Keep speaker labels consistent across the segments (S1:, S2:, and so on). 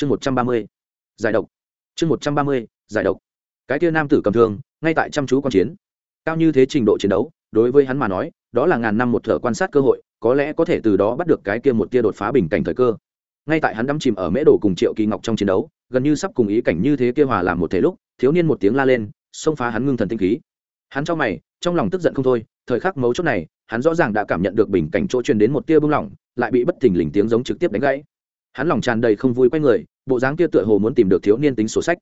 S1: chương một trăm ba mươi, giải độc. Chương một trăm ba mươi, giải độc. Cái kia nam tử cầm thương, ngay tại chăm chú q chiến. Cao như thế trình độ chiến đấu, đối với hắn mà nói, đó là ngàn năm một thợ quan sát cơ hội, có lẽ có thể từ đó bắt được cái kia một tia đột phá bình cảnh thời cơ. Ngay tại hắn đắm chìm ở mễ đồ cùng triệu kỳ ngọc trong chiến đấu, gần như sắp cùng ý cảnh như thế kia hòa làm một thể lúc, thiếu niên một tiếng la lên, xông phá hắn ngưng thần tinh khí. Hắn cho mày, trong lòng tức giận không thôi, thời khắc mấu chốt này, hắn rõ ràng đã cảm nhận được bình cảnh chỗ truyền đến một tia bưng lỏng, lại bị bất thình lình tiếng giống trực tiếp đánh gãy hắn lòng tràn đầy không vui quay người, bộ dáng kia tựa hồ muốn tìm được thiếu niên tính sổ sách.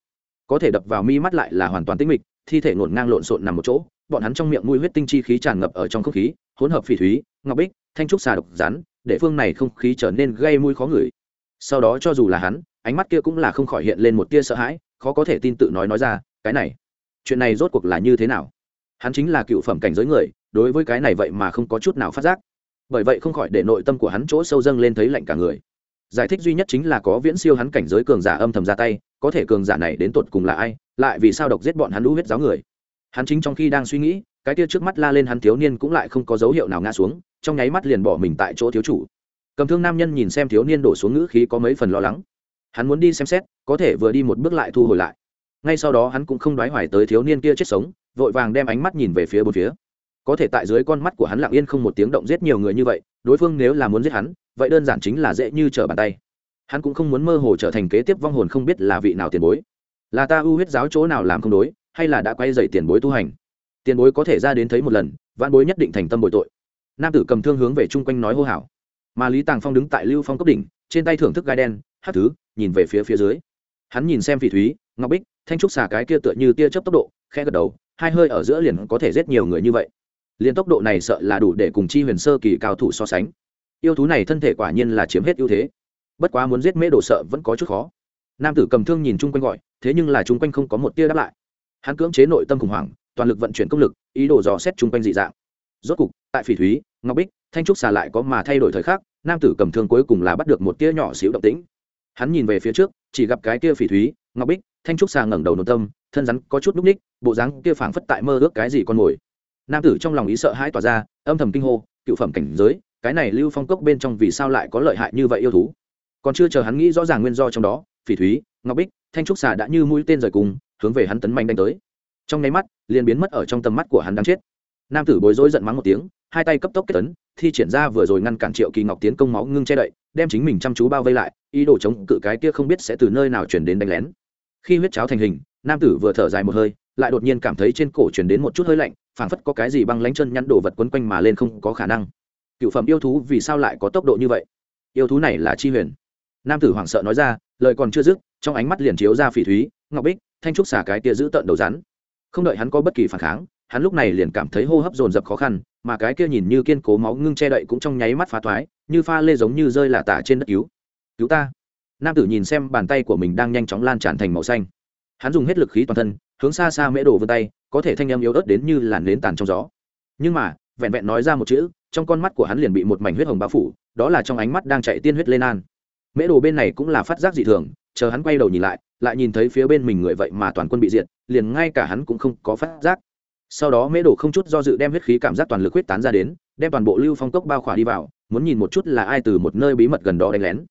S1: Có thể đập vào mi mắt lại là hoàn toàn tĩnh mịch, thi thể ngổn ngang lộn xộn nằm một chỗ, bọn hắn trong miệng mùi huyết tinh chi khí tràn ngập ở trong không khí, hỗn hợp phỉ thúy, ngọc bích, thanh trúc xà độc rắn, để phương này không khí trở nên gây mùi khó ngửi. Sau đó cho dù là hắn, ánh mắt kia cũng là không khỏi hiện lên một tia sợ hãi, khó có thể tin tự nói nói ra, cái này, chuyện này rốt cuộc là như thế nào? Hắn chính là cựu phẩm cảnh giới người, đối với cái này vậy mà không có chút nào phát giác. Bởi vậy không khỏi để nội tâm của hắn chỗ sâu dâng lên thấy lạnh cả người giải thích duy nhất chính là có viễn siêu hắn cảnh giới cường giả âm thầm ra tay, có thể cường giả này đến tột cùng là ai, lại vì sao độc giết bọn hắn lũ huyết giáo người. Hắn chính trong khi đang suy nghĩ, cái kia trước mắt la lên hắn thiếu niên cũng lại không có dấu hiệu nào ngã xuống, trong nháy mắt liền bỏ mình tại chỗ thiếu chủ. Cầm thương nam nhân nhìn xem thiếu niên đổ xuống ngữ khí có mấy phần lo lắng. Hắn muốn đi xem xét, có thể vừa đi một bước lại thu hồi lại. Ngay sau đó hắn cũng không đoái hoài tới thiếu niên kia chết sống, vội vàng đem ánh mắt nhìn về phía bốn phía có thể tại dưới con mắt của hắn lặng yên không một tiếng động giết nhiều người như vậy, đối phương nếu là muốn giết hắn, vậy đơn giản chính là dễ như trở bàn tay. Hắn cũng không muốn mơ hồ trở thành kế tiếp vong hồn không biết là vị nào tiền bối. Là ta ưu huyết giáo chỗ nào làm không đối, hay là đã quay dậy tiền bối tu hành? Tiền bối có thể ra đến thấy một lần văn bối nhất định thành tâm bội tội. Nam tử cầm thương hướng về chung quanh nói hô hào. Mà lý tàng phong đứng tại lưu phong cấp đỉnh, trên tay thưởng thức gai đen, hát thứ, nhìn về phía phía dưới. Hắn nhìn xem phỉ thúy, ngọc bích, thanh trúc xà cái kia tựa như tia chớp tốc độ khe gật đầu, hai hơi ở giữa liền có thể giết nhiều người như vậy liền tốc độ này sợ là đủ để cùng chi huyền sơ kỳ cao thủ so sánh. Yêu thú này thân thể quả nhiên là chiếm hết ưu thế. Bất quá muốn giết mễ đồ sợ vẫn có chút khó. Nam tử cầm thương nhìn chung quanh gọi, thế nhưng là chung quanh không có một tia đáp lại. Hắn cưỡng chế nội tâm khủng hoảng, toàn lực vận chuyển công lực, ý đồ dò xét chung quanh dị dạng. Rốt cục, tại phỉ thúy, ngọc bích, thanh trúc xà lại có mà thay đổi thời khắc, nam tử cầm thương cuối cùng là bắt được một tia nhỏ xíu động tĩnh. Hắn nhìn về phía trước, chỉ gặp cái tia phỉ thúy, ngọc bích, thanh trúc xà ngẩng đầu nội tâm, thân rắn có chút núp ních, bộ dáng kia phảng phất tại mơ ước cái gì con mồi nam tử trong lòng ý sợ hãi tỏa ra, âm thầm kinh hô, cựu phẩm cảnh giới, cái này lưu phong cốc bên trong vì sao lại có lợi hại như vậy yêu thú? Còn chưa chờ hắn nghĩ rõ ràng nguyên do trong đó, phỉ thúy, ngọc bích, thanh trúc xà đã như mũi tên rời cùng, hướng về hắn tấn manh đánh tới. Trong nháy mắt, liền biến mất ở trong tầm mắt của hắn đang chết. Nam tử bối rối giận mắng một tiếng, hai tay cấp tốc kết tấn thi triển ra vừa rồi ngăn cản triệu kỳ ngọc tiến công máu ngưng che đậy, đem chính mình chăm chú bao vây lại, ý đồ chống cự cái kia không biết sẽ từ nơi nào chuyển đến đánh lén. Khi huyết cháo thành hình, nam tử vừa thở dài một hơi, lại đột nhiên cảm thấy trên cổ chuyển đến một chút hơi lạnh phảng phất có cái gì băng lánh chân nhắn đổ vật quấn quanh mà lên không có khả năng. Cựu phẩm yêu thú vì sao lại có tốc độ như vậy? Yêu thú này là chi huyền. Nam tử hoảng sợ nói ra, lời còn chưa dứt, trong ánh mắt liền chiếu ra phỉ thúy, ngọc bích, thanh trúc xả cái kia giữ tận đầu rắn. Không đợi hắn có bất kỳ phản kháng, hắn lúc này liền cảm thấy hô hấp dồn dập khó khăn, mà cái kia nhìn như kiên cố máu ngưng che đậy cũng trong nháy mắt phá thoái, như pha lê giống như rơi là tả trên đất cứu. Cứu ta. Nam tử nhìn xem bàn tay của mình đang nhanh chóng lan tràn thành màu xanh hắn dùng hết lực khí toàn thân, hướng xa xa mễ đổ vươn tay, có thể thanh em yếu ớt đến như làn nến tàn trong gió. Nhưng mà, vẹn vẹn nói ra một chữ, trong con mắt của hắn liền bị một mảnh huyết hồng bao phủ, đó là trong ánh mắt đang chạy tiên huyết lên an. Mễ đồ bên này cũng là phát giác dị thường, chờ hắn quay đầu nhìn lại lại nhìn thấy phía bên mình người vậy mà toàn quân bị diệt, liền ngay cả hắn cũng không có phát giác. Sau đó mễ đồ không chút do dự đem huyết khí cảm giác toàn lực huyết tán ra đến, đem toàn bộ lưu phong cốc bao khỏa đi vào, muốn nhìn một chút là ai từ một nơi bí mật gần đó đánh lén.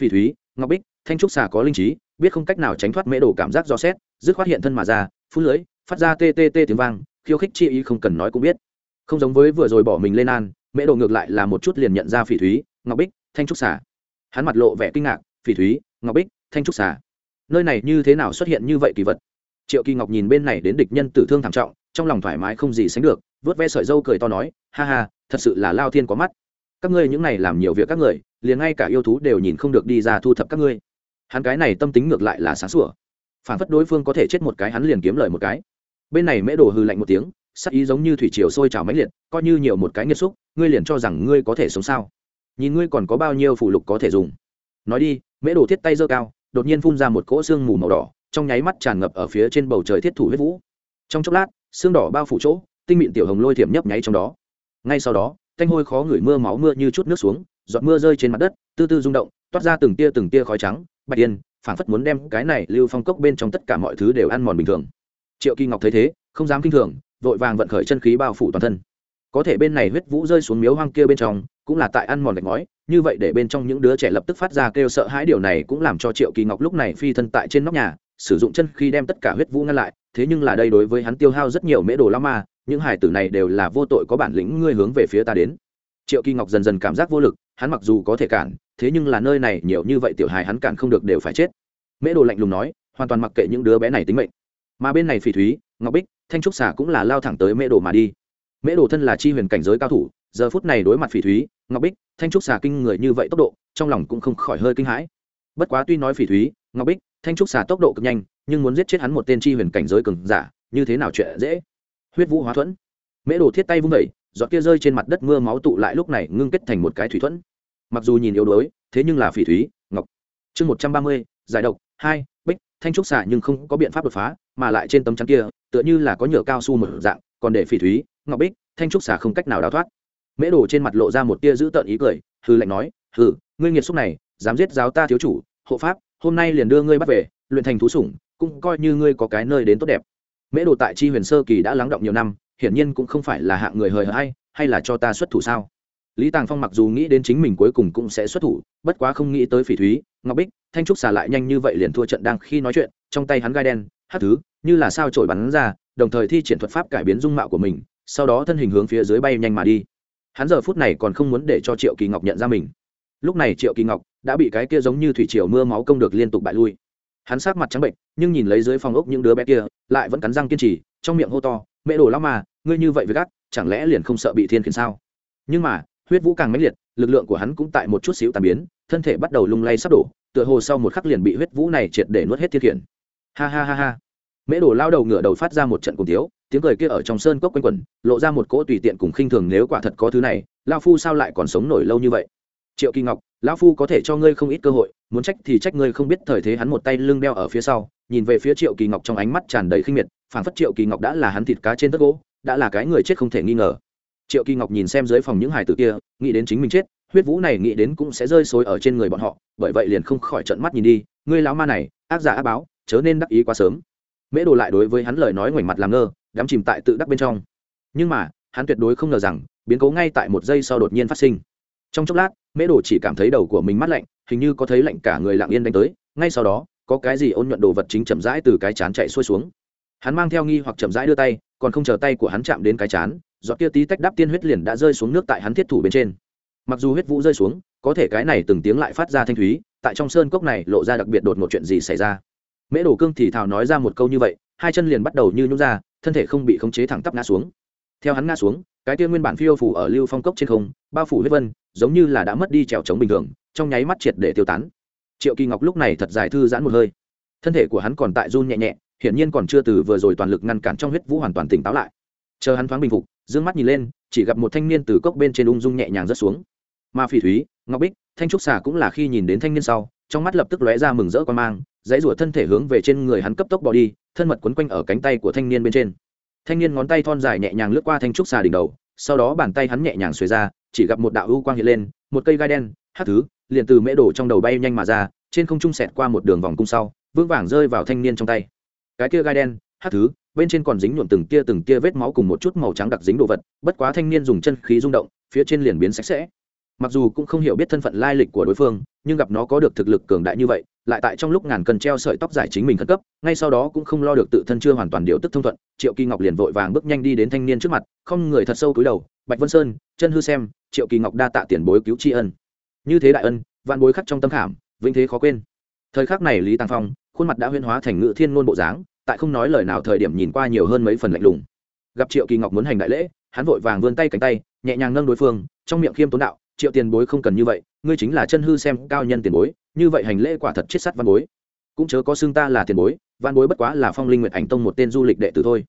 S1: Phỉ thúy, ngọc bích, thanh trúc xà có linh trí biết không cách nào tránh thoát mễ đồ cảm giác do xét, dứt khoát hiện thân mà ra, phút lưới, phát ra tê tê tê tiếng vang, khiêu khích chi ý không cần nói cũng biết. Không giống với vừa rồi bỏ mình lên an, mễ đồ ngược lại là một chút liền nhận ra phỉ thúy, ngọc bích, thanh trúc xà. Hắn mặt lộ vẻ kinh ngạc, phỉ thúy, ngọc bích, thanh trúc xà. Nơi này như thế nào xuất hiện như vậy kỳ vật? Triệu kỳ ngọc nhìn bên này đến địch nhân tử thương thảm trọng, trong lòng thoải mái không gì sánh được, vớt ve sợi dâu cười to nói, ha ha, thật sự là lao thiên có mắt. Các ngươi những này làm nhiều việc các người, liền ngay cả yêu thú đều nhìn không được đi ra thu thập các ngươi hắn cái này tâm tính ngược lại là sáng sủa. Phản phất đối phương có thể chết một cái, hắn liền kiếm lời một cái. Bên này mễ đồ hư lạnh một tiếng, sắc ý giống như thủy triều sôi trào mãnh liệt, coi như nhiều một cái nghiệt xúc, ngươi liền cho rằng ngươi có thể sống sao? Nhìn ngươi còn có bao nhiêu phụ lục có thể dùng. Nói đi, mễ đồ thiết tay giơ cao, đột nhiên phun ra một cỗ xương mù màu đỏ, trong nháy mắt tràn ngập ở phía trên bầu trời thiết thủ huyết vũ. Trong chốc lát, xương đỏ bao phủ chỗ, tinh mịn tiểu hồng lôi thiểm nhấp nháy trong đó. Ngay sau đó, thanh hôi khó ngửi mưa máu mưa như chút nước xuống, giọt mưa rơi trên mặt đất, tư tư rung động, toát ra từng tia từng tia khói trắng bạch yên, phảng phất muốn đem cái này lưu phong cốc bên trong tất cả mọi thứ đều ăn mòn bình thường. Triệu kỳ ngọc thấy thế, không dám kinh thường, vội vàng vận khởi chân khí bao phủ toàn thân. Có thể bên này huyết vũ rơi xuống miếu hoang kia bên trong, cũng là tại ăn mòn gạch ngói, như vậy để bên trong những đứa trẻ lập tức phát ra kêu sợ hãi điều này cũng làm cho triệu kỳ ngọc lúc này phi thân tại trên nóc nhà, sử dụng chân khi đem tất cả huyết vũ ngăn lại, thế nhưng là đây đối với hắn tiêu hao rất nhiều mễ đồ la ma, những hải tử này đều là vô tội có bản lĩnh ngươi hướng về phía ta đến triệu kỳ ngọc dần dần cảm giác vô lực, hắn mặc dù có thể cản, thế nhưng là nơi này nhiều như vậy tiểu hài hắn cản không được đều phải chết. Mễ đồ lạnh lùng nói, hoàn toàn mặc kệ những đứa bé này tính mệnh. Mà bên này phỉ thúy, ngọc bích, thanh trúc xà cũng là lao thẳng tới mễ đồ mà đi. Mễ đồ thân là chi huyền cảnh giới cao thủ, giờ phút này đối mặt phỉ thúy, ngọc bích, thanh trúc xà kinh người như vậy tốc độ, trong lòng cũng không khỏi hơi kinh hãi. Bất quá tuy nói phỉ thúy, ngọc bích, thanh trúc xà tốc độ cực nhanh, nhưng muốn giết chết hắn một tên chi huyền cảnh giới cường giả, như thế nào chuyện dễ? Huyết vũ hóa thuẫn. Mễ đồ thiết tay vung vẩy giọt kia rơi trên mặt đất mưa máu tụ lại lúc này ngưng kết thành một cái thủy thuẫn. Mặc dù nhìn yếu đuối, thế nhưng là phỉ thúy, ngọc. Chương một trăm ba mươi, giải độc, hai, bích, thanh trúc xạ nhưng không có biện pháp đột phá, mà lại trên tấm chắn kia, tựa như là có nhựa cao su mở dạng, còn để phỉ thúy, ngọc bích, thanh trúc xạ không cách nào đào thoát. Mễ đồ trên mặt lộ ra một tia dữ tợn ý cười hư lệnh nói, hừ, ngươi nghiệt xúc này, dám giết giáo ta thiếu chủ, hộ pháp, hôm nay liền đưa ngươi bắt về, luyện thành thú sủng, cũng coi như ngươi có cái nơi đến tốt đẹp. Mễ đồ tại chi huyền sơ kỳ đã lắng động nhiều năm hiển nhiên cũng không phải là hạng người hời hay hay là cho ta xuất thủ sao? Lý tàng phong mặc dù nghĩ đến chính mình cuối cùng cũng sẽ xuất thủ, bất quá không nghĩ tới phỉ thúy, ngọc bích, thanh trúc xả lại nhanh như vậy liền thua trận đang khi nói chuyện, trong tay hắn gai đen, hát thứ, như là sao trổi bắn ra, đồng thời thi triển thuật pháp cải biến dung mạo của mình, sau đó thân hình hướng phía dưới bay nhanh mà đi. Hắn giờ phút này còn không muốn để cho triệu kỳ ngọc nhận ra mình. Lúc này triệu kỳ ngọc đã bị cái kia giống như thủy triều mưa máu công được liên tục bại lui. Hắn sát mặt trắng bệnh nhưng nhìn lấy dưới phòng ốc những đứa bé kia, lại vẫn cắn răng kiên trì, trong miệng hô to mẹ đồ lắm mà, ngươi như vậy với gắt chẳng lẽ liền không sợ bị thiên khiển sao? Nhưng mà, huyết vũ càng mãnh liệt, lực lượng của hắn cũng tại một chút xíu tàn biến, thân thể bắt đầu lung lay sắp đổ, tựa hồ sau một khắc liền bị huyết vũ này triệt để nuốt hết thiên khiển. Ha ha ha ha. Mễ đồ lao đầu ngửa đầu phát ra một trận cùng tiếu, tiếng cười kia ở trong sơn cốc quanh quẩn, lộ ra một cỗ tùy tiện cùng khinh thường nếu quả thật có thứ này, lao phu sao lại còn sống nổi lâu như vậy? Triệu kỳ ngọc lão phu có thể cho ngươi không ít cơ hội, muốn trách thì trách ngươi không biết thời thế hắn một tay lưng đeo ở phía sau, nhìn về phía triệu kỳ ngọc trong ánh mắt tràn đầy khinh miệt phản phất triệu kỳ ngọc đã là hắn thịt cá trên tất gỗ, đã là cái người chết không thể nghi ngờ. Triệu kỳ ngọc nhìn xem dưới phòng những hải tử kia, nghĩ đến chính mình chết, huyết vũ này nghĩ đến cũng sẽ rơi xối ở trên người bọn họ, bởi vậy liền không khỏi trận mắt nhìn đi, ngươi lão ma này, ác giả ác báo, chớ nên đắc ý quá sớm. Mễ đồ lại đối với hắn lời nói ngoảnh mặt làm ngơ, đắm chìm tại tự đắc bên trong. Nhưng mà, hắn tuyệt đối không ngờ rằng, biến cố ngay tại một giây sau đột nhiên phát sinh trong chốc lát, mễ đồ chỉ cảm thấy đầu của mình mát lạnh, hình như có thấy lạnh cả người lặng yên đánh tới, ngay sau đó, có cái gì ôn nhuận đồ vật chính chậm rãi từ cái chán chạy xuôi xuống. Hắn mang theo nghi hoặc chậm rãi đưa tay, còn không chờ tay của hắn chạm đến cái chán, giọt kia tí tách đắp tiên huyết liền đã rơi xuống nước tại hắn thiết thủ bên trên. Mặc dù huyết vũ rơi xuống, có thể cái này từng tiếng lại phát ra thanh thúy, tại trong sơn cốc này lộ ra đặc biệt đột một chuyện gì xảy ra. Mễ đồ cương thì thào nói ra một câu như vậy, hai chân liền bắt đầu như nhún ra, thân thể không bị khống chế thẳng tắp ngã xuống. Theo hắn ngã xuống, cái kia nguyên bản phiêu phủ ở lưu phong cốc trên không, bao phủ huyết vân giống như là đã mất đi trèo trống bình thường, trong nháy mắt triệt để tiêu tán. Triệu kỳ ngọc lúc này thật dài thư giãn một hơi. Thân thể của hắn còn tại run nhẹ nhẹ, hiển nhiên còn chưa từ vừa rồi toàn lực ngăn cản trong huyết vũ hoàn toàn tỉnh táo lại. Chờ hắn thoáng bình phục d ư ơ n g mắt nhìn lên, chỉ gặp một thanh niên từ cốc bên trên ung dung nhẹ nhàng rớt xuống. Ma phỉ thúy, ngọc bích, thanh trúc xà cũng là khi nhìn đến thanh niên sau, trong mắt lập tức lóe ra mừng rỡ quan mang, dãy rủa thân thể hướng về trên người hắn cấp tốc bỏ đi, thân mật quấn quanh ở cánh tay của thanh niên bên trên. Thanh niên ngón tay thon dài nhẹ nhàng lướt qua thanh trúc xà đỉnh đầu, sau đó bàn tay hắn nhẹ nhàng xuề ra chỉ gặp một đạo ưu quang hiện lên, một cây gai đen hát thứ, liền từ mễ đổ trong đầu bay nhanh mà ra, trên không trung sẹt qua một đường vòng cung sau, vững vàng rơi vào thanh niên trong tay. Cái kia gai đen hát thứ, bên trên còn dính nhuộm từng tia từng tia vết máu cùng một chút màu trắng đặc dính đồ vật, bất quá thanh niên dùng chân khí rung động, phía trên liền biến sạch sẽ. Mặc dù cũng không hiểu biết thân phận lai lịch của đối phương, nhưng gặp nó có được thực lực cường đại như vậy, lại tại trong lúc ngàn cần treo sợi tóc giải chính mình khẩn cấp, ngay sau đó cũng không lo được tự thân chưa hoàn toàn điều tức thông thuận, triệu kỳ ngọc liền vội vàng bước nhanh đi đến thanh niên trước mặt, không người thật sâu cúi đầu, bạch vân sơn, chân hư xem triệu kỳ ngọc đa tạ tiền bối cứu tri ân. Như thế đại ân, vạn bối khắc trong tâm khảm, vĩnh thế khó quên. Thời khắc này lý tăng phong, khuôn mặt đã huyên hóa thành ngự thiên ngôn bộ dáng, tại không nói lời nào thời điểm nhìn qua nhiều hơn mấy phần lạnh lùng. Gặp triệu kỳ ngọc muốn hành đại lễ, hắn vội vàng vươn tay cánh tay, nhẹ nhàng nâng đối phương, trong miệng khiêm tốn đạo, triệu tiền bối không cần như vậy, ngươi chính là chân hư xem cao nhân tiền bối, như vậy hành lễ quả thật chết sắt văn bối. Cũng chớ có xưng ta là tiền bối, văn bối bất quá là phong linh nguyệt ảnh tông một tên du lịch đệ tử thôi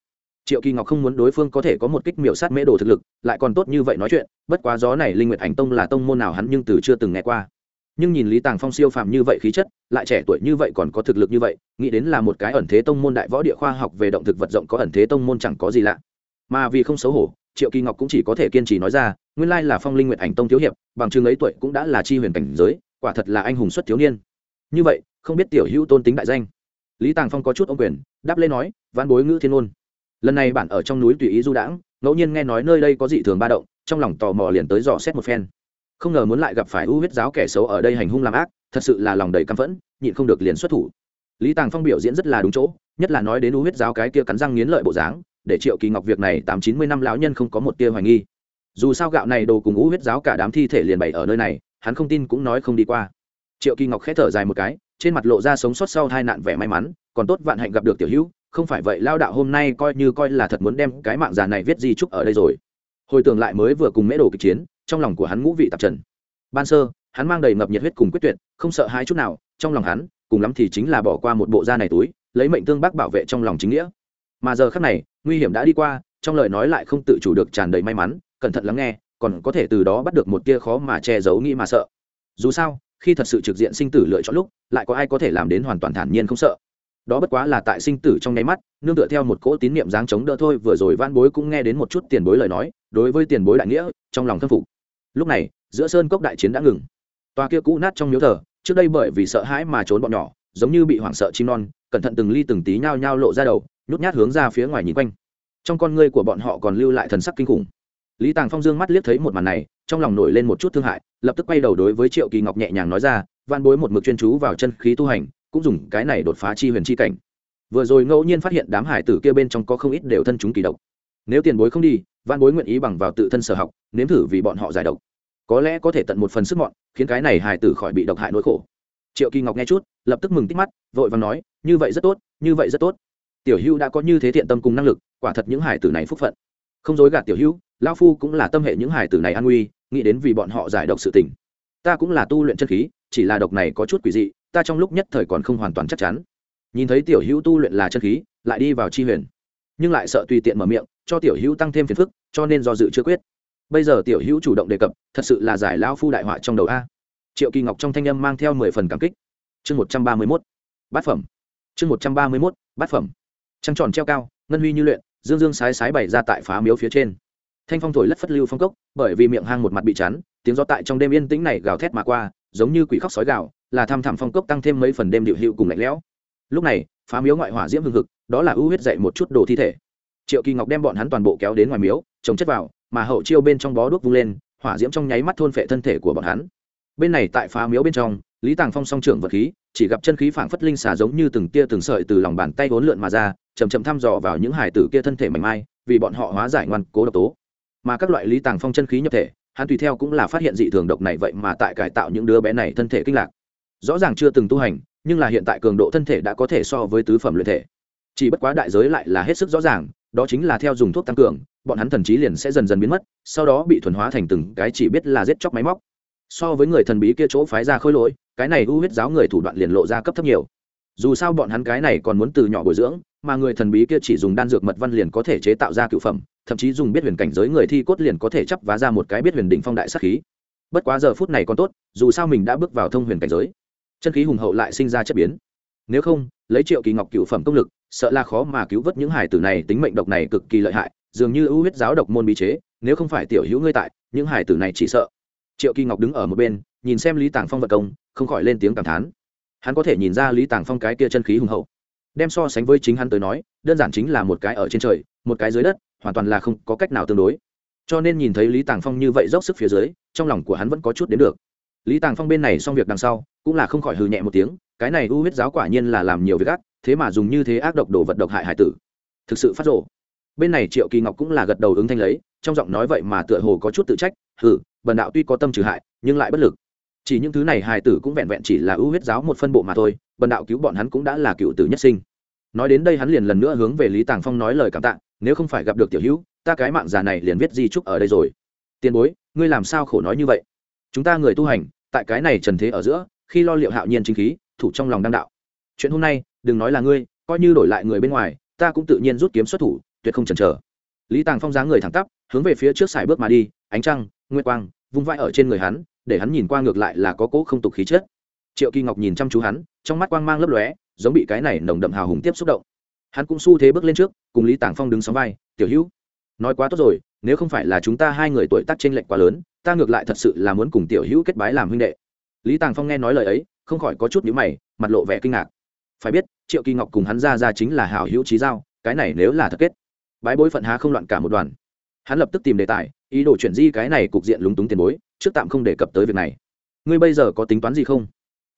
S1: triệu kỳ ngọc không muốn đối phương có thể có một kích miểu sát mễ đồ thực lực, lại còn tốt như vậy nói chuyện, bất quá gió này linh nguyệt ảnh tông là tông môn nào hắn nhưng từ chưa từng nghe qua. Nhưng nhìn lý tàng phong siêu phàm như vậy khí chất, lại trẻ tuổi như vậy còn có thực lực như vậy, nghĩ đến là một cái ẩn thế tông môn đại võ địa khoa học về động thực vật rộng có ẩn thế tông môn chẳng có gì lạ. Mà vì không xấu hổ, triệu kỳ ngọc cũng chỉ có thể kiên trì nói ra, nguyên lai là phong linh Nguyệt ảnh tông thiếu hiệp, bằng chứng ấy tuổi cũng đã là chi huyền cảnh giới, quả thật là anh hùng xuất thiếu niên. Như vậy, không biết tiểu hữu tôn tính đại danh. Lý tàng phong có chút ông quyền, đáp lên nói văn bối ngữ thiên ôn lần này bạn ở trong núi tùy ý du đãng, ngẫu nhiên nghe nói nơi đây có dị thường ba động, trong lòng tò mò liền tới dò xét một phen. Không ngờ muốn lại gặp phải u huyết giáo kẻ xấu ở đây hành hung làm ác, thật sự là lòng đầy căm phẫn, nhịn không được liền xuất thủ. Lý tàng phong biểu diễn rất là đúng chỗ, nhất là nói đến u huyết giáo cái kia cắn răng nghiến lợi bộ dáng, để triệu kỳ ngọc việc này tám chín mươi năm lão nhân không có một tia hoài nghi. Dù sao gạo này đồ cùng u huyết giáo cả đám thi thể liền bày ở nơi này, hắn không tin cũng nói không đi qua. Triệu kỳ ngọc khẽ thở dài một cái, trên mặt lộ ra sống sót sau hai nạn vẻ may mắn, còn tốt vạn hạnh gặp được tiểu hữu không phải vậy lao đạo hôm nay coi như coi là thật muốn đem cái mạng già này viết di trúc ở đây rồi. Hồi tưởng lại mới vừa cùng mễ đồ kịch chiến, trong lòng của hắn ngũ vị tạp trần. Ban sơ, hắn mang đầy ngập nhiệt huyết cùng quyết tuyệt, không sợ hai chút nào, trong lòng hắn, cùng lắm thì chính là bỏ qua một bộ da này túi, lấy mệnh tương bác bảo vệ trong lòng chính nghĩa. Mà giờ khắc này, nguy hiểm đã đi qua, trong lời nói lại không tự chủ được tràn đầy may mắn, cẩn thận lắng nghe, còn có thể từ đó bắt được một tia khó mà che giấu nghĩ mà sợ. Dù sao, khi thật sự trực diện sinh tử lựa chọn lúc, lại có ai có thể làm đến hoàn toàn thản nhiên không sợ đó bất quá là tại sinh tử trong nháy mắt, nương tựa theo một cỗ tín niệm dáng chống đỡ thôi, vừa rồi van bối cũng nghe đến một chút tiền bối lời nói, đối với tiền bối đại nghĩa, trong lòng thâm phục. Lúc này, giữa sơn cốc đại chiến đã ngừng. Toa kia cũ nát trong miếu thờ, trước đây bởi vì sợ hãi mà trốn bọn nhỏ, giống như bị hoảng sợ chim non, cẩn thận từng ly từng tí nhao nhao lộ ra đầu, nhút nhát hướng ra phía ngoài nhìn quanh. Trong con ngươi của bọn họ còn lưu lại thần sắc kinh khủng. Lý tàng phong dương mắt liếc thấy một màn này, trong lòng nổi lên một chút thương hại, lập tức quay đầu đối với triệu kỳ ngọc nhẹ nhàng nói ra van bối một mực chuyên chú vào chân khí tu hành cũng dùng cái này đột phá chi huyền chi cảnh. Vừa rồi ngẫu nhiên phát hiện đám hải tử kia bên trong có không ít đều thân chúng kỳ độc. Nếu tiền bối không đi văn bối nguyện ý bằng vào tự thân sở học, nếm thử vì bọn họ giải độc. Có lẽ có thể tận một phần sức mọn, khiến cái này hải tử khỏi bị độc hại nỗi khổ. Triệu kỳ ngọc nghe chút, lập tức mừng tích mắt, vội và nói, như vậy rất tốt, như vậy rất tốt. Tiểu hữu đã có như thế thiện tâm cùng năng lực, quả thật những hải tử này phúc phận. Không dối gạt tiểu hữu lao phu cũng là tâm hệ những hải tử này an nguy, nghĩ đến vì bọn họ giải độc sự tình. Ta cũng là tu luyện chân khí, chỉ là độc này có chút quỷ dị ta trong lúc nhất thời còn không hoàn toàn chắc chắn. Nhìn thấy tiểu hữu tu luyện là chân khí, lại đi vào chi huyền. Nhưng lại sợ tùy tiện mở miệng, cho tiểu hữu tăng thêm phiền phức, cho nên do dự chưa quyết. Bây giờ tiểu hữu chủ động đề cập, thật sự là giải lao phu đại họa trong đầu a. Triệu kỳ ngọc trong thanh âm mang theo mười phần cảm kích. Chương một trăm ba mươi mốt, bát phẩm. Chương một trăm ba mươi mốt, bát phẩm. Trăng tròn treo cao, ngân huy như luyện, dương dương sái sái bày ra tại phá miếu phía trên. Thanh phong thổi lất phất lưu phong cốc, bởi vì miệng hang một mặt bị chắn, tiếng gió tại trong đêm yên tĩnh này gào thét mà qua, giống như quỷ khóc sói gào là tham thẳm phong cốc tăng thêm mấy phần đêm điệu hiệu cùng lạnh lẽo. Lúc này, phá miếu ngoại hỏa diễm hương thực đó là ưu huyết dậy một chút đồ thi thể. Triệu kỳ ngọc đem bọn hắn toàn bộ kéo đến ngoài miếu, trồng chất vào, mà hậu chiêu bên trong bó đuốc vung lên, hỏa diễm trong nháy mắt thôn phệ thân thể của bọn hắn. Bên này tại phá miếu bên trong, lý tàng phong song trưởng vật khí, chỉ gặp chân khí phảng phất linh xà giống như từng tia từng sợi từ lòng bàn tay vốn lượn mà ra chầm chậm thăm dò vào những hải tử kia thân thể mảnh mai, vì bọn họ hóa giải ngoan cố độc tố. Mà các loại lý tàng phong chân khí nhập thể, hắn tùy theo cũng là phát hiện dị thường độc này vậy mà tại cải tạo những đứa bé này thân thể kinh lạc rõ ràng chưa từng tu hành, nhưng là hiện tại cường độ thân thể đã có thể so với tứ phẩm luyện thể. Chỉ bất quá đại giới lại là hết sức rõ ràng, đó chính là theo dùng thuốc tăng cường, bọn hắn thần trí liền sẽ dần dần biến mất, sau đó bị thuần hóa thành từng cái chỉ biết là giết chóc máy móc. So với người thần bí kia chỗ phái ra khôi lỗi, cái này u huyết giáo người thủ đoạn liền lộ ra cấp thấp nhiều. Dù sao bọn hắn cái này còn muốn từ nhỏ bồi dưỡng, mà người thần bí kia chỉ dùng đan dược mật văn liền có thể chế tạo ra cựu phẩm, thậm chí dùng biết huyền cảnh giới người thi cốt liền có thể chấp vá ra một cái biết huyền đỉnh phong đại sắc khí. Bất quá giờ phút này còn tốt, dù sao mình đã bước vào thông huyền cảnh giới chân khí hùng hậu lại sinh ra chất biến. Nếu không, lấy triệu kỳ ngọc cựu phẩm công lực, sợ là khó mà cứu vớt những hải tử này, tính mệnh độc này cực kỳ lợi hại, dường như ưu huyết giáo độc môn bí chế, nếu không phải tiểu hữu ngươi tại, những hải tử này chỉ sợ. Triệu kỳ ngọc đứng ở một bên, nhìn xem lý tàng phong vật công, không khỏi lên tiếng cảm thán. Hắn có thể nhìn ra lý tàng phong cái kia chân khí hùng hậu. Đem so sánh với chính hắn tới nói, đơn giản chính là một cái ở trên trời, một cái dưới đất, hoàn toàn là không có cách nào tương đối. Cho nên nhìn thấy lý tàng phong như vậy dốc sức phía dưới, trong lòng của hắn vẫn có chút đến được. Lý tàng phong bên này xong việc đằng sau cũng là không khỏi hừ nhẹ một tiếng, cái này u huyết giáo quả nhiên là làm nhiều việc ác, thế mà dùng như thế ác độc đồ vật độc hại hải tử. Thực sự phát rộ bên này triệu kỳ ngọc cũng là gật đầu ứng thanh lấy, trong giọng nói vậy mà tựa hồ có chút tự trách, hừ, bần đạo tuy có tâm trừ hại, nhưng lại bất lực. Chỉ những thứ này hài tử cũng vẹn vẹn chỉ là ưu huyết giáo một phân bộ mà thôi, bần đạo cứu bọn hắn cũng đã là cựu tử nhất sinh. Nói đến đây hắn liền lần nữa hướng về lý tàng phong nói lời cảm tạ, nếu không phải gặp được tiểu hữu, ta cái mạng già này liền viết di trúc ở đây rồi. Tiền bối, ngươi làm sao khổ nói như vậy? Chúng ta người tu hành, tại cái này trần thế ở giữa khi lo liệu hạo nhiên chính khí, thủ trong lòng đăng đạo. Chuyện hôm nay, đừng nói là ngươi, coi như đổi lại người bên ngoài, ta cũng tự nhiên rút kiếm xuất thủ, tuyệt không chần chờ. Lý tàng phong dáng người thẳng tắp, hướng về phía trước sải bước mà đi, ánh trăng, nguyệt quang, vung vãi ở trên người hắn, để hắn nhìn qua ngược lại là có cỗ không tục khí chết. triệu kỳ ngọc nhìn chăm chú hắn, trong mắt quang mang lấp lóe, giống bị cái này nồng đậm hào hùng tiếp xúc động. Hắn cũng xu thế bước lên trước, cùng lý tàng phong đứng sóng vai, tiểu hữu, nói quá tốt rồi, nếu không phải là chúng ta hai người tuổi tác t r lệch quá lớn, ta ngược lại thật sự là muốn cùng tiểu hữu kết bái làm huynh đệ lý tàng phong nghe nói lời ấy, không khỏi có chút nhữ mày, mặt lộ vẻ kinh ngạc. Phải biết, triệu kỳ ngọc cùng hắn ra ra chính là hảo hữu trí giao, cái này nếu là thật kết, bái bối phận há không loạn cả một đoàn. Hắn lập tức tìm đề tài, ý đồ chuyển di cái này cục diện lúng túng tiền bối, trước tạm không đề cập tới việc này. Ngươi bây giờ có tính toán gì không?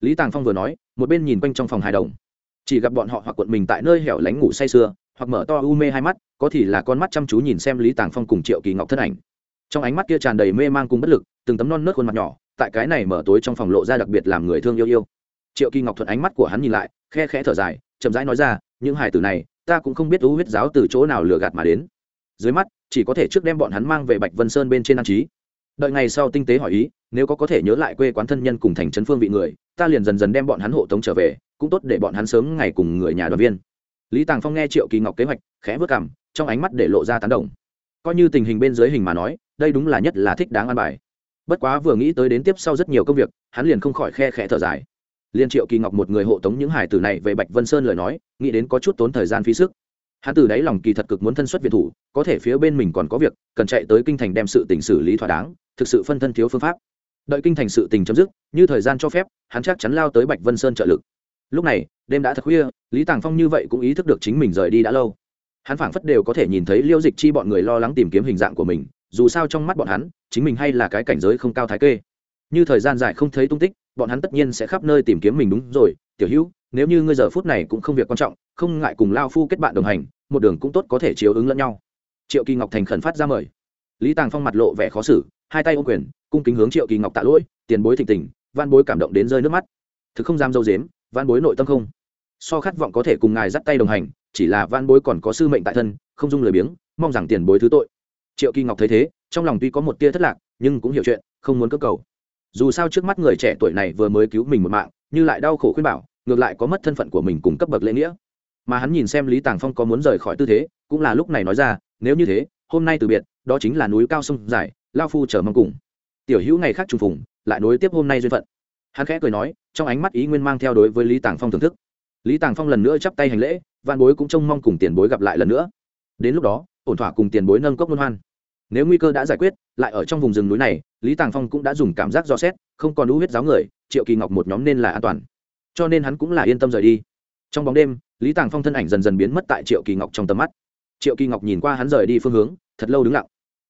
S1: Lý tàng phong vừa nói, một bên nhìn quanh trong phòng hài đồng. Chỉ gặp bọn họ hoặc cuộn mình tại nơi hẻo lánh ngủ say sưa, hoặc mở to u mê hai mắt, có thì là con mắt chăm chú nhìn xem lý tàng phong cùng triệu kỳ ngọc thân ảnh. Trong ánh mắt kia tràn đầy mê mang cùng bất lực, từng tấm non nớt khuôn mặt nhỏ tại cái này mở tối trong phòng lộ ra đặc biệt làm người thương yêu yêu. Triệu kỳ ngọc thuận ánh mắt của hắn nhìn lại, khe khẽ thở dài, chậm rãi nói ra, những hài tử này, ta cũng không biết u huyết giáo từ chỗ nào lừa gạt mà đến. Dưới mắt, chỉ có thể trước đem bọn hắn mang về bạch vân sơn bên trên an trí. Đợi ngày sau tinh tế hỏi ý, nếu có có thể nhớ lại quê quán thân nhân cùng thành trấn phương vị người, ta liền dần dần đem bọn hắn hộ tống trở về, cũng tốt để bọn hắn sớm ngày cùng người nhà đoàn viên. Lý tàng phong nghe triệu kỳ ngọc kế hoạch, khẽ vớt cảm trong ánh mắt để lộ ra tán đồng. Coi như tình hình bên dưới hình mà nói, đây đúng là nhất là thích đáng an bài bất quá vừa nghĩ tới đến tiếp sau rất nhiều công việc, hắn liền không khỏi khe khẽ thở dài. Liên triệu kỳ ngọc một người hộ tống những hải tử này về bạch vân sơn lời nói, nghĩ đến có chút tốn thời gian phí sức. Hắn từ đáy lòng kỳ thật cực muốn thân xuất việt thủ, có thể phía bên mình còn có việc, cần chạy tới kinh thành đem sự tình xử lý thỏa đáng, thực sự phân thân thiếu phương pháp. Đợi kinh thành sự tình chấm dứt, như thời gian cho phép, hắn chắc chắn lao tới bạch vân sơn trợ lực. Lúc này, đêm đã thật khuya, lý tàng phong như vậy cũng ý thức được chính mình rời đi đã lâu. Hắn phảng phất đều có thể nhìn thấy liêu dịch chi bọn người lo lắng tìm kiếm hình dạng của mình dù sao trong mắt bọn hắn, chính mình hay là cái cảnh giới không cao thái kê. Như thời gian dài không thấy tung tích, bọn hắn tất nhiên sẽ khắp nơi tìm kiếm mình đúng rồi, tiểu hữu, nếu như ngươi giờ phút này cũng không việc quan trọng, không ngại cùng lao phu kết bạn đồng hành, một đường cũng tốt có thể chiếu ứng lẫn nhau. Triệu kỳ ngọc thành khẩn phát ra mời. Lý tàng phong mặt lộ vẻ khó xử, hai tay ô quyền, cung kính hướng triệu kỳ ngọc tạ lỗi, tiền bối thịnh tình van bối cảm động đến rơi nước mắt. Thực không dám dâu dếm van bối nội tâm không. So khát vọng có thể cùng ngài dắt tay đồng hành, chỉ là van bối còn có sư mệnh tại thân, không dung lười biếng, mong rằng tiền bối thứ tội triệu kỳ ngọc thấy thế, trong lòng tuy có một tia thất lạc, nhưng cũng hiểu chuyện, không muốn cơ cầu. Dù sao trước mắt người trẻ tuổi này vừa mới cứu mình một mạng, như lại đau khổ khuyên bảo, ngược lại có mất thân phận của mình cùng cấp bậc lễ nghĩa. Mà hắn nhìn xem lý tàng phong có muốn rời khỏi tư thế, cũng là lúc này nói ra, nếu như thế, hôm nay từ biệt, đó chính là núi cao sông dài, lao phu chờ mong cùng. Tiểu hữu ngày khác trùng phùng, lại nối tiếp hôm nay duyên phận. Hắn khẽ cười nói, trong ánh mắt ý nguyên mang theo đối với lý tàng phong thưởng thức. Lý tàng phong lần nữa chắp tay hành lễ văn bối cũng trông mong cùng tiền bối gặp lại lần nữa. Đến lúc đó, ổn thỏa cùng tiền bối nâng cốc luân hoan nếu nguy cơ đã giải quyết, lại ở trong vùng rừng núi này, lý tàng phong cũng đã dùng cảm giác dò xét, không còn lũ huyết giáo người, triệu kỳ ngọc một nhóm nên là an toàn. Cho nên hắn cũng là yên tâm rời đi. Trong bóng đêm, lý tàng phong thân ảnh dần dần biến mất tại triệu kỳ ngọc trong tầm mắt. Triệu kỳ ngọc nhìn qua hắn rời đi phương hướng, thật lâu đứng lặng.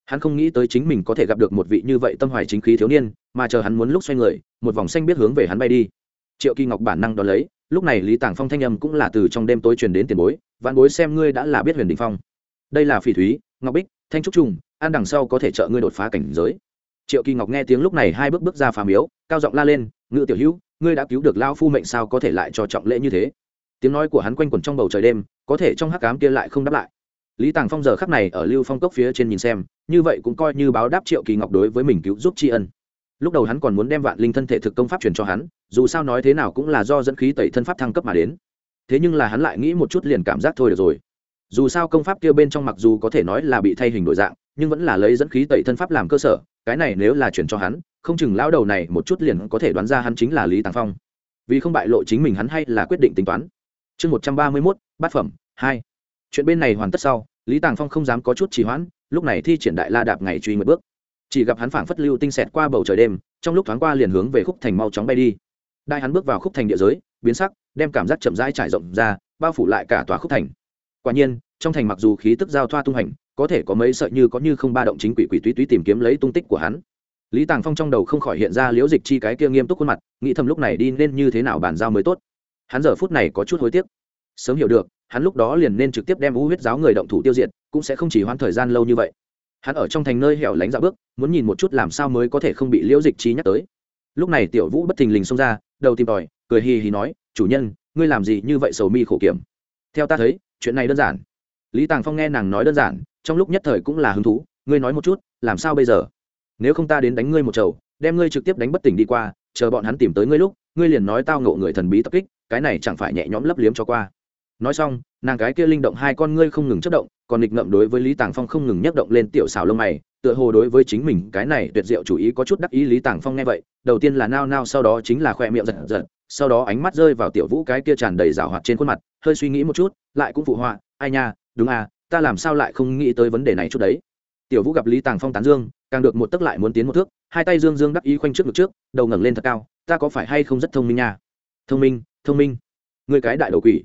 S1: Hắn không nghĩ tới chính mình có thể gặp được một vị như vậy tâm hoài chính khí thiếu niên, mà chờ hắn muốn lúc xoay người, một vòng xanh biết hướng về hắn bay đi. Triệu kỳ ngọc bản năng đón lấy, lúc này lý tàng phong thanh âm cũng là từ trong đêm tối truyền đến tiền bối vạn bối xem ngươi đã là biết huyền đình phong. Đây là phỉ thúy, ngọc bích, thanh trúc trùng ăn đằng sau có thể trợ ngươi đột phá cảnh giới. Triệu kỳ ngọc nghe tiếng lúc này hai bước bước ra phàm miếu, cao giọng la lên, ngự tiểu hữu, ngươi đã cứu được lao phu mệnh sao có thể lại cho trọng lễ như thế? Tiếng nói của hắn quanh quẩn trong bầu trời đêm, có thể trong hắc cám kia lại không đáp lại. Lý tàng phong giờ khắc này ở lưu phong cốc phía trên nhìn xem, như vậy cũng coi như báo đáp triệu kỳ ngọc đối với mình cứu giúp tri ân. Lúc đầu hắn còn muốn đem vạn linh thân thể thực công pháp truyền cho hắn, dù sao nói thế nào cũng là do dẫn khí tẩy thân pháp thăng cấp mà đến. Thế nhưng là hắn lại nghĩ một chút liền cảm giác thôi được rồi. Dù sao công pháp kia bên trong mặc dù có thể nói là bị thay hình đổi dạng nhưng vẫn là lấy dẫn khí tẩy thân pháp làm cơ sở, cái này nếu là chuyển cho hắn, không chừng lão đầu này một chút liền có thể đoán ra hắn chính là lý tàng phong. Vì không bại lộ chính mình hắn hay là quyết định tính toán. Chương một trăm ba mươi mốt, bát phẩm, hai. Chuyện bên này hoàn tất sau, lý tàng phong không dám có chút trì hoãn, lúc này thi triển đại la đạp ngày truy một bước. Chỉ gặp hắn phảng phất lưu tinh xẹt qua bầu trời đêm, trong lúc thoáng qua liền hướng về khúc thành mau chóng bay đi. Đại hắn bước vào khúc thành địa giới, biến sắc, đem cảm giác chậm rãi trải rộng ra, bao phủ lại cả tòa khúc thành. Quả nhiên, trong thành mặc dù khí tức giao thoa tung hành có thể có mấy sợi như có như không ba động chính quỷ quỷ túy túy tìm kiếm lấy tung tích của hắn. Lý tàng phong trong đầu không khỏi hiện ra liễu dịch chi cái kia nghiêm túc khuôn mặt, nghĩ thầm lúc này đi nên như thế nào bàn giao mới tốt. Hắn giờ phút này có chút hối tiếc. Sớm hiểu được, hắn lúc đó liền nên trực tiếp đem u huyết giáo người động thủ tiêu diệt, cũng sẽ không chỉ hoãn thời gian lâu như vậy. Hắn ở trong thành nơi hẻo lánh dạo bước, muốn nhìn một chút làm sao mới có thể không bị liễu dịch chi nhắc tới. Lúc này tiểu vũ bất thình lình xông ra, đầu tìm tòi, cười hì hì nói, chủ nhân, ngươi làm gì như vậy sầu mi khổ kiểm? Theo ta thấy, chuyện này đơn giản. Lý tàng phong nghe nàng nói đơn giản trong lúc nhất thời cũng là hứng thú, ngươi nói một chút, làm sao bây giờ? Nếu không ta đến đánh ngươi một chầu, đem ngươi trực tiếp đánh bất tỉnh đi qua, chờ bọn hắn tìm tới ngươi lúc, ngươi liền nói tao ngộ người thần bí tập kích, cái này chẳng phải nhẹ nhõm lấp liếm cho qua. Nói xong, nàng cái kia linh động hai con ngươi không ngừng chất động, còn nghịch ngậm đối với lý tàng phong không ngừng nhấc động lên tiểu xào lông mày, tựa hồ đối với chính mình cái này tuyệt diệu chủ ý có chút đắc ý lý tàng phong nghe vậy, đầu tiên là nao nao, sau đó chính là khoe miệng giật giật, sau đó ánh mắt rơi vào tiểu vũ cái kia tràn đầy rào hoạt trên khuôn mặt, hơi suy nghĩ một chút, lại cũng phụ họa, ai nha, đúng à ta làm sao lại không nghĩ tới vấn đề này chút đấy? Tiểu vũ gặp lý tàng phong tán dương, càng được một tấc lại muốn tiến một thước, hai tay dương dương đắc ý khoanh trước ngực trước, đầu ngẩng lên thật cao, ta có phải hay không rất thông minh nha? Thông minh thông minh. Người cái đại đầu quỷ.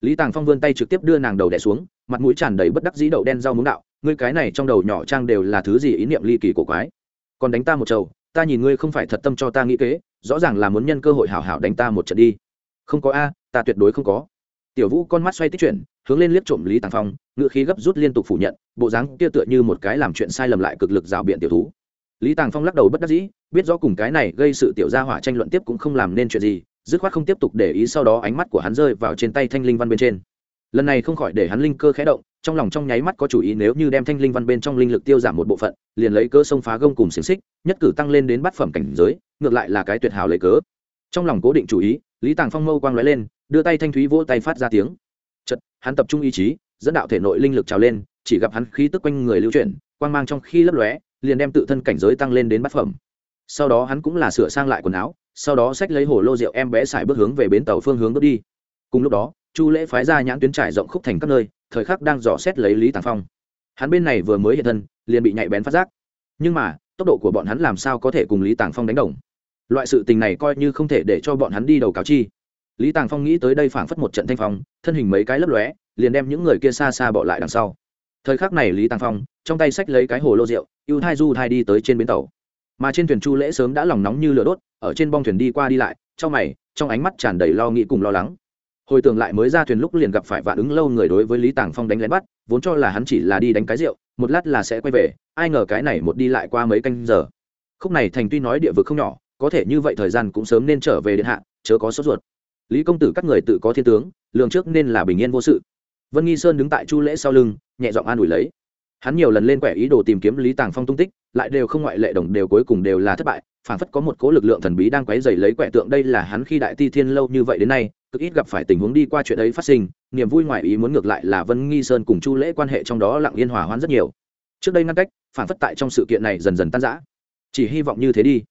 S1: Lý tàng phong vươn tay trực tiếp đưa nàng đầu đẻ xuống, mặt mũi tràn đầy bất đắc dĩ đậu đen rau muống đạo, ngươi cái này trong đầu nhỏ trang đều là thứ gì ý niệm ly kỳ cổ quái? Còn đánh ta một trầu ta nhìn ngươi không phải thật tâm cho ta nghĩ kế, rõ ràng là muốn nhân cơ hội hảo hảo đánh ta một trận đi. Không có a, ta tuyệt đối không có tiểu vũ con mắt xoay tích chuyển, hướng lên liếc trộm lý tàng phong ngự khí gấp rút liên tục phủ nhận, bộ dáng kia tựa như một cái làm chuyện sai lầm lại cực lực rào biện tiểu thú. Lý tàng phong lắc đầu bất đắc dĩ, biết rõ cùng cái này gây sự tiểu gia hỏa tranh luận tiếp cũng không làm nên chuyện gì, dứt khoát không tiếp tục để ý sau đó ánh mắt của hắn rơi vào trên tay thanh linh văn bên trên. Lần này không khỏi để hắn linh cơ khẽ động, trong lòng trong nháy mắt có chủ ý nếu như đem thanh linh văn bên trong linh lực tiêu giảm một bộ phận, liền lấy cơ sông phá gông cùng xiềng xích, nhất cử tăng lên đến bát phẩm cảnh giới, ngược lại là cái tuyệt hảo lấy cớ. Trong lòng cố định chủ ý, lý tàng phong mâu quang lóe lên đưa tay thanh thúy vỗ tay phát ra tiếng. Chật hắn tập trung ý chí, dẫn đạo thể nội linh lực trào lên, chỉ gặp hắn khí tức quanh người lưu chuyển, quang mang trong khi lấp lóe, liền đem tự thân cảnh giới tăng lên đến bát phẩm. Sau đó hắn cũng là sửa sang lại quần áo, sau đó xách lấy hồ lô rượu em bé xài bước hướng về bến tàu phương hướng bước đi. Cùng lúc đó, chu lễ phái ra nhãn tuyến trải rộng khúc thành các nơi, thời khắc đang dò xét lấy lý tàng phong. Hắn bên này vừa mới hiện thân, liền bị nhạy bén phát giác. Nhưng mà, tốc độ của bọn hắn làm sao có thể cùng lý tàng phong đánh đồng? Loại sự tình này coi như không thể để cho bọn hắn đi đầu cáo chi lý tàng phong nghĩ tới đây phảng phất một trận thanh phong, thân hình mấy cái lấp lóe, liền đem những người kia xa xa bỏ lại đằng sau. Thời khắc này lý tàng phong, trong tay sách lấy cái hồ lô rượu, ưu thai du thai đi tới trên bến tàu. Mà trên thuyền chu lễ sớm đã lòng nóng như lửa đốt, ở trên bong thuyền đi qua đi lại, trong mày, trong ánh mắt tràn đầy lo nghĩ cùng lo lắng. Hồi tưởng lại mới ra thuyền lúc liền gặp phải vạn ứng lâu người đối với lý tàng phong đánh lén bắt, vốn cho là hắn chỉ là đi đánh cái rượu, một lát là sẽ quay về, ai ngờ cái này một đi lại qua mấy canh giờ. Khúc này thành tuy nói địa vực không nhỏ, có thể như vậy thời gian cũng sớm nên trở về điện hạ, chớ có sốt ruột lý công tử các người tự có thiên tướng, lường trước nên là bình yên vô sự. Vân nghi sơn đứng tại chu lễ sau lưng, nhẹ giọng an ủi lấy. Hắn nhiều lần lên quẻ ý đồ tìm kiếm lý tàng phong tung tích, lại đều không ngoại lệ đồng đều cuối cùng đều là thất bại phản phất có một cố lực lượng thần bí đang quấy dày lấy quẻ tượng đây là hắn khi đại ti thiên lâu như vậy đến nay, cực ít gặp phải tình huống đi qua chuyện ấy phát sinh, niềm vui ngoài ý muốn ngược lại là vân nghi sơn cùng chu lễ quan hệ trong đó lặng yên hòa hoãn rất nhiều. Trước đây ngăn cách phản phất tại trong sự kiện này dần dần tan rã. Chỉ hy vọng như thế đi.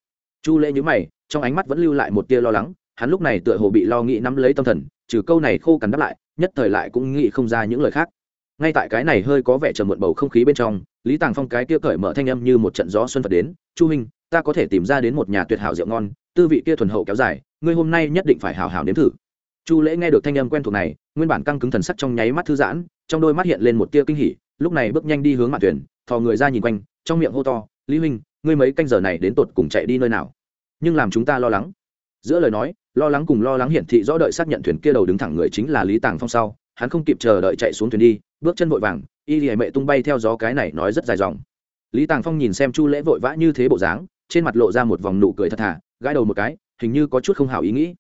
S1: Chu lễ nhữ mày, trong ánh mắt vẫn lưu lại một tia lo lắng hắn lúc này tựa hồ bị lo nghĩ nắm lấy tâm thần, trừ câu này khô cằn đáp lại, nhất thời lại cũng nghĩ không ra những lời khác. Ngay tại cái này hơi có vẻ chờ muộn bầu không khí bên trong, lý tàng phong cái kia cởi mở thanh âm như một trận gió xuân phật đến, chu huynh, ta có thể tìm ra đến một nhà tuyệt hảo rượu ngon, tư vị kia thuần hậu kéo dài, ngươi hôm nay nhất định phải hào hào nếm thử. Chu lễ nghe được thanh âm quen thuộc này, nguyên bản căng cứng thần sắc trong nháy mắt thư giãn, trong đôi mắt hiện lên một tia kinh hỉ, lúc này bước nhanh đi hướng mặt thuyền, thò người ra nhìn quanh, trong miệng hô to, lý huynh, ngươi mấy canh giờ này đến tột cùng chạy đi nơi nào? Nhưng làm chúng ta lo lắng giữa lời nói, lo lắng cùng lo lắng hiển thị rõ đợi xác nhận thuyền kia đầu đứng thẳng người chính là lý tàng phong sau, hắn không kịp chờ đợi chạy xuống thuyền đi, bước chân vội vàng, y lìa mẹ tung bay theo gió cái này nói rất dài dòng. Lý tàng phong nhìn xem chu lễ vội vã như thế bộ dáng, trên mặt lộ ra một vòng nụ cười thật thà, gãi đầu một cái, hình như có chút không hảo ý nghĩ.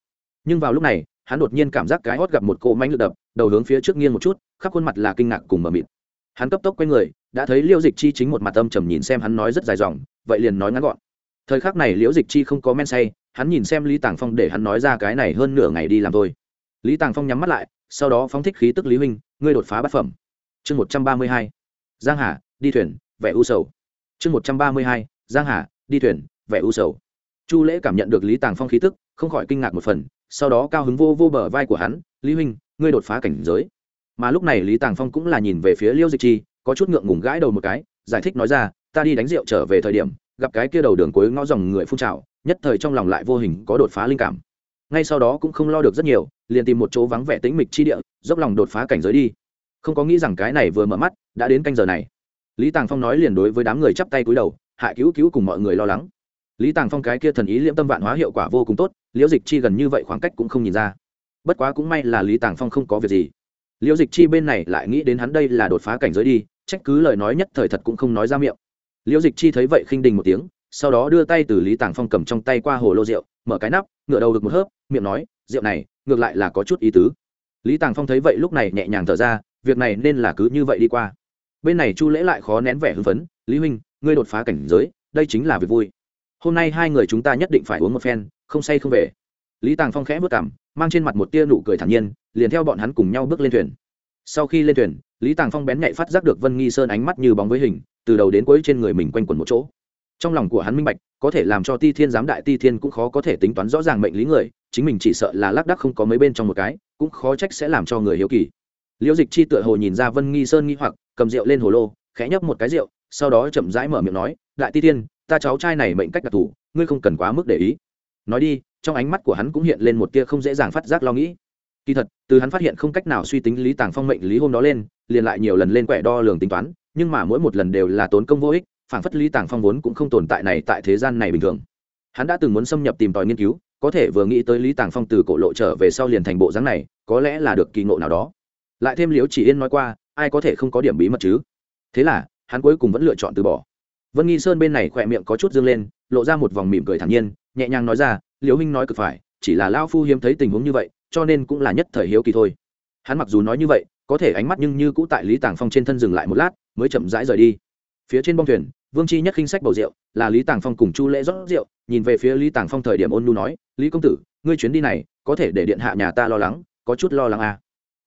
S1: Nhưng vào lúc này, hắn đột nhiên cảm giác cái hót gặp một cỗ mánh lượt đập, đầu hướng phía trước nghiêng một chút, khắp khuôn mặt là kinh ngạc cùng mờ mịt. Hắn cấp tốc q u a y người, đã thấy liễu dịch chi chính một mặt âm trầm nhìn xem hắn nói rất dài dòng, vậy liền nói ngắn gọn. Thời khắc này liễu dịch chi không có men say hắn nhìn xem lý tàng phong để hắn nói ra cái này hơn nửa ngày đi làm thôi. Lý tàng phong nhắm mắt lại, sau đó phóng thích khí tức lý huynh, ngươi đột phá bát phẩm. Chương một trăm ba mươi hai, giang hà, đi thuyền, vẻ u sầu. Chương một trăm ba mươi hai, giang hà, đi thuyền, vẻ u sầu. Chu lễ cảm nhận được lý tàng phong khí tức, không khỏi kinh ngạc một phần, sau đó cao hứng vô vô bờ vai của hắn, lý huynh, ngươi đột phá cảnh giới. Mà lúc này lý tàng phong cũng là nhìn về phía liêu dịch chi, có chút ngượng ngùng gãi đầu một cái, giải thích nói ra, ta đi đánh rượu trở về thời điểm, gặp cái kia đầu đường cuối ngõ dòng người phun trào nhất thời trong lòng lại vô hình có đột phá linh cảm. Ngay sau đó cũng không lo được rất nhiều, liền tìm một chỗ vắng vẻ tĩnh mịch chi địa, dốc lòng đột phá cảnh giới đi. Không có nghĩ rằng cái này vừa mở mắt, đã đến canh giờ này. Lý tàng phong nói liền đối với đám người chắp tay cúi đầu hạ cứu cứu cùng mọi người lo lắng. Lý tàng phong cái kia thần ý liễm tâm vạn hóa hiệu quả vô cùng tốt, liễu dịch chi gần như vậy khoảng cách cũng không nhìn ra. Bất quá cũng may là lý tàng phong không có việc gì. Liễu dịch chi bên này lại nghĩ đến hắn đây là đột phá cảnh giới đi, trách cứ lời nói nhất thời thật cũng không nói ra miệng. Liễu dịch chi thấy vậy khinh đình một tiếng sau đó đưa tay từ lý tàng phong cầm trong tay qua hồ lô rượu, mở cái nắp ngựa đầu được một hớp, miệng nói, rượu này, ngược lại là có chút ý tứ. Lý tàng phong thấy vậy lúc này nhẹ nhàng thở ra, việc này nên là cứ như vậy đi qua. Bên này chu lễ lại khó nén vẻ hưng phấn, lý huynh, ngươi đột phá cảnh giới, đây chính là việc vui. Hôm nay hai người chúng ta nhất định phải uống một phen, không say không về. Lý tàng phong khẽ vất cảm, mang trên mặt một tia nụ cười thản nhiên, liền theo bọn hắn cùng nhau bước lên thuyền. Sau khi lên thuyền, lý tàng phong bén nhạy phát giác được vân nghi sơn ánh mắt như bóng với hình, từ đầu đến cuối trên người mình quanh quẩn một chỗ trong lòng của hắn minh bạch, có thể làm cho ti thiên giám đại ti thiên cũng khó có thể tính toán rõ ràng mệnh lý người, chính mình chỉ sợ là lác đắc không có mấy bên trong một cái, cũng khó trách sẽ làm cho người hiếu kỳ. Liễu dịch chi tựa hồ nhìn ra vân nghi sơn nghi hoặc, cầm rượu lên hồ lô, khẽ nhấp một cái rượu, sau đó chậm rãi mở miệng nói, đại ti thiên, ta cháu trai này mệnh cách đặc thù, ngươi không cần quá mức để ý. Nói đi, trong ánh mắt của hắn cũng hiện lên một tia không dễ dàng phát giác lo nghĩ. Kỳ thật, từ hắn phát hiện không cách nào suy tính lý tàng phong mệnh lý hôm đó lên, liền lại nhiều lần lên quẻ đo lường tính toán, nhưng mà mỗi một lần đều là tốn công vô ích phản phất lý tàng phong vốn cũng không tồn tại này tại thế gian này bình thường. Hắn đã từng muốn xâm nhập tìm tòi nghiên cứu, có thể vừa nghĩ tới lý tàng phong từ cổ lộ trở về sau liền thành bộ dáng này, có lẽ là được kỳ ngộ nào đó. Lại thêm liếu chỉ yên nói qua, ai có thể không có điểm bí mật chứ? Thế là, hắn cuối cùng vẫn lựa chọn từ bỏ. Vân nghi sơn bên này khỏe miệng có chút dương lên, lộ ra một vòng mỉm cười thản nhiên, nhẹ nhàng nói ra, liễu huynh nói cực phải, chỉ là lao phu hiếm thấy tình huống như vậy, cho nên cũng là nhất thời hiếu kỳ thôi. Hắn mặc dù nói như vậy, có thể ánh mắt nhưng như cũ tại lý tàng phong trên thân dừng lại một lát, mới chậm rãi rời đi phía trên bông thuyền, vương chi nhất khinh sách bầu rượu, là lý tàng phong cùng chu lễ rót rượu, nhìn về phía lý tàng phong thời điểm ôn nu nói, lý công tử, ngươi chuyến đi này, có thể để điện hạ nhà ta lo lắng, có chút lo lắng à.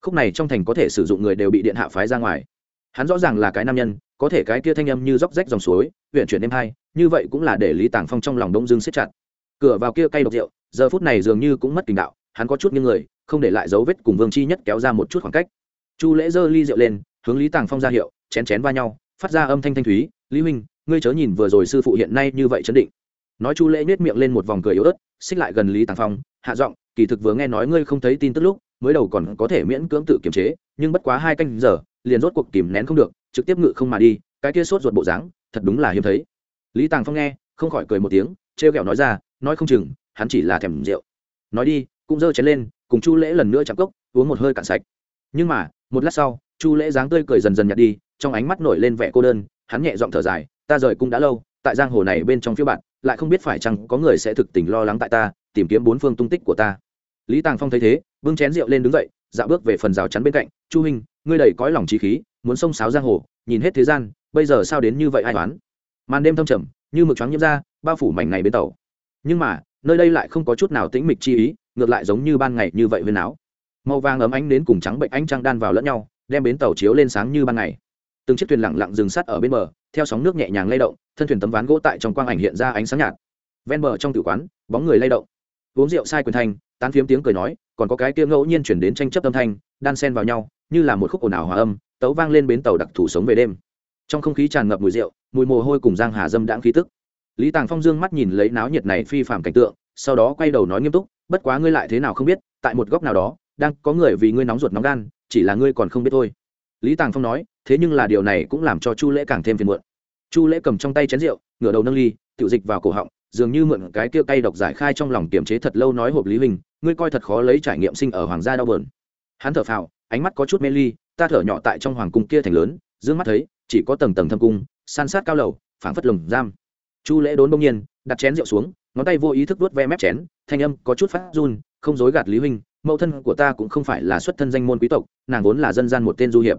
S1: khúc này trong thành có thể sử dụng người đều bị điện hạ phái ra ngoài. Hắn rõ ràng là cái nam nhân, có thể cái kia thanh âm như róc rách dòng suối huyện chuyển đêm hai, như vậy cũng là để lý tàng phong trong lòng đông dương siết chặt. Cửa vào kia cay độc rượu, giờ phút này dường như cũng mất tình đạo, hắn có chút những người, không để lại dấu vết cùng vương chi nhất kéo ra một chút khoảng cách. Chu lễ giơ ly rượu lên, hướng lý tàng phong ra hiệu, chén chén va nhau phát ra âm thanh thanh thúy, lý huynh, ngươi chớ nhìn vừa rồi sư phụ hiện nay như vậy chấn định. Nói chu lễ nết miệng lên một vòng cười yếu ớt, xích lại gần lý tàng phong, hạ giọng, kỳ thực vừa nghe nói ngươi không thấy tin tức lúc, mới đầu còn có thể miễn cưỡng tự kiềm chế, nhưng bất quá hai canh giờ, liền rốt cuộc kìm nén không được, trực tiếp ngự không mà đi, cái kia sốt ruột bộ dáng, thật đúng là hiếm thấy. Lý tàng phong nghe, không khỏi cười một tiếng, trêu ghẹo nói ra, nói không chừng, hắn chỉ là thèm rượu. Nói đi, cũng giơ chén lên, cùng chu lễ lần nữa chạm cốc, uống một hơi cạn sạch. Nhưng mà, một lát sau, chu lễ dáng tươi cười dần dần nhạt đi trong ánh mắt nổi lên vẻ cô đơn, hắn nhẹ giọng thở dài, ta rời cung đã lâu, tại giang hồ này bên trong phía bạn lại không biết phải chăng có người sẽ thực tình lo lắng tại ta, tìm kiếm bốn phương tung tích của ta. Lý tàng phong thấy thế, bưng chén rượu lên đứng dậy dạo bước về phần rào chắn bên cạnh, chu hình ngươi đầy cõi lòng trí khí, muốn xông sáo giang hồ, nhìn hết thế gian, bây giờ sao đến như vậy ai toán màn đêm thâm trầm, như mực choáng nhiễm ra, bao phủ mảnh này bên tàu. Nhưng mà, nơi đây lại không có chút nào tĩnh mịch chi ý, ngược lại giống như ban ngày như vậy huyền áo màu vàng ấm ánh đến cùng trắng bệnh ánh trăng đan vào lẫn nhau, đem bến tàu chiếu lên sáng như ban ngày từng chiếc thuyền lặng lặng dừng sắt ở bên bờ, theo sóng nước nhẹ nhàng lay động, thân thuyền tấm ván gỗ tại trong quang ảnh hiện ra ánh sáng nhạt. Ven bờ trong tử quán, bóng người lay động. Uống rượu sai quyền thanh, tán phiếm tiếng cười nói, còn có cái kia ngẫu nhiên chuyển đến tranh chấp âm thanh, đan sen vào nhau, như là một khúc ồn ào hòa âm, tấu vang lên bến tàu đặc thủ sống về đêm. Trong không khí tràn ngập mùi rượu, mùi mồ hôi cùng giang hà dâm đãng khí tức. Lý tàng phong dương mắt nhìn lấy náo nhiệt này phi phạm cảnh tượng, sau đó quay đầu nói nghiêm túc, bất quá ngươi lại thế nào không biết, tại một góc nào đó, đang có người vì ngươi nóng ruột nóng gan, chỉ là ngươi còn không biết thôi lý tàng phong nói, thế nhưng là điều này cũng làm cho chu lễ càng thêm phiền muộn. Chu lễ cầm trong tay chén rượu, ngửa đầu nâng ly, tiểu dịch vào cổ họng, dường như mượn cái kia cay độc giải khai trong lòng kiềm chế thật lâu nói hộp lý huynh ngươi coi thật khó lấy trải nghiệm sinh ở hoàng gia đau bờn hắn thở phào, ánh mắt có chút mê ly, ta thở nhỏ tại trong hoàng cung kia thành lớn d mắt thấy, chỉ có tầng tầng thâm cung, san sát cao lầu, phảng phất lồng giam. Chu lễ đốn bỗng nhiên, đặt chén rượu xuống, ngón tay vô ý thức đuốt ve mép chén, thanh âm có chút phát run, không dối gạt lý huynh mẫu thân của ta cũng không phải là xuất thân danh môn quý tộc, nàng vốn là dân gian một tên du hiệp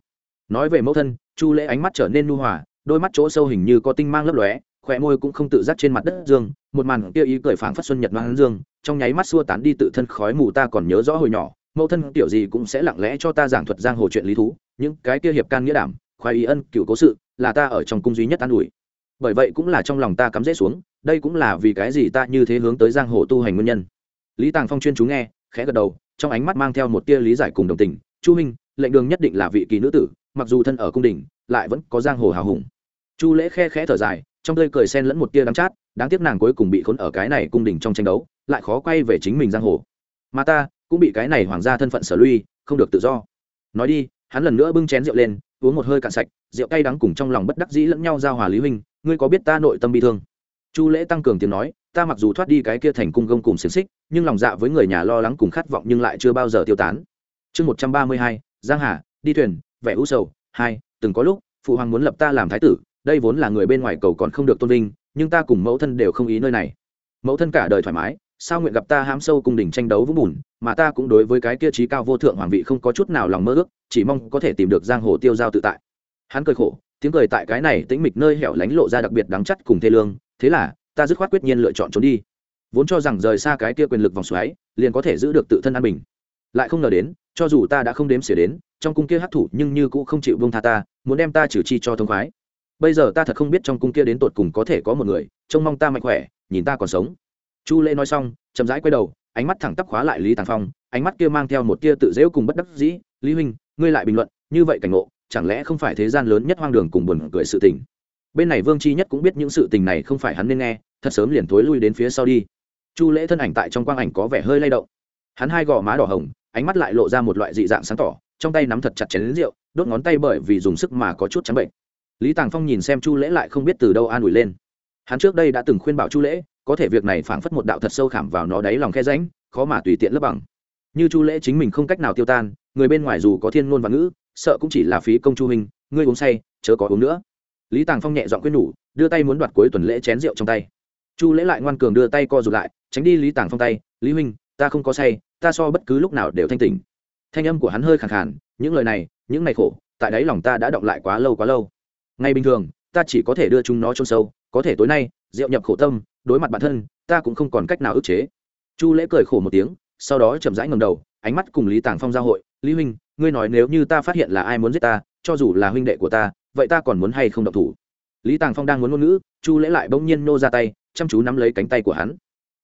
S1: nói về mẫu thân, chu lễ ánh mắt trở nên nu hòa, đôi mắt chỗ sâu hình như có tinh mang lấp lóe khỏe môi cũng không tự giác trên mặt đất dương, một màn kia ý cười phảng phất xuân nhật mang dương, trong nháy mắt xua tán đi tự thân khói mù ta còn nhớ rõ hồi nhỏ, mẫu thân tiểu gì cũng sẽ lặng lẽ cho ta giảng thuật giang hồ chuyện lý thú, những cái kia hiệp can nghĩa đảm, khoái ý ân cựu cố sự, là ta ở trong cung duy nhất an ủi. Bởi vậy cũng là trong lòng ta cắm rễ xuống, đây cũng là vì cái gì ta như thế hướng tới giang hồ tu hành nguyên nhân. Lý tàng phong chuyên chú nghe, khẽ gật đầu, trong ánh mắt mang theo một tia lý giải cùng đồng tình, chu minh lệnh đường nhất định là vị kỳ nữ tử mặc dù thân ở cung đình, lại vẫn có giang hồ hào hùng. Chu lễ khe khẽ thở dài, trong tơi cười sen lẫn một tia đắng chát, đáng tiếc nàng cuối cùng bị khốn ở cái này cung đình trong tranh đấu, lại khó quay về chính mình giang hồ. Mà ta, cũng bị cái này hoàng gia thân phận sở lui, không được tự do. Nói đi, hắn lần nữa bưng chén rượu lên, uống một hơi cạn sạch, rượu cay đắng cùng trong lòng bất đắc dĩ lẫn nhau giao hòa lý huynh, ngươi có biết ta nội tâm bị thương? Chu lễ tăng cường tiếng nói, ta mặc dù thoát đi cái kia thành cung gông cùng xiềng xích, nhưng lòng dạ với người nhà lo lắng cùng khát vọng nhưng lại chưa bao giờ tiêu tán. Chương một trăm ba mươi hai, giang hà, đi thuyền vẻ u sầu, hai, từng có lúc, phụ hoàng muốn lập ta làm thái tử, đây vốn là người bên ngoài cầu còn không được tôn vinh, nhưng ta cùng mẫu thân đều không ý nơi này. Mẫu thân cả đời thoải mái, sao nguyện gặp ta hám sâu cùng đỉnh tranh đấu vũng bùn, mà ta cũng đối với cái kia trí cao vô thượng hoàng vị không có chút nào lòng mơ ước, chỉ mong có thể tìm được giang hồ tiêu giao tự tại. Hắn cười khổ, tiếng cười tại cái này tĩnh mịch nơi hẻo lánh lộ ra đặc biệt đáng chắt cùng thê lương, thế là, ta dứt khoát quyết nhiên lựa chọn trốn đi. Vốn cho rằng rời xa cái kia quyền lực vòng xoáy, liền có thể giữ được tự thân an bình. Lại không ngờ đến cho dù ta đã không đếm xỉa đến, trong cung kia hấp thụ nhưng như cũng không chịu buông tha ta, muốn đem ta trừ chi cho thông khoái. Bây giờ ta thật không biết trong cung kia đến tột cùng có thể có một người, trông mong ta mạnh khỏe, nhìn ta còn sống. Chu lễ nói xong, chậm rãi quay đầu, ánh mắt thẳng tắp khóa lại lý tàng phong, ánh mắt kia mang theo một tia tự dễu cùng bất đắc dĩ, lý huynh, ngươi lại bình luận, như vậy cảnh ngộ, chẳng lẽ không phải thế gian lớn nhất hoang đường cùng buồn cười sự tình? Bên này vương chi nhất cũng biết những sự tình này không phải hắn nên nghe, thật sớm liền thối lui đến phía sau đi. Chu lễ thân ảnh tại trong quang ảnh có vẻ hơi lay động. Hắn hai gò má đỏ hồng ánh mắt lại lộ ra một loại dị dạng sáng tỏ, trong tay nắm thật chặt chén rượu, đốt ngón tay bởi vì dùng sức mà có chút trắng bệnh. Lý tàng phong nhìn xem chu lễ lại không biết từ đâu an ủi lên. Hắn trước đây đã từng khuyên bảo chu lễ, có thể việc này phảng phất một đạo thật sâu khảm vào nó đáy lòng khe ránh khó mà tùy tiện lấp bằng. Như chu lễ chính mình không cách nào tiêu tan, người bên ngoài dù có thiên ngôn và ngữ, sợ cũng chỉ là phí công chu hình ngươi uống say, chớ có uống nữa. Lý tàng phong nhẹ dọn quyết nhủ, đưa tay muốn đoạt cuối tuần lễ chén rượu trong tay. Chu lễ lại ngoan cường đưa tay co rụt lại, tránh đi lý tàng phong tay, lý huynh ta không có say, ta so bất cứ lúc nào đều thanh tỉnh. Thanh âm của hắn hơi khẳng khàn, những lời này, những ngày khổ, tại đáy lòng ta đã động lại quá lâu quá lâu. Ngày bình thường, ta chỉ có thể đưa chúng nó chôn sâu, có thể tối nay, rượu nhập khổ tâm, đối mặt bản thân, ta cũng không còn cách nào ức chế. Chu lễ cười khổ một tiếng, sau đó chậm rãi ngầm đầu, ánh mắt cùng lý tàng phong giao hội. Lý huynh, ngươi nói nếu như ta phát hiện là ai muốn giết ta, cho dù là huynh đệ của ta, vậy ta còn muốn hay không độc thủ? Lý tàng phong đang muốn ngôn ngữ, chu lễ lại bỗng nhiên nô ra tay, chăm chú nắm lấy cánh tay của hắn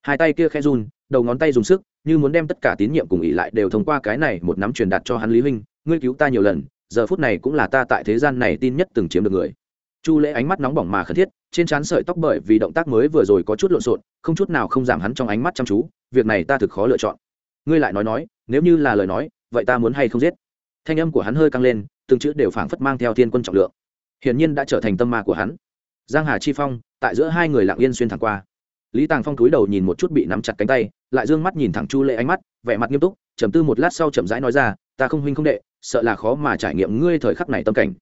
S1: hai tay kia khe run, đầu ngón tay dùng sức, như muốn đem tất cả tín nhiệm cùng ỉ lại đều thông qua cái này một nắm truyền đạt cho hắn lý huynh, ngươi cứu ta nhiều lần, giờ phút này cũng là ta tại thế gian này tin nhất từng chiếm được người. Chu lễ ánh mắt nóng bỏng mà khẩn thiết, trên trán sợi tóc bởi vì động tác mới vừa rồi có chút lộn xộn, không chút nào không giảm hắn trong ánh mắt chăm chú, việc này ta thực khó lựa chọn. Ngươi lại nói nói, nếu như là lời nói, vậy ta muốn hay không giết? Thanh âm của hắn hơi căng lên, từng chữ đều phảng phất mang theo thiên quân trọng lượng. Hiển nhiên đã trở thành tâm ma của hắn. Giang hà chi phong, tại giữa hai người lặng yên xuyên thẳng qua lý tàng phong cúi đầu nhìn một chút bị nắm chặt cánh tay, lại d ư ơ n g mắt nhìn thẳng chu lệ ánh mắt, vẻ mặt nghiêm túc, trầm tư một lát sau chậm rãi nói ra, ta không huynh không đệ, sợ là khó mà trải nghiệm ngươi thời khắc này tâm cảnh.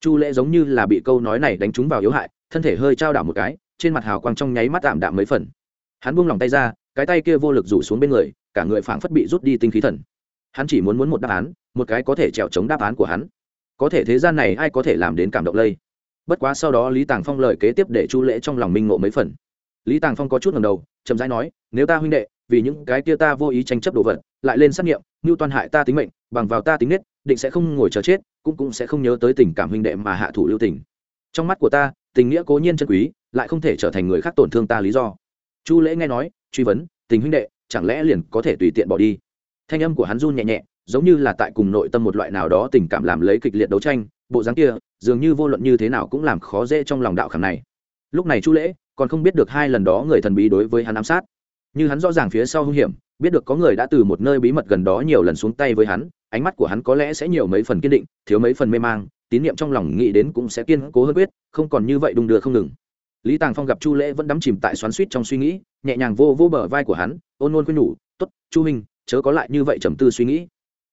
S1: Chu lệ giống như là bị câu nói này đánh trúng vào yếu hại, thân thể hơi trao đảo một cái, trên mặt hào quang trong nháy mắt tạm đạm mấy phần. Hắn buông lòng tay ra, cái tay kia vô lực rủ xuống bên người, cả người phảng phất bị rút đi tinh khí thần. Hắn chỉ muốn muốn một đáp án, một cái có thể trèo chống đáp án của hắn. Có thể thế gian này ai có thể làm đến cảm động lây? Bất quá sau đó lý tàng phong lời kế tiếp để chu lễ trong lòng minh ngộ mấy phần lý tàng phong có chút ngầm đầu, chậm rãi nói, nếu ta huynh đệ, vì những cái kia ta vô ý tranh chấp đồ vật, lại lên xét nghiệm như toàn hại ta tính mệnh, bằng vào ta tính nết, định sẽ không ngồi chờ chết, cũng cũng sẽ không nhớ tới tình cảm huynh đệ mà hạ thủ lưu tình. Trong mắt của ta, tình nghĩa cố nhiên chân quý, lại không thể trở thành người khác tổn thương ta lý do. Chu lễ nghe nói, truy vấn, tình huynh đệ, chẳng lẽ liền có thể tùy tiện bỏ đi? Thanh âm của hắn run nhẹ nhẹ, giống như là tại cùng nội tâm một loại nào đó tình cảm làm lấy kịch liệt đấu tranh, bộ dáng kia, dường như vô luận như thế nào cũng làm khó dễ trong lòng đạo khảm này. Lúc này chu lễ còn không biết được hai lần đó người thần bí đối với hắn ám sát. Như hắn rõ ràng phía sau hung hiểm, biết được có người đã từ một nơi bí mật gần đó nhiều lần xuống tay với hắn, ánh mắt của hắn có lẽ sẽ nhiều mấy phần kiên định, thiếu mấy phần mê mang, tín nhiệm trong lòng nghĩ đến cũng sẽ kiên cố hơn quyết, không còn như vậy đung đưa không ngừng. Lý tàng phong gặp chu lễ vẫn đắm chìm tại xoắn suýt trong suy nghĩ, nhẹ nhàng vô vô bờ vai của hắn, ôn ôn khuyên nhủ t ố t chu minh chớ có lại như vậy trầm tư suy nghĩ.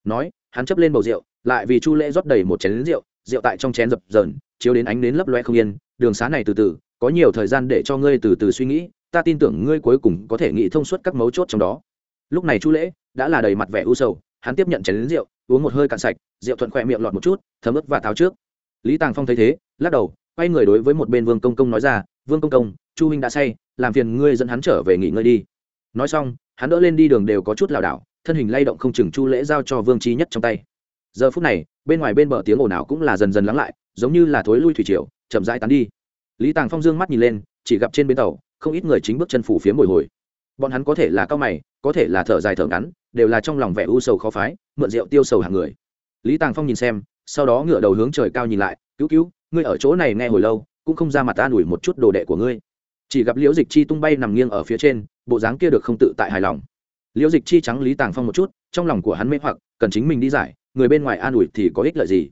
S1: Nói, hắn chấp lên bầu rượu, lại vì chu lễ rót đầy một chén rượu rượu tại trong chén dập dờn, chiếu đến ánh đến lấp loe không yên, đường xá này từ từ có nhiều thời gian để cho ngươi từ từ suy nghĩ, ta tin tưởng ngươi cuối cùng có thể nghĩ thông suốt các mấu chốt trong đó. Lúc này chu lễ đã là đầy mặt vẻ u sầu, hắn tiếp nhận chén đến rượu, uống một hơi cạn sạch, rượu thuận khỏe miệng lọt một chút, thấm ướt và tháo trước. Lý tàng phong thấy thế, lắc đầu, quay người đối với một bên vương công công nói ra, vương công công, chu huynh đã say, làm phiền ngươi dẫn hắn trở về nghỉ ngơi đi. Nói xong, hắn đỡ lên đi đường đều có chút lảo đảo, thân hình lay động không chừng chu lễ giao cho vương trí nhất trong tay. Giờ phút này, bên ngoài bên bờ tiếng ồn ào cũng là dần dần lắng lại, giống như là thối lui thủy triều, chậm rãi tán đi lý tàng phong dương mắt nhìn lên, chỉ gặp trên bến tàu, không ít người chính bước chân phủ phía bồi hồi. Bọn hắn có thể là cao mày, có thể là thở dài thở ngắn, đều là trong lòng vẻ u sầu khó phái, mượn rượu tiêu sầu hàng người. Lý tàng phong nhìn xem, sau đó ngựa đầu hướng trời cao nhìn lại, cứu cứu, ngươi ở chỗ này nghe hồi lâu, cũng không ra mặt ta ủi một chút đồ đệ của ngươi. Chỉ gặp liễu dịch chi tung bay nằm nghiêng ở phía trên, bộ dáng kia được không tự tại hài lòng. Liễu dịch chi trắng lý tàng phong một chút, trong lòng của hắn mê hoặc, cần chính mình đi giải, người bên ngoài an ủi thì có ích lợi gì?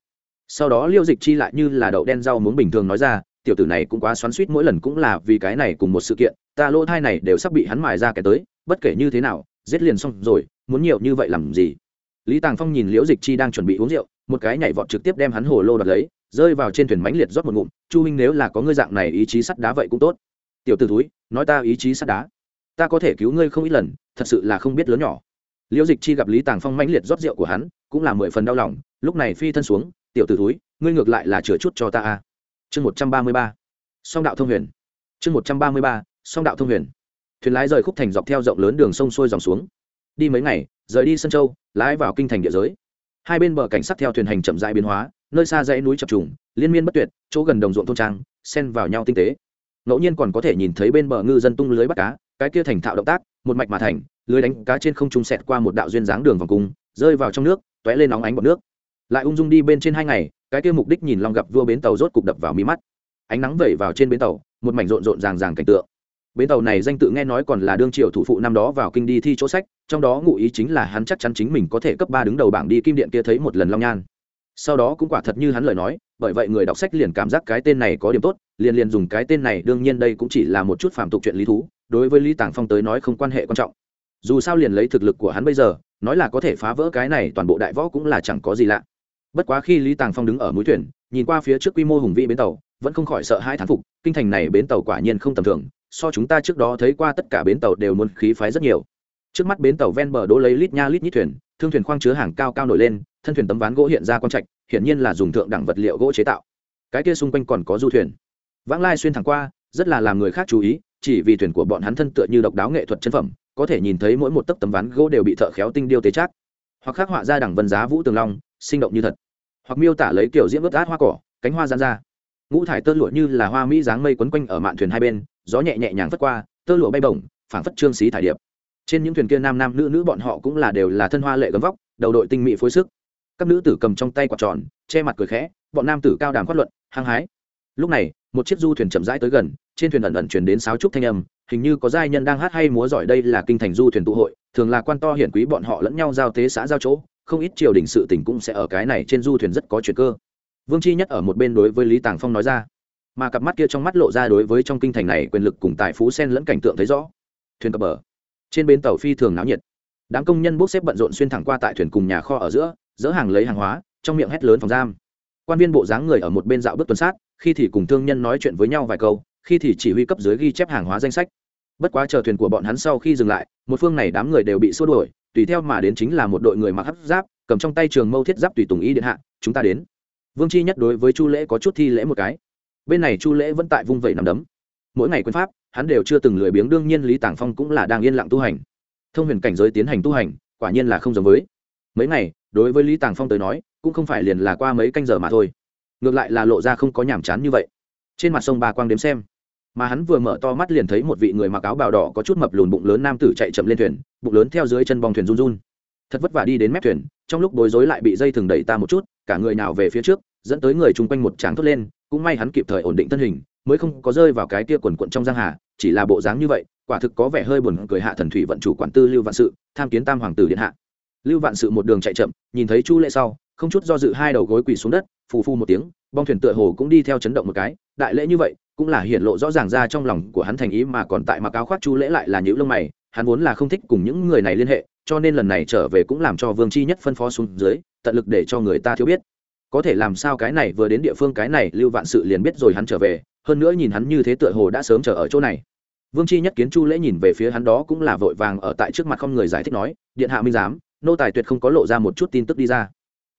S1: Sau đó liễu dịch chi lại như là đậu đen rau muống bình thường nói ra tiểu tử này cũng quá xoắn suýt mỗi lần cũng là vì cái này cùng một sự kiện, ta lỗ thai này đều sắp bị hắn mài ra cái tới, bất kể như thế nào, giết liền xong rồi, muốn nhiều như vậy làm gì? Lý tàng phong nhìn liễu dịch chi đang chuẩn bị uống rượu, một cái nhảy vọt trực tiếp đem hắn hồ lô đoạt lấy, rơi vào trên thuyền mãnh liệt rót một ngụm, chu huynh nếu là có ngươi dạng này ý chí sắt đá vậy cũng tốt. Tiểu t ử túi nói ta ý chí sắt đá, ta có thể cứu ngươi không ít lần, thật sự là không biết lớn nhỏ. Liễu dịch chi gặp lý tàng phong mãnh liệt rót rượu của hắn, cũng là mười phần đau lòng, lúc này phi thân xuống, tiểu t ử túi ngươi ngược lại là chừa chút cho ta a chương một trăm ba mươi ba, song đạo thông huyền. chương một trăm ba mươi ba, song đạo thông huyền. thuyền lái rời khúc thành dọc theo rộng lớn đường sông xuôi dòng xuống. đi mấy ngày, rời đi sân châu, lái vào kinh thành địa giới. hai bên bờ cảnh sát theo thuyền hành chậm rãi biến hóa, nơi xa dãy núi chập trùng, liên miên bất tuyệt, chỗ gần đồng ruộng thôn trang, xen vào nhau tinh tế. ngẫu nhiên còn có thể nhìn thấy bên bờ ngư dân tung lưới bắt cá, cái kia thành thạo động tác, một mạch mà thành, lưới đánh cá trên không trung sẹt qua một đạo duyên dáng đường vòng cung, rơi vào trong nước t ó é lên nóng ánh bọt nước. lại ung dung đi bên trên hai ngày cái kia mục đích nhìn long gặp vua bến tàu rốt cục đập vào mí mắt. Ánh nắng vẩy vào trên bến tàu, một mảnh rộn rộn ràng ràng cảnh tượng. Bến tàu này danh tự nghe nói còn là đương triều thủ phụ năm đó vào kinh đi thi chỗ sách, trong đó ngụ ý chính là hắn chắc chắn chính mình có thể cấp ba đứng đầu bảng đi kim điện kia thấy một lần long nhan. Sau đó cũng quả thật như hắn lời nói, bởi vậy người đọc sách liền cảm giác cái tên này có điểm tốt, liền liền dùng cái tên này, đương nhiên đây cũng chỉ là một chút phạm tục chuyện lý thú, đối với lý tàng phong tới nói không quan hệ quan trọng. Dù sao liền lấy thực lực của hắn bây giờ, nói là có thể phá vỡ cái này toàn bộ đại võ cũng là chẳng có gì lạ bất quá khi lý tàng phong đứng ở mũi thuyền, nhìn qua phía trước quy mô hùng vĩ bến tàu, vẫn không khỏi sợ hai thán phục, kinh thành này bến tàu quả nhiên không tầm thường, so chúng ta trước đó thấy qua tất cả bến tàu đều muốn khí phái rất nhiều. Trước mắt bến tàu ven bờ đỗ lấy lít nha lít nhít thuyền, thương thuyền khoang chứa hàng cao cao nổi lên, thân thuyền tấm ván gỗ hiện ra con trạch, hiển nhiên là dùng thượng đẳng vật liệu gỗ chế tạo. Cái kia xung quanh còn có du thuyền. Vãng lai xuyên thẳng qua, rất là làm người khác chú ý, chỉ vì thuyền của bọn hắn thân tựa như độc đáo nghệ thuật chân phẩm, có thể nhìn thấy mỗi một tấc tấm ván gỗ đều bị thợ khéo tinh điêu tế chắc hoặc khắc họa ra đẳng vân giá vũ tường long sinh động như thật. Hoặc miêu tả lấy kiểu diễm ướt át hoa cỏ, cánh hoa gian ra. Ngũ thải tơ lụa như là hoa mỹ dáng mây quấn quanh ở mạn thuyền hai bên, gió nhẹ nhẹ nhàng phất qua, tơ lụa bay bổng, phảng phất trương xí thải điệp. Trên những thuyền kia nam nam nữ nữ bọn họ cũng là đều là thân hoa lệ gấm vóc, đầu đội tinh mỹ phối sức. Các nữ tử cầm trong tay quạt tròn, che mặt cười khẽ, bọn nam tử cao đàm phát luận, hăng hái. Lúc này, một chiếc du thuyền chậm rãi tới gần, trên thuyền ẩn ẩn chuyển đến sáo trúc thanh âm, hình như có giai nhân đang hát hay múa giỏi đây là kinh thành du thuyền tụ hội, thường là quan to hiển quý bọn họ lẫn nhau giao tế xã giao chỗ không ít triều đình sự tình cũng sẽ ở cái này trên du thuyền rất có chuyện cơ. Vương chi nhất ở một bên đối với lý tàng phong nói ra. Mà cặp mắt kia trong mắt lộ ra đối với trong kinh thành này quyền lực cùng tài phú sen lẫn cảnh tượng thấy rõ. Thuyền cập bờ. Trên bến tàu phi thường náo nhiệt. Đám công nhân bốc xếp bận rộn xuyên thẳng qua tại thuyền cùng nhà kho ở giữa, dỡ hàng lấy hàng hóa, trong miệng hét lớn phòng giam. Quan viên bộ dáng người ở một bên dạo bước tuần sát, khi thì cùng thương nhân nói chuyện với nhau vài câu, khi thì chỉ huy cấp dưới ghi chép hàng hóa danh sách. Bất quá chờ thuyền của bọn hắn sau khi dừng lại, một phương này đám người đều bị xua đuổi tùy theo mà đến chính là một đội người mặc hấp giáp, cầm trong tay trường mâu thiết giáp tùy tùng y điện hạ, chúng ta đến. Vương chi nhất đối với chu lễ có chút thi lễ một cái. Bên này chu lễ vẫn tại vung vẩy nằm đấm. Mỗi ngày quân pháp, hắn đều chưa từng lười biếng, đương nhiên lý tàng phong cũng là đang yên lặng tu hành. Thông huyền cảnh giới tiến hành tu hành, quả nhiên là không giống với. Mấy ngày, đối với lý tàng phong tới nói, cũng không phải liền là qua mấy canh giờ mà thôi. Ngược lại là lộ ra không có nhàm chán như vậy. Trên mặt sông ba quang đếm xem mà hắn vừa mở to mắt liền thấy một vị người mặc áo bào đỏ có chút mập lùn bụng lớn nam tử chạy chậm lên thuyền, bụng lớn theo dưới chân bong thuyền run run. Thật vất vả đi đến mép thuyền, trong lúc bối rối lại bị dây thừng đẩy ta một chút, cả người nào về phía trước, dẫn tới người chung quanh một tráng thốt lên, cũng may hắn kịp thời ổn định thân hình, mới không có rơi vào cái tia quần quận trong giang hà, chỉ là bộ dáng như vậy, quả thực có vẻ hơi buồn cười hạ thần thủy vận chủ quản tư lưu vạn sự, tham kiến tam hoàng tử điện hạ. Lưu vạn sự một đường chạy chậm, nhìn thấy chu lệ sau, không chút do dự hai đầu gối quỳ xuống đất, phù phu một tiếng, bong thuyền tựa hồ cũng đi theo chấn động một cái, đại lễ như vậy cũng là hiện lộ rõ ràng ra trong lòng của hắn thành ý mà còn tại mặc áo khoác chu lễ lại là những lông mày, hắn vốn là không thích cùng những người này liên hệ, cho nên lần này trở về cũng làm cho vương chi nhất phân phó xuống dưới, tận lực để cho người ta thiếu biết. Có thể làm sao cái này vừa đến địa phương cái này lưu vạn sự liền biết rồi hắn trở về, hơn nữa nhìn hắn như thế tựa hồ đã sớm chờ ở chỗ này. Vương chi nhất kiến chu lễ nhìn về phía hắn đó cũng là vội vàng ở tại trước mặt không người giải thích nói, điện hạ minh giám, nô tài tuyệt không có lộ ra một chút tin tức đi ra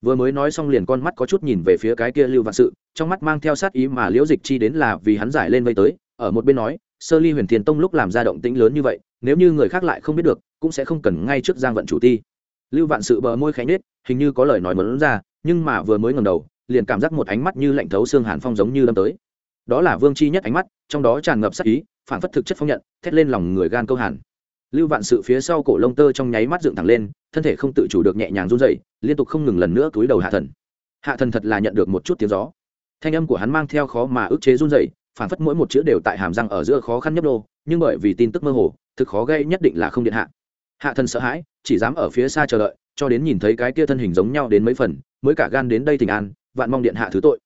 S1: vừa mới nói xong liền con mắt có chút nhìn về phía cái kia lưu vạn sự, trong mắt mang theo sát ý mà liễu dịch chi đến là vì hắn giải lên vây tới, ở một bên nói, sơ ly huyền thiền tông lúc làm ra động tĩnh lớn như vậy, nếu như người khác lại không biết được, cũng sẽ không cần ngay trước giang vận chủ ti. Lưu vạn sự bờ môi khẽ nết hình như có lời nói muốn ra, nhưng mà vừa mới ngầm đầu, liền cảm giác một ánh mắt như lạnh thấu xương hàn phong giống như đâm tới. Đó là vương chi nhất ánh mắt, trong đó tràn ngập sát ý phản phất thực chất phong nhận, thét lên lòng người gan câu hàn lưu vạn sự phía sau cổ lông tơ trong nháy mắt dựng thẳng lên, thân thể không tự chủ được nhẹ nhàng run dậy liên tục không ngừng lần nữa túi đầu hạ thần. Hạ thần thật là nhận được một chút tiếng gió. Thanh âm của hắn mang theo khó mà ức chế run dậy phản phất mỗi một chữ đều tại hàm răng ở giữa khó khăn nhấp đô, nhưng bởi vì tin tức mơ hồ, thực khó gây nhất định là không điện hạ. Hạ thần sợ hãi, chỉ dám ở phía xa chờ đợi, cho đến nhìn thấy cái kia thân hình giống nhau đến mấy phần, mới cả gan đến đây tình an, vạn mong điện hạ thứ tội.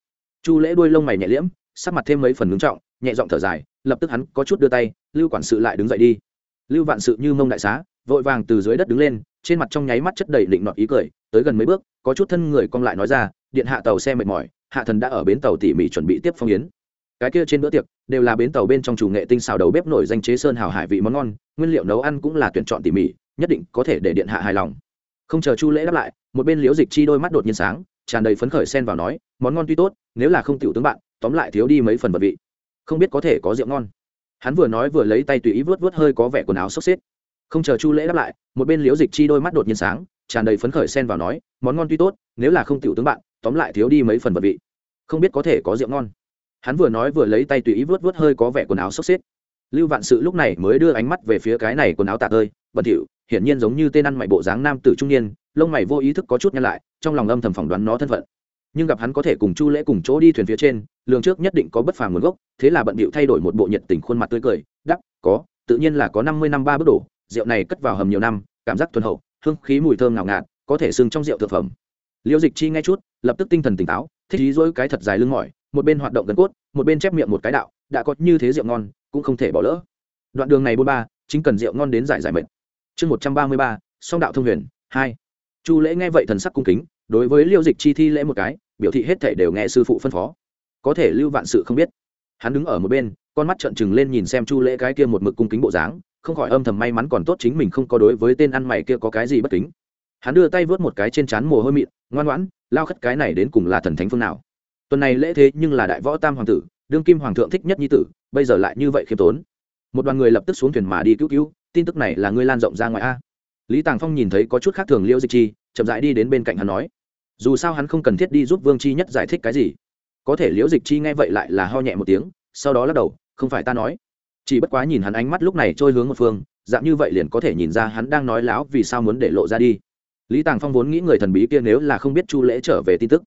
S1: Chu lễ đuôi lông mày nhẹ liễm, sắc mặt thêm mấy phần ngưng trọng, nhẹ giọng thở dài, lập tức hắn có chút đưa tay, lưu quản sự lại đứng dậy đi lưu vạn sự như mông đại xá, vội vàng từ dưới đất đứng lên, trên mặt trong nháy mắt chất đầy định nọt ý cười, tới gần mấy bước, có chút thân người cong lại nói ra, điện hạ tàu xe mệt mỏi, hạ thần đã ở bến tàu tỉ mỉ chuẩn bị tiếp phong yến. Cái kia trên bữa tiệc, đều là bến tàu bên trong chủ nghệ tinh xào đầu bếp nổi danh chế sơn hào hải vị món ngon, nguyên liệu nấu ăn cũng là tuyển chọn tỉ mỉ, nhất định có thể để điện hạ hài lòng. Không chờ chu lễ đáp lại, một bên liễu dịch chi đôi mắt đột nhiên sáng, tràn đầy phấn khởi xen vào nói, món ngon tuy tốt, nếu là không tiểu tướng bạn, tóm lại thiếu đi mấy phần vật vị. Không biết có thể có rượu ngon hắn vừa nói vừa lấy tay tùy ý vớt vớt hơi có vẻ quần áo xốc xếp. Không chờ chu lễ đáp lại, một bên liễu dịch chi đôi mắt đột nhiên sáng, tràn đầy phấn khởi xen vào nói, món ngon tuy tốt, nếu là không tiểu tướng bạn, tóm lại thiếu đi mấy phần vật vị. Không biết có thể có rượu ngon. Hắn vừa nói vừa lấy tay tùy ý vớt vớt hơi có vẻ quần áo xốc xếp. Lưu vạn sự lúc này mới đưa ánh mắt về phía cái này quần áo tạc ơi, bẩn thỉu, hiển nhiên giống như tên ăn mày bộ dáng nam tử trung niên, lông mày vô ý thức có chút nhăn lại, trong lòng âm thầm phỏng đoán nó thân phận nhưng gặp hắn có thể cùng chu lễ cùng chỗ đi thuyền phía trên, lường trước nhất định có bất phàm nguồn gốc, thế là bận bịu thay đổi một bộ nhiệt tình khuôn mặt tươi cười đắp có, tự nhiên là có năm mươi năm ba bước đổ, rượu này cất vào hầm nhiều năm, cảm giác thuần hậu, hương khí mùi thơm ngào ngạt, có thể sưng trong rượu thực phẩm. Liễu dịch chi ngay chút, lập tức tinh thần tỉnh táo, thích ý dỗi cái thật dài lưng mỏi, một bên hoạt động gần cốt, một bên chép miệng một cái đạo, đã có như thế rượu ngon, cũng không thể bỏ lỡ. Đoạn đường này bôn ba, chính cần rượu ngon đến giải giải mệt. Chương một trăm ba mươi ba, song đạo thông huyền, hai. Chu lễ nghe vậy thần sắc cung kính đối với liêu dịch chi thi lễ một cái, biểu thị hết thể đều nghe sư phụ phân phó. Có thể lưu vạn sự không biết. Hắn đứng ở một bên, con mắt trợn trừng lên nhìn xem chu lễ cái kia một mực cung kính bộ dáng, không khỏi âm thầm may mắn còn tốt chính mình không có đối với tên ăn mày kia có cái gì bất kính. Hắn đưa tay vớt một cái trên trán mồ hôi mịn, ngoan ngoãn, lao khất cái này đến cùng là thần thánh phương nào? Tuần này lễ thế nhưng là đại võ tam hoàng tử, đương kim hoàng thượng thích nhất nhi tử, bây giờ lại như vậy khiêm tốn. Một đoàn người lập tức xuống thuyền mà đi cứu cứu, tin tức này là ngươi lan rộng ra ngoài a. Lý tàng phong nhìn thấy có chút khác thường liễu dịch chi, chậm rãi đi đến bên cạnh hắn nói dù sao hắn không cần thiết đi giúp vương chi nhất giải thích cái gì. Có thể liễu dịch chi nghe vậy lại là ho nhẹ một tiếng, sau đó lắc đầu, không phải ta nói. Chỉ bất quá nhìn hắn ánh mắt lúc này trôi hướng một phương, dạng như vậy liền có thể nhìn ra hắn đang nói láo vì sao muốn để lộ ra đi. Lý tàng phong vốn nghĩ người thần bí kia nếu là không biết chu lễ trở về tin tức.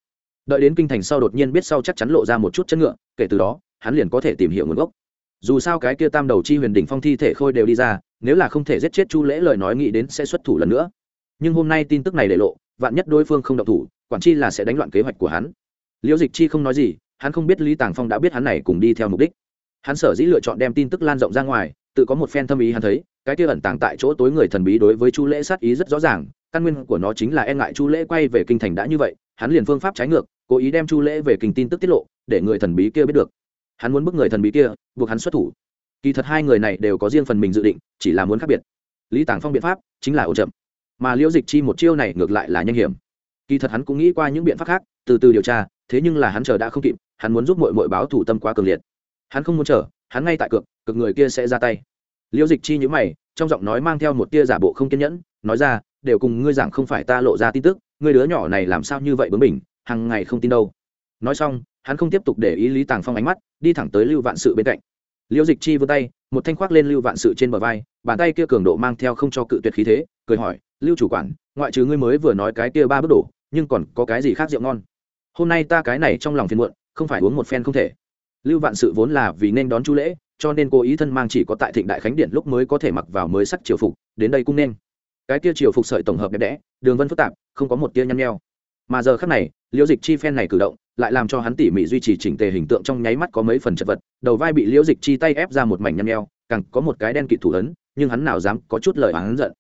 S1: Đợi đến kinh thành sau đột nhiên biết sau chắc chắn lộ ra một chút chất ngựa, kể từ đó, hắn liền có thể tìm hiểu nguồn gốc. Dù sao cái kia tam đầu chi huyền đỉnh phong thi thể khôi đều đi ra, nếu là không thể giết chết chu lễ lời nói nghĩ đến sẽ xuất thủ lần nữa. Nhưng hôm nay tin tức này để lộ, vạn nhất đối phương không độc thủ quản chi là sẽ đánh loạn kế hoạch của hắn. Liễu dịch chi không nói gì, hắn không biết lý tàng phong đã biết hắn này cùng đi theo mục đích. Hắn sở dĩ lựa chọn đem tin tức lan rộng ra ngoài, tự có một phen thâm ý hắn thấy, cái kia ẩn tàng tại chỗ tối người thần bí đối với chu lễ sát ý rất rõ ràng, căn nguyên của nó chính là e ngại chu lễ quay về kinh thành đã như vậy, hắn liền phương pháp trái ngược, cố ý đem chu lễ về kinh tin tức tiết lộ, để người thần bí kia biết được. Hắn muốn bức người thần bí kia, buộc hắn xuất thủ. Kỳ thật hai người này đều có riêng phần mình dự định, chỉ là muốn khác biệt. Lý tàng phong biện pháp chính là ổ chậm. Mà liễu dịch chi một chiêu này ngược lại là nhanh hiểm kỳ thật hắn cũng nghĩ qua những biện pháp khác, từ từ điều tra, thế nhưng là hắn chờ đã không kịp, hắn muốn giúp mội mội báo thủ tâm quá cường liệt. Hắn không muốn chờ, hắn ngay tại cược cực người kia sẽ ra tay. Liễu dịch chi nhữ mày, trong giọng nói mang theo một tia giả bộ không kiên nhẫn, nói ra, đều cùng ngươi giảng không phải ta lộ ra tin tức, ngươi đứa nhỏ này làm sao như vậy bướng mình hàng ngày không tin đâu. Nói xong, hắn không tiếp tục để ý lý tàng phong ánh mắt, đi thẳng tới lưu vạn sự bên cạnh. Liễu dịch chi vươn tay, một thanh khoác lên lưu vạn sự trên bờ vai, bàn tay kia cường độ mang theo không cho cự tuyệt khí thế, cười hỏi, lưu chủ quản ngoại trừ ngươi mới vừa nói cái kia ba bước đổ, nhưng còn có cái gì khác rượu ngon? Hôm nay ta cái này trong lòng phiền muộn, không phải uống một phen không thể. Lưu vạn sự vốn là vì nên đón chu lễ, cho nên cô ý thân mang chỉ có tại thịnh đại khánh điện lúc mới có thể mặc vào mới sắc triều phục, đến đây cũng nên. Cái kia triều phục sợi tổng hợp đẹp đẽ, đường vân phức tạp, không có một tia nhăn nheo. Mà giờ khác này, liễu dịch chi phen này cử động, lại làm cho hắn tỉ mỉ duy trì chỉnh tề hình tượng trong nháy mắt có mấy phần chật vật, đầu vai bị liễu dịch chi tay ép ra một mảnh nhăn nheo, càng có một cái đen kịt thủ ấn, nhưng hắn nào dám có chút lời hắn giận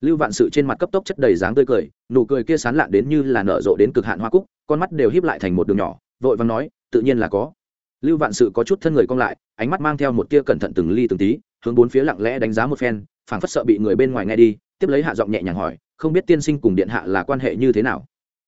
S1: lưu vạn sự trên mặt cấp tốc chất đầy dáng tươi cười, nụ cười kia sán lạn đến như là nở rộ đến cực hạn hoa cúc, con mắt đều híp lại thành một đường nhỏ, vội vàng nói, tự nhiên là có. Lưu vạn sự có chút thân người cong lại, ánh mắt mang theo một tia cẩn thận từng ly từng tí, hướng bốn phía lặng lẽ đánh giá một phen, phảng phất sợ bị người bên ngoài nghe đi, tiếp lấy hạ giọng nhẹ nhàng hỏi, không biết tiên sinh cùng điện hạ là quan hệ như thế nào?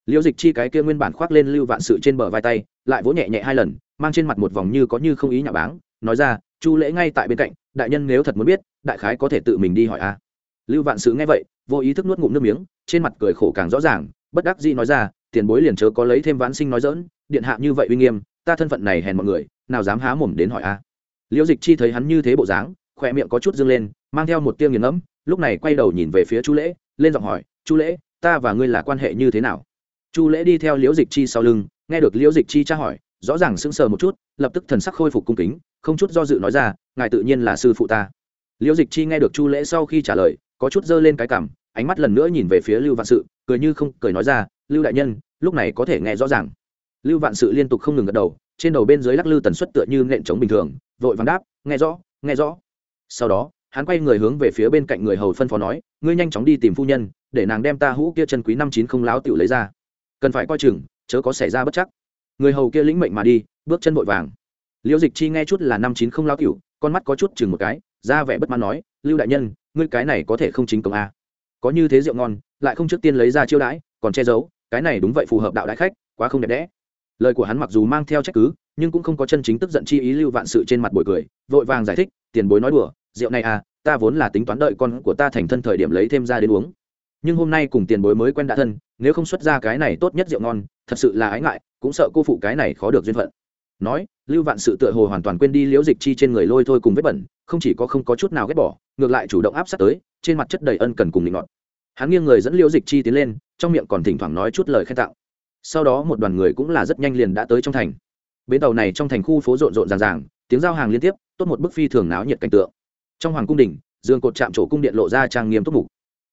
S1: Liễu dịch chi cái kia nguyên bản khoác lên lưu vạn sự trên bờ vai tay, lại vỗ nhẹ nhẹ hai lần, mang trên mặt một vòng như có như không ý nhà báng, nói ra, chu lễ ngay tại bên cạnh, đại nhân nếu thật muốn biết, đại khái có thể tự mình đi hỏi a lưu vạn sứ nghe vậy, vô ý thức nuốt ngụm nước miếng, trên mặt cười khổ càng rõ ràng, bất đắc dĩ nói ra, tiền bối liền chớ có lấy thêm vãn sinh nói dỡn điện hạ như vậy uy nghiêm, ta thân phận này hèn mọi người, nào dám há mồm đến hỏi a. Liễu dịch chi thấy hắn như thế bộ dáng, khỏe miệng có chút dâng lên, mang theo một tiêu nghiền ngẫm, lúc này quay đầu nhìn về phía chu lễ, lên giọng hỏi, chu lễ, ta và ngươi là quan hệ như thế nào? Chu lễ đi theo liễu dịch chi sau lưng, nghe được liễu dịch chi tra hỏi, rõ ràng sững sờ một chút, lập tức thần sắc khôi phục cung kính, không chút do dự nói ra, ngài tự nhiên là sư phụ ta. Liễu dịch chi nghe được chu lễ sau khi trả lời có chút dơ lên cái cảm, ánh mắt lần nữa nhìn về phía lưu vạn sự, cười như không cười nói ra, lưu đại nhân, lúc này có thể nghe rõ ràng. Lưu vạn sự liên tục không ngừng gật đầu, trên đầu bên dưới lắc lư tần suất tựa như nện trống bình thường, vội vàng đáp, nghe rõ nghe rõ. Sau đó, hắn quay người hướng về phía bên cạnh người hầu phân phó nói, ngươi nhanh chóng đi tìm phu nhân, để nàng đem ta hũ kia chân quý năm chín không láo tiểu lấy ra. Cần phải coi chừng, chớ có xảy ra bất chắc. Người hầu kia lĩnh mệnh mà đi, bước chân vội vàng. Liễu dịch chi nghe chút là năm chín không láo tiểu, con mắt có chút chừng một cái, ra vẻ bất mãn nói, lưu đại nhân ngươi cái này có thể không chính công a. À. có như thế rượu ngon, lại không trước tiên lấy ra chiêu đãi, còn che giấu, cái này đúng vậy phù hợp đạo đại khách, quá không đẹp đẽ. Lời của hắn mặc dù mang theo trách cứ, nhưng cũng không có chân chính tức giận chi ý lưu vạn sự trên mặt bồi cười, vội vàng giải thích, tiền bối nói đùa, rượu này à ta vốn là tính toán đợi con của ta thành thân thời điểm lấy thêm ra đến uống. Nhưng hôm nay cùng tiền bối mới quen đã thân, nếu không xuất ra cái này tốt nhất rượu ngon, thật sự là ái ngại, cũng sợ cô phụ cái này khó được duyên phận. Nói lưu vạn sự tựa hồ hoàn toàn quên đi liễu dịch chi trên người lôi thôi cùng vết bẩn, không chỉ có không có chút nào ghét bỏ, ngược lại chủ động áp sát tới, trên mặt chất đầy ân cần cùng định ngọt hắn nghiêng người dẫn liễu dịch chi tiến lên, trong miệng còn thỉnh thoảng nói chút lời khen tặng. Sau đó một đoàn người cũng là rất nhanh liền đã tới trong thành. Bến tàu này trong thành khu phố rộn rộn ràng ràng, tiếng giao hàng liên tiếp, tốt một bức phi thường náo nhiệt cảnh tượng. Trong hoàng cung đình dương cột chạm chỗ cung điện lộ ra trang nghiêm túc mục.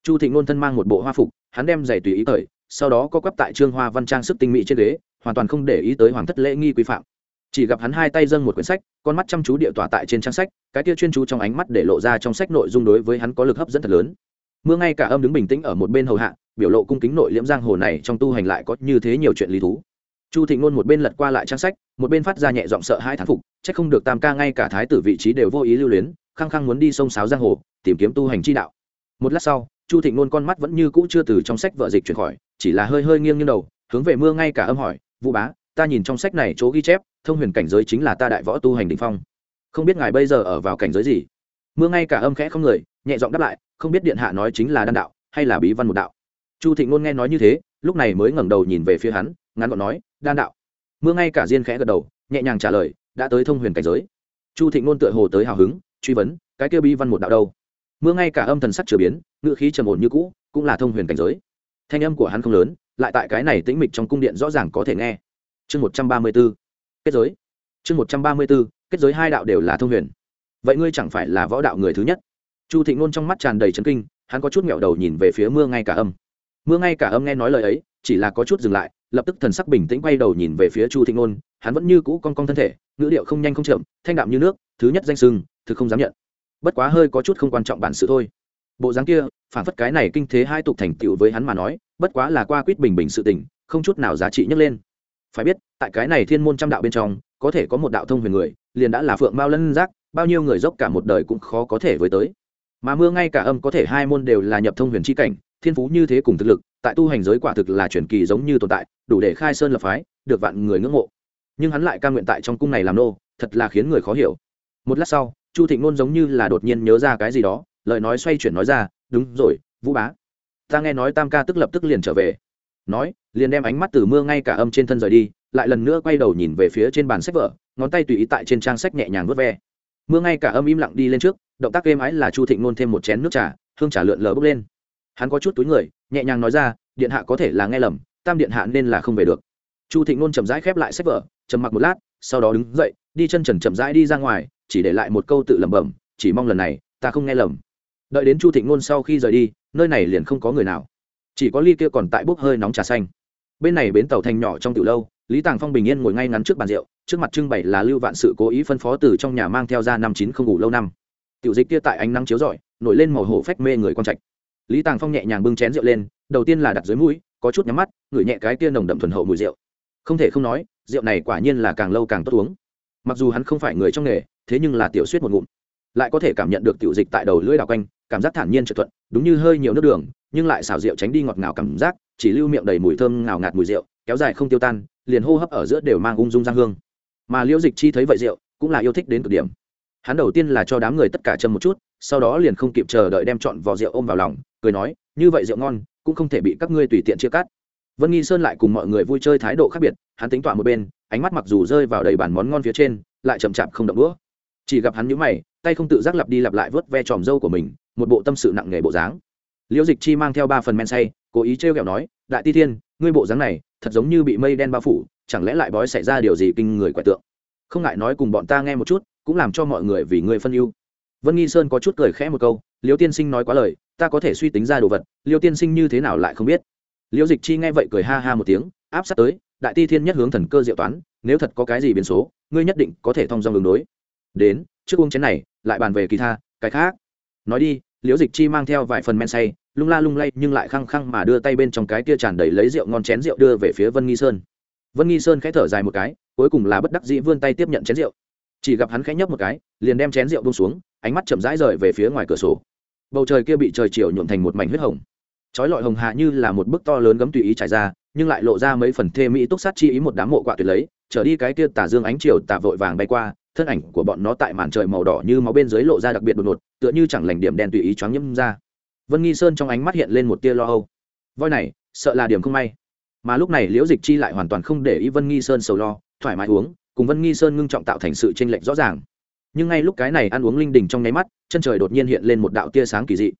S1: Chu thịnh ngôn thân mang một bộ hoa phục, hắn đem giày tùy ý thời sau đó có quắp tại trương hoa văn trang sức tinh mỹ trên ghế, hoàn toàn không để ý tới hoàng thất lễ nghi quy phạm chỉ gặp hắn hai tay dâng một quyển sách, con mắt chăm chú địa tỏa tại trên trang sách, cái kia chuyên chú trong ánh mắt để lộ ra trong sách nội dung đối với hắn có lực hấp dẫn thật lớn. Mưa ngay cả âm đứng bình tĩnh ở một bên hầu hạ, biểu lộ cung kính nội liễm giang hồ này trong tu hành lại có như thế nhiều chuyện lý thú. Chu thịnh ngôn một bên lật qua lại trang sách, một bên phát ra nhẹ giọng sợ hai thán phục c h ắ c không được tam ca ngay cả thái tử vị trí đều vô ý lưu luyến, khăng khăng muốn đi sông sáo giang hồ, tìm kiếm tu hành chi đạo. Một lát sau, chu thịnh ngôn con mắt vẫn như cũ chưa từ trong sách vợ dịch chuyển khỏi, chỉ là hơi hơi nghiêng như đầu, hướng về mưa ngay cả âm hỏi, vũ bá ta nhìn trong sách này chỗ ghi chép, thông huyền cảnh giới chính là ta đại võ tu hành đình phong. Không biết ngài bây giờ ở vào cảnh giới gì? Mưa ngay cả âm khẽ không người, nhẹ giọng đáp lại, không biết điện hạ nói chính là đan đạo, hay là bí văn một đạo. Chu thịnh ngôn nghe nói như thế, lúc này mới ngẩng đầu nhìn về phía hắn, ngắn gọn nói, đan đạo. Mưa ngay cả diên khẽ gật đầu, nhẹ nhàng trả lời, đã tới thông huyền cảnh giới. Chu thịnh ngôn tựa hồ tới hào hứng, truy vấn, cái kia bí văn một đạo đâu? Mưa ngay cả âm thần sắc chửa biến ngựa khí trầm ổn như cũ, cũng là thông huyền cảnh giới. Thanh âm của hắn không lớn, lại tại cái này tĩnh mịch trong cung điện rõ ràng có thể nghe chương một trăm ba mươi b ố kết giới. Chương một trăm ba mươi b ố kết giới hai đạo đều là thông huyền. Vậy ngươi chẳng phải là võ đạo người thứ nhất? Chu thịnh ngôn trong mắt tràn đầy trấn kinh, hắn có chút nghẹo đầu nhìn về phía mưa ngay cả âm. Mưa ngay cả âm nghe nói lời ấy, chỉ là có chút dừng lại, lập tức thần sắc bình tĩnh quay đầu nhìn về phía chu thịnh ngôn hắn vẫn như cũ con con thân thể, ngữ điệu không nhanh không chậm, thanh đạm như nước, thứ nhất danh sưng thứ không dám nhận. Bất quá hơi có chút không quan trọng bản sự thôi. Bộ dáng kia, phản phất cái này kinh thế hai tục thành tựu với hắn mà nói, bất quá là qua quýt bình bình sự tình, không chút nào giá trị nhấc lên phải biết, tại cái này thiên môn trăm đạo bên trong, có thể có một đạo thông huyền người, liền đã là phượng mao lân giác, bao nhiêu người dốc cả một đời cũng khó có thể với tới. Mà mưa ngay cả âm có thể hai môn đều là nhập thông huyền chi cảnh, thiên phú như thế cùng thực lực, tại tu hành giới quả thực là truyền kỳ giống như tồn tại, đủ để khai sơn lập phái, được vạn người ngưỡng mộ. Nhưng hắn lại ca nguyện tại trong cung này làm nô, thật là khiến người khó hiểu. Một lát sau, chu thịnh ngôn giống như là đột nhiên nhớ ra cái gì đó, lời nói xoay chuyển nói ra, đúng rồi, vũ bá. Ta nghe nói tam ca tức lập tức liền trở về nói, liền đem ánh mắt từ mưa ngay cả âm trên thân rời đi, lại lần nữa quay đầu nhìn về phía trên bàn sách vở, ngón tay tùy ý tại trên trang sách nhẹ nhàng vớt ve. Mưa ngay cả âm im lặng đi lên trước, động tác êm ái là chu thịnh nôn thêm một chén nước trà, hương trà lượn lờ bốc lên. Hắn có chút túi người, nhẹ nhàng nói ra, điện hạ có thể là nghe lầm, tam điện hạ nên là không về được. Chu thịnh nôn chậm rãi khép lại sách vở, trầm mặc một lát, sau đó đứng dậy, đi chân trần chậm rãi đi ra ngoài, chỉ để lại một câu tự lẩm bẩm, chỉ mong lần này, ta không nghe lầm. Đợi đến chu thịnh nôn sau khi rời đi, nơi này liền không có người nào chỉ có ly kia còn tại bốc hơi nóng trà xanh. Bên này bến tàu thành nhỏ trong tiểu lâu, lý tàng phong bình yên ngồi ngay ngắn trước bàn rượu, trước mặt trưng bày là lưu vạn sự cố ý phân phó từ trong nhà mang theo ra năm chín không ngủ lâu năm. Tiểu dịch kia tại ánh nắng chiếu rọi, nổi lên màu hổ phách mê người con trạch. Lý tàng phong nhẹ nhàng bưng chén rượu lên, đầu tiên là đặt dưới mũi, có chút nhắm mắt, ngửi nhẹ cái kia nồng đậm thuần hậu mùi rượu. Không thể không nói, rượu này quả nhiên là càng lâu càng tốt uống. Mặc dù hắn không phải người trong nghề, thế nhưng là tiểu suýt một ngụm. Lại có thể cảm nhận được tiểu dịch tại đầu lưỡi đào quanh, cảm giác thản nhiên trật thuận, đúng như hơi nhiều nước đường nhưng lại xào rượu tránh đi ngọt ngào cảm giác, chỉ lưu miệng đầy mùi thơm ngào ngạt mùi rượu, kéo dài không tiêu tan, liền hô hấp ở giữa đều mang ung dung giang hương. Mà liễu dịch chi thấy vậy rượu, cũng là yêu thích đến cực điểm. Hắn đầu tiên là cho đám người tất cả châm một chút, sau đó liền không kịp chờ đợi đem chọn vò rượu ôm vào lòng, cười nói, như vậy rượu ngon, cũng không thể bị các ngươi tùy tiện chia cắt. Vân nghi sơn lại cùng mọi người vui chơi thái độ khác biệt, hắn tính tọa một bên, ánh mắt mặc dù rơi vào đầy bàn món ngon phía trên, lại chậm chạp không động đũa. Chỉ gặp hắn nhíu mày, tay không tự giác lặp đi lặp lại vớt ve tròm dâu của mình, một bộ tâm sự nặng nề bộ dáng liễu dịch chi mang theo ba phần men say, cố ý trêu ghẹo nói, đại ti thiên, ngươi bộ dáng này, thật giống như bị mây đen bao phủ, chẳng lẽ lại bói xảy ra điều gì kinh người quẻ tượng? Không ngại nói cùng bọn ta nghe một chút, cũng làm cho mọi người vì ngươi phân ưu. Vân nghi sơn có chút cười khẽ một câu, liễu tiên sinh nói quá lời, ta có thể suy tính ra đồ vật, liễu tiên sinh như thế nào lại không biết? Liễu dịch chi nghe vậy cười ha ha một tiếng, áp sát tới, đại ti thiên nhất hướng thần cơ diệu toán, nếu thật có cái gì biến số, ngươi nhất định có thể thông dong đường đối. Đến, trước uống chén này, lại bàn về kỳ tha, cái khác. Nói đi, liễu dịch chi mang theo vài phần men say lung la lung lay, nhưng lại khăng khăng mà đưa tay bên trong cái kia tràn đầy lấy rượu ngon chén rượu đưa về phía vân nghi sơn. Vân nghi sơn khẽ thở dài một cái, cuối cùng là bất đắc dĩ vươn tay tiếp nhận chén rượu. Chỉ gặp hắn khẽ nhấp một cái, liền đem chén rượu bông xuống, ánh mắt chậm rãi rời về phía ngoài cửa sổ. Bầu trời kia bị trời chiều nhuộm thành một mảnh huyết hồng. Trói lọi hồng hạ như là một bức to lớn gấm tùy ý trải ra, nhưng lại lộ ra mấy phần thê mỹ túc sát chi ý một đám mộ quạ tuyệt lấy, trở đi cái kia tà dương ánh chiều tà vội vàng bay qua, thân ảnh của bọn nó tại màn trời màu đỏ như máu bên dưới lộ ra đặc biệt đột ngột, tựa như chẳng lành điểm đen tùy ý choáng nhâm ra vân nghi sơn trong ánh mắt hiện lên một tia lo âu. Voi này, sợ là điểm không may. Mà lúc này liễu dịch chi lại hoàn toàn không để ý vân nghi sơn sầu lo, thoải mái uống, cùng vân nghi sơn ngưng trọng tạo thành sự tranh lệch rõ ràng. Nhưng ngay lúc cái này ăn uống linh đình trong nháy mắt, chân trời đột nhiên hiện lên một đạo tia sáng kỳ dị.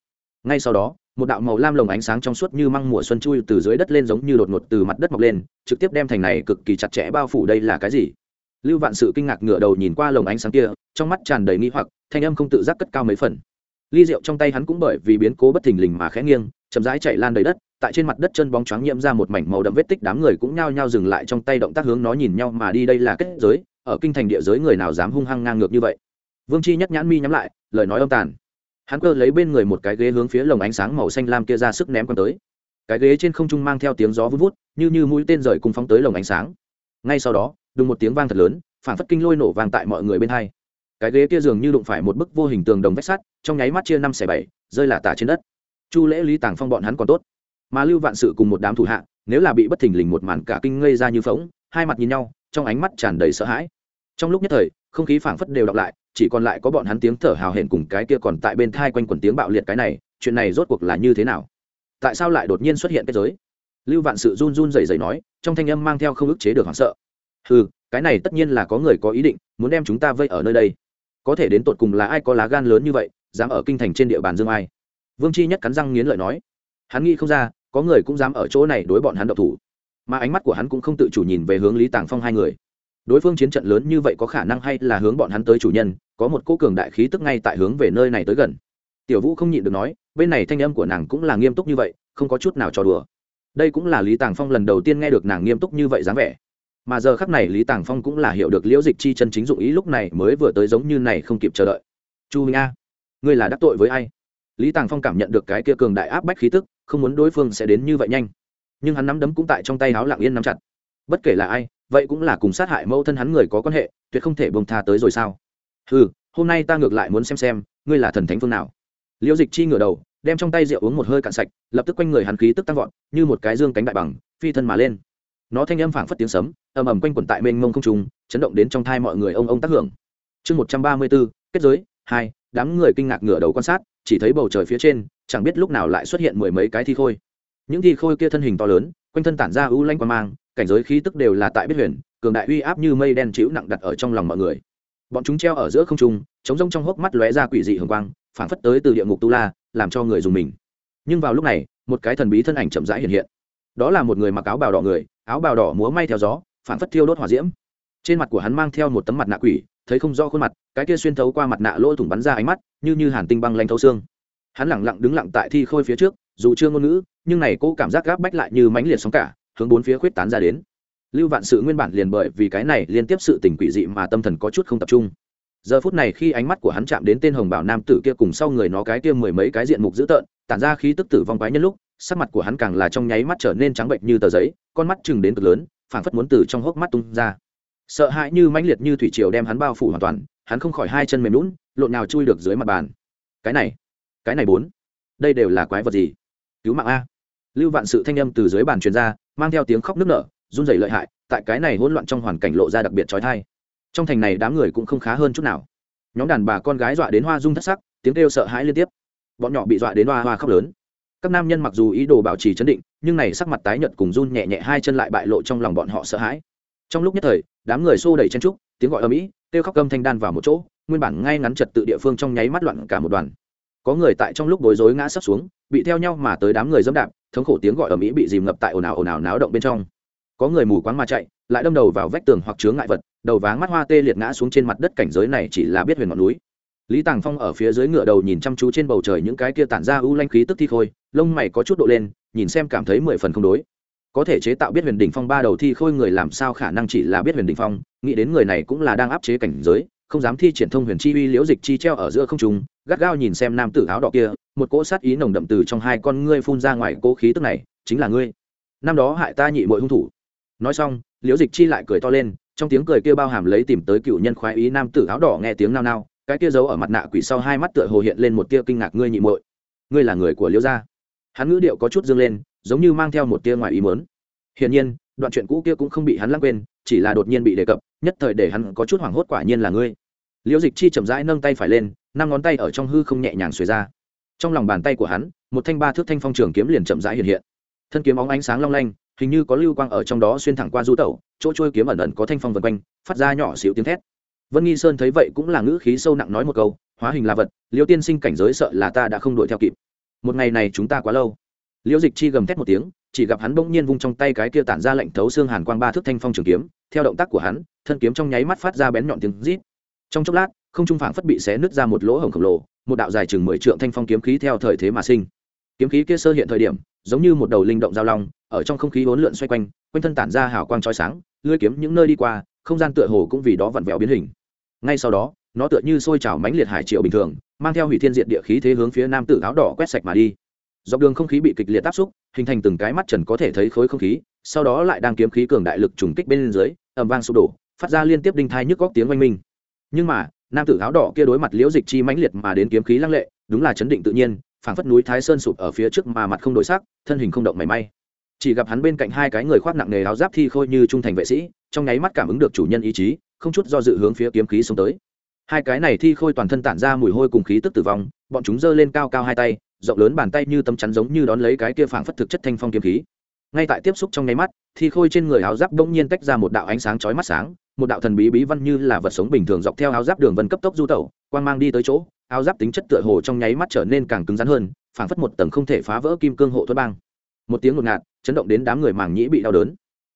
S1: Ngay sau đó, một đạo màu lam lồng ánh sáng trong suốt như măng mùa xuân chui từ dưới đất lên giống như đột ngột từ mặt đất mọc lên, trực tiếp đem thành này cực kỳ chặt chẽ bao phủ đây là cái gì? Lưu vạn sự kinh ngạc ngửa đầu nhìn qua lồng ánh sáng kia, trong mắt tràn đầy nghi hoặc, thanh âm không tự giác cất cao mấy phần ly rượu trong tay hắn cũng bởi vì biến cố bất thình lình mà khẽ nghiêng, chậm rãi chạy lan đầy đất, tại trên mặt đất chân bóng choáng nhiễm ra một mảnh màu đậm vết tích, đám người cũng nhao nhao dừng lại trong tay động tác hướng nó nhìn nhau mà đi, đây là kết giới, ở kinh thành địa giới người nào dám hung hăng ngang ngược như vậy? Vương chi nhất nhãn mi nhắm lại, lời nói âm tàn. Hắn cơ lấy bên người một cái ghế hướng phía lồng ánh sáng màu xanh lam kia ra sức ném con tới. Cái ghế trên không trung mang theo tiếng gió vút vút, như như mũi tên rời cùng phóng tới lồng ánh sáng. Ngay sau đó, đùng một tiếng vang thật lớn, phản phất kinh lôi nổ vang tại mọi người bên hai cái ghế kia dường như đụng phải một bức vô hình tường đồng vách sắt, trong nháy mắt chia năm xẻ bảy, rơi là tả trên đất. Chu lễ lý tàng phong bọn hắn còn tốt. Mà lưu vạn sự cùng một đám thủ hạ, nếu là bị bất thình lình một màn cả kinh ngây ra như phóng hai mặt nhìn nhau, trong ánh mắt tràn đầy sợ hãi. Trong lúc nhất thời, không khí phảng phất đều đọc lại, chỉ còn lại có bọn hắn tiếng thở hào hển cùng cái kia còn tại bên thai quanh quần tiếng bạo liệt cái này, chuyện này rốt cuộc là như thế nào? Tại sao lại đột nhiên xuất hiện kết giới? Lưu vạn sự run run rẩy rẩy nói, trong thanh âm mang theo không ức chế được hoảng sợ. Ừ cái này tất nhiên là có người có ý định, muốn đem chúng ta vây ở nơi đây có thể đến tột cùng là ai có lá gan lớn như vậy, dám ở kinh thành trên địa bàn dương ai. Vương chi nhất cắn răng nghiến lợi nói. Hắn nghĩ không ra, có người cũng dám ở chỗ này đối bọn hắn độc thủ. Mà ánh mắt của hắn cũng không tự chủ nhìn về hướng lý tàng phong hai người. Đối phương chiến trận lớn như vậy có khả năng hay là hướng bọn hắn tới chủ nhân, có một cô cường đại khí tức ngay tại hướng về nơi này tới gần. Tiểu vũ không nhịn được nói, bên này thanh âm của nàng cũng là nghiêm túc như vậy, không có chút nào trò đùa. Đây cũng là lý tàng phong lần đầu tiên nghe được nàng nghiêm túc như vậy dáng vẻ mà giờ khắc này lý tàng phong cũng là hiểu được liễu dịch chi chân chính dụng ý lúc này mới vừa tới giống như này không kịp chờ đợi. Chu minh a, ngươi là đắc tội với ai? Lý tàng phong cảm nhận được cái kia cường đại áp bách khí tức, không muốn đối phương sẽ đến như vậy nhanh. Nhưng hắn nắm đấm cũng tại trong tay áo lặng yên nắm chặt. Bất kể là ai, vậy cũng là cùng sát hại mẫu thân hắn người có quan hệ, tuyệt không thể bông tha tới rồi sao? Ừ hôm nay ta ngược lại muốn xem xem, ngươi là thần thánh phương nào? Liễu dịch chi ngửa đầu, đem trong tay rượu uống một hơi cạn sạch, lập tức quanh người hắn khí tức tăng vọt, như một cái dương cánh đại bằng, phi thân mà lên nó thanh âm phảng phất tiếng sấm, ầm ầm quanh quẩn tại mênh mông không trung, chấn động đến trong thai mọi người ông ông tác hưởng. Chương một trăm ba mươi bốn, kết giới, hai, đám người kinh ngạc ngửa đầu quan sát, chỉ thấy bầu trời phía trên, chẳng biết lúc nào lại xuất hiện mười mấy cái thi khôi. Những thi khôi kia thân hình to lớn, quanh thân tản ra ưu lanh quan mang, cảnh giới khí tức đều là tại biết huyền, cường đại uy áp như mây đen chịu nặng đặt ở trong lòng mọi người. Bọn chúng treo ở giữa không trung chống rông trong hốc mắt lóe ra quỷ dị hường quang, phảng phất tới từ địa ngục tu la, làm cho người dùng mình. Nhưng vào lúc này, một cái thần bí thân ảnh chậm rãi hiện hiện đó là một người mặc áo bào đỏ người, áo bào đỏ múa may theo gió phản phất thiêu đốt hỏa diễm. Trên mặt của hắn mang theo một tấm mặt nạ quỷ, thấy không rõ khuôn mặt, cái kia xuyên thấu qua mặt nạ lỗ thủng bắn ra ánh mắt, như như hàn tinh băng lanh thấu xương. Hắn lẳng lặng đứng lặng tại thi khôi phía trước, dù chưa ngôn ngữ, nhưng này cô cảm giác gáp bách lại như mãnh liệt sóng cả, hướng bốn phía khuyết tán ra đến. Lưu vạn sự nguyên bản liền bởi vì cái này liên tiếp sự tình quỷ dị mà tâm thần có chút không tập trung giờ phút này khi ánh mắt của hắn chạm đến tên hồng bảo nam tử kia cùng sau người nó cái kia mười mấy cái diện mục dữ tợn, tản ra khí tức tử vong quái nhân lúc, sắc mặt của hắn càng là trong nháy mắt trở nên trắng bệnh như tờ giấy, con mắt chừng đến cực lớn, phảng phất muốn từ trong hốc mắt tung ra. Sợ hãi như mãnh liệt như thủy triều đem hắn bao phủ hoàn toàn, hắn không khỏi hai chân mềm lún lộn nào chui được dưới mặt bàn. Cái này cái này bốn, đây đều là quái vật gì? Cứu mạng a. Lưu vạn sự thanh âm từ dưới bàn truyền ra, mang theo tiếng khóc nức nở, run rẩy lợi hại, tại cái này hỗn loạn trong hoàn cảnh lộ ra đặc biệt trói thai trong thành này đám người cũng không khá hơn chút nào. Nhóm đàn bà con gái dọa đến hoa rung thất sắc, tiếng kêu sợ hãi liên tiếp. Bọn nhỏ bị dọa đến hoa hoa khóc lớn. Các nam nhân mặc dù ý đồ bảo trì chấn định, nhưng này sắc mặt tái nhợt cùng run nhẹ nhẹ hai chân lại bại lộ trong lòng bọn họ sợ hãi. Trong lúc nhất thời, đám người xô đẩy chen trúc, tiếng gọi âm ĩ, kêu khóc câm thanh đan vào một chỗ, nguyên bản ngay ngắn trật tự địa phương trong nháy mắt loạn cả một đoàn. Có người tại trong lúc bối rối ngã sấp xuống, bị theo nhau mà tới đám người dẫm đạp, thống khổ tiếng gọi ở mỹ bị dìm ngập tại ồn ào ồn ào náo động bên trong. Có người mù quáng mà chạy, lại đâm đầu vào vách tường hoặc chướng ngại vật đầu váng mắt hoa tê liệt ngã xuống trên mặt đất cảnh giới này chỉ là biết huyền ngọn núi. Lý tàng phong ở phía dưới ngựa đầu nhìn chăm chú trên bầu trời những cái kia tản ra ưu lanh khí tức thi khôi, lông mày có chút độ lên, nhìn xem cảm thấy mười phần không đối. Có thể chế tạo biết huyền đỉnh phong ba đầu thi khôi người làm sao khả năng chỉ là biết huyền đỉnh phong, nghĩ đến người này cũng là đang áp chế cảnh giới, không dám thi triển thông huyền chi uy liễu dịch chi treo ở giữa không trung, gắt gao nhìn xem nam tử áo đỏ kia, một cỗ sát ý nồng đậm từ trong hai con ngươi phun ra ngoài cỗ khí tức này, chính là ngươi. Năm đó hại ta nhị muội hung thủ. Nói xong, liễu dịch chi lại cười to lên trong tiếng cười kia bao hàm lấy tìm tới cựu nhân khoái ý nam tử áo đỏ nghe tiếng nao nao, cái kia giấu ở mặt nạ quỷ sau hai mắt tựa hồ hiện lên một tia kinh ngạc ngươi nhị muội. Ngươi là người của liễu gia. Hắn ngữ điệu có chút dương lên, giống như mang theo một tia ngoài ý mớn hiển nhiên, đoạn chuyện cũ kia cũng không bị hắn lãng quên, chỉ là đột nhiên bị đề cập, nhất thời để hắn có chút hoảng hốt quả nhiên là ngươi. Liễu dịch chi chậm rãi nâng tay phải lên, năm ngón tay ở trong hư không nhẹ nhàng xuề ra. Trong lòng bàn tay của hắn, một thanh ba thước thanh phong trường kiếm liền chậm rãi hiện hiện. Thân kiếm óng ánh sáng long lanh hình như có lưu quang ở trong đó xuyên thẳng qua du tẩu, chỗ trôi kiếm ẩn ẩn có thanh phong vân quanh, phát ra nhỏ xíu tiếng thét. Vân nghi sơn thấy vậy cũng là ngữ khí sâu nặng nói một câu, hóa hình là vật, liêu tiên sinh cảnh giới sợ là ta đã không đuổi theo kịp. Một ngày này chúng ta quá lâu. Liễu dịch chi gầm thét một tiếng, chỉ gặp hắn bỗng nhiên vung trong tay cái kia tản ra lệnh thấu xương hàn quang ba thước thanh phong trường kiếm, theo động tác của hắn, thân kiếm trong nháy mắt phát ra bén nhọn tiếng rít. Trong chốc lát, không trung phảng phất bị xé nứt ra một lỗ hổng khổng lồ, một đạo dài chừng mười trượng thanh phong kiếm khí theo thời thế mà sinh. Kiếm khí kia sơ hiện thời điểm, giống như một đầu linh động giao long ở trong không khí hỗn lượn xoay quanh quanh thân tản ra hào quang chói sáng lưỡi kiếm những nơi đi qua, không gian tựa hồ cũng vì đó vặn vẹo biến hình. Ngay sau đó, nó tựa như sôi trào mãnh liệt hải triệu bình thường, mang theo hủy thiên diện địa khí thế hướng phía nam tử áo đỏ quét sạch mà đi. Dọc đường không khí bị kịch liệt áp xúc, hình thành từng cái mắt trần có thể thấy khối không khí, sau đó lại đang kiếm khí cường đại lực trùng kích bên dưới, ầm vang sụp đổ, phát ra liên tiếp đinh thai nhức góc tiếng oanh minh. Nhưng mà, nam tử áo đỏ kia đối mặt liễu dịch chi mãnh liệt mà đến kiếm khí lăng lệ, đúng là chấn định tự nhiên, phảng phất núi thái sơn sụp ở phía trước mà mặt không đổi sắc, thân hình không động mảy may chỉ gặp hắn bên cạnh hai cái người khoác nặng nề áo giáp thi khôi như trung thành vệ sĩ, trong nháy mắt cảm ứng được chủ nhân ý chí, không chút do dự hướng phía kiếm khí xông tới. Hai cái này thi khôi toàn thân tản ra mùi hôi cùng khí tức tử vong, bọn chúng giơ lên cao cao hai tay, rộng lớn bàn tay như tấm chắn giống như đón lấy cái kia phảng phất thực chất thanh phong kiếm khí. Ngay tại tiếp xúc trong nháy mắt, thi khôi trên người áo giáp bỗng nhiên tách ra một đạo ánh sáng chói mắt sáng, một đạo thần bí bí văn như là vật sống bình thường dọc theo áo giáp đường vân cấp tốc du tẩu, quang mang đi tới chỗ, áo giáp tính chất tựa hồ trong nháy mắt trở nên càng cứng rắn hơn, phảng phất một tầng không thể phá vỡ kim cương hộ thuẫn bang. Một tiếng ngột ngạt chấn động đến đám người màng nhĩ bị đau đớn.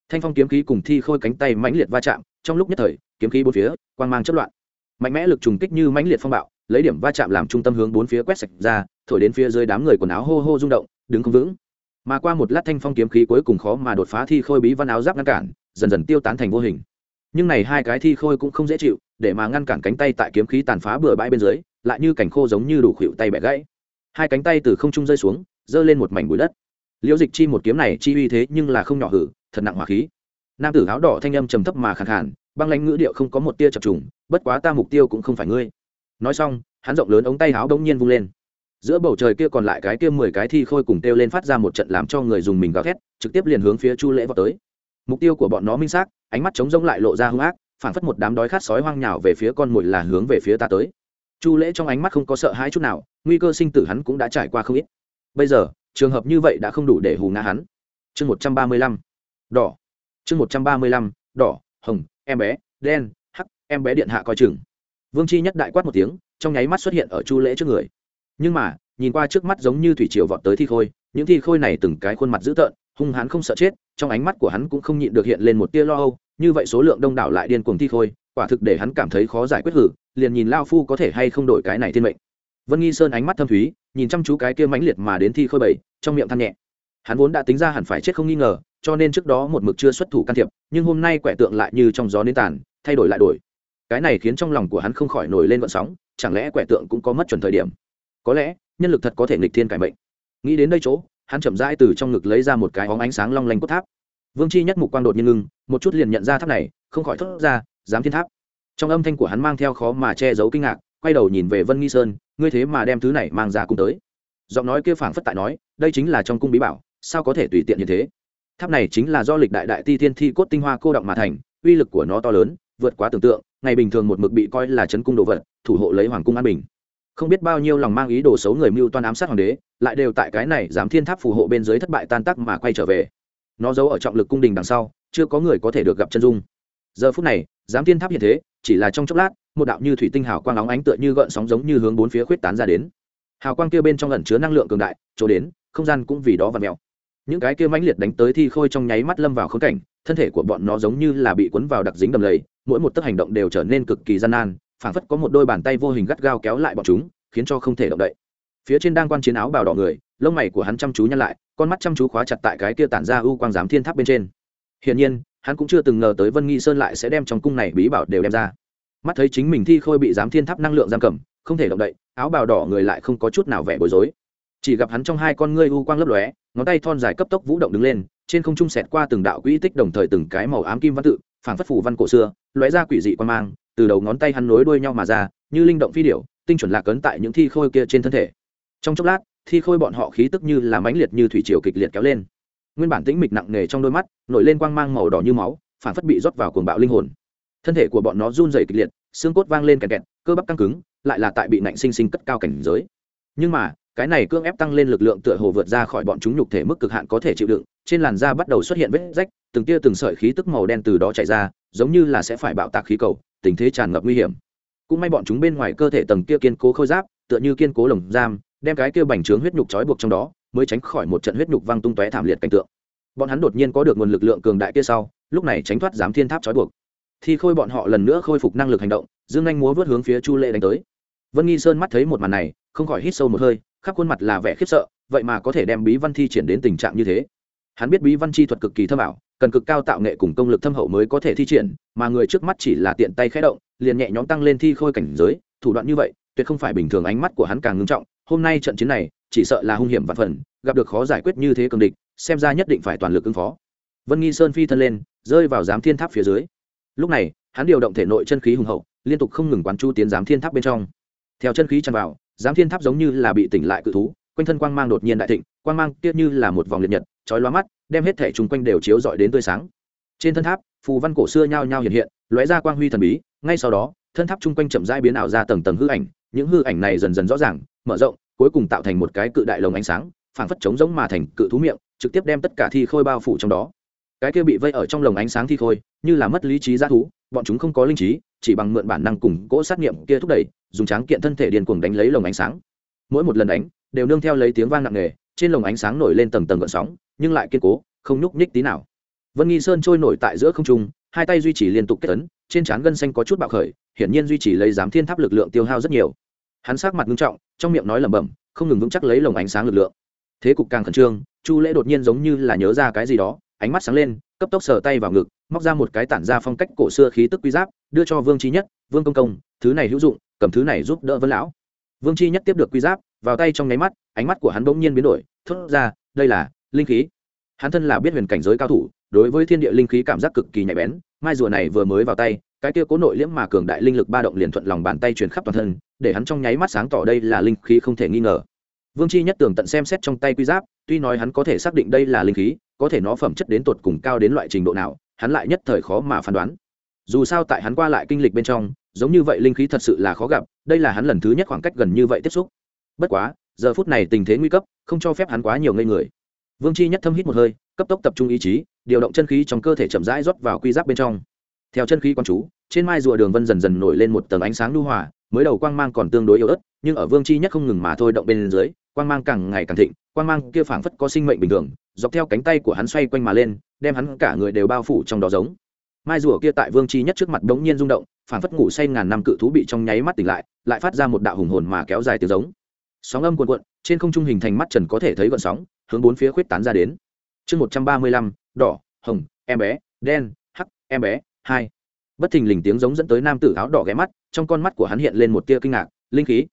S1: Thanh phong kiếm khí cùng thi khôi cánh tay mãnh liệt va chạm, trong lúc nhất thời, kiếm khí bốn phía, quang mang chất loạn. Mạnh mẽ lực trùng kích như mãnh liệt phong bạo, lấy điểm va chạm làm trung tâm hướng bốn phía quét sạch ra, thổi đến phía dưới đám người quần áo hô hô rung động, đứng không vững. Mà qua một lát thanh phong kiếm khí cuối cùng khó mà đột phá thi khôi bí văn áo giáp ngăn cản, dần dần tiêu tán thành vô hình. Nhưng này hai cái thi khôi cũng không dễ chịu, để mà ngăn cản cánh tay tại kiếm khí tàn phá bừa bãi bên dưới, lại như cảnh khô giống như đủ khuỵu tay bẻ gãy. Hai cánh tay từ không trung rơi xuống, giơ lên một mảnh bụi đất liễu dịch chi một kiếm này chi uy thế nhưng là không nhỏ hử, thật nặng hỏa khí. Nam tử áo đỏ thanh âm trầm thấp mà khẳng khản băng lãnh ngữ điệu không có một tia chập trùng, bất quá ta mục tiêu cũng không phải ngươi. Nói xong, hắn rộng lớn ống tay áo đống nhiên vung lên. Giữa bầu trời kia còn lại cái kia mười cái thi khôi cùng kêu lên phát ra một trận làm cho người dùng mình gào thét, trực tiếp liền hướng phía chu lễ vào tới. Mục tiêu của bọn nó minh xác, ánh mắt trống rông lại lộ ra hung ác, phảng phất một đám đói khát sói hoang nhào về phía con mồi là hướng về phía ta tới. Chu lễ trong ánh mắt không có sợ hãi chút nào, nguy cơ sinh tử hắn cũng đã trải qua không ít. Bây giờ trường hợp như vậy đã không đủ để hù ngã hắn. Chương một trăm ba mươi lăm, đỏ. Chương một trăm ba mươi lăm, đỏ, hồng, em bé, đen, hắc, em bé điện hạ coi chừng. Vương chi nhất đại quát một tiếng, trong nháy mắt xuất hiện ở chu lễ trước người. Nhưng mà, nhìn qua trước mắt giống như thủy triều vọt tới thi khôi, những thi khôi này từng cái khuôn mặt dữ tợn, hung hãn không sợ chết, trong ánh mắt của hắn cũng không nhịn được hiện lên một tia lo âu, như vậy số lượng đông đảo lại điên cuồng thi khôi, quả thực để hắn cảm thấy khó giải quyết hử, liền nhìn lao phu có thể hay không đổi cái này thiên mệnh vân nghi sơn ánh mắt thâm thúy, nhìn chăm chú cái kia mãnh liệt mà đến thi khôi bảy, trong miệng than nhẹ. Hắn vốn đã tính ra hẳn phải chết không nghi ngờ, cho nên trước đó một mực chưa xuất thủ can thiệp, nhưng hôm nay quẻ tượng lại như trong gió nến tàn, thay đổi lại đổi. Cái này khiến trong lòng của hắn không khỏi nổi lên vận sóng, chẳng lẽ quẻ tượng cũng có mất chuẩn thời điểm? Có lẽ, nhân lực thật có thể nghịch thiên cải mệnh. Nghĩ đến đây chỗ, hắn chậm rãi từ trong ngực lấy ra một cái óng ánh sáng long lanh cốt tháp. Vương chi nhất mục quang đột nhiên ngưng, một chút liền nhận ra tháp này, không khỏi thốt ra dám thiên tháp. Trong âm thanh của hắn mang theo khó mà che giấu kinh ngạc quay đầu nhìn về vân nghi sơn, ngươi thế mà đem thứ này mang ra cung tới. Giọng nói kia phảng phất tại nói, đây chính là trong cung bí bảo, sao có thể tùy tiện như thế? Tháp này chính là do lịch đại đại ti thiên thi cốt tinh hoa cô động mà thành, uy lực của nó to lớn, vượt quá tưởng tượng, ngày bình thường một mực bị coi là chấn cung đồ vật, thủ hộ lấy hoàng cung an bình. Không biết bao nhiêu lòng mang ý đồ xấu người mưu toan ám sát hoàng đế, lại đều tại cái này dám thiên tháp phù hộ bên dưới thất bại tan tắc mà quay trở về. Nó giấu ở trọng lực cung đình đằng sau, chưa có người có thể được gặp chân dung. Giờ phút này dám thiên tháp hiện thế, chỉ là trong chốc lát một đạo như thủy tinh hào quang óng ánh tựa như gợn sóng giống như hướng bốn phía khuyết tán ra đến. Hào quang kia bên trong ẩn chứa năng lượng cường đại, chỗ đến, không gian cũng vì đó và mèo những cái kia mãnh liệt đánh tới thi khôi trong nháy mắt lâm vào khống cảnh, thân thể của bọn nó giống như là bị cuốn vào đặc dính đầm lầy, mỗi một tấc hành động đều trở nên cực kỳ gian nan, phảng phất có một đôi bàn tay vô hình gắt gao kéo lại bọn chúng, khiến cho không thể động đậy. Phía trên đang quan chiến áo bào đỏ người, lông mày của hắn chăm chú nhăn lại, con mắt chăm chú khóa chặt tại cái kia tản ra ưu quang giám thiên tháp bên trên. Hiển nhiên, hắn cũng chưa từng ngờ tới vân nghi sơn lại sẽ đem trong cung này bí bảo đều đem ra mắt thấy chính mình thi khôi bị giám thiên tháp năng lượng giam cầm, không thể động đậy, áo bào đỏ người lại không có chút nào vẻ bối rối. Chỉ gặp hắn trong hai con ngươi u quang lấp lóe, ngón tay thon dài cấp tốc vũ động đứng lên, trên không trung xẹt qua từng đạo quỹ tích đồng thời từng cái màu ám kim văn tự, phảng phất phủ văn cổ xưa, lóe ra quỷ dị quan mang, từ đầu ngón tay hắn nối đuôi nhau mà ra, như linh động phi điểu, tinh chuẩn lạc cấn tại những thi khôi kia trên thân thể. Trong chốc lát, thi khôi bọn họ khí tức như là mãnh liệt như thủy triều kịch liệt kéo lên. Nguyên bản tĩnh mịch nặng nề trong đôi mắt, nổi lên quang mang màu đỏ như máu phản phất bị rót vào cuồng bạo linh hồn thân thể của bọn nó run rẩy kịch liệt, xương cốt vang lên kẹt kẹt, cơ bắp căng cứng, lại là tại bị nạnh sinh sinh cất cao cảnh giới. Nhưng mà, cái này cưỡng ép tăng lên lực lượng tựa hồ vượt ra khỏi bọn chúng nhục thể mức cực hạn có thể chịu đựng, trên làn da bắt đầu xuất hiện vết rách, từng tia từng sợi khí tức màu đen từ đó chạy ra, giống như là sẽ phải bạo tạc khí cầu, tình thế tràn ngập nguy hiểm. Cũng may bọn chúng bên ngoài cơ thể tầng kia kiên cố khôi giáp, tựa như kiên cố lồng giam, đem cái kia bành trướng huyết nhục trói buộc trong đó, mới tránh khỏi một trận huyết nhục văng tung tóe thảm liệt cảnh tượng. Bọn hắn đột nhiên có được nguồn lực lượng cường đại kia sau, lúc này tránh thoát giám thiên tháp trói buộc thì khôi bọn họ lần nữa khôi phục năng lực hành động, dương anh múa vớt hướng phía chu lệ đánh tới. Vân nghi sơn mắt thấy một màn này, không khỏi hít sâu một hơi, khắp khuôn mặt là vẻ khiếp sợ, vậy mà có thể đem bí văn thi triển đến tình trạng như thế. Hắn biết bí văn chi thuật cực kỳ thâm ảo, cần cực cao tạo nghệ cùng công lực thâm hậu mới có thể thi triển, mà người trước mắt chỉ là tiện tay khẽ động, liền nhẹ nhõm tăng lên thi khôi cảnh giới, thủ đoạn như vậy, tuyệt không phải bình thường ánh mắt của hắn càng ngưng trọng. Hôm nay trận chiến này, chỉ sợ là hung hiểm vạn phần, gặp được khó giải quyết như thế cường địch, xem ra nhất định phải toàn lực ứng phó. Vân nghi sơn phi thân lên, rơi vào giám thiên tháp phía dưới lúc này, hắn điều động thể nội chân khí hùng hậu, liên tục không ngừng quán chu tiến giám thiên tháp bên trong. Theo chân khí tràn vào, giám thiên tháp giống như là bị tỉnh lại cự thú, quanh thân quang mang đột nhiên đại thịnh, quang mang kia như là một vòng liệt nhật, chói lóa mắt, đem hết thể chung quanh đều chiếu rọi đến tươi sáng. Trên thân tháp, phù văn cổ xưa nhao nhao hiện hiện, lóe ra quang huy thần bí, ngay sau đó, thân tháp chung quanh chậm rãi biến ảo ra tầng tầng hư ảnh, những hư ảnh này dần dần rõ ràng, mở rộng, cuối cùng tạo thành một cái cự đại lồng ánh sáng, phảng phất trống giống mà thành cự thú miệng, trực tiếp đem tất cả thi khôi bao phủ trong đó cái kia bị vây ở trong lồng ánh sáng thi khôi, như là mất lý trí g thú, bọn chúng không có linh trí, chỉ bằng mượn bản năng cùng cỗ sát nghiệm kia thúc đẩy, dùng tráng kiện thân thể điền cuồng đánh lấy lồng ánh sáng. Mỗi một lần đánh, đều nương theo lấy tiếng vang nặng nề, trên lồng ánh sáng nổi lên tầng tầng gợn sóng, nhưng lại kiên cố, không nhúc nhích tí nào. Vân nghi sơn trôi nổi tại giữa không trung, hai tay duy trì liên tục kết tấn trên trán gân xanh có chút bạo khởi, hiển nhiên duy trì lấy giám thiên tháp lực lượng tiêu hao rất nhiều. Hắn sát mặt nghiêm trọng, trong miệng nói lẩm bẩm, không ngừng vững chắc lấy lồng ánh sáng lực lượng. Thế cục càng khẩn trương, chu lễ đột nhiên giống như là nhớ ra cái gì đó ánh mắt sáng lên, cấp tốc sờ tay vào ngực, móc ra một cái tản ra phong cách cổ xưa khí tức quy giáp, đưa cho vương trí nhất, vương công công, thứ này hữu dụng, cầm thứ này giúp đỡ vân lão. Vương chi nhất tiếp được quy giáp, vào tay trong nháy mắt, ánh mắt của hắn bỗng nhiên biến đổi, thốt ra, đây là linh khí. Hắn thân là biết huyền cảnh giới cao thủ, đối với thiên địa linh khí cảm giác cực kỳ nhạy bén, mai rùa này vừa mới vào tay, cái kia cố nội liễm mà cường đại linh lực ba động liền thuận lòng bàn tay truyền khắp toàn thân, để hắn trong nháy mắt sáng tỏ đây là linh khí không thể nghi ngờ vương chi nhất tường tận xem xét trong tay quy giáp, tuy nói hắn có thể xác định đây là linh khí, có thể nó phẩm chất đến tột cùng cao đến loại trình độ nào, hắn lại nhất thời khó mà phán đoán. Dù sao tại hắn qua lại kinh lịch bên trong, giống như vậy linh khí thật sự là khó gặp, đây là hắn lần thứ nhất khoảng cách gần như vậy tiếp xúc. Bất quá, giờ phút này tình thế nguy cấp, không cho phép hắn quá nhiều ngây người. Vương chi nhất thâm hít một hơi, cấp tốc tập trung ý chí, điều động chân khí trong cơ thể chậm rãi rót vào quy giáp bên trong. Theo chân khí quan chú, trên mai rùa đường vân dần dần nổi lên một tầng ánh sáng lưu hòa mới đầu quang mang còn tương đối yếu ớt, nhưng ở vương chi nhất không ngừng mà thôi động bên dưới, quang mang càng ngày càng thịnh, quang mang kia phảng phất có sinh mệnh bình thường, dọc theo cánh tay của hắn xoay quanh mà lên, đem hắn cả người đều bao phủ trong đó giống. Mai rùa kia tại vương chi nhất trước mặt đống nhiên rung động, phảng phất ngủ say ngàn năm cự thú bị trong nháy mắt tỉnh lại lại phát ra một đạo hùng hồn mà kéo dài tiếng giống. Sóng âm cuồn cuộn, trên không trung hình thành mắt trần có thể thấy gọn sóng, hướng bốn phía khuyết tán ra đến. Chương một trăm ba mươi lăm, đỏ, hồng, em bé, đen, hắc, em bé, hai bất thình lình tiếng giống dẫn tới nam tử áo đỏ ghé mắt, trong con mắt của hắn hiện lên một tia kinh ngạc, linh khí.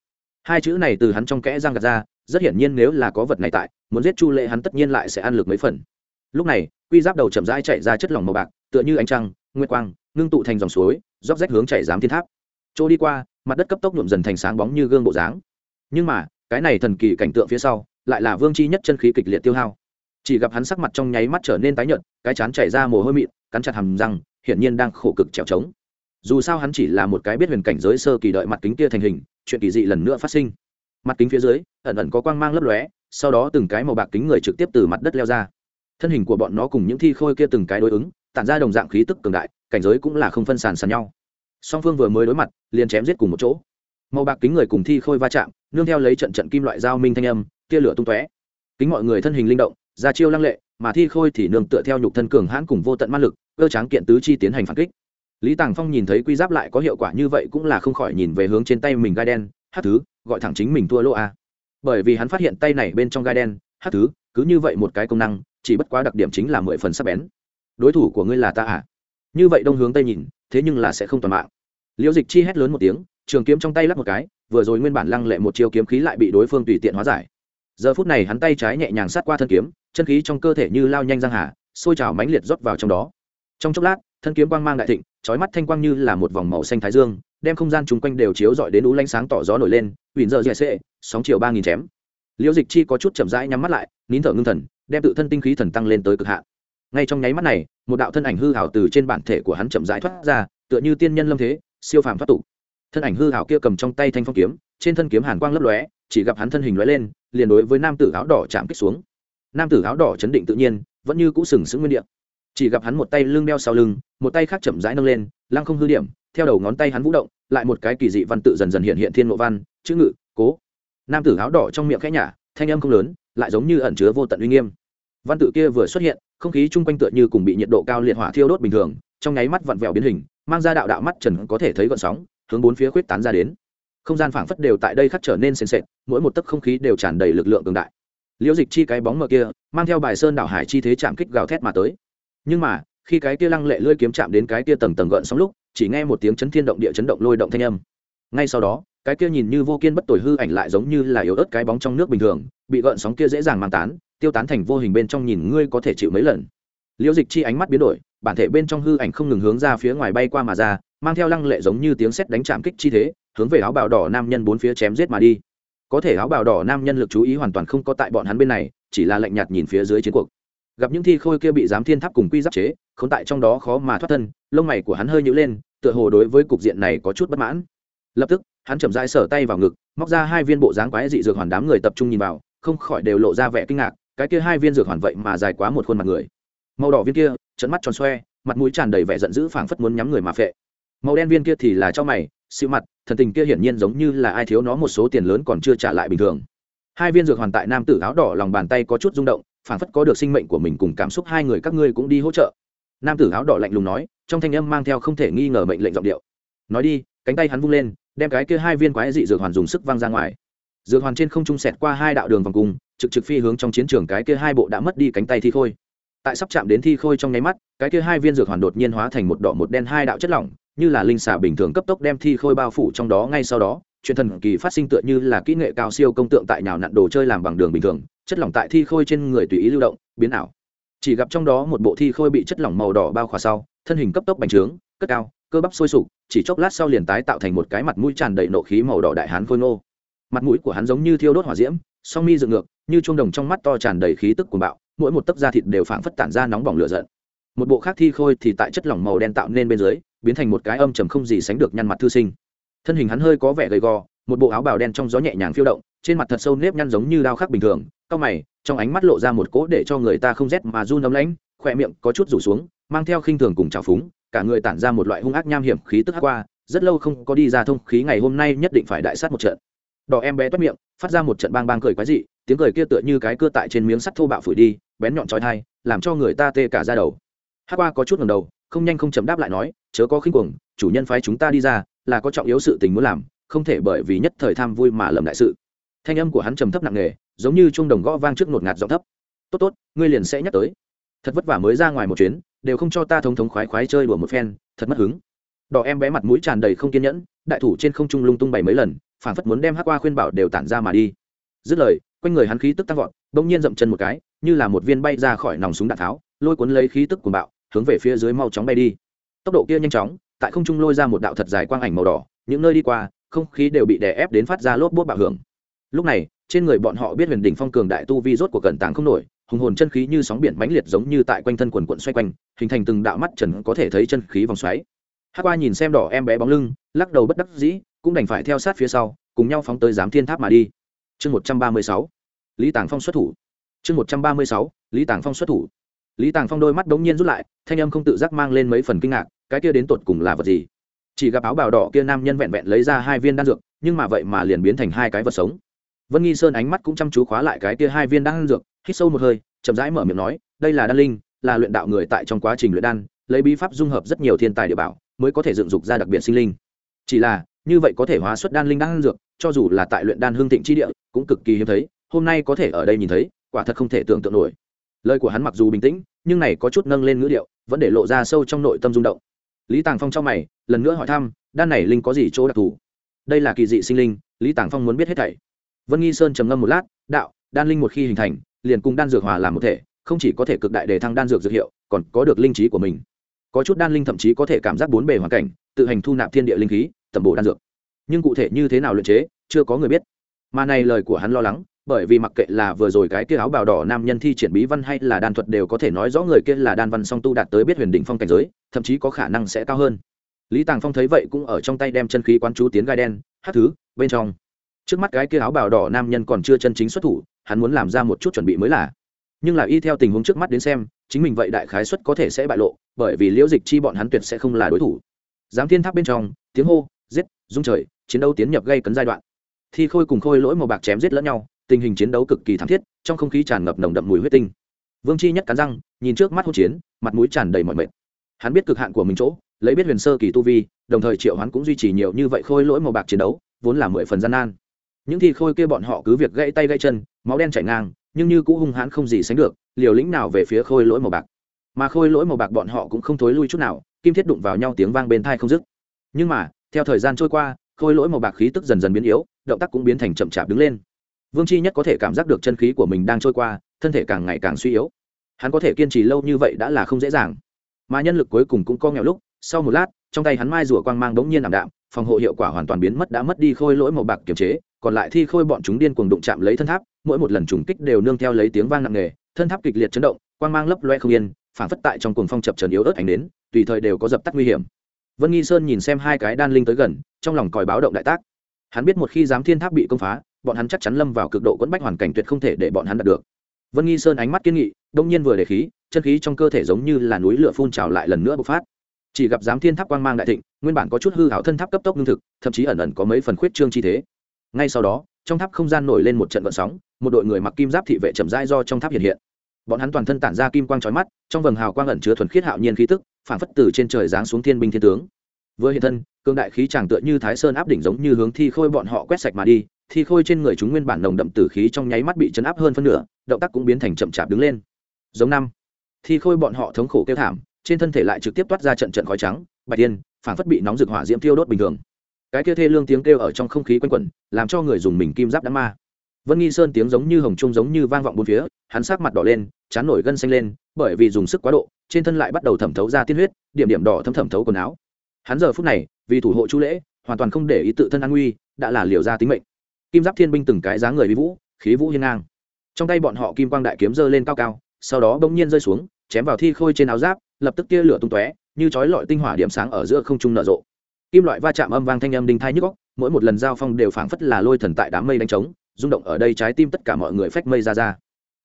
S1: Hai chữ này từ hắn trong kẽ răng gạt ra, rất hiển nhiên nếu là có vật này tại, muốn giết chu lệ hắn tất nhiên lại sẽ ăn lực mấy phần. Lúc này, quy giáp đầu chậm rãi chạy ra chất lỏng màu bạc, tựa như ánh trăng, nguyệt quang, ngưng tụ thành dòng suối róc rách hướng chảy giám thiên tháp. Chỗ đi qua, mặt đất cấp tốc nhuộm dần thành sáng bóng như gương bộ dáng. Nhưng mà, cái này thần kỳ cảnh tượng phía sau, lại là vương chi nhất chân khí kịch liệt tiêu hao. Chỉ gặp hắn sắc mặt trong nháy mắt trở nên tái nhợt, cái chán chảy ra mồ hôi mịn, cắn chặt hầm răng hiển nhiên đang khổ cực trèo trống. Dù sao hắn chỉ là một cái biết huyền cảnh giới sơ kỳ đợi mặt kính kia thành hình, chuyện kỳ dị lần nữa phát sinh. Mặt kính phía dưới, ẩn ẩn có quang mang lấp lóe, sau đó từng cái màu bạc kính người trực tiếp từ mặt đất leo ra. Thân hình của bọn nó cùng những thi khôi kia từng cái đối ứng, tản ra đồng dạng khí tức cường đại, cảnh giới cũng là không phân sàn sàn nhau. Song phương vừa mới đối mặt, liền chém giết cùng một chỗ. Màu bạc kính người cùng thi khôi va chạm, nương theo lấy trận trận kim loại dao minh thanh âm, tia lửa tung tóe. Kính mọi người thân hình linh động, ra chiêu lăng lệ, mà thi khôi thì nương tựa theo nhục thân cường hãn cùng vô tận ma lực cơ tráng kiện tứ chi tiến hành phản kích. Lý tàng phong nhìn thấy quy giáp lại có hiệu quả như vậy cũng là không khỏi nhìn về hướng trên tay mình gai đen hát thứ, gọi thẳng chính mình thua lô a. Bởi vì hắn phát hiện tay này bên trong gai đen hát thứ, cứ như vậy một cái công năng, chỉ bất quá đặc điểm chính là mười phần sắc bén. Đối thủ của ngươi là ta à? Như vậy đông hướng tây nhìn, thế nhưng là sẽ không toàn mạng. Liễu dịch chi hét lớn một tiếng, trường kiếm trong tay lắp một cái, vừa rồi nguyên bản lăng lệ một chiêu kiếm khí lại bị đối phương tùy tiện hóa giải. Giờ phút này hắn tay trái nhẹ nhàng sát qua thân kiếm, chân khí trong cơ thể như lao nhanh răng hà, sôi trào mãnh liệt rót vào trong đó trong chốc lát, thân kiếm quang mang đại thịnh trói mắt thanh quang như là một vòng màu xanh thái dương, đem không gian chung quanh đều chiếu dọi đến ú lanh sáng tỏ gió nổi lên huỳnh giờ dẹ sệ sóng chiều ba nghìn chém. Liễu dịch chi có chút chậm rãi nhắm mắt lại, nín thở ngưng thần, đem tự thân tinh khí thần tăng lên tới cực hạn. Ngay trong nháy mắt này, một đạo thân ảnh hư hảo từ trên bản thể của hắn chậm rãi thoát ra, tựa như tiên nhân lâm thế, siêu phàm thoát tục. Thân ảnh hư hảo kia cầm trong tay thanh phong kiếm, trên thân kiếm hàn quang lấp lóe, chỉ gặp hắn thân hình lóe lên, liền đối với nam tử áo đỏ chạm kích xuống. Nam tử áo đỏ chấn định tự nhiên, vẫn như cũ sừng sững nguyên địa chỉ gặp hắn một tay lưng đeo sau lưng, một tay khác chậm rãi nâng lên, lăng không hư điểm, theo đầu ngón tay hắn vũ động, lại một cái kỳ dị văn tự dần dần hiện hiện thiên ngộ văn, chữ ngự, cố. Nam tử áo đỏ trong miệng khẽ nhả, thanh âm không lớn, lại giống như ẩn chứa vô tận uy nghiêm. Văn tự kia vừa xuất hiện, không khí chung quanh tựa như cùng bị nhiệt độ cao liệt hỏa thiêu đốt bình thường, trong nháy mắt vặn vẹo biến hình, mang ra đạo đạo mắt trần có thể thấy gọn sóng, hướng bốn phía khuyết tán ra đến. Không gian phảng phất đều tại đây khắc trở nên sền sệt, mỗi một tấc không khí đều tràn đầy lực lượng cường đại. Liễu dịch chi cái bóng mờ kia, mang theo bài sơn đảo hải chi thế chạm kích gào thét mà tới nhưng mà, khi cái kia lăng lệ lưỡi kiếm chạm đến cái kia tầng tầng gợn sóng lúc, chỉ nghe một tiếng chấn thiên động địa chấn động lôi động thanh âm. Ngay sau đó, cái kia nhìn như vô kiên bất tồi hư ảnh lại giống như là yếu ớt cái bóng trong nước bình thường, bị gợn sóng kia dễ dàng mang tán, tiêu tán thành vô hình bên trong nhìn ngươi có thể chịu mấy lần. Liễu dịch chi ánh mắt biến đổi, bản thể bên trong hư ảnh không ngừng hướng ra phía ngoài bay qua mà ra, mang theo lăng lệ giống như tiếng sét đánh chạm kích chi thế, hướng về áo bào đỏ nam nhân bốn phía chém giết mà đi. Có thể áo bào đỏ nam nhân lực chú ý hoàn toàn không có tại bọn hắn bên này, chỉ là lạnh nhạt nhìn phía dưới chiến cuộc gặp những thi khôi kia bị giám thiên tháp cùng quy giáp chế không tại trong đó khó mà thoát thân, lông mày của hắn hơi nhữ lên, tựa hồ đối với cục diện này có chút bất mãn. Lập tức, hắn chậm rãi sở tay vào ngực, móc ra hai viên bộ dáng quái dị dược hoàn đám người tập trung nhìn vào, không khỏi đều lộ ra vẻ kinh ngạc, cái kia hai viên dược hoàn vậy mà dài quá một khuôn mặt người. Màu đỏ viên kia trận mắt tròn xoe, mặt mũi tràn đầy vẻ giận dữ phảng phất muốn nhắm người mà phệ. Màu đen viên kia thì là cho mày, siêu mặt, thần tình kia hiển nhiên giống như là ai thiếu nó một số tiền lớn còn chưa trả lại bình thường. Hai viên dược hoàn tại nam tử áo đỏ lòng bàn tay có chút rung động phảng phất có được sinh mệnh của mình cùng cảm xúc hai người các ngươi cũng đi hỗ trợ. Nam tử áo đỏ lạnh lùng nói, trong thanh âm mang theo không thể nghi ngờ mệnh lệnh giọng điệu. Nói đi, cánh tay hắn vung lên, đem cái kia hai viên quái dị dược hoàn dùng sức văng ra ngoài. Dược hoàn trên không trung sẹt qua hai đạo đường vòng cung, trực trực phi hướng trong chiến trường cái kia hai bộ đã mất đi cánh tay thi khôi. Tại sắp chạm đến thi khôi trong nháy mắt, cái kia hai viên dược hoàn đột nhiên hóa thành một đỏ một đen hai đạo chất lỏng, như là linh xà bình thường cấp tốc đem thi khôi bao phủ trong đó ngay sau đó chuyện thần kỳ phát sinh tựa như là kỹ nghệ cao siêu công tượng tại nhào nặn đồ chơi làm bằng đường bình thường chất lỏng tại thi khôi trên người tùy ý lưu động, biến ảo. Chỉ gặp trong đó một bộ thi khôi bị chất lỏng màu đỏ bao khỏa sau, thân hình cấp tốc bành trướng, cất cao, cơ bắp sôi sục, chỉ chốc lát sau liền tái tạo thành một cái mặt mũi tràn đầy nộ khí màu đỏ đại hán khôi ngô. Mặt mũi của hắn giống như thiêu đốt hỏa diễm, song mi dựng ngược, như chuông đồng trong mắt to tràn đầy khí tức của bạo, mỗi một tấc da thịt đều phảng phất tản ra nóng bỏng lửa giận. Một bộ khác thi khôi thì tại chất lỏng màu đen tạo nên bên dưới, biến thành một cái âm trầm không gì sánh được nhăn mặt thư sinh. Thân hình hắn hơi có vẻ gầy gò, một bộ áo bào đen trong gió nhẹ nhàng phiêu động trên mặt thật sâu nếp nhăn giống như đao khắc bình thường, cao mày, trong ánh mắt lộ ra một cỗ để cho người ta không rét mà run ấm lãnh, khỏe miệng có chút rủ xuống, mang theo khinh thường cùng trào phúng, cả người tản ra một loại hung ác nham hiểm khí tức hắc qua, rất lâu không có đi ra thông khí ngày hôm nay nhất định phải đại sát một trận. Đỏ em bé toét miệng, phát ra một trận bang bang cười quái dị, tiếng cười kia tựa như cái cưa tại trên miếng sắt thô bạo phủi đi, bén nhọn trói thai làm cho người ta tê cả ra đầu. Hát qua có chút ngầm đầu, không nhanh không chậm đáp lại nói, chớ có khinh cuồng, chủ nhân phái chúng ta đi ra, là có trọng yếu sự tình muốn làm, không thể bởi vì nhất thời tham vui mà lầm đại sự thanh âm của hắn trầm thấp nặng nề, giống như chuông đồng gõ vang trước ngột ngạt giọng thấp. Tốt tốt, ngươi liền sẽ nhắc tới. Thật vất vả mới ra ngoài một chuyến, đều không cho ta thống thống khoái khoái chơi đùa một phen, thật mất hứng. Đỏ em bé mặt mũi tràn đầy không kiên nhẫn, đại thủ trên không trung lung tung bảy mấy lần phản phất muốn đem hát qua khuyên bảo đều tản ra mà đi. Dứt lời, quanh người hắn khí tức tăng vọt, bỗng nhiên dậm chân một cái, như là một viên bay ra khỏi nòng súng đạn tháo, lôi cuốn lấy khí tức của bạo, hướng về phía dưới mau chóng bay đi. Tốc độ kia nhanh chóng, tại không trung lôi ra một đạo thật dài quang ảnh màu đỏ, những nơi đi qua, không khí đều bị đè ép đến phát ra lốp bốt bạo hưởng lúc này, trên người bọn họ biết huyền đỉnh phong cường đại tu vi rốt của cẩn tàng không nổi, hùng hồn chân khí như sóng biển mãnh liệt giống như tại quanh thân quần quận xoay quanh, hình thành từng đạo mắt trần có thể thấy chân khí vòng xoáy. Hát qua nhìn xem đỏ em bé bóng lưng, lắc đầu bất đắc dĩ, cũng đành phải theo sát phía sau, cùng nhau phóng tới giám thiên tháp mà đi. Chương một trăm ba mươi sáu, lý tàng phong xuất thủ. Chương một trăm ba mươi sáu, lý tàng phong xuất thủ. Lý tàng phong đôi mắt đ ố n g nhiên rút lại, thanh âm không tự giác mang lên mấy phần kinh ngạc, cái kia đến tột cùng là vật gì? Chỉ gặp áo bào đỏ kia nam nhân vẹn vẹn lấy ra hai viên đan dược, nhưng mà vậy mà liền biến thành hai cái vật sống vân nghi sơn ánh mắt cũng chăm chú khóa lại cái kia hai viên đan dược, hít sâu một hơi, chậm rãi mở miệng nói, đây là đan linh, là luyện đạo người tại trong quá trình luyện đan, lấy bí pháp dung hợp rất nhiều thiên tài địa bảo, mới có thể dựng dục ra đặc biệt sinh linh. Chỉ là, như vậy có thể hóa xuất đan linh đan dược, cho dù là tại luyện đan hương thịnh chi địa, cũng cực kỳ hiếm thấy, hôm nay có thể ở đây nhìn thấy, quả thật không thể tưởng tượng nổi. Lời của hắn mặc dù bình tĩnh, nhưng này có chút nâng lên ngữ điệu, vẫn để lộ ra sâu trong nội tâm rung động. Lý tàng phong trong mày, lần nữa hỏi thăm, đan này linh có gì chỗ đặc thù? Đây là kỳ dị sinh linh, lý tàng phong muốn biết hết thảy vân nghi sơn trầm ngâm một lát, đạo, đan linh một khi hình thành, liền cùng đan dược hòa làm một thể, không chỉ có thể cực đại để thăng đan dược dược hiệu, còn có được linh trí của mình. Có chút đan linh thậm chí có thể cảm giác bốn bề hoàn cảnh, tự hành thu nạp thiên địa linh khí tầm bổ đan dược. Nhưng cụ thể như thế nào luyện chế, chưa có người biết. Mà này lời của hắn lo lắng, bởi vì mặc kệ là vừa rồi cái kia áo bào đỏ nam nhân thi triển bí văn hay là đan thuật đều có thể nói rõ người kia là đan văn song tu đạt tới biết huyền đỉnh phong cảnh giới, thậm chí có khả năng sẽ cao hơn. Lý tàng phong thấy vậy cũng ở trong tay đem chân khí quán chú tiến gai đen, hắc thứ, bên trong trước mắt cái kia áo bào đỏ nam nhân còn chưa chân chính xuất thủ, hắn muốn làm ra một chút chuẩn bị mới là. Nhưng là y theo tình huống trước mắt đến xem, chính mình vậy đại khái xuất có thể sẽ bại lộ, bởi vì liễu dịch chi bọn hắn tuyệt sẽ không là đối thủ. Giám thiên tháp bên trong, tiếng hô, giết, rung trời, chiến đấu tiến nhập gây cấn giai đoạn. Thi khôi cùng khôi lỗi màu bạc chém giết lẫn nhau, tình hình chiến đấu cực kỳ thảm thiết, trong không khí tràn ngập nồng đậm mùi huyết tinh. Vương chi nhất cắn răng, nhìn trước mắt hỗn chiến, mặt mũi tràn đầy mọi mệt. Hắn biết cực hạn của mình chỗ, lấy biết huyền sơ kỳ tu vi, đồng thời triệu hắn cũng duy trì nhiều như vậy khôi lỗi màu bạc chiến đấu, vốn là mười phần gian nan những thi khôi kia bọn họ cứ việc gãy tay gãy chân, máu đen chảy ngang, nhưng như cũ hung hãn không gì sánh được, liều lĩnh nào về phía khôi lỗi màu bạc. Mà khôi lỗi màu bạc bọn họ cũng không thối lui chút nào, kim thiết đụng vào nhau tiếng vang bên thai không dứt. Nhưng mà, theo thời gian trôi qua, khôi lỗi màu bạc khí tức dần dần biến yếu, động tác cũng biến thành chậm chạp đứng lên. Vương chi nhất có thể cảm giác được chân khí của mình đang trôi qua, thân thể càng ngày càng suy yếu. Hắn có thể kiên trì lâu như vậy đã là không dễ dàng. Mà nhân lực cuối cùng cũng co nghèo lúc, sau một lát, trong tay hắn mai rùa quang mang đống nhiên ảm đạm, phòng hộ hiệu quả hoàn toàn biến mất đã mất đi khôi lỗi màu bạc kiềm chế còn lại thi khôi bọn chúng điên cuồng đụng chạm lấy thân tháp, mỗi một lần trùng kích đều nương theo lấy tiếng vang nặng nề, thân tháp kịch liệt chấn động, quang mang lấp loe không yên, phản phất tại trong cuồng phong chập trần yếu ớt ảnh đến tùy thời đều có dập tắt nguy hiểm. Vân nghi sơn nhìn xem hai cái đan linh tới gần, trong lòng còi báo động đại tác. Hắn biết một khi giám thiên tháp bị công phá, bọn hắn chắc chắn lâm vào cực độ quẫn bách hoàn cảnh tuyệt không thể để bọn hắn đạt được. Vân nghi sơn ánh mắt kiên nghị, đông nhiên vừa để khí, chân khí trong cơ thể giống như là núi lửa phun trào lại lần nữa bộc phát. Chỉ gặp giám thiên tháp quang mang đại thịnh, nguyên bản có chút hư hảo thân tháp cấp tốc lương thực, thậm chí ẩn ẩn có mấy phần khuyết trương chi thế ngay sau đó, trong tháp không gian nổi lên một trận vận sóng, một đội người mặc kim giáp thị vệ chậm rãi do trong tháp hiện hiện. Bọn hắn toàn thân tản ra kim quang trói mắt, trong vầng hào quang ẩn chứa thuần khiết hạo nhiên khí tức, phản phất từ trên trời giáng xuống thiên binh thiên tướng. Vừa hiện thân cương đại khí chẳng tựa như thái sơn áp đỉnh giống như hướng thi khôi bọn họ quét sạch mà đi, thi khôi trên người chúng nguyên bản nồng đậm tử khí trong nháy mắt bị chấn áp hơn phân nửa, động tác cũng biến thành chậm chạp đứng lên. Giống năm, thi khôi bọn họ thống khổ kêu thảm, trên thân thể lại trực tiếp toát ra trận trận khói trắng, bạch tiên phản phất bị nóng rực hỏa diễm tiêu đốt bình thường cái kia thê lương tiếng kêu ở trong không khí quanh quẩn, làm cho người dùng mình kim giáp đám ma. Vân nghi sơn tiếng giống như hồng trung giống như vang vọng bốn phía, hắn sát mặt đỏ lên, chán nổi gân xanh lên, bởi vì dùng sức quá độ, trên thân lại bắt đầu thẩm thấu ra tiên huyết, điểm điểm đỏ thấm thẩm thấu quần áo. Hắn giờ phút này, vì thủ hộ chu lễ, hoàn toàn không để ý tự thân an nguy, đã là liều ra tính mệnh. Kim giáp thiên binh từng cái dáng người vi vũ, khí vũ hiên ngang. Trong tay bọn họ kim quang đại kiếm giơ lên cao cao, sau đó bỗng nhiên rơi xuống, chém vào thi khôi trên áo giáp, lập tức tia lửa tung tóe, như chói lọi tinh hỏa điểm sáng ở giữa không trung nở rộ kim loại va chạm âm vang thanh âm đinh thai nhức góc mỗi một lần giao phong đều phảng phất là lôi thần tại đám mây đánh trống, rung động ở đây trái tim tất cả mọi người phách mây ra ra.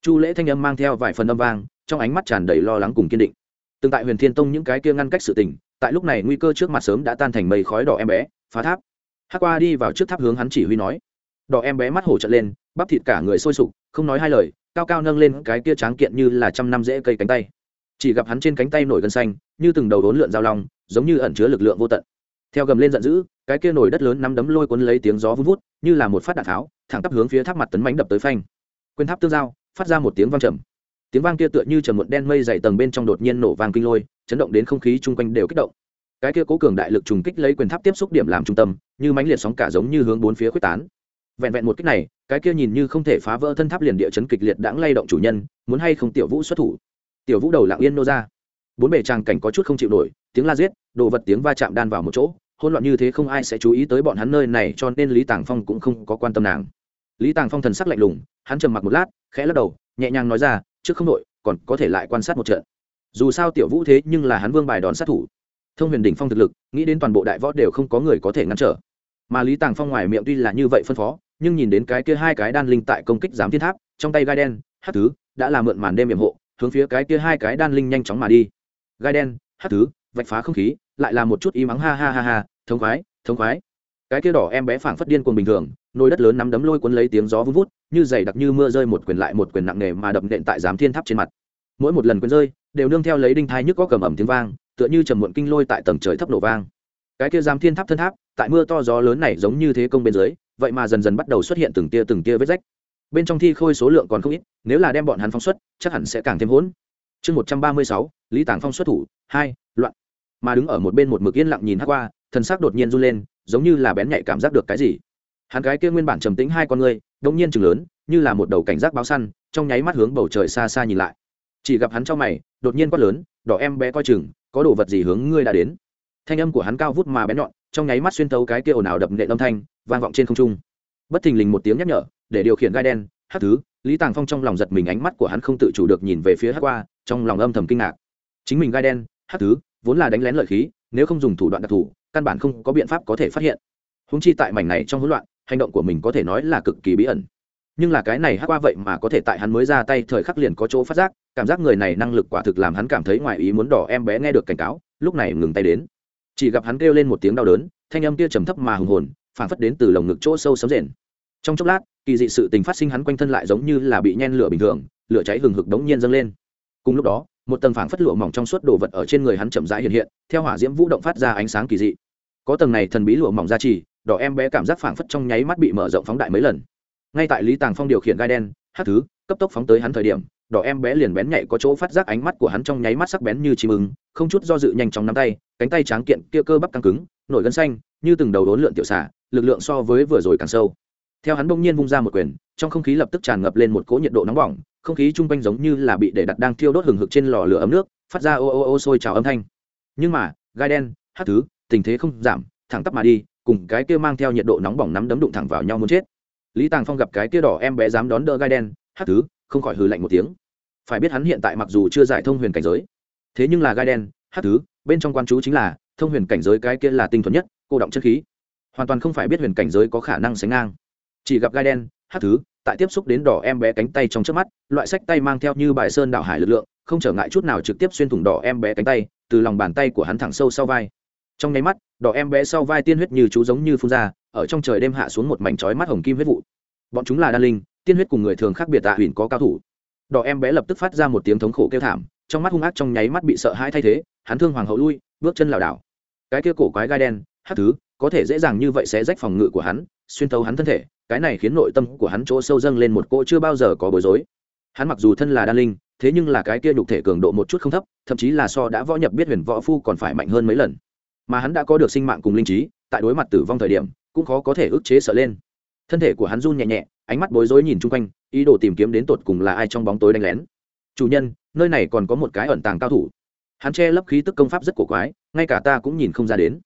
S1: Chu lễ thanh âm mang theo vài phần âm vang, trong ánh mắt tràn đầy lo lắng cùng kiên định. Từng tại huyền thiên tông những cái kia ngăn cách sự tình, tại lúc này nguy cơ trước mặt sớm đã tan thành mây khói đỏ em bé, phá tháp. Hát qua đi vào trước tháp hướng hắn chỉ huy nói. Đỏ em bé mắt hổ trận lên, bắp thịt cả người sôi sục, không nói hai lời, cao cao nâng lên cái kia tráng kiện như là trăm năm rễ cây cánh tay. Chỉ gặp hắn trên cánh tay nổi gân xanh, như từng đầu đốn lượn giao long, giống như ẩn chứa lực lượng vô tận theo gầm lên giận dữ, cái kia nổi đất lớn nắm đấm lôi cuốn lấy tiếng gió vun vút, như là một phát đạn tháo, thẳng tắp hướng phía tháp mặt tấn mánh đập tới phanh. Quên tháp tương giao, phát ra một tiếng vang trầm. Tiếng vang kia tựa như trầm một đen mây dày tầng bên trong đột nhiên nổ vang kinh lôi, chấn động đến không khí chung quanh đều kích động. Cái kia cố cường đại lực trùng kích lấy quyền tháp tiếp xúc điểm làm trung tâm, như mãnh liệt sóng cả giống như hướng bốn phía quyết tán. Vẹn vẹn một kích này, cái kia nhìn như không thể phá vỡ thân tháp liền địa chấn kịch liệt đãng lay động chủ nhân, muốn hay không tiểu vũ xuất thủ. Tiểu vũ đầu lặng yên nô ra. Bốn bề tràng cảnh có chút không chịu nổi, tiếng la giết, đồ vật tiếng va chạm đan vào một chỗ hỗn loạn như thế không ai sẽ chú ý tới bọn hắn nơi này, cho nên lý tàng phong cũng không có quan tâm nàng. Lý tàng phong thần sắc lạnh lùng, hắn trầm mặc một lát, khẽ lắc đầu, nhẹ nhàng nói ra, trước không đội, còn có thể lại quan sát một trận. Dù sao tiểu vũ thế nhưng là hắn vương bài đón sát thủ. Thông huyền đỉnh phong thực lực, nghĩ đến toàn bộ đại võ đều không có người có thể ngăn trở. Mà lý tàng phong ngoài miệng tuy là như vậy phân phó, nhưng nhìn đến cái kia hai cái đan linh tại công kích giám thiên tháp, trong tay gai đen hát thứ, đã làm mượn màn đêm hiểm hộ, hướng phía cái kia hai cái đan linh nhanh chóng mà đi. Gai đen hát thứ, vạch phá không khí lại là một chút ý mắng ha ha ha ha, thống khoái thống khoái. Cái kia đỏ em bé phảng phất điên cuồng bình thường, nồi đất lớn nắm đấm lôi cuốn lấy tiếng gió vun vút, như dày đặc như mưa rơi một quyền lại một quyền nặng nề mà đập nện tại giám thiên tháp trên mặt. Mỗi một lần quyền rơi, đều nương theo lấy đinh thai nhức có cầm ẩm tiếng vang, tựa như trầm muộn kinh lôi tại tầng trời thấp nổ vang. Cái kia giám thiên tháp thân tháp, tại mưa to gió lớn này giống như thế công bên dưới, vậy mà dần dần bắt đầu xuất hiện từng tia từng tia vết rách. Bên trong thi khôi số lượng còn không ít, nếu là đem bọn hắn phóng xuất, chắc hẳn sẽ càng thêm hỗn. Chương một trăm ba mươi sáu, lý tàng phong xuất thủ, hai mà đứng ở một bên một mực yên lặng nhìn hát qua thân xác đột nhiên run lên, giống như là bén nhạy cảm giác được cái gì. Hắn gái kia nguyên bản trầm tĩnh hai con ngươi, đột nhiên chừng lớn, như là một đầu cảnh giác báo săn, trong nháy mắt hướng bầu trời xa xa nhìn lại. Chỉ gặp hắn trong mày, đột nhiên quát lớn, đỏ em bé coi chừng, có đồ vật gì hướng ngươi đã đến? Thanh âm của hắn cao vút mà bén nhọn, trong nháy mắt xuyên tấu cái kia ồn ào đập nệ âm thanh, vang vọng trên không trung. Bất thình lình một tiếng nhắc nhở, để điều khiển gai đen, hát thứ, lý tàng phong trong lòng giật mình ánh mắt của hắn không tự chủ được nhìn về phía hát qua, trong lòng âm thầm kinh ngạc. Chính mình gai đen, hát thứ vốn là đánh lén lợi khí, nếu không dùng thủ đoạn đặc thù, căn bản không có biện pháp có thể phát hiện. Húng chi tại mảnh này trong hỗn loạn, hành động của mình có thể nói là cực kỳ bí ẩn. Nhưng là cái này hát qua vậy mà có thể tại hắn mới ra tay thời khắc liền có chỗ phát giác, cảm giác người này năng lực quả thực làm hắn cảm thấy ngoài ý muốn đỏ em bé nghe được cảnh cáo, lúc này ngừng tay đến. Chỉ gặp hắn kêu lên một tiếng đau đớn, thanh âm kia trầm thấp mà hùng hồn phản phất đến từ lồng ngực chỗ sâu sấm rền. Trong chốc lát, kỳ dị sự tình phát sinh hắn quanh thân lại giống như là bị nhen lửa bình thường, lửa cháy hừng hực đống nhiên dâng lên. Cùng lúc đó một tầng phảng phất lụa mỏng trong suốt đồ vật ở trên người hắn chậm rãi hiện hiện, theo hỏa diễm vũ động phát ra ánh sáng kỳ dị. Có tầng này thần bí lụa mỏng ra trì, đỏ em bé cảm giác phảng phất trong nháy mắt bị mở rộng phóng đại mấy lần. Ngay tại lý tàng phong điều khiển gai đen, hát thứ, cấp tốc phóng tới hắn thời điểm, đỏ em bé liền bén nhạy có chỗ phát giác ánh mắt của hắn trong nháy mắt sắc bén như chim ưng, không chút do dự nhanh chóng nắm tay, cánh tay tráng kiện kia cơ bắp căng cứng, nổi gân xanh, như từng đầu đốn lượn tiểu xả lực lượng so với vừa rồi càng sâu. Theo hắn bỗng nhiên vung ra một quyền, trong không khí lập tức tràn ngập lên một cỗ nhiệt độ nóng bỏng không khí chung quanh giống như là bị để đặt đang thiêu đốt hừng hực trên lò lửa ấm nước, phát ra ô ô ô sôi trào âm thanh. Nhưng mà, gai đen hát thứ, tình thế không giảm, thẳng tắp mà đi, cùng cái kia mang theo nhiệt độ nóng bỏng nắm đấm đụng thẳng vào nhau muốn chết. Lý tàng phong gặp cái kia đỏ em bé dám đón đỡ gai đen hát thứ, không khỏi hừ lạnh một tiếng. Phải biết hắn hiện tại mặc dù chưa giải thông huyền cảnh giới, thế nhưng là gai đen hát thứ, bên trong quan chú chính là, thông huyền cảnh giới cái kia là tinh thuần nhất, cô động chất khí. Hoàn toàn không phải biết huyền cảnh giới có khả năng sánh ngang. Chỉ gặp gai đen hát thứ tại tiếp xúc đến đỏ em bé cánh tay trong trước mắt, loại sách tay mang theo như bài sơn đạo hải lực lượng, không trở ngại chút nào trực tiếp xuyên thủng đỏ em bé cánh tay, từ lòng bàn tay của hắn thẳng sâu sau vai. Trong nháy mắt, đỏ em bé sau vai tiên huyết như chú giống như phun ra, ở trong trời đêm hạ xuống một mảnh chói mắt hồng kim huyết vụ. Bọn chúng là đan linh, tiên huyết cùng người thường khác biệt tạ huyền có cao thủ. Đỏ em bé lập tức phát ra một tiếng thống khổ kêu thảm, trong mắt hung ác trong nháy mắt bị sợ hãi thay thế, hắn thương hoàng hậu lui, bước chân lảo đảo. Cái kia cổ quái gai đen hát thứ, có thể dễ dàng như vậy sẽ rách phòng ngự của hắn, xuyên tấu hắn thân thể cái này khiến nội tâm của hắn chỗ sâu dâng lên một cỗ chưa bao giờ có bối rối. Hắn mặc dù thân là đan linh, thế nhưng là cái kia nhục thể cường độ một chút không thấp, thậm chí là so đã võ nhập biết huyền võ phu còn phải mạnh hơn mấy lần. Mà hắn đã có được sinh mạng cùng linh trí, tại đối mặt tử vong thời điểm, cũng khó có thể ức chế sợ lên. Thân thể của hắn run nhẹ nhẹ, ánh mắt bối rối nhìn chung quanh, ý đồ tìm kiếm đến tột cùng là ai trong bóng tối đánh lén. Chủ nhân, nơi này còn có một cái ẩn tàng cao thủ. Hắn che lấp khí tức công pháp rất cổ quái, ngay cả ta cũng nhìn không ra đến.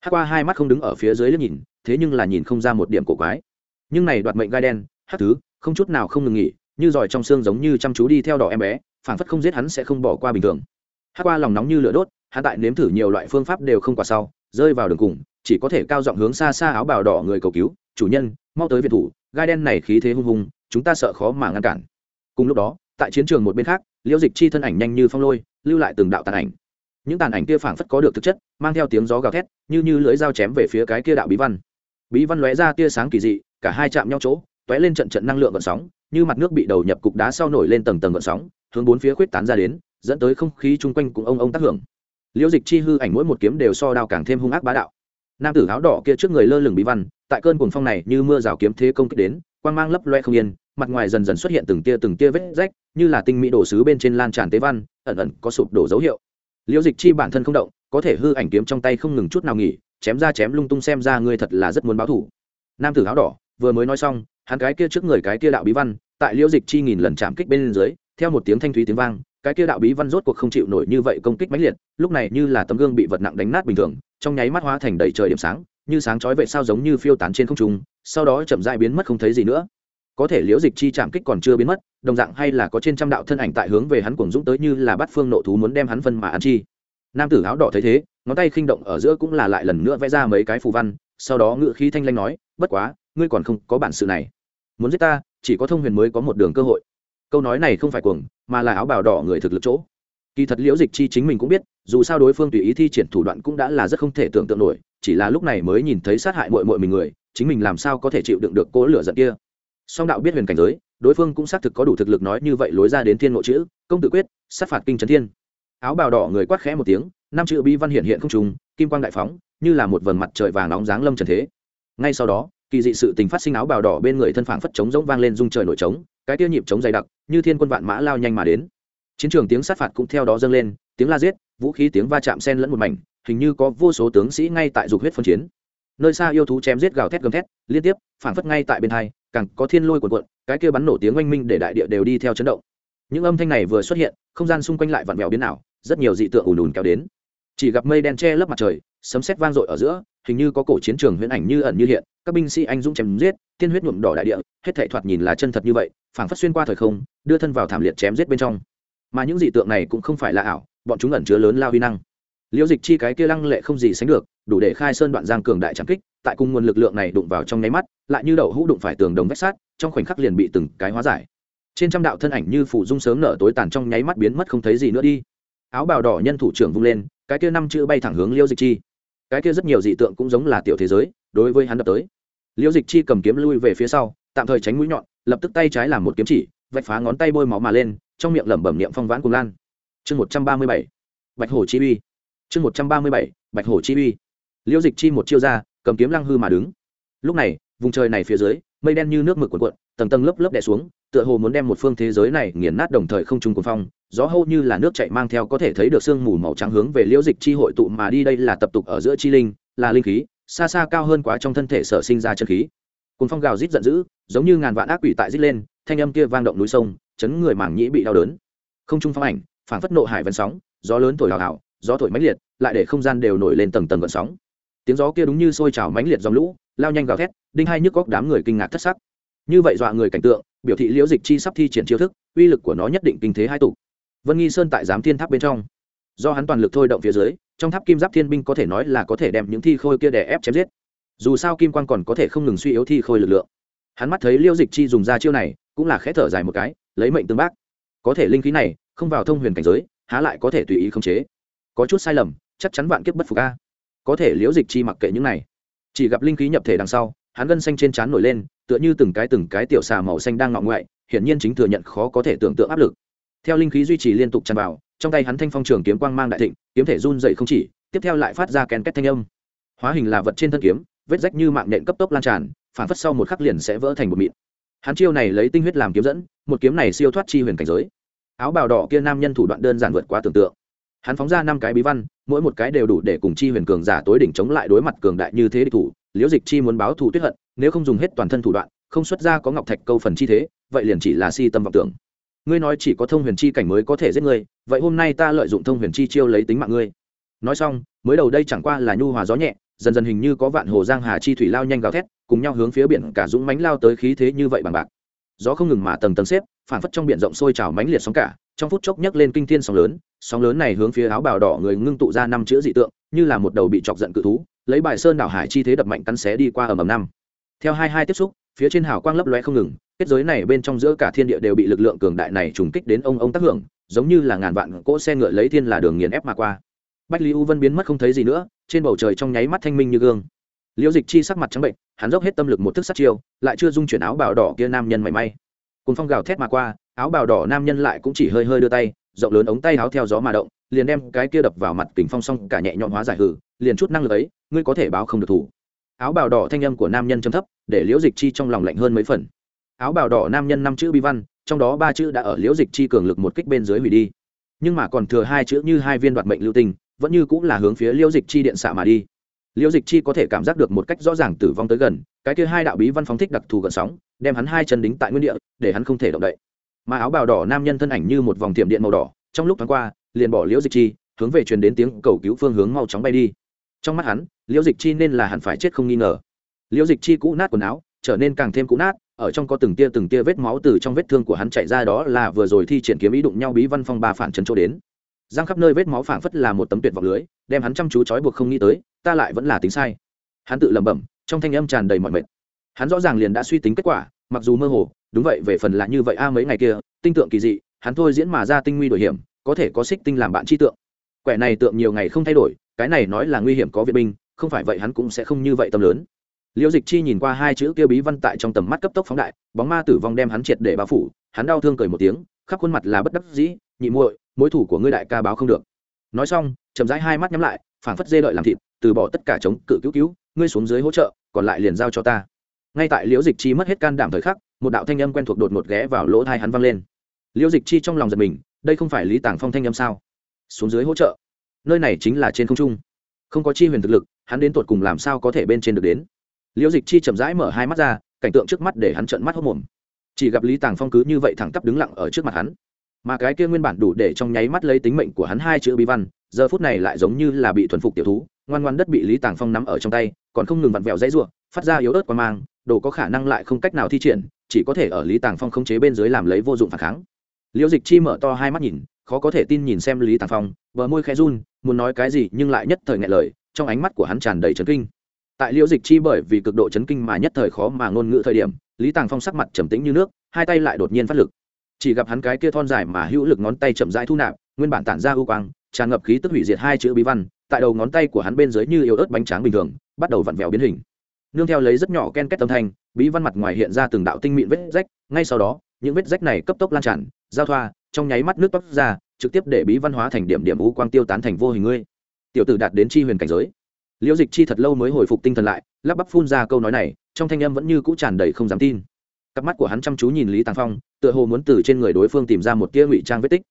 S1: Hát qua hai mắt không đứng ở phía dưới liếc nhìn, thế nhưng là nhìn không ra một điểm cổ quái nhưng này đoạt mệnh gai đen hát thứ, không chút nào không ngừng nghỉ, như giỏi trong xương giống như chăm chú đi theo đỏ em bé phản phất không giết hắn sẽ không bỏ qua bình thường. Hát qua lòng nóng như lửa đốt, hắn tại nếm thử nhiều loại phương pháp đều không quả sau, rơi vào đường cùng, chỉ có thể cao giọng hướng xa xa áo bào đỏ người cầu cứu, chủ nhân, mau tới việt thủ, gai đen này khí thế hung hùng chúng ta sợ khó mà ngăn cản. Cùng lúc đó, tại chiến trường một bên khác, liễu dịch chi thân ảnh nhanh như phong lôi, lưu lại từng đạo tàn ảnh. Những tàn ảnh kia phảng phất có được thực chất, mang theo tiếng gió gào thét, như như lưỡi dao chém về phía cái kia đạo bí văn. Bí văn lóe ra tia sáng kỳ dị cả hai chạm nhau chỗ t lên trận trận năng lượng gợn sóng, như mặt nước bị đầu nhập cục đá sau nổi lên tầng tầng gợn sóng, hướng bốn phía khuyết tán ra đến, dẫn tới không khí chung quanh cũng ông ông tác hưởng. Liễu dịch chi hư ảnh mỗi một kiếm đều so đao càng thêm hung ác bá đạo. Nam tử áo đỏ kia trước người lơ lửng bí văn, tại cơn cuồng phong này như mưa rào kiếm thế công kích đến, quang mang lấp loe không yên, mặt ngoài dần dần xuất hiện từng tia từng tia vết rách, như là tinh mỹ đổ sứ bên trên lan tràn tế văn, ẩn ẩn có sụp đổ dấu hiệu. Liễu dịch chi bản thân không động, có thể hư ảnh kiếm trong tay không ngừng chút nào nghỉ, chém ra chém lung tung xem ra ngươi thật là rất muốn báo thủ nam tử áo đỏ vừa mới nói xong, hắn cái kia trước người cái kia đạo bí văn, tại liễu dịch chi nghìn lần chạm kích bên dưới, theo một tiếng thanh thúy tiếng vang, cái kia đạo bí văn rốt cuộc không chịu nổi như vậy công kích mãnh liệt, lúc này như là tấm gương bị vật nặng đánh nát bình thường, trong nháy mắt hóa thành đầy trời điểm sáng, như sáng chói vậy sao giống như phiêu tán trên không trung, sau đó chậm rãi biến mất không thấy gì nữa. Có thể liễu dịch chi chạm kích còn chưa biến mất, đồng dạng hay là có trên trăm đạo thân ảnh tại hướng về hắn cuồng dũng tới như là bắt phương nộ thú muốn đem hắn phân mà ăn chi. Nam tử áo đỏ thấy thế, ngón tay khinh động ở giữa cũng là lại lần nữa vẽ ra mấy cái phù văn, sau đó ngự khí thanh lanh nói, bất quá ngươi còn không có bản sự này. Muốn giết ta, chỉ có thông huyền mới có một đường cơ hội. Câu nói này không phải cuồng, mà là áo bào đỏ người thực lực chỗ. Kỳ thật liễu dịch chi chính mình cũng biết, dù sao đối phương tùy ý thi triển thủ đoạn cũng đã là rất không thể tưởng tượng nổi, chỉ là lúc này mới nhìn thấy sát hại mội mội mình người, chính mình làm sao có thể chịu đựng được cỗ lửa giận kia. Song đạo biết huyền cảnh giới, đối phương cũng xác thực có đủ thực lực nói như vậy lối ra đến thiên ngộ chữ, công tự quyết, sát phạt kinh trấn thiên. Áo bào đỏ người quát khẽ một tiếng, năm chữ bi văn hiện hiện không trùng, kim quang đại phóng, như là một vầng mặt trời vàng nóng dáng lâm trần thế. Ngay sau đó kỳ dị sự tình phát sinh áo bào đỏ bên người thân phảng phất trống rỗng vang lên dung trời nổi trống, cái tiêu nhịp trống dày đặc, như thiên quân vạn mã lao nhanh mà đến. Chiến trường tiếng sát phạt cũng theo đó dâng lên, tiếng la giết, vũ khí tiếng va chạm sen lẫn một mảnh, hình như có vô số tướng sĩ ngay tại dục huyết phân chiến. Nơi xa yêu thú chém giết gào thét gầm thét, liên tiếp, phảng phất ngay tại bên hai, càng có thiên lôi cuộn cuộn, cái kia bắn nổ tiếng oanh minh để đại địa đều đi theo chấn động. Những âm thanh này vừa xuất hiện, không gian xung quanh lại vặn vẹo biến ảo, rất nhiều dị tượng ùn ùn kéo đến. Chỉ gặp mây đen che lấp mặt trời, sấm sét vang dội ở giữa hình như có cổ chiến trường huyễn ảnh như ẩn như hiện, các binh sĩ anh dũng chém giết, tiên huyết nhuộm đỏ đại địa, hết thảy thoạt nhìn là chân thật như vậy, phảng phất xuyên qua thời không, đưa thân vào thảm liệt chém giết bên trong. Mà những dị tượng này cũng không phải là ảo, bọn chúng ẩn chứa lớn lao huy năng. Liễu dịch chi cái kia lăng lệ không gì sánh được, đủ để khai sơn đoạn giang cường đại trảm kích, tại cùng nguồn lực lượng này đụng vào trong nháy mắt, lại như đậu hũ đụng phải tường đồng vách sát trong khoảnh khắc liền bị từng cái hóa giải. Trên trăm đạo thân ảnh như phủ dung sớm nở tối tàn trong nháy mắt biến mất không thấy gì nữa đi. Áo bào đỏ nhân thủ trưởng vung lên, cái kia năm chữ bay thẳng hướng liễu dịch chi cái kia rất nhiều dị tượng cũng giống là tiểu thế giới, đối với hắn đập tới. Liễu dịch chi cầm kiếm lui về phía sau, tạm thời tránh mũi nhọn, lập tức tay trái làm một kiếm chỉ, vạch phá ngón tay bôi máu mà lên, trong miệng lẩm bẩm niệm phong vãn cùng lan. Chương một trăm ba mươi bảy, bạch hổ chi uy. Chương một trăm ba mươi bảy, bạch hổ chi uy. Liễu dịch chi một chiêu ra, cầm kiếm lăng hư mà đứng. Lúc này, vùng trời này phía dưới, mây đen như nước mực cuộn cuộn, tầng tầng lớp lớp đè xuống, tựa hồ muốn đem một phương thế giới này nghiền nát đồng thời không trung cuồng phong gió hâu như là nước chảy mang theo có thể thấy được sương mù màu trắng hướng về liễu dịch chi hội tụ mà đi. Đây là tập tục ở giữa chi linh, là linh khí, xa xa cao hơn quá trong thân thể sở sinh ra chân khí. Cùng phong gào rít giận dữ, giống như ngàn vạn ác quỷ tại rít lên, thanh âm kia vang động núi sông, chấn người mảng nhĩ bị đau đớn. Không trung phong ảnh, phảng phất nộ hải vân sóng, gió lớn thổi hào hào, gió thổi mãnh liệt, lại để không gian đều nổi lên tầng tầng gợn sóng. Tiếng gió kia đúng như sôi trào mãnh liệt dòng lũ, lao nhanh gào thét, đinh hai nhức góc đám người kinh ngạc thất sắc. Như vậy dọa người cảnh tượng, biểu thị liễu dịch chi sắp thi triển chiêu thức, uy lực của nó nhất định kinh thế hai tục vân nghi sơn tại giám thiên tháp bên trong. Do hắn toàn lực thôi động phía dưới, trong tháp kim giáp thiên binh có thể nói là có thể đem những thi khôi kia đè ép chém giết. Dù sao kim quan còn có thể không ngừng suy yếu thi khôi lực lượng. Hắn mắt thấy liêu dịch chi dùng ra chiêu này, cũng là khẽ thở dài một cái, lấy mệnh tương bác. Có thể linh khí này, không vào thông huyền cảnh giới, há lại có thể tùy ý khống chế. Có chút sai lầm, chắc chắn vạn kiếp bất phục a. Có thể liễu dịch chi mặc kệ những này. Chỉ gặp linh khí nhập thể đằng sau, hắn gân xanh trên trán nổi lên, tựa như từng cái từng cái tiểu xà màu xanh đang ngọ ngoại, hiển nhiên chính thừa nhận khó có thể tưởng tượng áp lực theo linh khí duy trì liên tục tràn vào, trong tay hắn thanh phong trường kiếm quang mang đại thịnh, kiếm thể run dậy không chỉ, tiếp theo lại phát ra kèn két thanh âm. Hóa hình là vật trên thân kiếm, vết rách như mạng nện cấp tốc lan tràn, phản phất sau một khắc liền sẽ vỡ thành một mịn. Hắn chiêu này lấy tinh huyết làm kiếm dẫn, một kiếm này siêu thoát chi huyền cảnh giới. Áo bào đỏ kia nam nhân thủ đoạn đơn giản vượt quá tưởng tượng. Hắn phóng ra năm cái bí văn, mỗi một cái đều đủ để cùng chi huyền cường giả tối đỉnh chống lại đối mặt cường đại như thế địch thủ, liễu dịch chi muốn báo thù tuyết hận, nếu không dùng hết toàn thân thủ đoạn, không xuất ra có ngọc thạch câu phần chi thế, vậy liền chỉ là si tâm vọng tưởng ngươi nói chỉ có thông huyền chi cảnh mới có thể giết ngươi, vậy hôm nay ta lợi dụng thông huyền chi chiêu lấy tính mạng ngươi. Nói xong, mới đầu đây chẳng qua là nhu hòa gió nhẹ, dần dần hình như có vạn hồ giang hà chi thủy lao nhanh gào thét, cùng nhau hướng phía biển cả dũng mánh lao tới khí thế như vậy bằng bạc. Gió không ngừng mà tầng tầng xếp, phản phất trong biển rộng sôi trào mánh liệt sóng cả, trong phút chốc nhấc lên kinh thiên sóng lớn sóng lớn này hướng phía áo bào đỏ người ngưng tụ ra năm chữ dị tượng, như là một đầu bị chọc giận cự thú, lấy bài sơn đảo hải chi thế đập mạnh cắn xé đi qua ầm ầm năm. Theo hai hai tiếp xúc, phía trên hào quang lấp lóe không ngừng kết giới này bên trong giữa cả thiên địa đều bị lực lượng cường đại này trùng kích đến ông ông tác hưởng, giống như là ngàn vạn cỗ xe ngựa lấy thiên là đường nghiền ép mà qua. Bách lý u vân biến mất không thấy gì nữa, trên bầu trời trong nháy mắt thanh minh như gương. Liễu dịch chi sắc mặt trắng bệnh, hắn dốc hết tâm lực một thức sát chiêu, lại chưa dung chuyển áo bào đỏ kia nam nhân mảy may. Cùng phong gào thét mà qua, áo bào đỏ nam nhân lại cũng chỉ hơi hơi đưa tay, rộng lớn ống tay áo theo gió mà động, liền đem cái kia đập vào mặt kính phong xong cả nhẹ nhõm hóa giải hử, liền chút năng lực ấy, ngươi có thể báo không được thủ. Áo bào đỏ thanh âm của nam nhân chấm thấp, để liễu dịch chi trong lòng lạnh hơn mấy phần áo bào đỏ nam nhân năm chữ bi văn trong đó ba chữ đã ở liễu dịch chi cường lực một kích bên dưới hủy đi. Nhưng mà còn thừa hai chữ như hai viên đoạt mệnh lưu tình, vẫn như cũng là hướng phía liễu dịch chi điện xạ mà đi. Liễu dịch chi có thể cảm giác được một cách rõ ràng tử vong tới gần cái kia hai đạo bí văn phóng thích đặc thù gần sóng đem hắn hai chân đính tại nguyên địa để hắn không thể động đậy. Mà áo bào đỏ nam nhân thân ảnh như một vòng tiệm điện màu đỏ trong lúc thoáng qua liền bỏ liễu dịch chi hướng về truyền đến tiếng cầu cứu phương hướng mau chóng bay đi. Trong mắt hắn liễu dịch chi nên là hẳn phải chết không nghi ngờ. Liễu dịch chi cũ nát quần áo trở nên càng thêm cũ nát ở trong có từng tia từng tia vết máu từ trong vết thương của hắn chạy ra đó là vừa rồi thi triển kiếm ý đụng nhau bí văn phong ba phản trấn chỗ đến. Giang khắp nơi vết máu phảng phất là một tấm tuyệt vọng lưới, đem hắn chăm chú trói buộc không nghĩ tới, ta lại vẫn là tính sai. Hắn tự lẩm bẩm, trong thanh âm tràn đầy mọi mệt. Hắn rõ ràng liền đã suy tính kết quả, mặc dù mơ hồ, đúng vậy, về phần là như vậy a à mấy ngày kia, tinh tượng kỳ dị, hắn thôi diễn mà ra tinh nguy đổi hiểm, có thể có xích tinh làm bạn chi tượng. Quẻ này tượng nhiều ngày không thay đổi, cái này nói là nguy hiểm có viện binh, không phải vậy hắn cũng sẽ không như vậy tâm lớn liễu dịch chi nhìn qua hai chữ kia bí văn tại trong tầm mắt cấp tốc phóng đại, bóng ma tử vong đem hắn triệt để bao phủ, hắn đau thương cười một tiếng, khắp khuôn mặt là bất đắc dĩ, nhị muội, mối thủ của ngươi đại ca báo không được. Nói xong, chậm rãi hai mắt nhắm lại, phảng phất dê đợi làm thịt, từ bỏ tất cả chống cự cứu cứu, ngươi xuống dưới hỗ trợ, còn lại liền giao cho ta. Ngay tại liễu dịch chi mất hết can đảm thời khắc, một đạo thanh âm quen thuộc đột ngột ghé vào lỗ thai hắn vang lên. Liễu dịch chi trong lòng giật mình, đây không phải lý tàng phong thanh âm sao? Xuống dưới hỗ trợ? Nơi này chính là trên không trung. Không có chi huyền thực lực, hắn đến tột cùng làm sao có thể bên trên được đến? Liễu dịch chi chậm rãi mở hai mắt ra, cảnh tượng trước mắt để hắn trợn mắt hốc mồm. Chỉ gặp lý tàng phong cứ như vậy thẳng tắp đứng lặng ở trước mặt hắn. Mà cái kia nguyên bản đủ để trong nháy mắt lấy tính mệnh của hắn hai chữ bí văn, giờ phút này lại giống như là bị thuần phục tiểu thú, ngoan ngoan đất bị lý tàng phong nắm ở trong tay, còn không ngừng vặn vẹo dãy ruộng, phát ra yếu ớt qua mang, đồ có khả năng lại không cách nào thi triển, chỉ có thể ở lý tàng phong khống chế bên dưới làm lấy vô dụng phản kháng. Liễu dịch chi mở to hai mắt nhìn, khó có thể tin nhìn xem lý tàng phong, bờ môi khẽ run, muốn nói cái gì nhưng lại nhất thời ngại lời, trong ánh mắt của hắn tràn đầy trấn kinh tại liễu dịch chi bởi vì cực độ chấn kinh mà nhất thời khó mà ngôn ngữ thời điểm, lý tàng phong sắc mặt trầm tĩnh như nước, hai tay lại đột nhiên phát lực. Chỉ gặp hắn cái kia thon dài mà hữu lực ngón tay chậm rãi thu nạp, nguyên bản tản ra ưu quang, tràn ngập khí tức hủy diệt hai chữ bí văn, tại đầu ngón tay của hắn bên dưới như yếu ớt bánh tráng bình thường, bắt đầu vặn vẹo biến hình. Nương theo lấy rất nhỏ ken kết âm thanh, bí văn mặt ngoài hiện ra từng đạo tinh mịn vết rách, ngay sau đó, những vết rách này cấp tốc lan tràn, giao thoa, trong nháy mắt nước tóc ra, trực tiếp để bí văn hóa thành điểm điểm u quang tiêu tán thành vô hình ngươi. Tiểu tử đạt đến chi huyền cảnh giới liễu dịch chi thật lâu mới hồi phục tinh thần lại, lắp bắp phun ra câu nói này, trong thanh âm vẫn như cũ tràn đầy không dám tin. Cặp mắt của hắn chăm chú nhìn lý tàng phong, tựa hồ muốn từ trên người đối phương tìm ra một tia ngụy trang vết tích.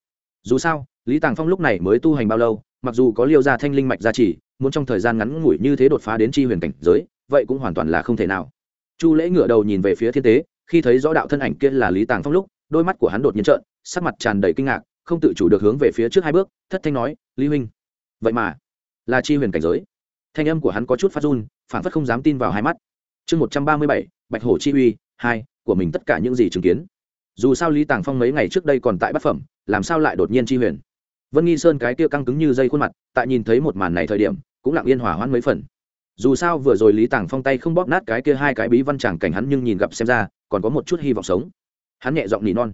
S1: Dù sao, lý tàng phong lúc này mới tu hành bao lâu, mặc dù có liêu ra thanh linh mạch gia trì, muốn trong thời gian ngắn ngủi như thế đột phá đến chi huyền cảnh giới, vậy cũng hoàn toàn là không thể nào. Chu lễ ngửa đầu nhìn về phía thiên tế, khi thấy rõ đạo thân ảnh kia là lý tàng phong lúc, đôi mắt của hắn đột nhiên trợn, sắc mặt tràn đầy kinh ngạc, không tự chủ được hướng về phía trước hai bước, thất thanh nói, lý huynh, vậy mà là chi huyền cảnh giới thanh âm của hắn có chút phát run phản phất không dám tin vào hai mắt. Chương một trăm ba mươi bảy, bạch hổ chi uy, hai, của mình tất cả những gì chứng kiến. Dù sao lý tàng phong mấy ngày trước đây còn tại bát phẩm, làm sao lại đột nhiên chi huyền? Vân nghi sơn cái kia căng cứng như dây khuôn mặt, tại nhìn thấy một màn này thời điểm, cũng lặng yên hỏa hoãn mấy phần. Dù sao vừa rồi lý tàng phong tay không bóp nát cái kia hai cái bí văn chẳng cảnh hắn nhưng nhìn gặp xem ra, còn có một chút hy vọng sống. Hắn nhẹ giọng nỉ non.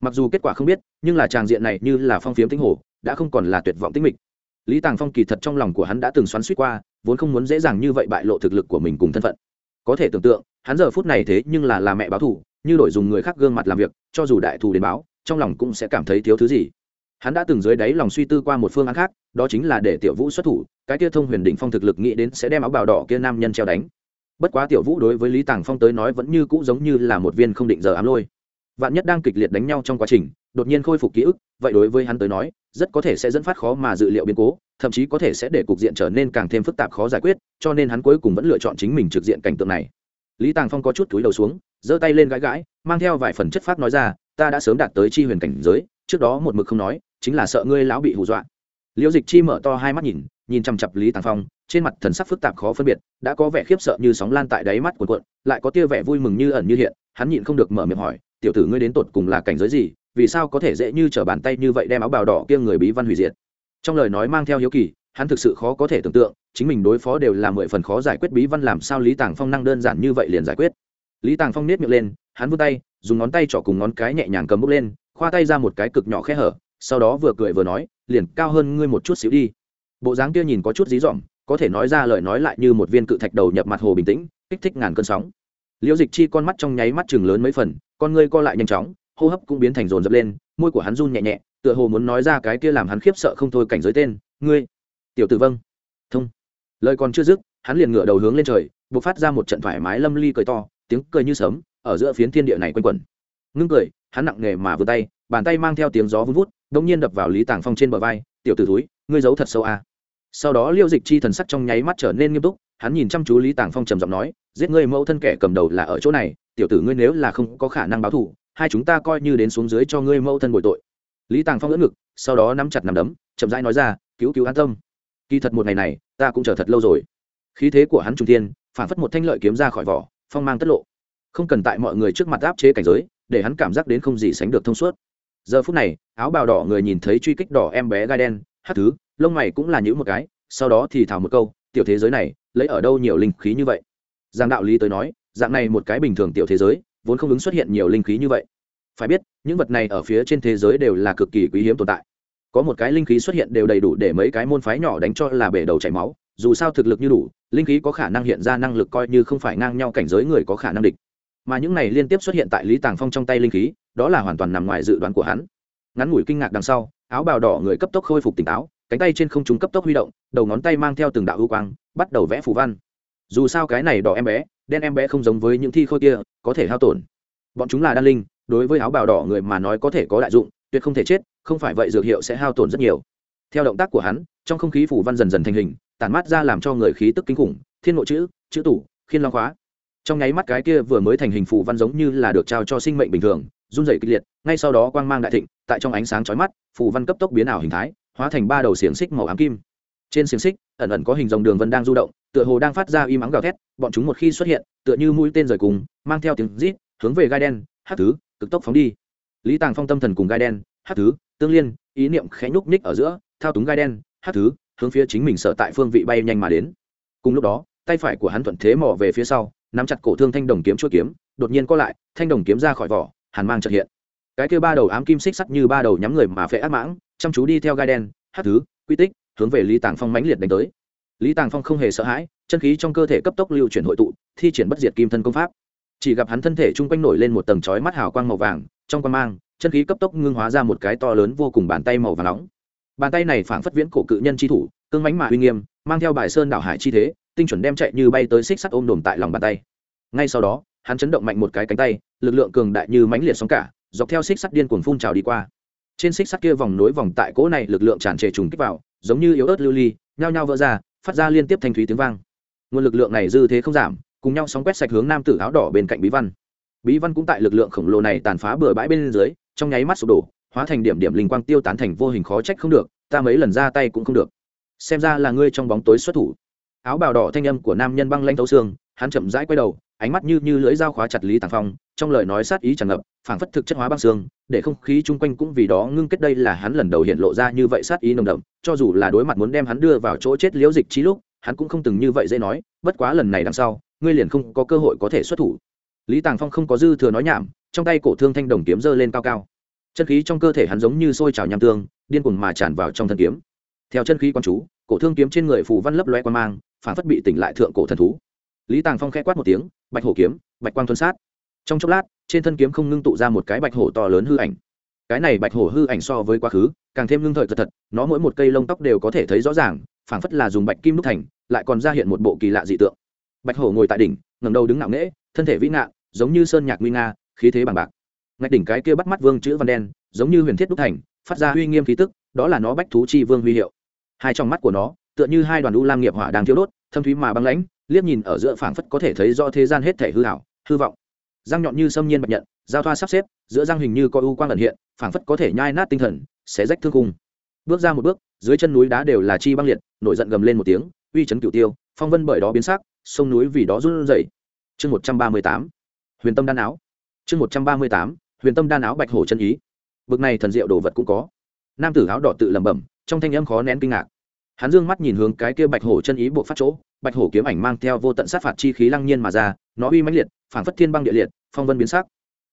S1: Mặc dù kết quả không biết, nhưng là tràng diện này như là phong phiếm tinh hồ, đã không còn là tuyệt vọng tinh mịch lý tàng phong kỳ thật trong lòng của hắn đã từng xoắn suýt qua, vốn không muốn dễ dàng như vậy bại lộ thực lực của mình cùng thân phận. Có thể tưởng tượng, hắn giờ phút này thế nhưng là là mẹ báo thù, như đổi dùng người khác gương mặt làm việc, cho dù đại thù đến báo, trong lòng cũng sẽ cảm thấy thiếu thứ gì. Hắn đã từng dưới đáy lòng suy tư qua một phương án khác, đó chính là để tiểu vũ xuất thủ, cái kia thông huyền đỉnh phong thực lực nghĩ đến sẽ đem áo bào đỏ kia nam nhân treo đánh. Bất quá tiểu vũ đối với lý tàng phong tới nói vẫn như cũ giống như là một viên không định giờ ám lôi. Vạn nhất đang kịch liệt đánh nhau trong quá trình, đột nhiên khôi phục ký ức, vậy đối với hắn tới nói rất có thể sẽ dẫn phát khó mà dự liệu biến cố, thậm chí có thể sẽ để cục diện trở nên càng thêm phức tạp khó giải quyết, cho nên hắn cuối cùng vẫn lựa chọn chính mình trực diện cảnh tượng này. Lý tàng phong có chút túi đầu xuống, giơ tay lên gãi gãi, mang theo vài phần chất phác nói ra, ta đã sớm đạt tới chi huyền cảnh giới, trước đó một mực không nói, chính là sợ ngươi lão bị hù dọa. Liễu dịch chi mở to hai mắt nhìn nhìn chằm chặp lý tàng phong, trên mặt thần sắc phức tạp khó phân biệt, đã có vẻ khiếp sợ như sóng lan tại đáy mắt của cuộn, lại có tia vẻ vui mừng như ẩn như hiện, hắn nhịn không được mở miệng hỏi, tiểu tử ngươi đến tột cùng là cảnh giới gì vì sao có thể dễ như t r ở bàn tay như vậy đem áo bào đỏ kia người bí văn hủy diệt? Trong lời nói mang theo hiếu kỳ, hắn thực sự khó có thể tưởng tượng, chính mình đối phó đều là mười phần khó giải quyết bí văn làm sao lý tàng phong năng đơn giản như vậy liền giải quyết. Lý tàng phong nết miệng lên, hắn vươn tay, dùng ngón tay trỏ cùng ngón cái nhẹ nhàng cầm bút lên, khoa tay ra một cái cực nhỏ khe hở, sau đó vừa cười vừa nói, liền cao hơn ngươi một chút xíu đi. Bộ dáng kia nhìn có chút dí dỏm, có thể nói ra lời nói lại như một viên cự thạch đầu nhập mặt hồ bình tĩnh, kích thích ngàn cơn sóng. Liễu dịch chi con mắt trong nháy mắt chừng lớn mấy phần, con ngươi co lại nhanh chóng hô hấp cũng biến thành rồn dập lên, môi của hắn run nhẹ nhẹ, tựa hồ muốn nói ra cái kia làm hắn khiếp sợ không thôi cảnh giới tên, ngươi, tiểu tử vâng. Thông. Lời còn chưa dứt, hắn liền ngửa đầu hướng lên trời b ộ c phát ra một trận thoải mái lâm ly cười to, tiếng cười như sớm ở giữa phiến thiên địa này quanh quẩn. Ngưng cười, hắn nặng nề mà vừa tay, bàn tay mang theo tiếng gió vun vút đ ỗ n g nhiên đập vào lý tàng phong trên bờ vai, tiểu tử túi ngươi giấu thật sâu à. sau đó liêu dịch chi thần sắc trong nháy mắt trở nên nghiêm túc, hắn nhìn chăm chú lý tàng phong trầm giọng nói, giết ngươi mẫu thân kẻ cầm đầu là ở chỗ này, tiểu tử ngươi nếu là không có khả năng báo thù hai chúng ta coi như đến xuống dưới cho ngươi mẫu thân bồi tội. Lý tàng phong ngỡ ngực, sau đó nắm chặt nằm đấm, chậm rãi nói ra, cứu cứu an tâm. Kỳ thật một ngày này, ta cũng chờ thật lâu rồi. Khí thế của hắn trung thiên, phản phất một thanh lợi kiếm ra khỏi vỏ, phong mang tất lộ. Không cần tại mọi người trước mặt áp chế cảnh giới, để hắn cảm giác đến không gì sánh được thông suốt. Giờ phút này, áo bào đỏ người nhìn thấy truy kích đỏ em bé gai đen, hát thứ, lông mày cũng là những một cái, sau đó thì thảo một câu, tiểu thế giới này, lấy ở đâu nhiều linh khí như vậy? Giang đạo lý tới nói, dạng này một cái bình thường tiểu thế giới vốn không ứng xuất hiện nhiều linh khí như vậy. Phải biết, những vật này ở phía trên thế giới đều là cực kỳ quý hiếm tồn tại. Có một cái linh khí xuất hiện đều đầy đủ để mấy cái môn phái nhỏ đánh cho là bể đầu chảy máu, dù sao thực lực như đủ, linh khí có khả năng hiện ra năng lực coi như không phải ngang nhau cảnh giới người có khả năng địch. Mà những này liên tiếp xuất hiện tại lý tàng phong trong tay linh khí, đó là hoàn toàn nằm ngoài dự đoán của hắn. Ngắn ngủi kinh ngạc đằng sau, áo bào đỏ người cấp tốc khôi phục tỉnh táo, cánh tay trên không trung cấp tốc huy động, đầu ngón tay mang theo từng đạo ưu quang, bắt đầu vẽ phù văn. Dù sao cái này đỏ em bé đen em bé không giống với những thi khôi kia, có thể hao tổn. Bọn chúng là đan linh, đối với áo bào đỏ người mà nói có thể có đại dụng, tuyệt không thể chết, không phải vậy dược hiệu sẽ hao tổn rất nhiều. Theo động tác của hắn, trong không khí phủ văn dần dần thành hình, tản mát ra làm cho người khí tức kinh khủng, thiên ngộ chữ chữ tủ, khiên long khóa. Trong nháy mắt cái kia vừa mới thành hình phủ văn giống như là được trao cho sinh mệnh bình thường, run rẩy kịch liệt, ngay sau đó quang mang đại thịnh, tại trong ánh sáng chói mắt phủ văn cấp tốc biến ảo hình thái, hóa thành ba đầu xiềng xích màu ám kim. Trên xiềng xích, ẩn ẩn có hình dòng đường vân đang du động tựa hồ đang phát ra y mắng gào thét, bọn chúng một khi xuất hiện, tựa như mũi tên rời cùng, mang theo tiếng rít, hướng về gai đen, hát thứ, cực tốc phóng đi. Lý tàng phong tâm thần cùng gai đen, hát thứ, tương liên, ý niệm khẽ nhúc nhích ở giữa, thao túng gai đen, hát thứ, hướng phía chính mình sợ tại phương vị bay nhanh mà đến. Cùng lúc đó, tay phải của hắn thuận thế mò về phía sau, nắm chặt cổ thương thanh đồng kiếm chuỗi kiếm, đột nhiên co lại, thanh đồng kiếm ra khỏi vỏ, hàn mang trật hiện. Cái kêu ba đầu ám kim xích sắt như ba đầu nhắm người mà phệ ác mãng, chăm chú đi theo gai đen, hát thứ, quy tích, hướng về lý tàng phong mãnh liệt đánh tới lý tàng phong không hề sợ hãi, chân khí trong cơ thể cấp tốc lưu chuyển hội tụ, thi triển bất diệt kim thân công pháp. Chỉ gặp hắn thân thể chung quanh nổi lên một tầng chói mắt hào quang màu vàng, trong quan mang, chân khí cấp tốc ngưng hóa ra một cái to lớn vô cùng bàn tay màu vàng nóng. Bàn tay này phảng phất viễn cổ cự nhân chi thủ, cương mánh mà uy nghiêm, mang theo bài sơn đảo hải chi thế, tinh chuẩn đem chạy như bay tới xích sắt ôm đồm tại lòng bàn tay. Ngay sau đó, hắn chấn động mạnh một cái cánh tay, lực lượng cường đại như mãnh liệt sóng cả, dọc theo xích sắt điên cuồng phun trào đi qua. Trên xích sắt kia vòng nối vòng tại cỗ này lực lượng tràn trề trùng kích vào, giống như yếu ớt lưu ly, nhao nhao vỡ ra phát ra liên tiếp thanh thúy tiếng vang. Nguồn lực lượng này dư thế không giảm, cùng nhau sóng quét sạch hướng nam tử áo đỏ bên cạnh bí văn. Bí văn cũng tại lực lượng khổng lồ này tàn phá bừa bãi bên dưới, trong nháy mắt sụp đổ, hóa thành điểm điểm linh quang tiêu tán thành vô hình khó trách không được, ta mấy lần ra tay cũng không được. Xem ra là ngươi trong bóng tối xuất thủ áo bào đỏ thanh âm của nam nhân băng lanh thấu xương, hắn chậm rãi quay đầu, ánh mắt như như lưỡi dao khóa chặt lý tàng phong, trong lời nói sát ý tràn ngập, phảng phất thực chất hóa băng xương, để không khí chung quanh cũng vì đó ngưng kết đây là hắn lần đầu hiện lộ ra như vậy sát ý nồng đậm, cho dù là đối mặt muốn đem hắn đưa vào chỗ chết liễu dịch trí lúc, hắn cũng không từng như vậy dễ nói, bất quá lần này đằng sau, ngươi liền không có cơ hội có thể xuất thủ. Lý tàng phong không có dư thừa nói nhảm, trong tay cổ thương thanh đồng kiếm giơ lên cao cao. Chân khí trong cơ thể hắn giống như sôi trào nham tương, điên cuồng mà tràn vào trong thân kiếm. Theo chân khí quan chú, cổ thương kiếm trên người phù văn lấp loe quan mang phản phất bị tỉnh lại thượng cổ thần thú. Lý tàng phong khẽ quát một tiếng, bạch hổ kiếm, bạch quang thuần sát. Trong chốc lát, trên thân kiếm không ngưng tụ ra một cái bạch hổ to lớn hư ảnh. Cái này bạch hổ hư ảnh so với quá khứ, càng thêm ngưng thời thật thật, nó mỗi một cây lông tóc đều có thể thấy rõ ràng, phảng phất là dùng bạch kim đúc thành, lại còn ra hiện một bộ kỳ lạ dị tượng. Bạch hổ ngồi tại đỉnh ngầm đầu đứng ngạo nghễ, thân thể vĩ ngạ, giống như sơn nhạc nguy nga, khí thế bằng bạc. Ngạch đỉnh cái kia bắt mắt vương chữ văn đen, giống như huyền thiết đúc thành, phát ra uy nghiêm khí tức, đó là nó bách thú chi vương huy hiệu. Hai trong mắt của nó tựa như hai đoàn u lam nghiệp hỏa đang thiêu đốt, thâm thúy mà băng lãnh, liếc nhìn ở giữa phảng phất có thể thấy rõ thế gian hết thể hư hảo hư vọng. Răng nhọn như xâm nhiên bạch nhận, giao thoa sắp xếp, giữa răng hình như có u quang ẩn hiện, phảng phất có thể nhai nát tinh thần, xé rách thương cung bước ra một bước, dưới chân núi đá đều là chi băng liệt, nổi giận gầm lên một tiếng, uy chấn cửu tiêu, phong vân bởi đó biến sắc, sông núi vì đó run rẩy. Chương một trăm ba mươi tám, huyền tâm đan áo. Chương một trăm ba mươi tám, huyền tâm đan áo bạch hổ chân ý. Bực này thần diệu đồ vật cũng có. Nam tử áo đỏ tự lẩm bẩm, trong thanh âm khó nén kinh ngạc hắn dương mắt nhìn hướng cái kia bạch hổ chân ý bộ phát chỗ, bạch hổ kiếm ảnh mang theo vô tận sát phạt chi khí lăng nhiên mà ra, nó uy mãnh liệt, phảng phất thiên băng địa liệt, phong vân biến sắc.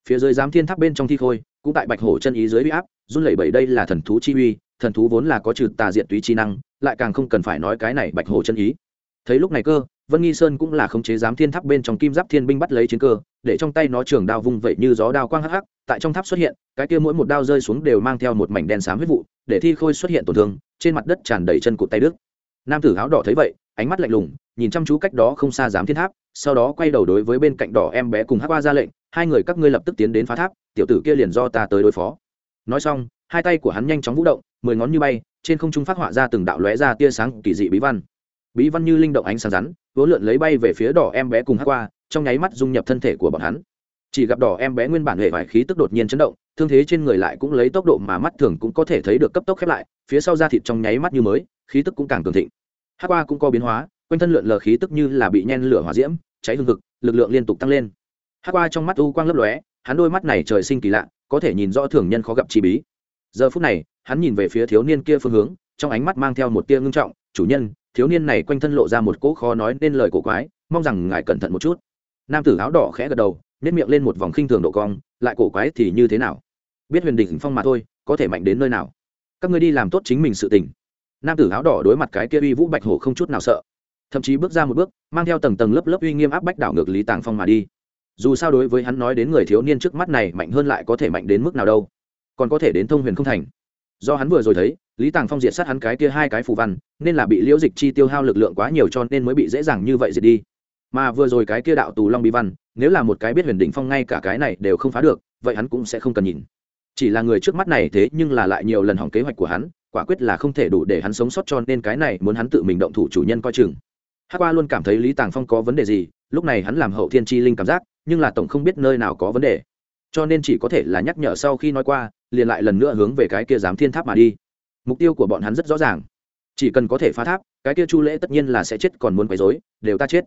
S1: Phía dưới giám thiên tháp bên trong thi khôi, cũng tại bạch hổ chân ý dưới uy áp, run lẩy bẩy đây là thần thú chi uy, thần thú vốn là có trừ tà diện túy chi năng, lại càng không cần phải nói cái này bạch hổ chân ý. Thấy lúc này cơ vân nghi sơn cũng là khống chế giám thiên tháp bên trong kim giáp thiên binh bắt lấy chiến cơ, để trong tay nó trường đao vung vậy như gió đao quang hắc hắc, tại trong tháp xuất hiện, cái kia mỗi một đao rơi xuống đều mang theo một mảnh đen xám huyết vụ, để thi khôi xuất hiện tổn thương, trên mặt đất tràn đầy chân cụt tay đức nam tử áo đỏ thấy vậy, ánh mắt lạnh lùng, nhìn chăm chú cách đó không xa giám thiên tháp, sau đó quay đầu đối với bên cạnh đỏ em bé cùng hắc qua ra lệnh, hai người các ngươi lập tức tiến đến phá tháp, tiểu tử kia liền do ta tới đối phó. Nói xong, hai tay của hắn nhanh chóng vũ động, mười ngón như bay, trên không trung phát họa ra từng đạo lóe ra tia sáng kỳ dị bí văn. Bí văn như linh động ánh sáng rắn vỗ lượn lấy bay về phía đỏ em bé cùng hắc qua, trong nháy mắt dung nhập thân thể của bọn hắn. Chỉ gặp đỏ em bé nguyên bản hệ vải khí tức đột nhiên chấn động, thương thế trên người lại cũng lấy tốc độ mà mắt thường cũng có thể thấy được cấp tốc khép lại, phía sau da thịt trong nháy mắt như mới, khí tức cũng càng cường thịnh. Hắc qua cũng có biến hóa, quanh thân lượn lờ khí tức như là bị nhen lửa hỏa diễm, cháy hương thực lực lượng liên tục tăng lên. Hắc qua trong mắt u quang lấp lóe, hắn đôi mắt này trời sinh kỳ lạ, có thể nhìn rõ thường nhân khó gặp chi bí. Giờ phút này, hắn nhìn về phía thiếu niên kia phương hướng, trong ánh mắt mang theo một tia ngưng trọng chủ nhân, thiếu niên này quanh thân lộ ra một cỗ khó nói nên lời cổ quái, mong rằng ngài cẩn thận một chút. Nam tử áo đỏ khẽ gật đầu nếp miệng lên một vòng khinh thường độ cong, lại cổ quái thì như thế nào? Biết huyền đỉnh phong mà thôi, có thể mạnh đến nơi nào? Các ngươi đi làm tốt chính mình sự tình. Nam tử áo đỏ đối mặt cái kia uy vũ bạch hổ không chút nào sợ. Thậm chí bước ra một bước, mang theo tầng tầng lớp lớp uy nghiêm áp bách đảo ngược lý tàng phong mà đi. Dù sao đối với hắn nói đến người thiếu niên trước mắt này mạnh hơn lại có thể mạnh đến mức nào đâu. Còn có thể đến thông huyền không thành do hắn vừa rồi thấy, lý tàng phong diệt sát hắn cái kia hai cái phù văn, nên là bị liễu dịch chi tiêu hao lực lượng quá nhiều cho nên mới bị dễ dàng như vậy diệt đi. Mà vừa rồi cái kia đạo tù long bí văn, nếu là một cái biết huyền đỉnh phong ngay cả cái này đều không phá được, vậy hắn cũng sẽ không cần nhìn. Chỉ là người trước mắt này thế nhưng là lại nhiều lần hỏng kế hoạch của hắn, quả quyết là không thể đủ để hắn sống sót cho nên cái này muốn hắn tự mình động thủ chủ nhân coi chừng. Hát qua luôn cảm thấy lý tàng phong có vấn đề gì, lúc này hắn làm hậu thiên chi linh cảm giác, nhưng là tổng không biết nơi nào có vấn đề cho nên chỉ có thể là nhắc nhở sau khi nói qua, liền lại lần nữa hướng về cái kia giám thiên tháp mà đi. Mục tiêu của bọn hắn rất rõ ràng. Chỉ cần có thể phá tháp, cái kia chu lễ tất nhiên là sẽ chết còn muốn quấy dối đều ta chết.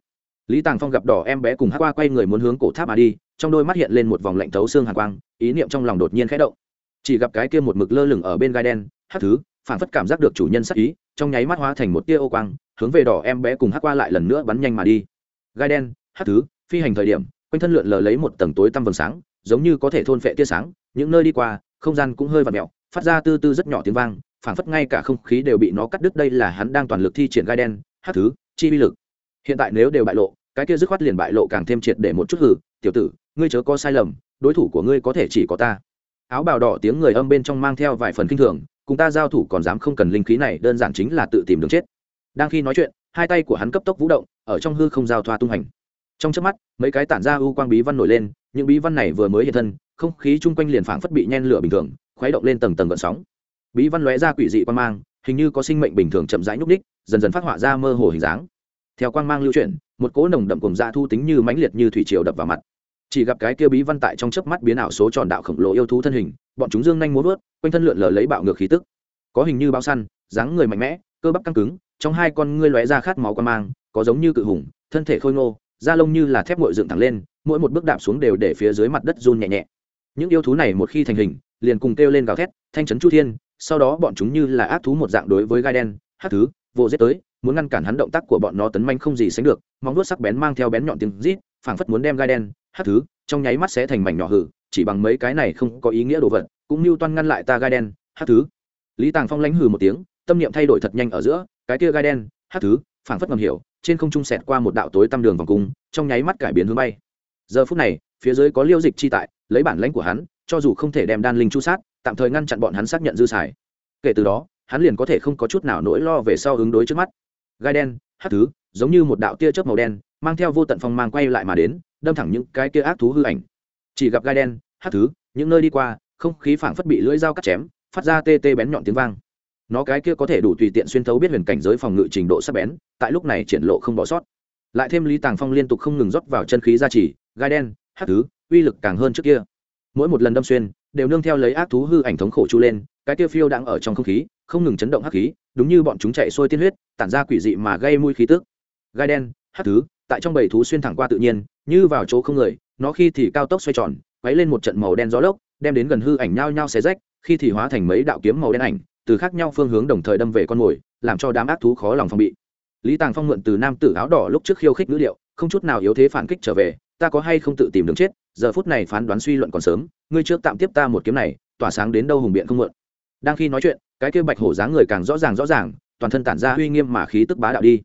S1: Lý tàng phong gặp đỏ em bé cùng hát qua quay người muốn hướng cổ tháp mà đi, trong đôi mắt hiện lên một vòng lạnh thấu xương hàn quang, ý niệm trong lòng đột nhiên khẽ động. Chỉ gặp cái kia một mực lơ lửng ở bên gai đen hát thứ phản phất cảm giác được chủ nhân sắc ý, trong nháy mắt hóa thành một tia ô quang, hướng về đỏ em bé cùng hát qua lại lần nữa bắn nhanh mà đi. Gai đen hát thứ, phi hành thời điểm, quanh thân lượn lờ lấy một tầng tối tăm vầng sáng giống như có thể thôn phệ tia sáng, những nơi đi qua, không gian cũng hơi và mẹo, phát ra tư tư rất nhỏ tiếng vang, phảng phất ngay cả không khí đều bị nó cắt đứt, đây là hắn đang toàn lực thi triển gai đen, hát thứ, chi vi lực. Hiện tại nếu đều bại lộ, cái kia dứt khoát liền bại lộ càng thêm triệt để một chút hử, tiểu tử, ngươi chớ có sai lầm, đối thủ của ngươi có thể chỉ có ta. Áo bào đỏ tiếng người âm bên trong mang theo vài phần kinh thường, cùng ta giao thủ còn dám không cần linh khí này, đơn giản chính là tự tìm đường chết. Đang khi nói chuyện, hai tay của hắn cấp tốc vũ động, ở trong hư không giao thoa tung hành. Trong chớp mắt, mấy cái tản ra u quang bí văn nổi lên những bí văn này vừa mới hiện thân, không khí chung quanh liền phảng phất bị nhen lửa bình thường, khuấy động lên tầng tầng gợn sóng. Bí văn lóe ra quỷ dị quan mang, hình như có sinh mệnh bình thường chậm rãi nhúc ních dần dần phát họa ra mơ hồ hình dáng. Theo quang mang lưu chuyển, một cỗ nồng đậm cùng da thu tính như mãnh liệt như thủy triều đập vào mặt. Chỉ gặp cái kia bí văn tại trong chớp mắt biến ảo số tròn đạo khổng lồ yêu thú thân hình, bọn chúng dương nhanh muốn vớt, quanh thân lượn lờ lấy bạo ngược khí tức. Có hình như bao săn, dáng người mạnh mẽ, cơ bắp căng cứng, trong hai con ngươi lóe ra khát máu quan mang, có giống như cự hùng, thân thể khôi ngô da lông như là thép ngội dựng thẳng lên, mỗi một bước đạp xuống đều để phía dưới mặt đất run nhẹ nhẹ. Những yêu thú này một khi thành hình, liền cùng kêu lên gào thét, thanh trấn chu thiên, sau đó bọn chúng như là ác thú một dạng đối với gai đen hát thứ, vô giết tới, muốn ngăn cản hắn động tác của bọn nó tấn manh không gì sánh được, móng vuốt sắc bén mang theo bén nhọn tiếng rít, phảng phất muốn đem gai đen hát thứ, trong nháy mắt sẽ thành mảnh nhỏ hử, chỉ bằng mấy cái này không có ý nghĩa đồ vật, cũng mưu toan ngăn lại ta gai đen hát thứ. Lý tàng phong lánh hừ một tiếng, tâm niệm thay đổi thật nhanh ở giữa, cái kia gai đen hát thứ, phảng phất ngầm hiểu trên không trung xẹt qua một đạo tối tăm đường vòng cung, trong nháy mắt cải biến hướng bay. Giờ phút này, phía dưới có liêu dịch chi tại, lấy bản lãnh của hắn, cho dù không thể đem đan linh chu sát, tạm thời ngăn chặn bọn hắn xác nhận dư xài. Kể từ đó, hắn liền có thể không có chút nào nỗi lo về sau ứng đối trước mắt. Gai đen hát thứ, giống như một đạo tia chớp màu đen, mang theo vô tận phong mang quay lại mà đến, đâm thẳng những cái kia ác thú hư ảnh. Chỉ gặp gai đen hát thứ, những nơi đi qua, không khí phảng phất bị lưỡi dao cắt chém, phát ra tê tê bén nhọn tiếng vang nó cái kia có thể đủ tùy tiện xuyên thấu biết huyền cảnh giới phòng ngự trình độ sắc bén, tại lúc này triển lộ không bỏ sót. Lại thêm lý tàng phong liên tục không ngừng rót vào chân khí gia trì, gai đen hát thứ, uy lực càng hơn trước kia. Mỗi một lần đâm xuyên, đều nương theo lấy ác thú hư ảnh thống khổ chu lên, cái kia phiêu đang ở trong không khí, không ngừng chấn động hắc khí, đúng như bọn chúng chạy sôi tiên huyết, tản ra quỷ dị mà gây mùi khí tức. Gai đen hát thứ, tại trong bầy thú xuyên thẳng qua tự nhiên, như vào chỗ không người, nó khi thì cao tốc xoay tròn, quấy lên một trận màu đen gió lốc, đem đến gần hư ảnh nhao nhao xé rách, khi thì hóa thành mấy đạo kiếm màu đen ảnh từ khác nhau phương hướng đồng thời đâm về con mồi, làm cho đám ác thú khó lòng phòng bị. Lý tàng phong mượn từ nam tử áo đỏ lúc trước khiêu khích ngữ liệu không chút nào yếu thế phản kích trở về, ta có hay không tự tìm đường chết, giờ phút này phán đoán suy luận còn sớm, ngươi trước tạm tiếp ta một kiếm này, tỏa sáng đến đâu hùng biện không mượn. Đang khi nói chuyện, cái kia bạch hổ dáng người càng rõ ràng rõ ràng, toàn thân tản ra uy nghiêm mà khí tức bá đạo đi.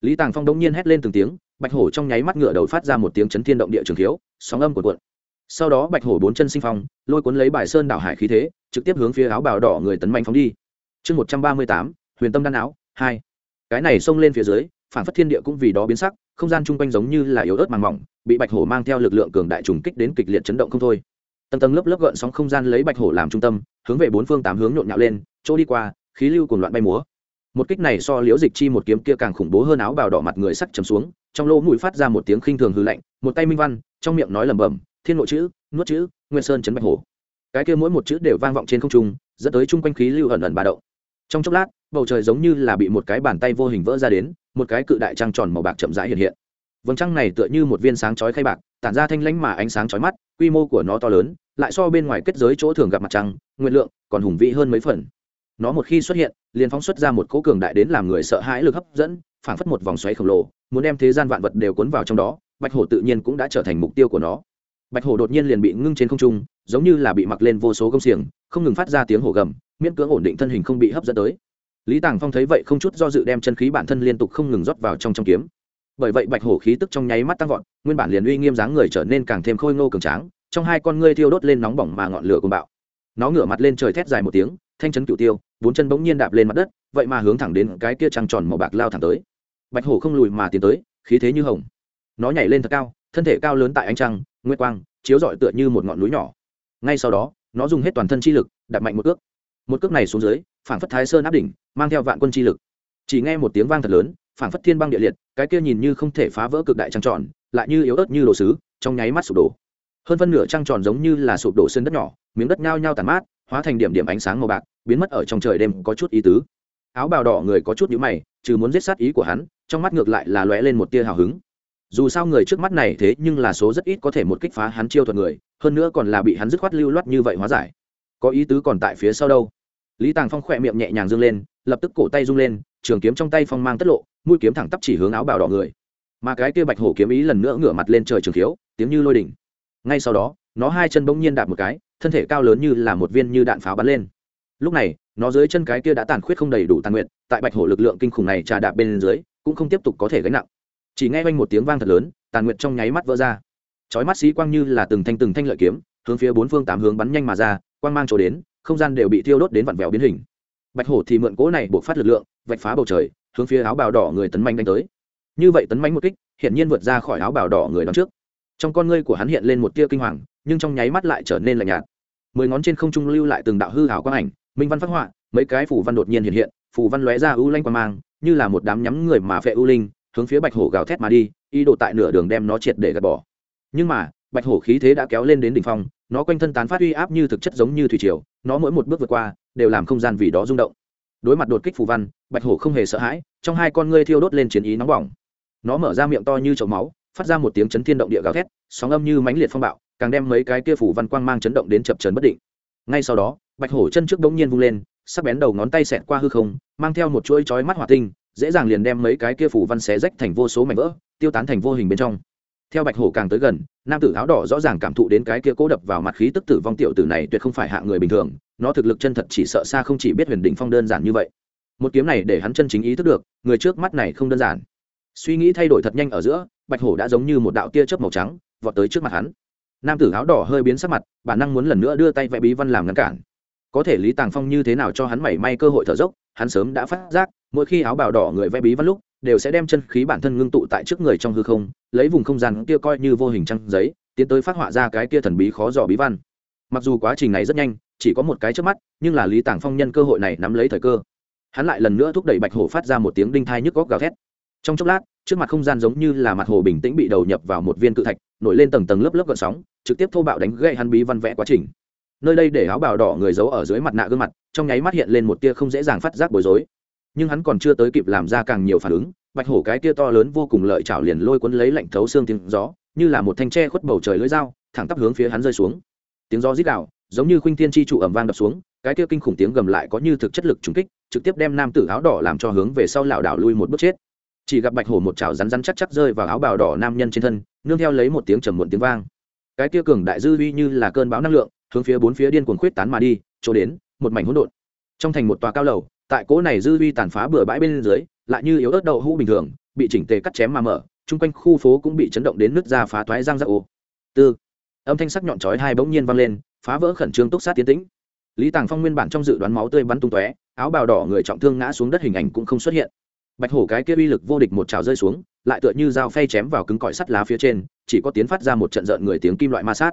S1: Lý tàng phong đống nhiên hét lên từng tiếng, bạch hổ trong nháy mắt ngựa đầu phát ra một tiếng chấn thiên động địa trường khiếu, sóng âm của cuộn. Sau đó bạch hổ bốn chân sinh phong, lôi cuốn lấy bài sơn đảo hải khí thế, trực tiếp hướng phía áo bào đỏ người tấn mạnh phóng đi chương một trăm ba mươi tám, huyền tâm đan áo, hai. Cái này xông lên phía dưới, phản phất thiên địa cũng vì đó biến sắc, không gian chung quanh giống như là yếu ớt màng mỏng, bị bạch hổ mang theo lực lượng cường đại trùng kích đến kịch liệt chấn động không thôi. Tầng tầng lớp lớp gợn sóng không gian lấy bạch hổ làm trung tâm, hướng về bốn phương tám hướng nhộn nhạo lên, chỗ đi qua, khí lưu cùng loạn bay múa. Một kích này so liễu dịch chi một kiếm kia càng khủng bố hơn áo bào đỏ mặt người sắc chầm xuống, trong lỗ mũi phát ra một tiếng khinh thường hư lạnh, một tay minh văn, trong miệng nói lẩm bẩm, thiên nội chữ, nuốt chữ, nguyên sơn chấn bạch hổ. Cái kia mỗi một chữ đều vang vọng trên không trung, dẫn tới chung quanh khí lưu ẩn ẩn ba động trong chốc lát, bầu trời giống như là bị một cái bàn tay vô hình vỡ ra đến, một cái cự đại trăng tròn màu bạc chậm rãi hiện hiện. Vầng trăng này tựa như một viên sáng chói khay bạc, tản ra thanh lãnh mà ánh sáng chói mắt, quy mô của nó to lớn, lại so bên ngoài kết giới chỗ thường gặp mặt trăng, nguyên lượng còn hùng vĩ hơn mấy phần. Nó một khi xuất hiện, liền phóng xuất ra một cỗ cường đại đến làm người sợ hãi lực hấp dẫn, phảng phất một vòng xoáy khổng lồ, muốn đem thế gian vạn vật đều cuốn vào trong đó, bạch hổ tự nhiên cũng đã trở thành mục tiêu của nó. Bạch hổ đột nhiên liền bị ngưng trên không trung, giống như là bị mặc lên vô số công xiềng, không ngừng phát ra tiếng hổ gầm miễn cưỡng ổn định thân hình không bị hấp dẫn tới. Lý tàng phong thấy vậy không chút do dự đem chân khí bản thân liên tục không ngừng rót vào trong trong kiếm. Bởi vậy bạch hổ khí tức trong nháy mắt tăng vọt, nguyên bản liền uy nghiêm dáng người trở nên càng thêm khôi ngô cường tráng, trong hai con ngươi thiêu đốt lên nóng bỏng mà ngọn lửa cùng bạo. Nó ngửa mặt lên trời thét dài một tiếng, thanh chấn cựu tiêu, bốn chân bỗng nhiên đạp lên mặt đất, vậy mà hướng thẳng đến cái kia trăng tròn màu bạc lao thẳng tới. Bạch hổ không lùi mà tiến tới, khí thế như hồng. Nó nhảy lên thật cao, thân thể cao lớn tại ánh trăng nguyên quang, chiếu rọi tựa như một ngọn núi nhỏ. Ngay sau đó, nó dùng hết toàn thân chi lực, đạp mạnh một cước một cước này xuống dưới, phảng phất thái sơn áp đỉnh, mang theo vạn quân chi lực. Chỉ nghe một tiếng vang thật lớn, phảng phất thiên băng địa liệt, cái kia nhìn như không thể phá vỡ cực đại trăng tròn, lại như yếu ớt như đồ sứ, trong nháy mắt sụp đổ. Hơn phân nửa trăng tròn giống như là sụp đổ sơn đất nhỏ, miếng đất nhao nhao tàn mát, hóa thành điểm điểm ánh sáng màu bạc, biến mất ở trong trời đêm có chút ý tứ. Áo bào đỏ người có chút nhíu mày, trừ muốn giết sát ý của hắn, trong mắt ngược lại là lóe lên một tia hào hứng. Dù sao người trước mắt này thế nhưng là số rất ít có thể một kích phá hắn chiêu thuật người, hơn nữa còn là bị hắn dứt khoát lưu loát như vậy hóa giải. Có ý tứ còn tại phía sau đâu? Lý tàng phong khỏe miệng nhẹ nhàng dâng lên, lập tức cổ tay rung lên, trường kiếm trong tay phong mang tất lộ, mũi kiếm thẳng tắp chỉ hướng áo bào đỏ người. Mà cái kia bạch hổ kiếm ý lần nữa ngửa mặt lên trời trường khiếu, tiếng như lôi đỉnh. Ngay sau đó, nó hai chân bỗng nhiên đạp một cái, thân thể cao lớn như là một viên như đạn pháo bắn lên. Lúc này, nó dưới chân cái kia đã tàn khuyết không đầy đủ tàn nguyện tại bạch hổ lực lượng kinh khủng này trà đạp bên dưới, cũng không tiếp tục có thể gánh nặng. Chỉ nghe quanh một tiếng vang thật lớn, tàn nguyện trong nháy mắt vỡ ra. Chói mắt xí quang như là từng thanh từng thanh lợi kiếm, hướng phía bốn phương tám hướng bắn nhanh mà ra, quang mang chỗ đến không gian đều bị thiêu đốt đến vặn vẹo biến hình. Bạch hổ thì mượn cỗ này buộc phát lực lượng, vạch phá bầu trời, hướng phía áo bào đỏ người tấn manh đánh tới. Như vậy tấn manh một kích hiện nhiên vượt ra khỏi áo bào đỏ người đón trước. Trong con ngươi của hắn hiện lên một tia kinh hoàng, nhưng trong nháy mắt lại trở nên lạnh nhạt. Mười ngón trên không trung lưu lại từng đạo hư hảo quang ảnh, minh văn phát họa, mấy cái phủ văn đột nhiên hiện hiện phủ văn lóe ra ưu lanh quang mang, như là một đám nhắm người mà phệ ưu linh, hướng phía bạch hổ gào thét mà đi, ý đồ tại nửa đường đem nó triệt để gạt bỏ. Nhưng mà bạch hổ khí thế đã kéo lên đến đỉnh phong, nó quanh thân tán phát uy áp như thực chất giống như thủy triều, nó mỗi một bước vượt qua, đều làm không gian vì đó rung động. Đối mặt đột kích phù văn, bạch hổ không hề sợ hãi, trong hai con ngươi thiêu đốt lên chiến ý nóng bỏng. Nó mở ra miệng to như chậu máu, phát ra một tiếng chấn thiên động địa gào thét, sóng âm như mãnh liệt phong bạo, càng đem mấy cái kia phủ văn quang mang chấn động đến chập chờn bất định. Ngay sau đó, bạch hổ chân trước đống nhiên vung lên, sắc bén đầu ngón tay xẹt qua hư không, mang theo một chuỗi chói mắt hỏa tinh, dễ dàng liền đem mấy cái kia phủ văn xé rách thành vô số mảnh vỡ, tiêu tán thành vô hình bên trong theo bạch hổ càng tới gần, nam tử áo đỏ rõ ràng cảm thụ đến cái kia cố đập vào mặt khí tức tử vong tiểu tử này tuyệt không phải hạ người bình thường, nó thực lực chân thật chỉ sợ xa không chỉ biết huyền đỉnh phong đơn giản như vậy. Một kiếm này để hắn chân chính ý thức được, người trước mắt này không đơn giản. Suy nghĩ thay đổi thật nhanh ở giữa, bạch hổ đã giống như một đạo tia chớp màu trắng, vọt tới trước mặt hắn. Nam tử áo đỏ hơi biến sắc mặt, bản năng muốn lần nữa đưa tay vẽ bí văn làm ngăn cản. Có thể lý tàng phong như thế nào cho hắn mảy may cơ hội thở dốc, hắn sớm đã phát giác, mỗi khi áo bào đỏ người vẽ bí văn lúc đều sẽ đem chân khí bản thân ngưng tụ tại trước người trong hư không, lấy vùng không gian kia coi như vô hình trăng giấy, tiến tới phát họa ra cái kia thần bí khó dò bí văn. Mặc dù quá trình này rất nhanh, chỉ có một cái trước mắt, nhưng là lý tàng phong nhân cơ hội này nắm lấy thời cơ. Hắn lại lần nữa thúc đẩy bạch hổ phát ra một tiếng đinh thai nhức góc gào thét. Trong chốc lát, trước mặt không gian giống như là mặt hồ bình tĩnh bị đầu nhập vào một viên cự thạch, nổi lên tầng tầng lớp lớp gợn sóng, trực tiếp thô bạo đánh gậy hắn bí văn vẽ quá trình. Nơi đây để áo bào đỏ người giấu ở dưới mặt nạ gương mặt, trong nháy mắt hiện lên một tia không dễ dàng phát giác bối rối nhưng hắn còn chưa tới kịp làm ra càng nhiều phản ứng, bạch hổ cái tia to lớn vô cùng lợi chảo liền lôi cuốn lấy lạnh thấu xương tiếng gió, như là một thanh tre khuất bầu trời lưỡi dao, thẳng tắp hướng phía hắn rơi xuống. Tiếng gió rít đạo giống như khuynh thiên chi trụ ẩm vang đập xuống, cái kia kinh khủng tiếng gầm lại có như thực chất lực trùng kích, trực tiếp đem nam tử áo đỏ làm cho hướng về sau lảo đảo lui một bước chết. Chỉ gặp bạch hổ một chảo rắn rắn chắc chắc rơi vào áo bào đỏ nam nhân trên thân, nương theo lấy một tiếng trầm muộn tiếng vang. Cái kia cường đại dư uy như là cơn bão năng lượng, hướng phía bốn phía điên cuồng khuyết tán mà đi, chỗ đến, một mảnh hỗn độn. Trong thành một tòa cao lầu tại cỗ này dư vi tàn phá bừa bãi bên dưới, lại như yếu ớt đậu hũ bình thường, bị chỉnh tề cắt chém mà mở, chung quanh khu phố cũng bị chấn động đến nước ra phá toái răng ra ô. Tư. Âm thanh sắc nhọn chói hai bỗng nhiên vang lên, phá vỡ khẩn trương túc sát tiến tĩnh. Lý tàng phong nguyên bản trong dự đoán máu tươi bắn tung tóe, áo bào đỏ người trọng thương ngã xuống đất hình ảnh cũng không xuất hiện. Bạch hổ cái kia uy lực vô địch một trào rơi xuống, lại tựa như dao phay chém vào cứng cỏi sắt lá phía trên, chỉ có tiến phát ra một trận rợn người tiếng kim loại ma sát.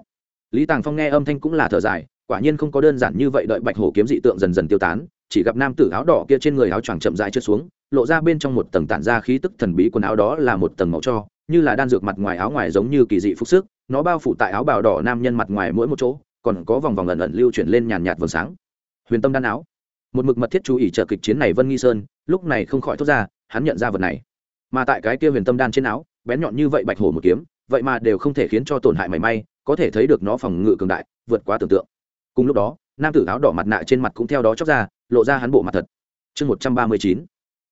S1: Lý tàng phong nghe âm thanh cũng là thở dài, quả nhiên không có đơn giản như vậy đợi bạch hổ kiếm dị tượng dần dần tiêu tán chỉ gặp nam tử áo đỏ kia trên người áo choàng chậm rãi trượt xuống, lộ ra bên trong một tầng tản ra khí tức thần bí quần áo đó là một tầng màu cho, như là đan dược mặt ngoài áo ngoài giống như kỳ dị phúc sức, nó bao phủ tại áo bào đỏ nam nhân mặt ngoài mỗi một chỗ, còn có vòng vòng ẩn ẩn lưu chuyển lên nhàn nhạt vầng sáng. Huyền tâm đan áo. Một mực mật thiết chú ý trợ kịch chiến này vân nghi sơn, lúc này không khỏi thốt ra, hắn nhận ra vật này. Mà tại cái kia huyền tâm đan trên áo, bén nhọn như vậy bạch hổ một kiếm, vậy mà đều không thể khiến cho tổn hại mảy may, có thể thấy được nó phòng ngự cường đại, vượt quá tưởng tượng. Cùng lúc đó nam tử áo đỏ mặt nạ trên mặt cũng theo đó chóc ra, lộ ra hắn bộ mặt thật. Chương một trăm ba mươi chín,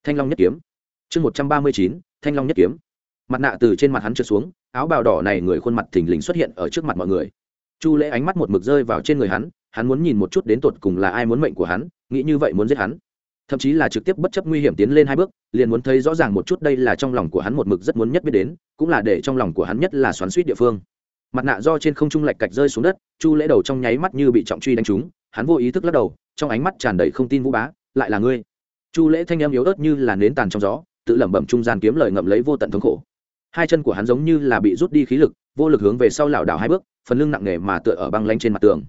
S1: thanh long nhất kiếm. Chương một trăm ba mươi chín, thanh long nhất kiếm. Mặt nạ từ trên mặt hắn trượt xuống, áo bào đỏ này người khuôn mặt thình lình xuất hiện ở trước mặt mọi người. Chu lễ ánh mắt một mực rơi vào trên người hắn hắn muốn nhìn một chút đến tột cùng là ai muốn mệnh của hắn, nghĩ như vậy muốn giết hắn. Thậm chí là trực tiếp bất chấp nguy hiểm tiến lên hai bước, liền muốn thấy rõ ràng một chút đây là trong lòng của hắn một mực rất muốn nhất biết đến, cũng là để trong lòng của hắn nhất là xoắn suýt địa phương mặt nạ do trên không trung lạch cạch rơi xuống đất, chu lễ đầu trong nháy mắt như bị trọng truy đánh trúng, hắn vô ý thức lắc đầu, trong ánh mắt tràn đầy không tin vũ bá, lại là ngươi? Chu lễ thanh em yếu ớt như là nến tàn trong gió, tự lẩm bẩm trung gian kiếm lời ngậm lấy vô tận thống khổ. Hai chân của hắn giống như là bị rút đi khí lực, vô lực hướng về sau lảo đảo hai bước, phần lưng nặng nề mà tựa ở băng lanh trên mặt tường.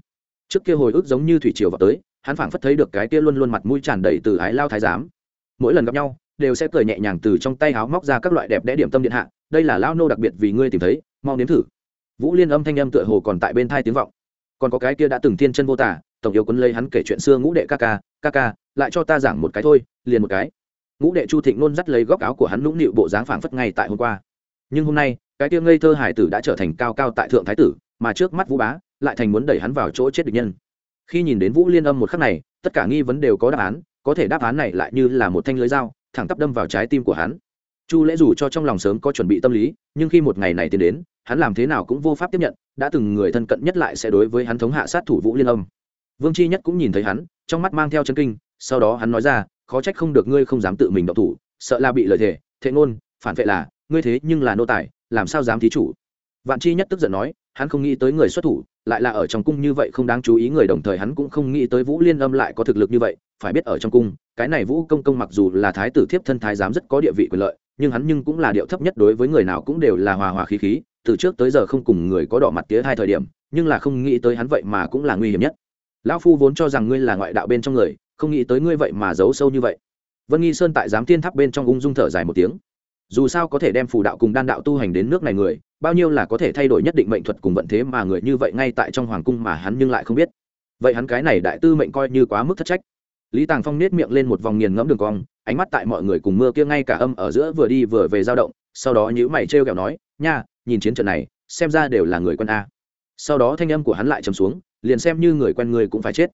S1: Trước kia hồi ức giống như thủy triều vào tới, hắn phảng phất thấy được cái kia luôn luôn mặt mũi tràn đầy từ ái lao thái giám. Mỗi lần gặp nhau, đều sẽ cười nhẹ nhàng từ trong tay áo móc ra các loại đẹp đẽ điểm tâm điện hạ, đây là lao nô đặc biệt vì ngươi tìm thấy, mau nếm thử vũ liên âm thanh âm tựa hồ còn tại bên thai tiếng vọng. Còn có cái kia đã từng thiên chân vô tả, tổng yêu quấn lấy hắn kể chuyện xưa ngũ đệ ca ca ca ca, lại cho ta giảng một cái thôi, liền một cái. Ngũ đệ chu thịnh nôn dắt lấy góc áo của hắn nũng nịu bộ dáng phảng phất ngay tại hôm qua. Nhưng hôm nay, cái kia ngây thơ hải tử đã trở thành cao cao tại thượng thái tử, mà trước mắt vũ bá, lại thành muốn đẩy hắn vào chỗ chết địch nhân. Khi nhìn đến vũ liên âm một khắc này, tất cả nghi vấn đều có đáp án, có thể đáp án này lại như là một thanh lưới dao, thẳng tắp đâm vào trái tim của hắn. Chu lễ dù cho trong lòng sớm có chuẩn bị tâm lý, nhưng khi một ngày này tiến đến hắn làm thế nào cũng vô pháp tiếp nhận, đã từng người thân cận nhất lại sẽ đối với hắn thống hạ sát thủ vũ liên âm. Vương chi nhất cũng nhìn thấy hắn, trong mắt mang theo chân kinh, sau đó hắn nói ra, khó trách không được ngươi không dám tự mình động thủ, sợ là bị lời thề, thệ ngôn, phản vệ là, ngươi thế nhưng là nô tài, làm sao dám thí chủ? Vạn chi nhất tức giận nói, hắn không nghĩ tới người xuất thủ, lại là ở trong cung như vậy không đáng chú ý người đồng thời hắn cũng không nghĩ tới vũ liên âm lại có thực lực như vậy, phải biết ở trong cung, cái này vũ công công mặc dù là thái tử thiếp thân thái giám rất có địa vị quyền lợi, nhưng hắn nhưng cũng là điệu thấp nhất đối với người nào cũng đều là hòa hòa khí khí từ trước tới giờ không cùng người có đỏ mặt tía hai thời điểm, nhưng là không nghĩ tới hắn vậy mà cũng là nguy hiểm nhất. Lão phu vốn cho rằng ngươi là ngoại đạo bên trong người, không nghĩ tới ngươi vậy mà giấu sâu như vậy. Vân nghi sơn tại giám thiên tháp bên trong ung dung thở dài một tiếng. Dù sao có thể đem phù đạo cùng đan đạo tu hành đến nước này người, bao nhiêu là có thể thay đổi nhất định mệnh thuật cùng vận thế mà người như vậy ngay tại trong hoàng cung mà hắn nhưng lại không biết. Vậy hắn cái này đại tư mệnh coi như quá mức thất trách. Lý tàng phong nết miệng lên một vòng nghiền ngẫm đường cong, ánh mắt tại mọi người cùng mưa kia ngay cả âm ở giữa vừa đi vừa về dao động, sau đó nhữ mày trêu kẹo nói nha, nhìn chiến trận này, xem ra đều là người quân a. Sau đó thanh âm của hắn lại trầm xuống, liền xem như người quen người cũng phải chết.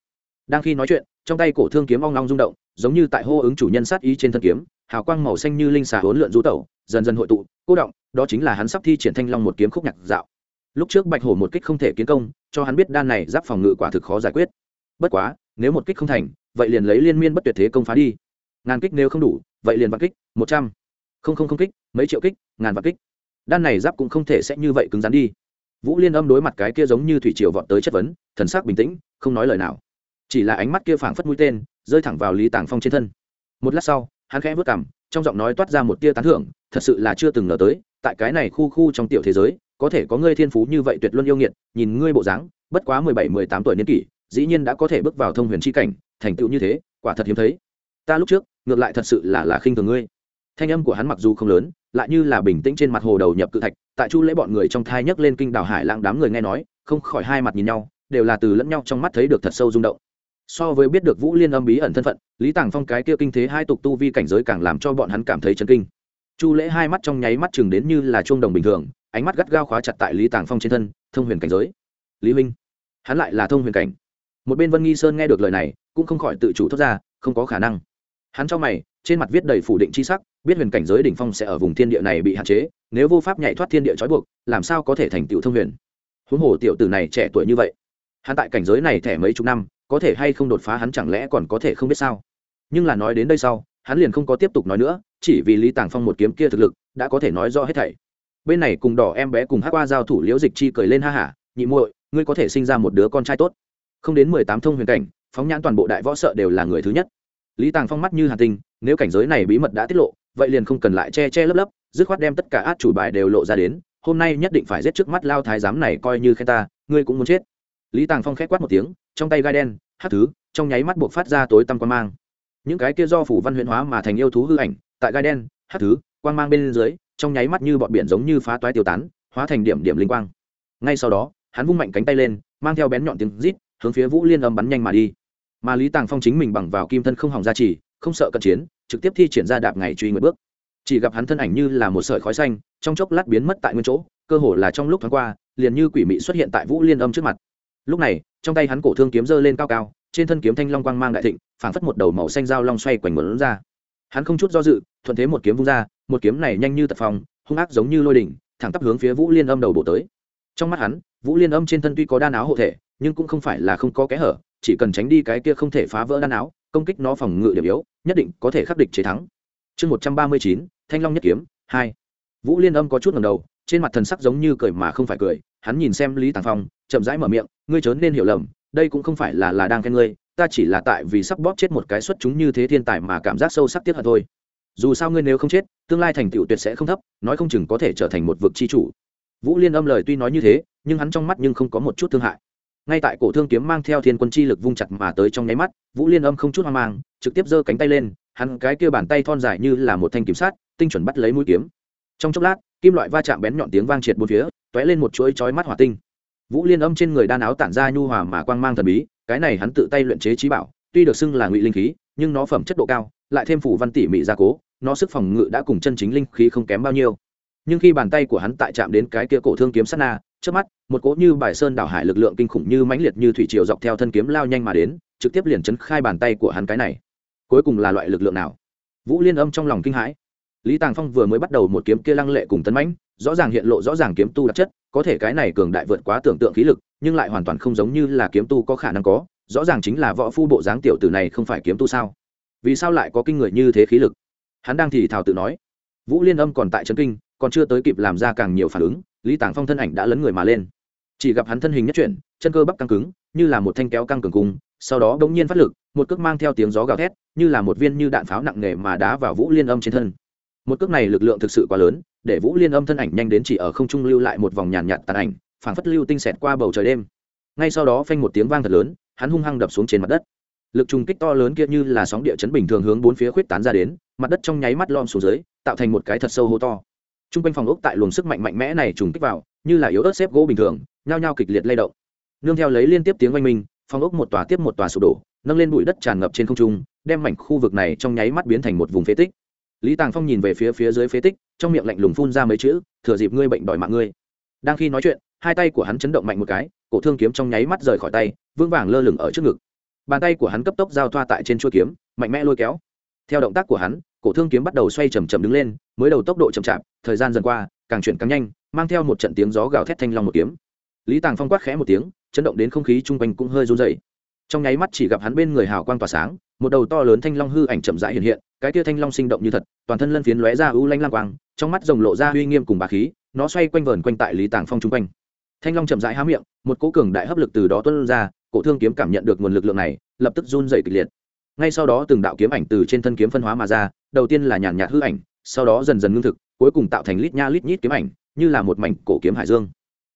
S1: Đang khi nói chuyện, trong tay cổ thương kiếm ong long rung động, giống như tại hô ứng chủ nhân sát ý trên thân kiếm, hào quang màu xanh như linh xà hốn lượn rú tẩu, dần dần hội tụ, cô động, đó chính là hắn sắp thi triển thanh long một kiếm khúc nhạc dạo. Lúc trước bạch hổ một kích không thể kiến công, cho hắn biết đan này giáp phòng ngự quả thực khó giải quyết. Bất quá, nếu một kích không thành, vậy liền lấy liên miên bất tuyệt thế công phá đi. Ngàn kích nếu không đủ, vậy liền vạn kích, một trăm. Không không không kích, mấy triệu kích, ngàn vạn kích đan này giáp cũng không thể sẽ như vậy cứng rắn đi. Vũ liên âm đối mặt cái kia giống như thủy triều vọt tới chất vấn, thần sắc bình tĩnh, không nói lời nào. Chỉ là ánh mắt kia phảng phất mũi tên, rơi thẳng vào lý tàng phong trên thân. Một lát sau, hắn khẽ vớt cảm trong giọng nói toát ra một tia tán thưởng, thật sự là chưa từng ngờ tới, tại cái này khu khu trong tiểu thế giới, có thể có ngươi thiên phú như vậy tuyệt luân yêu nghiệt, nhìn ngươi bộ dáng, bất quá mười bảy, mười tám tuổi niên kỷ, dĩ nhiên đã có thể bước vào thông huyền chi cảnh, thành tựu như thế, quả thật hiếm thấy. Ta lúc trước, ngược lại thật sự là là khinh thường ngươi thanh âm của hắn mặc dù không lớn lại như là bình tĩnh trên mặt hồ đầu nhập cự thạch tại chu lễ bọn người trong thai nhấc lên kinh đảo hải lãng đám người nghe nói không khỏi hai mặt nhìn nhau đều là từ lẫn nhau trong mắt thấy được thật sâu rung động. So với biết được vũ liên âm bí ẩn thân phận lý tàng phong cái kia kinh thế hai tục tu vi cảnh giới càng làm cho bọn hắn cảm thấy chấn kinh. Chu lễ hai mắt trong nháy mắt chừng đến như là chuông đồng bình thường ánh mắt gắt gao khóa chặt tại lý tàng phong trên thân thông huyền cảnh giới. Lý huynh, hắn lại là thông huyền cảnh. Một bên vân nghi sơn nghe được lời này cũng không khỏi tự chủ thốt ra không có khả năng. Hắn cho mày trên mặt viết đầy phủ định c h i sắc, biết huyền cảnh giới đỉnh phong sẽ ở vùng thiên địa này bị hạn chế, nếu vô pháp nhảy thoát thiên địa trói buộc, làm sao có thể thành tựu thông huyền? Huống hồ tiểu tử này trẻ tuổi như vậy, hắn tại cảnh giới này thẻ mấy chục năm, có thể hay không đột phá hắn chẳng lẽ còn có thể không biết sao? Nhưng là nói đến đây sau, hắn liền không có tiếp tục nói nữa, chỉ vì lý tàng phong một kiếm kia thực lực, đã có thể nói rõ hết thảy. Bên này cùng đỏ em bé cùng hát qua giao thủ liễu dịch chi cười lên ha hả, nhị muội, ngươi có thể sinh ra một đứa con trai tốt. Không đến mười tám thông huyền cảnh, phóng nhãn toàn bộ đại võ sợ đều là người thứ nhất lý tàng phong mắt như hà tinh, nếu cảnh giới này bí mật đã tiết lộ, vậy liền không cần lại che che lấp lấp, dứt khoát đem tất cả át chủ bài đều lộ ra đến, hôm nay nhất định phải giết trước mắt lao thái giám này coi như khen ta, ngươi cũng muốn chết. Lý tàng phong k h é quát một tiếng, trong tay gai đen, hát thứ, trong nháy mắt buộc phát ra tối tăm quan mang. Những cái kia do phủ văn huyễn hóa mà thành yêu thú hư ảnh, tại gai đen, hát thứ quan mang bên dưới, trong nháy mắt như bọn biển giống như phá toái tiêu tán, hóa thành điểm điểm linh quang. Ngay sau đó, hắn vung mạnh cánh tay lên, mang theo bén nhọn tiếng rít, hướng phía vũ liên âm bắn nhanh mà đi mà lý tàng phong chính mình bằng vào kim thân không hỏng gia trì không sợ cận chiến, trực tiếp thi triển ra đạp ngày truy nguyệt bước. Chỉ gặp hắn thân ảnh như là một sợi khói xanh, trong chốc lát biến mất tại nguyên chỗ, cơ hồ là trong lúc thoáng qua, liền như quỷ mị xuất hiện tại vũ liên âm trước mặt. Lúc này, trong tay hắn cổ thương kiếm giơ lên cao cao, trên thân kiếm thanh long quang mang đại thịnh, phảng phất một đầu màu xanh dao long xoay quanh mượn ra. Hắn không chút do dự, thuận thế một kiếm vung ra, một kiếm này nhanh như tật phòng hung ác giống như lôi đỉnh, thẳng tắp hướng phía vũ liên âm đầu bộ tới. Trong mắt hắn, vũ liên âm trên thân tuy có đan áo hộ thể, nhưng cũng không phải là không có kẽ hở chỉ cần tránh đi cái kia không thể phá vỡ đan áo, công kích nó phòng ngự điểm yếu, nhất định có thể khắc địch chế thắng. Chương một trăm ba mươi chín, thanh long nhất kiếm, hai. Vũ liên âm có chút ngầm đầu, trên mặt thần sắc giống như cười mà không phải cười, hắn nhìn xem lý tàng phong, chậm rãi mở miệng, ngươi chớ nên hiểu lầm, đây cũng không phải là là đang khen ngươi, ta chỉ là tại vì sắp bóp chết một cái xuất chúng như thế thiên tài mà cảm giác sâu sắc tiếc hận thôi. Dù sao ngươi nếu không chết, tương lai thành tựu tuyệt sẽ không thấp, nói không chừng có thể trở thành một vực chi chủ. Vũ liên âm lời tuy nói như thế, nhưng hắn trong mắt nhưng không có một chút thương hại ngay tại cổ thương kiếm mang theo thiên quân chi lực vung chặt mà tới trong nháy mắt, vũ liên âm không chút hoang mang, trực tiếp giơ cánh tay lên, hắn cái kia bàn tay thon dài như là một thanh kiếm sát, tinh chuẩn bắt lấy mũi kiếm. Trong chốc lát, kim loại va chạm bén nhọn tiếng vang triệt bốn phía t ó é lên một chuỗi chói mắt hỏa tinh. Vũ liên âm trên người đan áo tản ra nhu hòa mà quang mang thần bí, cái này hắn tự tay luyện chế trí bảo, tuy được xưng là ngụy linh khí, nhưng nó phẩm chất độ cao, lại thêm phủ văn tỉ mị gia cố, nó sức phòng ngự đã cùng chân chính linh khí không kém bao nhiêu. Nhưng khi bàn tay của hắn tại chạm đến cái kia cổ thương kiếm sát na trước mắt, một cỗ như bài sơn đảo hải lực lượng kinh khủng như mãnh liệt như thủy triều dọc theo thân kiếm lao nhanh mà đến, trực tiếp liền chấn khai bàn tay của hắn cái này. Cuối cùng là loại lực lượng nào? Vũ liên âm trong lòng kinh hãi. Lý tàng phong vừa mới bắt đầu một kiếm kia lăng lệ cùng tấn mãnh, rõ ràng hiện lộ rõ ràng kiếm tu đặc chất, có thể cái này cường đại vượt quá tưởng tượng khí lực, nhưng lại hoàn toàn không giống như là kiếm tu có khả năng có, rõ ràng chính là võ phu bộ dáng tiểu tử này không phải kiếm tu sao? Vì sao lại có kinh người như thế khí lực? Hắn đang thì thào tự nói. Vũ liên âm còn tại trấn kinh còn chưa tới kịp làm ra càng nhiều phản ứng, lý tàng phong thân ảnh đã lấn người mà lên. Chỉ gặp hắn thân hình nhất chuyển, chân cơ bắp căng cứng, như là một thanh kéo căng cường cung, sau đó bỗng nhiên phát lực, một cước mang theo tiếng gió gào thét, như là một viên như đạn pháo nặng nề mà đá vào vũ liên âm trên thân. Một cước này lực lượng thực sự quá lớn, để vũ liên âm thân ảnh nhanh đến chỉ ở không trung lưu lại một vòng nhàn nhạt tàn ảnh, phảng phất lưu tinh xẹt qua bầu trời đêm. Ngay sau đó phanh một tiếng vang thật lớn, hắn hung hăng đập xuống trên mặt đất. Lực trùng kích to lớn kia như là sóng địa chấn bình thường hướng bốn phía khuyết tán ra đến, mặt đất trong nháy mắt lom xuống dưới, tạo thành một cái thật sâu hố to t r u n g quanh phòng ốc tại luồng sức mạnh mạnh mẽ này trùng kích vào, như là yếu ớt xếp gỗ bình thường, nhao nhao kịch liệt lay động. Nương theo lấy liên tiếp tiếng oanh minh, phòng ốc một tòa tiếp một tòa sụp đổ, nâng lên bụi đất tràn ngập trên không trung, đem mảnh khu vực này trong nháy mắt biến thành một vùng phế tích. Lý tàng phong nhìn về phía phía dưới phế tích, trong miệng lạnh lùng phun ra mấy chữ, thừa dịp ngươi bệnh đòi mạng ngươi. Đang khi nói chuyện, hai tay của hắn chấn động mạnh một cái, cổ thương kiếm trong nháy mắt rời khỏi tay, vững vàng lơ lửng ở trước ngực. Bàn tay của hắn cấp tốc giao thoa tại trên chuôi kiếm, mạnh mẽ lôi kéo. Theo động tác của hắn cổ thương kiếm bắt đầu xoay chầm chầm đứng lên, mới đầu tốc độ chậm chạp, thời gian dần qua, càng chuyển càng nhanh, mang theo một trận tiếng gió gào thét thanh long một kiếm. Lý tàng phong quát khẽ một tiếng, chấn động đến không khí chung quanh cũng hơi run dày trong nháy mắt chỉ gặp hắn bên người hào quang tỏa sáng, một đầu to lớn thanh long hư ảnh chậm rãi hiện hiện, cái tia thanh long sinh động như thật, toàn thân lân phiến lóe ra ưu lanh lang quang, trong mắt rồng lộ ra uy nghiêm cùng bà khí, nó xoay quanh vờn quanh tại lý tàng phong chung quanh. Thanh long chậm rãi há miệng, một cỗ cường đại hấp lực từ đó tuân ra, cổ thương kiếm cảm nhận được nguồn lực lượng này, lập tức run dày kịch liệt ngay sau đó từng đạo kiếm ảnh từ trên thân kiếm phân hóa mà ra, đầu tiên là nhàn nhạt hư ảnh, sau đó dần dần ngưng thực, cuối cùng tạo thành lít nha lít nhít kiếm ảnh, như là một mảnh cổ kiếm hải dương.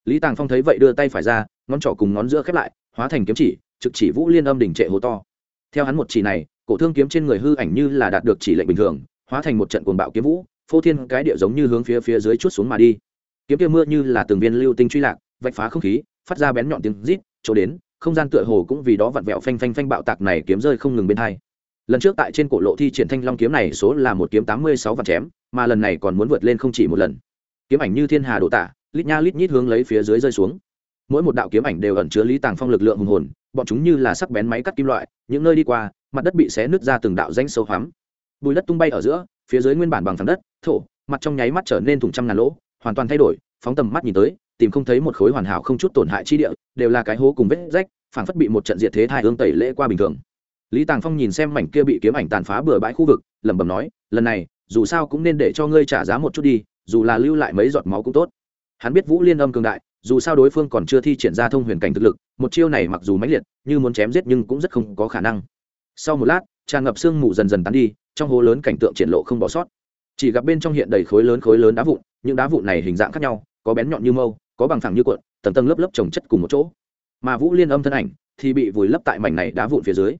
S1: Lý tàng phong thấy vậy đưa tay phải ra, ngón trỏ cùng ngón giữa khép lại, hóa thành kiếm chỉ, trực chỉ vũ liên âm đỉnh trệ hố to. Theo hắn một chỉ này, cổ thương kiếm trên người hư ảnh như là đạt được chỉ lệnh bình thường, hóa thành một trận cuồng bạo kiếm vũ, phô thiên cái địa giống như hướng phía phía dưới chút xuống mà đi. Kiếm kia mưa như là từng viên lưu tinh truy lạc, vạch phá không khí, phát ra bén nhọn tiếng rít, chỗ đến không gian tựa hồ cũng vì đó vặn vẹo phanh phanh phanh bạo tạc này kiếm rơi không ngừng bên hai. Lần trước tại trên cổ lộ thi triển thanh long kiếm này số là một kiếm tám mươi sáu vạn chém, mà lần này còn muốn vượt lên không chỉ một lần. Kiếm ảnh như thiên hà đổ tả, lít nha lít nhít hướng lấy phía dưới rơi xuống. Mỗi một đạo kiếm ảnh đều ẩn chứa lý tàng phong lực lượng hùng hồn, bọn chúng như là sắc bén máy cắt kim loại, những nơi đi qua, mặt đất bị xé nứt ra từng đạo danh sâu hoắm. Bùi đất tung bay ở giữa, phía dưới nguyên bản bằng phẳng đất, thổ, mặt trong nháy mắt trở nên thủng trăm ngàn lỗ, hoàn toàn thay đổi, phóng tầm mắt nhìn tới tìm không thấy một khối hoàn hảo không chút tổn hại chi địa, đều là cái hố cùng vết rách phản phất bị một trận diệt thế thai hương tẩy lễ qua bình thường. Lý tàng phong nhìn xem mảnh kia bị kiếm ảnh tàn phá bừa bãi khu vực, lẩm bẩm nói, lần này, dù sao cũng nên để cho ngươi trả giá một chút đi, dù là lưu lại mấy giọt máu cũng tốt. Hắn biết vũ liên âm cường đại, dù sao đối phương còn chưa thi triển ra thông huyền cảnh thực lực, một chiêu này mặc dù mãnh liệt, như muốn chém giết nhưng cũng rất không có khả năng. Sau một lát, tràn ngập sương mù dần dần tán đi, trong hố lớn cảnh tượng triển lộ không bỏ sót. Chỉ gặp bên trong hiện đầy khối lớn khối lớn đá vụn, những đá vụn này hình dạng khác nhau, có bén nhọn như mâu có bằng phẳng như cuộn, tầng tầng lớp lớp trồng chất cùng một chỗ. Mà vũ liên âm thân ảnh thì bị vùi lấp tại mảnh này đá vụn phía dưới.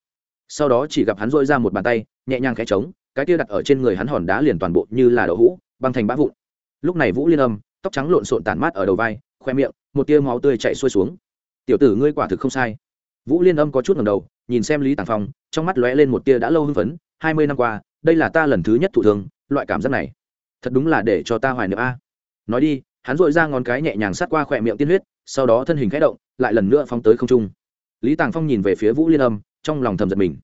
S1: Sau đó chỉ gặp hắn dội ra một bàn tay, nhẹ nhàng khẽ trống, cái kia đặt ở trên người hắn hòn đá liền toàn bộ như là đậu hũ, băng thành bã vụn. Lúc này vũ liên âm, tóc trắng lộn xộn tản mát ở đầu vai, khoe miệng, một tia máu tươi chạy xuôi xuống. Tiểu tử ngươi quả thực không sai. Vũ liên âm có chút ngầm đầu, nhìn xem lý tàng phong, trong mắt lóe lên một tia đã lâu hưng phấn, hai mươi năm qua, đây là ta lần thứ nhất thụ thương, loại cảm giác này, thật đúng là để cho ta hoài niệm a. Nói đi hắn dội ra ngón cái nhẹ nhàng sát qua khỏe miệng tiên huyết, sau đó thân hình k h ẽ động, lại lần nữa phóng tới không trung. Lý tàng phong nhìn về phía vũ liên âm, trong lòng thầm giật mình.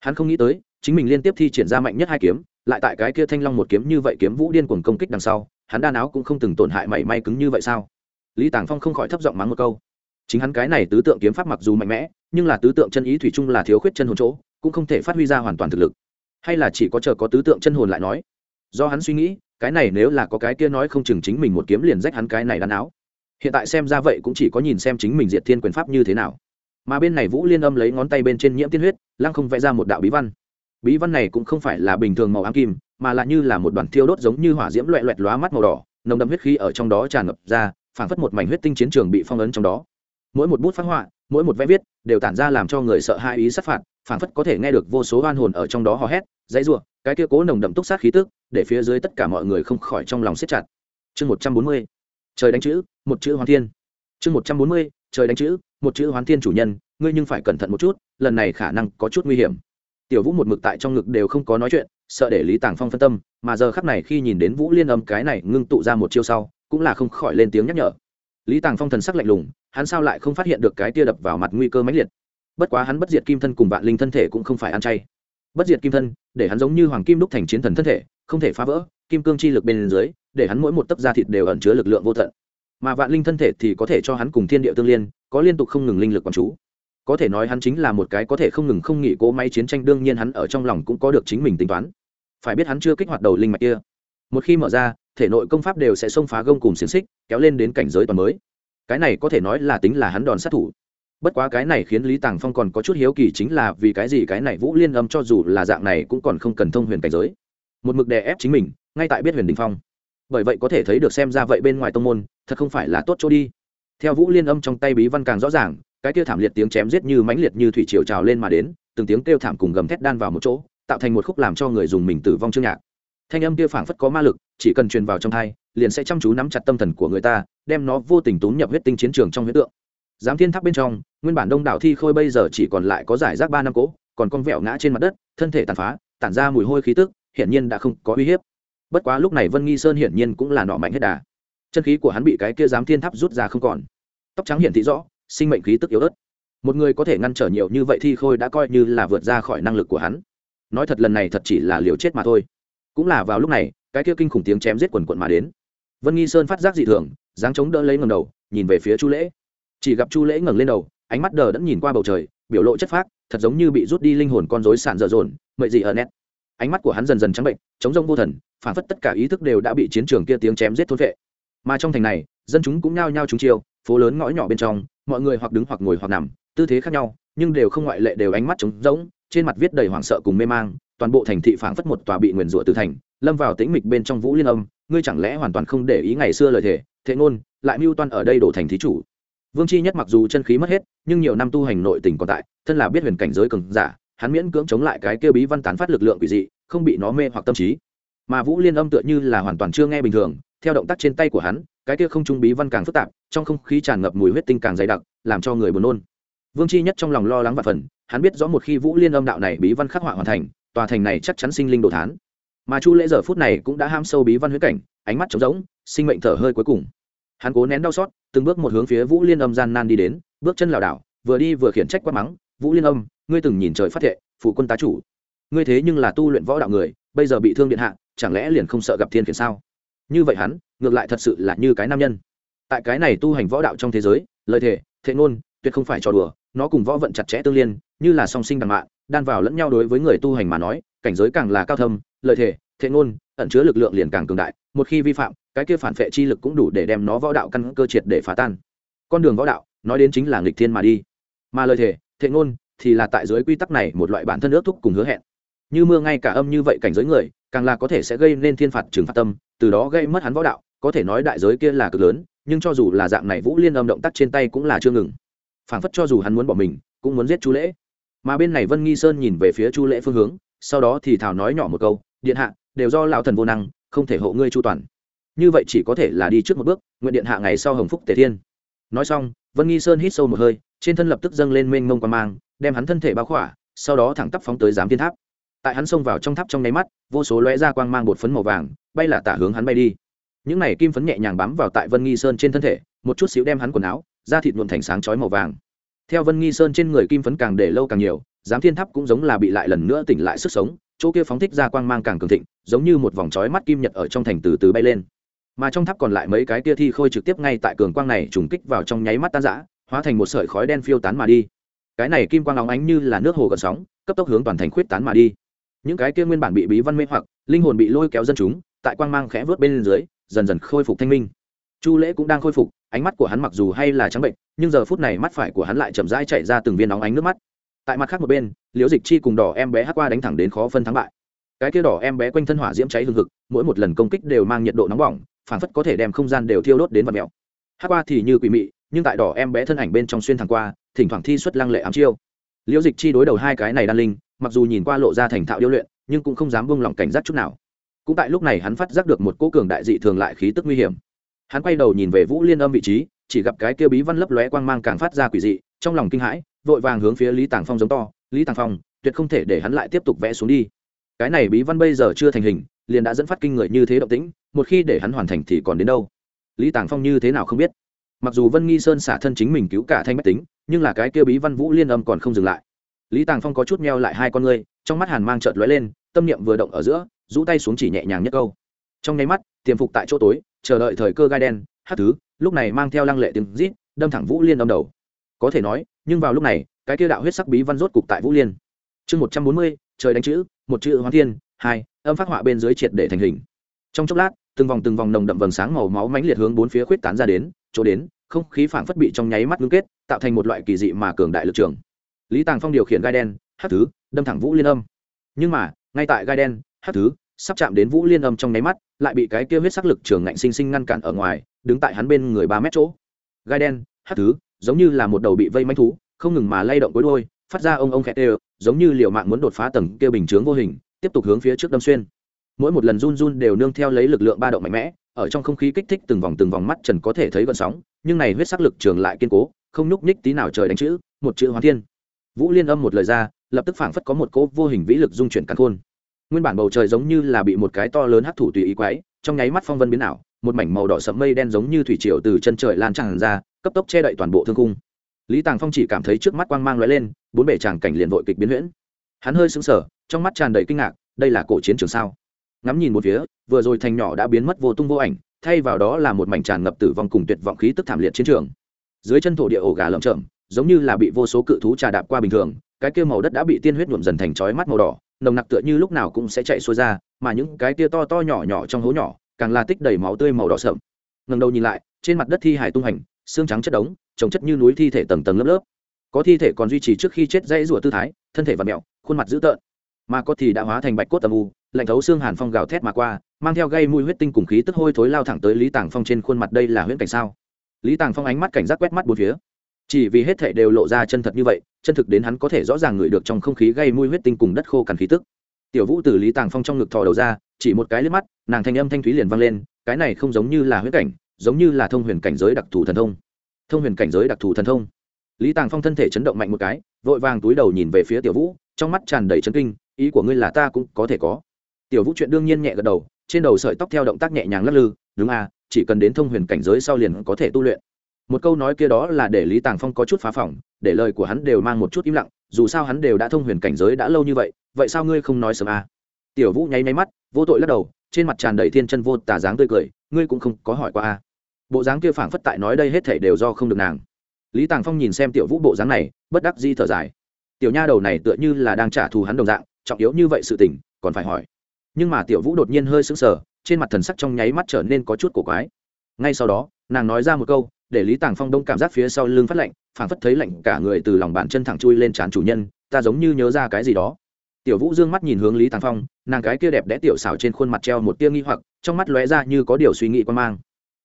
S1: Hắn không nghĩ tới, chính mình liên tiếp thi triển ra mạnh nhất hai kiếm, lại tại cái kia thanh long một kiếm như vậy kiếm vũ điên cuồng công kích đằng sau, hắn đan áo cũng không từng tổn hại mảy may cứng như vậy sao? Lý tàng phong không khỏi thấp giọng mắng một câu. Chính hắn cái này tứ tượng kiếm pháp mặc dù mạnh mẽ, nhưng là tứ tượng chân ý thủy chung là thiếu khuyết chân hồn chỗ, cũng không thể phát huy ra hoàn toàn thực lực. Hay là chỉ có chờ có tứ tượng chân hồn lại nói? Do hắn suy nghĩ cái này nếu là có cái kia nói không chừng chính mình một kiếm liền rách hắn cái này đan áo. Hiện tại xem ra vậy cũng chỉ có nhìn xem chính mình diệt thiên quyền pháp như thế nào. Mà bên này vũ liên âm lấy ngón tay bên trên nhiễm tiên huyết, lăng không vẽ ra một đạo bí văn. Bí văn này cũng không phải là bình thường màu ám kim, mà là như là một đoàn thiêu đốt giống như hỏa diễm loẹ loẹt lóa mắt màu đỏ, nồng đậm huyết khí ở trong đó tràn ngập ra, phảng phất một mảnh huyết tinh chiến trường bị phong ấn trong đó. Mỗi một bút phát họa, mỗi một vẽ viết, đều tản ra làm cho người sợ hai ý sát phạt, phảng phất có thể nghe được vô số oan hồn ở trong đó hò hét, dãy ruộng cái kia cố nồng đậm túc sát khí tức để phía dưới tất cả mọi người không khỏi trong lòng siết chặt. Chương một trăm bốn mươi, trời đánh chữ, một chữ hoàn thiên. Chương một trăm bốn mươi, trời đánh chữ, một chữ hoàn thiên chủ nhân, ngươi nhưng phải cẩn thận một chút, lần này khả năng có chút nguy hiểm. Tiểu vũ một mực tại trong ngực đều không có nói chuyện, sợ để lý tàng phong phân tâm, mà giờ khắc này khi nhìn đến vũ liên âm cái này ngưng tụ ra một chiêu sau, cũng là không khỏi lên tiếng nhắc nhở. Lý tàng phong thần sắc lạnh lùng, hắn sao lại không phát hiện được cái tia đập vào mặt nguy cơ mãnh liệt? Bất quá hắn bất diệt kim thân cùng vạn linh thân thể cũng không phải ăn chay bất diệt kim thân, để hắn giống như hoàng kim đúc thành chiến thần thân thể, không thể phá vỡ, kim cương chi lực bên dưới, để hắn mỗi một tấc da thịt đều ẩn chứa lực lượng vô tận. Mà vạn linh thân thể thì có thể cho hắn cùng thiên địa tương liên, có liên tục không ngừng linh lực quán chú. Có thể nói hắn chính là một cái có thể không ngừng không nghỉ cỗ máy chiến tranh, đương nhiên hắn ở trong lòng cũng có được chính mình tính toán. Phải biết hắn chưa kích hoạt đầu linh mạch kia. Một khi mở ra, thể nội công pháp đều sẽ xông phá gông cùng xiềng xích, kéo lên đến cảnh giới toàn mới. Cái này có thể nói là tính là hắn đòn sát thủ bất quá cái này khiến lý tàng phong còn có chút hiếu kỳ chính là vì cái gì cái này vũ liên âm cho dù là dạng này cũng còn không cần thông huyền cảnh giới. Một mực đè ép chính mình, ngay tại biết huyền đình phong. Bởi vậy có thể thấy được xem ra vậy bên ngoài tông môn, thật không phải là tốt chỗ đi. Theo vũ liên âm trong tay bí văn càng rõ ràng, cái kia thảm liệt tiếng chém giết như mãnh liệt như thủy triều trào lên mà đến, từng tiếng kêu thảm cùng gầm thét đan vào một chỗ, tạo thành một khúc làm cho người dùng mình tử vong chương nhạc. Thanh âm kia phảng phất có ma lực, chỉ cần truyền vào trong thai liền sẽ chăm chú nắm chặt tâm thần của người ta, đem nó vô tình tốn nhập huyết tinh chiến trường trong huyết tượng giám thiên tháp bên trong, nguyên bản đông đảo thi khôi bây giờ chỉ còn lại có giải rác ba năm cỗ, còn con vẹo ngã trên mặt đất, thân thể tàn phá, tản ra mùi hôi khí tức, hiển nhiên đã không có uy hiếp. Bất quá lúc này vân nghi sơn hiển nhiên cũng là nọ mạnh hết đà. Chân khí của hắn bị cái kia giám thiên tháp rút ra không còn. Tóc trắng hiển thị rõ, sinh mệnh khí tức yếu ớt. Một người có thể ngăn trở nhiều như vậy thi khôi đã coi như là vượt ra khỏi năng lực của hắn. Nói thật lần này thật chỉ là liều chết mà thôi. Cũng là vào lúc này, cái kia kinh khủng tiếng chém giết quần quận mà đến. Vân nghi sơn phát giác dị thường, dáng chống đỡ lấy ngầm đầu, nhìn về phía chu lễ chỉ gặp chu lễ ngẩng lên đầu, ánh mắt đờ đẫn nhìn qua bầu trời, biểu lộ chất phác, thật giống như bị rút đi linh hồn con rối sạn dở dồn mậy gì ở nét. Ánh mắt của hắn dần dần trắng bệnh chống rông vô thần, phản phất tất cả ý thức đều đã bị chiến trường kia tiếng chém giết thôn vệ. Mà trong thành này, dân chúng cũng nhao nhao trúng chiêu, phố lớn ngõ nhỏ bên trong, mọi người hoặc đứng hoặc ngồi hoặc nằm, tư thế khác nhau, nhưng đều không ngoại lệ đều ánh mắt trống rỗng, trên mặt viết đầy hoảng sợ cùng mê mang, toàn bộ thành thị phảng phất một tòa bị nguyền rủa từ thành, lâm vào tĩnh mịch bên trong vũ liên âm, ngươi chẳng lẽ hoàn toàn không để ý ngày xưa lời thề, thệ ngôn, lại mưu toan ở đây đổ thành thí chủ vương chi nhất mặc dù chân khí mất hết, nhưng nhiều năm tu hành nội tình còn tại, thân là biết huyền cảnh giới cường giả, hắn miễn cưỡng chống lại cái kia bí văn tán phát lực lượng quỷ dị, không bị nó mê hoặc tâm trí. Mà vũ liên âm tựa như là hoàn toàn chưa nghe bình thường, theo động tác trên tay của hắn, cái kia không trung bí văn càng phức tạp, trong không khí tràn ngập mùi huyết tinh càng dày đặc, làm cho người buồn nôn. Vương chi nhất trong lòng lo lắng và phần hắn biết rõ một khi vũ liên âm đạo này bí văn khắc họa hoàn thành, tòa thành này chắc chắn sinh linh đồ thán. Mà chu lễ giờ phút này cũng đã ham sâu bí văn huyết cảnh, ánh mắt trống rỗng, sinh mệnh thở hơi cuối cùng hắn cố nén đau xót, từng bước một hướng phía vũ liên âm gian nan đi đến, bước chân lảo đảo, vừa đi vừa khiển trách quát mắng, vũ liên âm, ngươi từng nhìn trời phát thệ, phụ quân tá chủ. Ngươi thế nhưng là tu luyện võ đạo người, bây giờ bị thương điện hạ, chẳng lẽ liền không sợ gặp thiên khiển sao? Như vậy hắn, ngược lại thật sự là như cái nam nhân. Tại cái này tu hành võ đạo trong thế giới, lời thề, thệ ngôn, tuyệt không phải trò đùa, nó cùng võ vận chặt chẽ tương liên, như là song sinh đằng mạ đan vào lẫn nhau đối với người tu hành mà nói, cảnh giới càng là cao thâm, lời thề, thệ ngôn, ẩn chứa lực lượng liền càng cường đại, một khi vi phạm cái kia phản phệ chi lực cũng đủ để đem nó võ đạo căn cơ triệt để phá tan. Con đường võ đạo, nói đến chính là nghịch thiên mà đi. Mà lời thề, thệ ngôn thì là tại dưới quy tắc này một loại bản thân ước thúc cùng hứa hẹn. Như mưa ngay cả âm như vậy cảnh giới người, càng là có thể sẽ gây nên thiên phạt trừng phạt tâm, từ đó gây mất hắn võ đạo, có thể nói đại giới kia là cực lớn, nhưng cho dù là dạng này vũ liên âm động tác trên tay cũng là chưa ngừng. Phảng phất cho dù hắn muốn bỏ mình, cũng muốn giết chu lễ. Mà bên này vân nghi sơn nhìn về phía chu lễ phương hướng, sau đó thì thảo nói nhỏ một câu, điện hạ, đều do lão thần vô năng, không thể hộ ngươi chu toàn như vậy chỉ có thể là đi trước một bước, nguyện điện hạ ngày sau hồng phúc tề thiên. Nói xong, vân nghi sơn hít sâu một hơi, trên thân lập tức dâng lên mênh mông quan mang, đem hắn thân thể bao khỏa, sau đó thẳng tắp phóng tới giám thiên tháp. Tại hắn xông vào trong tháp trong nháy mắt, vô số lóe ra quang mang bột phấn màu vàng, bay là tả hướng hắn bay đi. Những này kim phấn nhẹ nhàng bám vào tại vân nghi sơn trên thân thể, một chút xíu đem hắn quần áo, da thịt nhuộn thành sáng chói màu vàng. Theo vân nghi sơn trên người kim phấn càng để lâu càng nhiều, giám thiên tháp cũng giống là bị lại lần nữa tỉnh lại sức sống, chỗ kia phóng thích ra quang mang càng cường thịnh, giống như một vòng chói mắt kim nhật ở trong thành từ từ bay lên mà trong tháp còn lại mấy cái kia thi khôi trực tiếp ngay tại cường quang này trùng kích vào trong nháy mắt tan rã, hóa thành một sợi khói đen phiêu tán mà đi. Cái này kim quang óng ánh như là nước hồ gần sóng, cấp tốc hướng toàn thành khuyết tán mà đi. Những cái kia nguyên bản bị bí văn mê hoặc, linh hồn bị lôi kéo dân chúng, tại quang mang khẽ vớt bên dưới, dần dần khôi phục thanh minh. Chu lễ cũng đang khôi phục, ánh mắt của hắn mặc dù hay là trắng bệnh, nhưng giờ phút này mắt phải của hắn lại chậm rãi chạy ra từng viên óng ánh nước mắt. Tại mặt khác một bên, liễu dịch chi cùng đỏ em bé hát qua đánh thẳng đến khó phân thắng bại. Cái kia đỏ em bé quanh thân hỏa diễm cháy hừng hực, mỗi một lần công kích đều mang nhiệt độ nóng bỏng phản phất có thể đem không gian đều thiêu đốt đến vật mèo. Hát qua thì như quỷ mị, nhưng tại đỏ em bé thân ảnh bên trong xuyên thẳng qua, thỉnh thoảng thi xuất lăng lệ ám chiêu. Liễu dịch chi đối đầu hai cái này đan linh, mặc dù nhìn qua lộ ra thành thạo điêu luyện, nhưng cũng không dám buông lỏng cảnh giác chút nào. Cũng tại lúc này hắn phát giác được một cỗ cường đại dị thường lại khí tức nguy hiểm. Hắn quay đầu nhìn về vũ liên âm vị trí, chỉ gặp cái kia bí văn lấp lóe quang mang càng phát ra quỷ dị, trong lòng kinh hãi, vội vàng hướng phía lý tàng phong giống to, lý tàng phong, tuyệt không thể để hắn lại tiếp tục vẽ xuống đi. Cái này bí văn bây giờ chưa thành hình, liền đã dẫn phát kinh người như thế động tĩnh một khi để hắn hoàn thành thì còn đến đâu? Lý tàng phong như thế nào không biết. Mặc dù vân nghi sơn xả thân chính mình cứu cả thanh bách tính, nhưng là cái kia bí văn vũ liên âm còn không dừng lại. Lý tàng phong có chút meo lại hai con ngươi, trong mắt hàn mang trợt lóe lên, tâm niệm vừa động ở giữa, rũ tay xuống chỉ nhẹ nhàng nhất câu. Trong nháy mắt, tiềm phục tại chỗ tối, chờ đợi thời cơ gai đen, hát thứ, lúc này mang theo lăng lệ tiếng rít, đâm thẳng vũ liên âm đầu. Có thể nói, nhưng vào lúc này, cái kia đạo huyết sắc bí văn rốt cục tại vũ liên. Chương một trăm bốn mươi, trời đánh chữ, một chữ hoán thiên, hai, âm phát họa bên dưới triệt để thành hình trong chốc lát, từng vòng từng vòng nồng đậm vầng sáng màu máu mãnh liệt hướng bốn phía khuyết tán ra đến, chỗ đến, không khí phảng phất bị trong nháy mắt ngưng kết, tạo thành một loại kỳ dị mà cường đại lực trường. Lý tàng phong điều khiển gai đen hát thứ, đâm thẳng vũ liên âm. Nhưng mà, ngay tại gai đen hát thứ, sắp chạm đến vũ liên âm trong nháy mắt, lại bị cái kia huyết sắc lực trường ngạnh sinh sinh ngăn cản ở ngoài, đứng tại hắn bên người ba mét chỗ. Gai đen hát thứ, giống như là một đầu bị vây manh thú, không ngừng mà lay động cối đôi phát ra ông ông khẽ tê giống như liều mạng muốn đột phá tầng kia bình chướng vô hình, tiếp tục hướng phía trước đâm xuyên mỗi một lần run run đều nương theo lấy lực lượng ba động mạnh mẽ, ở trong không khí kích thích từng vòng từng vòng mắt trần có thể thấy gợn sóng, nhưng này huyết sắc lực trường lại kiên cố, không nhúc nhích tí nào trời đánh chữ, một chữ hoàn thiên. Vũ liên âm một lời ra, lập tức phảng phất có một cỗ vô hình vĩ lực dung chuyển căn khôn. Nguyên bản bầu trời giống như là bị một cái to lớn hấp thụ tùy ý quái trong nháy mắt phong vân biến ảo, một mảnh màu đỏ sẫm mây đen giống như thủy triều từ chân trời lan tràn ra, cấp tốc che đậy toàn bộ thương cung lý tàng phong chỉ cảm thấy trước mắt quang mang lóe lên, bốn bể tràng cảnh liền vội kịch biến huyễn. Hắn hơi sững sờ, trong mắt tràn đầy kinh ngạc, đây là cổ chiến trường sao? Ngắm nhìn một phía, vừa rồi thành nhỏ đã biến mất vô tung vô ảnh, thay vào đó là một mảnh tràn ngập tử vong cùng tuyệt vọng khí tức thảm liệt chiến trường. Dưới chân thổ địa ổ gà lởm chởm, giống như là bị vô số cự thú trà đạp qua bình thường, cái kia màu đất đã bị tiên huyết nhuộm dần thành chói mắt màu đỏ, nồng nặc tựa như lúc nào cũng sẽ chạy xuôi ra, mà những cái kia to to nhỏ nhỏ trong hố nhỏ, càng là tích đầy máu tươi màu đỏ sậm. Ngần đầu nhìn lại, trên mặt đất thi hải tung hành, xương trắng chất đống, trồng chất như núi thi thể tầng tầng lớp lớp. Có thi thể còn duy trì trước khi chết dãy rủa tư thái, thân thể và mẹo khuôn mặt dữ tợn. Mà có thì đã hóa thành bạch cốt tầm u lạnh thấu xương hàn phong gào thét mà qua, mang theo gây mùi huyết tinh cùng khí tức hôi thối lao thẳng tới lý tàng phong trên khuôn mặt đây là huyễn cảnh sao? Lý tàng phong ánh mắt cảnh giác quét mắt bốn phía. Chỉ vì hết thệ đều lộ ra chân thật như vậy, chân thực đến hắn có thể rõ ràng ngửi được trong không khí gây mùi huyết tinh cùng đất khô cằn khí tức. Tiểu vũ từ lý tàng phong trong ngực thò đầu ra, chỉ một cái liếc mắt, nàng thanh âm thanh thúy liền vang lên, cái này không giống như là huyễn cảnh, giống như là thông huyền cảnh giới đặc thù thần thông. Thông huyền cảnh giới đặc thù thần thông. Lý tàng phong thân thể chấn động mạnh một cái, vội vàng túi đầu nhìn về phía tiểu vũ, trong mắt tràn đầy chấn kinh, ý của ngươi là ta cũng có thể có tiểu vũ chuyện đương nhiên nhẹ gật đầu, trên đầu sợi tóc theo động tác nhẹ nhàng lắc lư, đúng à chỉ cần đến thông huyền cảnh giới sau liền có thể tu luyện một câu nói kia đó là để lý tàng phong có chút phá phỏng, để lời của hắn đều mang một chút im lặng, dù sao hắn đều đã thông huyền cảnh giới đã lâu như vậy vậy sao ngươi không nói sớm à? tiểu vũ nháy nháy mắt, vô tội lắc đầu, trên mặt tràn đầy thiên chân vô tà dáng tươi cười, ngươi cũng không có hỏi qua à? bộ dáng kia phảng phất tại nói đây hết thể đều do không được nàng lý tàng phong nhìn xem tiểu vũ bộ dáng này, bất đắc di thở dài tiểu nha đầu này tựa như là đang trả thù hắn đồng dạng, trọng yếu như vậy sự tình, còn phải hỏi nhưng mà tiểu vũ đột nhiên hơi sững sờ, trên mặt thần sắc trong nháy mắt trở nên có chút cổ quái. Ngay sau đó, nàng nói ra một câu, để lý tàng phong đông cảm giác phía sau lưng phát lạnh, phảng phất thấy lạnh cả người từ lòng bàn chân thẳng chui lên trán chủ nhân, ta giống như nhớ ra cái gì đó. Tiểu vũ dương mắt nhìn hướng lý tàng phong, nàng cái kia đẹp đẽ tiểu xảo trên khuôn mặt treo một tia nghi hoặc, trong mắt lóe ra như có điều suy nghĩ quan mang.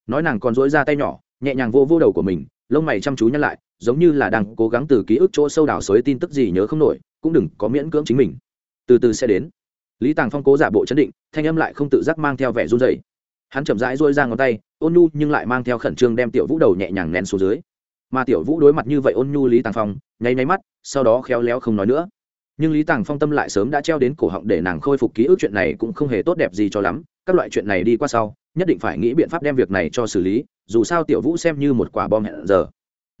S1: Nói nàng còn dỗi ra tay nhỏ, nhẹ nhàng vô vô đầu của mình, lông mày chăm chú nhăn lại, giống như là đang cố gắng từ ký ức chỗ sâu đảo xới tin tức gì nhớ không nổi, cũng đừng có miễn cưỡng chính mình. Từ từ sẽ đến lý tàng phong cố giả bộ chấn định, thanh âm lại không tự giác mang theo vẻ run dày hắn chậm rãi rôi ra ngón tay, ôn nhu nhưng lại mang theo khẩn trương đem tiểu vũ đầu nhẹ nhàng nén xuống dưới. Mà tiểu vũ đối mặt như vậy ôn nhu lý tàng phong, nháy nháy mắt, sau đó khéo léo không nói nữa. Nhưng lý tàng phong tâm lại sớm đã treo đến cổ họng để nàng khôi phục ký ức chuyện này cũng không hề tốt đẹp gì cho lắm. Các loại chuyện này đi qua sau, nhất định phải nghĩ biện pháp đem việc này cho xử lý, dù sao tiểu vũ xem như một quả bom hẹn giờ.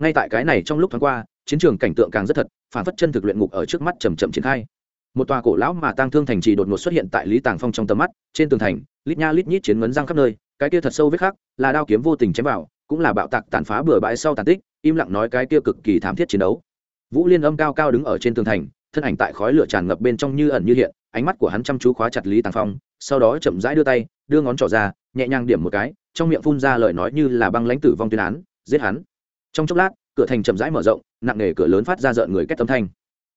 S1: Ngay tại cái này trong lúc thoáng qua, chiến trường cảnh tượng càng rất thật, phản phất chân thực luyện ngục ở trước mắt chầm chậm triển khai một tòa cổ lão mà tang thương thành trì đột ngột xuất hiện tại lý tàng phong trong tầm mắt, trên tường thành, lít nha lít nhít chiến ngấn răng khắp nơi, cái kia thật sâu vết khắc, là đao kiếm vô tình chém vào, cũng là bạo tạc tàn phá bừa bãi sau tàn tích, im lặng nói cái kia cực kỳ thảm thiết chiến đấu. Vũ liên âm cao cao đứng ở trên tường thành, thân ảnh tại khói lửa tràn ngập bên trong như ẩn như hiện, ánh mắt của hắn chăm chú khóa chặt lý tàng phong, sau đó chậm rãi đưa tay, đưa ngón trỏ ra, nhẹ nhàng điểm một cái, trong miệng phun ra lời nói như là băng lãnh tử vong tuyên án, giết hắn. Trong chốc lát, cửa thành chậm rãi mở rộng, nặng nề cửa lớn phát ra rợn người kết tâm thanh.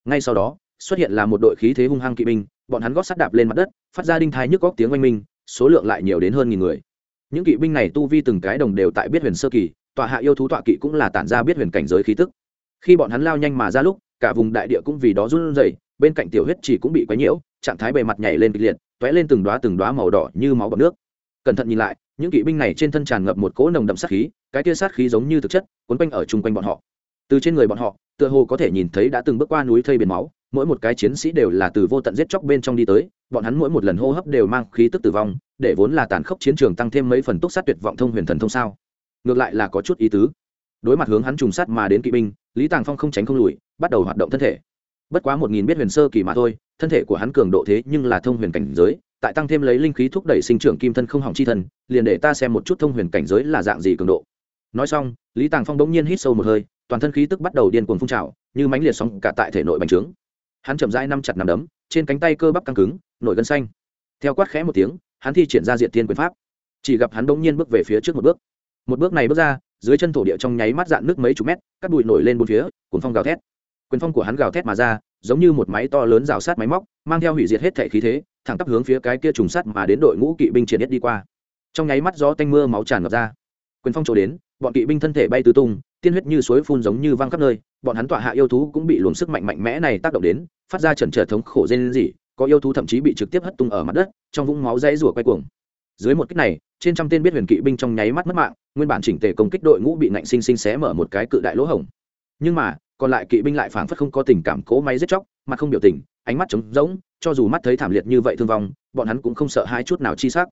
S1: Ngay sau đó xuất hiện là một đội khí thế hung hăng kỵ binh, bọn hắn gót sắt đạp lên mặt đất, phát ra đinh thái nhức góc tiếng oanh minh, số lượng lại nhiều đến hơn nghìn người. Những kỵ binh này tu vi từng cái đồng đều tại biết huyền sơ kỳ, tọa hạ yêu thú tọa kỵ cũng là tản ra biết huyền cảnh giới khí tức. Khi bọn hắn lao nhanh mà ra lúc, cả vùng đại địa cũng vì đó run rẩy, bên cạnh tiểu huyết chỉ cũng bị quấy nhiễu, trạng thái bề mặt nhảy lên kịch liệt t lên từng đoá từng đoá màu đỏ như máu bọt nước. Cẩn thận nhìn lại, những kỵ binh này trên thân tràn ngập một cỗ nồng đậm sát khí, cái tia sát khí giống như thực chất quấn quanh ở chung quanh bọn họ. Từ trên người bọn họ, tựa hồ có thể nhìn thấy đã từng bước qua núi thây biển máu mỗi một cái chiến sĩ đều là từ vô tận giết chóc bên trong đi tới, bọn hắn mỗi một lần hô hấp đều mang khí tức tử vong, để vốn là tàn khốc chiến trường tăng thêm mấy phần túc sát tuyệt vọng thông huyền thần thông sao. Ngược lại là có chút ý tứ. Đối mặt hướng hắn trùng sát mà đến kỵ binh, lý tàng phong không tránh không lùi, bắt đầu hoạt động thân thể. Bất quá một nghìn biết huyền sơ kỳ mà thôi, thân thể của hắn cường độ thế nhưng là thông huyền cảnh giới, tại tăng thêm lấy linh khí thúc đẩy sinh trưởng kim thân không hỏng chi thân, liền để ta xem một chút thông huyền cảnh giới là dạng gì cường độ. Nói xong, lý tàng phong bỗng nhiên hít sâu một hơi, toàn thân khí tức bắt đầu điên cuồng phun trào, như mánh liệt sóng cả tại thể nội bành trướng hắn chậm rãi năm chặt nằm đấm, trên cánh tay cơ bắp căng cứng, nổi gân xanh. Theo quát khẽ một tiếng, hắn thi triển ra diện thiên quyền pháp. Chỉ gặp hắn bỗng nhiên bước về phía trước một bước. Một bước này bước ra, dưới chân thổ địa trong nháy mắt dạn nước mấy chục mét cắt bụi nổi lên bốn phía cuốn phong gào thét. Quyền phong của hắn gào thét mà ra, giống như một máy to lớn rào sát máy móc, mang theo hủy diệt hết thể khí thế, thẳng tắp hướng phía cái kia trùng sắt mà đến đội ngũ kỵ binh triệt nhất đi qua. Trong nháy mắt gió tanh mưa máu tràn ngập ra. Quyền phong chỗ đến, bọn kỵ binh thân thể bay tứ tung tiên huyết như suối phun giống như văng khắp nơi, bọn hắn tọa hạ yêu thú cũng bị luồng sức mạnh mạnh mẽ này tác động đến, phát ra trần trở thống khổ dên gì có yêu thú thậm chí bị trực tiếp hất tung ở mặt đất, trong vũng máu dãy rủa quay cuồng. Dưới một kích này, trên trăm tên biết huyền kỵ binh trong nháy mắt mất mạng, nguyên bản chỉnh tề công kích đội ngũ bị nạnh sinh sinh xé mở một cái cự đại lỗ hổng. Nhưng mà, còn lại kỵ binh lại phảng phất không có tình cảm, cố máy giết chóc, mặt không biểu tình, ánh mắt trống rỗng, cho dù mắt thấy thảm liệt như vậy thương vong, bọn hắn cũng không sợ hai chút nào chi xác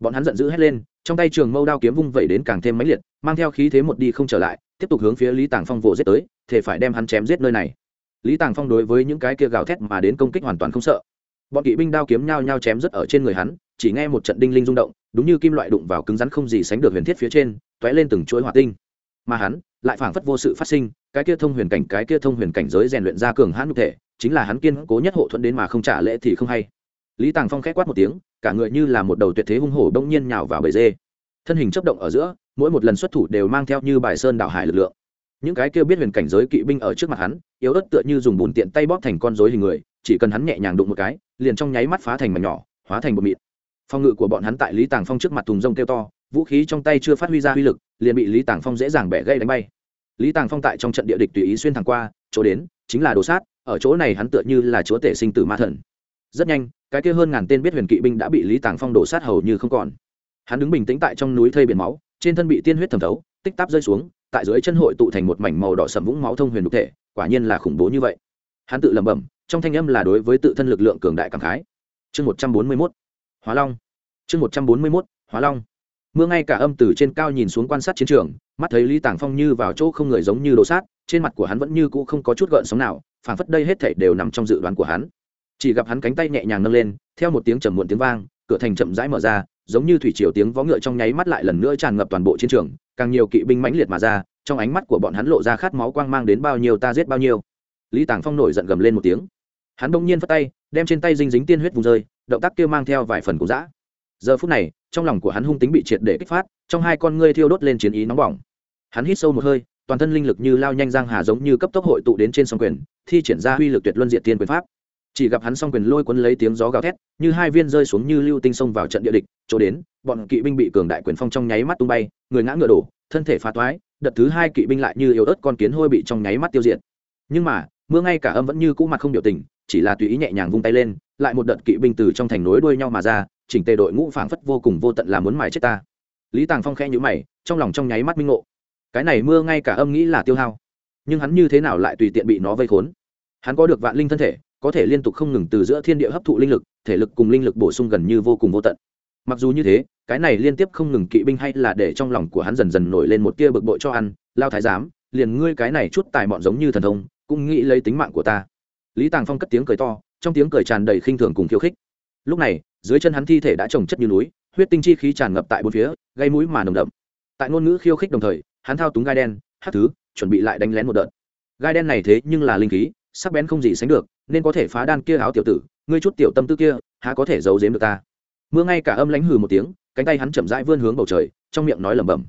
S1: bọn hắn giận dữ hét lên, trong tay trường mâu đao kiếm vung vẩy đến càng thêm mãnh liệt, mang theo khí thế một đi không trở lại, tiếp tục hướng phía lý tàng phong vồ giết tới thể phải đem hắn chém giết nơi này. Lý tàng phong đối với những cái kia gào thét mà đến công kích hoàn toàn không sợ. Bọn kỵ binh đao kiếm nhao nhao chém rất ở trên người hắn, chỉ nghe một trận đinh linh rung động, đúng như kim loại đụng vào cứng rắn không gì sánh được huyền thiết phía trên t ó é lên từng chuỗi hỏa tinh. Mà hắn, lại phảng phất vô sự phát sinh, cái kia thông huyền cảnh, cái kia thông huyền cảnh giới rèn luyện ra cường hãn nhục thể, chính là hắn kiên cố nhất hộ thuẫn đến mà không trả lễ thì không hay lý tàng phong k h ẽ quát một tiếng, cả người như là một đầu tuyệt thế hung hổ đông nhiên nhào vào bầy dê. Thân hình chấp động ở giữa, mỗi một lần xuất thủ đều mang theo như bài sơn đảo hải lực lượng. Những cái kia biết huyền cảnh giới kỵ binh ở trước mặt hắn, yếu ớt tựa như dùng bùn tiện tay bóp thành con rối hình người, chỉ cần hắn nhẹ nhàng đụng một cái, liền trong nháy mắt phá thành mảnh nhỏ, hóa thành bột mịn. Phong ngự của bọn hắn tại lý tàng phong trước mặt thùng rông kêu to, vũ khí trong tay chưa phát huy ra uy lực, liền bị lý tàng phong dễ dàng bẻ gây đánh bay. Lý tàng phong tại trong trận địa địch tùy ý xuyên thẳng qua, chỗ đến, chính là đồ sát, ở chỗ này hắn tựa như là chúa tể sinh tử ma thần. Rất nhanh cái kia hơn ngàn tên biết huyền kỵ binh đã bị lý tàng phong đổ sát hầu như không còn. Hắn đứng bình tĩnh tại trong núi thây biển máu, trên thân bị tiên huyết thẩm thấu, tích táp rơi xuống, tại dưới chân hội tụ thành một mảnh màu đỏ sầm vũng máu thông huyền đục thể, quả nhiên là khủng bố như vậy. Hắn tự lẩm bẩm, trong thanh âm là đối với tự thân lực lượng cường đại cảm khái. Chương một trăm bốn mươi mốt, hóa long. Chương một trăm bốn mươi mốt, hóa long. Mưa ngay cả âm từ trên cao nhìn xuống quan sát chiến trường, mắt thấy lý tàng phong như vào chỗ không người giống như đồ sát, trên mặt của hắn vẫn như cũ không có chút gợn sóng nào, phảng phất đây hết thảy đều nằm trong dự đoán của hắn chỉ gặp hắn cánh tay nhẹ nhàng nâng lên, theo một tiếng trầm muộn tiếng vang, cửa thành chậm rãi mở ra, giống như thủy triều tiếng vó ngựa trong nháy mắt lại lần nữa tràn ngập toàn bộ chiến trường, càng nhiều kỵ binh mãnh liệt mà ra, trong ánh mắt của bọn hắn lộ ra khát máu quang mang đến bao nhiêu ta giết bao nhiêu. Lý tàng phong nổi giận gầm lên một tiếng. Hắn bỗng nhiên phất tay, đem trên tay dinh dính tiên huyết vùng rơi, động tác kia mang theo vài phần cũng dã. Giờ phút này, trong lòng của hắn hung tính bị triệt để kích phát, trong hai con ngươi thiêu đốt lên chiến ý nóng bỏng. Hắn hít sâu một hơi, toàn thân linh lực như lao nhanh giang hà giống như cấp tốc hội tụ đến trên sông quyền, thi triển ra uy lực tuyệt luân diệt tiên quyền pháp chỉ gặp hắn song quyền lôi cuốn lấy tiếng gió gào thét, như hai viên rơi xuống như lưu tinh xông vào trận địa địch, chỗ đến, bọn kỵ binh bị cường đại quyền phong trong nháy mắt tung bay, người ngã ngựa đổ, thân thể phá toái, đợt thứ hai kỵ binh lại như yếu ớt con kiến hôi bị trong nháy mắt tiêu diệt. Nhưng mà, mưa ngay cả âm vẫn như cũ mặt không biểu tình, chỉ là tùy ý nhẹ nhàng vung tay lên, lại một đợt kỵ binh từ trong thành nối đuôi nhau mà ra, chỉnh tề đội ngũ phảng phất vô cùng vô tận là muốn mài chết ta. Lý tàng phong khẽ nhũ mày, trong lòng trong nháy mắt minh ngộ. Cái này mưa ngay cả âm nghĩ là tiêu hao, nhưng hắn như thế nào lại tùy tiện bị nó vây khốn? Hắn có được vạn linh thân thể có thể liên tục không ngừng từ giữa thiên địa hấp thụ linh lực, thể lực cùng linh lực bổ sung gần như vô cùng vô tận. Mặc dù như thế, cái này liên tiếp không ngừng kỵ binh hay là để trong lòng của hắn dần dần nổi lên một tia bực bội cho ăn, lao thái giám, liền ngươi cái này chút tài mọn giống như thần thông, cũng nghĩ lấy tính mạng của ta. Lý tàng phong cất tiếng cười to, trong tiếng cười tràn đầy khinh thường cùng khiêu khích. Lúc này, dưới chân hắn thi thể đã trồng chất như núi, huyết tinh chi khí tràn ngập tại bốn phía, gây mũi mà nồng đậm. Tại ngôn ngữ khiêu khích đồng thời, hắn thao túng gai đen, hát thứ, chuẩn bị lại đánh lén một đợt. Gai đen này thế nhưng là linh khí sắc bén không gì sánh được nên có thể phá đan kia áo tiểu tử ngươi chút tiểu tâm tư kia há có thể giấu giếm được ta? Mưa ngay cả âm lãnh hừ một tiếng cánh tay hắn chậm rãi vươn hướng bầu trời trong miệng nói lẩm bẩm.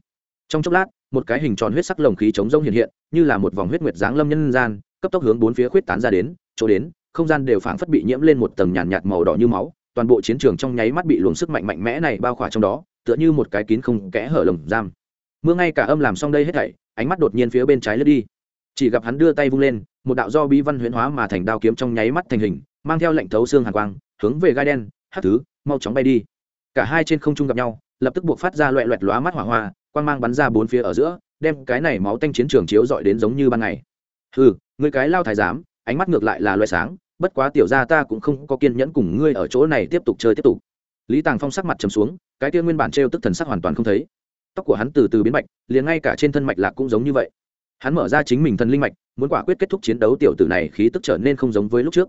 S1: Trong chốc lát một cái hình tròn huyết sắc lồng khí chống rông hiện hiện như là một vòng huyết nguyệt dáng lâm nhân gian cấp tốc hướng bốn phía khuyết tán ra đến chỗ đến không gian đều phảng phất bị nhiễm lên một tầng nhàn nhạt, nhạt màu đỏ như máu toàn bộ chiến trường trong nháy mắt bị luồng sức mạnh mạnh mẽ này bao khỏa trong đó tựa như một cái kín không kẽ hở lồng giam. Mưa ngay cả âm làm xong đây hết thảy ánh mắt đột nhiên phía bên trái lướt đi chỉ gặp hắn đưa tay vung lên, một đạo do bí văn huyễn hóa mà thành đao kiếm trong nháy mắt thành hình, mang theo lệnh thấu xương hàn quang, hướng về gai đen hát thứ, mau chóng bay đi. Cả hai trên không trung gặp nhau, lập tức buộc phát ra loẹ loẹt lóa mắt hỏa hoa, quang mang bắn ra bốn phía ở giữa, đem cái này máu tanh chiến trường chiếu dọi đến giống như ban ngày. Ừ người cái lao thái giám, ánh mắt ngược lại là loẹ sáng, bất quá tiểu ra ta cũng không có kiên nhẫn cùng ngươi ở chỗ này tiếp tục chơi tiếp tục. Lý tàng phong sắc mặt trầm xuống, cái kia nguyên bản trêu tức thần sắc hoàn toàn không thấy. Tóc của hắn từ từ biến mạch, liền ngay cả trên thân mạch lạc cũng giống như vậy hắn mở ra chính mình thần linh mạch, muốn quả quyết kết thúc chiến đấu tiểu tử này khí tức trở nên không giống với lúc trước.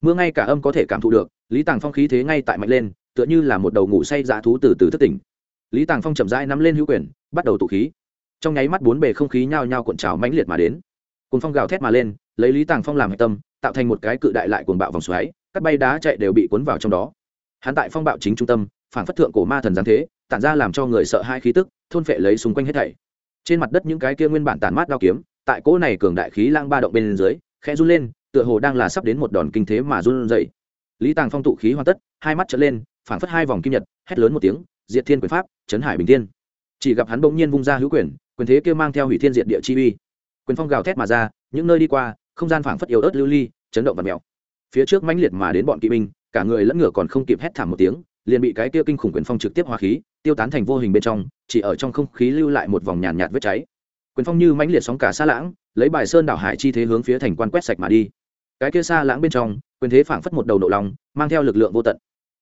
S1: Mưa ngay cả âm có thể cảm thụ được, lý tàng phong khí thế ngay tại mạch lên, tựa như là một đầu ngủ say dã thú từ từ thất tỉnh. Lý tàng phong chậm rãi nắm lên hữu quyền, bắt đầu tụ khí. Trong nháy mắt bốn bề không khí nhao nhao cuộn trào mãnh liệt mà đến. Cồn phong gào thét mà lên, lấy lý tàng phong làm hạch tâm, tạo thành một cái cự đại lại cuồng bạo vòng xoáy các bay đá chạy đều bị cuốn vào trong đó. Hắn tại phong bạo chính trung tâm, phản phất thượng cổ ma thần giáng thế, tản ra làm cho người sợ hai khí tức, thôn phệ lấy xung quanh hết thảy trên mặt đất những cái kia nguyên bản tàn mát đao kiếm, tại cỗ này cường đại khí lang ba động bên dưới, khẽ run lên, tựa hồ đang là sắp đến một đòn kinh thế mà run dậy lý tàng phong tụ khí hoàn tất, hai mắt trở lên, phảng phất hai vòng kim nhật, hét lớn một tiếng, diệt thiên quyền pháp, chấn hải bình thiên. Chỉ gặp hắn bỗng nhiên vung ra hữu quyền quyền thế kia mang theo hủy thiên diệt địa chi uy. Quyền phong gào thét mà ra, những nơi đi qua, không gian phảng phất yếu ớt lưu ly, chấn động và mèo. Phía trước mãnh liệt mà đến bọn kỵ binh, cả người lẫn ngựa còn không kịp hét thảm một tiếng, liền bị cái kia kinh khủng quyền phong trực tiếp hóa khí tiêu tán thành vô hình bên trong chỉ ở trong không khí lưu lại một vòng nhàn nhạt, nhạt vết cháy. Quyền phong như mãnh liệt sóng cả xa lãng lấy bài sơn đảo hải chi thế hướng phía thành quan quét sạch mà đi. Cái kia xa lãng bên trong quyền thế phảng phất một đầu nộ lòng mang theo lực lượng vô tận.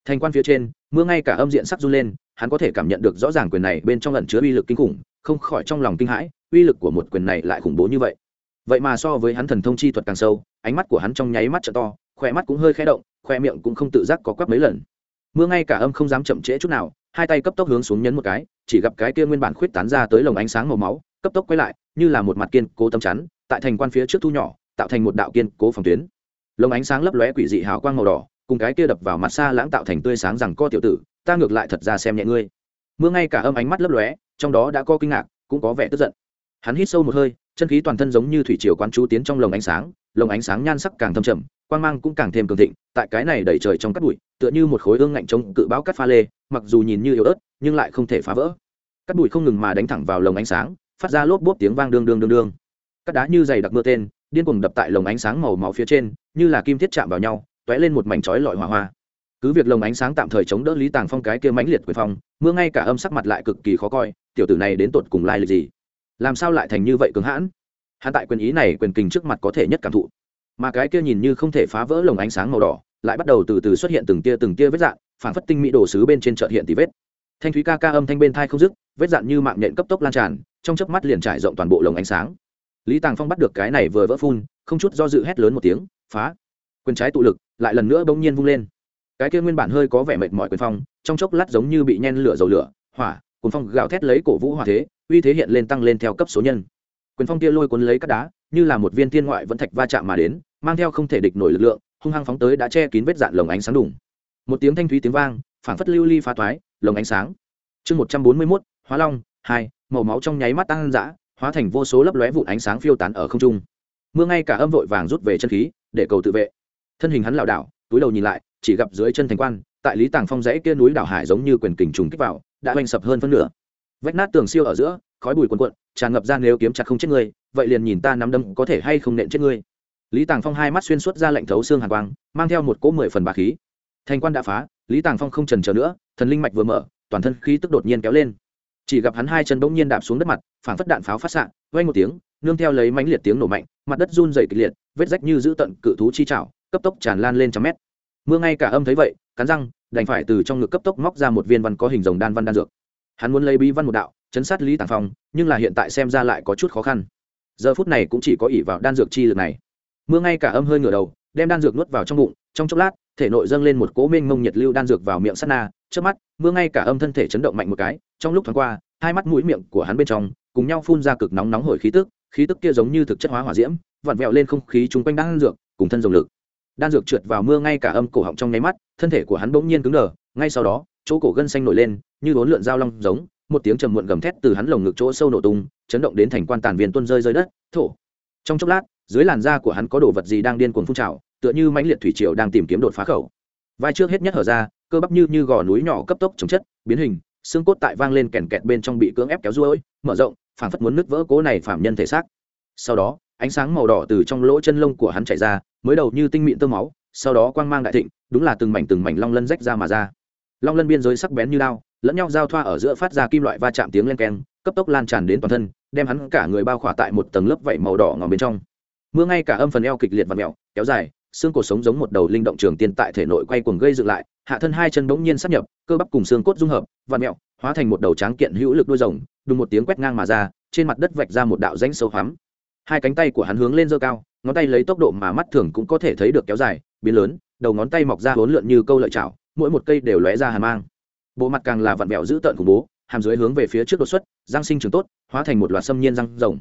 S1: Thành quan phía trên mưa ngay cả âm diện sắc run lên hắn có thể cảm nhận được rõ ràng quyền này bên trong lần chứa uy lực kinh khủng không khỏi trong lòng kinh hãi uy lực của một quyền này lại khủng bố như vậy. Vậy mà so với hắn thần thông chi thuật càng sâu ánh mắt của hắn trong nháy mắt t to khoe mắt cũng hơi khẽ động khoe miệng cũng không tự giác có quắc mấy lần. Mưa ngay cả âm không dám chậm trễ chút nào hai tay cấp tốc hướng xuống nhấn một cái, chỉ gặp cái kia nguyên bản khuyết tán ra tới lồng ánh sáng màu máu, cấp tốc quay lại, như là một mặt kiên cố tâm chắn, tại thành quan phía trước thu nhỏ, tạo thành một đạo kiên cố phòng tuyến. Lồng ánh sáng lấp lóe quỷ dị hào quang màu đỏ, cùng cái kia đập vào mặt xa lãng tạo thành tươi sáng rằng co tiểu tử, ta ngược lại thật ra xem nhẹ ngươi. Mưa ngay cả âm ánh mắt lấp lóe, trong đó đã có kinh ngạc, cũng có vẻ tức giận. Hắn hít sâu một hơi, chân khí toàn thân giống như thủy triều quán chú tiến trong lồng ánh sáng, lồng ánh sáng nhan sắc càng thâm trầm, quang mang cũng càng thêm cường thịnh, tại cái này đẩy trời trong cắt bụi tựa như một khối ương ngạnh chống cự báo cắt pha lê, mặc dù nhìn như yếu ớt, nhưng lại không thể phá vỡ. Cắt bụi không ngừng mà đánh thẳng vào lồng ánh sáng, phát ra lốp bốp tiếng vang đương đương đương đương. Cắt đá như dày đặc mưa tên, điên cuồng đập tại lồng ánh sáng màu máu phía trên, như là kim thiết chạm vào nhau t lên một mảnh chói lọi hỏa hoa. Cứ việc lồng ánh sáng tạm thời chống đỡ lý tàng phong cái kia mãnh liệt quyền phong, mưa ngay cả âm sắc mặt lại cực kỳ khó coi, tiểu tử này đến tột cùng lai lịch gì? Làm sao lại thành như vậy cứng hãn? Hạ tại quyền ý này quyền kình trước mặt có thể nhất cảm thụ. Mà cái kia nhìn như không thể phá vỡ lồng ánh sáng màu đỏ lại bắt đầu từ từ xuất hiện từng tia từng tia vết dạn phản phất tinh mỹ đồ sứ bên trên chợ hiện tỷ vết. Thanh thúy ca ca âm thanh bên thai không dứt, vết dạn như mạng nhện cấp tốc lan tràn, trong chớp mắt liền trải rộng toàn bộ lồng ánh sáng. Lý tàng phong bắt được cái này vừa vỡ phun, không chút do dự hét lớn một tiếng, phá. Quyền trái tụ lực lại lần nữa bỗng nhiên vung lên. Cái kia nguyên bản hơi có vẻ mệt mỏi quyền phong, trong chốc lát giống như bị nhen lửa dầu lửa, hỏa quyền phong gào thét lấy cổ vũ hỏa thế, uy thế hiện lên tăng lên theo cấp số nhân. Quyền phong kia lôi cuốn lấy các đá, như là một viên thiên ngoại vẫn thạch va chạm mà đến, mang theo không thể địch nổi lực lượng hung hăng phóng tới đã che kín vết dạn lồng ánh sáng đủng một tiếng thanh thúy tiếng vang, phảng phất lưu ly phá toái, lồng ánh sáng. Chương một trăm bốn mươi mốt, hóa long hai, màu máu trong nháy mắt tăng dã, hóa thành vô số lấp lóe vụn ánh sáng phiêu tán ở không trung. Mưa ngay cả âm vội vàng rút về chân khí, để cầu tự vệ. Thân hình hắn lảo đảo, túi đầu nhìn lại, chỉ gặp dưới chân thành quan, tại lý tàng phong dãy kia núi đảo hải giống như quyền kình trùng kích vào, đã oanh sập hơn phân nửa. Vách nát tường siêu ở giữa, khói bùi quần quận tràn ngập ra nếu kiếm chặt không chết ngươi vậy liền nhìn ta nắm đâm có thể hay không nện chết ngươi lý tàng phong hai mắt xuyên suốt ra lệnh thấu xương hàn quang, mang theo một cỗ mười phần bà khí. Thành quan đã phá, lý tàng phong không trần chờ nữa, thần linh mạch vừa mở, toàn thân khí tức đột nhiên kéo lên. Chỉ gặp hắn hai chân bỗng nhiên đạp xuống đất mặt, phảng phất đạn pháo phát xạ vay một tiếng, nương theo lấy mãnh liệt tiếng nổ mạnh, mặt đất run dày kịch liệt, vết rách như giữ tận cự thú chi trảo, cấp tốc tràn lan lên trăm mét. Mưa ngay cả âm thấy vậy, cắn răng, đành phải từ trong ngực cấp tốc móc ra một viên văn có hình rồng đan văn đan dược. Hắn muốn lấy bí văn một đạo, chấn sát lý tàng phong, nhưng là hiện tại xem ra lại có chút khó khăn. Giờ phút này cũng chỉ có ỉ vào đan dược chi lực này mưa ngay cả âm hơi ngửa đầu, đem đan dược nuốt vào trong bụng, trong chốc lát, thể nội dâng lên một cỗ minh mông nhiệt lưu đan dược vào miệng sắt na, trước mắt, mưa ngay cả âm thân thể chấn động mạnh một cái, trong lúc thoáng qua, hai mắt mũi miệng của hắn bên trong, cùng nhau phun ra cực nóng nóng hổi khí tức khí tức kia giống như thực chất hóa hỏa diễm, vặn vẹo lên không khí chung quanh đan dược, cùng thân dòng lực. Đan dược trượt vào mưa ngay cả âm cổ họng trong nháy mắt, thân thể của hắn bỗng nhiên cứng đờ, ngay sau đó, chỗ cổ gân xanh nổi lên, như bốn lượn dao long giống, một tiếng trầm muộn gầm thét từ hắn lồng ngực chỗ sâu nổ tung, chấn động đến thành quan tàn viên tuôn rơi rơi đất, thổ. Trong chốc lát dưới làn da của hắn có đồ vật gì đang điên cuồng phun trào, tựa như mãnh liệt thủy triều đang tìm kiếm đột phá khẩu. Vai trước hết nhất hở ra, cơ bắp như như gò núi nhỏ cấp tốc chống chất, biến hình, xương cốt tại vang lên kèn kẹt bên trong bị cưỡng ép kéo ruôi, mở rộng, phảng phất muốn nứt vỡ cố này phạm nhân thể xác. Sau đó, ánh sáng màu đỏ từ trong lỗ chân lông của hắn chảy ra, mới đầu như tinh mịn tơ máu, sau đó quang mang đại thịnh, đúng là từng mảnh từng mảnh long lân rách ra mà ra. Long lân biên giới sắc bén như lao lẫn nhau giao thoa ở giữa phát ra kim loại va chạm tiếng len keng, cấp tốc lan tràn đến toàn thân, đem hắn cả người bao khỏa tại một tầng lớp vảy màu đỏ ngòm bên trong mưa ngay cả âm phần eo kịch liệt và mẹo, kéo dài, xương cột sống giống một đầu linh động trường tiên tại thể nội quay cuồng gây dựng lại, hạ thân hai chân bỗng nhiên sắp nhập, cơ bắp cùng xương cốt dung hợp, và mẹo, hóa thành một đầu tráng kiện hữu lực đuôi rồng, đùng một tiếng quét ngang mà ra, trên mặt đất vạch ra một đạo rãnh sâu hoắm. Hai cánh tay của hắn hướng lên dơ cao, ngón tay lấy tốc độ mà mắt thường cũng có thể thấy được kéo dài, biến lớn, đầu ngón tay mọc ra hỗn lượn như câu lợi chảo, mỗi một cây đều lóe ra hàn mang. Bộ mặt càng là vặn vẹo dữ tợn khủng bố, hàm dưới hướng về phía trước đột xuất giang sinh trường tốt, hóa thành một loạt xâm nhiên răng rồng.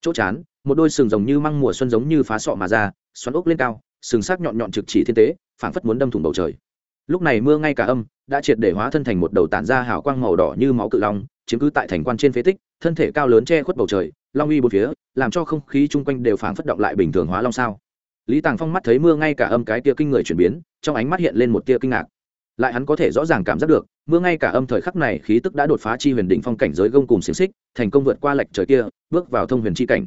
S1: Chỗ chán một đôi sừng rồng như măng mùa xuân giống như phá sọ mà ra, xoắn ốc lên cao, sừng sắc nhọn nhọn trực chỉ thiên tế, phảng phất muốn đâm thủng bầu trời. Lúc này mưa ngay cả âm đã triệt để hóa thân thành một đầu tản ra hào quang màu đỏ như máu cự long, chiếm cứ tại thành quan trên phế tích, thân thể cao lớn che khuất bầu trời, long uy bốn phía, làm cho không khí chung quanh đều phảng phất động lại bình thường hóa long sao. Lý tàng phong mắt thấy mưa ngay cả âm cái tia kinh người chuyển biến, trong ánh mắt hiện lên một tia kinh ngạc. Lại hắn có thể rõ ràng cảm giác được, mưa ngay cả âm thời khắc này khí tức đã đột phá chi huyền đỉnh phong cảnh giới gông cùng xiềng xích, thành công vượt qua lệch trời kia, bước vào thông huyền chi cảnh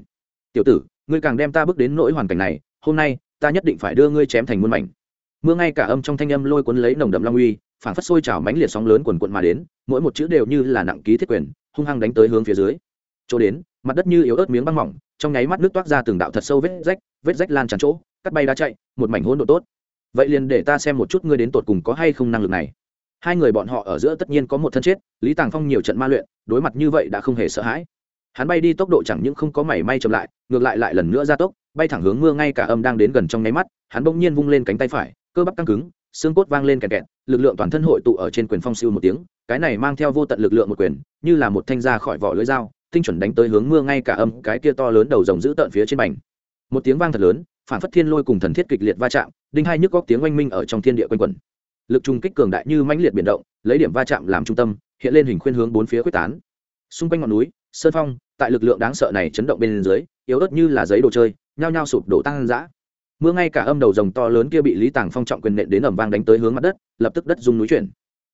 S1: tiểu tử, ngươi càng đem ta bước đến nỗi hoàn cảnh này, hôm nay, ta nhất định phải đưa ngươi chém thành muôn mảnh. Mưa ngay cả âm trong thanh âm lôi cuốn lấy nồng đậm long uy, phảng phất sôi trào mãnh liệt sóng lớn quần quận mà đến, mỗi một chữ đều như là nặng ký thiết quyền, hung hăng đánh tới hướng phía dưới. Chỗ đến, mặt đất như yếu ớt miếng băng mỏng, trong nháy mắt nước toát ra từng đạo thật sâu vết rách vết rách lan tràn chỗ, cắt bay đá chạy, một mảnh hỗn độ tốt. Vậy liền để ta xem một chút ngươi đến tột cùng có hay không năng lực này. Hai người bọn họ ở giữa tất nhiên có một thân chết, lý tàng phong nhiều trận ma luyện, đối mặt như vậy đã không hề sợ hãi hắn bay đi tốc độ chẳng những không có mảy may chậm lại, ngược lại lại lần nữa ra tốc, bay thẳng hướng mưa ngay cả âm đang đến gần trong nháy mắt, hắn bỗng nhiên vung lên cánh tay phải, cơ bắp căng cứng, xương cốt vang lên kẹt kẹt, lực lượng toàn thân hội tụ ở trên quyền phong siêu một tiếng, cái này mang theo vô tận lực lượng một quyền, như là một thanh ra khỏi vỏ lưỡi dao, tinh chuẩn đánh tới hướng mưa ngay cả âm, cái kia to lớn đầu rồng giữ tợn phía trên bành. Một tiếng vang thật lớn, phản phất thiên lôi cùng thần thiết kịch liệt va chạm, đinh hai nhức góc tiếng oanh minh ở trong thiên địa quanh quẩn. Lực trung kích cường đại như mãnh liệt biển động, lấy điểm va chạm làm trung tâm, hiện lên hình khuyên hướng bốn phía quyết tán. Xung quanh ngọn núi sơn phong, tại lực lượng đáng sợ này chấn động bên dưới, yếu ớt như là giấy đồ chơi, nhao nhao sụp đổ tăng dã mưa ngay cả âm đầu rồng to lớn kia bị lý tàng phong trọng quyền nện đến ẩm vang đánh tới hướng mặt đất, lập tức đất rung núi chuyển.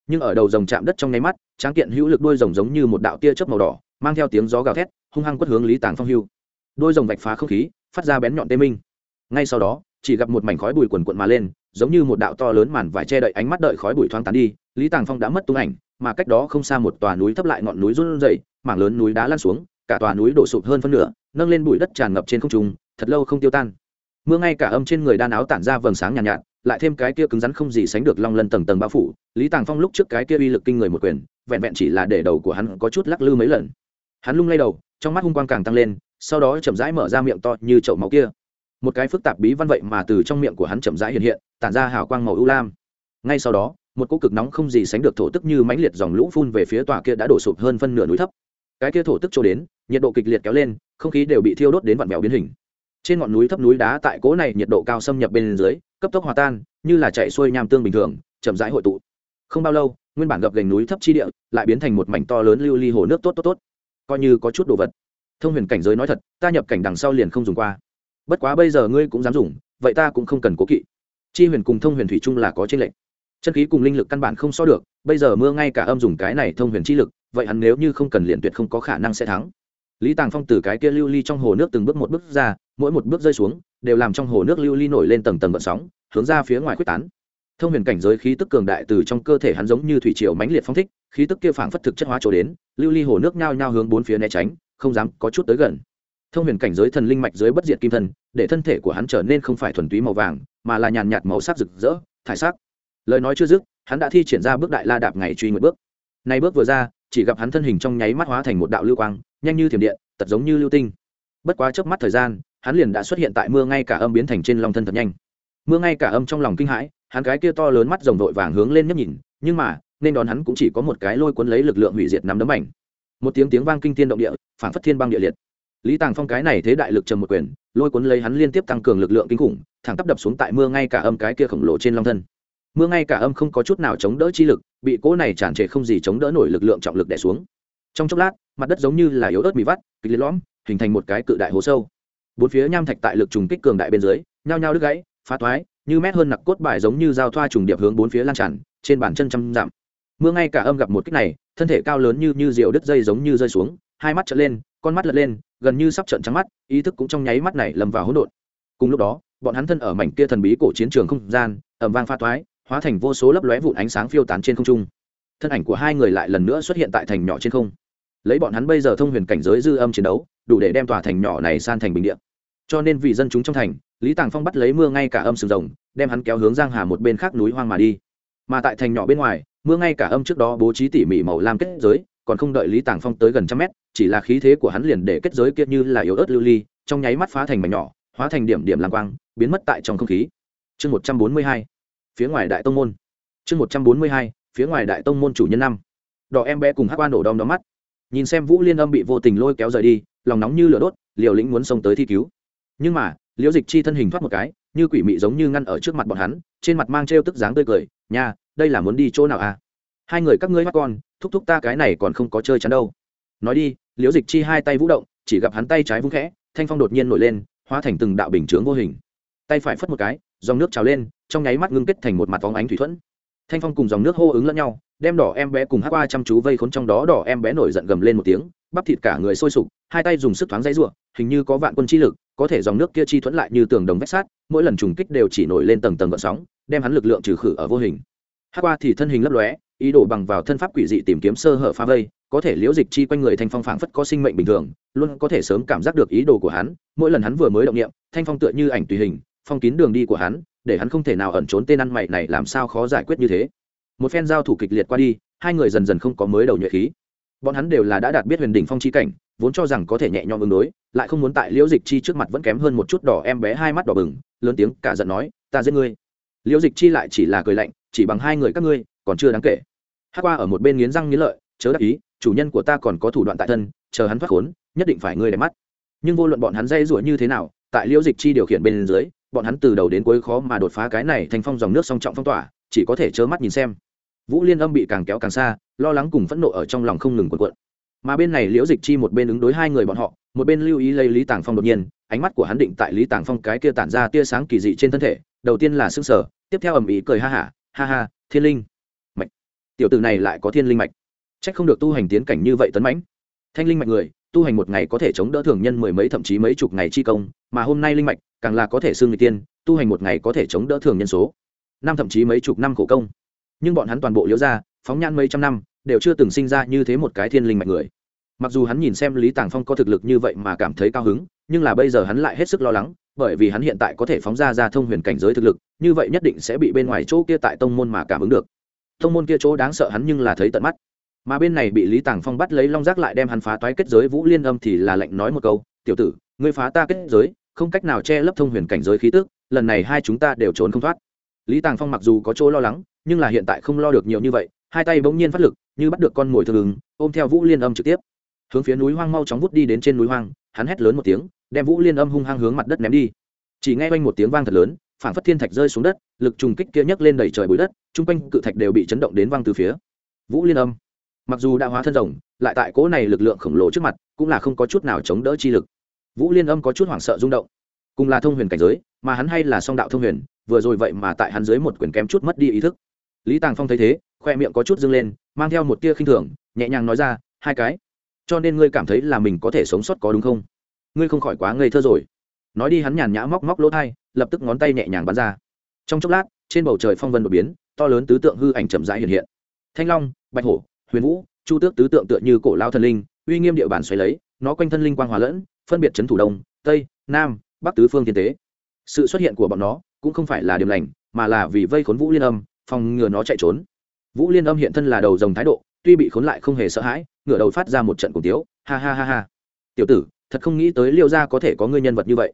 S1: Nhưng ở đầu rồng chạm đất trong nháy mắt, tráng kiện hữu lực đôi rồng giống như một đạo tia chớp màu đỏ, mang theo tiếng gió gào thét, hung hăng quất hướng lý tàng phong hưu. Đôi rồng vạch phá không khí, phát ra bén nhọn tê minh. Ngay sau đó, chỉ gặp một mảnh khói bụi quần quận mà lên, giống như một đạo to lớn màn vải che đậy ánh mắt đợi khói bụi thoáng tán đi, lý tàng phong đã mất tung ảnh, mà cách đó không xa một tòa núi thấp lại ngọn núi run rẩy mảng lớn núi đá lan xuống cả tòa núi đổ sụp hơn phân nửa nâng lên bụi đất tràn ngập trên không trung thật lâu không tiêu tan. Mưa ngay cả âm trên người đan áo tản ra vầng sáng nhàn nhạt, nhạt lại thêm cái kia cứng rắn không gì sánh được long lân tầng tầng bao phủ lý tàng phong lúc trước cái kia uy lực kinh người một quyền vẹn vẹn chỉ là để đầu của hắn có chút lắc lư mấy lần. Hắn lung lay đầu trong mắt hung quang càng tăng lên sau đó chậm rãi mở ra miệng to như chậu máu kia. Một cái phức tạp bí văn vậy mà từ trong miệng của hắn chậm rãi hiện hiện tản ra hào quang màu ưu lam. Ngay sau đó một cỗ cực nóng không gì sánh được thổ tức như mãnh liệt dòng lũ phun về phía tòa kia đã đổ sụp hơn phân nửa núi thấp cái kia thổ tức trôi đến, nhiệt độ kịch liệt kéo lên, không khí đều bị thiêu đốt đến vặn vẹo biến hình. Trên ngọn núi thấp núi đá tại cố này nhiệt độ cao xâm nhập bên dưới, cấp tốc hòa tan, như là chạy xuôi nham tương bình thường, chậm rãi hội tụ. Không bao lâu, nguyên bản gập gành núi thấp chi địa lại biến thành một mảnh to lớn lưu ly hồ nước tốt tốt tốt. Coi như có chút đồ vật. Thông huyền cảnh giới nói thật, ta nhập cảnh đằng sau liền không dùng qua. Bất quá bây giờ ngươi cũng dám dùng, vậy ta cũng không cần cố kỵ. Chi huyền cùng thông huyền thủy chung là có trên lệnh chân khí cùng linh lực căn bản không so được, bây giờ mưa ngay cả âm dùng cái này thông huyền chi lực vậy hắn nếu như không cần liền tuyệt không có khả năng sẽ thắng. Lý tàng phong từ cái kia lưu ly trong hồ nước từng bước một bước ra, mỗi một bước rơi xuống, đều làm trong hồ nước lưu ly nổi lên tầng tầng gợn sóng, hướng ra phía ngoài quyết tán. Thông huyền cảnh giới khí tức cường đại từ trong cơ thể hắn giống như thủy triều mãnh liệt phong thích, khí tức kia phảng phất thực chất hóa chỗ đến, lưu ly hồ nước nhao nhao hướng bốn phía né tránh, không dám có chút tới gần. Thông huyền cảnh giới thần linh mạch dưới bất diệt kim thần để thân thể của hắn trở nên không phải thuần túy màu vàng, mà là nhàn nhạt màu sắc rực rỡ, thải sắc. Lời nói chưa dứt, hắn đã thi triển ra bước đại la đạp ngày truy nguyệt bước. Nay bước vừa ra chỉ gặp hắn thân hình trong nháy mắt hóa thành một đạo lưu quang, nhanh như thiểm điện, tật giống như lưu tinh. Bất quá chớp mắt thời gian, hắn liền đã xuất hiện tại mưa ngay cả âm biến thành trên long thân thật nhanh. Mưa ngay cả âm trong lòng kinh hãi, hắn cái kia to lớn mắt rồng vội vàng hướng lên nhấp nhìn, nhưng mà, nên đón hắn cũng chỉ có một cái lôi cuốn lấy lực lượng hủy diệt nắm đấm ảnh. Một tiếng tiếng vang kinh thiên động địa phản phất thiên băng địa liệt. Lý tàng phong cái này thế đại lực trầm một quyền, lôi cuốn lấy hắn liên tiếp tăng cường lực lượng kinh khủng, thẳng tắp đập xuống tại mưa ngay cả âm cái kia khổng lồ trên long thân mưa ngay cả âm không có chút nào chống đỡ chi lực, bị cỗ này tràn trề không gì chống đỡ nổi lực lượng trọng lực đè xuống. Trong chốc lát, mặt đất giống như là yếu ớt bị vắt, kịch liệt lõm, hình thành một cái cự đại hố sâu. Bốn phía nham thạch tại lực trùng kích cường đại bên dưới, nhao nhao đứt gãy, phá thoái, như mét hơn nặc cốt bài giống như dao thoa trùng điệp hướng bốn phía lan tràn, trên bàn chân trăm dặm. Mưa ngay cả âm gặp một kích này, thân thể cao lớn như như rượu đứt dây giống như rơi xuống, hai mắt trợn lên, con mắt lật lên, gần như sắp trợn trắng mắt, ý thức cũng trong nháy mắt này lầm vào hỗn độn. Cùng lúc đó, bọn hắn thân ở mảnh kia thần bí cổ chiến trường không gian ẩm vang pha thoái hóa thành vô số lấp lóe vụn ánh sáng phiêu tán trên không trung. Thân ảnh của hai người lại lần nữa xuất hiện tại thành nhỏ trên không. Lấy bọn hắn bây giờ thông huyền cảnh giới dư âm chiến đấu, đủ để đem tòa thành nhỏ này san thành bình địa. Cho nên vì dân chúng trong thành, lý tàng phong bắt lấy mưa ngay cả âm sừng rồng, đem hắn kéo hướng giang hà một bên khác núi hoang mà đi. Mà tại thành nhỏ bên ngoài, mưa ngay cả âm trước đó bố trí tỉ mỉ màu lam kết giới, còn không đợi lý tàng phong tới gần trăm mét, chỉ là khí thế của hắn liền để kết giới kia như là yếu ớt lưu ly, trong nháy mắt phá thành mảnh nhỏ, hóa thành điểm điểm lam quang, biến mất tại trong không khí. Chương một trăm bốn mươi hai phía ngoài đại tông môn. Chương một trăm bốn mươi hai, phía ngoài đại tông môn chủ nhân năm. Đỏ em bé cùng hát quan đổ đom đóm mắt. Nhìn xem vũ liên âm bị vô tình lôi kéo rời đi, lòng nóng như lửa đốt, liều lĩnh muốn xông tới thi cứu. Nhưng mà, liễu dịch chi thân hình thoát một cái, như quỷ mị giống như ngăn ở trước mặt bọn hắn, trên mặt mang t tức dáng tươi cười, nha, đây là muốn đi chỗ nào à? Hai người các ngươi mắt con, thúc thúc ta cái này còn không có chơi chắn đâu. Nói đi, liễu dịch chi hai tay vũ động, chỉ gặp hắn tay trái vung khẽ, thanh phong đột nhiên nổi lên, hóa thành từng đạo bình chướng vô hình. Tay phải phất một cái, dòng nước trào lên trong nháy mắt ngưng kết thành một mặt phóng ánh thủy thuẫn. Thanh phong cùng dòng nước hô ứng lẫn nhau, đem đỏ em bé cùng hát qua chăm chú vây khốn trong đó đỏ em bé nổi giận gầm lên một tiếng, bắp thịt cả người sôi sục, hai tay dùng sức thoáng dãy ruộng hình như có vạn quân chi lực, có thể dòng nước kia chi thuẫn lại như tường đồng vách sát mỗi lần trùng kích đều chỉ nổi lên tầng tầng gợn sóng, đem hắn lực lượng trừ khử ở vô hình. Hát qua thì thân hình lấp lóe, ý đồ bằng vào thân pháp quỷ dị tìm kiếm sơ hở phá vây, có thể liễu dịch chi quanh người thanh phong phảng phất có sinh mệnh bình thường, luôn có thể sớm cảm giác được ý đồ của hắn, mỗi lần hắn vừa mới động niệm, thanh phong tựa như ảnh tùy hình, phong kín đường đi của hắn để hắn không thể nào ẩn trốn tên ăn mày này làm sao khó giải quyết như thế. Một phen giao thủ kịch liệt qua đi, hai người dần dần không có mới đầu nhuệ khí. Bọn hắn đều là đã đạt biết huyền đỉnh phong chi cảnh, vốn cho rằng có thể nhẹ nhõm ứng đối, lại không muốn tại liễu dịch chi trước mặt vẫn kém hơn một chút đỏ em bé hai mắt đỏ bừng, lớn tiếng cả giận nói, ta giết ngươi. Liễu dịch chi lại chỉ là cười lạnh, chỉ bằng hai người các ngươi, còn chưa đáng kể. Hát qua ở một bên nghiến răng nghiến lợi, chớ đắc ý, chủ nhân của ta còn có thủ đoạn tại thân, chờ hắn thoát khốn, nhất định phải ngươi để mắt. Nhưng vô luận bọn hắn dây rủa như thế nào, tại liễu dịch chi điều khiển bên dưới bọn hắn từ đầu đến cuối khó mà đột phá cái này thành phong dòng nước song trọng phong tỏa chỉ có thể chớ mắt nhìn xem. Vũ liên âm bị càng kéo càng xa lo lắng cùng phẫn nộ ở trong lòng không ngừng cuộn cuộn. Mà bên này liễu dịch chi một bên ứng đối hai người bọn họ một bên lưu ý lấy lý tàng phong đột nhiên ánh mắt của hắn định tại lý tàng phong cái kia tản ra tia sáng kỳ dị trên thân thể đầu tiên là s ư n g sở tiếp theo ầm ĩ cười ha hả ha, ha ha thiên linh. Mạch. Tiểu tử này lại có thiên linh mạch. C h ắ c không được tu hành tiến cảnh như vậy tấn mãnh thanh linh mạch người, tu hành một ngày có thể chống đỡ thường nhân mười mấy thậm chí mấy chục ngày chi công, mà hôm nay linh mạch, càng là có thể xương người tiên, tu hành một ngày có thể chống đỡ thường nhân số. Năm thậm chí mấy chục năm khổ công. Nhưng bọn hắn toàn bộ liễu ra phóng nhan mấy trăm năm, đều chưa từng sinh ra như thế một cái thiên linh mạch người. Mặc dù hắn nhìn xem lý tàng phong có thực lực như vậy mà cảm thấy cao hứng, nhưng là bây giờ hắn lại hết sức lo lắng, bởi vì hắn hiện tại có thể phóng ra ra thông huyền cảnh giới thực lực, như vậy nhất định sẽ bị bên ngoài chỗ kia tại tông môn mà cảm ứng được. Tông môn kia chỗ đáng sợ hắn nhưng là thấy tận mắt mà bên này bị lý tàng phong bắt lấy long giác lại đem hắn phá toái kết giới vũ liên âm thì là lệnh nói một câu, tiểu tử, ngươi phá ta kết giới, không cách nào che lấp thông huyền cảnh giới khí tức, lần này hai chúng ta đều trốn không thoát. Lý tàng phong mặc dù có chỗ lo lắng, nhưng là hiện tại không lo được nhiều như vậy, hai tay bỗng nhiên phát lực, như bắt được con mồi thường ứng, ôm theo vũ liên âm trực tiếp. Hướng phía núi hoang mau chóng vút đi đến trên núi hoang, hắn hét lớn một tiếng, đem vũ liên âm hung hăng hướng mặt đất ném đi. Chỉ nghe quanh một tiếng vang thật lớn phản phất thiên thạch rơi xuống đất, lực trùng kích kia nhấc lên đầy trời bụi đất, chung quanh cự thạch đều bị chấn động đến văng từ phía. Vũ liên âm mặc dù đã hóa thân rồng, lại tại cỗ này lực lượng khổng lồ trước mặt, cũng là không có chút nào chống đỡ chi lực. Vũ liên âm có chút hoảng sợ rung động. Cùng là thông huyền cảnh giới, mà hắn hay là song đạo thông huyền, vừa rồi vậy mà tại hắn dưới một quyền kém chút mất đi ý thức. Lý tàng phong thấy thế, khoe miệng có chút dâng lên, mang theo một tia khinh thường, nhẹ nhàng nói ra, hai cái. Cho nên ngươi cảm thấy là mình có thể sống sót có đúng không? Ngươi không khỏi quá ngây thơ rồi. Nói đi hắn nhàn nhã móc móc lỗ thai, lập tức ngón tay nhẹ nhàng bắn ra. Trong chốc lát, trên bầu trời phong vân đột biến, to lớn tứ tượng hư ảnh chậm rãi hiện hiện. Thanh long, bạch hổ huyền vũ, chu tước tứ tượng tựa như cổ lao thần linh, uy nghiêm địa bàn xoáy lấy, nó quanh thân linh quang hòa lẫn, phân biệt chấn thủ đông, tây, nam, bắc tứ phương thiên tế. Sự xuất hiện của bọn nó cũng không phải là điểm lành, mà là vì vây khốn vũ liên âm, phòng ngừa nó chạy trốn. Vũ liên âm hiện thân là đầu dòng thái độ, tuy bị khốn lại không hề sợ hãi, ngửa đầu phát ra một trận cùng tiếu, ha ha ha ha. Tiểu tử, thật không nghĩ tới liêu gia có thể có ngươi nhân vật như vậy.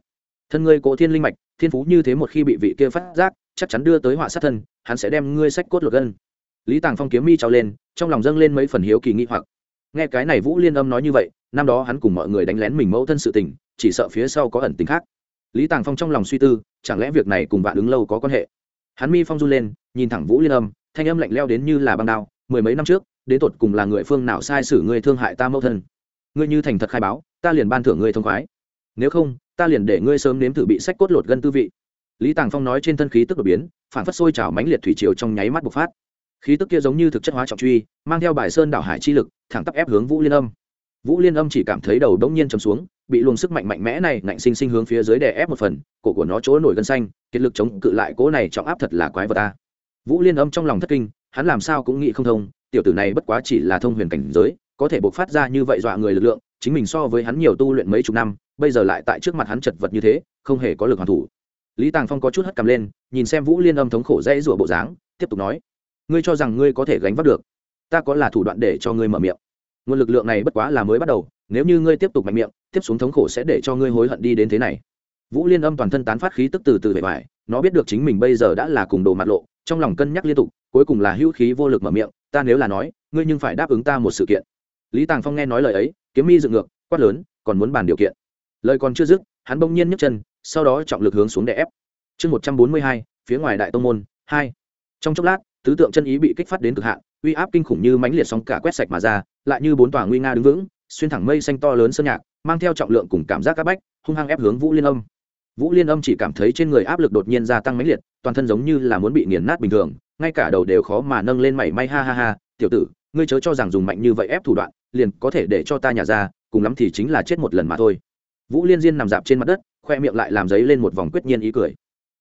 S1: Thân ngươi cổ thiên linh mạch, thiên phú như thế một khi bị vị kia phát giác, chắc chắn đưa tới họa sát thân, hắn sẽ đem ngươi sách cốt lột gân lý tàng phong kiếm mi trao lên, trong lòng dâng lên mấy phần hiếu kỳ nghi hoặc. Nghe cái này vũ liên âm nói như vậy, năm đó hắn cùng mọi người đánh lén mình mẫu thân sự tình, chỉ sợ phía sau có ẩn tình khác. Lý tàng phong trong lòng suy tư, chẳng lẽ việc này cùng vạn ứng lâu có quan hệ? Hắn mi phong run lên, nhìn thẳng vũ liên âm, thanh âm lạnh leo đến như là băng đao, mười mấy năm trước, đến tột cùng là người phương nào sai sử ngươi thương hại ta mẫu thân? Ngươi như thành thật khai báo, ta liền ban thưởng ngươi thông khoái. Nếu không, ta liền để ngươi sớm nếm thử bị sách cốt lột gân tư vị. Lý tàng phong nói trên thân khí tức đột biến phản phất sôi trào mãnh liệt thủy triều trong nháy mắt bộc phát khí tức kia giống như thực chất hóa trọng truy, mang theo bài sơn đảo hải chi lực, thẳng tắp ép hướng vũ liên âm. Vũ liên âm chỉ cảm thấy đầu đống nhiên chầm xuống, bị luồng sức mạnh mạnh mẽ này ngạnh sinh sinh hướng phía dưới đè ép một phần, cổ của nó chỗ nổi gân xanh, kiệt lực chống cự lại cỗ này trọng áp thật là quái vật ta. Vũ liên âm trong lòng thất kinh, hắn làm sao cũng nghĩ không thông, tiểu tử này bất quá chỉ là thông huyền cảnh giới, có thể bộc phát ra như vậy dọa người lực lượng, chính mình so với hắn nhiều tu luyện mấy chục năm, bây giờ lại tại trước mặt hắn chật vật như thế, không hề có lực hoàn thủ. Lý tàng phong có chút hất cầm lên, nhìn xem vũ liên âm thống khổ dễ rủa bộ dáng, tiếp tục nói ngươi cho rằng ngươi có thể gánh vác được. Ta có là thủ đoạn để cho ngươi mở miệng. Nguồn lực lượng này bất quá là mới bắt đầu, nếu như ngươi tiếp tục mạnh miệng, tiếp xuống thống khổ sẽ để cho ngươi hối hận đi đến thế này. Vũ liên âm toàn thân tán phát khí tức từ từ vẻ vải, nó biết được chính mình bây giờ đã là cùng đồ mặt lộ, trong lòng cân nhắc liên tục, cuối cùng là hữu khí vô lực mở miệng, ta nếu là nói, ngươi nhưng phải đáp ứng ta một sự kiện. Lý tàng phong nghe nói lời ấy, kiếm mi dựng ngược, quát lớn, còn muốn bàn điều kiện? Lời còn chưa dứt, hắn bỗng nhiên nhấc chân, sau đó trọng lực hướng xuống để ép. Chương một trăm bốn mươi hai, phía ngoài đại tông môn, hai. Trong chốc lát tứ tượng chân ý bị kích phát đến cực hạn, uy áp kinh khủng như mãnh liệt sóng cả quét sạch mà ra, lại như bốn tòa nguy nga đứng vững, xuyên thẳng mây xanh to lớn sơn nhạc, mang theo trọng lượng cùng cảm giác áp bách, hung hăng ép hướng vũ liên âm. Vũ liên âm chỉ cảm thấy trên người áp lực đột nhiên gia tăng mãnh liệt, toàn thân giống như là muốn bị nghiền nát bình thường, ngay cả đầu đều khó mà nâng lên mảy may, ha ha ha, tiểu tử, ngươi chớ cho rằng dùng mạnh như vậy ép thủ đoạn, liền có thể để cho ta nhả ra, cùng lắm thì chính là chết một lần mà thôi. Vũ liên diên nằm dạp trên mặt đất, khoe miệng lại làm giấy lên một vòng quyết nhiên ý cười.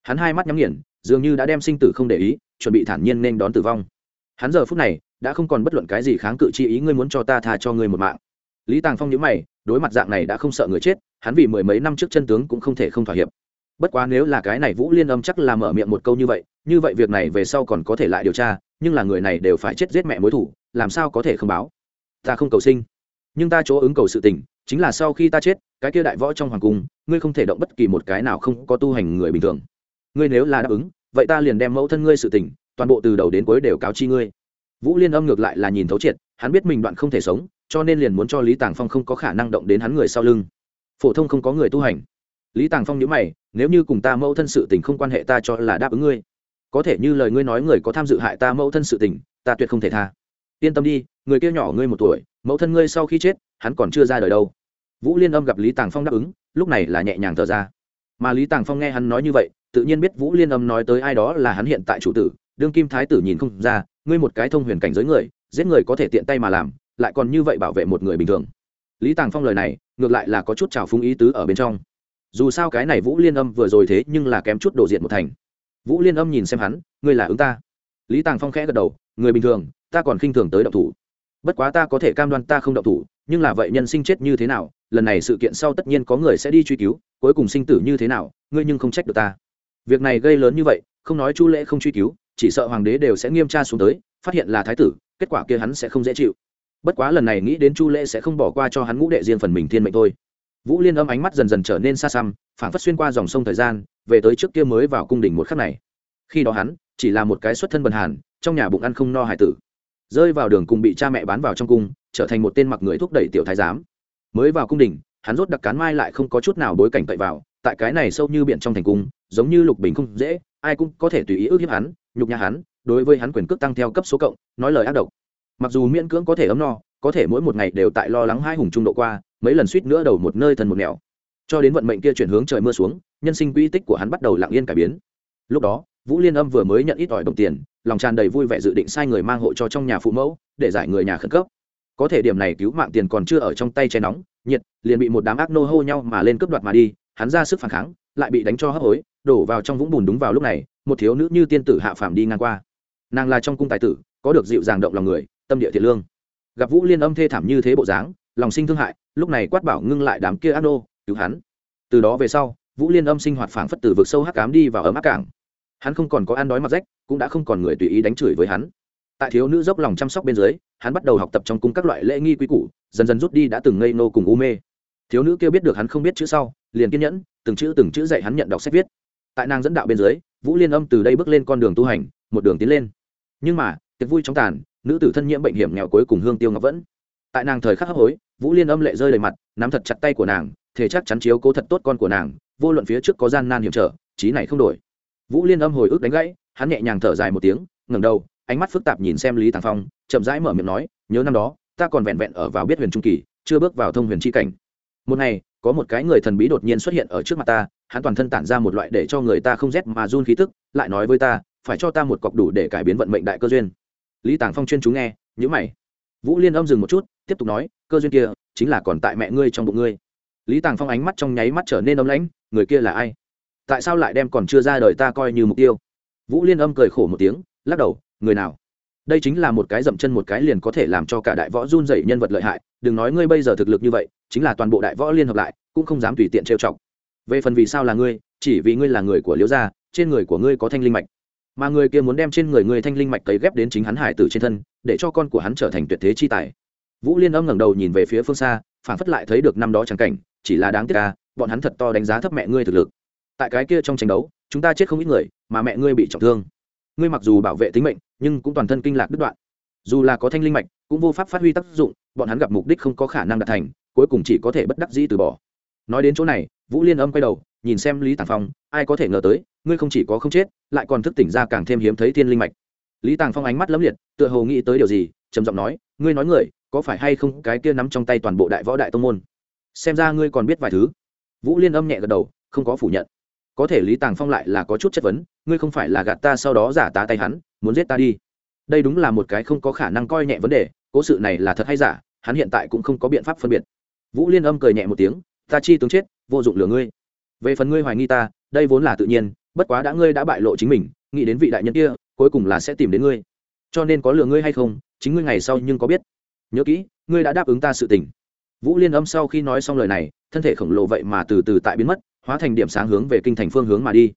S1: Hắn hai mắt nhắm nghiền, dường như đã đem sinh tử không để ý chuẩn bị thản nhiên nên đón tử vong. Hắn giờ phút này đã không còn bất luận cái gì kháng cự chi ý ngươi muốn cho ta tha cho ngươi một mạng. Lý tàng phong nhớ mày, đối mặt dạng này đã không sợ người chết, hắn vì mười mấy năm trước chân tướng cũng không thể không thỏa hiệp. Bất quá nếu là cái này vũ liên âm chắc là mở miệng một câu như vậy như vậy việc này về sau còn có thể lại điều tra, nhưng là người này đều phải chết giết mẹ mối thủ, làm sao có thể không báo? Ta không cầu sinh. Nhưng ta chỗ ứng cầu sự tình, chính là sau khi ta chết, cái kia đại võ trong hoàng cung, ngươi không thể động bất kỳ một cái nào không có tu hành người bình thường. Ngươi nếu là đáp ứng vậy ta liền đem mẫu thân ngươi sự tình, toàn bộ từ đầu đến cuối đều cáo chi ngươi. Vũ liên âm ngược lại là nhìn thấu triệt, hắn biết mình đoạn không thể sống, cho nên liền muốn cho lý tàng phong không có khả năng động đến hắn người sau lưng. Phổ thông không có người tu hành. Lý tàng phong nhớ mày, nếu như cùng ta mẫu thân sự tình không quan hệ ta cho là đáp ứng ngươi. Có thể như lời ngươi nói người có tham dự hại ta mẫu thân sự tình, ta tuyệt không thể tha. Yên tâm đi, người kia nhỏ ngươi một tuổi, mẫu thân ngươi sau khi chết, hắn còn chưa ra đời đâu. Vũ liên âm gặp lý tàng phong đáp ứng, lúc này là nhẹ nhàng thở ra. Mà lý tàng phong nghe hắn nói như vậy tự nhiên biết vũ liên âm nói tới ai đó là hắn hiện tại chủ tử, đương kim thái tử nhìn không ra, ngươi một cái thông huyền cảnh giới người, giết người có thể tiện tay mà làm, lại còn như vậy bảo vệ một người bình thường. Lý tàng phong lời này, ngược lại là có chút trào phúng ý tứ ở bên trong. Dù sao cái này vũ liên âm vừa rồi thế nhưng là kém chút đổ diện một thành. Vũ liên âm nhìn xem hắn, ngươi là ứng ta. Lý tàng phong khẽ gật đầu, người bình thường, ta còn khinh thường tới động thủ. Bất quá ta có thể cam đoan ta không động thủ, nhưng là vậy nhân sinh chết như thế nào, lần này sự kiện sau tất nhiên có người sẽ đi truy cứu, cuối cùng sinh tử như thế nào, ngươi nhưng không trách được ta việc này gây lớn như vậy, không nói chu lễ không truy cứu, chỉ sợ hoàng đế đều sẽ nghiêm tra xuống tới, phát hiện là thái tử, kết quả kia hắn sẽ không dễ chịu. Bất quá lần này nghĩ đến chu lễ sẽ không bỏ qua cho hắn ngũ đệ riêng phần mình thiên mệnh thôi. Vũ liên âm ánh mắt dần dần trở nên xa xăm phản phất xuyên qua dòng sông thời gian, về tới trước kia mới vào cung đình một khắc này. Khi đó hắn, chỉ là một cái xuất thân bần hàn, trong nhà bụng ăn không no hải tử. Rơi vào đường cùng bị cha mẹ bán vào trong cung, trở thành một tên mặc người thúc đẩy tiểu thái giám. Mới vào cung đình, hắn rốt đặc cán mai lại không có chút nào bối cảnh cậy vào, tại cái này sâu như biển trong thành cung giống như lục bình không dễ, ai cũng có thể tùy ý ước hiếp hắn, nhục nhà hắn, đối với hắn quyền cước tăng theo cấp số cộng, nói lời ác độc. Mặc dù miễn cưỡng có thể ấm no, có thể mỗi một ngày đều tại lo lắng hai hùng trung độ qua, mấy lần suýt nữa đầu một nơi thần một nẻo. Cho đến vận mệnh kia chuyển hướng trời mưa xuống, nhân sinh quỹ tích của hắn bắt đầu lặng yên cải biến. Lúc đó, vũ liên âm vừa mới nhận ít ỏi đồng tiền, lòng tràn đầy vui vẻ dự định sai người mang hộ cho trong nhà phụ mẫu, để giải người nhà khẩn cấp. Có thể điểm này cứu mạng tiền còn chưa ở trong tay che nóng, nhiệt, liền bị một đám ác nô hô nhau mà lên cướp đoạt mà đi hắn ra sức phản kháng, lại bị đánh cho hấp hối, đổ vào trong vũng bùn đúng vào lúc này, một thiếu nữ như tiên tử hạ phàm đi ngang qua. Nàng là trong cung tài tử, có được dịu dàng động lòng người, tâm địa thiện lương. Gặp vũ liên âm thê thảm như thế bộ dáng, lòng sinh thương hại, lúc này quát bảo ngưng lại đám kia ác nô, cứu hắn. Từ đó về sau, vũ liên âm sinh hoạt phảng phất từ vực sâu hắc cám đi vào ấm áp cảng. Hắn không còn có ăn đói mặc rách, cũng đã không còn người tùy ý đánh chửi với hắn. Tại thiếu nữ dốc lòng chăm sóc bên dưới, hắn bắt đầu học tập trong cung các loại lễ nghi quy củ, dần dần rút đi đã từng ngây nô cùng u mê thiếu nữ kia biết được hắn không biết chữ sau, liền kiên nhẫn, từng chữ từng chữ dạy hắn nhận đọc sách viết. Tại nàng dẫn đạo bên dưới, vũ liên âm từ đây bước lên con đường tu hành, một đường tiến lên. Nhưng mà, tiệc vui trong tàn, nữ tử thân nhiễm bệnh hiểm nghèo cuối cùng hương tiêu ngọc vẫn. Tại nàng thời khắc hấp hối, vũ liên âm lệ rơi đầy mặt, nắm thật chặt tay của nàng, thể chắc chắn chiếu cố thật tốt con của nàng, vô luận phía trước có gian nan hiểm trở trí này không đổi. Vũ liên âm hồi ức đánh gãy, hắn nhẹ nhàng thở dài một tiếng, ngẩng đầu, ánh mắt phức tạp nhìn xem lý tàng phong, chậm rãi mở miệng nói, nhớ năm đó, ta còn vẹn vẹn ở vào biết huyền trung kỳ, chưa bước vào thông huyền chi cảnh một ngày, có một cái người thần bí đột nhiên xuất hiện ở trước mặt ta, hắn toàn thân tản ra một loại để cho người ta không rét mà run khí tức, lại nói với ta, phải cho ta một cọc đủ để cải biến vận mệnh đại cơ duyên. Lý tàng phong chuyên chú nghe nhữ mày. Vũ liên âm dừng một chút, tiếp tục nói, cơ duyên kia, chính là còn tại mẹ ngươi trong bụng ngươi. Lý tàng phong ánh mắt trong nháy mắt trở nên ấm lãnh, người kia là ai? Tại sao lại đem còn chưa ra đời ta coi như mục tiêu? Vũ liên âm cười khổ một tiếng, lắc đầu, người nào? Đây chính là một cái dậm chân một cái liền có thể làm cho cả đại võ run dậy nhân vật lợi hại, đừng nói ngươi bây giờ thực lực như vậy, chính là toàn bộ đại võ liên hợp lại, cũng không dám tùy tiện trêu chọc. Về phần vì sao là ngươi, chỉ vì ngươi là người của liễu gia, trên người của ngươi có thanh linh mạch. Mà người kia muốn đem trên người ngươi thanh linh mạch cấy ghép đến chính hắn hải tử trên thân, để cho con của hắn trở thành tuyệt thế chi tài. Vũ liên âm ngẩng đầu nhìn về phía phương xa phản phất lại thấy được năm đó trắng cảnh, chỉ là đáng tiếc ca bọn hắn thật to đánh giá thấp mẹ ngươi thực lực. Tại cái kia trong tranh đấu, chúng ta chết không ít người, mà mẹ ngươi bị trọng thương ngươi mặc dù bảo vệ tính mệnh, nhưng cũng toàn thân kinh lạc đứt đoạn. Dù là có thanh linh mạch, cũng vô pháp phát huy tác dụng, bọn hắn gặp mục đích không có khả năng đạt thành, cuối cùng chỉ có thể bất đắc dĩ từ bỏ. Nói đến chỗ này, vũ liên âm quay đầu, nhìn xem lý tàng phong, ai có thể ngờ tới, ngươi không chỉ có không chết, lại còn thức tỉnh ra càng thêm hiếm thấy thiên linh mạch. Lý tàng phong ánh mắt lấm liệt, tựa hồ nghĩ tới điều gì, trầm giọng nói, ngươi nói người, có phải hay không cái kia nắm trong tay toàn bộ đại võ đại tông môn? Xem ra ngươi còn biết vài thứ. Vũ liên âm nhẹ gật đầu, không có phủ nhận có thể lý tàng phong lại là có chút chất vấn, ngươi không phải là gạt ta sau đó giả tá tay hắn, muốn giết ta đi. Đây đúng là một cái không có khả năng coi nhẹ vấn đề, cố sự này là thật hay giả, hắn hiện tại cũng không có biện pháp phân biệt. Vũ liên âm cười nhẹ một tiếng, ta chi tướng chết, vô dụng lừa ngươi. Về phần ngươi hoài nghi ta, đây vốn là tự nhiên, bất quá đã ngươi đã bại lộ chính mình, nghĩ đến vị đại nhân kia, cuối cùng là sẽ tìm đến ngươi. Cho nên có lừa ngươi hay không, chính ngươi ngày sau nhưng có biết. Nhớ kỹ, ngươi đã đáp ứng ta sự tình. Vũ liên âm sau khi nói xong lời này, thân thể khổng lồ vậy mà từ từ tại biến mất hóa thành điểm sáng hướng về kinh thành phương hướng mà đi.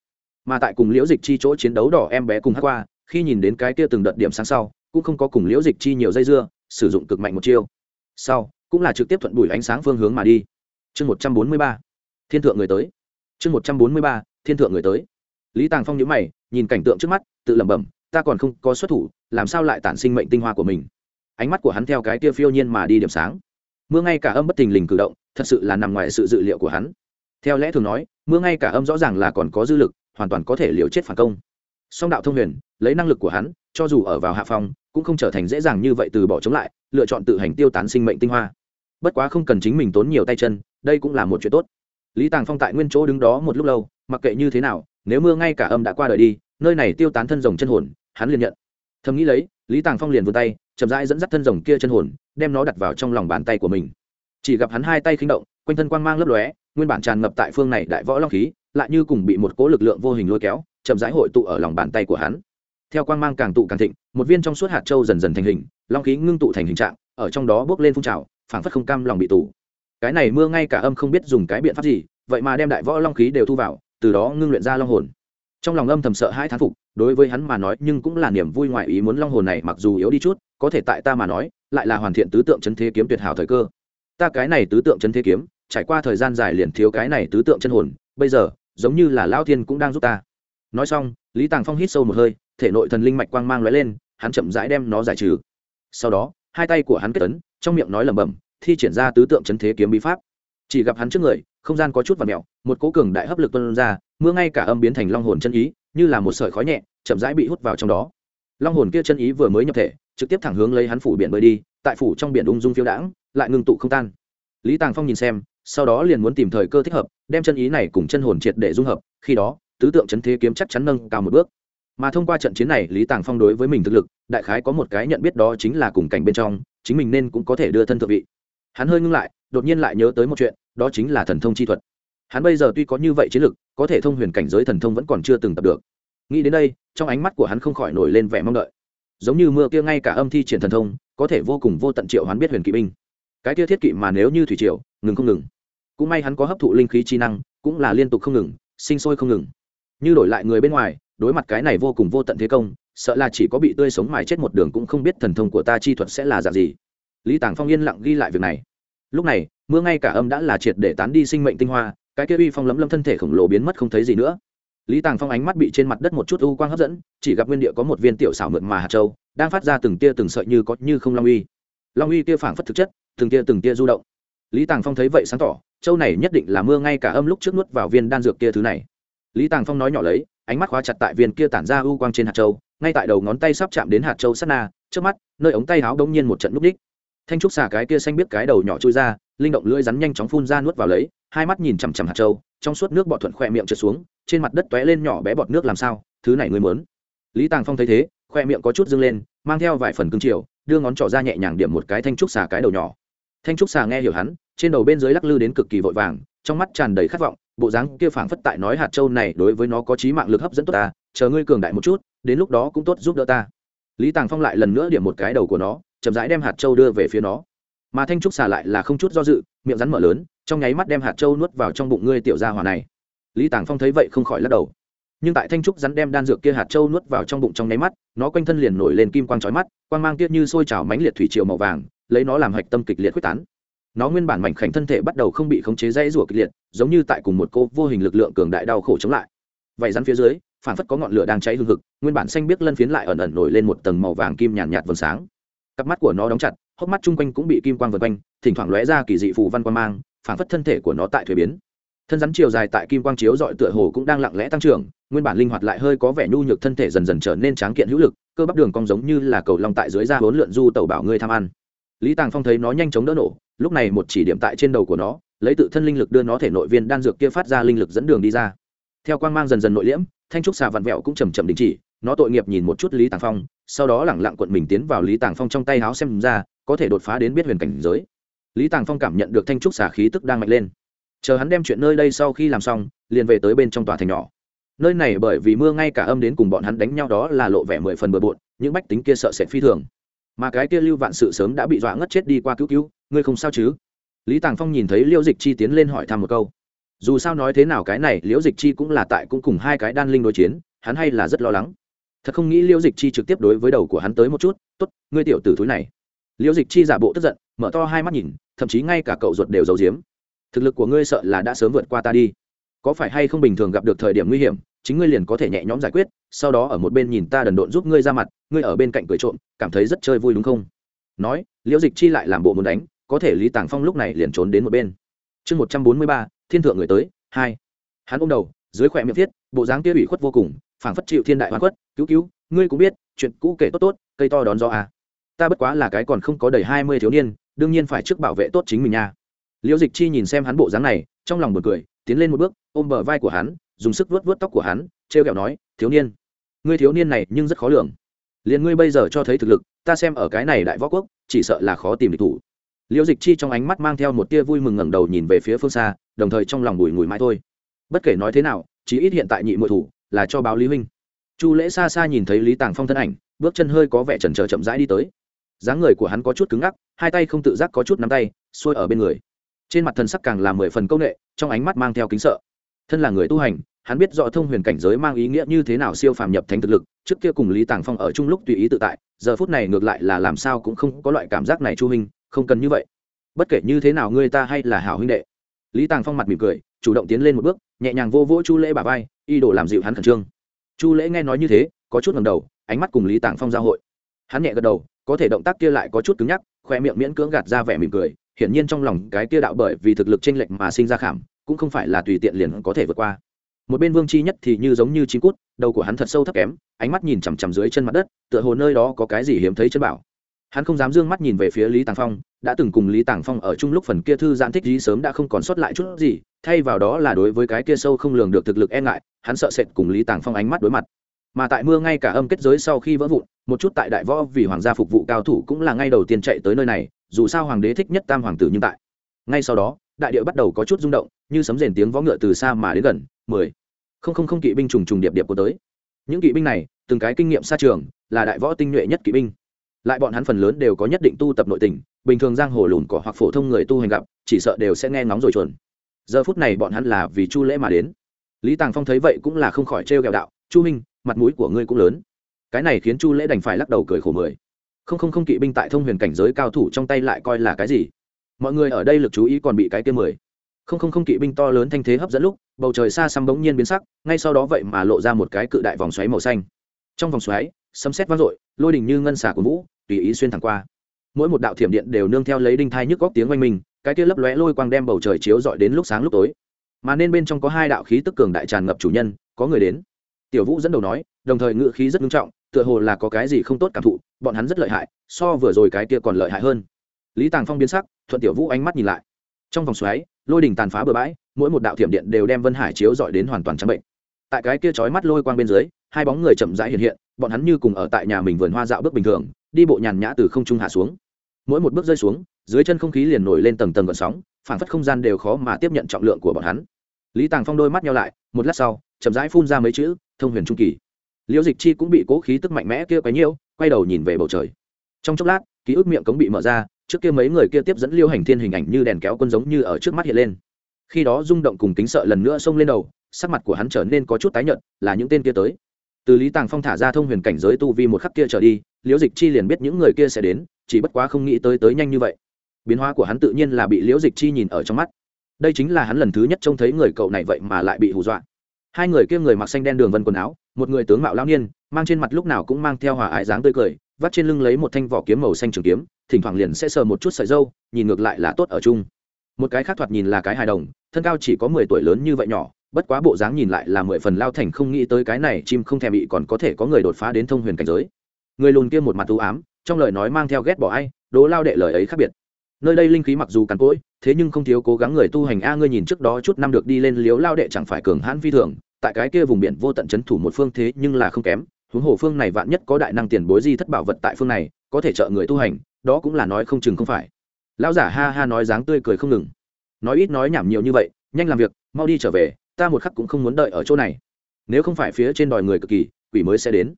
S1: Mà tại cùng liễu dịch chi chỗ chiến đấu đỏ em bé cùng hát qua, khi nhìn đến cái kia từng đợt điểm sáng sau, cũng không có cùng liễu dịch chi nhiều dây dưa, sử dụng cực mạnh một chiêu. Sau, cũng là trực tiếp thuận bùi ánh sáng phương hướng mà đi. Chương một trăm bốn mươi ba, thiên thượng người tới. Chương một trăm bốn mươi ba, thiên thượng người tới. Lý tàng phong nhữ mày, nhìn cảnh tượng trước mắt, tự lẩm bẩm, ta còn không có xuất thủ, làm sao lại tản sinh mệnh tinh hoa của mình? Ánh mắt của hắn theo cái kia phiêu nhiên mà đi điểm sáng. Mưa ngay cả âm bất tình lình cử động, thật sự là nằm ngoài sự dự liệu của hắn theo lẽ thường nói, mưa ngay cả âm rõ ràng là còn có dư lực, hoàn toàn có thể liều chết phản công. Song đạo thông huyền, lấy năng lực của hắn, cho dù ở vào hạ phòng cũng không trở thành dễ dàng như vậy từ bỏ chống lại, lựa chọn tự hành tiêu tán sinh mệnh tinh hoa. Bất quá không cần chính mình tốn nhiều tay chân, đây cũng là một chuyện tốt. Lý tàng phong tại nguyên chỗ đứng đó một lúc lâu, mặc kệ như thế nào, nếu mưa ngay cả âm đã qua đời đi, nơi này tiêu tán thân rồng chân hồn, hắn liền nhận. Thầm nghĩ lấy, lý tàng phong liền vươn tay, chậm rãi dẫn dắt thân rồng kia chân hồn, đem nó đặt vào trong lòng bàn tay của mình. Chỉ gặp hắn hai tay khinh động, quanh thân quang mang lấp lóe nguyên bản tràn ngập tại phương này đại võ long khí, lại như cùng bị một cỗ lực lượng vô hình lôi kéo, chậm rãi hội tụ ở lòng bàn tay của hắn. Theo quang mang càng tụ càng thịnh, một viên trong suốt hạt châu dần dần thành hình, long khí ngưng tụ thành hình trạng, ở trong đó bước lên phun trào, phảng phất không cam lòng bị tù. Cái này mưa ngay cả âm không biết dùng cái biện pháp gì, vậy mà đem đại võ long khí đều thu vào, từ đó ngưng luyện ra long hồn. Trong lòng âm thầm sợ hai thán phục, đối với hắn mà nói, nhưng cũng là niềm vui ngoại ý muốn long hồn này mặc dù yếu đi chút, có thể tại ta mà nói, lại là hoàn thiện tứ tượng chân thế kiếm tuyệt hảo thời cơ. Ta cái này tứ tượng chân thế kiếm trải qua thời gian dài liền thiếu cái này tứ tượng chân hồn, bây giờ, giống như là lao thiên cũng đang giúp ta. Nói xong, lý tàng phong hít sâu một hơi, thể nội thần linh mạch quang mang lóe lên, hắn chậm rãi đem nó giải trừ. Sau đó, hai tay của hắn kết tấn trong miệng nói lẩm bẩm, thi triển ra tứ tượng chân thế kiếm bí pháp. Chỉ gặp hắn trước người, không gian có chút và mẹo một cố cường đại hấp lực tuân ra, mưa ngay cả âm biến thành long hồn chân ý, như là một sợi khói nhẹ, chậm rãi bị hút vào trong đó. Long hồn kia chân ý vừa mới nhập thể, trực tiếp thẳng hướng lấy hắn phủ biển bơi đi, tại phủ trong biển ung dung phiêu đãng, lại ngưng tụ không tan. Lý tàng phong nhìn xem sau đó liền muốn tìm thời cơ thích hợp, đem chân ý này cùng chân hồn triệt để dung hợp, khi đó, tứ tượng chấn thế kiếm chắc chắn nâng cao một bước. Mà thông qua trận chiến này, lý tàng phong đối với mình thực lực, đại khái có một cái nhận biết đó chính là cùng cảnh bên trong, chính mình nên cũng có thể đưa thân thượng vị. Hắn hơi ngưng lại, đột nhiên lại nhớ tới một chuyện, đó chính là thần thông chi thuật. Hắn bây giờ tuy có như vậy chiến lực, có thể thông huyền cảnh giới thần thông vẫn còn chưa từng tập được. Nghĩ đến đây, trong ánh mắt của hắn không khỏi nổi lên vẻ mong đợi. Giống như mưa kia ngay cả âm thi triển thần thông, có thể vô cùng vô tận triệu hắn biết huyền kỵ binh. Cái kia thiết kỵ mà nếu như thủy triều, ngừng không ngừng cũng may hắn có hấp thụ linh khí chi năng, cũng là liên tục không ngừng, sinh sôi không ngừng. Như đổi lại người bên ngoài, đối mặt cái này vô cùng vô tận thế công, sợ là chỉ có bị tươi sống mài chết một đường cũng không biết thần thông của ta chi thuật sẽ là dạng gì. Lý tàng phong yên lặng ghi lại việc này. Lúc này, mưa ngay cả âm đã là triệt để tán đi sinh mệnh tinh hoa, cái kia uy phong lấm lâm thân thể khổng lồ biến mất không thấy gì nữa. Lý tàng phong ánh mắt bị trên mặt đất một chút u quang hấp dẫn, chỉ gặp nguyên địa có một viên tiểu xảo mượn mà hạt châu, đang phát ra từng tia từng sợi như có như không long uy. Long uy kia phảng phất thực chất, từng tia từng tia du động lý tàng phong thấy vậy sáng tỏ, châu này nhất định là mưa ngay cả âm lúc trước nuốt vào viên đan dược kia thứ này. Lý tàng phong nói nhỏ lấy, ánh mắt khóa chặt tại viên kia tản ra u quang trên hạt châu, ngay tại đầu ngón tay sắp chạm đến hạt châu sát na, trước mắt, nơi ống tay áo đông nhiên một trận núp đích. Thanh trúc xà cái kia xanh biết cái đầu nhỏ trôi ra, linh động lưỡi rắn nhanh chóng phun ra nuốt vào lấy, hai mắt nhìn chằm chằm hạt châu, trong suốt nước bọt thuận khỏe miệng trượt xuống, trên mặt đất tóe lên nhỏ bé bọt nước làm sao, thứ này ngươi muốn. Lý tàng phong thấy thế, khoe miệng có chút dâng lên, mang theo vài phần cương chiều đưa ngón trỏ ra nhẹ nhàng điểm một cái thanh trúc xà cái đầu nhỏ thanh trúc xà nghe hiểu hắn, trên đầu bên dưới lắc lư đến cực kỳ vội vàng, trong mắt tràn đầy khát vọng, bộ dáng kia phảng phất tại nói hạt châu này đối với nó có trí mạng lực hấp dẫn tốt ta, chờ ngươi cường đại một chút, đến lúc đó cũng tốt giúp đỡ ta. Lý tàng phong lại lần nữa điểm một cái đầu của nó, chậm rãi đem hạt châu đưa về phía nó. Mà thanh trúc xà lại là không chút do dự, miệng rắn mở lớn, trong nháy mắt đem hạt châu nuốt vào trong bụng ngươi tiểu gia hỏa này. Lý tàng phong thấy vậy không khỏi lắc đầu. Nhưng tại thanh trúc rắn đem đan dược kia hạt châu nuốt vào trong bụng trong nháy mắt, nó quanh thân liền nổi lên kim quang trói mắt, quang mang tiết như sôi trào mánh liệt thủy triều màu vàng lấy nó làm hạch tâm kịch liệt quyết tán. Nó nguyên bản mảnh khảnh thân thể bắt đầu không bị khống chế dãy rủa kịch liệt giống như tại cùng một cô vô hình lực lượng cường đại đau khổ chống lại. Vậy rắn phía dưới phản phất có ngọn lửa đang cháy hương hực nguyên bản xanh biếc lân phiến lại ẩn ẩn nổi lên một tầng màu vàng kim nhàn nhạt, nhạt vầng sáng. Cặp mắt của nó đóng chặt hốc mắt chung quanh cũng bị kim quang vần quanh thỉnh thoảng lóe ra kỳ dị phù văn quang mang phản phất thân thể của nó tại thuế biến. Thân rắn chiều dài tại kim quang chiếu dọi tựa hồ cũng đang lặng lẽ tăng trưởng nguyên bản linh hoạt lại hơi có vẻ nhu nhược thân thể dần dần trở nên tráng kiện hữu lực cơ bắp đường cong giống như là cầu long tại dưới da hỗn lượn du tẩu bảo ngươi tham ăn lý tàng phong thấy nó nhanh chóng đỡ nổ, lúc này một chỉ điểm tại trên đầu của nó, lấy tự thân linh lực đưa nó thể nội viên đan dược kia phát ra linh lực dẫn đường đi ra. Theo quang mang dần dần nội liễm, thanh trúc xà vặn vẹo cũng chầm chậm đình chỉ, nó tội nghiệp nhìn một chút lý tàng phong, sau đó lẳng lặng quận mình tiến vào lý tàng phong trong tay háo xem ra, có thể đột phá đến biết huyền cảnh giới. Lý tàng phong cảm nhận được thanh trúc xà khí tức đang mạnh lên. Chờ hắn đem chuyện nơi đây sau khi làm xong, liền về tới bên trong tòa thành nhỏ. Nơi này bởi vì mưa ngay cả âm đến cùng bọn hắn đánh nhau đó là lộ vẻ mười phần bừa bộn, những bách tính kia sợ sệt phi thường mà cái kia lưu vạn sự sớm đã bị dọa ngất chết đi qua cứu cứu, ngươi không sao chứ? Lý tàng phong nhìn thấy liễu dịch chi tiến lên hỏi thăm một câu. Dù sao nói thế nào cái này, liễu dịch chi cũng là tại cũng cùng hai cái đan linh đối chiến, hắn hay là rất lo lắng. Thật không nghĩ liễu dịch chi trực tiếp đối với đầu của hắn tới một chút, tốt, ngươi tiểu tử thúi này. Liễu dịch chi giả bộ tức giận, mở to hai mắt nhìn, thậm chí ngay cả cậu ruột đều giấu giếm. Thực lực của ngươi sợ là đã sớm vượt qua ta đi. Có phải hay không bình thường gặp được thời điểm nguy hiểm chính ngươi liền có thể nhẹ nhõm giải quyết, sau đó ở một bên nhìn ta đần độn giúp ngươi ra mặt, ngươi ở bên cạnh cười trộm, cảm thấy rất chơi vui đúng không? Nói, liễu dịch chi lại làm bộ muốn đánh, có thể lý tàng phong lúc này liền trốn đến một bên. Chương một trăm bốn mươi ba, thiên thượng người tới, hai. Hắn ôm đầu, dưới khỏe miệng thiết bộ dáng kia ủy khuất vô cùng, phảng phất chịu thiên đại hoa khuất, cứu cứu, ngươi cũng biết, chuyện cũ kể tốt tốt, cây to đón gió à. ta bất quá là cái còn không có đầy hai mươi thiếu niên, đương nhiên phải trước bảo vệ tốt chính mình nha. Liễu dịch chi nhìn xem hắn bộ dáng này, trong lòng một cười, tiến lên một bước, ôm bờ vai của hắn dùng sức vuốt vuốt tóc của hắn, trêu ghẹo nói, thiếu niên, ngươi thiếu niên này nhưng rất khó lường. Liền ngươi bây giờ cho thấy thực lực, ta xem ở cái này đại võ quốc, chỉ sợ là khó tìm địch thủ. Liễu dịch chi trong ánh mắt mang theo một tia vui mừng ngẩng đầu nhìn về phía phương xa, đồng thời trong lòng bùi ngùi mãi thôi. Bất kể nói thế nào, chí ít hiện tại nhị muội thủ là cho báo lý huynh. Chu lễ xa xa nhìn thấy lý tàng phong thân ảnh, bước chân hơi có vẻ chần chờ chậm rãi đi tới. Dáng người của hắn có chút cứng ngắc, hai tay không tự giác có chút nắm tay, xuôi ở bên người. Trên mặt thần sắc càng là mười phần công nghệ, trong ánh mắt mang theo kính sợ thân là người tu hành hắn biết rõ thông huyền cảnh giới mang ý nghĩa như thế nào siêu phàm nhập thành thực lực trước kia cùng lý tàng phong ở chung lúc tùy ý tự tại giờ phút này ngược lại là làm sao cũng không có loại cảm giác này chu hình, không cần như vậy. Bất kể như thế nào ngươi ta hay là hảo huynh đệ. Lý tàng phong mặt mỉm cười chủ động tiến lên một bước nhẹ nhàng vô vỗ chu lễ bà vai y đồ làm dịu hắn khẩn trương. Chu lễ nghe nói như thế có chút ngầm đầu ánh mắt cùng lý tàng phong giao hội. Hắn nhẹ gật đầu có thể động tác kia lại có chút cứng nhắc khoe miệng miễn cưỡng gạt ra vẻ mỉm cười hiển nhiên trong lòng cái kia đạo bởi vì thực lực chênh lệch mà sinh ra khảm cũng không phải là tùy tiện liền có thể vượt qua. Một bên vương chi nhất thì như giống như chim cút, đầu của hắn thật sâu thấp kém, ánh mắt nhìn chằm chằm dưới chân mặt đất, tựa hồ nơi đó có cái gì hiếm thấy chân bảo. Hắn không dám d ư ơ n g mắt nhìn về phía lý tàng phong, đã từng cùng lý tàng phong ở chung lúc phần kia thư giãn thích lý sớm đã không còn sót lại chút gì, thay vào đó là đối với cái kia sâu không lường được thực lực e ngại, hắn sợ sệt cùng lý tàng phong ánh mắt đối mặt. Mà tại mưa ngay cả âm kết giới sau khi vỡ vụn, một chút tại đại võ vì hoàng gia phục vụ cao thủ cũng là ngay đầu tiên chạy tới nơi này, dù sao hoàng đế thích nhất tam hoàng tử nhưng tại. Ngay sau đó đại địa bắt đầu có chút rung động, như sấm rền tiếng võ ngựa từ xa mà đến gần, mười. Không không không kỵ binh trùng trùng điệp điệp của tới. Những kỵ binh này, từng cái kinh nghiệm xa trường, là đại võ tinh nhuệ nhất kỵ binh. Lại bọn hắn phần lớn đều có nhất định tu tập nội tình, bình thường giang hồ lùn cỏ hoặc phổ thông người tu hành gặp, chỉ sợ đều sẽ nghe ngóng rồi chuẩn. giờ phút này bọn hắn là vì chu lễ mà đến. Lý tàng phong thấy vậy cũng là không khỏi trêu ghẹo đạo, chu minh, mặt mũi của ngươi cũng lớn. Cái này khiến chu lễ đành phải lắc đầu cười khổ mười. Không không không kỵ binh tại thông huyền cảnh giới cao thủ trong tay lại coi là cái gì? Mọi người ở đây lực chú ý còn bị cái kia mười. Không không không, kỵ binh to lớn thanh thế hấp dẫn lúc, bầu trời xa xăm bỗng nhiên biến sắc, ngay sau đó vậy mà lộ ra một cái cự đại vòng xoáy màu xanh. Trong vòng xoáy, sấm sét vang dội, lôi đình như ngân xả của vũ, tùy ý xuyên thẳng qua. Mỗi một đạo thiểm điện đều nương theo lấy đinh thai nhức góc tiếng oanh mình cái kia lấp lóe lôi quang đem bầu trời chiếu dọi đến lúc sáng lúc tối. Mà nên bên trong có hai đạo khí tức cường đại tràn ngập chủ nhân, có người đến. Tiểu vũ dẫn đầu nói, đồng thời ngự khí rất nghiêm trọng, tựa hồ là có cái gì không tốt cảm thụ, bọn hắn rất lợi hại, so vừa rồi cái kia còn lợi hại hơn. Lý tàng phong biến sắc thuận tiểu vũ ánh mắt nhìn lại. Trong vòng xoáy, lôi đình tàn phá bừa bãi, mỗi một đạo thiểm điện đều đem vân hải chiếu dọi đến hoàn toàn trắng bệnh. Tại cái kia chói mắt lôi quang bên dưới, hai bóng người chậm rãi hiện hiện, bọn hắn như cùng ở tại nhà mình vườn hoa dạo bước bình thường, đi bộ nhàn nhã từ không trung hạ xuống. Mỗi một bước rơi xuống, dưới chân không khí liền nổi lên tầng tầng gợn sóng, phản phất không gian đều khó mà tiếp nhận trọng lượng của bọn hắn. Lý tàng phong đôi mắt nhau lại, một lát sau, chậm rãi phun ra mấy chữ, thông huyền trung kỳ. Liễu dịch chi cũng bị cố khí tức mạnh mẽ kia quấy nhiễu, quay đầu nhìn về bầu trời. Trong chốc lát, ký ức miệng cống bị mở ra trước kia mấy người kia tiếp dẫn liêu hành thiên hình ảnh như đèn kéo quân giống như ở trước mắt hiện lên. Khi đó rung động cùng kính sợ lần nữa xông lên đầu, sắc mặt của hắn trở nên có chút tái nhợt, là những tên kia tới. Từ lý tàng phong thả ra thông huyền cảnh giới tu vi một khắc kia trở đi, liễu dịch chi liền biết những người kia sẽ đến, chỉ bất quá không nghĩ tới tới nhanh như vậy. Biến hóa của hắn tự nhiên là bị liễu dịch chi nhìn ở trong mắt. Đây chính là hắn lần thứ nhất trông thấy người cậu này vậy mà lại bị hù dọa. Hai người kia người mặc xanh đen đường vân quần áo, một người tướng mạo lão niên, mang trên mặt lúc nào cũng mang theo hòa ái dáng tươi cười vắt trên lưng lấy một thanh vỏ kiếm màu xanh trường kiếm, thỉnh thoảng liền sẽ sờ một chút sợi dâu, nhìn ngược lại là tốt ở chung. Một cái khác thoạt nhìn là cái hài đồng, thân cao chỉ có mười tuổi lớn như vậy nhỏ, bất quá bộ dáng nhìn lại là mười phần lao thành không nghĩ tới cái này chim không thèm bị còn có thể có người đột phá đến thông huyền cảnh giới. Người lùn kia một mặt u ám, trong lời nói mang theo ghét bỏ ai, đố lao đệ lời ấy khác biệt. Nơi đây linh khí mặc dù cằn cỗi, thế nhưng không thiếu cố gắng người tu hành a ngươi nhìn trước đó chút năm được đi lên liếu lao đệ chẳng phải cường hãn phi thường, tại cái kia vùng biển vô tận chấn thủ một phương thế nhưng là không kém huống hồ phương này vạn nhất có đại năng tiền bối di thất bảo vật tại phương này, có thể trợ người tu hành, đó cũng là nói không chừng không phải. Lão giả ha ha nói dáng tươi cười không ngừng. Nói ít nói nhảm nhiều như vậy, nhanh làm việc, mau đi trở về, ta một khắc cũng không muốn đợi ở chỗ này. Nếu không phải phía trên đòi người cực kỳ, quỷ mới sẽ đến.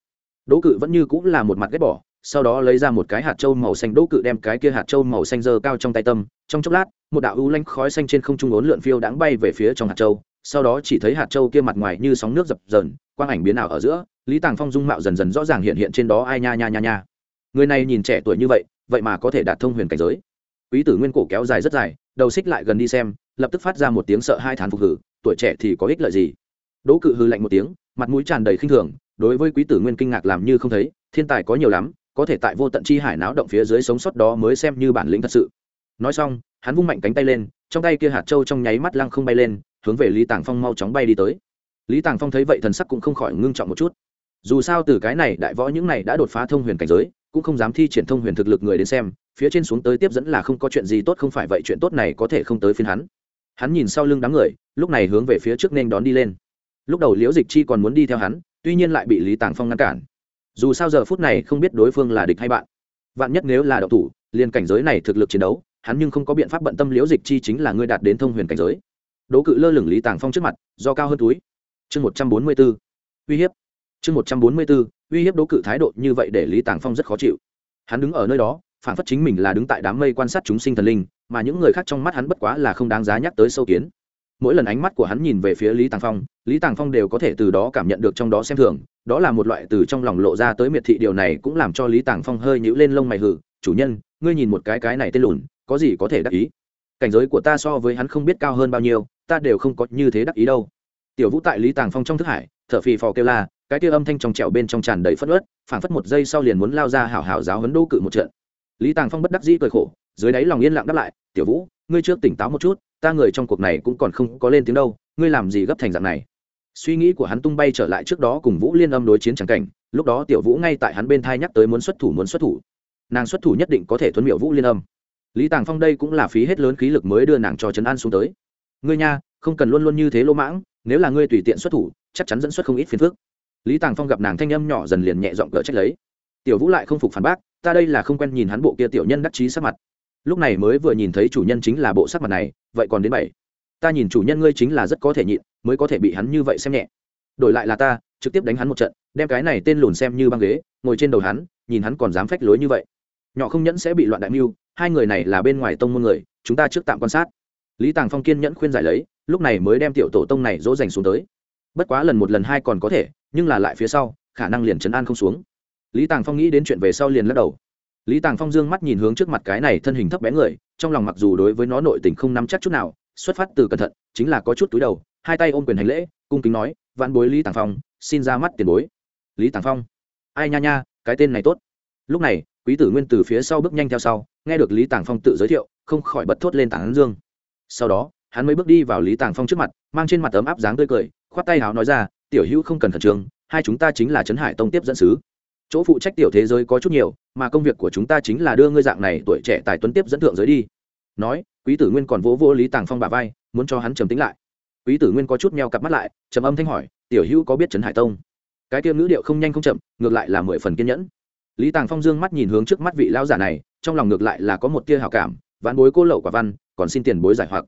S1: Đỗ cự vẫn như cũng là một mặt ghét bỏ, sau đó lấy ra một cái hạt trâu màu xanh, đỗ cự đem cái kia hạt trâu màu xanh dơ cao trong tay tâm, trong chốc lát, một đạo ưu lanh khói xanh trên không trung ốn lượn phiêu đáng bay về phía trong hạt trâu sau đó chỉ thấy hạt trâu kia mặt ngoài như sóng nước dập dờn, quang ảnh biến ảo ở giữa lý tàng phong dung mạo dần dần rõ ràng hiện hiện trên đó, ai nha nha nha nha. Người này nhìn trẻ tuổi như vậy vậy mà có thể đạt thông huyền cảnh giới. Quý tử nguyên cổ kéo dài rất dài, đầu xích lại gần đi xem, lập tức phát ra một tiếng sợ hai thán phục hử, tuổi trẻ thì có ích lợi gì? Đỗ cự hư lạnh một tiếng, mặt mũi tràn đầy khinh thường, đối với quý tử nguyên kinh ngạc làm như không thấy, thiên tài có nhiều lắm, có thể tại vô tận chi hải náo động phía dưới sống sót đó mới xem như bản lĩnh thật sự. Nói xong, hắn vung mạnh cánh tay lên, trong tay kia hạt trâu trong nháy mắt lăng không bay lên, hướng về lý tàng phong mau chóng bay đi tới. Lý tàng phong thấy vậy thần sắc cũng không khỏi ngưng trọng một chút dù sao từ cái này đại võ những này đã đột phá thông huyền cảnh giới, cũng không dám thi triển thông huyền thực lực người đến xem, phía trên xuống tới tiếp dẫn là không có chuyện gì tốt, không phải vậy chuyện tốt này có thể không tới phiên hắn. Hắn nhìn sau lưng đám người, lúc này hướng về phía trước nên đón đi lên. Lúc đầu liễu dịch chi còn muốn đi theo hắn, tuy nhiên lại bị lý tàng phong ngăn cản. Dù sao giờ phút này không biết đối phương là địch hay bạn. Vạn nhất nếu là đậu thủ, liền cảnh giới này thực lực chiến đấu, hắn nhưng không có biện pháp bận tâm liễu dịch chi chính là người đạt đến thông huyền cảnh giới. Đố cự lơ lửng lý tàng phong trước mặt, do cao hơn túi. Chương một trăm bốn mươi b uy hiếp chương một trăm bốn mươi bốn, uy hiếp đố cự thái độ như vậy để lý tàng phong rất khó chịu. Hắn đứng ở nơi đó, phản phất chính mình là đứng tại đám mây quan sát chúng sinh thần linh, mà những người khác trong mắt hắn bất quá là không đáng giá nhắc tới sâu kiến. Mỗi lần ánh mắt của hắn nhìn về phía lý tàng phong, lý tàng phong đều có thể từ đó cảm nhận được trong đó xem thường, đó là một loại từ trong lòng lộ ra tới miệt thị điều này cũng làm cho lý tàng phong hơi nhữ lên lông mày hử, chủ nhân, ngươi nhìn một cái cái này tên lùn, có gì có thể đắc ý? Cảnh giới của ta so với hắn không biết cao hơn bao nhiêu, ta đều không có như thế đắc ý đâu. Tiểu vũ tại lý tàng phong trong thức hải, thở phì phò kêu la cái tia âm thanh trong trẻo bên trong tràn đầy phất ớt phảng phất một giây sau liền muốn lao ra hảo hảo giáo hấn đô cự một trận. Lý tàng phong bất đắc dĩ cười khổ, dưới đáy lòng yên lặng đáp lại, tiểu vũ, ngươi trước tỉnh táo một chút, ta người trong cuộc này cũng còn không có lên tiếng đâu, ngươi làm gì gấp thành dạng này? Suy nghĩ của hắn tung bay trở lại trước đó cùng vũ liên âm đối chiến trắng cảnh, lúc đó tiểu vũ ngay tại hắn bên thai nhắc tới muốn xuất thủ, muốn xuất thủ. Nàng xuất thủ nhất định có thể thuấn miệu vũ liên âm. Lý tàng phong đây cũng là phí hết lớn khí lực mới đưa nàng cho trấn an xuống tới. Ngươi nha, không cần luôn luôn như thế lỗ mãng, nếu là ngươi tùy tiện xuất thủ, chắc chắn dẫn xuất không ít phiền phức lý tàng phong gặp nàng thanh âm nhỏ dần liền nhẹ giọng cỡ trách lấy. Tiểu vũ lại không phục phản bác, ta đây là không quen nhìn hắn bộ kia tiểu nhân đắc chí sắc mặt. Lúc này mới vừa nhìn thấy chủ nhân chính là bộ sắc mặt này, vậy còn đến bảy. Ta nhìn chủ nhân ngươi chính là rất có thể nhịn, mới có thể bị hắn như vậy xem nhẹ. Đổi lại là ta, trực tiếp đánh hắn một trận, đem cái này tên lùn xem như băng ghế, ngồi trên đầu hắn, nhìn hắn còn dám phách lối như vậy. Nhỏ không nhẫn sẽ bị loạn đại mưu, hai người này là bên ngoài tông môn người, chúng ta trước tạm quan sát. Lý tàng phong kiên nhẫn khuyên giải lấy, lúc này mới đem tiểu tổ tông này dỗ dành xuống tới bất quá lần một lần hai còn có thể, nhưng là lại phía sau, khả năng liền chấn an không xuống. Lý tàng phong nghĩ đến chuyện về sau liền lắc đầu. Lý tàng phong dương mắt nhìn hướng trước mặt cái này thân hình thấp bé người, trong lòng mặc dù đối với nó nội tình không nắm chắc chút nào, xuất phát từ cẩn thận, chính là có chút túi đầu, hai tay ôm quyền hành lễ, cung kính nói vạn bối lý tàng phong, xin ra mắt tiền bối. Lý tàng phong, ai nha nha, cái tên này tốt. Lúc này, quý tử nguyên từ phía sau bước nhanh theo sau, nghe được lý tàng phong tự giới thiệu, không khỏi bật thốt lên tảng dương. Sau đó, hắn mới bước đi vào lý tàng phong trước mặt, mang trên mặt ấm áp dáng tươi cười khoát tay hào nói ra, tiểu hữu không cần khẩn trương, hai chúng ta chính là trấn hải tông tiếp dẫn sứ. Chỗ phụ trách tiểu thế giới có chút nhiều, mà công việc của chúng ta chính là đưa ngươi dạng này tuổi trẻ tài tuấn tiếp dẫn thượng giới đi. Nói, quý tử nguyên còn vỗ vỗ lý tàng phong bà vai, muốn cho hắn trầm tính lại. Quý tử nguyên có chút meo cặp mắt lại, trầm âm thanh hỏi, tiểu hữu có biết trấn hải tông? Cái tiêm ngữ điệu không nhanh không chậm, ngược lại là mười phần kiên nhẫn. Lý tàng phong dương mắt nhìn hướng trước mắt vị lão giả này, trong lòng ngược lại là có một tia hào cảm ván bối cô lậu quả văn, còn xin tiền bối giải hoặc.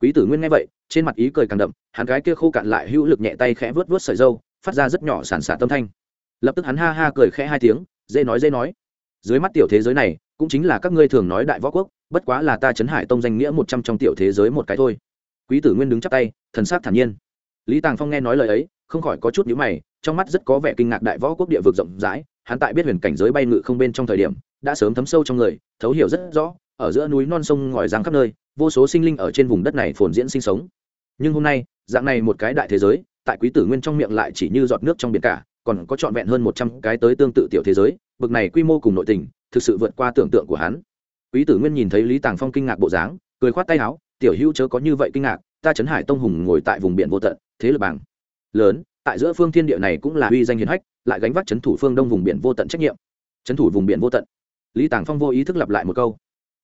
S1: Quý tử nguyên nghe vậy trên mặt ý cười càng đậm, hắn gái kia khô cạn lại hữu lực nhẹ tay khẽ vớt vớt sợi dâu, phát ra rất nhỏ sản xả tâm thanh. Lập tức hắn ha ha cười khẽ hai tiếng, dễ nói dễ nói. Dưới mắt tiểu thế giới này, cũng chính là các ngươi thường nói đại võ quốc, bất quá là ta chấn hải tông danh nghĩa một trăm trong tiểu thế giới một cái thôi. Quý tử nguyên đứng chắp tay, thần sắc thản nhiên. Lý tàng phong nghe nói lời ấy, không khỏi có chút nhíu mày, trong mắt rất có vẻ kinh ngạc đại võ quốc địa vực rộng rãi, hắn tại biết huyền cảnh giới bay ngự không bên trong thời điểm, đã sớm thấm sâu trong người, thấu hiểu rất rõ, ở giữa núi non sông ngòi giang khắp nơi, vô số sinh linh ở trên vùng đất này phồn diễn sinh sống nhưng hôm nay, dạng này một cái đại thế giới, tại quý tử nguyên trong miệng lại chỉ như giọt nước trong biển cả, còn có trọn vẹn hơn một trăm cái tới tương tự tiểu thế giới, bực này quy mô cùng nội tình, thực sự vượt qua tưởng tượng của hắn. Quý tử nguyên nhìn thấy lý tàng phong kinh ngạc bộ dáng, cười khoát tay áo, tiểu hữu chớ có như vậy kinh ngạc, ta trấn hải tông hùng ngồi tại vùng biển vô tận, thế lực bảng lớn, tại giữa phương thiên địa này cũng là uy danh hiền hách, lại gánh vác trấn thủ phương đông vùng biển vô tận trách nhiệm. Trấn thủ vùng biển vô tận. Lý tàng phong vô ý thức lặp lại một câu.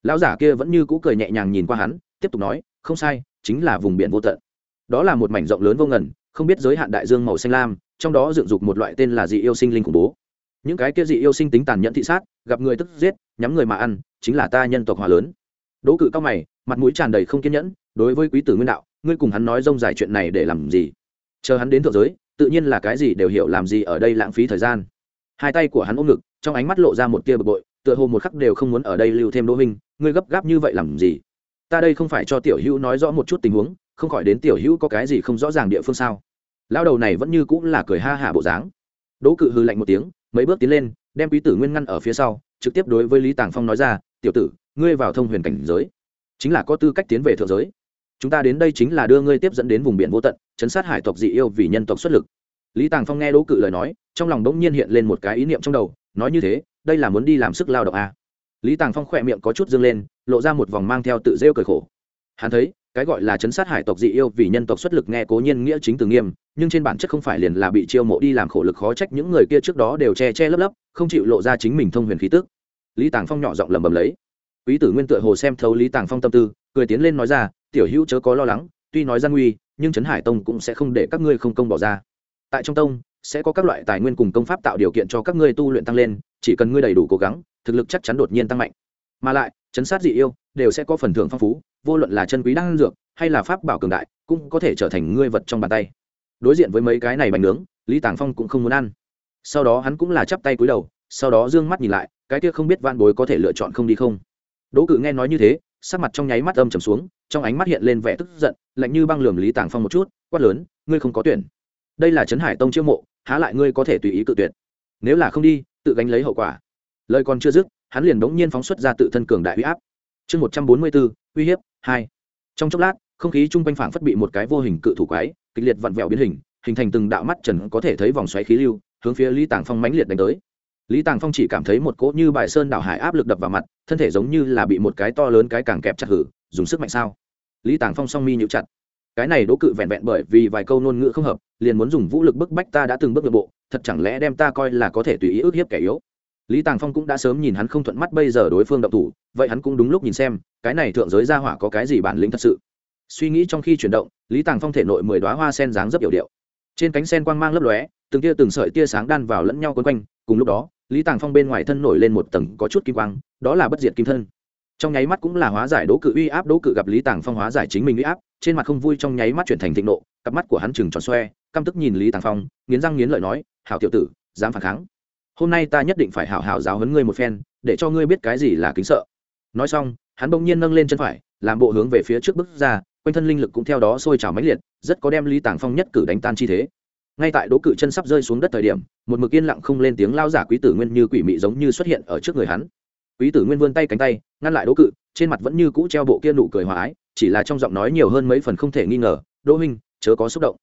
S1: Lão giả kia vẫn như cũ cười nhẹ nhàng nhìn qua hắn, tiếp tục nói, không sai chính là vùng biển vô tận. Đó là một mảnh rộng lớn vô ngần, không biết giới hạn đại dương màu xanh lam, trong đó dựng dục một loại tên là dị yêu sinh linh khủng bố. Những cái kia dị yêu sinh tính tàn nhẫn thị sát, gặp người tức giết, nhắm người mà ăn, chính là ta nhân tộc hòa lớn. Đỗ cự cao mày, mặt mũi tràn đầy không kiên nhẫn, đối với quý tử nguyên đạo, ngươi cùng hắn nói rông dài chuyện này để làm gì? Chờ hắn đến thượng giới, tự nhiên là cái gì đều hiểu làm gì ở đây lãng phí thời gian. Hai tay của hắn ôm ngực, trong ánh mắt lộ ra một tia bực bội, tựa hồ một khắc đều không muốn ở đây lưu thêm đỗ minh ngươi gấp gáp như vậy làm gì? Ta đây không phải cho tiểu hữu nói rõ một chút tình huống, không khỏi đến tiểu hữu có cái gì không rõ ràng địa phương sao? Lao đầu này vẫn như cũng là cười ha hả bộ dáng. Đỗ cự hư lạnh một tiếng, mấy bước tiến lên, đem quý tử nguyên ngăn ở phía sau, trực tiếp đối với lý tàng phong nói ra, tiểu tử, ngươi vào thông huyền cảnh giới, chính là có tư cách tiến về thượng giới. Chúng ta đến đây chính là đưa ngươi tiếp dẫn đến vùng biển vô tận, chấn sát hải tộc dị yêu vì nhân tộc xuất lực. Lý tàng phong nghe đỗ cự lời nói, trong lòng đống nhiên hiện lên một cái ý niệm trong đầu, nói như thế, đây là muốn đi làm sức lao động à. lý tàng phong khỏe miệng có chút dâng lên lộ ra một vòng mang theo tự rêu cởi khổ. Hắn thấy, cái gọi là chấn sát hải tộc dị yêu vì nhân tộc xuất lực nghe cố nhiên nghĩa chính từ nghiêm, nhưng trên bản chất không phải liền là bị chiêu mộ đi làm khổ lực khó trách những người kia trước đó đều che che lấp lấp, không chịu lộ ra chính mình thông huyền khí tức. Lý tàng phong nhỏ giọng lầm bầm lấy. Quý tử nguyên tựa hồ xem thấu lý tàng phong tâm tư, cười tiến lên nói ra, tiểu hữu chớ có lo lắng, tuy nói gian nguy, nhưng trấn hải tông cũng sẽ không để các ngươi không công bỏ ra. Tại trong tông, sẽ có các loại tài nguyên cùng công pháp tạo điều kiện cho các ngươi tu luyện tăng lên, chỉ cần ngươi đầy đủ cố gắng, thực lực chắc chắn đột nhiên tăng mạnh. Mà lại chấn sát dị yêu, đều sẽ có phần thưởng phong phú, vô luận là chân quý đan dược hay là pháp bảo cường đại, cũng có thể trở thành ngươi vật trong bàn tay. Đối diện với mấy cái này bánh nướng, lý tàng phong cũng không muốn ăn. Sau đó hắn cũng là chắp tay cúi đầu, sau đó d ư ơ n g mắt nhìn lại, cái kia không biết van bối có thể lựa chọn không đi không. Đỗ cự nghe nói như thế, sắc mặt trong nháy mắt âm trầm xuống, trong ánh mắt hiện lên vẻ tức giận, lạnh như băng lườm lý tàng phong một chút, quát lớn, ngươi không có tuyển. Đây là trấn hải tông chiêu mộ, há lại ngươi có thể tùy ý cự tuyệt. Nếu là không đi, tự gánh lấy hậu quả. Lời còn chưa dứt hắn liền bỗng nhiên phóng xuất ra tự thân cường đại uy áp. Chương một trăm bốn mươi bốn, uy hiếp, hai. Trong chốc lát, không khí chung quanh phảng phất bị một cái vô hình cự thủ quái, kịch liệt vặn vẹo biến hình hình thành từng đạo mắt trần có thể thấy vòng xoáy khí lưu, hướng phía lý tàng phong mãnh liệt đánh tới. Lý tàng phong chỉ cảm thấy một cỗ như bài sơn đảo hải áp lực đập vào mặt, thân thể giống như là bị một cái to lớn cái càng kẹp chặt hử, dùng sức mạnh sao. Lý tàng phong song mi nhịu chặt. Cái này đố cự vẹn vẹn bởi vì vài câu ngôn ngữ không hợp, liền muốn dùng vũ lực bức bách ta đã từng bước nội bộ, thật chẳng lẽ đem ta coi là có thể tùy ý ức hiếp kẻ yếu lý tàng phong cũng đã sớm nhìn hắn không thuận mắt bây giờ đối phương động thủ, vậy hắn cũng đúng lúc nhìn xem, cái này thượng giới gia hỏa có cái gì bản lĩnh thật sự. Suy nghĩ trong khi chuyển động, lý tàng phong thể nội mười đoá hoa sen dáng rất yểu điệu. Trên cánh sen quang mang lấp lóe, từng tia từng sợi tia sáng đan vào lẫn nhau quấn quanh, cùng lúc đó, lý tàng phong bên ngoài thân nổi lên một tầng có chút kim quang, đó là bất diệt kim thân. Trong nháy mắt cũng là hóa giải đố cự uy áp, đố cự gặp lý tàng phong hóa giải chính mình uy áp, trên mặt không vui trong nháy mắt chuyển thành thịnh nộ, cặp mắt của hắn chừng tròn xoe, căm tức nhìn lý tàng phong, nghiến răng nghiến lợi nói, hảo tiểu tử, dám phản kháng hôm nay ta nhất định phải hảo hảo giáo huấn ngươi một phen, để cho ngươi biết cái gì là kính sợ. Nói xong, hắn bỗng nhiên nâng lên chân phải, làm bộ hướng về phía trước bước ra, quanh thân linh lực cũng theo đó sôi trào mãnh liệt, rất có đem lý tàng phong nhất cử đánh tan chi thế. Ngay tại đố cự chân sắp rơi xuống đất thời điểm, một mực yên lặng không lên tiếng lao giả quý tử nguyên như quỷ mị giống như xuất hiện ở trước người hắn. Quý tử nguyên vươn tay cánh tay, ngăn lại đố cự, trên mặt vẫn như cũ treo bộ kia nụ cười hòa ái, chỉ là trong giọng nói nhiều hơn mấy phần không thể nghi ngờ, đỗ minh chớ có xúc động.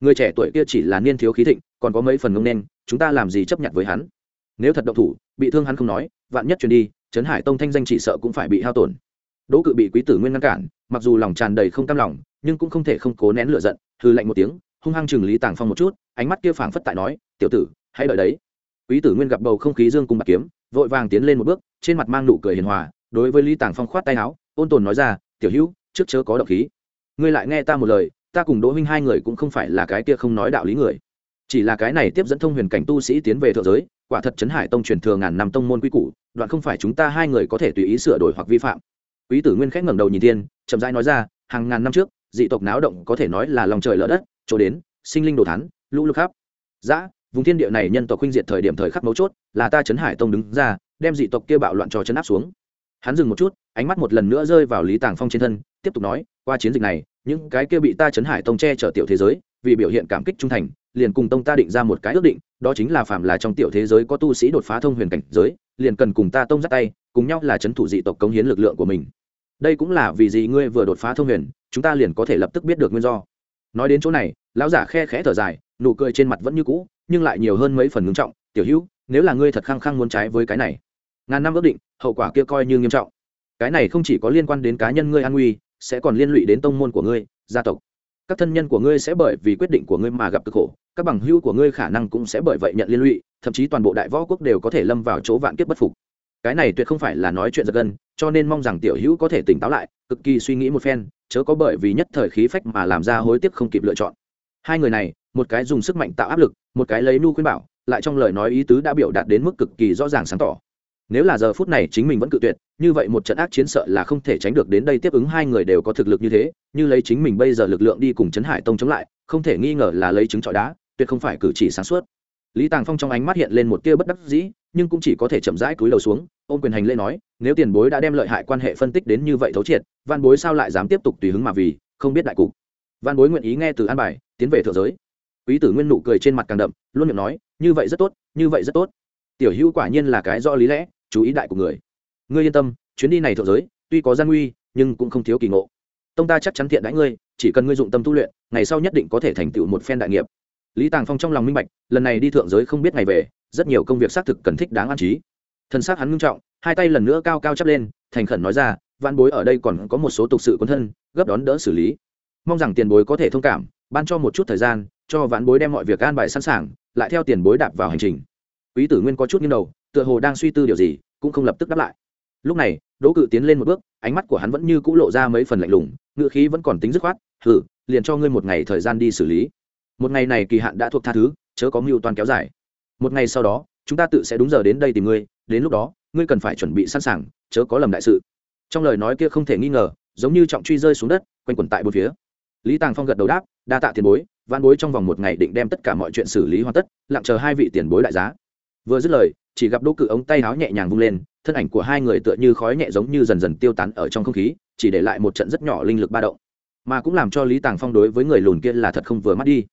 S1: Người trẻ tuổi kia chỉ là niên thiếu khí thịnh, còn có mấy phần ngông nên, chúng ta làm gì chấp nhận với hắn? Nếu thật động thủ, bị thương hắn không nói, vạn nhất truyền đi, trấn hải tông thanh danh chỉ sợ cũng phải bị hao tổn. Đỗ cự bị quý tử nguyên ngăn cản, mặc dù lòng tràn đầy không cam lòng, nhưng cũng không thể không cố nén lửa giận hư lạnh một tiếng, hung hăng chừng lý tàng phong một chút, ánh mắt kia phảng phất tại nói, tiểu tử, hãy đợi đấy. Quý tử nguyên gặp bầu không khí dương cùng bạc kiếm, vội vàng tiến lên một bước, trên mặt mang nụ cười hiền hòa, đối với lý tàng phong khoát tay áo, ôn tồn nói ra, tiểu hữu, trước chớ có động khí. Ngươi lại nghe ta một lời, ta cùng đỗ huynh hai người cũng không phải là cái kia không nói đạo lý người. Chỉ là cái này tiếp dẫn thông huyền cảnh tu sĩ tiến về thượng giới quả thật chấn hải tông truyền thừa ngàn năm tông môn quy củ, đoạn không phải chúng ta hai người có thể tùy ý sửa đổi hoặc vi phạm. Quý tử nguyên khẽ ngẩng đầu nhìn tiên chậm rãi nói ra, hàng ngàn năm trước, dị tộc náo động có thể nói là lòng trời lỡ đất, chỗ đến, sinh linh đồ thán, lũ lụt khắp. Dã vùng thiên địa này nhân tộc huynh diệt thời điểm thời khắc mấu chốt, là ta chấn hải tông đứng ra, đem dị tộc kia bạo loạn cho chấn áp xuống. Hắn dừng một chút, ánh mắt một lần nữa rơi vào lý tàng phong trên thân, tiếp tục nói, qua chiến dịch này, những cái kia bị ta chấn hải tông che chở tiểu thế giới, vì biểu hiện cảm kích trung thành, liền cùng tông ta định ra một cái ước định đó chính là phạm là trong tiểu thế giới có tu sĩ đột phá thông huyền cảnh giới, liền cần cùng ta tông giắt tay, cùng nhau là c h ấ n thủ dị tộc cống hiến lực lượng của mình. Đây cũng là vì gì ngươi vừa đột phá thông huyền, chúng ta liền có thể lập tức biết được nguyên do. Nói đến chỗ này, lão giả khe khẽ thở dài, nụ cười trên mặt vẫn như cũ, nhưng lại nhiều hơn mấy phần ngưng trọng, tiểu hữu, nếu là ngươi thật khăng khăng muốn trái với cái này, ngàn năm ước định, hậu quả kia coi như nghiêm trọng. Cái này không chỉ có liên quan đến cá nhân ngươi an nguy, sẽ còn liên lụy đến tông môn của ngươi, gia tộc. Các thân nhân của ngươi sẽ bởi vì quyết định của ngươi mà gặp cực khổ các bằng hữu của ngươi khả năng cũng sẽ bởi vậy nhận liên lụy, thậm chí toàn bộ đại võ quốc đều có thể lâm vào chỗ vạn kiếp bất phục. Cái này tuyệt không phải là nói chuyện giật gân, cho nên mong rằng tiểu hữu có thể tỉnh táo lại, cực kỳ suy nghĩ một phen, chớ có bởi vì nhất thời khí phách mà làm ra hối tiếc không kịp lựa chọn. Hai người này, một cái dùng sức mạnh tạo áp lực, một cái lấy nu khuyên bảo, lại trong lời nói ý tứ đã biểu đạt đến mức cực kỳ rõ ràng sáng tỏ. Nếu là giờ phút này chính mình vẫn cự tuyệt, như vậy một trận ác chiến sợ là không thể tránh được đến đây tiếp ứng hai người đều có thực lực như thế, như lấy chính mình bây giờ lực lượng đi cùng trấn hải tông chống lại, không thể nghi ngờ là lấy chứng trọi đá tuyệt không phải cử chỉ sáng suốt. Lý tàng phong trong ánh mắt hiện lên một tia bất đắc dĩ, nhưng cũng chỉ có thể chậm rãi cúi đầu xuống, ôm quyền hành lễ nói, nếu tiền bối đã đem lợi hại quan hệ phân tích đến như vậy thấu triệt, văn bối sao lại dám tiếp tục tùy hứng mà vì, không biết đại cục. Văn bối nguyện ý nghe từ an bài, tiến về thượng giới. Quý tử nguyên nụ cười trên mặt càng đậm, luôn miệng nói, như vậy rất tốt, như vậy rất tốt. Tiểu hữu quả nhiên là cái rõ lý lẽ, chú ý đại của người. Ngươi yên tâm, chuyến đi này thượng giới, tuy có gian nguy, nhưng cũng không thiếu kỳ ngộ. Tông ta chắc chắn thiện đãi ngươi, chỉ cần ngươi dụng tâm tu luyện, ngày sau nhất định có thể thành tựu một phen đại nghiệp lý tàng phong trong lòng minh bạch, lần này đi thượng giới không biết ngày về, rất nhiều công việc xác thực cần thích đáng an trí. Thân xác hắn ngưng trọng, hai tay lần nữa cao cao chắp lên, thành khẩn nói ra văn bối ở đây còn có một số tục sự quân thân, gấp đón đỡ xử lý. Mong rằng tiền bối có thể thông cảm, ban cho một chút thời gian, cho vãn bối đem mọi việc an bài sẵn sàng, lại theo tiền bối đạp vào hành trình. Quý tử nguyên có chút nghiêng đầu, tựa hồ đang suy tư điều gì, cũng không lập tức đáp lại. Lúc này, đỗ cự tiến lên một bước, ánh mắt của hắn vẫn như c ũ lộ ra mấy phần lạnh lùng ngựa khí vẫn còn tính dứt khoát thử liền cho ngươi một ngày thời gian đi xử lý một ngày này kỳ hạn đã thuộc tha thứ, chớ có mưu toàn kéo dài. Một ngày sau đó, chúng ta tự sẽ đúng giờ đến đây tìm ngươi, đến lúc đó, ngươi cần phải chuẩn bị sẵn sàng, chớ có lầm đại sự. Trong lời nói kia không thể nghi ngờ, giống như trọng truy rơi xuống đất, quanh quẩn tại bốn phía. Lý tàng phong gật đầu đáp, đa tạ tiền bối văn bối trong vòng một ngày định đem tất cả mọi chuyện xử lý hoàn tất, lặng chờ hai vị tiền bối đại giá. Vừa dứt lời, chỉ gặp đỗ cự ống tay áo nhẹ nhàng vung lên, thân ảnh của hai người tựa như khói nhẹ giống như dần dần tiêu tán ở trong không khí, chỉ để lại một trận rất nhỏ linh lực ba động. Mà cũng làm cho lý tàng phong đối với người lùn kia là thật không vừa mắt đi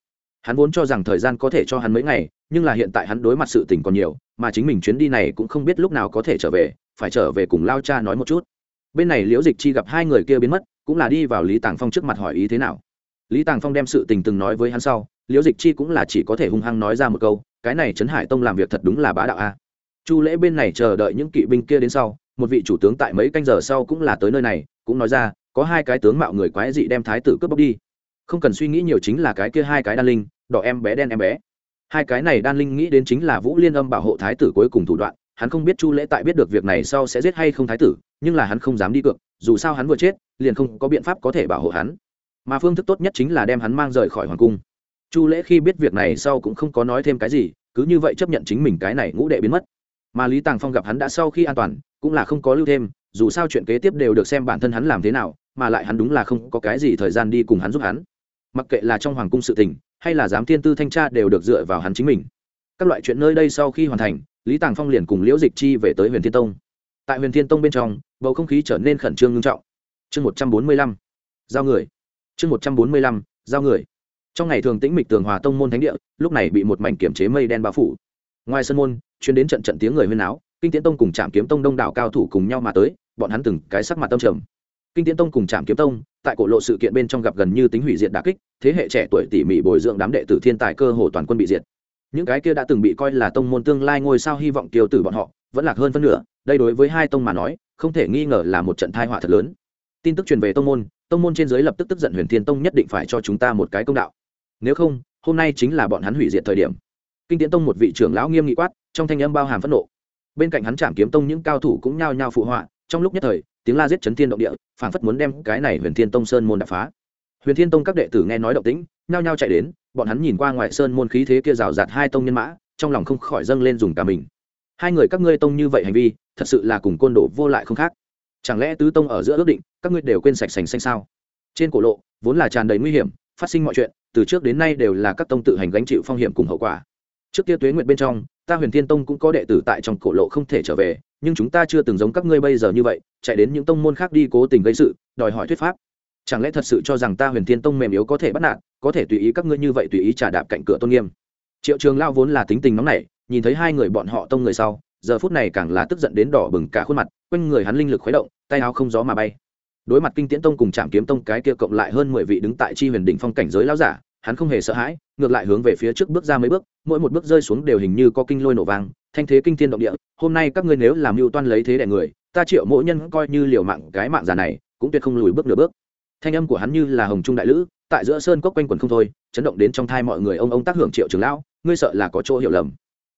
S1: hắn vốn cho rằng thời gian có thể cho hắn mấy ngày, nhưng là hiện tại hắn đối mặt sự tình còn nhiều, mà chính mình chuyến đi này cũng không biết lúc nào có thể trở về, phải trở về cùng lao cha nói một chút. Bên này liễu dịch chi gặp hai người kia biến mất, cũng là đi vào lý tàng phong trước mặt hỏi ý thế nào. Lý tàng phong đem sự tình từng nói với hắn sau, liễu dịch chi cũng là chỉ có thể hung hăng nói ra một câu, cái này trấn hải tông làm việc thật đúng là bá đạo a. Chu lễ bên này chờ đợi những kỵ binh kia đến sau, một vị chủ tướng tại mấy canh giờ sau cũng là tới nơi này, cũng nói ra, có hai cái tướng mạo người quái dị đem thái tử cướp bóc đi không cần suy nghĩ nhiều chính là cái kia hai cái đan linh, đỏ em bé, đen em bé. Hai cái này đan linh nghĩ đến chính là vũ liên âm bảo hộ thái tử cuối cùng thủ đoạn, hắn không biết chu lễ tại biết được việc này sau sẽ giết hay không thái tử, nhưng là hắn không dám đi cược, dù sao hắn vừa chết, liền không có biện pháp có thể bảo hộ hắn. Mà phương thức tốt nhất chính là đem hắn mang rời khỏi hoàng cung. Chu lễ khi biết việc này sau cũng không có nói thêm cái gì, cứ như vậy chấp nhận chính mình cái này ngũ đệ biến mất. Mà lý tàng phong gặp hắn đã sau khi an toàn, cũng là không có lưu thêm, dù sao chuyện kế tiếp đều được xem bản thân hắn làm thế nào, mà lại hắn đúng là không có cái gì thời gian đi cùng hắn giúp hắn mặc kệ là trong hoàng cung sự tình, hay là giám thiên tư thanh tra đều được dựa vào hắn chính mình. Các loại chuyện nơi đây sau khi hoàn thành, lý tàng phong liền cùng liễu dịch chi về tới huyền thiên tông. Tại huyền thiên tông bên trong, bầu không khí trở nên khẩn trương ngưng trọng. Chương một trăm bốn mươi lăm, giao người. Chương một trăm bốn mươi lăm, giao người. Trong ngày thường tĩnh mịch tường hòa tông môn thánh địa, lúc này bị một mảnh kiểm chế mây đen bao phủ. Ngoài sân môn chuyến đến trận trận tiếng người huyên áo kinh tiễn tông cùng trạm kiếm tông đông đảo cao thủ cùng nhau mà tới, bọn hắn từng cái sắc mặt tâm trầm kinh tiễn tông cùng trạm kiếm tông, tại cổ lộ sự kiện bên trong gặp gần như tính hủy diệt đà kích, thế hệ trẻ tuổi tỉ mỉ bồi dưỡng đám đệ tử thiên tài cơ hồ toàn quân bị diệt. Những cái kia đã từng bị coi là tông môn tương lai ngôi sao hy vọng kiều tử bọn họ, vẫn lạc hơn phân nửa, đây đối với hai tông mà nói, không thể nghi ngờ là một trận thai họa thật lớn. Tin tức truyền về tông môn tông môn trên giới lập tức tức giận huyền thiên tông nhất định phải cho chúng ta một cái công đạo. Nếu không, hôm nay chính là bọn hắn hủy diệt thời điểm. Kinh tiễn tông một vị trưởng lão nghiêm nghị quát, trong thanh âm bao hàm phẫn nộ. Bên cạnh hắn trảm kiếm tông những cao thủ cũng nhao nhao phụ họa, trong lúc nhất thời tiếng la giết chấn thiên động địa, phảng phất muốn đem cái này huyền thiên tông sơn môn đập phá. Huyền thiên tông các đệ tử nghe nói động tĩnh, nhao nhao chạy đến, bọn hắn nhìn qua ngoài sơn môn khí thế kia rào rạt hai tông nhân mã, trong lòng không khỏi dâng lên dùng cả mình. Hai người các ngươi tông như vậy hành vi, thật sự là cùng côn đồ vô lại không khác. Chẳng lẽ tứ tông ở giữa ước định, các ngươi đều quên sạch sành xanh sao? Trên cổ lộ, vốn là tràn đầy nguy hiểm, phát sinh mọi chuyện, từ trước đến nay đều là các tông tự hành gánh chịu phong hiểm cùng hậu quả. Trước kia tuế nguyện bên trong, ta huyền thiên tông cũng có đệ tử tại trong cổ lộ không thể trở về nhưng chúng ta chưa từng giống các ngươi bây giờ như vậy, chạy đến những tông môn khác đi cố tình gây sự, đòi hỏi thuyết pháp. Chẳng lẽ thật sự cho rằng ta huyền thiên tông mềm yếu có thể bắt nạt, có thể tùy ý các ngươi như vậy tùy ý trả đạp cạnh cửa tôn nghiêm? Triệu trường lao vốn là tính tình nóng nảy, nhìn thấy hai người bọn họ tông người sau, giờ phút này càng là tức giận đến đỏ bừng cả khuôn mặt, quanh người hắn linh lực khuấy động, tay áo không gió mà bay. Đối mặt kinh tiễn tông cùng trạm kiếm tông, cái kia cộng lại hơn mười vị đứng tại chi huyền đỉnh phong cảnh giới lao giả, hắn không hề sợ hãi, ngược lại hướng về phía trước bước ra mấy bước, mỗi một bước rơi xuống đều hình như có kinh lôi nổ vang thanh thế kinh thiên động địa, hôm nay các ngươi nếu làm mưu toan lấy thế đại người, ta triệu mỗi nhân coi như liều mạng cái mạng già này, cũng tuyệt không lùi bước nửa bước. Thanh âm của hắn như là hồng trung đại lữ, tại giữa sơn cốc quanh quần không thôi, chấn động đến trong thai mọi người ông ông tác hưởng triệu trường lão, ngươi sợ là có chỗ hiểu lầm.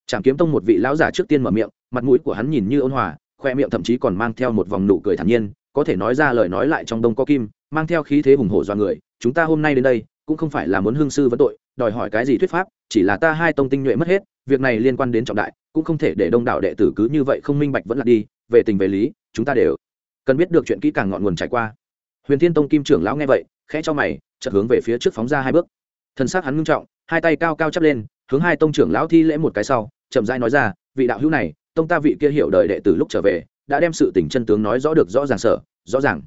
S1: Trảm kiếm tông một vị lão giả trước tiên mở miệng, mặt mũi của hắn nhìn như ôn hòa, khoe miệng thậm chí còn mang theo một vòng nụ cười thản nhiên, có thể nói ra lời nói lại trong đông có kim, mang theo khí thế hùng hổ do người, chúng ta hôm nay đến đây, cũng không phải là muốn hương sư vấn tội, đòi hỏi cái gì thuyết pháp, chỉ là ta hai tông tinh nhuệ mất hết, việc này liên quan đến trọng đại cũng không thể để đông đảo đệ tử cứ như vậy không minh bạch vẫn là đi, về tình về lý, chúng ta đều cần biết được chuyện kỹ càng ngọn nguồn trải qua. Huyền thiên tông kim trưởng lão nghe vậy, khẽ cho mày, chợt hướng về phía trước phóng ra hai bước. Thân xác hắn ngưng trọng, hai tay cao cao chắp lên, hướng hai tông trưởng lão thi lễ một cái sau, chậm rãi nói ra, vị đạo hữu này, tông ta vị kia hiểu đời đệ tử lúc trở về, đã đem sự tình chân tướng nói rõ được rõ ràng sở, rõ ràng.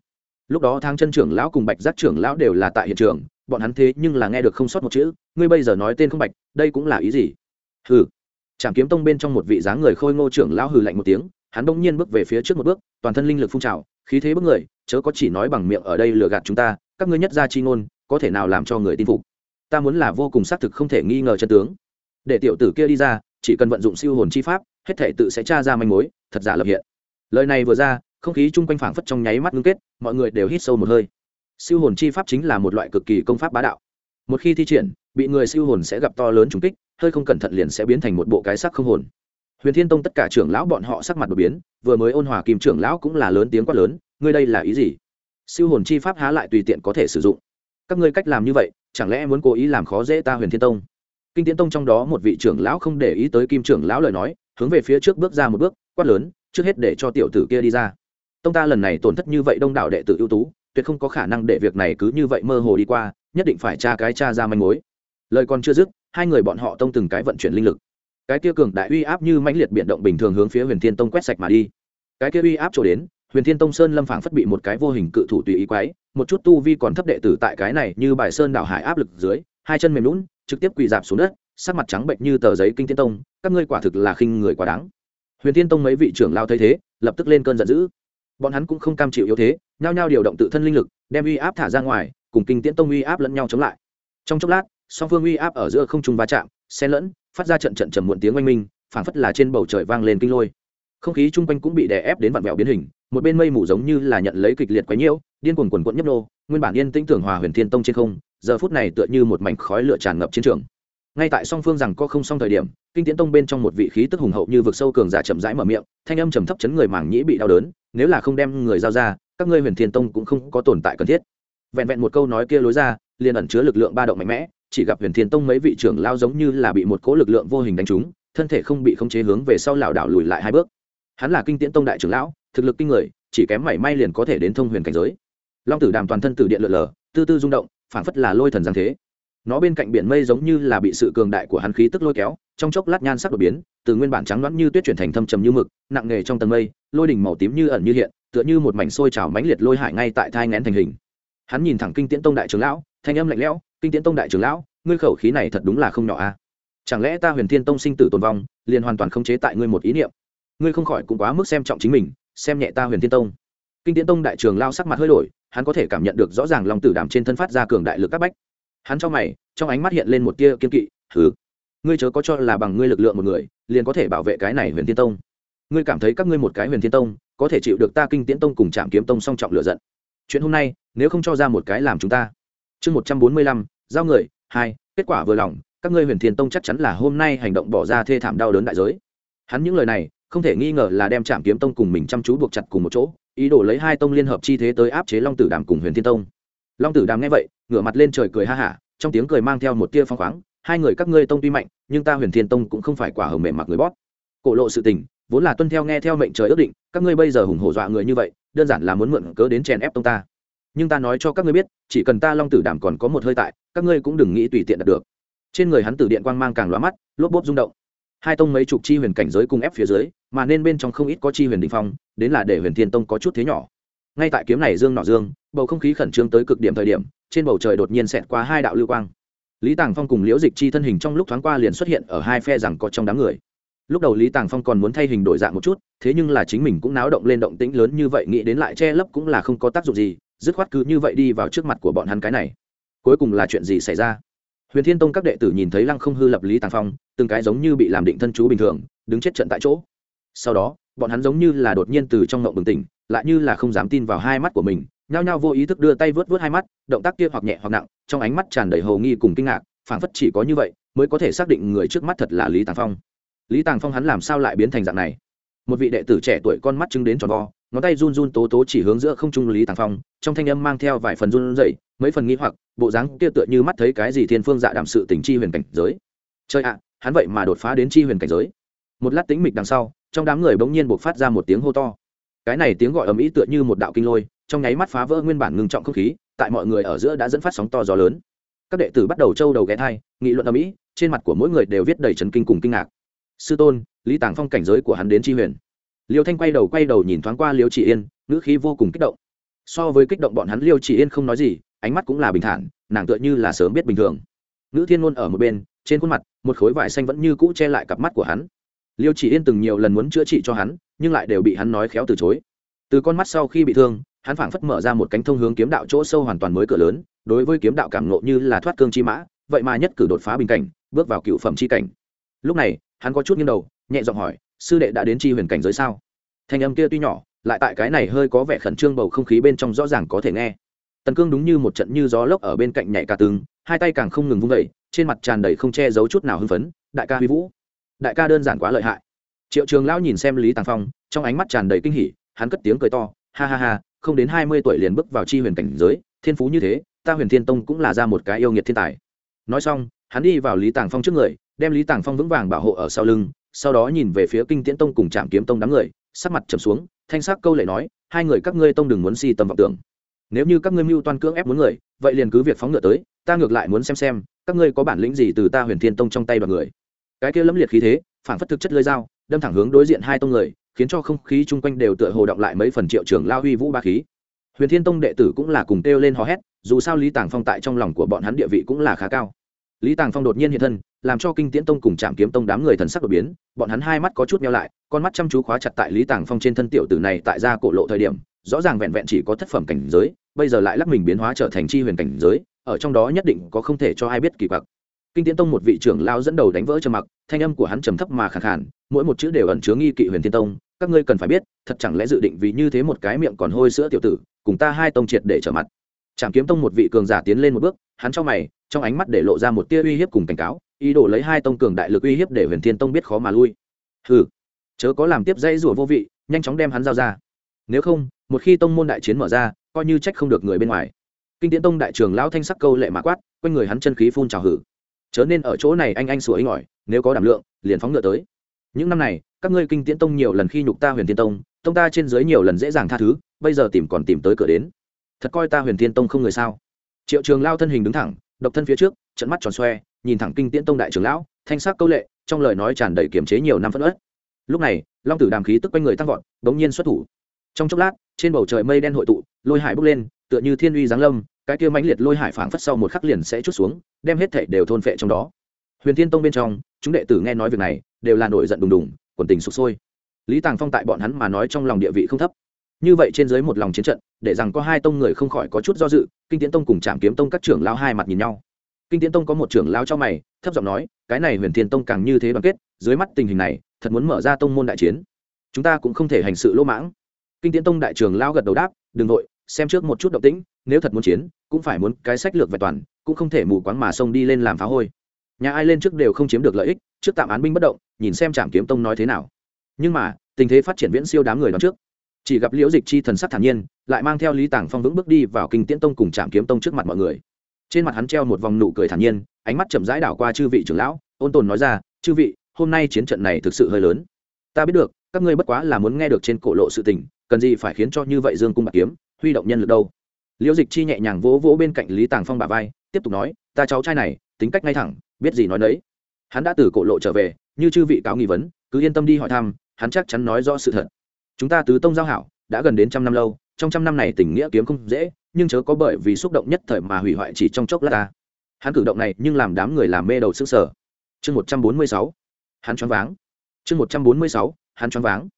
S1: Lúc đó thang chân trưởng lão cùng bạch giác trưởng lão đều là tại hiện trường, bọn hắn thế nhưng là nghe được không sót một chữ, ngươi bây giờ nói tên không bạch, đây cũng là ý gì? Ừ trảm kiếm tông bên trong một vị dáng người khôi ngô trưởng lão hừ lạnh một tiếng, hắn bỗng nhiên bước về phía trước một bước, toàn thân linh lực phun trào, khí thế bước người, chớ có chỉ nói bằng miệng ở đây lừa gạt chúng ta, các ngươi nhất gia chi ngôn, có thể nào làm cho người tin phục? Ta muốn là vô cùng xác thực không thể nghi ngờ chân tướng. Để tiểu tử kia đi ra, chỉ cần vận dụng siêu hồn chi pháp, hết thể tự sẽ tra ra manh mối, thật giả lập hiện. Lời này vừa ra, không khí chung quanh phảng phất trong nháy mắt ngưng kết, mọi người đều hít sâu một hơi. Siêu hồn chi pháp chính là một loại cực kỳ công pháp bá đạo. Một khi thi triển, bị người siêu hồn sẽ gặp to lớn trùng kích hơi không cẩn thận liền sẽ biến thành một bộ cái sắc không hồn. Huyền thiên tông tất cả trưởng lão bọn họ sắc mặt đột biến, vừa mới ôn hòa kim trưởng lão cũng là lớn tiếng quát lớn, ngươi đây là ý gì? Siêu hồn chi pháp há lại tùy tiện có thể sử dụng. Các ngươi cách làm như vậy, chẳng lẽ muốn cố ý làm khó dễ ta huyền thiên tông? Kinh tiến tông trong đó một vị trưởng lão không để ý tới kim trưởng lão lời nói, hướng về phía trước bước ra một bước, quát lớn, trước hết để cho tiểu tử kia đi ra. Tông ta lần này tổn thất như vậy đông đảo đệ tử ưu tú, tuyệt không có khả năng để việc này cứ như vậy mơ hồ đi qua, nhất định phải tra cái tra ra manh mối. Lời còn chưa dứt hai người bọn họ tông từng cái vận chuyển linh lực. Cái kia cường đại uy áp như mãnh liệt biện động bình thường hướng phía huyền thiên tông quét sạch mà đi. Cái kia uy áp trổ đến, huyền thiên tông sơn lâm phảng phất bị một cái vô hình cự thủ tùy ý quái một chút tu vi còn thấp đệ tử tại cái này như bài sơn đảo hải áp lực dưới, hai chân mềm lún trực tiếp quỳ dạp xuống đất, sắc mặt trắng bệnh như tờ giấy kinh thiên tông, các ngươi quả thực là khinh người quá đáng. Huyền thiên tông mấy vị trưởng lao thấy thế, lập tức lên cơn giận dữ. Bọn hắn cũng không cam chịu yếu thế, nhao nhao điều động tự thân linh lực, đem uy áp thả ra ngoài, cùng kinh tiễn tông uy áp lẫn nhau chống lại. Trong chốc lát song phương uy áp ở giữa không trung va chạm, xen lẫn, phát ra trận trận trầm muộn tiếng oanh minh, phảng phất là trên bầu trời vang lên kinh lôi. Không khí chung quanh cũng bị đè ép đến vặn vẹo biến hình, một bên mây mù giống như là nhận lấy kịch liệt quấy nhiễu, điên cuồng quần quẫn nhấp nô, nguyên bản yên tĩnh tưởng hòa huyền thiên tông trên không, giờ phút này tựa như một mảnh khói lửa tràn ngập chiến trường. Ngay tại song phương rằng có không xong thời điểm, kinh tiễn tông bên trong một vị khí tức hùng hậu như vực sâu cường giả chậm rãi mở miệng, thanh âm trầm thấp chấn người mảng nhĩ bị đau đớn, nếu là không đem người giao ra, các ngươi huyền thiên tông cũng không có tồn tại cần thiết. Vẹn vẹn một câu nói kia lối ra, liền ẩn chứa lực lượng ba động mạnh mẽ chỉ gặp huyền thiên tông mấy vị trưởng lao giống như là bị một cỗ lực lượng vô hình đánh trúng, thân thể không bị khống chế hướng về sau lảo đảo lùi lại hai bước. Hắn là kinh tiễn tông đại trưởng lão, thực lực kinh người, chỉ kém mảy may liền có thể đến thông huyền cảnh giới. Long tử đàm toàn thân từ điện lượn lờ, tư tư rung động phản phất là lôi thần giáng thế. Nó bên cạnh biển mây giống như là bị sự cường đại của hắn khí tức lôi kéo, trong chốc lát nhan sắc đột biến, từ nguyên bản trắng loãng như tuyết chuyển thành thâm trầm như mực, nặng nề trong tầng mây, lôi đỉnh màu tím như ẩn như hiện, tựa như một mảnh sôi trào mãnh liệt lôi hải ngay tại thai ngén thành hình. Hắn nhìn thẳng kinh tiễn tông đại trưởng lão, thanh âm lạnh lẽo kinh tiễn tông đại trưởng lão, ngươi khẩu khí này thật đúng là không nhỏ a chẳng lẽ ta huyền thiên tông sinh tử tồn vong, liền hoàn toàn không chế tại ngươi một ý niệm? Ngươi không khỏi cũng quá mức xem trọng chính mình, xem nhẹ ta huyền thiên tông. Kinh tiễn tông đại trường lao sắc mặt hơi đổi, hắn có thể cảm nhận được rõ ràng lòng tử đàm trên thân phát ra cường đại lực các bách. Hắn cho mày, trong ánh mắt hiện lên một tia kiên kỵ thử ngươi chớ có cho là bằng ngươi lực lượng một người, liền có thể bảo vệ cái này huyền thiên tông. Ngươi cảm thấy các ngươi một cái huyền thiên tông, có thể chịu được ta kinh tiễn tông cùng trạm kiếm tông song trọng lựa giận. Chuyện hôm nay, nếu không cho ra một cái làm chúng ta chương một trăm bốn mươi lăm, giao người, hai, kết quả vừa lòng, các ngươi huyền thiên tông chắc chắn là hôm nay hành động bỏ ra thê thảm đau đớn đại giới. Hắn những lời này, không thể nghi ngờ là đem trạm kiếm tông cùng mình chăm chú buộc chặt cùng một chỗ, ý đồ lấy hai tông liên hợp chi thế tới áp chế long tử đàm cùng huyền thiên tông. Long tử đàm nghe vậy, ngửa mặt lên trời cười ha hả, trong tiếng cười mang theo một tia phong khoáng, hai người các ngươi tông tuy mạnh, nhưng ta huyền thiên tông cũng không phải quả hở mềm mặc người bót cổ lộ sự tình, vốn là tuân theo nghe theo mệnh trời ước định, các ngươi bây giờ hùng hổ dọa người như vậy, đơn giản là muốn mượn cớ đến chèn ép tông ta nhưng ta nói cho các ngươi biết, chỉ cần ta long tử đàm còn có một hơi tại, các ngươi cũng đừng nghĩ tùy tiện đạt được. Trên người hắn tử điện quang mang càng lóa mắt, lốp bốp rung động. Hai tông mấy chục chi huyền cảnh giới cùng ép phía dưới, mà nên bên trong không ít có chi huyền đình phong, đến là để huyền thiên tông có chút thế nhỏ. Ngay tại kiếm này dương nọ dương, bầu không khí khẩn trương tới cực điểm thời điểm, trên bầu trời đột nhiên xẹt qua hai đạo lưu quang. Lý tàng phong cùng liễu dịch chi thân hình trong lúc thoáng qua liền xuất hiện ở hai phe rằng có trong đám người. Lúc đầu lý tàng phong còn muốn thay hình đổi dạng một chút, thế nhưng là chính mình cũng náo động lên động tĩnh lớn như vậy, nghĩ đến lại che lấp cũng là không có tác dụng gì dứt khoát cứ như vậy đi vào trước mặt của bọn hắn cái này. Cuối cùng là chuyện gì xảy ra? Huyền thiên tông các đệ tử nhìn thấy lăng không hư lập lý tàng phong, từng cái giống như bị làm định thân chú bình thường, đứng chết trận tại chỗ. Sau đó, bọn hắn giống như là đột nhiên từ trong ngộng bừng tỉnh, lại như là không dám tin vào hai mắt của mình, nhao nhao vô ý thức đưa tay vớt vớt hai mắt, động tác kia hoặc nhẹ hoặc nặng, trong ánh mắt tràn đầy hầu nghi cùng kinh ngạc, phảng phất chỉ có như vậy mới có thể xác định người trước mắt thật là lý tàng phong. Lý tàng phong hắn làm sao lại biến thành dạng này? Một vị đệ tử trẻ tuổi con mắt chứng đến tròn vo ngón tay run run tố tố chỉ hướng giữa không trung lý tàng phong, trong thanh âm mang theo vài phần run rẩy, mấy phần nghĩ hoặc, bộ dáng kia tựa như mắt thấy cái gì thiên phương dạ đảm sự tình chi huyền cảnh giới. Chơi ạ, hắn vậy mà đột phá đến chi huyền cảnh giới. Một lát tính mịch đằng sau, trong đám người bỗng nhiên buộc phát ra một tiếng hô to. Cái này tiếng gọi ầm ĩ tựa như một đạo kinh lôi, trong nháy mắt phá vỡ nguyên bản ngưng trọng không khí, tại mọi người ở giữa đã dẫn phát sóng to gió lớn. Các đệ tử bắt đầu trâu đầu ghé thai, nghị luận ầm ĩ, trên mặt của mỗi người đều viết đầy trấn kinh cùng kinh ngạc. Sư tôn, lý tàng phong cảnh giới của hắn đến chi huyền liêu thanh quay đầu quay đầu nhìn thoáng qua liêu chỉ yên, ngữ khí vô cùng kích động. So với kích động bọn hắn, liêu chỉ yên không nói gì, ánh mắt cũng là bình thản, nàng tựa như là sớm biết bình thường. Ngữ thiên ngôn ở một bên, trên khuôn mặt, một khối vải xanh vẫn như cũ che lại cặp mắt của hắn. Liêu chỉ yên từng nhiều lần muốn chữa trị cho hắn, nhưng lại đều bị hắn nói khéo từ chối. Từ con mắt sau khi bị thương, hắn phảng phất mở ra một cánh thông hướng kiếm đạo chỗ sâu hoàn toàn mới cửa lớn, đối với kiếm đạo cảm nộ như là thoát cương chi mã, vậy mà nhất cử đột phá bình cảnh, bước vào cựu phẩm chi cảnh. Lúc này, hắn có chút nghiêng đầu, nhẹ giọng hỏi sư đệ đã đến chi huyền cảnh giới sao? Thanh âm kia tuy nhỏ, lại tại cái này hơi có vẻ khẩn trương bầu không khí bên trong rõ ràng có thể nghe. Tần cương đúng như một trận như gió lốc ở bên cạnh nhảy cả tường, hai tay càng không ngừng vung vẩy trên mặt tràn đầy không che giấu chút nào hưng phấn, đại ca huy vũ, đại ca đơn giản quá lợi hại. Triệu trường lão nhìn xem lý tàng phong, trong ánh mắt tràn đầy kinh hỉ, hắn cất tiếng cười to, ha ha ha, không đến hai mươi tuổi liền bước vào chi huyền cảnh giới, thiên phú như thế, ta huyền thiên tông cũng là ra một cái yêu nghiệt thiên tài. Nói xong, hắn đi vào lý tàng phong trước người, đem lý tàng phong vững vàng bảo hộ ở sau lưng sau đó nhìn về phía kinh tiễn tông cùng trạm kiếm tông đám người, sắc mặt trầm xuống, thanh sắc câu lệ nói, hai người các ngươi tông đừng muốn si tâm vọng tưởng. Nếu như các ngươi mưu toan cưỡng ép muốn người, vậy liền cứ việc phóng ngựa tới, ta ngược lại muốn xem xem, các ngươi có bản lĩnh gì từ ta huyền thiên tông trong tay đoàn người. Cái kia lẫm liệt khí thế, phản phất thực chất lơi dao, đâm thẳng hướng đối diện hai tông người, khiến cho không khí chung quanh đều tựa hồ động lại mấy phần triệu trường lao huy vũ ba khí. Huyền thiên tông đệ tử cũng là cùng kêu lên hò hét, dù sao lý tàng phong tại trong lòng của bọn hắn địa vị cũng là khá cao lý tàng phong đột nhiên hiện thân, làm cho kinh tiễn tông cùng trạm kiếm tông đám người thần sắc đột biến, bọn hắn hai mắt có chút nhau lại, con mắt chăm chú khóa chặt tại lý tàng phong trên thân tiểu tử này tại ra cổ lộ thời điểm, rõ ràng vẹn vẹn chỉ có thất phẩm cảnh giới, bây giờ lại lắc mình biến hóa trở thành chi huyền cảnh giới, ở trong đó nhất định có không thể cho ai biết kỳ quặc. Kinh tiễn tông một vị trưởng lao dẫn đầu đánh vỡ trầm mặc, thanh âm của hắn trầm thấp mà khẳng khản mỗi một chữ đều ẩn chứa nghi kỵ huyền thiên tông, các ngươi cần phải biết, thật chẳng lẽ dự định vì như thế một cái miệng còn hôi sữa tiểu tử, cùng ta hai tông triệt để trở mặt trạm kiếm tông một vị cường giả tiến lên một bước, hắn cho mày, trong ánh mắt để lộ ra một tia uy hiếp cùng cảnh cáo, ý đồ lấy hai tông cường đại lực uy hiếp để huyền thiên tông biết khó mà lui. Hừ, chớ có làm tiếp dây rủa vô vị, nhanh chóng đem hắn giao ra. Nếu không, một khi tông môn đại chiến mở ra, coi như trách không được người bên ngoài. Kinh tiễn tông đại trưởng lão thanh sắc câu lệ mã quát, quanh người hắn chân khí phun trào hử. Chớ nên ở chỗ này anh anh sủa ấy ỏi, nếu có đảm lượng, liền phóng ngựa tới. Những năm này, các ngươi kinh tiễn tông nhiều lần khi nhục ta huyền thiên tông tông ta trên dưới nhiều lần dễ dàng tha thứ, bây giờ tìm còn tìm tới cửa đến thật coi ta huyền thiên tông không người sao? Triệu trường lao thân hình đứng thẳng, độc thân phía trước, trận mắt tròn xoe, nhìn thẳng kinh tiễn tông đại trưởng lão, thanh sắc câu lệ, trong lời nói tràn đầy kiềm chế nhiều năm phân ớt lúc này, long tử đàm khí tức quanh người tăng vọt, bỗng nhiên xuất thủ. Trong chốc lát, trên bầu trời mây đen hội tụ, lôi hải bốc lên, tựa như thiên uy giáng lâm, cái kia mãnh liệt lôi hải phảng phất sau một khắc liền sẽ chút xuống, đem hết thảy đều thôn phệ trong đó. Huyền thiên tông bên trong, chúng đệ tử nghe nói việc này, đều là nổi giận đùng đùng, quần tình sụp sôi. Lý tàng phong tại bọn hắn mà nói trong lòng địa vị không thấp như vậy trên dưới một lòng chiến trận, để rằng có hai tông người không khỏi có chút do dự, kinh tiễn tông cùng trạm kiếm tông các trưởng lao hai mặt nhìn nhau. Kinh tiễn tông có một trưởng lao cho mày, thấp giọng nói, cái này huyền thiên tông càng như thế đoàn kết, dưới mắt tình hình này, thật muốn mở ra tông môn đại chiến. Chúng ta cũng không thể hành sự lỗ mãng. Kinh tiễn tông đại trưởng lao gật đầu đáp, đừng nội xem trước một chút động tĩnh, nếu thật muốn chiến, cũng phải muốn cái sách lược vẹn toàn, cũng không thể mù quáng mà xông đi lên làm phá hôi. Nhà ai lên trước đều không chiếm được lợi ích, trước tạm án binh bất động, nhìn xem trạm kiếm tông nói thế nào. Nhưng mà, tình thế phát triển viễn siêu đám người đón trước chỉ gặp liễu dịch chi thần sắc thản nhiên, lại mang theo lý tàng phong vững bước đi vào kinh tiễn tông cùng trạm kiếm tông trước mặt mọi người. Trên mặt hắn treo một vòng nụ cười thản nhiên, ánh mắt chậm rãi đảo qua chư vị trưởng lão, ôn tồn nói ra, chư vị, hôm nay chiến trận này thực sự hơi lớn. Ta biết được, các ngươi bất quá là muốn nghe được trên cổ lộ sự tình, cần gì phải khiến cho như vậy dương cung bạc kiếm, huy động nhân lực đâu? Liễu dịch chi nhẹ nhàng vỗ vỗ bên cạnh lý tàng phong bà vai, tiếp tục nói, ta cháu trai này, tính cách ngay thẳng, biết gì nói đấy hắn đã từ cổ lộ trở về, như chư vị cáo nghi vấn, cứ yên tâm đi hỏi thăm, hắn chắc chắn nói rõ sự thật chúng ta tứ tông giao hảo, đã gần đến trăm năm lâu, trong trăm năm này tình nghĩa kiếm không dễ, nhưng chớ có bởi vì xúc động nhất thời mà hủy hoại chỉ trong chốc lát ta. Hắn cử động này nhưng làm đám người làm mê đầu sức sở chương một trăm bốn mươi sáu. Hắn choáng váng. Chương một trăm bốn mươi sáu. Hắn choáng váng.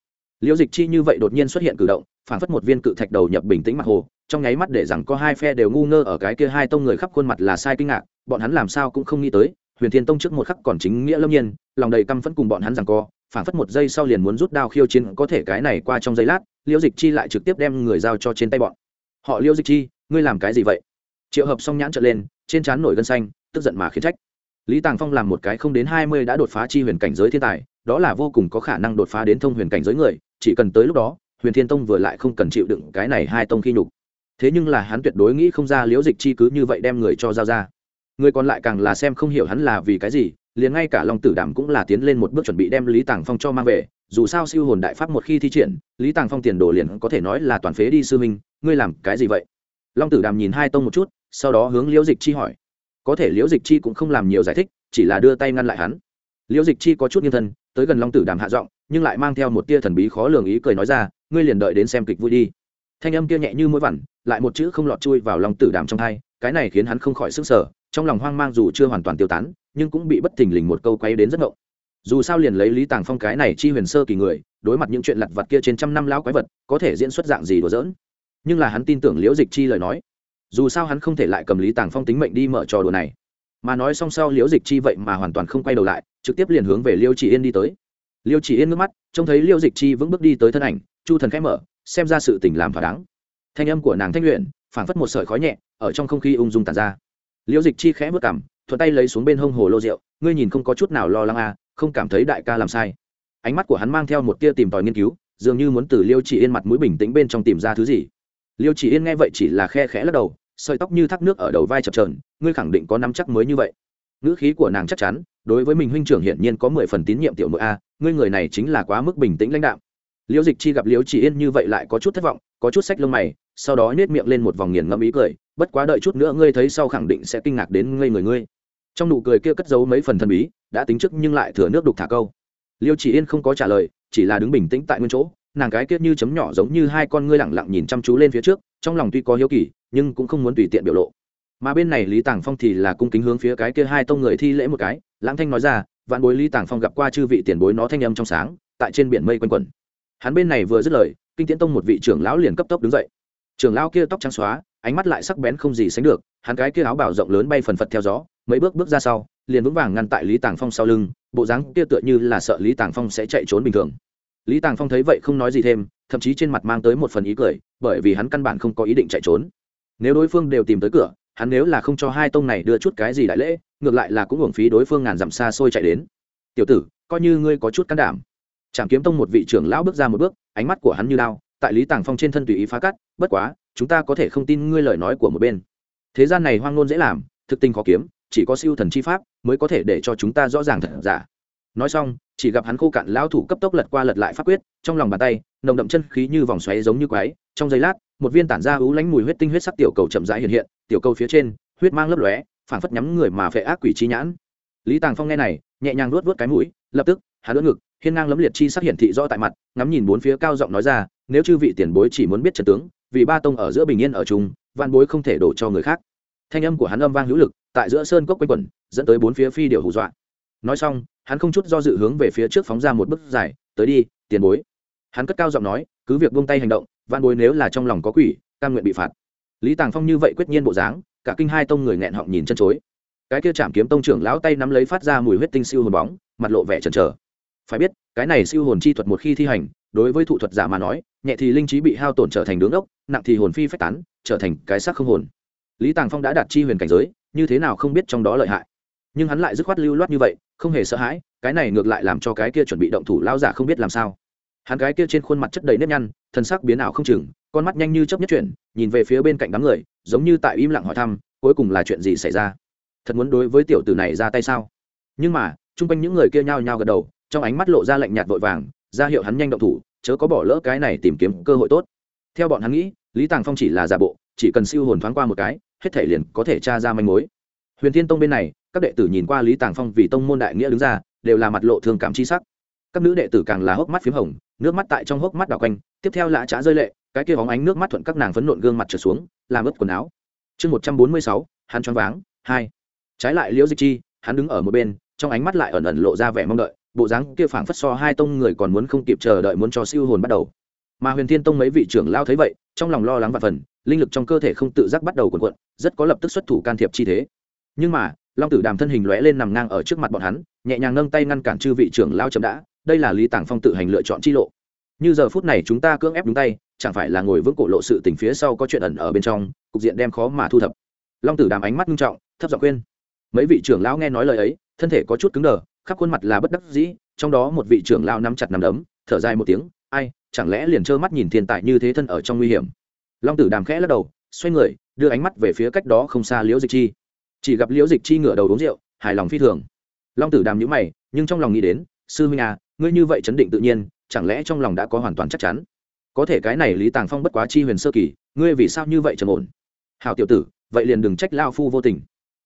S1: Liễu dịch chi như vậy đột nhiên xuất hiện cử động phản phất một viên cự thạch đầu nhập bình tĩnh mặt hồ, trong nháy mắt để rằng có hai phe đều ngu ngơ ở cái kia hai tông người khắp khuôn mặt là sai kinh ngạc, bọn hắn làm sao cũng không nghĩ tới, huyền thiên tông trước một khắc còn chính nghĩa lâm nhiên, lòng đầy căm phẫn cùng bọn hắn rằng co phản phất một giây sau liền muốn rút đao khiêu chiến, có thể cái này qua trong giây lát, liễu dịch chi lại trực tiếp đem người giao cho trên tay bọn. Họ liễu dịch chi, ngươi làm cái gì vậy? Triệu hợp xong nhãn trở lên, trên trán nổi gân xanh, tức giận mà khiến trách. Lý tàng phong làm một cái không đến hai mươi đã đột phá chi huyền cảnh giới thiên tài, đó là vô cùng có khả năng đột phá đến thông huyền cảnh giới người, chỉ cần tới lúc đó, huyền thiên tông vừa lại không cần chịu đựng cái này hai tông khi nhục. Thế nhưng là hắn tuyệt đối nghĩ không ra liễu dịch chi cứ như vậy đem người cho giao ra. Người còn lại càng là xem không hiểu hắn là vì cái gì liền ngay cả long tử Đàm cũng là tiến lên một bước chuẩn bị đem lý tàng phong cho mang về, dù sao siêu hồn đại pháp một khi thi triển, lý tàng phong tiền đồ liền có thể nói là toàn phế đi sư minh ngươi làm cái gì vậy? Long tử đàm nhìn hai tông một chút, sau đó hướng liễu dịch chi hỏi. Có thể liễu dịch chi cũng không làm nhiều giải thích, chỉ là đưa tay ngăn lại hắn. Liễu dịch chi có chút nghiêng thân, tới gần long tử đàm hạ giọng, nhưng lại mang theo một tia thần bí khó lường ý cười nói ra, ngươi liền đợi đến xem kịch vui đi. Thanh âm kia nhẹ như mũi vằn, lại một chữ không lọt chui vào long tử đàm trong thai cái này khiến hắn không khỏi sức sở trong lòng hoang mang dù chưa hoàn toàn tiêu tán, nhưng cũng bị bất thình lình một câu quay đến rất ngộng dù sao liền lấy lý tàng phong cái này chi huyền sơ kỳ người, đối mặt những chuyện lặt vặt kia trên trăm năm lão quái vật, có thể diễn xuất dạng gì đùa giỡn. Nhưng là hắn tin tưởng liễu dịch chi lời nói. Dù sao hắn không thể lại cầm lý tàng phong tính mệnh đi mở trò đùa này. Mà nói xong sau liễu dịch chi vậy mà hoàn toàn không quay đầu lại, trực tiếp liền hướng về liêu chỉ yên đi tới. Liêu chỉ yên ngước mắt, trông thấy liêu dịch chi vững bước đi tới thân ảnh, chu thần khẽ mở, xem ra sự tình làm thỏa đáng. Thanh âm của nàng thanh luyện phảng phất một sợi khói nhẹ ở trong không khí ung dung tàn ra. Liễu dịch chi khẽ vất cảm thuận tay lấy xuống bên hông hồ lô rượu, ngươi nhìn không có chút nào lo lắng à không cảm thấy đại ca làm sai. Ánh mắt của hắn mang theo một tia tìm tòi nghiên cứu, dường như muốn từ liêu chỉ yên mặt mũi bình tĩnh bên trong tìm ra thứ gì. Liêu chỉ yên nghe vậy chỉ là khe khẽ lắc đầu, sợi tóc như thác nước ở đầu vai chập trờn ngươi khẳng định có năm chắc mới như vậy. Ngữ khí của nàng chắc chắn, đối với mình huynh trưởng hiển nhiên có mười phần tín nhiệm tiểu nội a, ngươi người này chính là quá mức bình tĩnh lãnh đạo liễu dịch chi gặp liễu chỉ yên như vậy lại có chút thất vọng, có chút sách lông mày, sau đó nhét miệng lên một vòng nghiền ngẫm ý cười, bất quá đợi chút nữa ngươi thấy sau khẳng định sẽ kinh ngạc đến ngây người ngươi. Trong nụ cười kia cất giấu mấy phần thần bí, đã tính trước nhưng lại thừa nước đục thả câu. Liêu chỉ yên không có trả lời, chỉ là đứng bình tĩnh tại nguyên chỗ, nàng cái kia như chấm nhỏ giống như hai con ngươi lẳng lặng nhìn chăm chú lên phía trước, trong lòng tuy có hiếu kỳ, nhưng cũng không muốn tùy tiện biểu lộ. Mà bên này lý tàng phong thì là cung kính hướng phía cái kia hai tông người thi lễ một cái, lãng thanh nói ra, vạn bối lý tàng phong gặp qua chư vị tiền bối nó thanh âm trong sáng, tại trên biển mây quanh quẩn hắn bên này vừa dứt lời, kinh tiễn tông một vị trưởng lão liền cấp tốc đứng dậy. Trưởng lão kia tóc trắng xóa, ánh mắt lại sắc bén không gì sánh được, hắn cái kia áo bảo rộng lớn bay phần phật theo gió, mấy bước bước ra sau, liền vững vàng ngăn tại lý tàng phong sau lưng, bộ dáng kia tựa như là sợ lý tàng phong sẽ chạy trốn bình thường. Lý tàng phong thấy vậy không nói gì thêm, thậm chí trên mặt mang tới một phần ý cười, bởi vì hắn căn bản không có ý định chạy trốn. Nếu đối phương đều tìm tới cửa, hắn nếu là không cho hai tông này đưa chút cái gì đại lễ, ngược lại là cũng hưởng phí đối phương ngàn dặm xa xôi chạy đến. Tiểu tử, coi như ngươi có chút can đảm trảm kiếm tông một vị trưởng lão bước ra một bước, ánh mắt của hắn như lao tại lý tàng phong trên thân tùy ý phá cắt, bất quá, chúng ta có thể không tin ngươi lời nói của một bên. Thế gian này hoang ngôn dễ làm, thực tình khó kiếm, chỉ có siêu thần chi pháp mới có thể để cho chúng ta rõ ràng thật giả. Nói xong, chỉ gặp hắn khô cạn lão thủ cấp tốc lật qua lật lại pháp quyết, trong lòng bàn tay, nồng đậm chân khí như vòng xoáy giống như quái, trong giây lát, một viên tản ra ú lánh mùi huyết tinh huyết sắc tiểu cầu chậm rãi hiện hiện, tiểu cầu phía trên, huyết mang lấp lóe, phảng phất nhắm người mà phệ ác quỷ chi nhãn. Lý tàng phong nghe này, nhẹ nhàng nuốt vớt cái mũi, lập tức hắn đỡ ngực, hiên ngang lấm liệt chi sắc hiển thị rõ tại mặt, ngắm nhìn bốn phía cao giọng nói ra, nếu chư vị tiền bối chỉ muốn biết trận tướng, vì ba tông ở giữa bình yên ở chung văn bối không thể đổ cho người khác. Thanh âm của hắn âm vang hữu lực, tại giữa sơn cốc quanh quẩn, dẫn tới bốn phía phi điệu hù dọa. Nói xong, hắn không chút do dự hướng về phía trước phóng ra một bước dài, tới đi, tiền bối. Hắn cất cao giọng nói, cứ việc buông tay hành động văn bối nếu là trong lòng có quỷ, cam nguyện bị phạt. Lý tàng phong như vậy quyết nhiên bộ dáng, cả kinh hai tông người nghẹn họng nhìn chân chối. Cái kia chạm kiếm tông trưởng lão tay nắm lấy phát ra mùi huyết tinh siêu hồn bóng, mặt lộ vẻ chần chờ phải biết, cái này siêu hồn chi thuật một khi thi hành, đối với thụ thuật giả mà nói, nhẹ thì linh trí bị hao tổn trở thành đứng ốc nặng thì hồn phi phách tán, trở thành cái xác không hồn. Lý tàng phong đã đạt chi huyền cảnh giới, như thế nào không biết trong đó lợi hại. Nhưng hắn lại dứt khoát lưu loát như vậy, không hề sợ hãi, cái này ngược lại làm cho cái kia chuẩn bị động thủ lao giả không biết làm sao. Hắn cái kia trên khuôn mặt chất đầy nếp nhăn, thân sắc biến ảo không chừng, con mắt nhanh như chấp nhất chuyển, nhìn về phía bên cạnh đám người, giống như tại im lặng hỏi thăm, cuối cùng là chuyện gì xảy ra? Thật muốn đối với tiểu tử này ra tay sao? Nhưng mà, chung quanh những người kia nhao nhao gật đầu trong ánh mắt lộ ra lạnh nhạt vội vàng, ra hiệu hắn nhanh động thủ, chớ có bỏ lỡ cái này tìm kiếm cơ hội tốt. Theo bọn hắn nghĩ, lý tàng phong chỉ là giả bộ, chỉ cần siêu hồn thoáng qua một cái, hết thể liền có thể tra ra manh mối. Huyền thiên tông bên này, các đệ tử nhìn qua lý tàng phong vì tông môn đại nghĩa đứng ra, đều là mặt lộ thương cảm chi sắc. Các nữ đệ tử càng là hốc mắt p h í m hồng, nước mắt tại trong hốc mắt đào quanh, tiếp theo lã trá rơi lệ, cái kia bóng ánh nước mắt thuận các nàng phấn nộn gương mặt trở xuống, làm ướt quần áo. Chương một trăm bốn mươi sáu, hắn choáng váng, hai. Trái lại liễu dịch chi, hắn đứng ở một bên, trong ánh mắt lại ẩn ẩn lộ ra vẻ mong đợi bộ dáng kia phảng phất so hai tông người còn muốn không kịp chờ đợi muốn cho siêu hồn bắt đầu. Mà huyền thiên tông mấy vị trưởng lao thấy vậy, trong lòng lo lắng và phần, linh lực trong cơ thể không tự giác bắt đầu cuộn cuộn, rất có lập tức xuất thủ can thiệp chi thế. Nhưng mà, long tử đàm thân hình lóe lên nằm ngang ở trước mặt bọn hắn, nhẹ nhàng nâng tay ngăn cản chư vị trưởng lao chậm đã, đây là lý tàng phong tự hành lựa chọn chi lộ. Như giờ phút này chúng ta cưỡng ép đúng tay, chẳng phải là ngồi vững cổ lộ sự tình phía sau có chuyện ẩn ở bên trong, cục diện đem khó mà thu thập. Long tử đàm ánh mắt nghiêm trọng, thấp giọng khuyên. Mấy vị trưởng lão nghe nói lời ấy, thân thể có chút cứng đờ khắp khuôn mặt là bất đắc dĩ, trong đó một vị trưởng lao nắm chặt nắm đấm, thở dài một tiếng, ai, chẳng lẽ liền trơ mắt nhìn thiên tài như thế thân ở trong nguy hiểm? Long tử đàm khẽ lắc đầu, xoay người, đưa ánh mắt về phía cách đó không xa liễu dịch chi. Chỉ gặp liễu dịch chi ngửa đầu uống rượu, hài lòng phi thường. Long tử đàm nhữ mày, nhưng trong lòng nghĩ đến, sư huynh à ngươi như vậy chấn định tự nhiên, chẳng lẽ trong lòng đã có hoàn toàn chắc chắn? Có thể cái này lý tàng phong bất quá chi huyền sơ kỳ, ngươi vì sao như vậy trầm ổn? Hào tiểu tử, vậy liền đừng trách lao phu vô tình.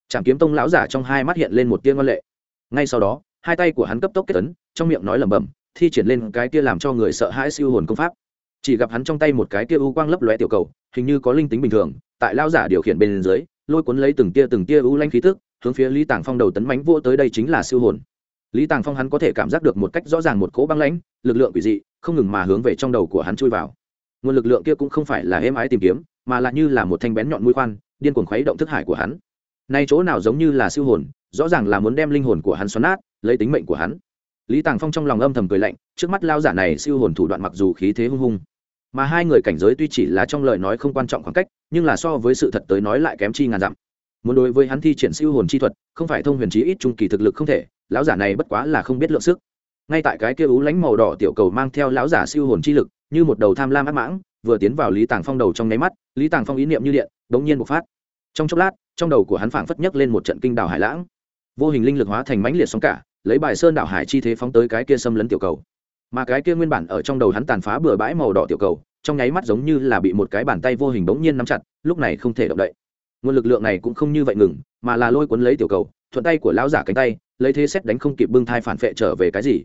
S1: Trảm kiếm tông lão giả trong hai mắt hiện lên một tiên văn lệ. Ngay sau đó hai tay của hắn cấp tốc kết tấn trong miệng nói lẩm bẩm, thi triển lên cái kia làm cho người sợ hãi siêu hồn công pháp. Chỉ gặp hắn trong tay một cái kia u quang lấp lóe tiểu cầu, hình như có linh tính bình thường, tại lao giả điều khiển bên dưới, lôi cuốn lấy từng tia từng tia u lanh khí tức, hướng phía lý tàng phong đầu tấn mánh vô tới đây chính là siêu hồn. Lý tàng phong hắn có thể cảm giác được một cách rõ ràng một cỗ băng lãnh, lực lượng quỷ dị, không ngừng mà hướng về trong đầu của hắn chui vào. Nguồn lực lượng kia cũng không phải là êm ái tìm kiếm, mà là như là một thanh bén nhọn mũi khoan, điên cuồng khuấy động thức hải của hắn. Nay chỗ nào giống như là siêu hồn rõ ràng là muốn đem linh hồn của hắn xoắn nát, lấy tính mệnh của hắn. Lý tàng phong trong lòng âm thầm cười lạnh, trước mắt lao giả này siêu hồn thủ đoạn mặc dù khí thế hung hung, mà hai người cảnh giới tuy chỉ là trong lời nói không quan trọng khoảng cách, nhưng là so với sự thật tới nói lại kém chi ngàn dặm. Muốn đối với hắn thi triển siêu hồn chi thuật, không phải thông huyền trí ít trung kỳ thực lực không thể, lão giả này bất quá là không biết lượng sức. Ngay tại cái kia ú lánh màu đỏ tiểu cầu mang theo lão giả siêu hồn chi lực, như một đầu tham lam ác mãng, vừa tiến vào lý tàng phong đầu trong nháy mắt, lý tàng phong ý niệm như điện, đống nhiên bộc phát. Trong chốc lát, trong đầu của hắn phảng phất nhấc lên một trận kinh đảo hải lãng vô hình linh lực hóa thành mãnh liệt sóng cả, lấy bài sơn đảo hải chi thế phóng tới cái kia xâm lấn tiểu cầu. Mà cái kia nguyên bản ở trong đầu hắn tàn phá bừa bãi màu đỏ tiểu cầu, trong nháy mắt giống như là bị một cái bàn tay vô hình bỗng nhiên nắm chặt, lúc này không thể động đậy. Nguồn lực lượng này cũng không như vậy ngừng, mà là lôi cuốn lấy tiểu cầu, thuận tay của lão giả cánh tay, lấy thế xét đánh không kịp bưng thai phản phệ trở về cái gì.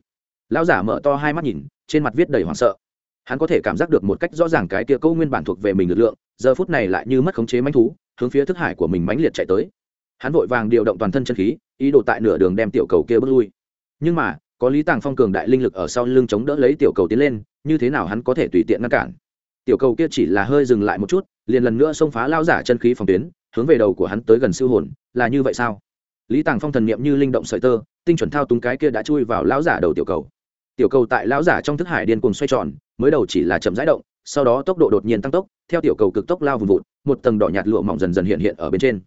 S1: Lão giả mở to hai mắt nhìn, trên mặt viết đầy hoảng sợ. Hắn có thể cảm giác được một cách rõ ràng cái kia câu nguyên bản thuộc về mình lực lượng, giờ phút này lại như mất khống chế manh thú, hướng phía thức hải của mình mãnh liệt chạy tới hắn vội vàng điều động toàn thân chân khí, ý đồ tại nửa đường đem tiểu cầu kia bước lui. Nhưng mà, có lý tàng phong cường đại linh lực ở sau lưng chống đỡ lấy tiểu cầu tiến lên, như thế nào hắn có thể tùy tiện ngăn cản? Tiểu cầu kia chỉ là hơi dừng lại một chút, liền lần nữa xông phá lao giả chân khí phòng tuyến, hướng về đầu của hắn tới gần siêu hồn, là như vậy sao? Lý tàng phong thần niệm như linh động sợi tơ, tinh chuẩn thao túng cái kia đã chui vào lão giả đầu tiểu cầu. Tiểu cầu tại lão giả trong thức hải điên cuồng xoay tròn, mới đầu chỉ là chậm rãi động, sau đó tốc độ đột nhiên tăng tốc, theo tiểu cầu cực tốc lao vùng vụt, một tầng đỏ nhạt lụa mỏng dần dần hiện hiện ở bên trên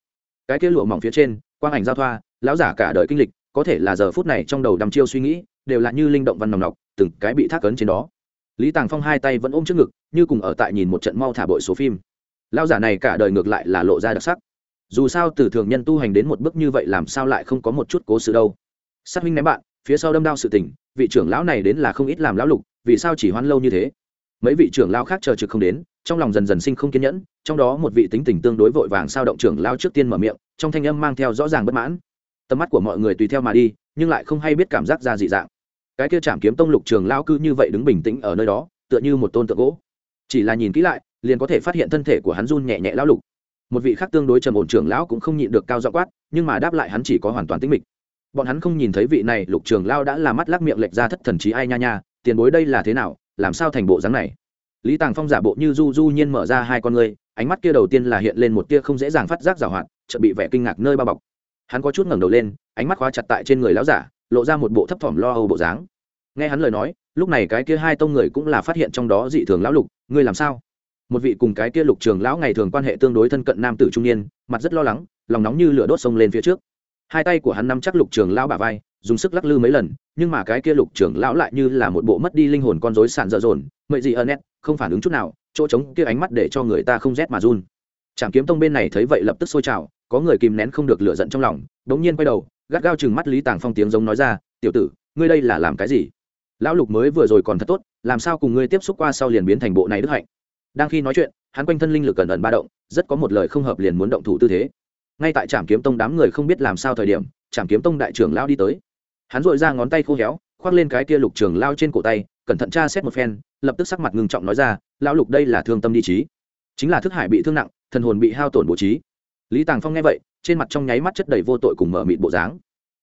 S1: cái kia lụa mỏng phía trên, quang ảnh giao thoa, lão giả cả đời kinh lịch, có thể là giờ phút này trong đầu đăm chiêu suy nghĩ, đều là như linh động văn nòng nọc, từng cái bị thác ấn trên đó. Lý tàng phong hai tay vẫn ôm trước ngực, như cùng ở tại nhìn một trận mau thả bội số phim. Lão giả này cả đời ngược lại là lộ ra đặc sắc. Dù sao từ thường nhân tu hành đến một bước như vậy làm sao lại không có một chút cố sự đâu. Sát huynh ném bạn, phía sau đâm đao sự tình, vị trưởng lão này đến là không ít làm lão lục, vì sao chỉ hoan lâu như thế? Mấy vị trưởng lão khác chờ trực không đến, trong lòng dần dần sinh không kiên nhẫn, trong đó một vị tính tình tương đối vội vàng sao động trưởng lao trước tiên mở miệng, trong thanh âm mang theo rõ ràng bất mãn. Tầm mắt của mọi người tùy theo mà đi, nhưng lại không hay biết cảm giác ra dị dạng. Cái kia chạm kiếm tông lục trường lao cư như vậy đứng bình tĩnh ở nơi đó, tựa như một tôn tượng gỗ. Chỉ là nhìn kỹ lại, liền có thể phát hiện thân thể của hắn run nhẹ nhẹ lão lục. Một vị khác tương đối trầm ổn trưởng lão cũng không nhịn được cao dọ quát, nhưng mà đáp lại hắn chỉ có hoàn toàn tĩnh mịch. Bọn hắn không nhìn thấy vị này lục trường lao đã là mắt lắc miệng lệch ra thất thần trí ai nha nha, tiền bối đây là thế nào làm sao thành bộ dáng này? Lý tàng phong giả bộ như du du nhiên mở ra hai con ngươi, ánh mắt kia đầu tiên là hiện lên một tia không dễ dàng phát giác giảo hoạt, chợt bị vẻ kinh ngạc nơi bao bọc. Hắn có chút ngẩng đầu lên, ánh mắt khóa chặt tại trên người lão giả, lộ ra một bộ thấp thỏm lo âu bộ dáng. Nghe hắn lời nói, lúc này cái kia hai tông người cũng là phát hiện trong đó dị thường lão lục, ngươi làm sao? Một vị cùng cái kia lục trường lão ngày thường quan hệ tương đối thân cận nam tử trung niên, mặt rất lo lắng, lòng nóng như lửa đốt sông lên phía trước. Hai tay của hắn nắm chắc lục trường lão bả vai dùng sức lắc lư mấy lần, nhưng mà cái kia lục trưởng lão lại như là một bộ mất đi linh hồn con rối sàn dở dồn mậy gì ân nét không phản ứng chút nào, chỗ trống kia ánh mắt để cho người ta không rét mà run. Trạm kiếm tông bên này thấy vậy lập tức sôi trào, có người kìm nén không được lửa giận trong lòng, đống nhiên quay đầu, gắt gao chừng mắt lý tàng phong tiếng giống nói ra, tiểu tử, ngươi đây là làm cái gì? Lão lục mới vừa rồi còn thật tốt, làm sao cùng ngươi tiếp xúc qua sau liền biến thành bộ này đức hạnh? Đang khi nói chuyện, hắn quanh thân linh lực cẩn ẩn ba động, rất có một lời không hợp liền muốn động thủ tư thế. Ngay tại trạm kiếm tông đám người không biết làm sao thời điểm, trạm kiếm tông đại trưởng lao đi tới hắn dội ra ngón tay khô héo, khoác lên cái kia lục trường lao trên cổ tay, cẩn thận tra xét một phen, lập tức sắc mặt ngưng trọng nói ra, lão lục đây là thương tâm đi trí chính là thức hải bị thương nặng, thần hồn bị hao tổn bố trí. Lý tàng phong nghe vậy, trên mặt trong nháy mắt chất đầy vô tội cùng mở mịt bộ dáng.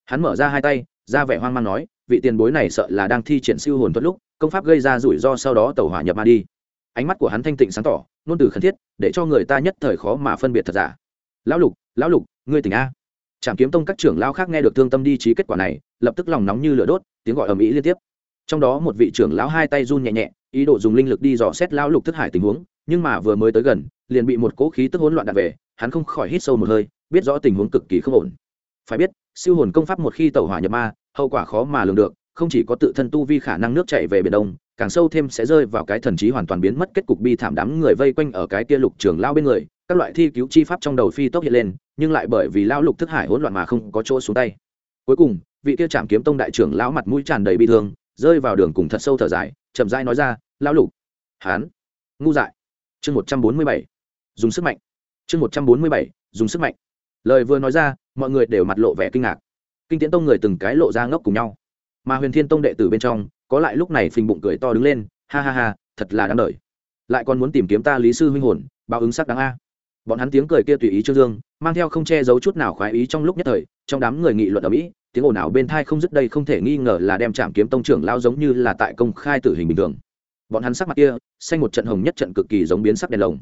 S1: Hắn mở ra hai tay, ra vẻ hoang mang nói, vị tiền bối này sợ là đang thi triển siêu hồn thuật lúc, công pháp gây ra rủi ro sau đó tàu hỏa nhập ma đi. Ánh mắt của hắn thanh tịnh sáng tỏ nôn từ khẩn thiết, để cho người ta nhất thời khó mà phân biệt thật giả. Lão lục lão lục, ngươi tỉnh a? Trạm kiếm tông các trưởng lao khác nghe được thương tâm đi trí kết quả này, lập tức lòng nóng như lửa đốt, tiếng gọi ầm ĩ liên tiếp. Trong đó một vị trưởng lão hai tay run nhẹ nhẹ, ý đồ dùng linh lực đi dò xét lão lục thức hải tình huống, nhưng mà vừa mới tới gần, liền bị một cỗ khí tức hỗn loạn đạn về, hắn không khỏi hít sâu một hơi, biết rõ tình huống cực kỳ không ổn. Phải biết, siêu hồn công pháp một khi tẩu hỏa nhập ma, hậu quả khó mà lường được, không chỉ có tự thân tu vi khả năng nước chảy về biển đông, càng sâu thêm sẽ rơi vào cái thần trí hoàn toàn biến mất kết cục bi thảm đám người vây quanh ở cái kia lục trường lao bên người các loại thi cứu chi pháp trong đầu phi tốc hiện lên, nhưng lại bởi vì lão lục thức hải hỗn loạn mà không có chỗ xuống tay. Cuối cùng, vị kia trạm kiếm tông đại trưởng lão mặt mũi tràn đầy bi thương, rơi vào đường cùng thật sâu thở dài, chậm rãi nói ra, lão lục, hán, ngu dại. Chương một trăm bốn mươi bảy, dùng sức mạnh. Chương một trăm bốn mươi bảy, dùng sức mạnh. Lời vừa nói ra, mọi người đều mặt lộ vẻ kinh ngạc. Kinh tiễn tông người từng cái lộ ra ngốc cùng nhau. Mà huyền thiên tông đệ tử bên trong, có lại lúc này phình bụng cười to đứng lên, ha ha ha, thật là đáng đ lại còn muốn tìm kiếm ta lý sư huynh hồn, báo ứng sắc đáng a bọn hắn tiếng cười kia tùy ý trương dương, mang theo không che giấu chút nào khoái ý trong lúc nhất thời, trong đám người nghị luận ở mỹ, tiếng ồn ào bên thai không dứt đây không thể nghi ngờ là đem trạm kiếm tông trưởng lao giống như là tại công khai tử hình bình thường. Bọn hắn sắc mặt kia, xanh một trận hồng nhất trận cực kỳ giống biến sắc đèn lồng.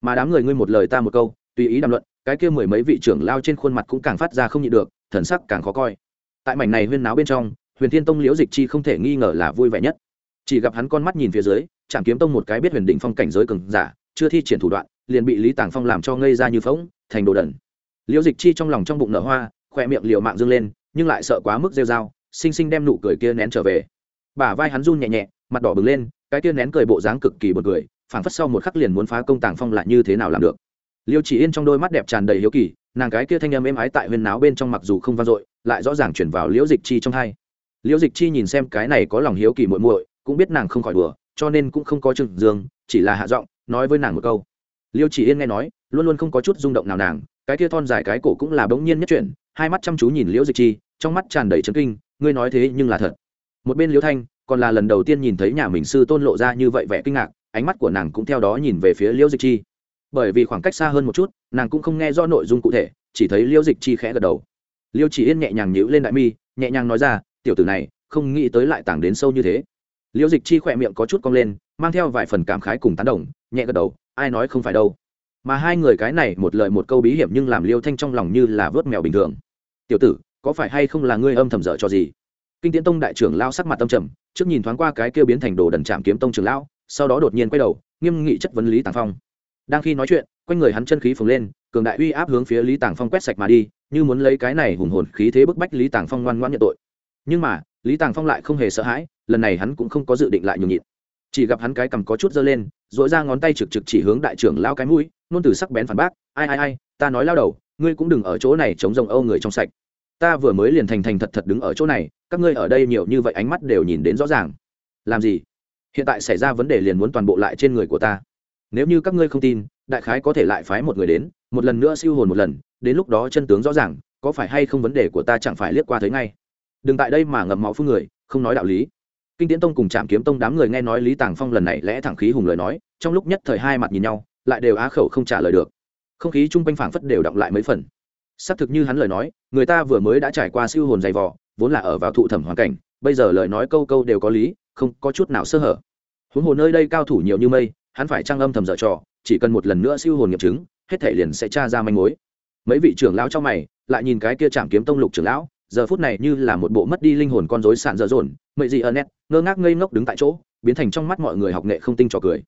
S1: Mà đám người ngươi một lời ta một câu, tùy ý đàm luận, cái kia mười mấy vị trưởng lao trên khuôn mặt cũng càng phát ra không nhịn được, thần sắc càng khó coi. Tại mảnh này huyên náo bên trong, huyền thiên tông liễu dịch chi không thể nghi ngờ là vui vẻ nhất. Chỉ gặp hắn con mắt nhìn phía dưới, trạm kiếm tông một cái biết huyền định phong cảnh giới cường giả, chưa thi triển thủ đoạn liền bị lý tàng phong làm cho ngây ra như phóng thành đồ đần. Liễu dịch chi trong lòng trong bụng nở hoa khoe miệng liều mạng dâng lên, nhưng lại sợ quá mức rêu dao xinh xinh đem nụ cười kia nén trở về. Bả vai hắn run nhẹ nhẹ, mặt đỏ bừng lên, cái kia nén cười bộ dáng cực kỳ bật cười, phảng phất sau một khắc liền muốn phá công tàng phong lại như thế nào làm được. Liêu chỉ yên trong đôi mắt đẹp tràn đầy hiếu kỳ, nàng cái kia thanh âm êm ái tại huyền náo bên trong mặc dù không vang dội, lại rõ ràng chuyển vào liễu dịch chi trong hai. Liễu dịch chi nhìn xem cái này có lòng hiếu kỳ muội muội, cũng biết nàng không khỏi đùa, cho nên cũng không có trừng dương, chỉ là hạ giọng, nói với nàng một câu liêu chỉ yên nghe nói, luôn luôn không có chút rung động nào nàng, cái kia thon dài cái cổ cũng là bỗng nhiên nhất chuyển, hai mắt chăm chú nhìn liễu dịch chi, trong mắt tràn đầy chấn kinh, ngươi nói thế nhưng là thật. Một bên liễu thanh, còn là lần đầu tiên nhìn thấy nhà mình sư tôn lộ ra như vậy vẻ kinh ngạc, ánh mắt của nàng cũng theo đó nhìn về phía liễu dịch chi. Bởi vì khoảng cách xa hơn một chút, nàng cũng không nghe rõ nội dung cụ thể, chỉ thấy liễu dịch chi khẽ gật đầu. Liêu chỉ yên nhẹ nhàng nhíu lên đại mi, nhẹ nhàng nói ra, tiểu tử này, không nghĩ tới lại tảng đến sâu như thế. Liễu dịch chi khỏe miệng có chút cong lên, mang theo vài phần cảm khái cùng tán đồng, nhẹ gật đầu ai nói không phải đâu. Mà hai người cái này một lời một câu bí hiểm nhưng làm liêu thanh trong lòng như là vớt mèo bình thường. Tiểu tử, có phải hay không là ngươi âm thầm dở cho gì? Kinh tiến tông đại trưởng lao sắc mặt tâm trầm, trước nhìn thoáng qua cái kêu biến thành đồ đần trạm kiếm tông trưởng lão, sau đó đột nhiên quay đầu, nghiêm nghị chất vấn lý tàng phong. Đang khi nói chuyện, quanh người hắn chân khí phồng lên, cường đại uy áp hướng phía lý tàng phong quét sạch mà đi, như muốn lấy cái này hùng hồn khí thế bức bách lý tàng phong ngoan ngoan nhận tội. Nhưng mà, lý tàng phong lại không hề sợ hãi, lần này hắn cũng không có dự định lại nhường nhịn chỉ gặp hắn cái cầm có chút dơ lên dội ra ngón tay trực trực chỉ hướng đại trưởng lao cái mũi, nôn từ sắc bén phản bác, ai ai ai, ta nói lao đầu, ngươi cũng đừng ở chỗ này chống rồng âu người trong sạch. Ta vừa mới liền thành thành thật thật đứng ở chỗ này, các ngươi ở đây nhiều như vậy ánh mắt đều nhìn đến rõ ràng. Làm gì? Hiện tại xảy ra vấn đề liền muốn toàn bộ lại trên người của ta. Nếu như các ngươi không tin, đại khái có thể lại phái một người đến, một lần nữa siêu hồn một lần, đến lúc đó chân tướng rõ ràng, có phải hay không vấn đề của ta chẳng phải liếc qua thấy ngay. Đừng tại đây mà ngậm máu phương người, không nói đạo lý kinh tiễn tông cùng trạm kiếm tông đám người nghe nói lý tàng phong lần này lẽ thẳng khí hùng lời nói, trong lúc nhất thời hai mặt nhìn nhau, lại đều á khẩu không trả lời được. Không khí chung quanh phảng phất đều động lại mấy phần. Xác thực như hắn lời nói, người ta vừa mới đã trải qua siêu hồn dày vò, vốn là ở vào thụ thẩm hoàn cảnh, bây giờ lời nói câu câu đều có lý, không có chút nào sơ hở. Huống hồ nơi đây cao thủ nhiều như mây, hắn phải trang âm thầm dở trò, chỉ cần một lần nữa siêu hồn nghiệm chứng, hết thể liền sẽ tra ra manh mối. Mấy vị trưởng lão trong mày, lại nhìn cái kia trạm kiếm tông lục trưởng lão giờ phút này như là một bộ mất đi linh hồn con rối sạn dở dồn, mậy gì ơ nét, ngơ ngác ngây ngốc đứng tại chỗ, biến thành trong mắt mọi người học nghệ không tinh trò cười.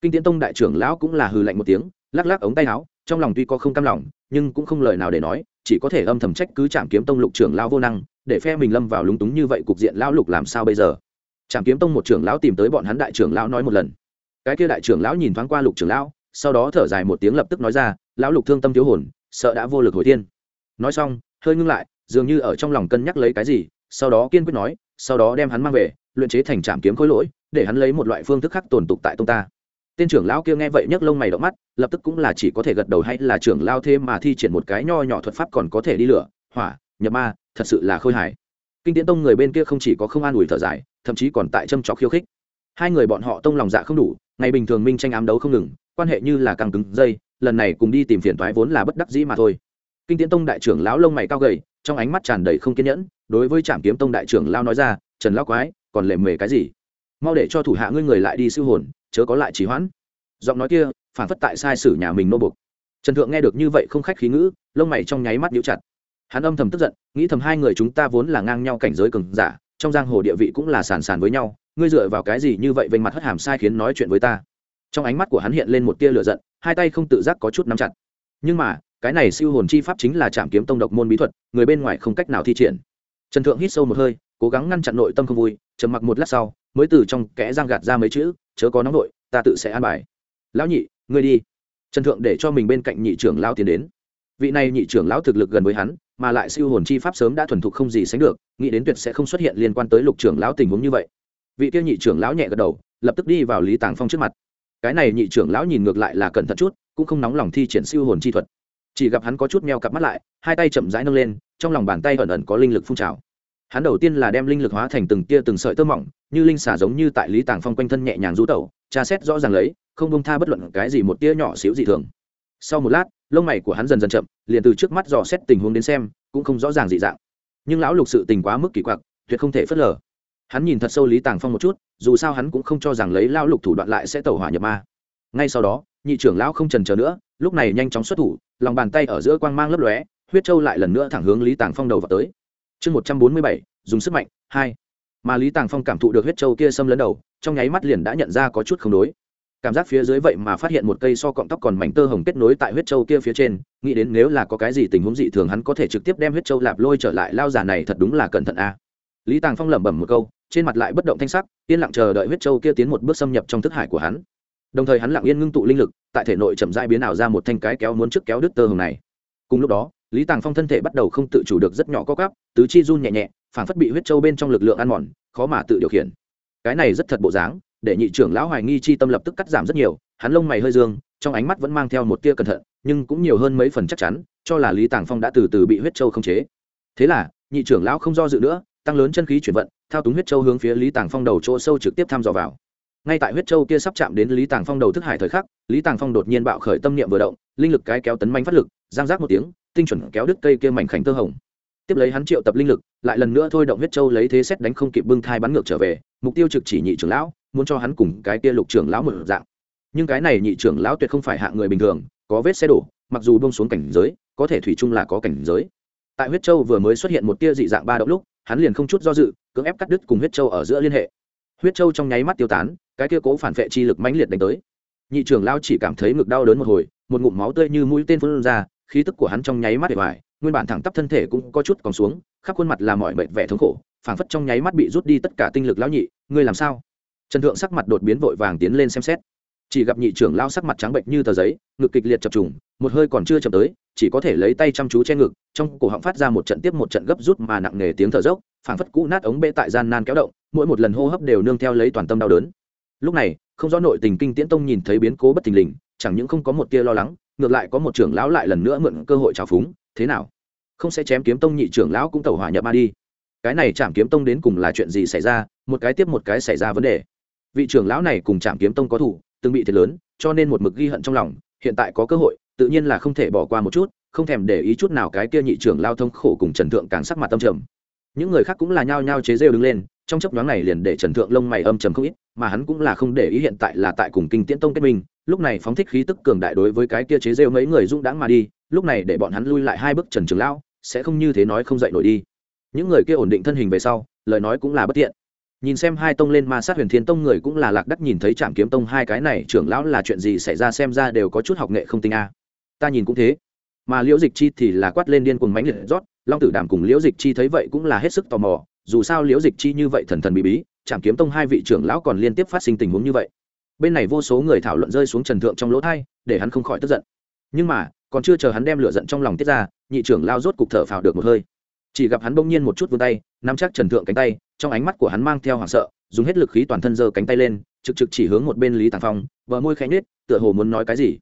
S1: Kinh tiễn tông đại trưởng lão cũng là hừ lạnh một tiếng, lắc lắc ống tay áo, trong lòng tuy có không cam lòng, nhưng cũng không lời nào để nói, chỉ có thể âm thầm trách cứ chạm kiếm tông lục trưởng lão vô năng, để phe mình lâm vào lúng túng như vậy cục diện lão lục làm sao bây giờ? Chạm kiếm tông một trưởng lão tìm tới bọn hắn đại trưởng lão nói một lần. Cái kia đại trưởng lão nhìn thoáng qua lục trưởng lão, sau đó thở dài một tiếng lập tức nói ra, lão lục thương tâm thiếu hồn, sợ đã vô lực hồi thiên. Nói xong, hơi ngưng lại dường như ở trong lòng cân nhắc lấy cái gì, sau đó kiên quyết nói, sau đó đem hắn mang về, luyện chế thành trạm kiếm khối lỗi, để hắn lấy một loại phương thức khác tồn tục tại tông ta. Tên trưởng lão kia nghe vậy nhấc lông mày động mắt, lập tức cũng là chỉ có thể gật đầu hay là trưởng lao thêm mà thi triển một cái nho nhỏ thuật pháp còn có thể đi lửa, hỏa, nhập ma, thật sự là khôi hài. Kinh tiễn tông người bên kia không chỉ có không an ủi thở dài, thậm chí còn tại châm trọc khiêu khích. Hai người bọn họ tông lòng dạ không đủ, ngày bình thường minh tranh ám đấu không ngừng, quan hệ như là càng cứng dây, lần này cùng đi tìm phiền toái vốn là bất đắc dĩ mà thôi kinh tiễn tông đại trưởng lão lông mày cao gầy, trong ánh mắt tràn đầy không kiên nhẫn, đối với trạm kiếm tông đại trưởng lao nói ra, trần lão quái, còn lề mề cái gì? Mau để cho thủ hạ ngươi người lại đi siêu hồn, chớ có lại trì hoãn. Giọng nói kia, phản phất tại sai sử nhà mình nô bục trần thượng nghe được như vậy không khách khí ngữ, lông mày trong nháy mắt nhíu chặt. Hắn âm thầm tức giận, nghĩ thầm hai người chúng ta vốn là ngang nhau cảnh giới cường giả, trong giang hồ địa vị cũng là sàn sàn với nhau, ngươi dựa vào cái gì như vậy vênh mặt hất hàm sai khiến nói chuyện với ta? Trong ánh mắt của hắn hiện lên một tia lửa giận, hai tay không tự giác có chút nắm chặt. Nhưng mà cái này siêu hồn chi pháp chính là trạm kiếm tông độc môn bí thuật, người bên ngoài không cách nào thi triển. Trần thượng hít sâu một hơi, cố gắng ngăn chặn nội tâm không vui, trầm mặc một lát sau, mới từ trong kẽ giang gạt ra mấy chữ, chớ có nóng nội ta tự sẽ an bài. Lão nhị, ngươi đi. Trần thượng để cho mình bên cạnh nhị trưởng lão tiến đến. Vị này nhị trưởng lão thực lực gần với hắn, mà lại siêu hồn chi pháp sớm đã thuần thục không gì sánh được, nghĩ đến tuyệt sẽ không xuất hiện liên quan tới lục trưởng lão tình huống như vậy. Vị tiêu nhị trưởng lão nhẹ gật đầu, lập tức đi vào lý tàng phong trước mặt. Cái này nhị trưởng lão nhìn ngược lại là cẩn thận chút, cũng không nóng lòng thi triển siêu hồn chi thuật chỉ gặp hắn có chút meo cặp mắt lại, hai tay chậm rãi nâng lên, trong lòng bàn tay ẩn ẩn có linh lực phun trào. Hắn đầu tiên là đem linh lực hóa thành từng tia từng sợi tơ mỏng, như linh xả giống như tại lý tàng phong quanh thân nhẹ nhàng rú tẩu, tra xét rõ ràng lấy, không bông tha bất luận cái gì một tia nhỏ xíu dị thường. Sau một lát, lông mày của hắn dần dần chậm, liền từ trước mắt dò xét tình huống đến xem, cũng không rõ ràng dị dạng. Nhưng lão lục sự tình quá mức kỳ quặc, tuyệt không thể phớt lờ. Hắn nhìn thật sâu lý tàng phong một chút, dù sao hắn cũng không cho rằng lấy lao lục thủ đoạn lại sẽ tẩu hỏa nhập ma. Ngay sau đó, nhị trưởng lão không trần chờ nữa lúc này nhanh chóng xuất thủ, lòng bàn tay ở giữa quang mang lấp lóe, huyết châu lại lần nữa thẳng hướng lý tàng phong đầu vào tới. Chương một trăm bốn mươi bảy, dùng sức mạnh, hai. Mà lý tàng phong cảm thụ được huyết châu kia xâm lấn đầu, trong nháy mắt liền đã nhận ra có chút không đối. Cảm giác phía dưới vậy mà phát hiện một cây so cọng tóc còn mảnh tơ hồng kết nối tại huyết châu kia phía trên, nghĩ đến nếu là có cái gì tình huống dị thường hắn có thể trực tiếp đem huyết châu lạp lôi trở lại, lao giả này thật đúng là cẩn thận a. Lý tàng phong lẩm bẩm một câu, trên mặt lại bất động thanh sắc, yên lặng chờ đợi huyết châu kia tiến một bước xâm nhập trong thức hải của hắn đồng thời hắn lặng yên ngưng tụ linh lực, tại thể nội chậm rãi biến ảo ra một thanh cái kéo muốn trước kéo đứt tơ hồng này. Cùng lúc đó, lý tàng phong thân thể bắt đầu không tự chủ được rất nhỏ co cắp tứ chi run nhẹ nhẹ phản phất bị huyết châu bên trong lực lượng ăn mòn, khó mà tự điều khiển. Cái này rất thật bộ dáng, để nhị trưởng lão hoài nghi chi tâm lập tức cắt giảm rất nhiều, hắn lông mày hơi dương, trong ánh mắt vẫn mang theo một tia cẩn thận, nhưng cũng nhiều hơn mấy phần chắc chắn, cho là lý tàng phong đã từ từ bị huyết châu khống chế. Thế là, nhị trưởng lão không do dự nữa, tăng lớn chân khí chuyển vận, thao túng huyết châu hướng phía lý tàng phong đầu chỗ sâu trực tiếp thăm dò vào ngay tại huyết châu kia sắp chạm đến lý tàng phong đầu thức hải thời khắc, lý tàng phong đột nhiên bạo khởi tâm niệm vừa động, linh lực cái kéo tấn manh phát lực, giang giác một tiếng, tinh chuẩn kéo đứt cây kia mảnh khảnh tơ hồng. Tiếp lấy hắn triệu tập linh lực, lại lần nữa thôi động huyết châu lấy thế xét đánh không kịp bưng thai bắn ngược trở về, mục tiêu trực chỉ nhị trưởng lão, muốn cho hắn cùng cái kia lục trưởng lão một dạng. Nhưng cái này nhị trưởng lão tuyệt không phải hạng người bình thường, có vết xe đổ, mặc dù bông xuống cảnh giới, có thể thủy chung là có cảnh giới. Tại huyết châu vừa mới xuất hiện một tia dị dạng ba động lúc, hắn liền không chút do dự, cưỡng ép cắt đứt cùng huyết châu ở giữa liên hệ huyết châu trong nháy mắt tiêu tán, cái kia cố phản vệ chi lực mãnh liệt đánh tới. Nhị trưởng lao chỉ cảm thấy ngực đau đớn một hồi, một ngụm máu tươi như mũi tên phun ra, khí tức của hắn trong nháy mắt để hoài nguyên bản thẳng tắp thân thể cũng có chút còn xuống, khắp khuôn mặt là mọi mệt vẻ thống khổ, phảng phất trong nháy mắt bị rút đi tất cả tinh lực lão nhị, ngươi làm sao? Trần thượng sắc mặt đột biến vội vàng tiến lên xem xét. Chỉ gặp nhị trưởng lao sắc mặt trắng bệnh như tờ giấy, ngực kịch liệt chập trùng, một hơi còn chưa chậm tới chỉ có thể lấy tay chăm chú che ngực, trong cổ họng phát ra một trận tiếp một trận gấp rút mà nặng nề tiếng thở dốc, phảng phất cũ nát ống bê tại gian nan kéo động, mỗi một lần hô hấp đều nương theo lấy toàn tâm đau đớn. Lúc này, không rõ nội tình kinh tiễn tông nhìn thấy biến cố bất thình lình, chẳng những không có một tia lo lắng, ngược lại có một trưởng lão lại lần nữa mượn cơ hội trào phúng, thế nào? Không sẽ chém kiếm tông nhị trưởng lão cũng tẩu hỏa nhập ma đi. Cái này chạm kiếm tông đến cùng là chuyện gì xảy ra? Một cái tiếp một cái xảy ra vấn đề. Vị trưởng lão này cùng chạm kiếm tông có thủ, từng bị thiệt lớn, cho nên một mực ghi hận trong lòng, hiện tại có cơ hội tự nhiên là không thể bỏ qua một chút, không thèm để ý chút nào cái kia nhị trưởng lao thông khổ cùng trần thượng càng sắc mặt tâm trầm. Những người khác cũng là nhao nhao chế rêu đứng lên, trong chấp nhoáng này liền để trần thượng lông mày âm trầm không ít, mà hắn cũng là không để ý hiện tại là tại cùng kinh tiễn tông kết minh, lúc này phóng thích khí tức cường đại đối với cái kia chế rêu mấy người dũng đãng mà đi, lúc này để bọn hắn lui lại hai bước trần trường lão, sẽ không như thế nói không dậy nổi đi. Những người kia ổn định thân hình về sau, lời nói cũng là bất tiện. Nhìn xem hai tông lên ma sát huyền thiên tông người cũng là lạc đắc nhìn thấy trạm kiếm tông hai cái này, trưởng lão là chuyện gì xảy ra xem ra đều có chút học nghệ không tinh a ta nhìn cũng thế. Mà liễu dịch chi thì là quát lên điên cuồng mánh liệt rót, long tử đàm cùng liễu dịch chi thấy vậy cũng là hết sức tò mò, dù sao liễu dịch chi như vậy thần thần bí bí trạm kiếm tông hai vị trưởng lão còn liên tiếp phát sinh tình huống như vậy. Bên này vô số người thảo luận rơi xuống trần thượng trong lỗ thai, để hắn không khỏi tức giận. Nhưng mà, còn chưa chờ hắn đem lửa giận trong lòng tiết ra, nhị trưởng lao rốt cục thở phào được một hơi. Chỉ gặp hắn bỗng nhiên một chút vươn tay, nắm chắc trần thượng cánh tay, trong ánh mắt của hắn mang theo hoảng sợ, dùng hết lực khí toàn thân giơ cánh tay lên, trực trực chỉ hướng một bên lý tàng phong vợ môi khẽ nhếch, tựa hồ muốn nói cái gì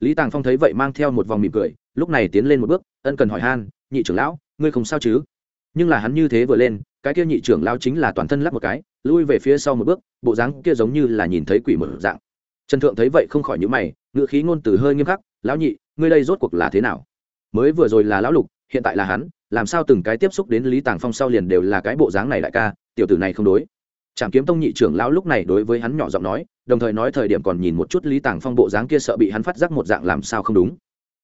S1: lý tàng phong thấy vậy mang theo một vòng mỉm cười, lúc này tiến lên một bước, ân cần hỏi han, nhị trưởng lão, ngươi không sao chứ? Nhưng là hắn như thế vừa lên, cái kia nhị trưởng lão chính là toàn thân lắp một cái, lui về phía sau một bước, bộ dáng kia giống như là nhìn thấy quỷ mở dạng. Trần thượng thấy vậy không khỏi nhíu mày ngự khí ngôn từ hơi nghiêm khắc, lão nhị, ngươi đây rốt cuộc là thế nào? Mới vừa rồi là lão lục, hiện tại là hắn, làm sao từng cái tiếp xúc đến lý tàng phong sau liền đều là cái bộ dáng này đại ca, tiểu tử này không đối. Trạm kiếm tông nhị trưởng lão lúc này đối với hắn nhỏ giọng nói đồng thời nói thời điểm còn nhìn một chút lý tàng phong bộ dáng kia sợ bị hắn phát giác một dạng làm sao không đúng.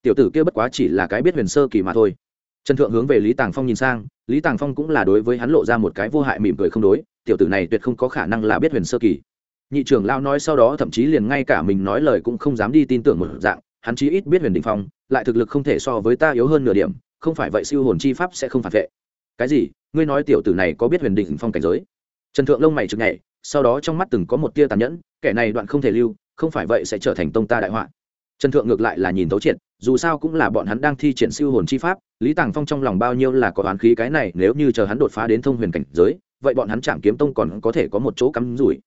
S1: Tiểu tử kia bất quá chỉ là cái biết huyền sơ kỳ mà thôi. Trần thượng hướng về lý tàng phong nhìn sang, lý tàng phong cũng là đối với hắn lộ ra một cái vô hại mỉm cười không đối, tiểu tử này tuyệt không có khả năng là biết huyền sơ kỳ. Nhị trưởng lão nói sau đó thậm chí liền ngay cả mình nói lời cũng không dám đi tin tưởng một dạng, hắn chí ít biết huyền đình phong, lại thực lực không thể so với ta yếu hơn nửa điểm, không phải vậy siêu hồn chi pháp sẽ không phản vệ. Cái gì? Ngươi nói tiểu tử này có biết huyền đình phong cảnh giới? Trần thượng lông mày chực nhảy sau đó trong mắt từng có một tia tàn nhẫn, kẻ này đoạn không thể lưu, không phải vậy sẽ trở thành tông ta đại họa. Trần thượng ngược lại là nhìn tấu triệt, dù sao cũng là bọn hắn đang thi triển siêu hồn chi pháp, lý tàng phong trong lòng bao nhiêu là có oán khí cái này, nếu như chờ hắn đột phá đến thông huyền cảnh giới, vậy bọn hắn chạm kiếm tông còn có thể có một chỗ cắm rủi.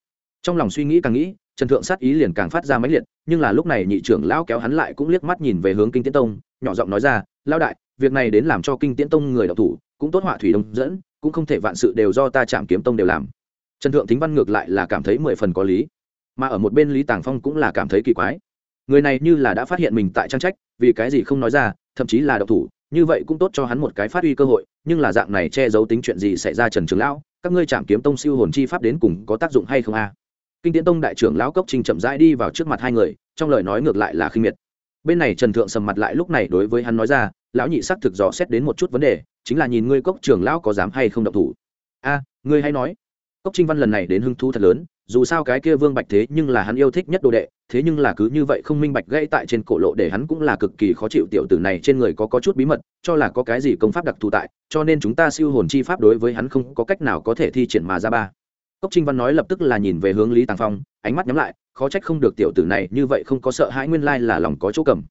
S1: Trong lòng suy nghĩ càng nghĩ, trần thượng sát ý liền càng phát ra mãnh liệt, nhưng là lúc này nhị trưởng lão kéo hắn lại cũng liếc mắt nhìn về hướng kinh tiễn tông, nhỏ giọng nói ra lao đại, việc này đến làm cho kinh tiễn tông người đạo thủ, cũng tốt họa thủy đông dẫn, cũng không thể vạn sự đều do ta chạm kiếm tông đều làm trần thượng thính văn ngược lại là cảm thấy mười phần có lý, mà ở một bên lý tàng phong cũng là cảm thấy kỳ quái. Người này như là đã phát hiện mình tại trang trách, vì cái gì không nói ra, thậm chí là độc thủ, như vậy cũng tốt cho hắn một cái phát huy cơ hội, nhưng là dạng này che giấu tính chuyện gì xảy ra trần trường lão, các ngươi chạm kiếm tông siêu hồn chi pháp đến cùng có tác dụng hay không a? Kinh tiến tông đại trưởng lão cốc trình chậm rãi đi vào trước mặt hai người, trong lời nói ngược lại là khinh miệt. Bên này trần thượng sầm mặt lại lúc này đối với hắn nói ra, lão nhị xác thực dò xét đến một chút vấn đề, chính là nhìn ngươi cốc trưởng lão có dám hay không động thủ. A, ngươi hay nói cốc trinh văn lần này đến hưng thu thật lớn, dù sao cái kia vương bạch thế nhưng là hắn yêu thích nhất đồ đệ, thế nhưng là cứ như vậy không minh bạch gãy tại trên cổ lộ để hắn cũng là cực kỳ khó chịu tiểu tử này trên người có có chút bí mật, cho là có cái gì công pháp đặc thù tại, cho nên chúng ta siêu hồn chi pháp đối với hắn không có cách nào có thể thi triển mà ra ba. Cốc trinh văn nói lập tức là nhìn về hướng lý tàng phong, ánh mắt nhắm lại, khó trách không được tiểu tử này như vậy không có sợ hãi nguyên lai là lòng có chỗ cầm.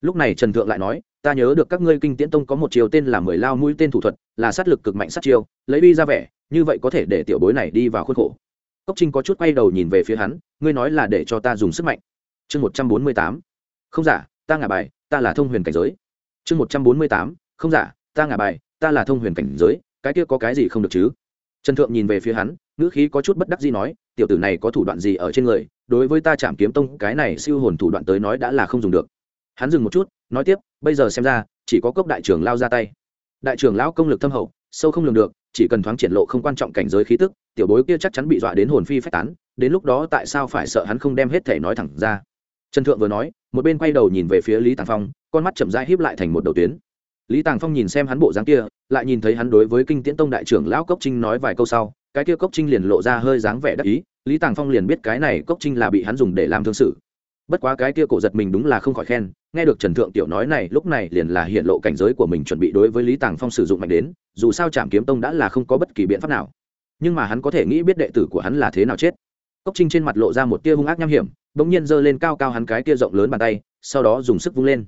S1: Lúc này trần thượng lại nói, ta nhớ được các ngươi kinh tiễn tông có một chiều tên là mười lao mũi tên thủ thuật, là sát lực cực mạnh sát chiêu, lấy bi ra vẻ như vậy có thể để tiểu bối này đi vào khuôn khổ. Cốc trinh có chút quay đầu nhìn về phía hắn, ngươi nói là để cho ta dùng sức mạnh. Chương một trăm bốn mươi tám. Không giả, ta ngả bài, ta là thông huyền cảnh giới. Chương một trăm bốn mươi tám. Không giả, ta ngả bài, ta là thông huyền cảnh giới, cái kia có cái gì không được chứ? Trần thượng nhìn về phía hắn, ngữ khí có chút bất đắc gì nói, tiểu tử này có thủ đoạn gì ở trên người, đối với ta chạm kiếm tông, cái này siêu hồn thủ đoạn tới nói đã là không dùng được. Hắn dừng một chút, nói tiếp, bây giờ xem ra, chỉ có cốc đại trưởng lao ra tay. Đại trưởng lão công lực thâm hậu, sâu không lường được chỉ cần thoáng triển lộ không quan trọng cảnh giới khí tức, tiểu bối kia chắc chắn bị dọa đến hồn phi phách tán, đến lúc đó tại sao phải sợ hắn không đem hết thể nói thẳng ra? Trần thượng vừa nói, một bên quay đầu nhìn về phía lý tàng phong, con mắt chậm rãi híp lại thành một đầu tuyến. Lý tàng phong nhìn xem hắn bộ dáng kia, lại nhìn thấy hắn đối với kinh tiễn tông đại trưởng lão cốc trinh nói vài câu sau, cái kia cốc trinh liền lộ ra hơi dáng vẻ đắc ý. Lý tàng phong liền biết cái này cốc trinh là bị hắn dùng để làm thương sự bất quá cái kia cổ giật mình đúng là không khỏi khen, nghe được trần thượng tiểu nói này, lúc này liền là hiện lộ cảnh giới của mình chuẩn bị đối với lý tàng phong sử dụng mạnh đến, dù sao trạm kiếm tông đã là không có bất kỳ biện pháp nào. Nhưng mà hắn có thể nghĩ biết đệ tử của hắn là thế nào chết. Cốc trinh trên mặt lộ ra một tia hung ác nham hiểm, bỗng nhiên giơ lên cao cao hắn cái tia rộng lớn bàn tay, sau đó dùng sức vung lên.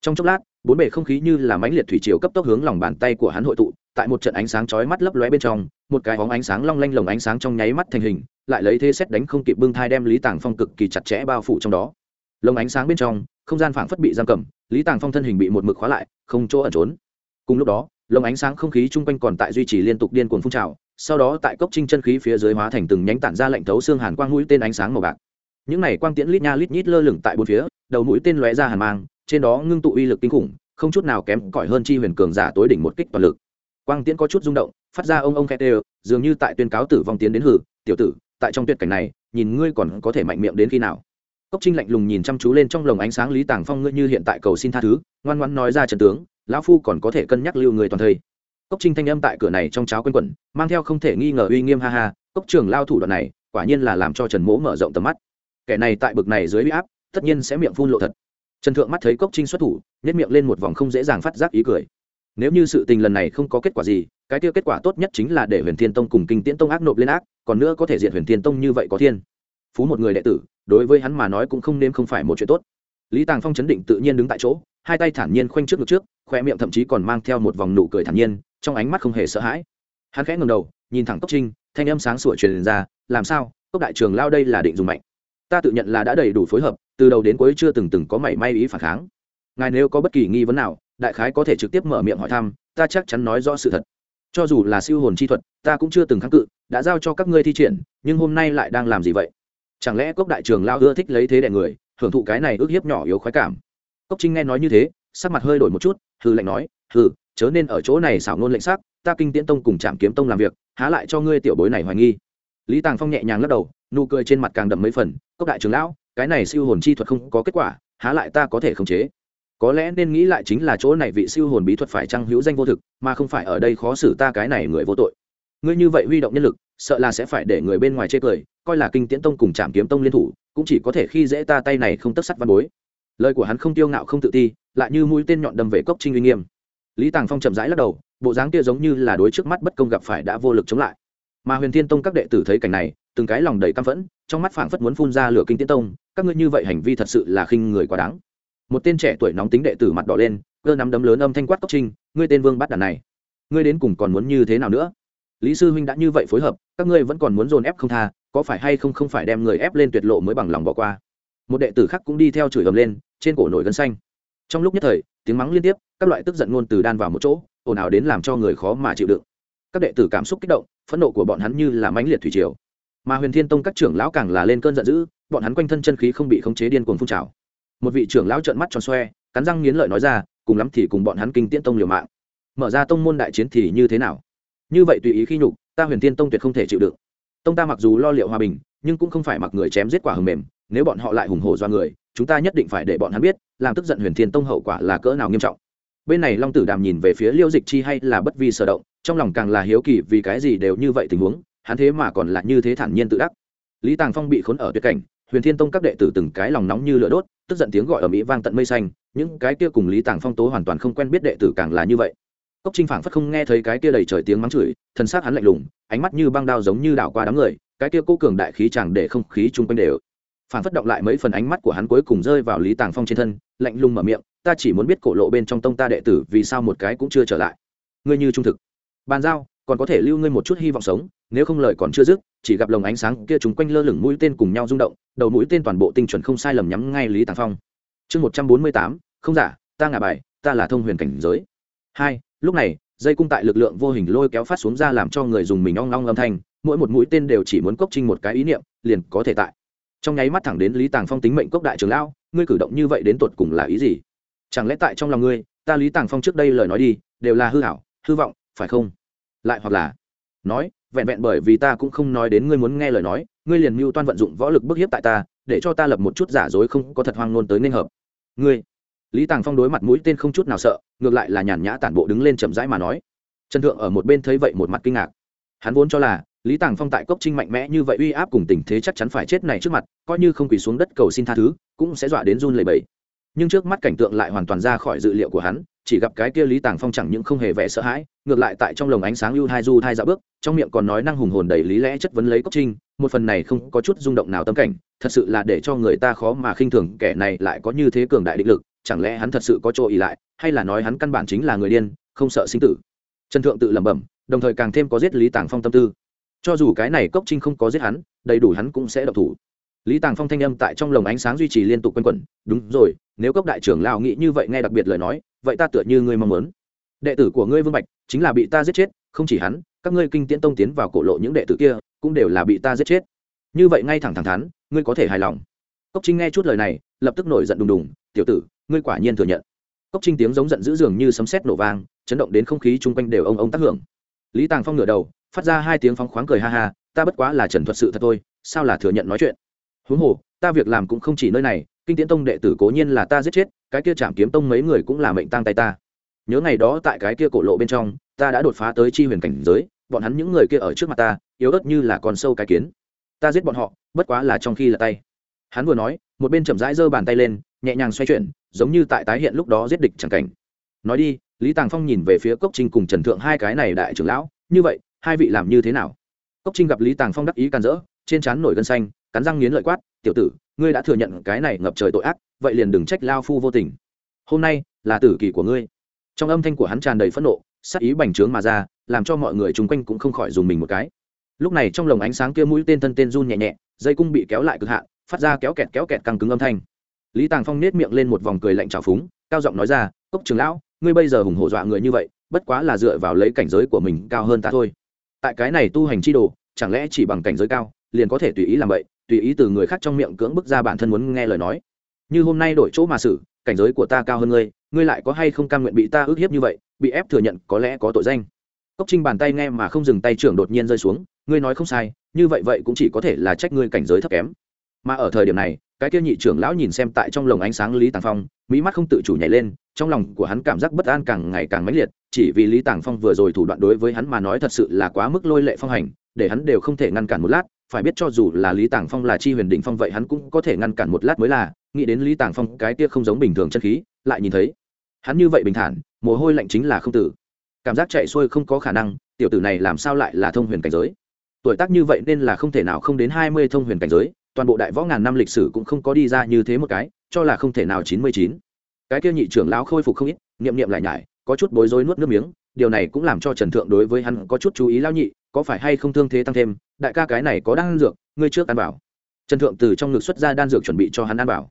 S1: Trong chốc lát, bốn bể không khí như là mãnh liệt thủy chiều cấp tốc hướng lòng bàn tay của hắn hội tụ, tại một trận ánh sáng chói mắt lấp lóe bên trong, một cái bóng ánh sáng long lanh lồng ánh sáng trong nháy mắt thành hình, lại lấy thế xét đánh không kịp bưng thai đem lý tàng phong cực kỳ chặt chẽ bao phủ trong đó lồng ánh sáng bên trong, không gian phảng phất bị giam cầm, lý tàng phong thân hình bị một mực khóa lại, không chỗ ẩn trốn. Cùng lúc đó lồng ánh sáng không khí chung quanh còn tại duy trì liên tục điên cuồng phun trào, sau đó tại cốc trinh chân khí phía dưới hóa thành từng nhánh tản ra lạnh thấu xương hàn quang mũi tên ánh sáng màu bạc. Những này quang tiễn lít nha lít nhít lơ lửng tại bốn phía, đầu mũi tên lóe ra hàn mang, trên đó ngưng tụ uy lực kinh khủng, không chút nào kém cỏi hơn chi huyền cường giả tối đỉnh một kích toàn lực. Quang tiễn có chút rung động, phát ra ông ông khe tê dường như tại tuyên cáo tử vong tiến đến hử, tiểu tử, tại trong tuyệt cảnh này, nhìn ngươi còn có thể mạnh miệng đến khi nào? Cốc trinh lạnh lùng nhìn chăm chú lên trong lồng ánh sáng lý tàng phong ngươi như hiện tại cầu xin tha thứ, ngoan ngoãn nói ra trần tướng, lão phu còn có thể cân nhắc lưu người toàn thây cốc trinh thanh âm tại cửa này trong cháo quanh quẩn, mang theo không thể nghi ngờ uy nghiêm ha ha, cốc trường lao thủ đoạn này, quả nhiên là làm cho trần mỗ mở rộng tầm mắt. Kẻ này tại bực này dưới uy áp, tất nhiên sẽ miệng phun lộ thật. Trần thượng mắt thấy cốc trinh xuất thủ nhét miệng lên một vòng không dễ dàng phát giác ý cười. Nếu như sự tình lần này không có kết quả gì, cái tiêu kết quả tốt nhất chính là để huyền thiên tông cùng kinh tiễn tông ác nộp lên ác, còn nữa có thể diện huyền thiên tông như vậy có thiên phú một người đệ tử, đối với hắn mà nói cũng không nên không phải một chuyện tốt. Lý tàng phong chấn định tự nhiên đứng tại chỗ, hai tay thản nhiên khoanh trước ngực trước, khoe miệng thậm chí còn mang theo một vòng nụ cười thản nhiên, trong ánh mắt không hề sợ hãi. Hắn khẽ ngầm đầu, nhìn thẳng cốc trinh, thanh âm sáng sủa truyền ra, làm sao? Cốc đại trường lao đây là định dùng mạnh. Ta tự nhận là đã đầy đủ phối hợp, từ đầu đến cuối chưa từng từng có mảy may ý phản kháng. Ngài nếu có bất kỳ nghi vấn nào, đại khái có thể trực tiếp mở miệng hỏi thăm, ta chắc chắn nói rõ sự thật. Cho dù là siêu hồn chi thuật, ta cũng chưa từng kháng cự, đã giao cho các ngươi thi triển, nhưng hôm nay lại đang làm gì vậy? Chẳng lẽ cốc đại trường lao ưa thích lấy thế đẻ người, hưởng thụ cái này ước hiếp nhỏ yếu khoái cảm? Cốc trinh nghe nói như thế, sắc mặt hơi đổi một chút hư lệnh nói hư chớ nên ở chỗ này xảo ngôn lệnh sắc, ta kinh tiễn tông cùng trạm kiếm tông làm việc, há lại cho ngươi tiểu bối này hoài nghi. Lý tàng phong nhẹ nhàng lắc đầu, nụ cười trên mặt càng đậm mấy phần, cốc đại trưởng lão, cái này siêu hồn chi thuật không có kết quả, há lại ta có thể khống chế? Có lẽ nên nghĩ lại chính là chỗ này vị siêu hồn bí thuật phải trăng hữu danh vô thực, mà không phải ở đây khó xử ta cái này người vô tội. Ngươi như vậy huy động nhân lực sợ là sẽ phải để người bên ngoài chê cười, coi là kinh tiễn tông cùng trạm kiếm tông liên thủ, cũng chỉ có thể khi dễ ta tay này không tất sắt văn bối. Lời của hắn không tiêu ngạo không tự ti, lại như mũi tên nhọn đâm về cốc trinh uy nghiêm. Lý tàng phong chậm rãi lắc đầu, bộ dáng kia giống như là đối trước mắt bất công gặp phải đã vô lực chống lại. Mà huyền thiên tông các đệ tử thấy cảnh này, từng cái lòng đầy căm phẫn, trong mắt phảng phất muốn phun ra lửa kinh tiễn tông, các ngươi như vậy hành vi thật sự là khinh người quá đáng. Một tên trẻ tuổi nóng tính đệ tử mặt đỏ lên, cơ nắm đấm lớn âm thanh quát cốc trinh, ngươi tên vương bắt đàn này, ngươi đến cùng còn muốn như thế nào nữa? Lý sư huynh đã như vậy phối hợp các ngươi vẫn còn muốn dồn ép không tha, có phải hay không không phải đem người ép lên tuyệt lộ mới bằng lòng bỏ qua? Một đệ tử khác cũng đi theo chửi ầm lên, trên cổ nổi gân xanh. Trong lúc nhất thời, tiếng mắng liên tiếp, các loại tức giận ngôn từ đan vào một chỗ, ồn ào đến làm cho người khó mà chịu đựng. Các đệ tử cảm xúc kích động, phẫn nộ của bọn hắn như là mãnh liệt thủy triều. Mà huyền thiên tông các trưởng lão càng là lên cơn giận dữ, bọn hắn quanh thân chân khí không bị khống chế điên cuồng phun trào. Một vị trưởng lão trợn mắt tròn xoe, cắn răng nghiến lợi nói ra, cùng lắm thì cùng bọn hắn kinh tiễn tông liều mạng. Mở ra tông môn đại chiến thì như thế nào? Như vậy tùy ý khi nhục ta huyền thiên tông tuyệt không thể chịu đựng. Tông ta mặc dù lo liệu hòa bình, nhưng cũng không phải mặc người chém giết quả hầm mềm, nếu bọn họ lại hùng hổ do người, chúng ta nhất định phải để bọn hắn biết, làm tức giận huyền thiên tông hậu quả là cỡ nào nghiêm trọng. Bên này long tử đàm nhìn về phía liêu dịch chi hay là bất vi sở động, trong lòng càng là hiếu kỳ vì cái gì đều như vậy tình huống, hắn thế mà còn là như thế thản nhiên tự đắc. Lý tàng phong bị khốn ở tuyệt cảnh, huyền thiên tông các đệ tử từng cái lòng nóng như lửa đốt, tức giận tiếng gọi ở mỹ vang tận mây xanh, những cái kia cùng lý tàng phong tố hoàn toàn không quen biết đệ tử càng là như vậy cốc trinh phảng phất không nghe thấy cái kia đầy trời tiếng mắng chửi thân xác hắn lạnh lùng, ánh mắt như băng đao giống như đảo qua đám người, cái kia cố cường đại khí chẳng để không khí chung quanh đều. Phảng phất động lại mấy phần ánh mắt của hắn cuối cùng rơi vào lý tàng phong trên thân, lạnh lùng mở miệng, ta chỉ muốn biết cổ lộ bên trong tông ta đệ tử vì sao một cái cũng chưa trở lại. Ngươi như trung thực. Bàn giao, còn có thể lưu ngươi một chút hy vọng sống, nếu không lời còn chưa dứt, chỉ gặp lồng ánh sáng kia chúng quanh lơ lửng mũi tên cùng nhau rung động, đầu mũi tên toàn bộ tinh chuẩn không sai lầm nhắm ngay lý tàng phong. Chương một trăm bốn mươi tám, không giả, ta ngả bài, ta là thông huyền cảnh giới. Hai lúc này, dây cung tại lực lượng vô hình lôi kéo phát xuống ra làm cho người dùng mình ong ong âm thanh, mỗi một mũi tên đều chỉ muốn cốc trinh một cái ý niệm, liền có thể tại. Trong nháy mắt thẳng đến lý tàng phong tính mệnh cốc đại trường lão, ngươi cử động như vậy đến tột cùng là ý gì? Chẳng lẽ tại trong lòng ngươi, ta lý tàng phong trước đây lời nói đi, đều là hư hảo, hư vọng, phải không? Lại hoặc là nói, vẹn vẹn bởi vì ta cũng không nói đến ngươi muốn nghe lời nói, ngươi liền mưu toan vận dụng võ lực bức hiếp tại ta, để cho ta lập một chút giả dối không có thật hoang ngôn tới nên hợp. Ngươi lý tàng phong đối mặt mũi tên không chút nào sợ ngược lại là nhàn nhã tản bộ đứng lên chậm rãi mà nói trần thượng ở một bên thấy vậy một mặt kinh ngạc hắn vốn cho là lý tàng phong tại cốc trinh mạnh mẽ như vậy uy áp cùng tình thế chắc chắn phải chết này trước mặt coi như không quỳ xuống đất cầu xin tha thứ cũng sẽ dọa đến run lầy bẫy nhưng trước mắt cảnh tượng lại hoàn toàn ra khỏi dự liệu của hắn chỉ gặp cái kia lý tàng phong chẳng những không hề vẻ sợ hãi ngược lại tại trong lồng ánh sáng ưu hai du hai dạo bước trong miệng còn nói năng hùng hồn đầy lý lẽ chất vấn lấy cốc trinh một phần này không có chút rung động nào tâm cảnh thật sự là để cho người ta khó mà khinh thường kẻ này lại có như thế cường đại định lực chẳng lẽ hắn thật sự có chỗ ỉ lại, hay là nói hắn căn bản chính là người điên, không sợ sinh tử? Trần thượng tự lẩm bẩm, đồng thời càng thêm có giết lý tàng phong tâm tư. Cho dù cái này cốc trinh không có giết hắn, đầy đủ hắn cũng sẽ độc thủ. Lý tàng phong thanh âm tại trong lồng ánh sáng duy trì liên tục quanh quẩn, đúng rồi, nếu cốc đại trưởng lao nghĩ như vậy nghe đặc biệt lời nói, vậy ta tựa như ngươi mong muốn. Đệ tử của ngươi vương bạch chính là bị ta giết chết, không chỉ hắn, các ngươi kinh tiễn tông tiến vào cổ lộ những đệ tử kia cũng đều là bị ta giết chết. Như vậy ngay thẳng thẳng thắn, ngươi có thể hài lòng. Cốc trinh nghe chút lời này lập tức nổi giận đùng đùng, tiểu tử, ngươi quả nhiên thừa nhận. Cốc trinh tiếng giống giận dữ dường như sấm sét nổ vang, chấn động đến không khí chung quanh đều ông ông tác hưởng. Lý tàng phong ngửa đầu, phát ra hai tiếng phóng khoáng cười ha ha, ta bất quá là trần thuật sự thật thôi, sao là thừa nhận nói chuyện? Huống hồ, ta việc làm cũng không chỉ nơi này, kinh tiễn tông đệ tử cố nhiên là ta giết chết, cái kia chạm kiếm tông mấy người cũng là mệnh tang tay ta. Nhớ ngày đó tại cái kia cổ lộ bên trong, ta đã đột phá tới chi huyền cảnh giới, bọn hắn những người kia ở trước mặt ta, yếu ớt như là con sâu cái kiến. Ta giết bọn họ, bất quá là trong khi là tay. Hắn vừa nói một bên chậm rãi giơ bàn tay lên, nhẹ nhàng xoay chuyển, giống như tại tái hiện lúc đó giết địch chẳng cảnh. Nói đi, lý tàng phong nhìn về phía cốc trinh cùng trần thượng hai cái này đại trưởng lão, như vậy, hai vị làm như thế nào? Cốc trinh gặp lý tàng phong đắc ý can rỡ, trên trán nổi gân xanh, cắn răng nghiến lợi quát, tiểu tử, ngươi đã thừa nhận cái này ngập trời tội ác, vậy liền đừng trách lao phu vô tình. Hôm nay là tử kỳ của ngươi. Trong âm thanh của hắn tràn đầy phẫn nộ, sắc ý bành trướng mà ra, làm cho mọi người chung quanh cũng không khỏi dùng mình một cái. Lúc này trong lồng ánh sáng kia mũi tên thân tên run nhẹ nhẹ, dây cung bị kéo lại cực hạn phát ra kéo kẹt kéo kẹt căng cứng âm thanh. Lý tàng phong nết miệng lên một vòng cười lạnh trào phúng, cao giọng nói ra, cốc trường lão, ngươi bây giờ hùng hổ dọa người như vậy, bất quá là dựa vào lấy cảnh giới của mình cao hơn ta thôi. Tại cái này tu hành chi đồ, chẳng lẽ chỉ bằng cảnh giới cao, liền có thể tùy ý làm vậy, tùy ý từ người khác trong miệng cưỡng bức ra bản thân muốn nghe lời nói. Như hôm nay đổi chỗ mà xử, cảnh giới của ta cao hơn ngươi ngươi lại có hay không cam nguyện bị ta ức hiếp như vậy, bị ép thừa nhận, có lẽ có tội danh. Cốc trinh bàn tay nghe mà không dừng tay trưởng đột nhiên rơi xuống, ngươi nói không sai, như vậy vậy cũng chỉ có thể là trách ngươi cảnh giới thấp kém mà ở thời điểm này, cái kia nhị trưởng lão nhìn xem tại trong lồng ánh sáng lý tàng phong, mỹ mắt không tự chủ nhảy lên, trong lòng của hắn cảm giác bất an càng ngày càng mãnh liệt, chỉ vì lý tàng phong vừa rồi thủ đoạn đối với hắn mà nói thật sự là quá mức lôi lệ phong hành, để hắn đều không thể ngăn cản một lát, phải biết cho dù là lý tàng phong là chi huyền định phong vậy hắn cũng có thể ngăn cản một lát mới là, nghĩ đến lý tàng phong cái kia không giống bình thường chân khí, lại nhìn thấy, hắn như vậy bình thản, mồ hôi lạnh chính là không tử. Cảm giác chạy xuôi không có khả năng, tiểu tử này làm sao lại là thông huyền cảnh giới? Tuổi tác như vậy nên là không thể nào không đến hai mươi thông huyền cảnh giới toàn bộ đại võ ngàn năm lịch sử cũng không có đi ra như thế một cái, cho là không thể nào chín mươi chín. Cái kia nhị trưởng lão khôi phục không ít, niệm niệm lại nhải, có chút bối rối nuốt nước miếng, điều này cũng làm cho trần thượng đối với hắn có chút chú ý lão nhị, có phải hay không thương thế tăng thêm, đại ca cái này có đan dược, ngươi trước ăn bảo trần thượng từ trong ngực xuất ra đan dược chuẩn bị cho hắn ăn bảo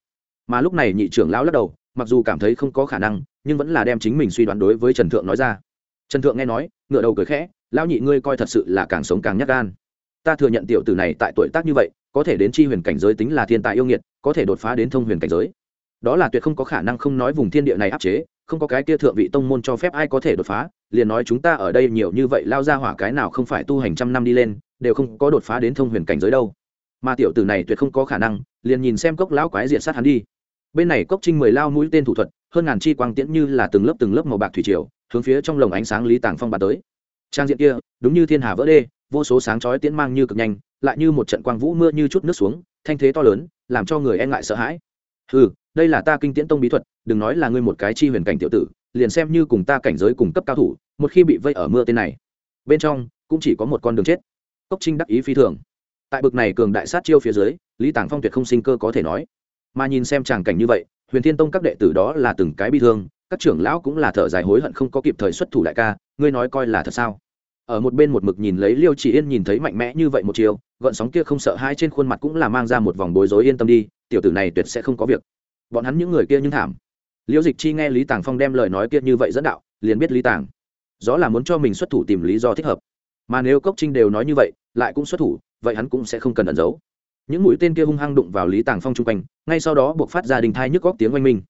S1: mà lúc này nhị trưởng lão lắc đầu, mặc dù cảm thấy không có khả năng, nhưng vẫn là đem chính mình suy đoán đối với trần thượng nói ra. Trần thượng nghe nói, ngựa đầu cười khẽ, lão nhị ngươi coi thật sự là càng sống càng nhắc gan. Ta thừa nhận tiểu tử này tại tuổi tác như vậy có thể đến chi huyền cảnh giới tính là thiên tài yêu nghiệt, có thể đột phá đến thông huyền cảnh giới. Đó là tuyệt không có khả năng không nói vùng thiên địa này áp chế, không có cái kia thượng vị tông môn cho phép ai có thể đột phá, liền nói chúng ta ở đây nhiều như vậy lao ra hỏa cái nào không phải tu hành trăm năm đi lên, đều không có đột phá đến thông huyền cảnh giới đâu. Mà tiểu tử này tuyệt không có khả năng, liền nhìn xem cốc lão quái diện sát hắn đi. Bên này cốc trinh mười lao mũi tên thủ thuật, hơn ngàn chi quang tiễn như là từng lớp từng lớp màu bạc thủy triều, hướng phía trong lồng ánh sáng lý tàng phong bắn tới. Trang diện kia, đúng như thiên hà vỡ đê vô số sáng chói tiễn mang như cực nhanh, lại như một trận quang vũ mưa như chút nước xuống, thanh thế to lớn, làm cho người e ngại sợ hãi. Ừ đây là ta kinh tiễn tông bí thuật, đừng nói là ngươi một cái chi huyền cảnh tiểu tử, liền xem như cùng ta cảnh giới cùng cấp cao thủ, một khi bị vây ở mưa tên này, bên trong cũng chỉ có một con đường chết. Cốc trinh đắc ý phi thường. Tại bực này cường đại sát chiêu phía dưới, lý tàng phong tuyệt không sinh cơ có thể nói. Mà nhìn xem tràng cảnh như vậy, huyền thiên tông các đệ tử đó là từng cái bi thương, các trưởng lão cũng là thở dài hối hận không có kịp thời xuất thủ đại ca, ngươi nói coi là thật sao? Ở một bên một mực nhìn lấy liêu chỉ yên nhìn thấy mạnh mẽ như vậy một chiều gợn sóng kia không sợ hai trên khuôn mặt cũng là mang ra một vòng bối rối yên tâm đi, tiểu tử này tuyệt sẽ không có việc. Bọn hắn những người kia nhưng thảm. Liễu dịch chi nghe lý tàng phong đem lời nói kia như vậy dẫn đạo, liền biết lý tàng. Rõ là muốn cho mình xuất thủ tìm lý do thích hợp. Mà nếu cốc trinh đều nói như vậy, lại cũng xuất thủ, vậy hắn cũng sẽ không cần ẩn giấu. Những mũi tên kia hung hăng đụng vào lý tàng phong chung quanh, ngay sau đó buộc phát ra đình thai nhức góc tiếng oanh minh.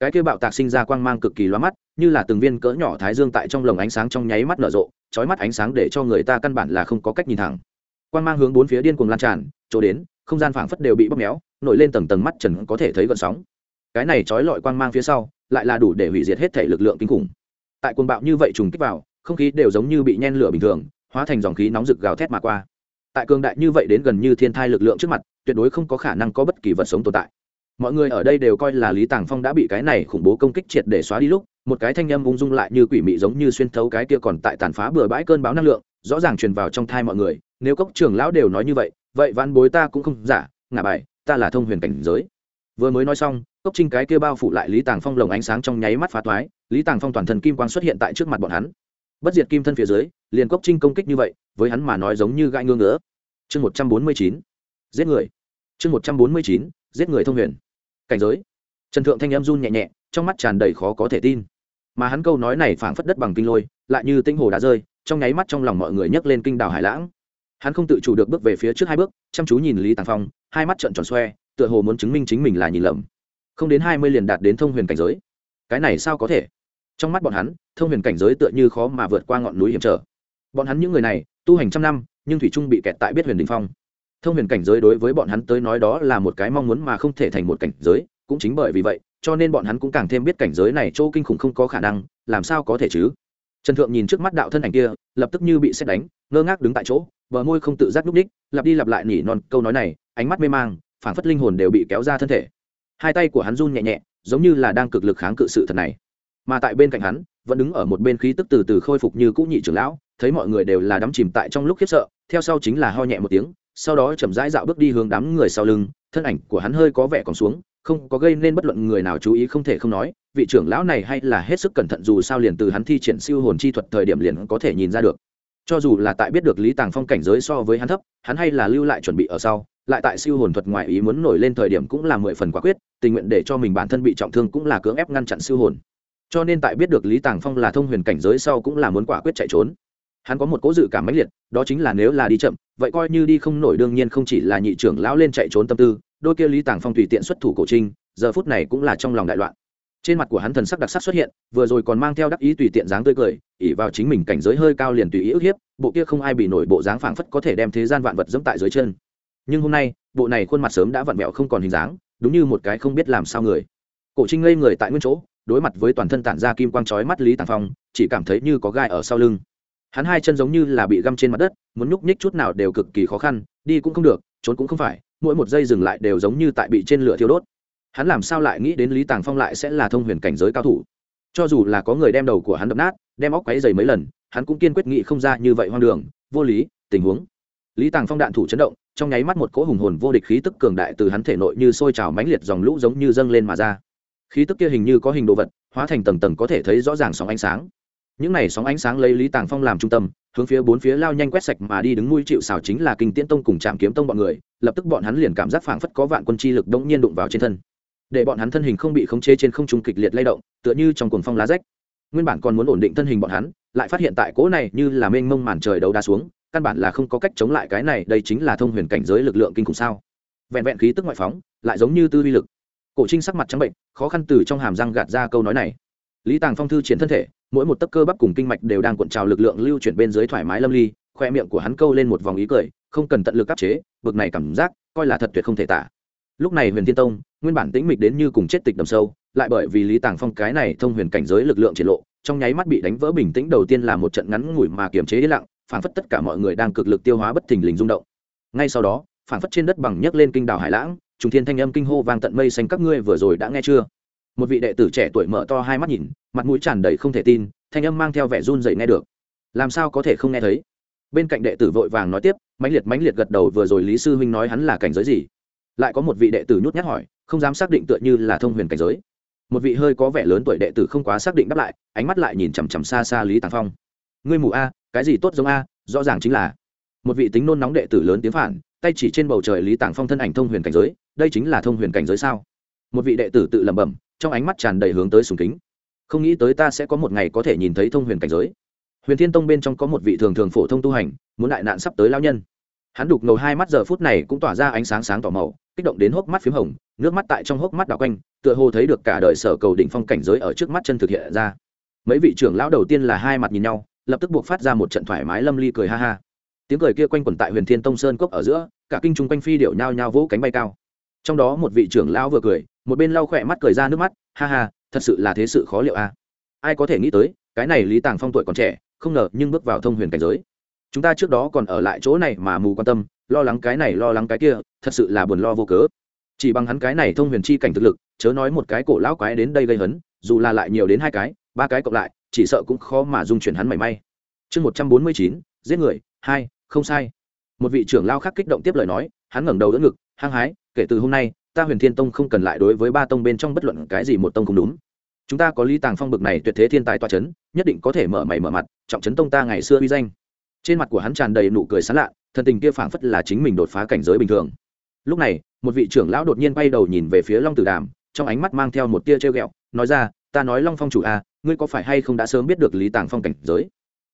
S1: Cái kia bạo tạc sinh ra quang mang cực kỳ loa mắt như là từng viên cỡ nhỏ thái dương tại trong lồng ánh sáng trong nháy mắt nở rộ trói mắt ánh sáng để cho người ta căn bản là không có cách nhìn thẳng. Quan mang hướng bốn phía điên cuồng lan tràn, chỗ đến, không gian phảng phất đều bị bóp méo, nổi lên tầng tầng mắt trần có thể thấy gọn sóng. Cái này trói lọi quan mang phía sau, lại là đủ để hủy diệt hết thể lực lượng kinh khủng. Tại cuồng bạo như vậy trùng kích vào, không khí đều giống như bị nhen lửa bình thường, hóa thành dòng khí nóng rực gào thét mà qua. Tại cường đại như vậy đến gần như thiên thai lực lượng trước mặt, tuyệt đối không có khả năng có bất kỳ vật sống tồn tại. Mọi người ở đây đều coi là lý tàng phong đã bị cái này khủng bố công kích triệt để xóa đi lúc một cái thanh âm ung dung lại như quỷ mị giống như xuyên thấu cái kia còn tại tàn phá bừa bãi cơn báo năng lượng, rõ ràng truyền vào trong thai mọi người. Nếu cốc trưởng lão đều nói như vậy vậy văn bối ta cũng không giả, ngả bài, ta là thông huyền cảnh giới. Vừa mới nói xong, cốc trinh cái kia bao phủ lại lý tàng phong lồng ánh sáng trong nháy mắt phá toái, lý tàng phong toàn thân kim quang xuất hiện tại trước mặt bọn hắn. Bất diệt kim thân phía dưới, liền cốc trinh công kích như vậy, với hắn mà nói giống như gãi ngương ngỡ chương một trăm bốn mươi chín, giết người. Chương một trăm bốn mươi chín, giết người thông huyền. Cảnh giới. Trần thượng thanh em run nhẹ nhẹ, trong mắt tràn đầy khó có thể tin mà hắn câu nói này phảng phất đất bằng kinh lôi, lại như tinh hồ đá rơi, trong nháy mắt trong lòng mọi người nhấc lên kinh đào hải lãng. Hắn không tự chủ được bước về phía trước hai bước, chăm chú nhìn lý tàng phong, hai mắt trợn tròn xoe, tựa hồ muốn chứng minh chính mình là nhìn lầm. Không đến hai mươi liền đạt đến thông huyền cảnh giới. Cái này sao có thể? Trong mắt bọn hắn, thông huyền cảnh giới tựa như khó mà vượt qua ngọn núi hiểm trở. Bọn hắn những người này, tu hành trăm năm, nhưng thủy trung bị kẹt tại biết huyền đình phong. Thông huyền cảnh giới đối với bọn hắn tới nói đó là một cái mong muốn mà không thể thành một cảnh giới, cũng chính bởi vì vậy cho nên bọn hắn cũng càng thêm biết cảnh giới này chỗ kinh khủng không có khả năng, làm sao có thể chứ? Trần thượng nhìn trước mắt đạo thân ảnh kia, lập tức như bị xét đánh, ngơ ngác đứng tại chỗ, bờ môi không tự giác núp ních lặp đi lặp lại nỉ non câu nói này, ánh mắt mê mang, phảng phất linh hồn đều bị kéo ra thân thể. Hai tay của hắn run nhẹ nhẹ, giống như là đang cực lực kháng cự sự thật này. Mà tại bên cạnh hắn, vẫn đứng ở một bên khí tức từ từ khôi phục như cũ nhị trưởng lão, thấy mọi người đều là đắm chìm tại trong lúc khiếp sợ, theo sau chính là ho nhẹ một tiếng, sau đó chậm rãi dạo bước đi hướng đám người sau lưng, thân ảnh của hắn hơi có vẻ còn xuống không có gây nên bất luận người nào chú ý không thể không nói, vị trưởng lão này hay là hết sức cẩn thận dù sao liền từ hắn thi triển siêu hồn chi thuật thời điểm liền có thể nhìn ra được. Cho dù là tại biết được lý tàng phong cảnh giới so với hắn thấp, hắn hay là lưu lại chuẩn bị ở sau, lại tại siêu hồn thuật ngoại ý muốn nổi lên thời điểm cũng là mười phần quả quyết, tình nguyện để cho mình bản thân bị trọng thương cũng là cưỡng ép ngăn chặn siêu hồn. Cho nên tại biết được lý tàng phong là thông huyền cảnh giới sau cũng là muốn quả quyết chạy trốn. Hắn có một cố dự cảm mãnh liệt, đó chính là nếu là đi chậm, vậy coi như đi không nổi đương nhiên không chỉ là nhị trưởng lão lên chạy trốn tâm tư đôi kia lý tàng phong tùy tiện xuất thủ cổ trinh, giờ phút này cũng là trong lòng đại loạn. Trên mặt của hắn thần sắc đặc sắc xuất hiện, vừa rồi còn mang theo đắc ý tùy tiện dáng tươi cười ỉ vào chính mình cảnh giới hơi cao liền tùy ý ức hiếp, bộ kia không ai bị nổi bộ dáng phảng phất có thể đem thế gian vạn vật dẫm tại dưới chân. Nhưng hôm nay, bộ này khuôn mặt sớm đã vặn vẹo không còn hình dáng, đúng như một cái không biết làm sao người. Cổ trinh ngây người tại nguyên chỗ, đối mặt với toàn thân tản ra kim quang chói mắt lý tàng phong, chỉ cảm thấy như có gai ở sau lưng. Hắn hai chân giống như là bị găm trên mặt đất, muốn nhúc nhích chút nào đều cực kỳ khó khăn, đi cũng không được, trốn cũng không phải mỗi một giây dừng lại đều giống như tại bị trên lửa thiêu đốt. Hắn làm sao lại nghĩ đến lý tàng phong lại sẽ là thông huyền cảnh giới cao thủ? Cho dù là có người đem đầu của hắn đập nát, đem óc quáy dày mấy lần, hắn cũng kiên quyết nghĩ không ra như vậy hoang đường, vô lý, tình huống. Lý tàng phong đạn thủ chấn động, trong nháy mắt một cỗ hùng hồn vô địch khí tức cường đại từ hắn thể nội như sôi trào mãnh liệt dòng lũ giống như dâng lên mà ra. Khí tức kia hình như có hình đồ vật, hóa thành tầng tầng có thể thấy rõ ràng sóng ánh sáng những này sóng ánh sáng lấy lý tàng phong làm trung tâm, hướng phía bốn phía lao nhanh quét sạch mà đi đứng nuôi chịu xào chính là kinh tiễn tông cùng trạm kiếm tông bọn người, lập tức bọn hắn liền cảm giác phảng phất có vạn quân chi lực đống nhiên đụng vào trên thân. Để bọn hắn thân hình không bị khống chế trên không trung kịch liệt lay động, tựa như trong cuồng phong lá rách. Nguyên bản còn muốn ổn định thân hình bọn hắn, lại phát hiện tại cỗ này như là mênh mông màn trời đấu đá xuống, căn bản là không có cách chống lại cái này, đây chính là thông huyền cảnh giới lực lượng kinh khủng sao. Vẹn vẹn khí tức ngoại phóng, lại giống như tư vi lực. Cổ trinh sắc mặt trắng bệnh, khó khăn từ trong hàm răng gạt ra câu nói này lý tàng phong thư triển thân thể, mỗi một tấc cơ bắp cùng kinh mạch đều đang cuộn trào lực lượng lưu chuyển bên dưới thoải mái lâm ly, khoe miệng của hắn câu lên một vòng ý cười, không cần tận lực áp chế, bực này cảm giác, coi là thật tuyệt không thể tả. Lúc này huyền thiên tông, nguyên bản tĩnh mịch đến như cùng chết tịch đầm sâu, lại bởi vì lý tàng phong cái này thông huyền cảnh giới lực lượng triển lộ, trong nháy mắt bị đánh vỡ bình tĩnh đầu tiên là một trận ngắn ngủi mà kiềm chế yên lặng, phảng phất tất cả mọi người đang cực lực tiêu hóa bất thình lình rung động. Ngay sau đó, phảng phất trên đất bằng nhấc lên kinh đảo hải lãng, trùng thiên thanh âm kinh hô vang tận mây xanh các ngươi vừa rồi đã nghe chưa? Một vị đệ tử trẻ tuổi mở to hai mắt nhìn mặt mũi tràn đầy không thể tin, thanh âm mang theo vẻ run dậy nghe được. Làm sao có thể không nghe thấy? Bên cạnh đệ tử vội vàng nói tiếp, mãnh liệt mãnh liệt gật đầu vừa rồi lý sư huynh nói hắn là cảnh giới gì? Lại có một vị đệ tử nhút nhát hỏi, không dám xác định tựa như là thông huyền cảnh giới. Một vị hơi có vẻ lớn tuổi đệ tử không quá xác định đáp lại, ánh mắt lại nhìn chằm chằm xa xa lý tàng phong. Ngươi mù a, cái gì tốt giống a, rõ ràng chính là. Một vị tính nôn nóng đệ tử lớn tiếng phản, tay chỉ trên bầu trời lý tàng phong thân ảnh thông huyền cảnh giới, đây chính là thông huyền cảnh giới sao? Một vị đệ tử tự lẩm bẩm, trong ánh mắt tràn đầy hướng tới sùng kính không nghĩ tới ta sẽ có một ngày có thể nhìn thấy thông huyền cảnh giới. Huyền thiên tông bên trong có một vị thường thường phổ thông tu hành, muốn đại nạn sắp tới lao nhân. Hắn đục ngầu hai mắt giờ phút này cũng tỏa ra ánh sáng sáng tỏ màu, kích động đến hốc mắt p h í m hồng, nước mắt tại trong hốc mắt đào quanh, tựa hồ thấy được cả đời sở cầu đỉnh phong cảnh giới ở trước mắt chân thực hiện ra. Mấy vị trưởng lão đầu tiên là hai mặt nhìn nhau, lập tức buộc phát ra một trận thoải mái lâm ly cười ha ha. Tiếng cười kia quanh quẩn tại huyền thiên tông sơn cốc ở giữa, cả kinh trung quanh phi điệu nhao nhao vỗ cánh bay cao. Trong đó một vị trưởng lão vừa cười, một bên lau khỏe mắt cười ra nước mắt, ha ha thật sự là thế sự khó liệu a. Ai có thể nghĩ tới, cái này lý tàng phong tuổi còn trẻ, không ngờ nhưng bước vào thông huyền cảnh giới. Chúng ta trước đó còn ở lại chỗ này mà mù quan tâm, lo lắng cái này, lo lắng cái kia, thật sự là buồn lo vô cớ. Chỉ bằng hắn cái này thông huyền chi cảnh thực lực, chớ nói một cái cổ lão quái đến đây gây hấn, dù là lại nhiều đến hai cái, ba cái cộng lại, chỉ sợ cũng khó mà dung chuyển hắn mảy may. Chương một trăm bốn mươi chín, giết người, hai, không sai. Một vị trưởng lao khác kích động tiếp lời nói, hắn ngẩng đầu đỡ ngực, hăng hái, kể từ hôm nay ta huyền thiên tông không cần lại đối với ba tông bên trong bất luận cái gì một tông không đúng. Chúng ta có lý tàng phong bực này tuyệt thế thiên tài toa c h ấ n nhất định có thể mở mày mở mặt trọng chấn tông ta ngày xưa uy danh. Trên mặt của hắn tràn đầy nụ cười sán lạ thần tình kia phảng phất là chính mình đột phá cảnh giới bình thường. Lúc này một vị trưởng lão đột nhiên bay đầu nhìn về phía long tử đàm trong ánh mắt mang theo một tia treo g ẹ o nói ra ta nói long phong chủ a à, ngươi có phải hay không đã sớm biết được lý tàng phong cảnh giới?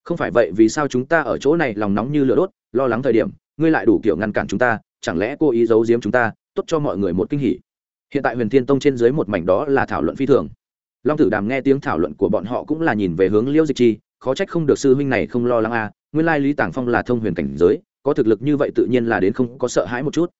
S1: Không phải vậy vì sao chúng ta ở chỗ này lòng nóng như lửa đốt lo lắng thời điểm ngươi lại đủ kiểu ngăn cản chúng ta chẳng lẽ cô ý giấu giếm chúng ta tốt cho mọi người một kinh hỉ. Hiện tại huyền thiên tông trên dưới một mảnh đó là thảo luận phi thường. Long tử đàm nghe tiếng thảo luận của bọn họ cũng là nhìn về hướng liễu dịch chi, khó trách không được sư huynh này không lo lắng a à. nguyên lai lý tàng phong là thông huyền cảnh giới, có thực lực như vậy tự nhiên là đến không có sợ hãi một chút.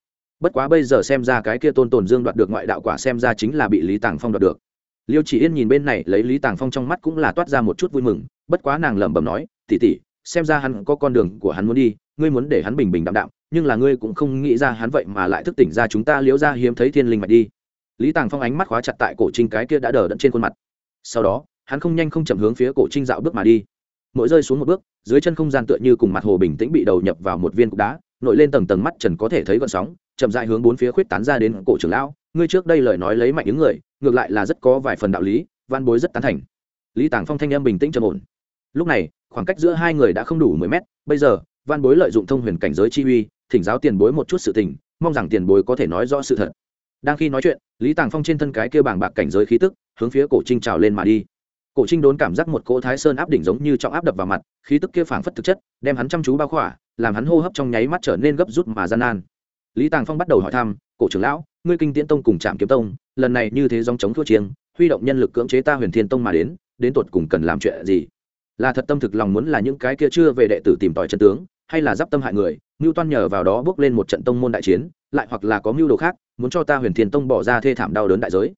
S1: Bất quá bây giờ xem ra cái kia tôn tồn dương đoạt được ngoại đạo quả xem ra chính là bị lý tàng phong đoạt được. Liêu chỉ yên nhìn bên này, lấy lý tàng phong trong mắt cũng là toát ra một chút vui mừng, bất quá nàng lẩm bẩm nói tỉ tỉ xem ra hắn có con đường của hắn muốn đi ngươi muốn để hắn bình bình đạm đạm, nhưng là ngươi cũng không nghĩ ra hắn vậy mà lại thức tỉnh ra chúng ta liễu ra hiếm thấy thiên linh mạch đi. Lý tàng phong ánh mắt khóa chặt tại cổ trinh cái kia đã đờ đẫn trên khuôn mặt. Sau đó, hắn không nhanh không chậm hướng phía cổ trinh dạo bước mà đi. Mỗi rơi xuống một bước, dưới chân không gian tựa như cùng mặt hồ bình tĩnh bị đầu nhập vào một viên cục đá, nổi lên tầng tầng mắt trần có thể thấy gọn sóng, chậm dại hướng bốn phía khuyết tán ra đến cổ trưởng lão. Ngươi trước đây lời nói lấy mạnh những người, ngược lại là rất có vài phần đạo lý, văn bối rất tán thành. Lý tàng phong thanh âm bình tĩnh trầm ổn. Lúc này, khoảng cách giữa hai người đã không đủ mười mét, bây giờ văn bối lợi dụng thông huyền cảnh giới chi uy, thỉnh giáo tiền bối một chút sự tình, mong rằng tiền bối có thể nói rõ sự thật. Đang khi nói chuyện, lý tàng phong trên thân cái kia bảng bạc cảnh giới khí tức, hướng phía cổ trinh trào lên mà đi. Cổ trinh đốn cảm giác một cỗ thái sơn áp đỉnh giống như trọng áp đập vào mặt, khí tức kia phảng phất thực chất, đem hắn chăm chú bao khỏa, làm hắn hô hấp trong nháy mắt trở nên gấp rút mà gian nan. Lý tàng phong bắt đầu hỏi thăm, cổ trưởng lão, ngươi kinh tiễn tông cùng trạm kiếm tông, lần này như thế dòng chống thua chiêng, huy động nhân lực cưỡng chế ta huyền thiên tông mà đến đến tột cùng cần làm chuyện gì? Là thật tâm thực lòng muốn là những cái kia chưa về đệ tử tìm tòi chân tướng hay là giáp tâm hại người mưu toan nhờ vào đó bước lên một trận tông môn đại chiến, lại hoặc là có mưu đồ khác, muốn cho ta huyền thiên tông bỏ ra thê thảm đau đớn đại giới.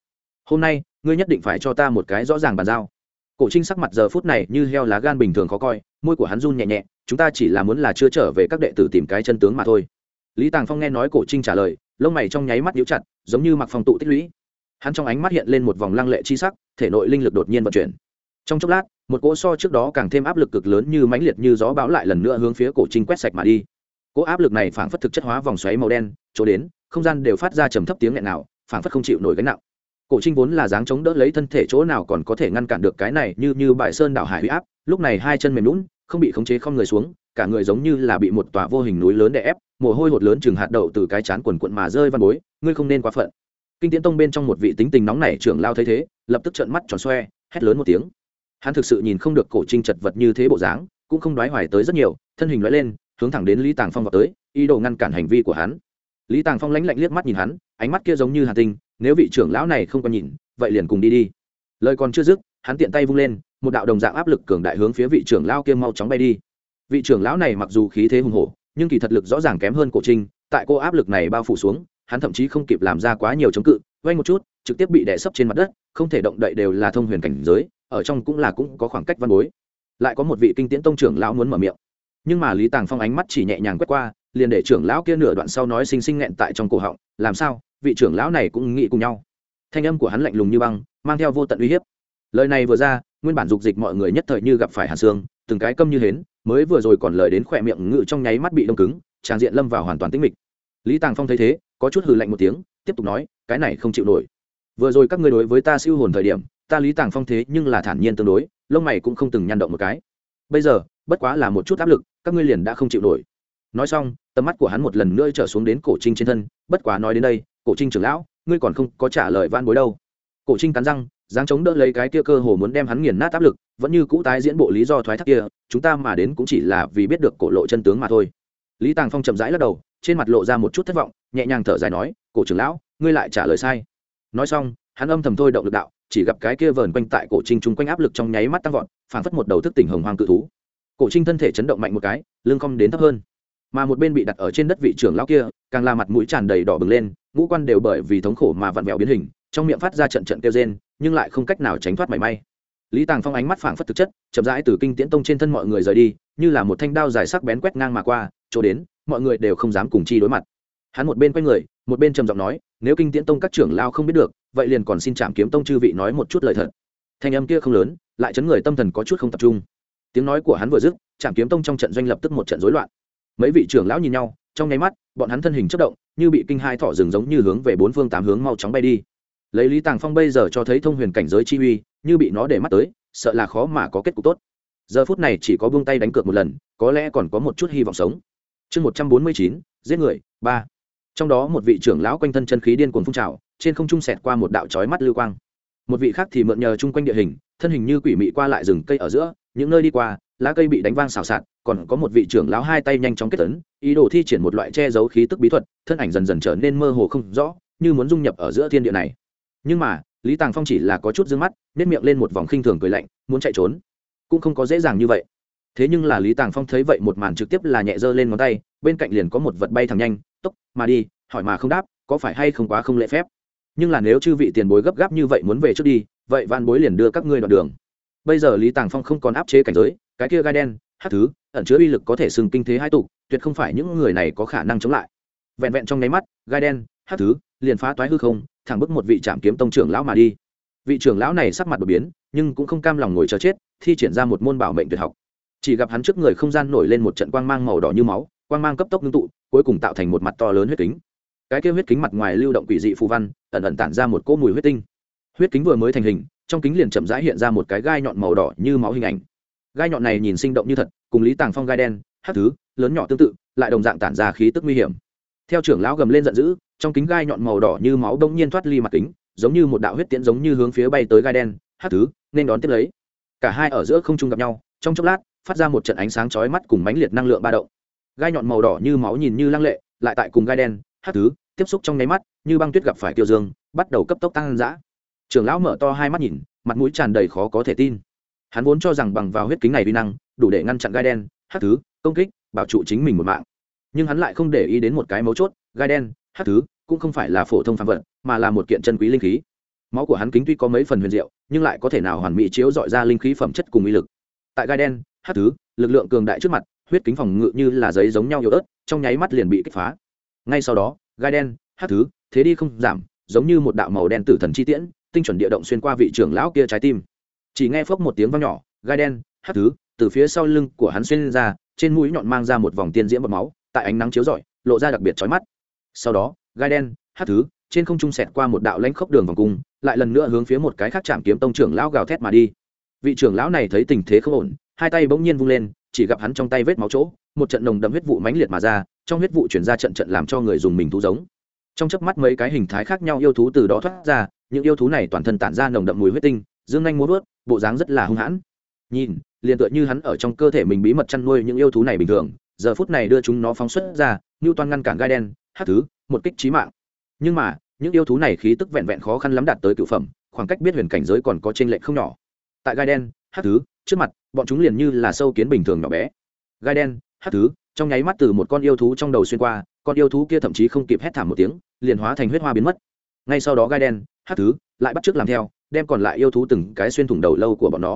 S1: Hôm nay, ngươi nhất định phải cho ta một cái rõ ràng bàn giao. Cổ trinh sắc mặt giờ phút này như heo lá gan bình thường khó coi, môi của hắn run nhẹ nhẹ, chúng ta chỉ là muốn là chưa trở về các đệ tử tìm cái chân tướng mà thôi. Lý tàng phong nghe nói cổ trinh trả lời, lông mày trong nháy mắt nhíu chặt, giống như mặc phòng tụ tích lũy. Hắn trong ánh mắt hiện lên một vòng lăng lệ chi sắc, thể nội linh lực đột nhiên vận chuyển. Trong chốc lát một cỗ so trước đó càng thêm áp lực cực lớn như mãnh liệt như gió bão lại lần nữa hướng phía cổ trinh quét sạch mà đi. Cỗ áp lực này phảng phất thực chất hóa vòng xoáy màu đen, chỗ đến, không gian đều phát ra trầm thấp tiếng nghẹn nào, phảng phất không chịu nổi gánh nặng. Cổ trinh vốn là dáng chống đỡ lấy thân thể chỗ nào còn có thể ngăn cản được cái này như như bại sơn đảo hải huy áp, lúc này hai chân mềm lún không bị khống chế không người xuống, cả người giống như là bị một tòa vô hình núi lớn đè ép, mồ hôi hột lớn chừng hạt đậu từ cái chán quần quận mà rơi văn bối, ngươi không nên quá phận. Kinh tiễn tông bên trong một vị tính tình nóng nảy trưởng lao thấy thế, lập tức trợn mắt tròn xoe, hét lớn một tiếng hắn thực sự nhìn không được cổ trinh chật vật như thế bộ dáng, cũng không đoái hoài tới rất nhiều, thân hình loại lên, hướng thẳng đến lý tàng phong vào tới, ý đồ ngăn cản hành vi của hắn. Lý tàng phong lánh lạnh liếc mắt nhìn hắn, ánh mắt kia giống như hà tinh, nếu vị trưởng lão này không còn nhìn, vậy liền cùng đi đi. Lời còn chưa dứt, hắn tiện tay vung lên, một đạo đồng dạng áp lực cường đại hướng phía vị trưởng lão kia mau chóng bay đi. Vị trưởng lão này mặc dù khí thế hùng hổ, nhưng kỳ thật lực rõ ràng kém hơn cổ trinh, tại cô áp lực này bao phủ xuống, hắn thậm chí không kịp làm ra quá nhiều chống cự vay một chút, trực tiếp bị đè sấp trên mặt đất, không thể động đậy đều là thông huyền cảnh giới ở trong cũng là cũng có khoảng cách văn bối. Lại có một vị kinh tiễn tông trưởng lão muốn mở miệng. Nhưng mà lý tàng phong ánh mắt chỉ nhẹ nhàng quét qua, liền để trưởng lão kia nửa đoạn sau nói xinh xinh nghẹn tại trong cổ họng, làm sao? Vị trưởng lão này cũng nghĩ cùng nhau. Thanh âm của hắn lạnh lùng như băng, mang theo vô tận uy hiếp. Lời này vừa ra, nguyên bản dục dịch mọi người nhất thời như gặp phải hàn xương, từng cái câm như hến, mới vừa rồi còn lời đến khỏe miệng ngự trong nháy mắt bị đông cứng tràng diện lâm vào hoàn toàn tĩnh mịch. Lý tàng phong thấy thế, có chút hừ lạnh một tiếng, tiếp tục nói, cái này không chịu nổi. Vừa rồi các ngươi đối với ta siêu hồn thời điểm ta lý tàng phong thế nhưng là thản nhiên tương đối, lông mày cũng không từng nhăn động một cái. Bây giờ, bất quá là một chút áp lực, các ngươi liền đã không chịu nổi. Nói xong, tầm mắt của hắn một lần nữa trở xuống đến cổ trinh trên thân, bất quá nói đến đây, cổ trinh trưởng lão, ngươi còn không có trả lời van bối đâu. Cổ trinh cắn răng, dáng chống đỡ lấy cái kia cơ hồ muốn đem hắn nghiền nát áp lực, vẫn như cũ tái diễn bộ lý do thoái thác kia, chúng ta mà đến cũng chỉ là vì biết được cổ lộ chân tướng mà thôi. Lý tàng phong chậm rãi lắc đầu, trên mặt lộ ra một chút thất vọng, nhẹ nhàng thở dài nói, cổ trưởng lão, ngươi lại trả lời sai. Nói xong, hắn âm thầm thôi động lực đạo chỉ gặp cái kia vờn quanh tại cổ trinh chung quanh áp lực trong nháy mắt tăng vọt, phảng phất một đầu thức tỉnh hồng hoang cự thú. Cổ trinh thân thể chấn động mạnh một cái, lưng cong đến thấp hơn. Mà một bên bị đặt ở trên đất vị trưởng lão kia, càng là mặt mũi tràn đầy đỏ bừng lên, ngũ quan đều bởi vì thống khổ mà vặn vẹo biến hình, trong miệng phát ra trận trận kêu rên, nhưng lại không cách nào tránh thoát mảy may. Lý tàng phong ánh mắt phảng phất thực chất, chậm rãi từ kinh tiễn tông trên thân mọi người rời đi, như là một thanh đao dài sắc bén quét ngang mà qua, chỗ đến, mọi người đều không dám cùng chi đối mặt hắn một bên quay người, một bên trầm giọng nói, nếu kinh tiễn tông các trưởng lao không biết được, vậy liền còn xin trạm kiếm tông chư vị nói một chút lời thật. Thanh âm kia không lớn, lại chấn người tâm thần có chút không tập trung. Tiếng nói của hắn vừa dứt trạm kiếm tông trong trận doanh lập tức một trận rối loạn. Mấy vị trưởng lão nhìn nhau, trong nháy mắt, bọn hắn thân hình chất động, như bị kinh hai thỏ rừng giống như hướng về bốn phương tám hướng mau chóng bay đi. Lấy lý tàng phong bây giờ cho thấy thông huyền cảnh giới chi uy, như bị nó để mắt tới, sợ là khó mà có kết cục tốt. Giờ phút này chỉ có buông tay đánh cược một lần, có lẽ còn có một chút hy vọng sống. Chương một trăm bốn mươi chín, giết người, ba trong đó một vị trưởng lão quanh thân chân khí điên cuồng phun trào, trên không trung sẹt qua một đạo trói mắt lưu quang. Một vị khác thì mượn nhờ chung quanh địa hình, thân hình như quỷ mị qua lại rừng cây ở giữa, những nơi đi qua, lá cây bị đánh vang xào xạc, còn có một vị trưởng lão hai tay nhanh chóng kết tấn ý đồ thi triển một loại che giấu khí tức bí thuật, thân ảnh dần dần trở nên mơ hồ không rõ, như muốn dung nhập ở giữa thiên địa này. Nhưng mà, lý tàng phong chỉ là có chút d ư ơ n g mắt nếp miệng lên một vòng khinh thường cười lạnh, muốn chạy trốn. Cũng không có dễ dàng như vậy. Thế nhưng là lý tàng phong thấy vậy một màn trực tiếp là nhẹ dơ lên ngón tay, bên cạnh liền có một vật bay thẳng nhanh tốc, mà đi, hỏi mà không đáp, có phải hay không quá không lễ phép? Nhưng là nếu chư vị tiền bối gấp gáp như vậy muốn về trước đi, vậy van bối liền đưa các ngươi đoạn đường. Bây giờ lý tàng phong không còn áp chế cảnh giới, cái kia gai đen hát thứ, ẩn chứa uy lực có thể sừng kinh thế hai tục tuyệt không phải những người này có khả năng chống lại. Vẹn vẹn trong nháy mắt, gai đen hát thứ, liền phá toái hư không, thẳng bức một vị trạm kiếm tông trưởng lão mà đi. Vị trưởng lão này sắc mặt đột biến, nhưng cũng không cam lòng ngồi chờ chết, thi triển ra một môn bảo mệnh tuyệt học. Chỉ gặp hắn trước người không gian nổi lên một trận quang mang màu đỏ như máu quang mang cấp tốc ngưng tụ, cuối cùng tạo thành một mặt to lớn huyết kính. Cái kia huyết kính mặt ngoài lưu động quỷ dị phù văn, ẩn ẩn tản ra một cỗ mùi huyết tinh. Huyết kính vừa mới thành hình, trong kính liền chậm rãi hiện ra một cái gai nhọn màu đỏ như máu hình ảnh. Gai nhọn này nhìn sinh động như thật, cùng lý tàng phong gai đen hát thứ, lớn nhỏ tương tự, lại đồng dạng tản ra khí tức nguy hiểm. Theo trưởng lão gầm lên giận dữ, trong kính gai nhọn màu đỏ như máu đông nhiên thoát ly mặt kính, giống như một đạo huyết tiễn giống như hướng phía bay tới gai đen hát thứ, nên đón tiếp lấy. Cả hai ở giữa không trung gặp nhau, trong chốc lát, phát ra một trận ánh sáng chói mắt cùng mãnh liệt năng lượng ba động gai nhọn màu đỏ như máu nhìn như lăng lệ, lại tại cùng gai đen, hát thứ, tiếp xúc trong nháy mắt, như băng tuyết gặp phải tiêu dương, bắt đầu cấp tốc tăng dã. Trưởng lão mở to hai mắt nhìn, mặt mũi tràn đầy khó có thể tin. Hắn vốn cho rằng bằng vào huyết kính này vi năng, đủ để ngăn chặn gai đen, hát thứ, công kích, bảo trụ chính mình một mạng. Nhưng hắn lại không để ý đến một cái mấu chốt, gai đen, hát thứ, cũng không phải là phổ thông phạm vật, mà là một kiện chân quý linh khí. Máu của hắn kính tuy có mấy phần huyền diệu, nhưng lại có thể nào hoàn mỹ chiếu dọi ra linh khí phẩm chất cùng uy lực. Tại gai đen, hát thứ, lực lượng cường đại trước mặt huyết kính phòng ngự như là giấy giống nhau yếu ớt, trong nháy mắt liền bị kích phá. Ngay sau đó, gai đen hát thứ, thế đi không giảm, giống như một đạo màu đen tử thần chi tiễn, tinh chuẩn địa động xuyên qua vị trưởng lão kia trái tim. Chỉ nghe phốc một tiếng vang nhỏ, gai đen hát thứ, từ phía sau lưng của hắn xuyên ra, trên mũi nhọn mang ra một vòng tiên diễm bọt máu, tại ánh nắng chiếu rọi, lộ ra đặc biệt chói mắt. Sau đó, gai đen hát thứ, trên không trung sẹt qua một đạo lãnh khốc đường vòng cung, lại lần nữa hướng phía một cái khác chạm kiếm tông trưởng lão gào thét mà đi. Vị trưởng lão này thấy tình thế không ổn, hai tay bỗng nhiên vung lên chỉ gặp hắn trong tay vết máu chỗ, một trận nồng đậm huyết vụ mãnh liệt mà ra, trong huyết vụ chuyển ra trận trận làm cho người dùng mình thú giống. Trong chớp mắt mấy cái hình thái khác nhau yêu thú từ đó thoát ra, những yêu thú này toàn thân tản ra nồng đậm mùi huyết tinh, dương nhanh múa vớt, bộ dáng rất là hung hãn. Nhìn, liền tựa như hắn ở trong cơ thể mình bí mật chăn nuôi những yêu thú này bình thường, giờ phút này đưa chúng nó phóng xuất ra, như toàn ngăn cản gai đen hát thứ, một kích trí mạng. Nhưng mà, những yêu thú này khí tức vẹn vẹn khó khăn lắm đạt tới cựu phẩm, khoảng cách biết huyền cảnh giới còn có t r ê n lệch không nhỏ. Tại gai đen hát thứ, trước mặt bọn chúng liền như là sâu kiến bình thường nhỏ bé. Gai đen hát thứ, trong nháy mắt từ một con yêu thú trong đầu xuyên qua, con yêu thú kia thậm chí không kịp hét thảm một tiếng, liền hóa thành huyết hoa biến mất. Ngay sau đó gai đen hát thứ, lại bắt t r ư ớ c làm theo, đem còn lại yêu thú từng cái xuyên thủng đầu lâu của bọn nó.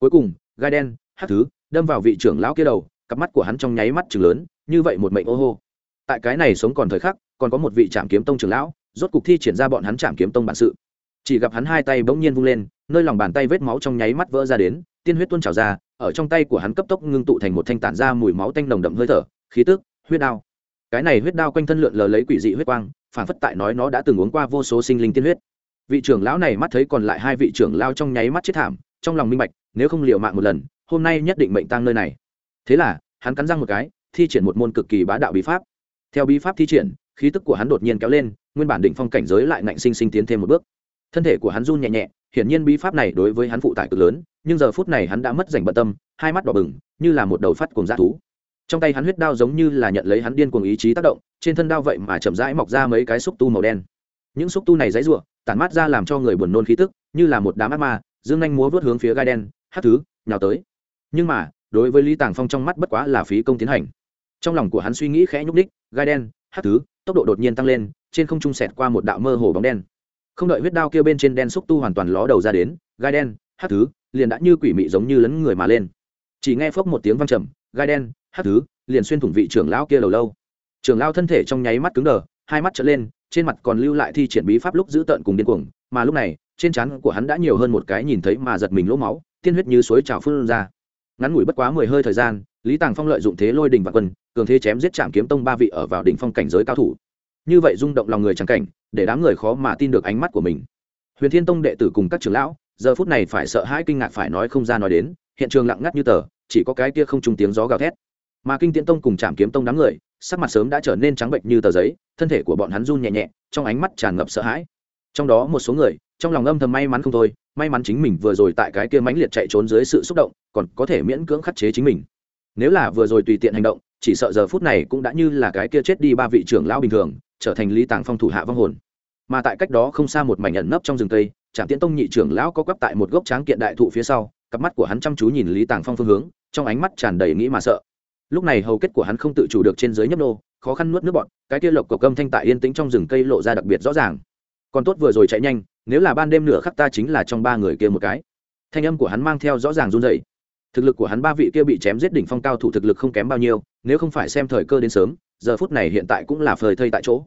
S1: Cuối cùng, gai đen hát thứ, đâm vào vị trưởng lão kia đầu, cặp mắt của hắn trong nháy mắt chừng lớn, như vậy một mệnh ô hô. Tại cái này sống còn thời khắc, còn có một vị trạm kiếm tông trưởng lão, rốt cục thi triển ra bọn hắn trạm kiếm tông bản sự. Chỉ gặp hắn hai tay bỗng nhiên vung lên, nơi lòng bàn tay vết máu trong nháy mắt vỡ ra đến tiên huyết tuôn trào ra, ở trong tay của hắn cấp tốc ngưng tụ thành một thanh tản ra mùi máu tanh nồng đậm hơi thở, khí tức, huyết đao. Cái này huyết đao quanh thân lượn lờ lấy quỷ dị huyết quang, phản phất tại nói nó đã từng uống qua vô số sinh linh tiên huyết. Vị trưởng lão này mắt thấy còn lại hai vị trưởng lao trong nháy mắt chết thảm, trong lòng minh bạch, nếu không liều mạng một lần, hôm nay nhất định mệnh tang nơi này. Thế là, hắn cắn răng một cái, thi triển một môn cực kỳ bá đạo bí pháp. Theo bí pháp thi triển, khí tức của hắn đột nhiên kéo lên, nguyên bản định phong cảnh giới lại ngạnh sinh sinh tiến thêm một bước. Thân thể của hắn run nhẹ nhẹ hiển nhiên bí pháp này đối với hắn phụ tải cực lớn, nhưng giờ phút này hắn đã mất dành bận tâm, hai mắt đỏ bừng, như là một đầu phát cùng dã thú. Trong tay hắn huyết đao giống như là nhận lấy hắn điên cuồng ý chí tác động, trên thân đao vậy mà chậm rãi mọc ra mấy cái xúc tu màu đen. Những xúc tu này dãy rụa tản mát ra làm cho người buồn nôn khí tức, như là một đám ác ma, dương nhanh múa vớt hướng phía gai đen, hát thứ, nhào tới. Nhưng mà, đối với lý tàng phong trong mắt bất quá là phí công tiến hành. Trong lòng của hắn suy nghĩ khẽ nhúc ních gai đen, hát thứ, tốc độ đột nhiên tăng lên, trên không trung sẹt qua một đạo mơ hồ bóng đen không đợi huyết đao kia bên trên đen xúc tu hoàn toàn ló đầu ra đến, gai đen hát thứ, liền đã như quỷ mị giống như lấn người mà lên. Chỉ nghe phốc một tiếng văng trầm, gai đen hát thứ, liền xuyên thủng vị trưởng lão kia lâu lâu. Trưởng lão thân thể trong nháy mắt cứng đờ, hai mắt trở lên, trên mặt còn lưu lại thi triển bí pháp lúc giữ tợn cùng điên cuồng, mà lúc này, trên trán của hắn đã nhiều hơn một cái nhìn thấy mà giật mình lỗ máu, tiên huyết như suối trào phun ra. Ngắn ngủi bất quá mười hơi thời gian, lý tàng phong lợi dụng thế lôi đình và quân, cường thế chém giết trạm kiếm tông ba vị ở vào đỉnh phong cảnh giới cao thủ như vậy rung động lòng người trắng cảnh, để đám người khó mà tin được ánh mắt của mình. Huyền thiên tông đệ tử cùng các trưởng lão, giờ phút này phải sợ hãi kinh ngạc phải nói không ra nói đến, hiện trường lặng ngắt như tờ, chỉ có cái kia không trùng tiếng gió gào thét. Mà kinh tiễn tông cùng trạm kiếm tông đám người, sắc mặt sớm đã trở nên trắng bệnh như tờ giấy, thân thể của bọn hắn run nhẹ nhẹ, trong ánh mắt tràn ngập sợ hãi. Trong đó một số người, trong lòng âm thầm may mắn không thôi, may mắn chính mình vừa rồi tại cái kia mãnh liệt chạy trốn dưới sự xúc động, còn có thể miễn cưỡng khắc chế chính mình. Nếu là vừa rồi tùy tiện hành động, chỉ sợ giờ phút này cũng đã như là cái kia chết đi ba vị trưởng lão bình thường trở thành lý tàng phong thủ hạ vong hồn. Mà tại cách đó không xa một mảnh ẩn nấp trong rừng cây trạm tiễn tông nhị trưởng lão có quắp tại một gốc tráng kiện đại thụ phía sau, cặp mắt của hắn chăm chú nhìn lý tàng phong phương hướng, trong ánh mắt tràn đầy nghĩ mà sợ. Lúc này hầu kết của hắn không tự chủ được trên dưới nhấp nô, khó khăn nuốt nước bọt, cái kia lộc cầu âm thanh tại yên tĩnh trong rừng cây lộ ra đặc biệt rõ ràng. Còn tốt vừa rồi chạy nhanh, nếu là ban đêm nửa khắc ta chính là trong ba người kia một cái. Thanh âm của hắn mang theo rõ ràng run dậy thực lực của hắn ba vị kia bị chém giết đỉnh phong cao thủ thực lực không kém bao nhiêu, nếu không phải xem thời cơ đến sớm, giờ phút này hiện tại cũng là phơi thây tại chỗ.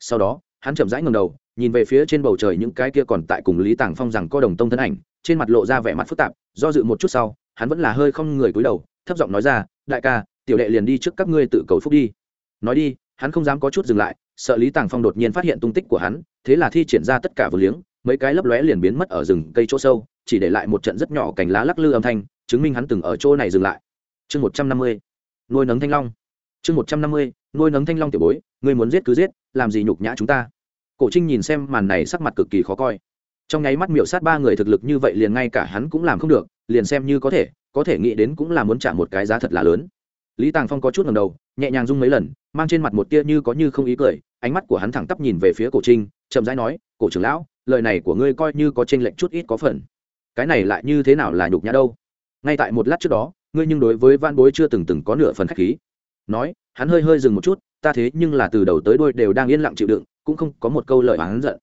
S1: Sau đó, hắn chậm rãi ngầm đầu, nhìn về phía trên bầu trời những cái kia còn tại cùng lý tàng phong rằng có đồng tông thân ảnh, trên mặt lộ ra vẻ mặt phức tạp, do dự một chút sau, hắn vẫn là hơi không người cúi đầu, thấp giọng nói ra, đại ca, tiểu đệ liền đi trước các ngươi tự cầu phúc đi. Nói đi, hắn không dám có chút dừng lại, sợ lý tàng phong đột nhiên phát hiện tung tích của hắn, thế là thi triển ra tất cả vừa liếng, mấy cái lấp lóe liền biến mất ở rừng cây chỗ sâu, chỉ để lại một trận rất nhỏ cành lá lắc lư âm thanh chứng minh hắn từng ở chỗ này dừng lại. Chương một trăm năm mươi, nuôi nấng thanh long. Chương một trăm năm mươi, nuôi nấng thanh long tiểu bối, ngươi muốn giết cứ giết, làm gì nhục nhã chúng ta? Cổ trinh nhìn xem màn này sắc mặt cực kỳ khó coi. Trong nháy mắt miểu sát ba người thực lực như vậy liền ngay cả hắn cũng làm không được, liền xem như có thể có thể nghĩ đến cũng là muốn trả một cái giá thật là lớn. Lý tàng phong có chút ngầm đầu, nhẹ nhàng rung mấy lần, mang trên mặt một tia như có như không ý cười, ánh mắt của hắn thẳng tắp nhìn về phía cổ trinh, chậm rãi nói, cổ trưởng lão, lời này của ngươi coi như có t r ê n lệch chút ít có phần. Cái này lại như thế nào là nhục nhã đâu? Ngay tại một lát trước đó, ngươi nhưng đối với van bối chưa từng từng có nửa phần k h á c h khí. Nói, hắn hơi hơi dừng một chút, ta thế nhưng là từ đầu tới đôi đều đang yên lặng chịu đựng, cũng không có một câu lời hắn giận.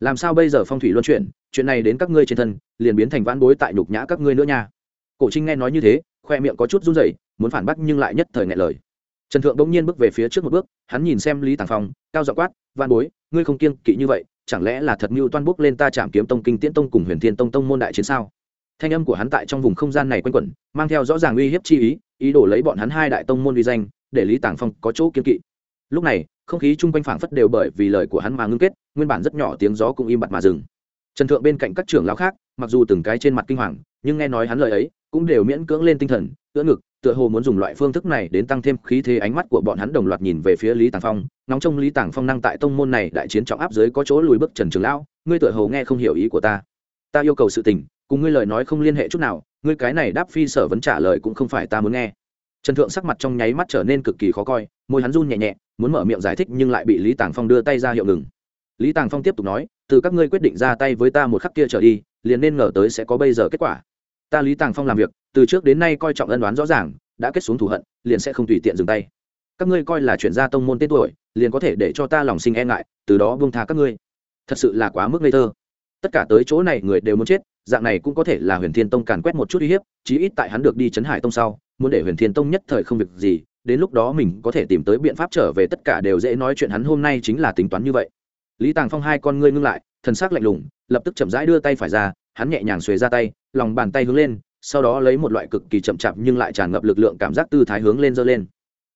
S1: Làm sao bây giờ phong thủy luân chuyển, chuyện này đến các ngươi trên thân, liền biến thành van bối tại nhục nhã các ngươi nữa nha. Cổ trinh nghe nói như thế, khoe miệng có chút run rẩy, muốn phản bác nhưng lại nhất thời ngại lời. Trần thượng bỗng nhiên bước về phía trước một bước, hắn nhìn xem lý tàng phong, cao dọ quát van bối, ngươi không kiêng kỵ như vậy, chẳng lẽ là thật mưu toan bốc lên ta chạm kiếm tông kinh tiễn tông cùng huyền thiên tông tông môn đại chiến sao? Thanh âm của hắn tại trong vùng không gian này quanh quẩn, mang theo rõ ràng uy hiếp chi ý ý đồ lấy bọn hắn hai đại tông môn uy danh, để lý tàng phong có chỗ kiên kỵ. Lúc này, không khí chung quanh phảng phất đều bởi vì lời của hắn mà ngưng kết, nguyên bản rất nhỏ tiếng gió cũng im bặt mà dừng. Trần thượng bên cạnh các trưởng lão khác, mặc dù từng cái trên mặt kinh hoàng, nhưng nghe nói hắn lời ấy, cũng đều miễn cưỡng lên tinh thần, ưỡn ngực, tựa hồ muốn dùng loại phương thức này đến tăng thêm khí thế ánh mắt của bọn hắn đồng loạt nhìn về phía lý tàng phong. Nóng trong lý tàng phong năng tại tông môn này đại chiến trọng áp dưới có chỗ lùi bước trần trường lão, ngươi tựa hồ nghe không hiểu ý của ta. Ta yêu cầu sự tình cùng ngươi lời nói không liên hệ chút nào, ngươi cái này đáp phi sở vấn trả lời cũng không phải ta muốn nghe. Trần thượng sắc mặt trong nháy mắt trở nên cực kỳ khó coi, môi hắn run nhẹ nhẹ, muốn mở miệng giải thích nhưng lại bị lý tàng phong đưa tay ra hiệu ngừng. Lý tàng phong tiếp tục nói, từ các ngươi quyết định ra tay với ta một khắc kia trở đi, liền nên ngờ tới sẽ có bây giờ kết quả. Ta lý tàng phong làm việc, từ trước đến nay coi trọng ân đoán rõ ràng, đã kết xuống thù hận, liền sẽ không tùy tiện dừng tay. Các ngươi coi là chuyển gia tông môn tên tuổi, liền có thể để cho ta lòng sinh e ngại, từ đó buông tha các ngươi. Thật sự là quá mức ngây thơ. Tất cả tới chỗ này người đều muốn chết dạng này cũng có thể là huyền thiên tông càn quét một chút uy hiếp, chí ít tại hắn được đi chấn hải tông sau, muốn để huyền thiên tông nhất thời không việc gì, đến lúc đó mình có thể tìm tới biện pháp trở về tất cả đều dễ nói chuyện hắn hôm nay chính là tính toán như vậy. Lý tàng phong hai con ngươi ngưng lại, thần s ắ c lạnh lùng, lập tức chậm rãi đưa tay phải ra, hắn nhẹ nhàng xuề ra tay, lòng bàn tay hướng lên, sau đó lấy một loại cực kỳ chậm chạp nhưng lại tràn ngập lực lượng cảm giác tư thái hướng lên dơ lên.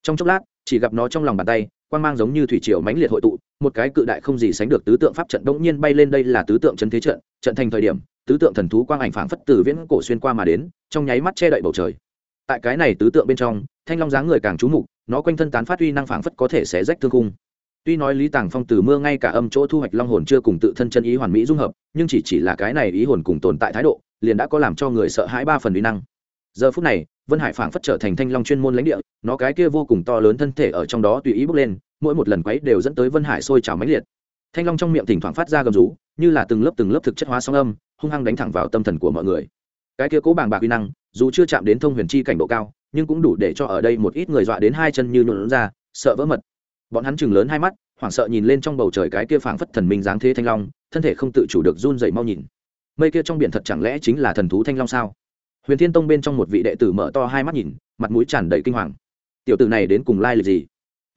S1: Trong chốc lát, chỉ gặp nó trong lòng bàn tay quan g mang giống như thủy triều mãnh liệt hội tụ, một cái cự đại không gì sánh được tứ tượng pháp trận đ ỗ n g nhiên bay lên đây là tứ tượng c thế trận trận thành thời điểm tứ tượng thần thú quang ảnh phảng phất từ viễn cổ xuyên qua mà đến, trong nháy mắt che đậy bầu trời. Tại cái này tứ tượng bên trong, thanh long dáng người càng trú mục, nó quanh thân tán phát uy năng phảng phất có thể sẽ rách thương cung tuy nói lý tàng phong từ mưa ngay cả âm chỗ thu hoạch long hồn chưa cùng tự thân chân ý hoàn mỹ dung hợp, nhưng chỉ chỉ là cái này ý hồn cùng tồn tại thái độ, liền đã có làm cho người sợ hãi ba phần uy năng. Giờ phút này, vân hải phảng phất trở thành thanh long chuyên môn lãnh địa, nó cái kia vô cùng to lớn thân thể ở trong đó tùy ý bước lên, mỗi một lần quấy đều dẫn tới vân hải sôi trào mãnh liệt. Thanh long trong miệng thỉnh thoảng phát ra gầm rú, như là từng lớp từng lớp thực chất hóa song âm hung hăng đánh thẳng vào tâm thần của mọi người. Cái kia cố bàng bạc uy năng, dù chưa chạm đến thông huyền chi cảnh độ cao, nhưng cũng đủ để cho ở đây một ít người dọa đến hai chân như nhuộn ra, sợ vỡ mật. Bọn hắn chừng lớn hai mắt, hoảng sợ nhìn lên trong bầu trời cái kia phảng phất thần minh dáng thế thanh long, thân thể không tự chủ được run dậy mau nhìn. Mây kia trong biển thật chẳng lẽ chính là thần thú thanh long sao? Huyền thiên tông bên trong một vị đệ tử mở to hai mắt nhìn, mặt mũi tràn đầy kinh hoàng. Tiểu tử này đến cùng lai lịch gì?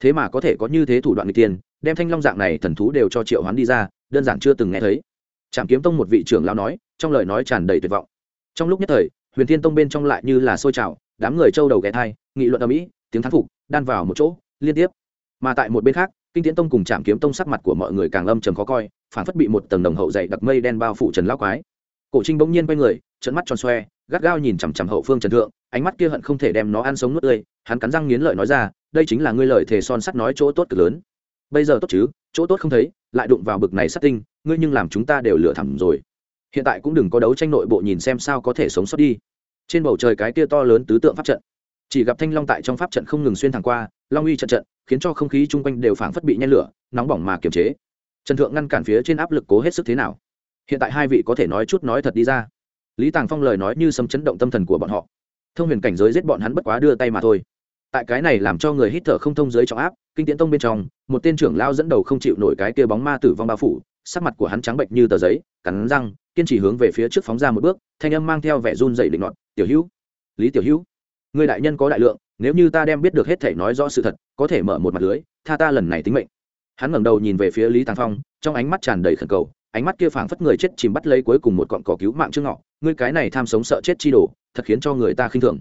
S1: Thế mà có thể có như thế thủ đoạn người tiên đem thanh long dạng này thần thú đều cho triệu hoán đi ra, đơn giản chưa từng nghe thấy trạm kiếm tông một vị trưởng lão nói, trong lời nói tràn đầy tuyệt vọng. Trong lúc nhất thời, huyền thiên tông bên trong lại như là sôi trào, đám người trâu đầu ghé thai, nghị luận ở mỹ tiếng thán phục, đan vào một chỗ, liên tiếp. Mà tại một bên khác, kinh Tiễn tông cùng trạm kiếm tông sắc mặt của mọi người càng âm trầm khó coi, phản phất bị một tầng đồng hậu dày đặc mây đen bao phủ trần lão quái. Cổ trinh bỗng nhiên quay người trận mắt tròn xoe, gắt gao nhìn chằm chằm hậu phương trần thượng, ánh mắt kia hận không thể đem nó ăn sống nuốt tươi, hắn cắn răng nghiến lợi nói ra, đây chính là ngươi lời thề son sắt nói chỗ tốt cực lớn. Bây giờ tốt chứ? Chỗ tốt không thấy lại đụng vào bực này sát tinh, ngươi nhưng làm chúng ta đều lựa thầm rồi. Hiện tại cũng đừng có đấu tranh nội bộ nhìn xem sao có thể sống sót đi. Trên bầu trời cái kia to lớn tứ tượng pháp trận, chỉ gặp thanh long tại trong pháp trận không ngừng xuyên thẳng qua, long uy trận trận, khiến cho không khí chung quanh đều phảng phất bị nhen lửa, nóng bỏng mà kiềm chế. Trần thượng ngăn cản phía trên áp lực cố hết sức thế nào? Hiện tại hai vị có thể nói chút nói thật đi ra. Lý tàng phong lời nói như sấm chấn động tâm thần của bọn họ. Thông huyền cảnh giới giết bọn hắn bất quá đưa tay mà thôi. Tại cái này làm cho người hít thở không thông giới trọng áp kinh tiễn tông bên trong, một tên trưởng lao dẫn đầu không chịu nổi cái kia bóng ma tử vong bao phủ, sắc mặt của hắn trắng bệnh như tờ giấy, cắn răng, kiên trì hướng về phía trước phóng ra một bước, thanh âm mang theo vẻ run dày định luận tiểu hữu, lý tiểu hữu người đại nhân có đại lượng, nếu như ta đem biết được hết thể nói rõ sự thật, có thể mở một mặt lưới, tha ta lần này tính mệnh. Hắn ngẩng đầu nhìn về phía lý tàng phong, trong ánh mắt tràn đầy khẩn cầu, ánh mắt kia phảng phất người chết chìm bắt lấy cuối cùng một cọn cỏ cứu mạng trước ngọ, ngươi cái này tham sống sợ chết chi đồ, thật khiến cho người ta khinh thường.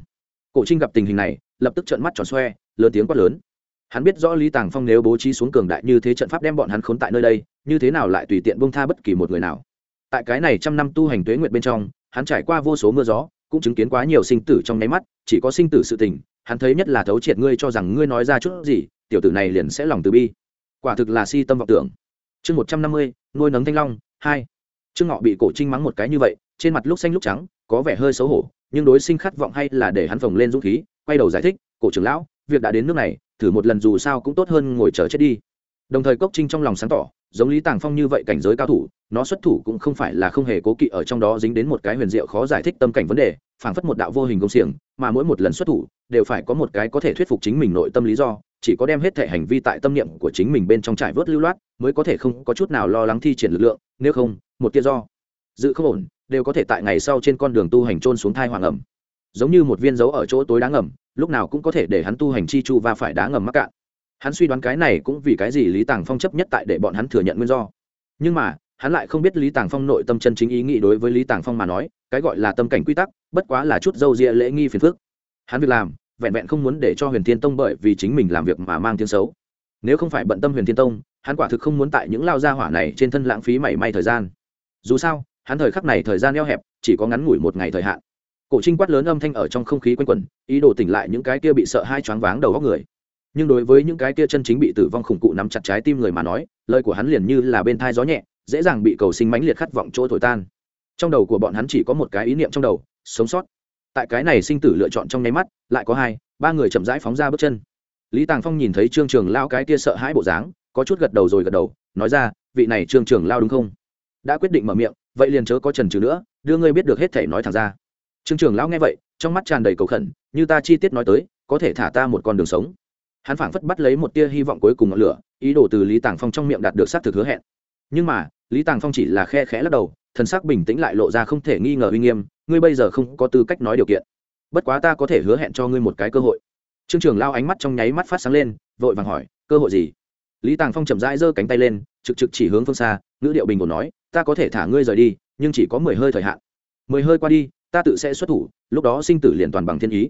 S1: Cổ trinh gặp tình hình này, lập tức trợn mắt tròn xoe, lớn tiếng quát lớn hắn biết rõ lý tàng phong nếu bố trí xuống cường đại như thế trận pháp đem bọn hắn khốn tại nơi đây, như thế nào lại tùy tiện bông tha bất kỳ một người nào. Tại cái này trăm năm tu hành tuế nguyện bên trong, hắn trải qua vô số mưa gió, cũng chứng kiến quá nhiều sinh tử trong nháy mắt, chỉ có sinh tử sự tình, hắn thấy nhất là thấu triệt ngươi cho rằng ngươi nói ra chút gì, tiểu tử này liền sẽ lòng từ bi. Quả thực là si tâm vọng tưởng. Chương một trăm năm mươi, nuôi nấng thanh long, hai. Trương ngọ bị cổ trinh mắng một cái như vậy, trên mặt lúc xanh lúc trắng, có vẻ hơi xấu hổ, nhưng đối sinh khát vọng hay là để hắn phồng lên dũng khí, quay đầu giải thích, cổ trưởng lão, việc đã đến nước này thử một lần dù sao cũng tốt hơn ngồi chờ chết đi. Đồng thời cốc trinh trong lòng sáng tỏ, giống lý tàng phong như vậy cảnh giới cao thủ, nó xuất thủ cũng không phải là không hề cố kỵ ở trong đó dính đến một cái huyền diệu khó giải thích tâm cảnh vấn đề, phảng phất một đạo vô hình công xiềng, mà mỗi một lần xuất thủ, đều phải có một cái có thể thuyết phục chính mình nội tâm lý do, chỉ có đem hết thể hành vi tại tâm niệm của chính mình bên trong trải vớt lưu loát, mới có thể không có chút nào lo lắng thi triển lực lượng, nếu không, một tia do, dự không ổn, đều có thể tại ngày sau trên con đường tu hành trôn xuống thai hoàng ẩm giống như một viên dấu ở chỗ tối đá ngầm, lúc nào cũng có thể để hắn tu hành chi chu và phải đá ngầm mắc cạn. Hắn suy đoán cái này cũng vì cái gì lý tàng phong chấp nhất tại để bọn hắn thừa nhận nguyên do. Nhưng mà, hắn lại không biết lý tàng phong nội tâm chân chính ý nghĩ đối với lý tàng phong mà nói, cái gọi là tâm cảnh quy tắc, bất quá là chút dâu ria lễ nghi phiền phức. Hắn việc làm, vẹn vẹn không muốn để cho huyền thiên tông bởi vì chính mình làm việc mà mang tiếng xấu. Nếu không phải bận tâm huyền thiên tông, hắn quả thực không muốn tại những lao gia hỏa này trên thân lãng phí mảy may thời gian. Dù sao, hắn thời khắc này thời gian eo hẹp, chỉ có ngắn ngủi một ngày thời hạn cổ trinh quát lớn âm thanh ở trong không khí quanh quẩn, ý đồ tỉnh lại những cái kia bị sợ hai choáng váng đầu góc người. Nhưng đối với những cái kia chân chính bị tử vong khủng cụ nắm chặt trái tim người mà nói, lời của hắn liền như là bên thai gió nhẹ, dễ dàng bị cầu sinh mãnh liệt khát vọng chỗ thổi tan. Trong đầu của bọn hắn chỉ có một cái ý niệm trong đầu, sống sót. Tại cái này sinh tử lựa chọn trong nháy mắt, lại có hai, ba người chậm rãi phóng ra bước chân. Lý tàng phong nhìn thấy trương trường lao cái kia sợ hãi bộ dáng, có chút gật đầu rồi gật đầu, nói ra, vị này trương trường lao đúng không? Đã quyết định mở miệng, vậy liền chớ có trần trừ nữa, đưa ngươi biết được hết thể nói thẳng ra trương trường lão nghe vậy, trong mắt tràn đầy cầu khẩn, như ta chi tiết nói tới, có thể thả ta một con đường sống. Hắn phảng phất bắt lấy một tia hy vọng cuối cùng ngọn lửa, ý đồ từ lý tàng phong trong miệng đạt được xác thực hứa hẹn. Nhưng mà, lý tàng phong chỉ là khe khẽ lắc đầu, thần sắc bình tĩnh lại lộ ra không thể nghi ngờ uy nghiêm, ngươi bây giờ không có tư cách nói điều kiện. Bất quá ta có thể hứa hẹn cho ngươi một cái cơ hội. Trương trường lao ánh mắt trong nháy mắt phát sáng lên, vội vàng hỏi, cơ hội gì? Lý tàng phong chậm rãi giơ cánh tay lên, trực trực chỉ hướng phương xa, ngữ điệu bình ổn nói, ta có thể thả ngươi rời đi, nhưng chỉ có mười hơi thời hạn. Mười hơi qua đi ta tự sẽ xuất thủ, lúc đó sinh tử liền toàn bằng thiên ý.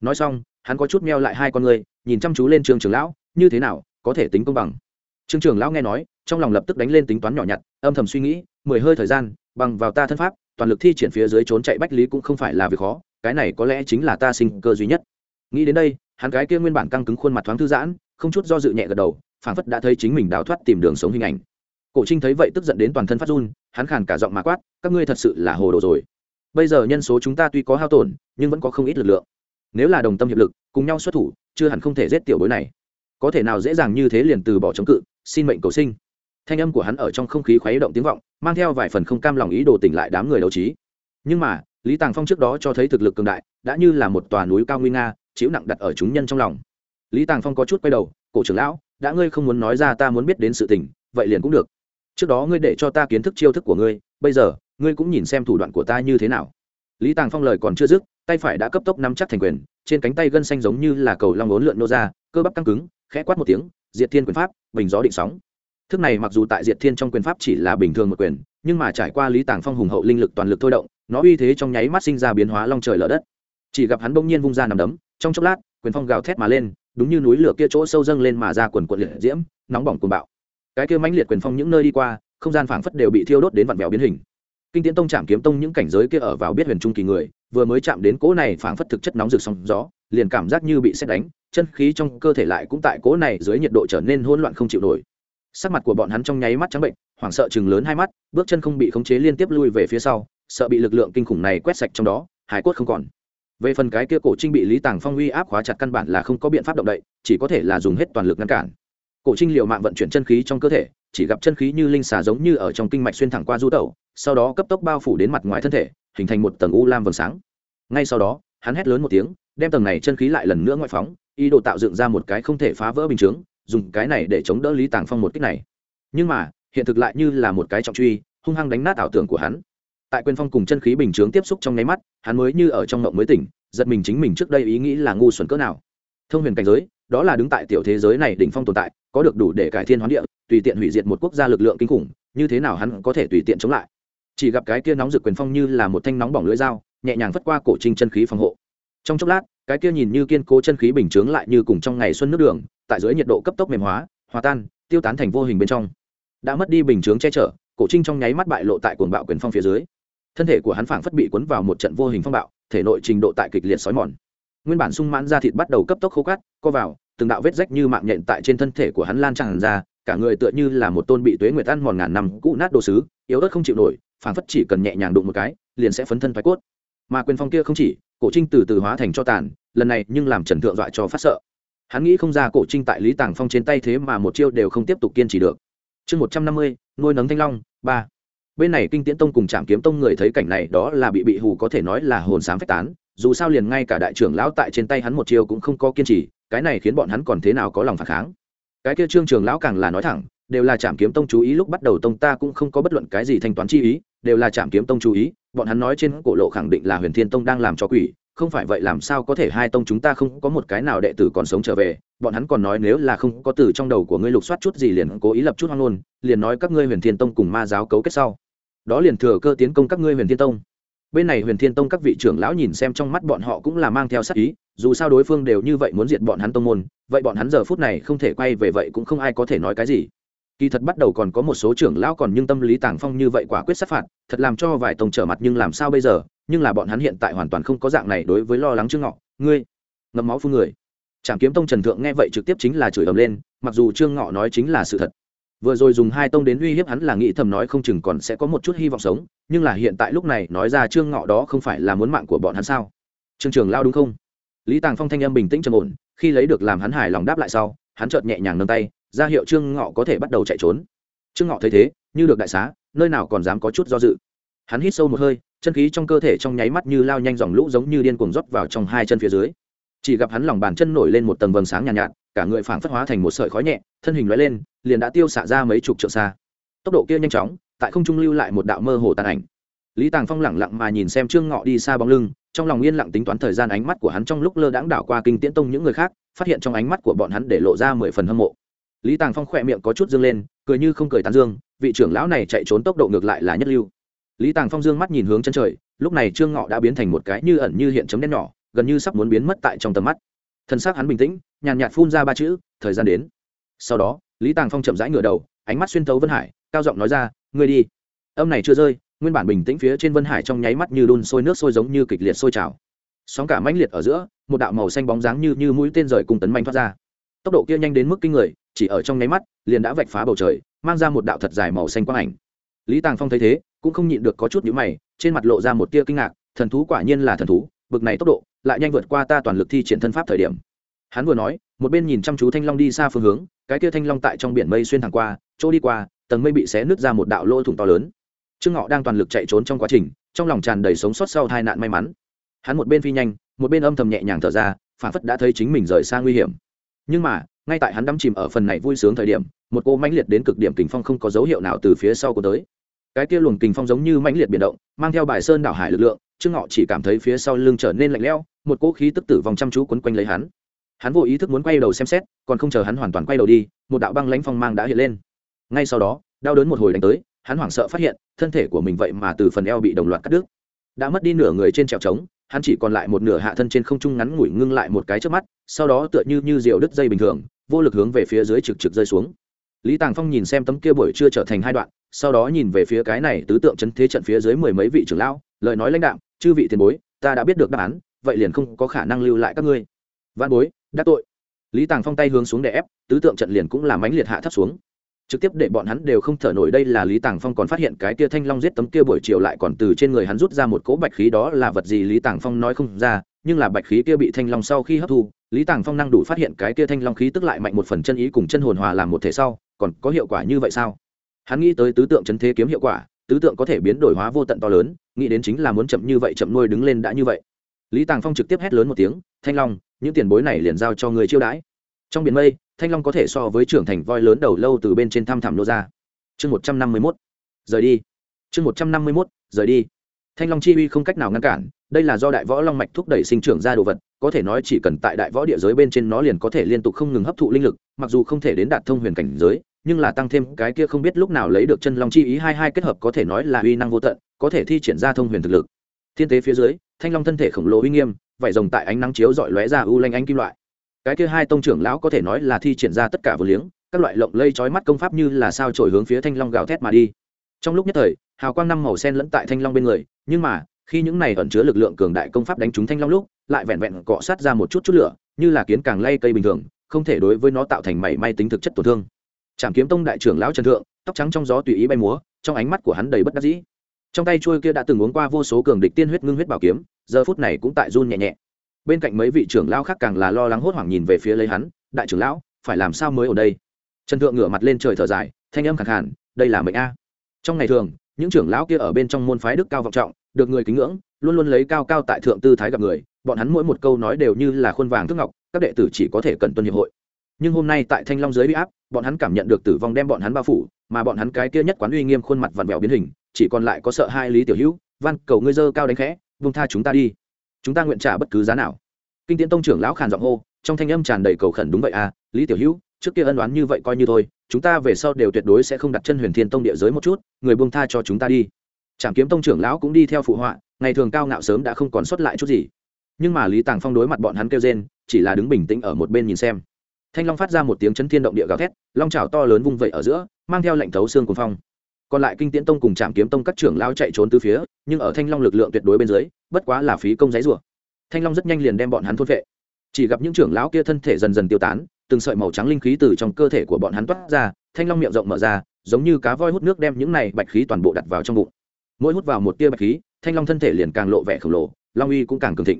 S1: Nói xong, hắn có chút meo lại hai con ngươi nhìn chăm chú lên trường trường lão, như thế nào, có thể tính công bằng. Trương trường lão nghe nói, trong lòng lập tức đánh lên tính toán nhỏ nhặt, âm thầm suy nghĩ, mười hơi thời gian, bằng vào ta thân pháp, toàn lực thi triển phía dưới trốn chạy bách lý cũng không phải là việc khó, cái này có lẽ chính là ta sinh cơ duy nhất. Nghĩ đến đây, hắn cái kia nguyên bản căng cứng khuôn mặt thoáng thư giãn, không chút do dự nhẹ gật đầu phản phất đã thấy chính mình đào thoát tìm đường sống hình ảnh. Cổ trinh thấy vậy tức giận đến toàn thân phát run, hắn khàn cả giọng mà quát, các ngươi thật sự là hồ đồ rồi bây giờ nhân số chúng ta tuy có hao tổn, nhưng vẫn có không ít lực lượng. Nếu là đồng tâm hiệp lực, cùng nhau xuất thủ, chưa hẳn không thể giết tiểu bối này. Có thể nào dễ dàng như thế liền từ bỏ chống cự, xin mệnh cầu sinh. Thanh âm của hắn ở trong không khí khuấy động tiếng vọng, mang theo vài phần không cam lòng ý đồ tỉnh lại đám người đấu trí. Nhưng mà, lý tàng phong trước đó cho thấy thực lực cường đại, đã như là một tòa núi cao nguy nga, chịu nặng đặt ở chúng nhân trong lòng. Lý tàng phong có chút quay đầu, cổ trưởng lão, đã ngươi không muốn nói ra ta muốn biết đến sự tình, vậy liền cũng được. Trước đó ngươi để cho ta kiến thức chiêu thức của ngươi, bây giờ ngươi cũng nhìn xem thủ đoạn của ta như thế nào. Lý tàng phong lời còn chưa dứt, tay phải đã cấp tốc nắm chắc thành quyền, trên cánh tay gân xanh giống như là cầu long ốn lượn nô ra, cơ bắp căng cứng, khẽ quát một tiếng, diệt thiên quyền pháp, bình gió định sóng. Thức này mặc dù tại diệt thiên trong quyền pháp chỉ là bình thường một quyền, nhưng mà trải qua lý tàng phong hùng hậu linh lực toàn lực thôi động, nó uy thế trong nháy mắt sinh ra biến hóa long trời lở đất. Chỉ gặp hắn bỗng nhiên vung ra nằm đấm, trong chốc lát, quyền phong gào thét mà lên, đúng như núi lửa kia chỗ sâu dâng lên mà ra quần quần liệt diễm, nóng bỏng cuồng bạo. Cái kia mãnh liệt quyền phong những nơi đi qua, không gian phảng phất đều bị thiêu đốt đến vặn vẹo biến hình kinh tiễn tông chạm kiếm tông những cảnh giới kia ở vào biết huyền trung kỳ người, vừa mới chạm đến cỗ này phảng phất thực chất nóng rực sóng gió, liền cảm giác như bị xét đánh, chân khí trong cơ thể lại cũng tại cỗ này dưới nhiệt độ trở nên hỗn loạn không chịu nổi. Sắc mặt của bọn hắn trong nháy mắt trắng bệnh, hoảng sợ chừng lớn hai mắt, bước chân không bị khống chế liên tiếp lui về phía sau, sợ bị lực lượng kinh khủng này quét sạch trong đó, hải cốt không còn. Về phần cái kia cổ trinh bị lý tàng phong uy áp khóa chặt căn bản là không có biện pháp động đậy, chỉ có thể là dùng hết toàn lực ngăn cản. Cổ trinh liệu mạng vận chuyển chân khí trong cơ thể, chỉ gặp chân khí như linh xà giống như ở trong kinh mạch xuyên thẳng qua du tẩu sau đó cấp tốc bao phủ đến mặt ngoài thân thể, hình thành một tầng u lam vầng sáng. Ngay sau đó, hắn hét lớn một tiếng, đem tầng này chân khí lại lần nữa ngoại phóng, ý đồ tạo dựng ra một cái không thể phá vỡ bình chướng, dùng cái này để chống đỡ lý tàng phong một cách này. Nhưng mà, hiện thực lại như là một cái trọng truy, hung hăng đánh nát ảo tưởng của hắn. Tại quyền phong cùng chân khí bình chướng tiếp xúc trong nháy mắt, hắn mới như ở trong mộng mới tỉnh, giật mình chính mình trước đây ý nghĩ là ngu xuẩn cỡ nào. Thông huyền cảnh giới, đó là đứng tại tiểu thế giới này đỉnh phong tồn tại, có được đủ để cải thiên hoán địa, tùy tiện hủy diệt một quốc gia lực lượng kinh khủng, như thế nào hắn có thể tùy tiện chống lại? Chỉ gặp cái kia nóng rực quyền phong như là một thanh nóng bỏng lưỡi dao, nhẹ nhàng vất qua cổ trinh chân khí phòng hộ. Trong chốc lát, cái kia nhìn như kiên cố chân khí bình chướng lại như cùng trong ngày xuân nước đường, tại dưới nhiệt độ cấp tốc mềm hóa, hòa tan, tiêu tán thành vô hình bên trong. Đã mất đi bình chướng che chở, cổ trinh trong nháy mắt bại lộ tại cuồng bạo quyền phong phía dưới. Thân thể của hắn phảng phất bị cuốn vào một trận vô hình phong bạo, thể nội trình độ tại kịch liệt sói mòn. Nguyên bản sung mãn da thịt bắt đầu cấp tốc khô cát, co vào, từng đạo vết rách như mạng nhện tại trên thân thể của hắn lan tràn ra, cả người tựa như là một tôn bị tuế nguyệt ăn mòn ngàn năm cũ nát đồ sứ, yếu ớt không chịu nổi phảng phất chỉ cần nhẹ nhàng đụng một cái, liền sẽ phấn thân thoái cốt. Mà quyền phong kia không chỉ, cổ trinh từ từ hóa thành cho tàn, lần này nhưng làm trần thượng dọa cho phát sợ. Hắn nghĩ không ra cổ trinh tại lý tàng phong trên tay thế mà một chiêu đều không tiếp tục kiên trì được. Chương một trăm năm mươi, nuôi nấng thanh long, ba. Bên này kinh tiễn tông cùng trạm kiếm tông người thấy cảnh này đó là bị bị hù có thể nói là hồn sám phách tán, dù sao liền ngay cả đại trưởng lão tại trên tay hắn một chiêu cũng không có kiên trì, cái này khiến bọn hắn còn thế nào có lòng phản kháng cái kia trương trường lão càng là nói thẳng, đều là trạm kiếm tông chú ý, lúc bắt đầu tông ta cũng không có bất luận cái gì thanh toán chi ý, đều là trạm kiếm tông chú ý, bọn hắn nói trên cổ lộ khẳng định là huyền thiên tông đang làm cho quỷ, không phải vậy làm sao có thể hai tông chúng ta không có một cái nào đệ tử còn sống trở về, bọn hắn còn nói nếu là không có từ trong đầu của ngươi lục soát chút gì liền cố ý lập chút hoang ngôn, liền nói các ngươi huyền thiên tông cùng ma giáo cấu kết sau. Đó liền thừa cơ tiến công các ngươi huyền thiên tông. Bên này huyền thiên tông các vị trưởng lão nhìn xem trong mắt bọn họ cũng là mang theo sắc ý dù sao đối phương đều như vậy muốn diệt bọn hắn tông môn, vậy bọn hắn giờ phút này không thể quay về vậy cũng không ai có thể nói cái gì. Kỳ thật bắt đầu còn có một số trưởng lão còn nhưng tâm lý tàng phong như vậy quả quyết sát phạt, thật làm cho vài tông trở mặt nhưng làm sao bây giờ, nhưng là bọn hắn hiện tại hoàn toàn không có dạng này đối với lo lắng trương ngọ. Ngươi, ngậm máu phun người. Trảm kiếm tông trần thượng nghe vậy trực tiếp chính là chửi ầm lên, mặc dù trương ngọ nói chính là sự thật. Vừa rồi dùng hai tông đến uy hiếp hắn là nghĩ thầm nói không chừng còn sẽ có một chút hy vọng sống, nhưng là hiện tại lúc này nói ra trương ngọ đó không phải là muốn mạng của bọn hắn sao? Trương trường lao đúng không? Lý tàng phong thanh âm bình tĩnh trầm ổn khi lấy được làm hắn hài lòng đáp lại sau hắn chợt nhẹ nhàng nâng tay ra hiệu trương ngọ có thể bắt đầu chạy trốn. Trương ngọ thấy thế như được đại xá nơi nào còn dám có chút do dự. Hắn hít sâu một hơi chân khí trong cơ thể trong nháy mắt như lao nhanh dòng lũ giống như điên cuồng rót vào trong hai chân phía dưới. Chỉ gặp hắn lòng bàn chân nổi lên một tầng vầng sáng nhàn nhạt, nhạt cả người phảng phất hóa thành một sợi khói nhẹ thân hình lóe lên liền đã tiêu xả ra mấy chục trượng xa. Tốc độ kia nhanh chóng tại không trung lưu lại một đạo mơ hồ tàn ảnh. Lý tàng phong lẳng lặng mà nhìn xem trương ngọ đi xa bóng lưng trong lòng yên lặng tính toán thời gian ánh mắt của hắn trong lúc lơ đãng đảo qua kinh tiễn tông những người khác, phát hiện trong ánh mắt của bọn hắn để lộ ra mười phần hâm mộ. Lý tàng phong khỏe miệng có chút dương lên, cười như không cười tán dương, vị trưởng lão này chạy trốn tốc độ ngược lại là nhất lưu. Lý tàng phong dương mắt nhìn hướng chân trời, lúc này trương ngọ đã biến thành một cái như ẩn như hiện chấm đen nhỏ, gần như sắp muốn biến mất tại trong tầm mắt. Thân xác hắn bình tĩnh, nhàn nhạt phun ra ba chữ, thời gian đến. Sau đó, lý tàng phong chậm rãi ngửa đầu, ánh mắt xuyên thấu vân hải, cao giọng nói ra, ngươi đi. Âm này chưa rơi nguyên bản bình tĩnh phía trên vân hải trong nháy mắt như đun sôi nước sôi giống như kịch liệt sôi trào. Sóng cả mãnh liệt ở giữa, một đạo màu xanh bóng dáng như như mũi tên rời cùng tấn manh thoát ra. Tốc độ kia nhanh đến mức kinh người, chỉ ở trong nháy mắt, liền đã vạch phá bầu trời, mang ra một đạo thật dài màu xanh quang ảnh. Lý tàng phong thấy thế, cũng không nhịn được có chút nhữ mày, trên mặt lộ ra một tia kinh ngạc, thần thú quả nhiên là thần thú, bực này tốc độ, lại nhanh vượt qua ta toàn lực thi triển thân pháp thời điểm. Hắn vừa nói, một bên nhìn chăm chú thanh long đi xa phương hướng, cái kia thanh long tại trong biển mây xuyên thẳng qua, chỗ đi qua, tầng mây bị xé nứt ra một đạo lỗ thủng to lớn trương ngọ đang toàn lực chạy trốn trong quá trình, trong lòng tràn đầy sống sót sau tai nạn may mắn. Hắn một bên phi nhanh, một bên âm thầm nhẹ nhàng thở ra, phản phất đã thấy chính mình rời xa nguy hiểm. Nhưng mà, ngay tại hắn đắm chìm ở phần này vui sướng thời điểm, một cô mãnh liệt đến cực điểm kình phong không có dấu hiệu nào từ phía sau của tới. Cái kia luồng kình phong giống như mãnh liệt biển động, mang theo bài sơn đảo hải lực lượng, trương ngọ chỉ cảm thấy phía sau lưng trở nên lạnh lẽo, một cỗ khí tức tử vong chăm chú quấn quanh lấy hắn. Hắn vô ý thức muốn quay đầu xem xét, còn không chờ hắn hoàn toàn quay đầu đi, một đạo băng lãnh phong mang đã hiện lên. Ngay sau đó, đau đớn một hồi đánh tới, hắn hoảng sợ phát hiện thân thể của mình vậy mà từ phần eo bị đồng loạt cắt đứt. Đã mất đi nửa người trên trèo trống, hắn chỉ còn lại một nửa hạ thân trên không trung ngắn ngủi ngưng lại một cái trước mắt, sau đó tựa như như rượu đứt dây bình thường, vô lực hướng về phía dưới trực trực rơi xuống. Lý tàng phong nhìn xem tấm kia buổi chưa trở thành hai đoạn, sau đó nhìn về phía cái này tứ tượng chấn thế trận phía dưới mười mấy vị trưởng lão, lời nói lãnh đạo chư vị tiền bối, ta đã biết được đáp án, vậy liền không có khả năng lưu lại các ngươi. Văn bối đắc tội. Lý tàng phong tay hướng xuống để ép, tứ tượng trận liền cũng làm ánh liệt hạ thấp xuống trực tiếp để bọn hắn đều không thở nổi đây là lý tàng phong còn phát hiện cái kia thanh long giết tấm kia buổi chiều lại còn từ trên người hắn rút ra một cỗ bạch khí đó là vật gì lý tàng phong nói không ra, nhưng là bạch khí kia bị thanh long sau khi hấp thu, lý tàng phong năng đủ phát hiện cái kia thanh long khí tức lại mạnh một phần chân ý cùng chân hồn hòa làm một thể sau, còn có hiệu quả như vậy sao? Hắn nghĩ tới tứ tượng chấn thế kiếm hiệu quả, tứ tượng có thể biến đổi hóa vô tận to lớn, nghĩ đến chính là muốn chậm như vậy chậm nuôi đứng lên đã như vậy. Lý tàng phong trực tiếp hét lớn một tiếng, thanh long, những tiền bối này liền giao cho người chiêu đãi. Trong biển mây thanh long có thể so với trưởng thành voi lớn đầu lâu từ bên trên thăm thẳm nô ra. Chương một trăm năm mươi mốt, rời đi. Chương một trăm năm mươi mốt, rời đi. Thanh long chi uy không cách nào ngăn cản, đây là do đại võ long mạch thúc đẩy sinh trưởng ra đồ vật, có thể nói chỉ cần tại đại võ địa giới bên trên nó liền có thể liên tục không ngừng hấp thụ linh lực, mặc dù không thể đến đạt thông huyền cảnh giới, nhưng là tăng thêm cái kia không biết lúc nào lấy được chân long chi ý hai hai kết hợp có thể nói là uy năng vô tận, có thể thi triển ra thông huyền thực lực. Thiên tế phía dưới, thanh long thân thể khổng lồ uy nghiêm, vải rồng tại ánh nắng chiếu dọi lóe ra u lanh ánh kim loại cái kia hai tông trưởng lão có thể nói là thi triển ra tất cả vừa liếng, các loại lộng lây trói mắt công pháp như là sao trổi hướng phía thanh long gào thét mà đi. Trong lúc nhất thời, hào quang năm màu sen lẫn tại thanh long bên người, nhưng mà, khi những này ẩn chứa lực lượng cường đại công pháp đánh trúng thanh long lúc, lại vẹn vẹn cọ sát ra một chút chút lửa, như là kiến càng lay cây bình thường, không thể đối với nó tạo thành mảy may tính thực chất tổn thương. Trảm kiếm tông đại trưởng lão trần thượng, tóc trắng trong gió tùy ý bay múa, trong ánh mắt của hắn đầy bất đắc dĩ. Trong tay chuôi kia đã từng uống qua vô số cường địch tiên huyết ngưng huyết bảo kiếm, giờ phút này cũng tại run nhẹ nhẹ bên cạnh mấy vị trưởng lão khác càng là lo lắng hốt hoảng nhìn về phía lấy hắn, đại trưởng lão, phải làm sao mới ở đây? Trần thượng ngửa mặt lên trời thở dài, thanh âm khẳng hẳn đây là mệnh a. Trong ngày thường, những trưởng lão kia ở bên trong môn phái đức cao vọng trọng, được người kính ngưỡng, luôn luôn lấy cao cao tại thượng tư thái gặp người, bọn hắn mỗi một câu nói đều như là khuôn vàng thước ngọc, các đệ tử chỉ có thể cần tuân hiệp hội. Nhưng hôm nay tại thanh long giới bị áp, bọn hắn cảm nhận được tử vong đem bọn hắn bao phủ, mà bọn hắn cái kia nhất quán uy nghiêm khuôn mặt vặn vẹo biến hình, chỉ còn lại có sợ hai lý tiểu hữu, văn, cầu ngươi dơ cao đánh khẽ vung tha chúng ta đi chúng ta nguyện trả bất cứ giá nào. Kinh tiễn tông trưởng lão khàn giọng hô, trong thanh âm tràn đầy cầu khẩn đúng vậy à lý tiểu hữu, trước kia ân oán như vậy coi như thôi, chúng ta về sau đều tuyệt đối sẽ không đặt chân huyền thiên tông địa giới một chút, người buông tha cho chúng ta đi. Trảm kiếm tông trưởng lão cũng đi theo phụ họa, ngày thường cao ngạo sớm đã không còn xuất lại chút gì. Nhưng mà lý tàng phong đối mặt bọn hắn kêu rên, chỉ là đứng bình tĩnh ở một bên nhìn xem. Thanh long phát ra một tiếng chấn thiên động địa gào thét, long trào to lớn vung vẩy ở giữa, mang theo lệnh thấu xương cuồng phong còn lại kinh tiễn tông cùng trạm kiếm tông các trưởng lao chạy trốn từ phía, nhưng ở thanh long lực lượng tuyệt đối bên dưới, bất quá là phí công giấy rùa. Thanh long rất nhanh liền đem bọn hắn thốt vệ. Chỉ gặp những trưởng lão kia thân thể dần dần tiêu tán, từng sợi màu trắng linh khí từ trong cơ thể của bọn hắn toát ra, thanh long miệng rộng mở ra, giống như cá voi hút nước đem những này bạch khí toàn bộ đặt vào trong bụng. Mỗi hút vào một tia bạch khí, thanh long thân thể liền càng lộ vẻ khổng lồ, long uy cũng càng cường thịnh.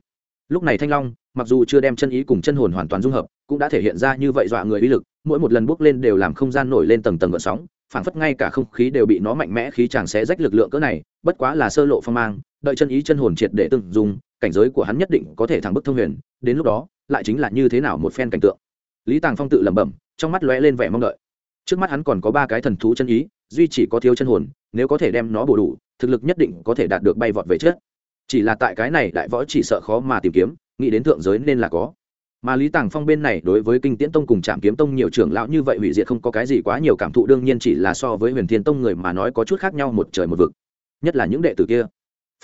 S1: Lúc này thanh long, mặc dù chưa đem chân ý cùng chân hồn hoàn toàn dung hợp, cũng đã thể hiện ra như vậy dọa người uy lực, mỗi một lần bước lên đều làm không gian nổi lên tầng tầng gợn sóng phảng phất ngay cả không khí đều bị nó mạnh mẽ khí chàng xé rách lực lượng cỡ này, bất quá là sơ lộ phong mang, đợi chân ý chân hồn triệt để từng dùng cảnh giới của hắn nhất định có thể thẳng bức thông huyền, đến lúc đó, lại chính là như thế nào một phen cảnh tượng. Lý tàng phong tự lẩm bẩm, trong mắt lóe lên vẻ mong đợi. Trước mắt hắn còn có ba cái thần thú chân ý, duy chỉ có thiếu chân hồn, nếu có thể đem nó bổ đủ, thực lực nhất định có thể đạt được bay vọt về chết chỉ là tại cái này đại võ chỉ sợ khó mà tìm kiếm, nghĩ đến thượng giới nên là có mà lý tàng phong bên này đối với kinh tiễn tông cùng trạm kiếm tông nhiều trưởng lão như vậy hủy diệt không có cái gì quá nhiều cảm thụ, đương nhiên chỉ là so với huyền thiên tông người mà nói có chút khác nhau một trời một vực. Nhất là những đệ tử kia.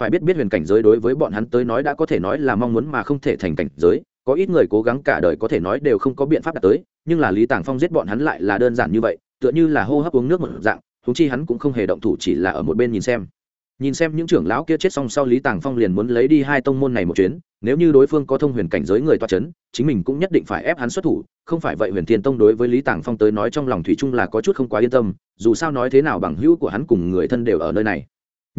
S1: Phải biết biết huyền cảnh giới đối với bọn hắn tới nói đã có thể nói là mong muốn mà không thể thành cảnh giới, có ít người cố gắng cả đời có thể nói đều không có biện pháp đạt tới, nhưng là lý tàng phong giết bọn hắn lại là đơn giản như vậy, tựa như là hô hấp uống nước một dạng thúng chi hắn cũng không hề động thủ chỉ là ở một bên nhìn xem nhìn xem những trưởng lão kia chết xong sau lý tàng phong liền muốn lấy đi hai tông môn này một chuyến, nếu như đối phương có thông huyền cảnh giới người toa c h ấ n chính mình cũng nhất định phải ép hắn xuất thủ, không phải vậy huyền thiên tông đối với lý tàng phong tới nói trong lòng thủy chung là có chút không quá yên tâm, dù sao nói thế nào bằng hữu của hắn cùng người thân đều ở nơi này.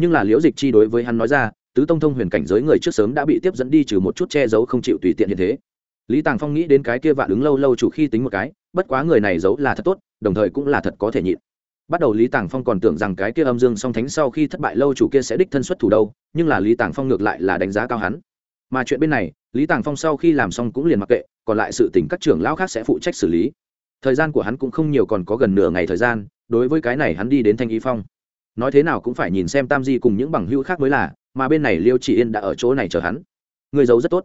S1: Nhưng là liễu dịch chi đối với hắn nói ra, tứ tông thông huyền cảnh giới người trước sớm đã bị tiếp dẫn đi trừ một chút che giấu không chịu tùy tiện như thế. Lý tàng phong nghĩ đến cái kia vạn ứng lâu lâu chủ khi tính một cái, bất quá người này giấu là thật tốt, đồng thời cũng là thật có thể nhịn bắt đầu lý tàng phong còn tưởng rằng cái kia âm dương song thánh sau khi thất bại lâu chủ kia sẽ đích thân xuất thủ đâu, nhưng là lý tàng phong ngược lại là đánh giá cao hắn. Mà chuyện bên này, lý tàng phong sau khi làm xong cũng liền mặc kệ, còn lại sự tỉnh các trưởng lão khác sẽ phụ trách xử lý. Thời gian của hắn cũng không nhiều còn có gần nửa ngày thời gian, đối với cái này hắn đi đến thanh Y phong. Nói thế nào cũng phải nhìn xem tam di cùng những bằng hữu khác mới là, mà bên này liêu chỉ yên đã ở chỗ này chờ hắn. Người giấu rất tốt.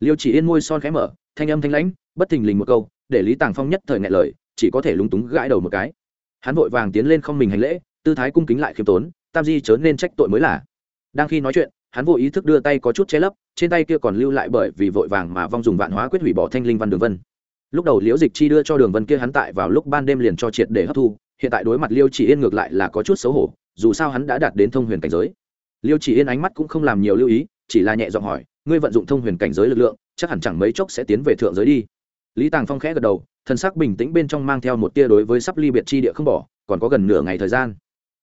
S1: Liêu chỉ yên môi son khẽ mở, thanh âm thanh lãnh, bất thình lình một câu, để lý tàng phong nhất thời ngại lời, chỉ có thể lúng túng gãi đầu một cái hắn vội vàng tiến lên không mình hành lễ, tư thái cung kính lại khiêm tốn, tam di chớ nên trách tội mới là. Đang khi nói chuyện, hắn vô ý thức đưa tay có chút che lấp, trên tay kia còn lưu lại bởi vì vội vàng mà vong dùng vạn hóa quyết hủy bỏ thanh linh văn đường vân. Lúc đầu liễu dịch chi đưa cho đường vân kia hắn tại vào lúc ban đêm liền cho triệt để hấp thu, hiện tại đối mặt liêu chỉ yên ngược lại là có chút xấu hổ, dù sao hắn đã đạt đến thông huyền cảnh giới. Liêu chỉ yên ánh mắt cũng không làm nhiều lưu ý, chỉ là nhẹ giọng hỏi, ngươi vận dụng thông huyền cảnh giới lực lượng, chắc hẳn chẳng mấy chốc sẽ tiến về thượng giới đi lý tàng phong khẽ gật đầu thần sắc bình tĩnh bên trong mang theo một tia đối với sắp ly biệt chi địa không bỏ, còn có gần nửa ngày thời gian.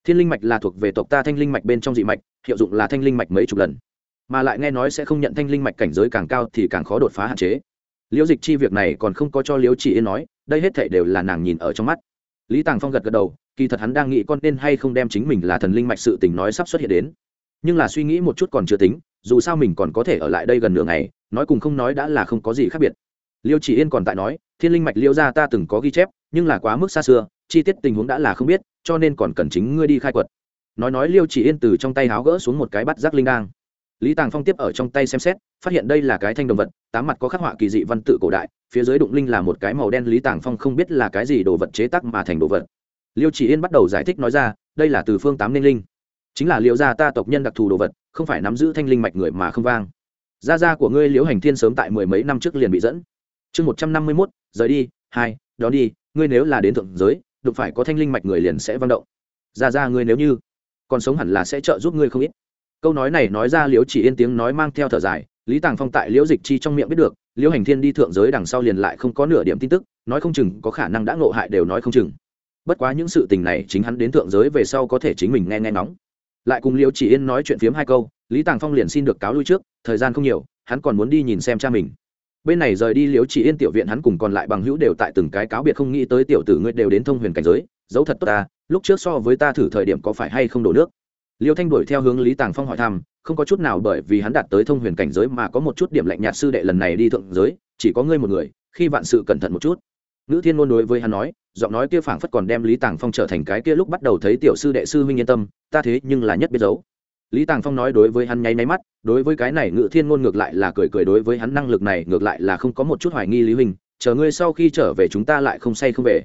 S1: Thiên linh mạch là thuộc về tộc ta thanh linh mạch bên trong dị mạch, hiệu dụng là thanh linh mạch mấy chục lần. Mà lại nghe nói sẽ không nhận thanh linh mạch cảnh giới càng cao thì càng khó đột phá hạn chế. Liễu dịch chi việc này còn không có cho liễu chỉ yên nói, đây hết thể đều là nàng nhìn ở trong mắt. Lý tàng phong gật gật đầu, kỳ thật hắn đang nghĩ con nên hay không đem chính mình là thần linh mạch sự tình nói sắp xuất hiện đến. Nhưng là suy nghĩ một chút còn chưa tính, dù sao mình còn có thể ở lại đây gần nửa ngày, nói cùng không nói đã là không có gì khác biệt liêu chỉ yên còn tại nói, thiên linh mạch liêu ra ta từng có ghi chép, nhưng là quá mức xa xưa, chi tiết tình huống đã là không biết, cho nên còn cần chính ngươi đi khai quật. Nói nói liêu chỉ yên từ trong tay háo gỡ xuống một cái bắt giác linh đang lý tàng phong tiếp ở trong tay xem xét, phát hiện đây là cái thanh đồng vật, tám mặt có khắc họa kỳ dị văn tự cổ đại, phía dưới đụng linh là một cái màu đen, lý tàng phong không biết là cái gì đồ vật chế tắc mà thành đồ vật. Liêu chỉ yên bắt đầu giải thích nói ra, đây là từ phương tám ninh linh. Chính là liệu gia ta tộc nhân đặc thù đồ vật, không phải nắm giữ thanh linh mạch người mà không vang. Gia gia của ngươi liễu hành thiên sớm tại mười mấy năm trước liền bị dẫn chương một trăm năm mươi mốt, rời đi, hai, đón đi, ngươi nếu là đến thượng giới, đụng phải có thanh linh mạch người liền sẽ văng động. Ra ra ngươi nếu như còn sống hẳn là sẽ trợ giúp ngươi không ít. Câu nói này nói ra liễu chỉ yên tiếng nói mang theo thở dài, lý tàng phong tại liễu dịch chi trong miệng biết được, liễu hành thiên đi thượng giới đằng sau liền lại không có nửa điểm tin tức, nói không chừng có khả năng đã ngộ hại đều nói không chừng. Bất quá những sự tình này chính hắn đến thượng giới về sau có thể chính mình nghe nghe nóng lại cùng liễu chỉ yên nói chuyện phiếm hai câu, lý tàng phong liền xin được cáo lui trước, thời gian không nhiều, hắn còn muốn đi nhìn xem cha mình bên này rời đi liếu chỉ yên tiểu viện hắn cùng còn lại bằng hữu đều tại từng cái cáo biệt không nghĩ tới tiểu tử ngươi đều đến thông huyền cảnh giới dấu thật tốt ta, lúc trước so với ta thử thời điểm có phải hay không đổ nước. Liêu thanh đuổi theo hướng lý tàng phong hỏi thăm, không có chút nào bởi vì hắn đạt tới thông huyền cảnh giới mà có một chút điểm lạnh nhạt sư đệ lần này đi thượng giới, chỉ có ngươi một người, khi vạn sự cẩn thận một chút. Nữ thiên ngôn đối với hắn nói, giọng nói kia phảng phất còn đem lý tàng phong trở thành cái kia lúc bắt đầu thấy tiểu sư đệ sư huynh yên tâm, ta thế nhưng là nhất biết giấu lý tàng phong nói đối với hắn nháy máy mắt, đối với cái này ngự thiên ngôn ngược lại là cười cười, đối với hắn năng lực này ngược lại là không có một chút hoài nghi lý huynh chờ ngươi sau khi trở về chúng ta lại không say không về.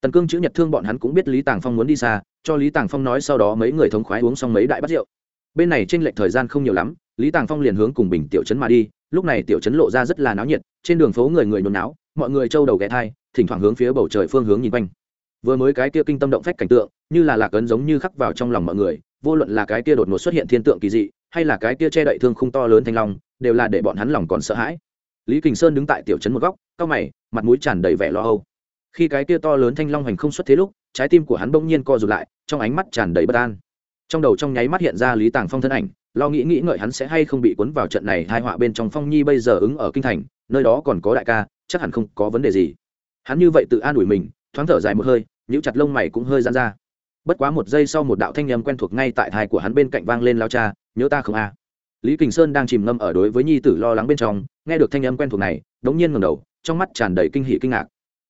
S1: Tần cương chữ nhật thương bọn hắn cũng biết lý tàng phong muốn đi xa, cho lý tàng phong nói sau đó mấy người thống khoái uống xong mấy đại bát rượu. Bên này tranh lệch thời gian không nhiều lắm, lý tàng phong liền hướng cùng bình tiểu trấn mà đi, lúc này tiểu trấn lộ ra rất là náo nhiệt, trên đường phố người người nhốn náo, mọi người trâu đầu ghé thai, thỉnh thoảng hướng phía bầu trời phương hướng nhìn quanh. Vừa mới cái kia kinh tâm động phách cảnh tượng, như là lạc ấn giống như khắc vào trong lòng mọi người vô luận là cái kia đột ngột xuất hiện thiên tượng kỳ dị, hay là cái kia che đậy thương không to lớn thanh long, đều là để bọn hắn lòng còn sợ hãi. Lý kình sơn đứng tại tiểu trấn một góc cao mày, mặt mũi tràn đầy vẻ lo âu. Khi cái kia to lớn thanh long hành không xuất thế lúc, trái tim của hắn bỗng nhiên co rụt lại, trong ánh mắt tràn đầy bất an. Trong đầu trong nháy mắt hiện ra lý tàng phong thân ảnh, lo nghĩ nghĩ ngợi hắn sẽ hay không bị cuốn vào trận này, hai họa bên trong phong nhi bây giờ ứng ở kinh thành, nơi đó còn có đại ca, chắc hẳn không có vấn đề gì. Hắn như vậy tự an ủi mình, thoáng thở dài một hơi, nhíu chặt lông mày cũng hơi giãn ra bất quá một giây sau một đạo thanh âm quen thuộc ngay tại thai của hắn bên cạnh vang lên lao cha, nhớ ta không a? Lý kình sơn đang chìm ngâm ở đối với nhi tử lo lắng bên trong, nghe được thanh âm quen thuộc này, đống nhiên ngẩng đầu, trong mắt tràn đầy kinh hỉ kinh ngạc.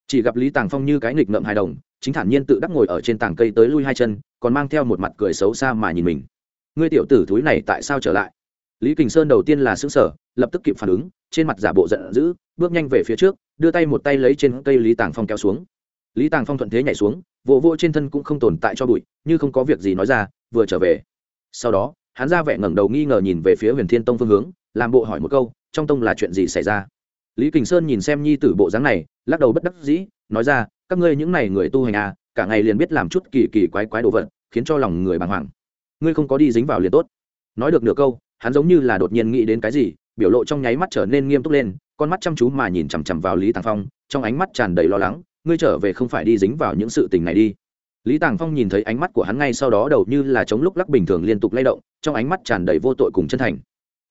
S1: Chỉ gặp lý tàng phong như cái nghịch ngợm hài đồng, chính thản nhiên tự đắc ngồi ở trên tảng cây tới lui hai chân, còn mang theo một mặt cười xấu xa mà nhìn mình. Ngươi tiểu tử thúi này tại sao trở lại? Lý kình sơn đầu tiên là xứng sở lập tức kịp phản ứng, trên mặt giả bộ giận dữ, bước nhanh về phía trước, đưa tay một tay lấy trên cây lý tàng phong kéo xuống lý tàng phong thuận thế nhảy xuống, vỗ vỗ trên thân cũng không tồn tại cho bụi, như không có việc gì nói ra, vừa trở về. Sau đó, hắn ra vẻ ngẩng đầu nghi ngờ nhìn về phía huyền thiên tông phương hướng, làm bộ hỏi một câu, trong tông là chuyện gì xảy ra? Lý kình sơn nhìn xem nhi tử bộ dáng này, lắc đầu bất đắc dĩ, nói ra, các ngươi những n à y người tu hành à cả ngày liền biết làm chút kỳ kỳ quái quái đồ vật, khiến cho lòng người bàng hoàng. Ngươi không có đi dính vào liền tốt. Nói được nửa câu, hắn giống như là đột nhiên nghĩ đến cái gì, biểu lộ trong nháy mắt trở nên nghiêm túc lên, con mắt chăm chú mà nhìn chằm chằm vào lý tàng phong, trong ánh mắt tràn đầy lo lắng ngươi trở về không phải đi dính vào những sự tình này đi. Lý tàng phong nhìn thấy ánh mắt của hắn ngay sau đó đầu như là chống lúc lắc bình thường liên tục lay động, trong ánh mắt tràn đầy vô tội cùng chân thành.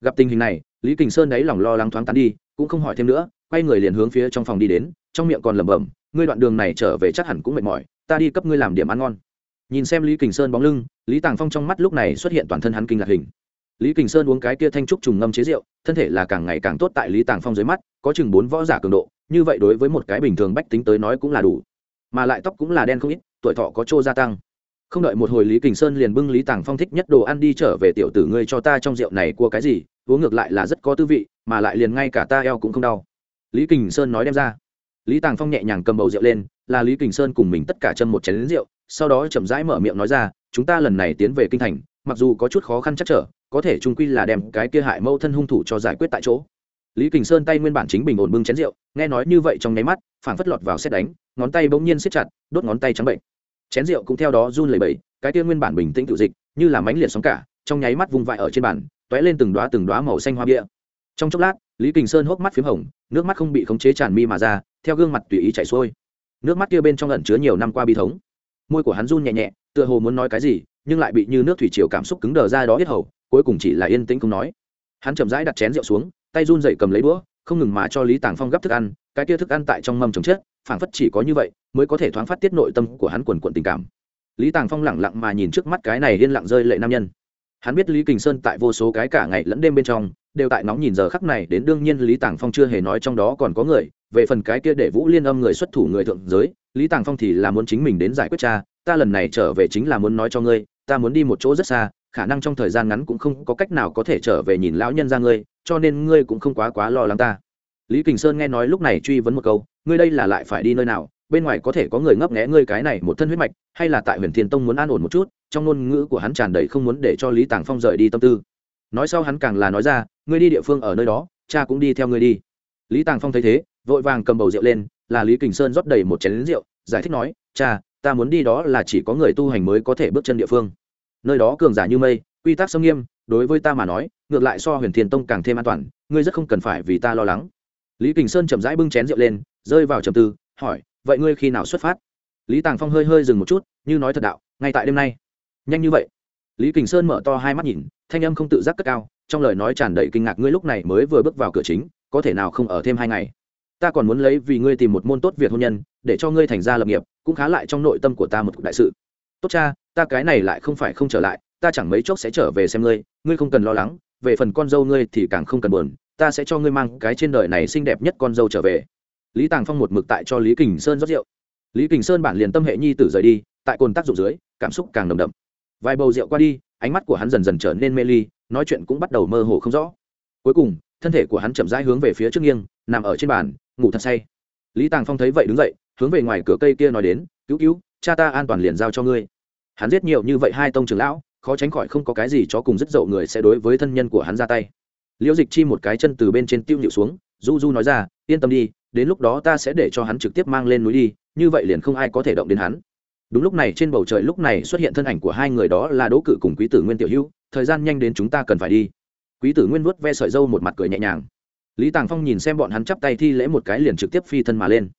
S1: Gặp tình hình này, lý kình sơn đáy lòng lo lắng thoáng tán đi, cũng không hỏi thêm nữa, quay người liền hướng phía trong phòng đi đến, trong miệng còn lẩm bẩm, ngươi đoạn đường này trở về chắc hẳn cũng mệt mỏi, ta đi cấp ngươi làm điểm ăn ngon. Nhìn xem lý kình sơn bóng lưng, lý tàng phong trong mắt lúc này xuất hiện toàn thân hắn kinh ngạc hình lý kình sơn uống cái kia thanh trúc trùng ngâm chế rượu, thân thể là càng ngày càng tốt tại lý tàng phong dưới mắt, có chừng bốn võ giả cường độ, như vậy đối với một cái bình thường bách tính tới nói cũng là đủ. Mà lại tóc cũng là đen không ít, tuổi thọ có trô gia tăng. Không đợi một hồi lý kình sơn liền bưng lý tàng phong thích nhất đồ ăn đi trở về tiểu tử ngươi cho ta trong rượu này cua cái gì, uống ngược lại là rất có tư vị, mà lại liền ngay cả ta eo cũng không đau. Lý kình sơn nói đem ra. Lý tàng phong nhẹ nhàng cầm bầu rượu lên, là lý kình sơn cùng mình tất cả châm một chén lính rượu, sau đó chậm rãi mở miệng nói ra, chúng ta lần này tiến về kinh thành, mặc dù có chút khó khăn chắc trở có thể trung quy là đem cái kia hại mâu thân hung thủ cho giải quyết tại chỗ. Lý kình sơn tay nguyên bản chính bình ổn bưng chén rượu, nghe nói như vậy trong nháy mắt, phảng phất lọt vào xét đánh, ngón tay bỗng nhiên siết chặt, đốt ngón tay trắng bệnh. Chén rượu cũng theo đó run lẩy bẩy, cái kia nguyên bản bình tĩnh tự dịch, như là mánh liệt sóng cả, trong nháy mắt vung vãi ở trên bàn, tóe lên từng đóa từng đóa màu xanh hoa bia. Trong chốc lát, lý kình sơn hốc mắt p h í m hồng, nước mắt không bị khống chế tràn mi mà ra, theo gương mặt tùy ý chảy xuôi. Nước mắt kia bên trong lẩn chứa nhiều năm qua bi thống. Môi của hắn run nhẹ nhẹ, tựa hồ muốn nói cái gì, nhưng lại bị như nước thủy chiều cảm xúc cứng đờ ra đó hết hầu cuối cùng chỉ là yên tĩnh không nói. Hắn chậm rãi đặt chén rượu xuống, tay run dậy cầm lấy đũa, không ngừng mà cho lý tàng phong gấp thức ăn, cái kia thức ăn tại trong mâm trồng chết, phảng phất chỉ có như vậy, mới có thể thoáng phát tiết nội tâm của hắn quần quận tình cảm. Lý tàng phong lẳng lặng mà nhìn trước mắt cái này yên lặng rơi lệ nam nhân. Hắn biết lý kình sơn tại vô số cái cả ngày lẫn đêm bên trong, đều tại nóng nhìn giờ khắc này, đến đương nhiên lý tàng phong chưa hề nói trong đó còn có người, về phần cái kia để vũ liên âm người xuất thủ người thượng giới, lý tàng phong thì là muốn chính mình đến giải quyết cha, ta lần này trở về chính là muốn nói cho ngươi, ta muốn đi một chỗ rất xa khả năng trong thời gian ngắn cũng không có cách nào có thể trở về nhìn lão nhân ra ngươi, cho nên ngươi cũng không quá quá lo lắng ta. Lý kình sơn nghe nói lúc này truy vấn một câu, ngươi đây là lại phải đi nơi nào? Bên ngoài có thể có người ngấp nghé ngươi cái này một thân huyết mạch, hay là tại huyền thiên tông muốn an ổn một chút? Trong ngôn ngữ của hắn tràn đầy không muốn để cho lý tàng phong rời đi tâm tư. Nói sau hắn càng là nói ra, ngươi đi địa phương ở nơi đó, cha cũng đi theo ngươi đi. Lý tàng phong thấy thế, vội vàng cầm bầu rượu lên, là lý kình sơn rót đầy một chén lính rượu, giải thích nói, cha, ta muốn đi đó là chỉ có người tu hành mới có thể bước chân địa phương nơi đó cường giả như mây, quy tắc sông nghiêm, đối với ta mà nói, ngược lại so huyền thiên tông càng thêm an toàn, ngươi rất không cần phải vì ta lo lắng. Lý kình sơn chậm rãi bưng chén rượu lên, rơi vào trầm tư, hỏi, vậy ngươi khi nào xuất phát? Lý tàng phong hơi hơi dừng một chút, như nói thật đạo, ngay tại đêm nay. Nhanh như vậy. Lý kình sơn mở to hai mắt nhìn, thanh âm không tự giác cất cao, trong lời nói tràn đầy kinh ngạc, ngươi lúc này mới vừa bước vào cửa chính, có thể nào không ở thêm hai ngày? Ta còn muốn lấy vì ngươi tìm một môn tốt việc hôn nhân, để cho ngươi thành gia lập nghiệp, cũng khá lại trong nội tâm của ta một đại sự. Tốt cha ta cái này lại không phải không trở lại, ta chẳng mấy chốc sẽ trở về xem ngươi ngươi không cần lo lắng, về phần con dâu ngươi thì càng không cần buồn, ta sẽ cho ngươi mang cái trên đời này xinh đẹp nhất con dâu trở về. Lý tàng phong một mực tại cho lý kình sơn rót rượu. Lý kình sơn bản liền tâm hệ nhi tử rời đi, tại cồn tác dụng dưới, cảm xúc càng nồng đậm. Vài bầu rượu qua đi, ánh mắt của hắn dần dần trở nên mê ly, nói chuyện cũng bắt đầu mơ hồ không rõ. Cuối cùng, thân thể của hắn chậm rãi hướng về phía trước nghiêng, nằm ở trên bàn, ngủ thật say. Lý tàng phong thấy vậy đứng dậy, hướng về ngoài cửa cây kia nói đến, cứu cứu, cha ta an toàn liền giao cho ngươi hắn giết nhiều như vậy hai tông trưởng lão, khó tránh khỏi không có cái gì cho cùng rất dậu người sẽ đối với thân nhân của hắn ra tay. Liễu dịch chi một cái chân từ bên trên tiêu nhịu xuống, du du nói ra, yên tâm đi, đến lúc đó ta sẽ để cho hắn trực tiếp mang lên núi đi, như vậy liền không ai có thể động đến hắn. Đúng lúc này trên bầu trời lúc này xuất hiện thân ảnh của hai người đó là đỗ cự cùng quý tử nguyên tiểu hữu, thời gian nhanh đến chúng ta cần phải đi. Quý tử nguyên vuốt ve sợi dâu một mặt cười nhẹ nhàng. Lý tàng phong nhìn xem bọn hắn chắp tay thi lễ một cái liền trực tiếp phi thân mà lên.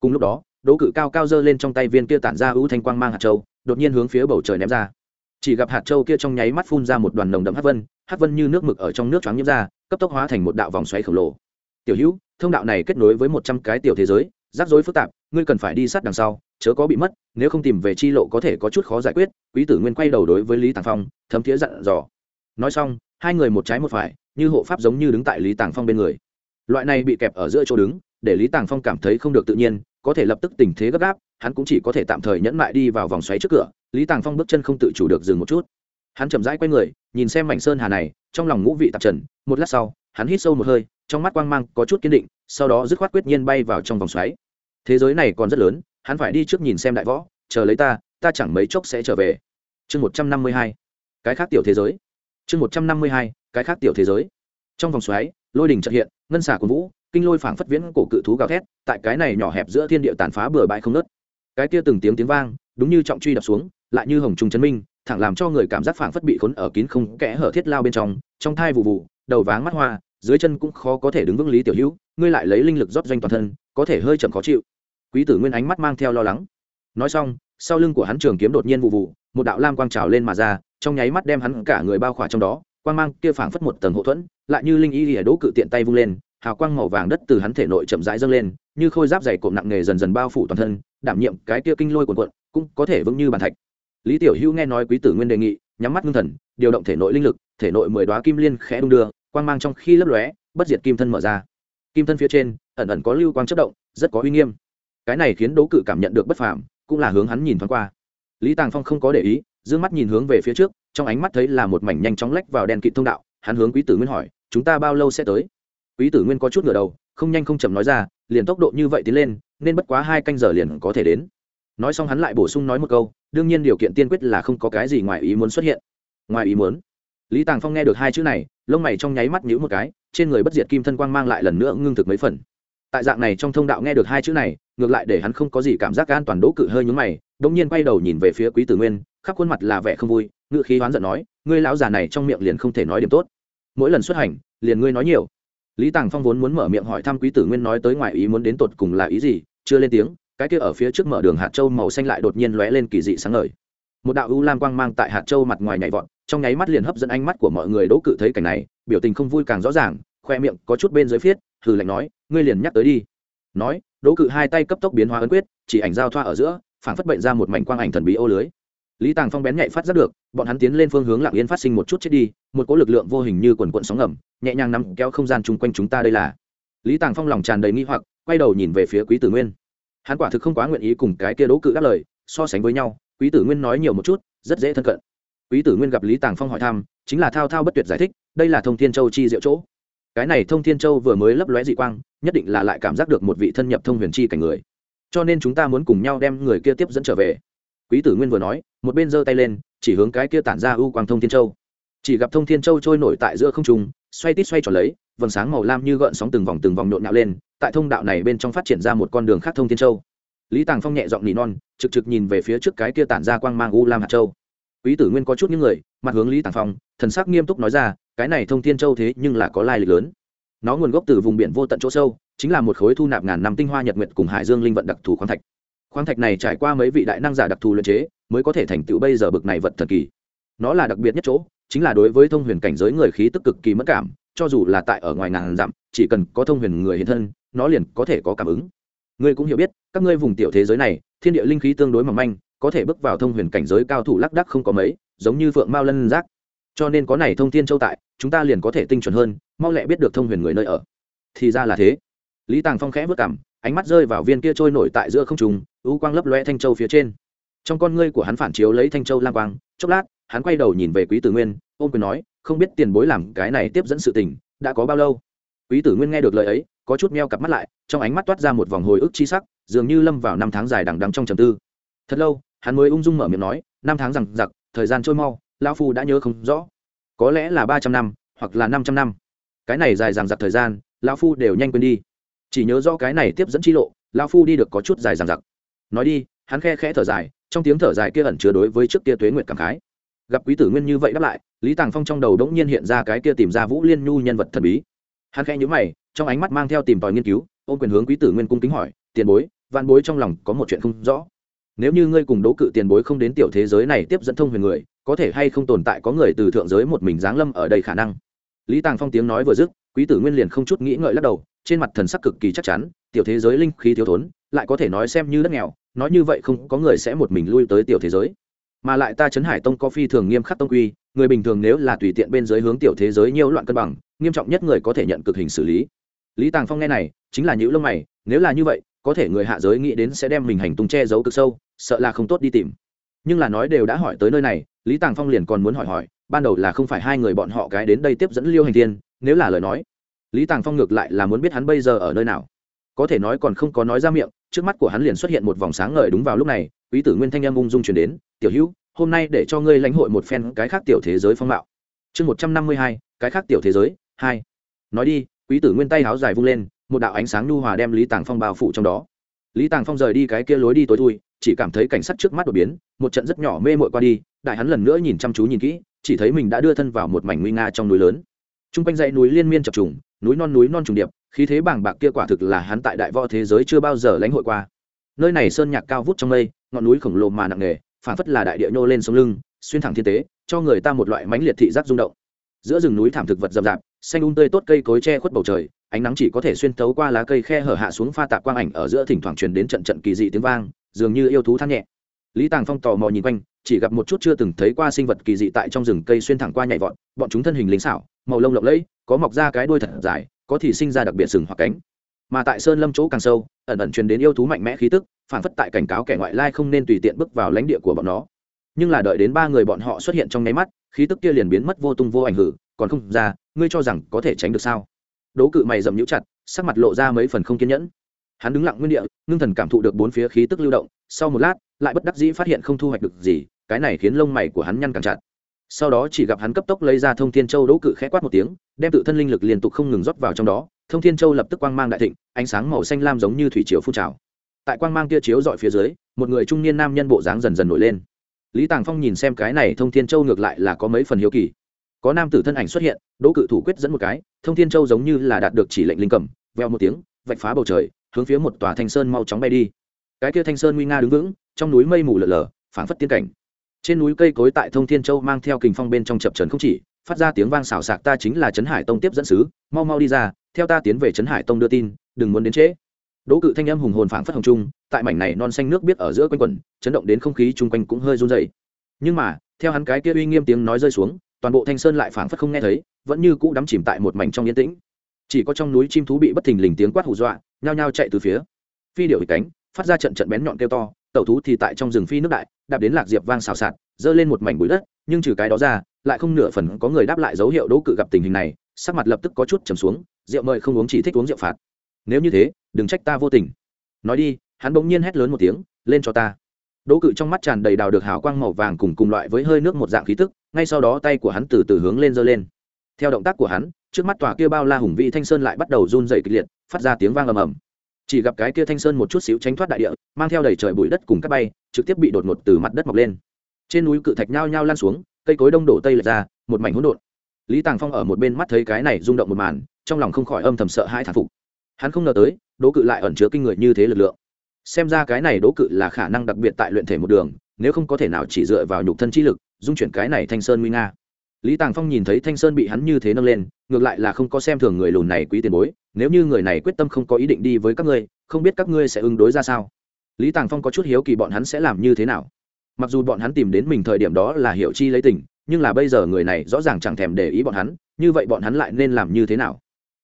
S1: Cùng lúc đó, đỗ cự cao cao giơ lên trong tay viên kia tản ra ưu thanh quang mang hạt châu đột nhiên hướng phía bầu trời ném ra. Chỉ gặp hạt châu kia trong nháy mắt phun ra một đoàn nồng đậm hát vân hát vân như nước mực ở trong nước choáng nhiễm ra, cấp tốc hóa thành một đạo vòng xoáy khổng lồ. Tiểu hữu, thông đạo này kết nối với một trăm cái tiểu thế giới, rắc rối phức tạp, ngươi cần phải đi sát đằng sau, chớ có bị mất, nếu không tìm về chi lộ có thể có chút khó giải quyết. Quý tử nguyên quay đầu đối với lý tàng phong, thấm thiế dặn dò. Nói xong, hai người một trái một phải, như hộ pháp giống như đứng tại lý tàng phong bên người. Loại này bị kẹp ở giữa chỗ đứng, để lý tàng phong cảm thấy không được tự nhiên có thể lập tức tình thế gấp gáp, hắn cũng chỉ có thể tạm thời nhẫn mại đi vào vòng xoáy trước cửa, lý tàng phong bước chân không tự chủ được dừng một chút. Hắn chậm rãi q u a y người, nhìn xem mảnh sơn hà này, trong lòng ngũ vị tạp trần, một lát sau, hắn hít sâu một hơi, trong mắt quang mang có chút kiên định, sau đó dứt khoát quyết nhiên bay vào trong vòng xoáy. Thế giới này còn rất lớn, hắn phải đi trước nhìn xem đại võ, chờ lấy ta ta chẳng mấy chốc sẽ trở về. Chương một trăm năm mươi hai, cái khác tiểu thế giới. Chương một trăm năm mươi hai, cái khác tiểu thế giới. Trong vòng xoáy, lôi đình trợ hiện, ngân xả của vũ kinh lôi phảng phất viễn cổ cự thú gào thét, tại cái này nhỏ hẹp giữa thiên địa tàn phá bừa bãi không nớt cái kia từng tiếng tiếng vang, đúng như trọng truy đập xuống, lại như hồng trung chấn minh, thẳng làm cho người cảm giác phảng phất bị khốn ở kín không kẽ hở thiết lao bên trong trong thai vụ vụ, đầu váng mắt hoa, dưới chân cũng khó có thể đứng vững lý tiểu hữu, ngươi lại lấy linh lực rót doanh toàn thân, có thể hơi chậm khó chịu. Quý tử nguyên ánh mắt mang theo lo lắng. Nói xong, sau lưng của hắn trường kiếm đột nhiên vụ vụ, một đạo lam quang trào lên mà ra, trong nháy mắt đem hắn cả người bao khỏa trong đó, quang mang kia phảng phất một tầng hộ thuẫn, lại như linh y lìa đỗ cự tiện tay vung lên hào quang màu vàng đất từ hắn thể nội chậm rãi dâng lên, như khôi giáp dày cộm nặng nề dần dần bao phủ toàn thân, đảm nhiệm cái kia kinh lôi cuồn cuộn, cũng có thể vững như bàn thạch. Lý tiểu hữu nghe nói quý tử nguyên đề nghị, nhắm mắt ngưng thần, điều động thể nội linh lực, thể nội mười đoá kim liên khẽ đung đưa, quang mang trong khi lấp lóe, bất diệt kim thân mở ra. Kim thân phía trên, ẩn ẩn có lưu quang chất động, rất có uy nghiêm. Cái này khiến đố cự cảm nhận được bất phàm, cũng là hướng hắn nhìn thoáng qua. Lý tàng phong không có để ý d ư ơ n g mắt nhìn hướng về phía trước, trong ánh mắt thấy là một mảnh nhanh chóng lách vào đèn kịt thông đạo, hắn hướng quý tử nguyên hỏi, chúng ta bao lâu sẽ tới? Quý tử nguyên có chút ngửa đầu, không nhanh không chậm nói ra, liền tốc độ như vậy tiến lên, nên bất quá hai canh giờ liền có thể đến. Nói xong hắn lại bổ sung nói một câu, đương nhiên điều kiện tiên quyết là không có cái gì ngoài ý muốn xuất hiện. Ngoài ý muốn? Lý tàng phong nghe được hai chữ này, lông mày trong nháy mắt nhíu một cái, trên người bất diệt kim thân quang mang lại lần nữa ngưng thực mấy phần. Tại dạng này trong thông đạo nghe được hai chữ này, ngược lại để hắn không có gì cảm giác an toàn đỗ cự hơi nhúng mày đ ỗ n g nhiên quay đầu nhìn về phía quý tử nguyên, khắp khuôn mặt là vẻ không vui ngự khí hoán giận nói, ngươi lão già này trong miệng liền không thể nói điểm tốt. Mỗi lần xuất hành, liền ngươi nói nhiều lý tàng phong vốn muốn mở miệng hỏi thăm quý tử nguyên nói tới ngoài ý muốn đến tột cùng là ý gì, chưa lên tiếng, cái kia ở phía trước mở đường hạt châu màu xanh lại đột nhiên lóe lên kỳ dị sáng ngời. Một đạo u lam quang mang tại hạt châu mặt ngoài nhảy vọt, trong nháy mắt liền hấp dẫn ánh mắt của mọi người đỗ cự thấy cảnh này, biểu tình không vui càng rõ ràng, khoe miệng có chút bên dưới phiết, hừ lạnh nói, ngươi liền nhắc tới đi. Nói đỗ cự hai tay cấp tốc biến hóa ấn quyết, chỉ ảnh giao thoa ở giữa phảng phất bệnh ra một mảnh quang ảnh thần bí ô lưới. Lý tàng phong bén nhạy phát giác được bọn hắn tiến lên phương hướng lặng yên phát sinh một chút chết đi, một cỗ lực lượng vô hình như quần quận sóng ngầm, nhẹ nhàng nắm kéo không gian chung quanh chúng ta đây là. Lý tàng phong lòng tràn đầy nghi hoặc, quay đầu nhìn về phía quý tử nguyên. Hắn quả thực không quá nguyện ý cùng cái kia đố cự đáp lời, so sánh với nhau, quý tử nguyên nói nhiều một chút, rất dễ thân cận. Quý tử nguyên gặp lý tàng phong hỏi thăm, chính là thao thao bất tuyệt giải thích, đây là thông thiên châu chi diệu chỗ. Cái này thông thiên châu vừa mới lấp lóe dị quang, nhất định là lại cảm giác được một vị thân nhập thông huyền chi cảnh người. Cho nên chúng ta muốn cùng nhau đem người kia tiếp dẫn trở về quý tử nguyên vừa nói, một bên giơ tay lên, chỉ hướng cái kia tản ra ưu quang thông thiên châu. Chỉ gặp thông thiên châu trôi nổi tại giữa không trung, xoay tít xoay tròn lấy, vầng sáng màu lam như gợn sóng từng vòng từng vòng nhộn nhạo lên, tại thông đạo này bên trong phát triển ra một con đường khác thông thiên châu. Lý tàng phong nhẹ giọng nỉ non, trực trực nhìn về phía trước cái kia tản ra quang mang u lam hạt châu. Quý tử nguyên có chút những người, mặt hướng lý tàng phong, thần sắc nghiêm túc nói ra, cái này thông thiên châu thế nhưng là có lai lịch lớn. Nó nguồn gốc từ vùng biển vô tận chỗ sâu, chính là một khối thu nạp ngàn năm tinh hoa nhật nguyệt cùng hải dương linh vận đặc thù khoáng thạch khoáng thạch này trải qua mấy vị đại năng giả đặc thù luyện chế, mới có thể thành tựu bây giờ bực này vật thần kỳ. Nó là đặc biệt nhất chỗ, chính là đối với thông huyền cảnh giới người khí tức cực kỳ mất cảm, cho dù là tại ở ngoài ngàn dặm, chỉ cần có thông huyền người hiện thân, nó liền có thể có cảm ứng. Ngươi cũng hiểu biết, các ngươi vùng tiểu thế giới này, thiên địa linh khí tương đối mỏng manh, có thể bước vào thông huyền cảnh giới cao thủ lác đắc không có mấy, giống như phượng mao lân giác. Cho nên có này thông thiên châu tại, chúng ta liền có thể tinh chuẩn hơn, mau lẹ biết được thông huyền người nơi ở. Thì ra là thế. Lý tàng phong khẽ vất cảm ánh mắt rơi vào viên kia trôi nổi tại giữa không trùng u quang lấp loe thanh châu phía trên. Trong con ngươi của hắn phản chiếu lấy thanh châu lam quang, chốc lát, hắn quay đầu nhìn về quý tử nguyên, ôm quyền nói, không biết tiền bối làm cái này tiếp dẫn sự tình, đã có bao lâu? Quý tử nguyên nghe được lời ấy, có chút meo cặp mắt lại, trong ánh mắt toát ra một vòng hồi ức chi sắc, dường như lâm vào năm tháng dài đằng đằng trong trầm tư. Thật lâu, hắn mới ung dung mở miệng nói, năm tháng rằng giặc thời gian trôi mau, lão phu đã nhớ không rõ. Có lẽ là ba trăm năm, hoặc là năm trăm năm. Cái này dài dằng giặc thời gian, lão phu đều nhanh quên đi chỉ nhớ do cái này tiếp dẫn chi lộ, lão phu đi được có chút dài dằng dặc. Nói đi, hắn khe khẽ thở dài, trong tiếng thở dài kia ẩn chứa đối với trước kia tuế nguyệt cảm khái. Gặp quý tử nguyên như vậy đáp lại, lý tàng phong trong đầu đống nhiên hiện ra cái kia tìm ra vũ liên nhu nhân vật thần bí. Hắn khẽ nhữ mày, trong ánh mắt mang theo tìm tòi nghiên cứu ôm quyền hướng quý tử nguyên cung kính hỏi, tiền bối văn bối trong lòng có một chuyện không rõ. Nếu như ngươi cùng đố cự tiền bối không đến tiểu thế giới này tiếp dẫn thông huyền người, có thể hay không tồn tại có người từ thượng giới một mình giáng lâm ở đây khả năng? Lý tàng phong tiếng nói vừa dứt, quý tử nguyên liền không chút nghĩ ngợi lắc đầu trên mặt thần sắc cực kỳ chắc chắn, tiểu thế giới linh khí thiếu thốn, lại có thể nói xem như đất nghèo, nói như vậy không có người sẽ một mình lui tới tiểu thế giới. Mà lại ta chấn hải tông có phi thường nghiêm khắc tông quy, người bình thường nếu là tùy tiện bên dưới hướng tiểu thế giới nhiều loạn cân bằng, nghiêm trọng nhất người có thể nhận cực hình xử lý. Lý tàng phong nghe này, chính là những lông mày, nếu là như vậy, có thể người hạ giới nghĩ đến sẽ đem mình hành tung che giấu cực sâu, sợ là không tốt đi tìm. Nhưng là nói đều đã hỏi tới nơi này, lý tàng phong liền còn muốn hỏi hỏi, ban đầu là không phải hai người bọn họ cái đến đây tiếp dẫn liêu hành thiên, nếu là lời nói lý tàng phong ngược lại là muốn biết hắn bây giờ ở nơi nào. Có thể nói còn không có nói ra miệng, trước mắt của hắn liền xuất hiện một vòng sáng ngời đúng vào lúc này, quý tử nguyên thanh em ung dung chuyển đến, tiểu hữu, hôm nay để cho ngươi lãnh hội một phen cái khác tiểu thế giới phong mạo. Chương một trăm năm mươi hai, cái khác tiểu thế giới, hai. Nói đi, quý tử nguyên tay háo dài vung lên, một đạo ánh sáng nhu hòa đem lý tàng phong bao phủ trong đó. Lý tàng phong rời đi cái kia lối đi tối thui, chỉ cảm thấy cảnh sắc trước mắt đột biến, một trận rất nhỏ mê mội qua đi, đại hắn lần nữa nhìn chăm chú nhìn kỹ, chỉ thấy mình đã đưa thân vào một mảnh nguy nga trong núi lớn. T r u n g quanh dãy núi liên miên chập trùng núi non núi non trùng điệp, khí thế bảng bạc kia quả thực là hắn tại đại võ thế giới chưa bao giờ lãnh hội qua. Nơi này sơn nhạc cao vút trong mây, ngọn núi khổng lồ mà nặng nề phản phất là đại địa nhô lên sông lưng, xuyên thẳng thiên tế, cho người ta một loại mãnh liệt thị giác rung động. Giữa rừng núi thảm thực vật rậm rạp, xanh un tươi tốt cây cối che khuất bầu trời, ánh nắng chỉ có thể xuyên tấu qua lá cây khe hở hạ xuống pha tạp quang ảnh ở giữa thỉnh thoảng truyền đến trận trận kỳ dị tiếng vang, dường như yêu thú than nhẹ lý tàng phong tò mò nhìn quanh, chỉ gặp một chút chưa từng thấy qua sinh vật kỳ dị tại trong rừng cây xuyên thẳng qua nhảy vọt, bọn chúng thân hình lính xảo, màu lông lộng lẫy, có mọc ra cái đuôi thật dài, có thì sinh ra đặc biệt sừng hoặc cánh. Mà tại sơn lâm chỗ càng sâu, ẩn ẩn truyền đến yêu thú mạnh mẽ khí tức phản phất tại cảnh cáo kẻ ngoại lai không nên tùy tiện bước vào lãnh địa của bọn nó. Nhưng là đợi đến ba người bọn họ xuất hiện trong nháy mắt, khí tức kia liền biến mất vô tung vô ảnh hử, còn không ra, ngươi cho rằng có thể tránh được sao? Đố cự mày dầm nhũ chặt, sắc mặt lộ ra mấy phần không kiên nhẫn. Hắn đứng lặng nguyên địa, ngưng thần cảm thụ được bốn phía khí tức lưu động, sau một lát lại bất đắc dĩ phát hiện không thu hoạch được gì, cái này khiến lông mày của hắn nhăn càng chặt. Sau đó chỉ gặp hắn cấp tốc lấy ra thông thiên châu đỗ cự khẽ quát một tiếng, đem tự thân linh lực liên tục không ngừng rót vào trong đó, thông thiên châu lập tức quang mang đại thịnh, ánh sáng màu xanh lam giống như thủy chiều phun trào. Tại quang mang kia chiếu dọi phía dưới, một người trung niên nam nhân bộ dáng dần dần nổi lên. Lý tàng phong nhìn xem cái này thông thiên châu ngược lại là có mấy phần hiếu kỳ. Có nam tử thân ảnh xuất hiện, đỗ cự thủ quyết dẫn một cái, thông thiên châu giống như là đạt được chỉ lệnh linh cầm, veo một tiếng, vạch phá bầu trời, hướng phía một tòa thanh sơn mau chóng bay đi cái kia thanh sơn nguy nga đứng vững, trong núi mây mù lở lở, phảng phất tiên cảnh. Trên núi cây cối tại thông thiên châu mang theo kình phong bên trong chập trần không chỉ, phát ra tiếng vang xào xạc. ta chính là trấn hải tông tiếp dẫn sứ, mau mau đi ra, theo ta tiến về trấn hải tông đưa tin, đừng muốn đến trễ. Đỗ cự thanh âm hùng hồn phảng phất hồng trung, tại mảnh này non xanh nước biết ở giữa quanh quẩn, chấn động đến không khí chung quanh cũng hơi run dày nhưng mà, theo hắn cái kia uy nghiêm tiếng nói rơi xuống, toàn bộ thanh sơn lại phảng phất không nghe thấy, vẫn như cũ đắm chìm tại một mảnh trong yên tĩnh. Chỉ có trong núi chim thú bị bất thình lình tiếng quát hù dọa, nhao nhao chạy từ phía. Phi điệu cánh phát ra trận trận bén nhọn kêu to, tẩu thú thì tại trong rừng phi nước đại, đạp đến lạc diệp vang xào xạc giơ lên một mảnh bụi đất, nhưng trừ cái đó ra, lại không nửa phần có người đáp lại dấu hiệu đỗ cự gặp tình hình này, sắc mặt lập tức có chút trầm xuống, rượu mời không uống chỉ thích uống rượu phạt. Nếu như thế, đừng trách ta vô tình. Nói đi, hắn bỗng nhiên hét lớn một tiếng, lên cho ta. Đỗ cự trong mắt tràn đầy đào được hào quang màu vàng cùng cùng loại với hơi nước một dạng khí tức, ngay sau đó tay của hắn từ từ hướng lên giơ lên. Theo động tác của hắn, trước mắt tòa kia bao la hùng vĩ thanh sơn lại bắt đầu run dày kịch liệt, phát ra tiếng vang ầm ầm chỉ gặp cái kia thanh sơn một chút xíu tránh thoát đại địa, mang theo đầy trời bụi đất cùng các bay, trực tiếp bị đột ngột từ mặt đất mọc lên. Trên núi cự thạch nhao nhao lan xuống, cây cối đông đổ tây lệch ra, một mảnh hỗn độn. Lý tàng phong ở một bên mắt thấy cái này rung động một màn, trong lòng không khỏi âm thầm sợ hãi thản phục. Hắn không ngờ tới, đố cự lại ẩn chứa kinh người như thế lực lượng. Xem ra cái này đố cự là khả năng đặc biệt tại luyện thể một đường, nếu không có thể nào chỉ dựa vào nhục thân chi lực, dung chuyển cái này thanh sơn nguy nga lý tàng phong nhìn thấy thanh sơn bị hắn như thế nâng lên, ngược lại là không có xem thường người lùn này quý tiền bối, nếu như người này quyết tâm không có ý định đi với các ngươi, không biết các ngươi sẽ ứng đối ra sao. Lý tàng phong có chút hiếu kỳ bọn hắn sẽ làm như thế nào. Mặc dù bọn hắn tìm đến mình thời điểm đó là hiểu chi lấy tình, nhưng là bây giờ người này rõ ràng chẳng thèm để ý bọn hắn, như vậy bọn hắn lại nên làm như thế nào?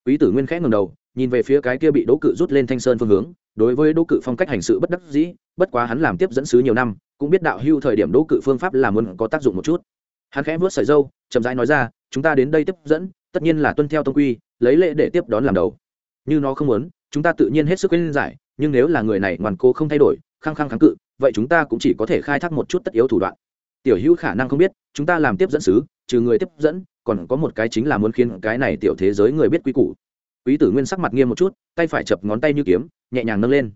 S1: Quý tử nguyên khẽ ngầm đầu, nhìn về phía cái kia bị đỗ cự rút lên thanh sơn phương hướng, đối với đỗ cự phong cách hành sự bất đắc dĩ, bất quá hắn làm tiếp dẫn sứ nhiều năm, cũng biết đạo hưu thời điểm đỗ cự phương pháp làm muốn có tác dụng một chút. Hắn khẽ vớt sợi dâu chậm rãi nói ra, chúng ta đến đây tiếp dẫn, tất nhiên là tuân theo tông quy, lấy lễ để tiếp đón làm đầu. Như nó không muốn, chúng ta tự nhiên hết sức khuyên giải, nhưng nếu là người này ngoan cố không thay đổi, khăng khăng kháng cự, vậy chúng ta cũng chỉ có thể khai thác một chút tất yếu thủ đoạn. Tiểu hữu khả năng không biết, chúng ta làm tiếp dẫn sứ, trừ người tiếp dẫn, còn có một cái chính là muốn khiến cái này tiểu thế giới người biết quy củ. Quý tử nguyên sắc mặt nghiêm một chút, tay phải chập ngón tay như kiếm, nhẹ nhàng nâng lên.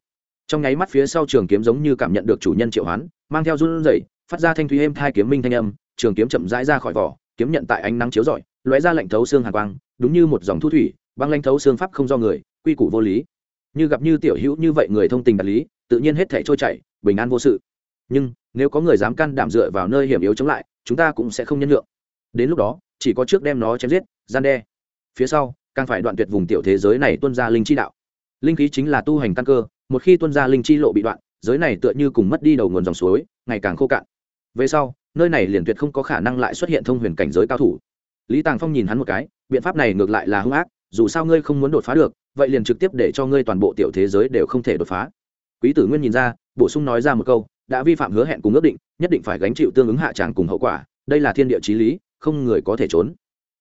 S1: Trong nháy mắt phía sau trường kiếm giống như cảm nhận được chủ nhân triệu hoán, mang theo run rẩy, phát ra thanh thúy êm thai kiếm minh thanh âm, trường kiếm chậm rãi ra khỏi vỏ kiếm nhận tại ánh nắng chiếu rọi, lóe ra lạnh thấu xương hàn quang, đúng như một dòng thu thủy, băng lanh thấu xương pháp không do người, quy củ vô lý. Như gặp như tiểu hữu như vậy người thông tình đạt lý, tự nhiên hết thể trôi chảy, bình an vô sự. Nhưng, nếu có người dám can đảm dựa vào nơi hiểm yếu chống lại, chúng ta cũng sẽ không nhân lượng đến lúc đó, chỉ có trước đem nó chém giết, gian đe. Phía sau, càng phải đoạn tuyệt vùng tiểu thế giới này tuân ra linh chi đạo. Linh khí chính là tu hành căn cơ, một khi tuân ra linh chi lộ bị đoạn, giới này tựa như cùng mất đi đầu nguồn dòng suối, ngày càng khô cạn. Về sau nơi này liền tuyệt không có khả năng lại xuất hiện thông huyền cảnh giới cao thủ. Lý tàng phong nhìn hắn một cái, biện pháp này ngược lại là hung ác, dù sao ngươi không muốn đột phá được, vậy liền trực tiếp để cho ngươi toàn bộ tiểu thế giới đều không thể đột phá. Quý tử nguyên nhìn ra, bổ sung nói ra một câu, đã vi phạm hứa hẹn cùng ước định, nhất định phải gánh chịu tương ứng hạ tràng cùng hậu quả, đây là thiên địa chí lý, không người có thể trốn.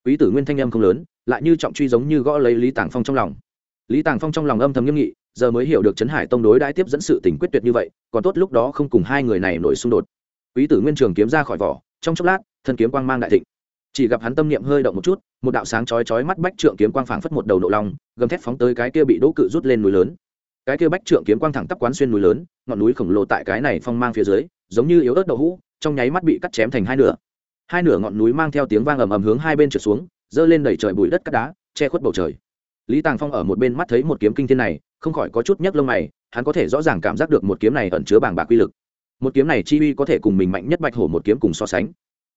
S1: Quý tử nguyên thanh âm không lớn, lại như trọng truy giống như gõ lấy lý tàng phong trong lòng. Lý tàng phong trong lòng âm thầm nghiêm nghị, giờ mới hiểu được trấn hải tông đối đãi tiếp dẫn sự tình quyết tuyệt như vậy, còn tốt lúc đó không cùng hai người này nổi xung đột quý tử nguyên trường kiếm ra khỏi vỏ, trong chốc lát, thân kiếm quang mang đại thịnh. Chỉ gặp hắn tâm niệm hơi động một chút, một đạo sáng chói chói mắt bách trượng kiếm quang phảng phất một đầu nộ long, gầm thét phóng tới cái kia bị đỗ cự rút lên núi lớn. Cái kia bách trượng kiếm quang thẳng tắp quán xuyên núi lớn, ngọn núi khổng lồ tại cái này phong mang phía dưới, giống như yếu ớt đậu hũ, trong nháy mắt bị cắt chém thành hai nửa. Hai nửa ngọn núi mang theo tiếng vang ầm ầm hướng hai bên trượt xuống dơ lên đẩy trời bụi đất cắt đá, che khuất bầu trời. Lý tàng phong ở một bên mắt thấy một kiếm kinh thiên này, không khỏi có chút nhấc lông mày, hắn có thể rõ ràng cảm giác được một kiếm này ẩn chứa bảng bạc quy lực một kiếm này chi uy có thể cùng mình mạnh nhất bạch hổ một kiếm cùng so sánh.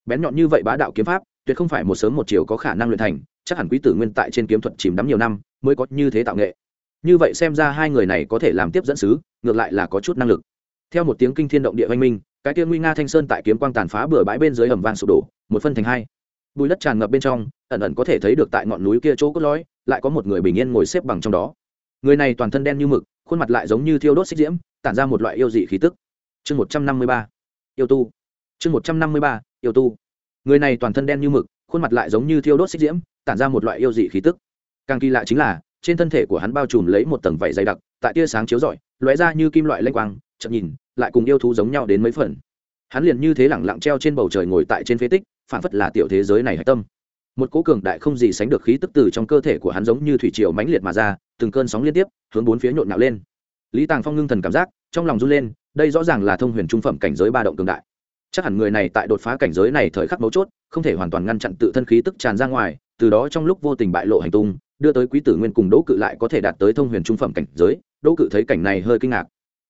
S1: Bén nhọn như vậy bá đạo kiếm pháp, tuyệt không phải một sớm một chiều có khả năng luyện thành, chắc hẳn quý tử nguyên tại trên kiếm thuật chìm đắm nhiều năm, mới có như thế tạo nghệ. Như vậy xem ra hai người này có thể làm tiếp dẫn sứ, ngược lại là có chút năng lực. Theo một tiếng kinh thiên động địa văn minh, cái kia nguy nga thanh sơn tại kiếm quang tàn phá bừa bãi bên dưới hầm vàng sụp đổ, một phân thành hai. Bùi đất tràn ngập bên trong, ẩn ẩn có thể thấy được tại ngọn núi kia chỗ cốt lõi, lại có một người bình yên ngồi xếp bằng trong đó. Người này toàn thân đen như mực, khuôn mặt lại giống như thiêu đốt xích diễm, tản ra một loại yêu dị khí tức chương một trăm năm mươi ba, yêu tu. Chương một trăm năm mươi ba, yêu tu. Người này toàn thân đen như mực, khuôn mặt lại giống như thiêu đốt xích diễm, tản ra một loại yêu dị khí tức. Càng kỳ lạ chính là, trên thân thể của hắn bao trùm lấy một tầng vảy dày đặc, tại tia sáng chiếu rọi, lóe ra như kim loại lênh quang, chậm nhìn, lại cùng yêu thú giống nhau đến mấy phần. Hắn liền như thế lẳng lặng treo trên bầu trời ngồi tại trên phế tích phản phất là tiểu thế giới này hạch tâm. Một cố cường đại không gì sánh được khí tức từ trong cơ thể của hắn giống như thủy triều mãnh liệt mà ra, từng cơn sóng liên tiếp, hướng bốn phía nhộn nạo lên. Lý tàng phong ngưng thần cảm giác, trong lòng run lên đây rõ ràng là thông huyền trung phẩm cảnh giới ba động cường đại. Chắc hẳn người này tại đột phá cảnh giới này thời khắc mấu chốt, không thể hoàn toàn ngăn chặn tự thân khí tức tràn ra ngoài, từ đó trong lúc vô tình bại lộ hành tung, đưa tới quý tử nguyên cùng đỗ cự lại có thể đạt tới thông huyền trung phẩm cảnh giới. Đỗ cự thấy cảnh này hơi kinh ngạc.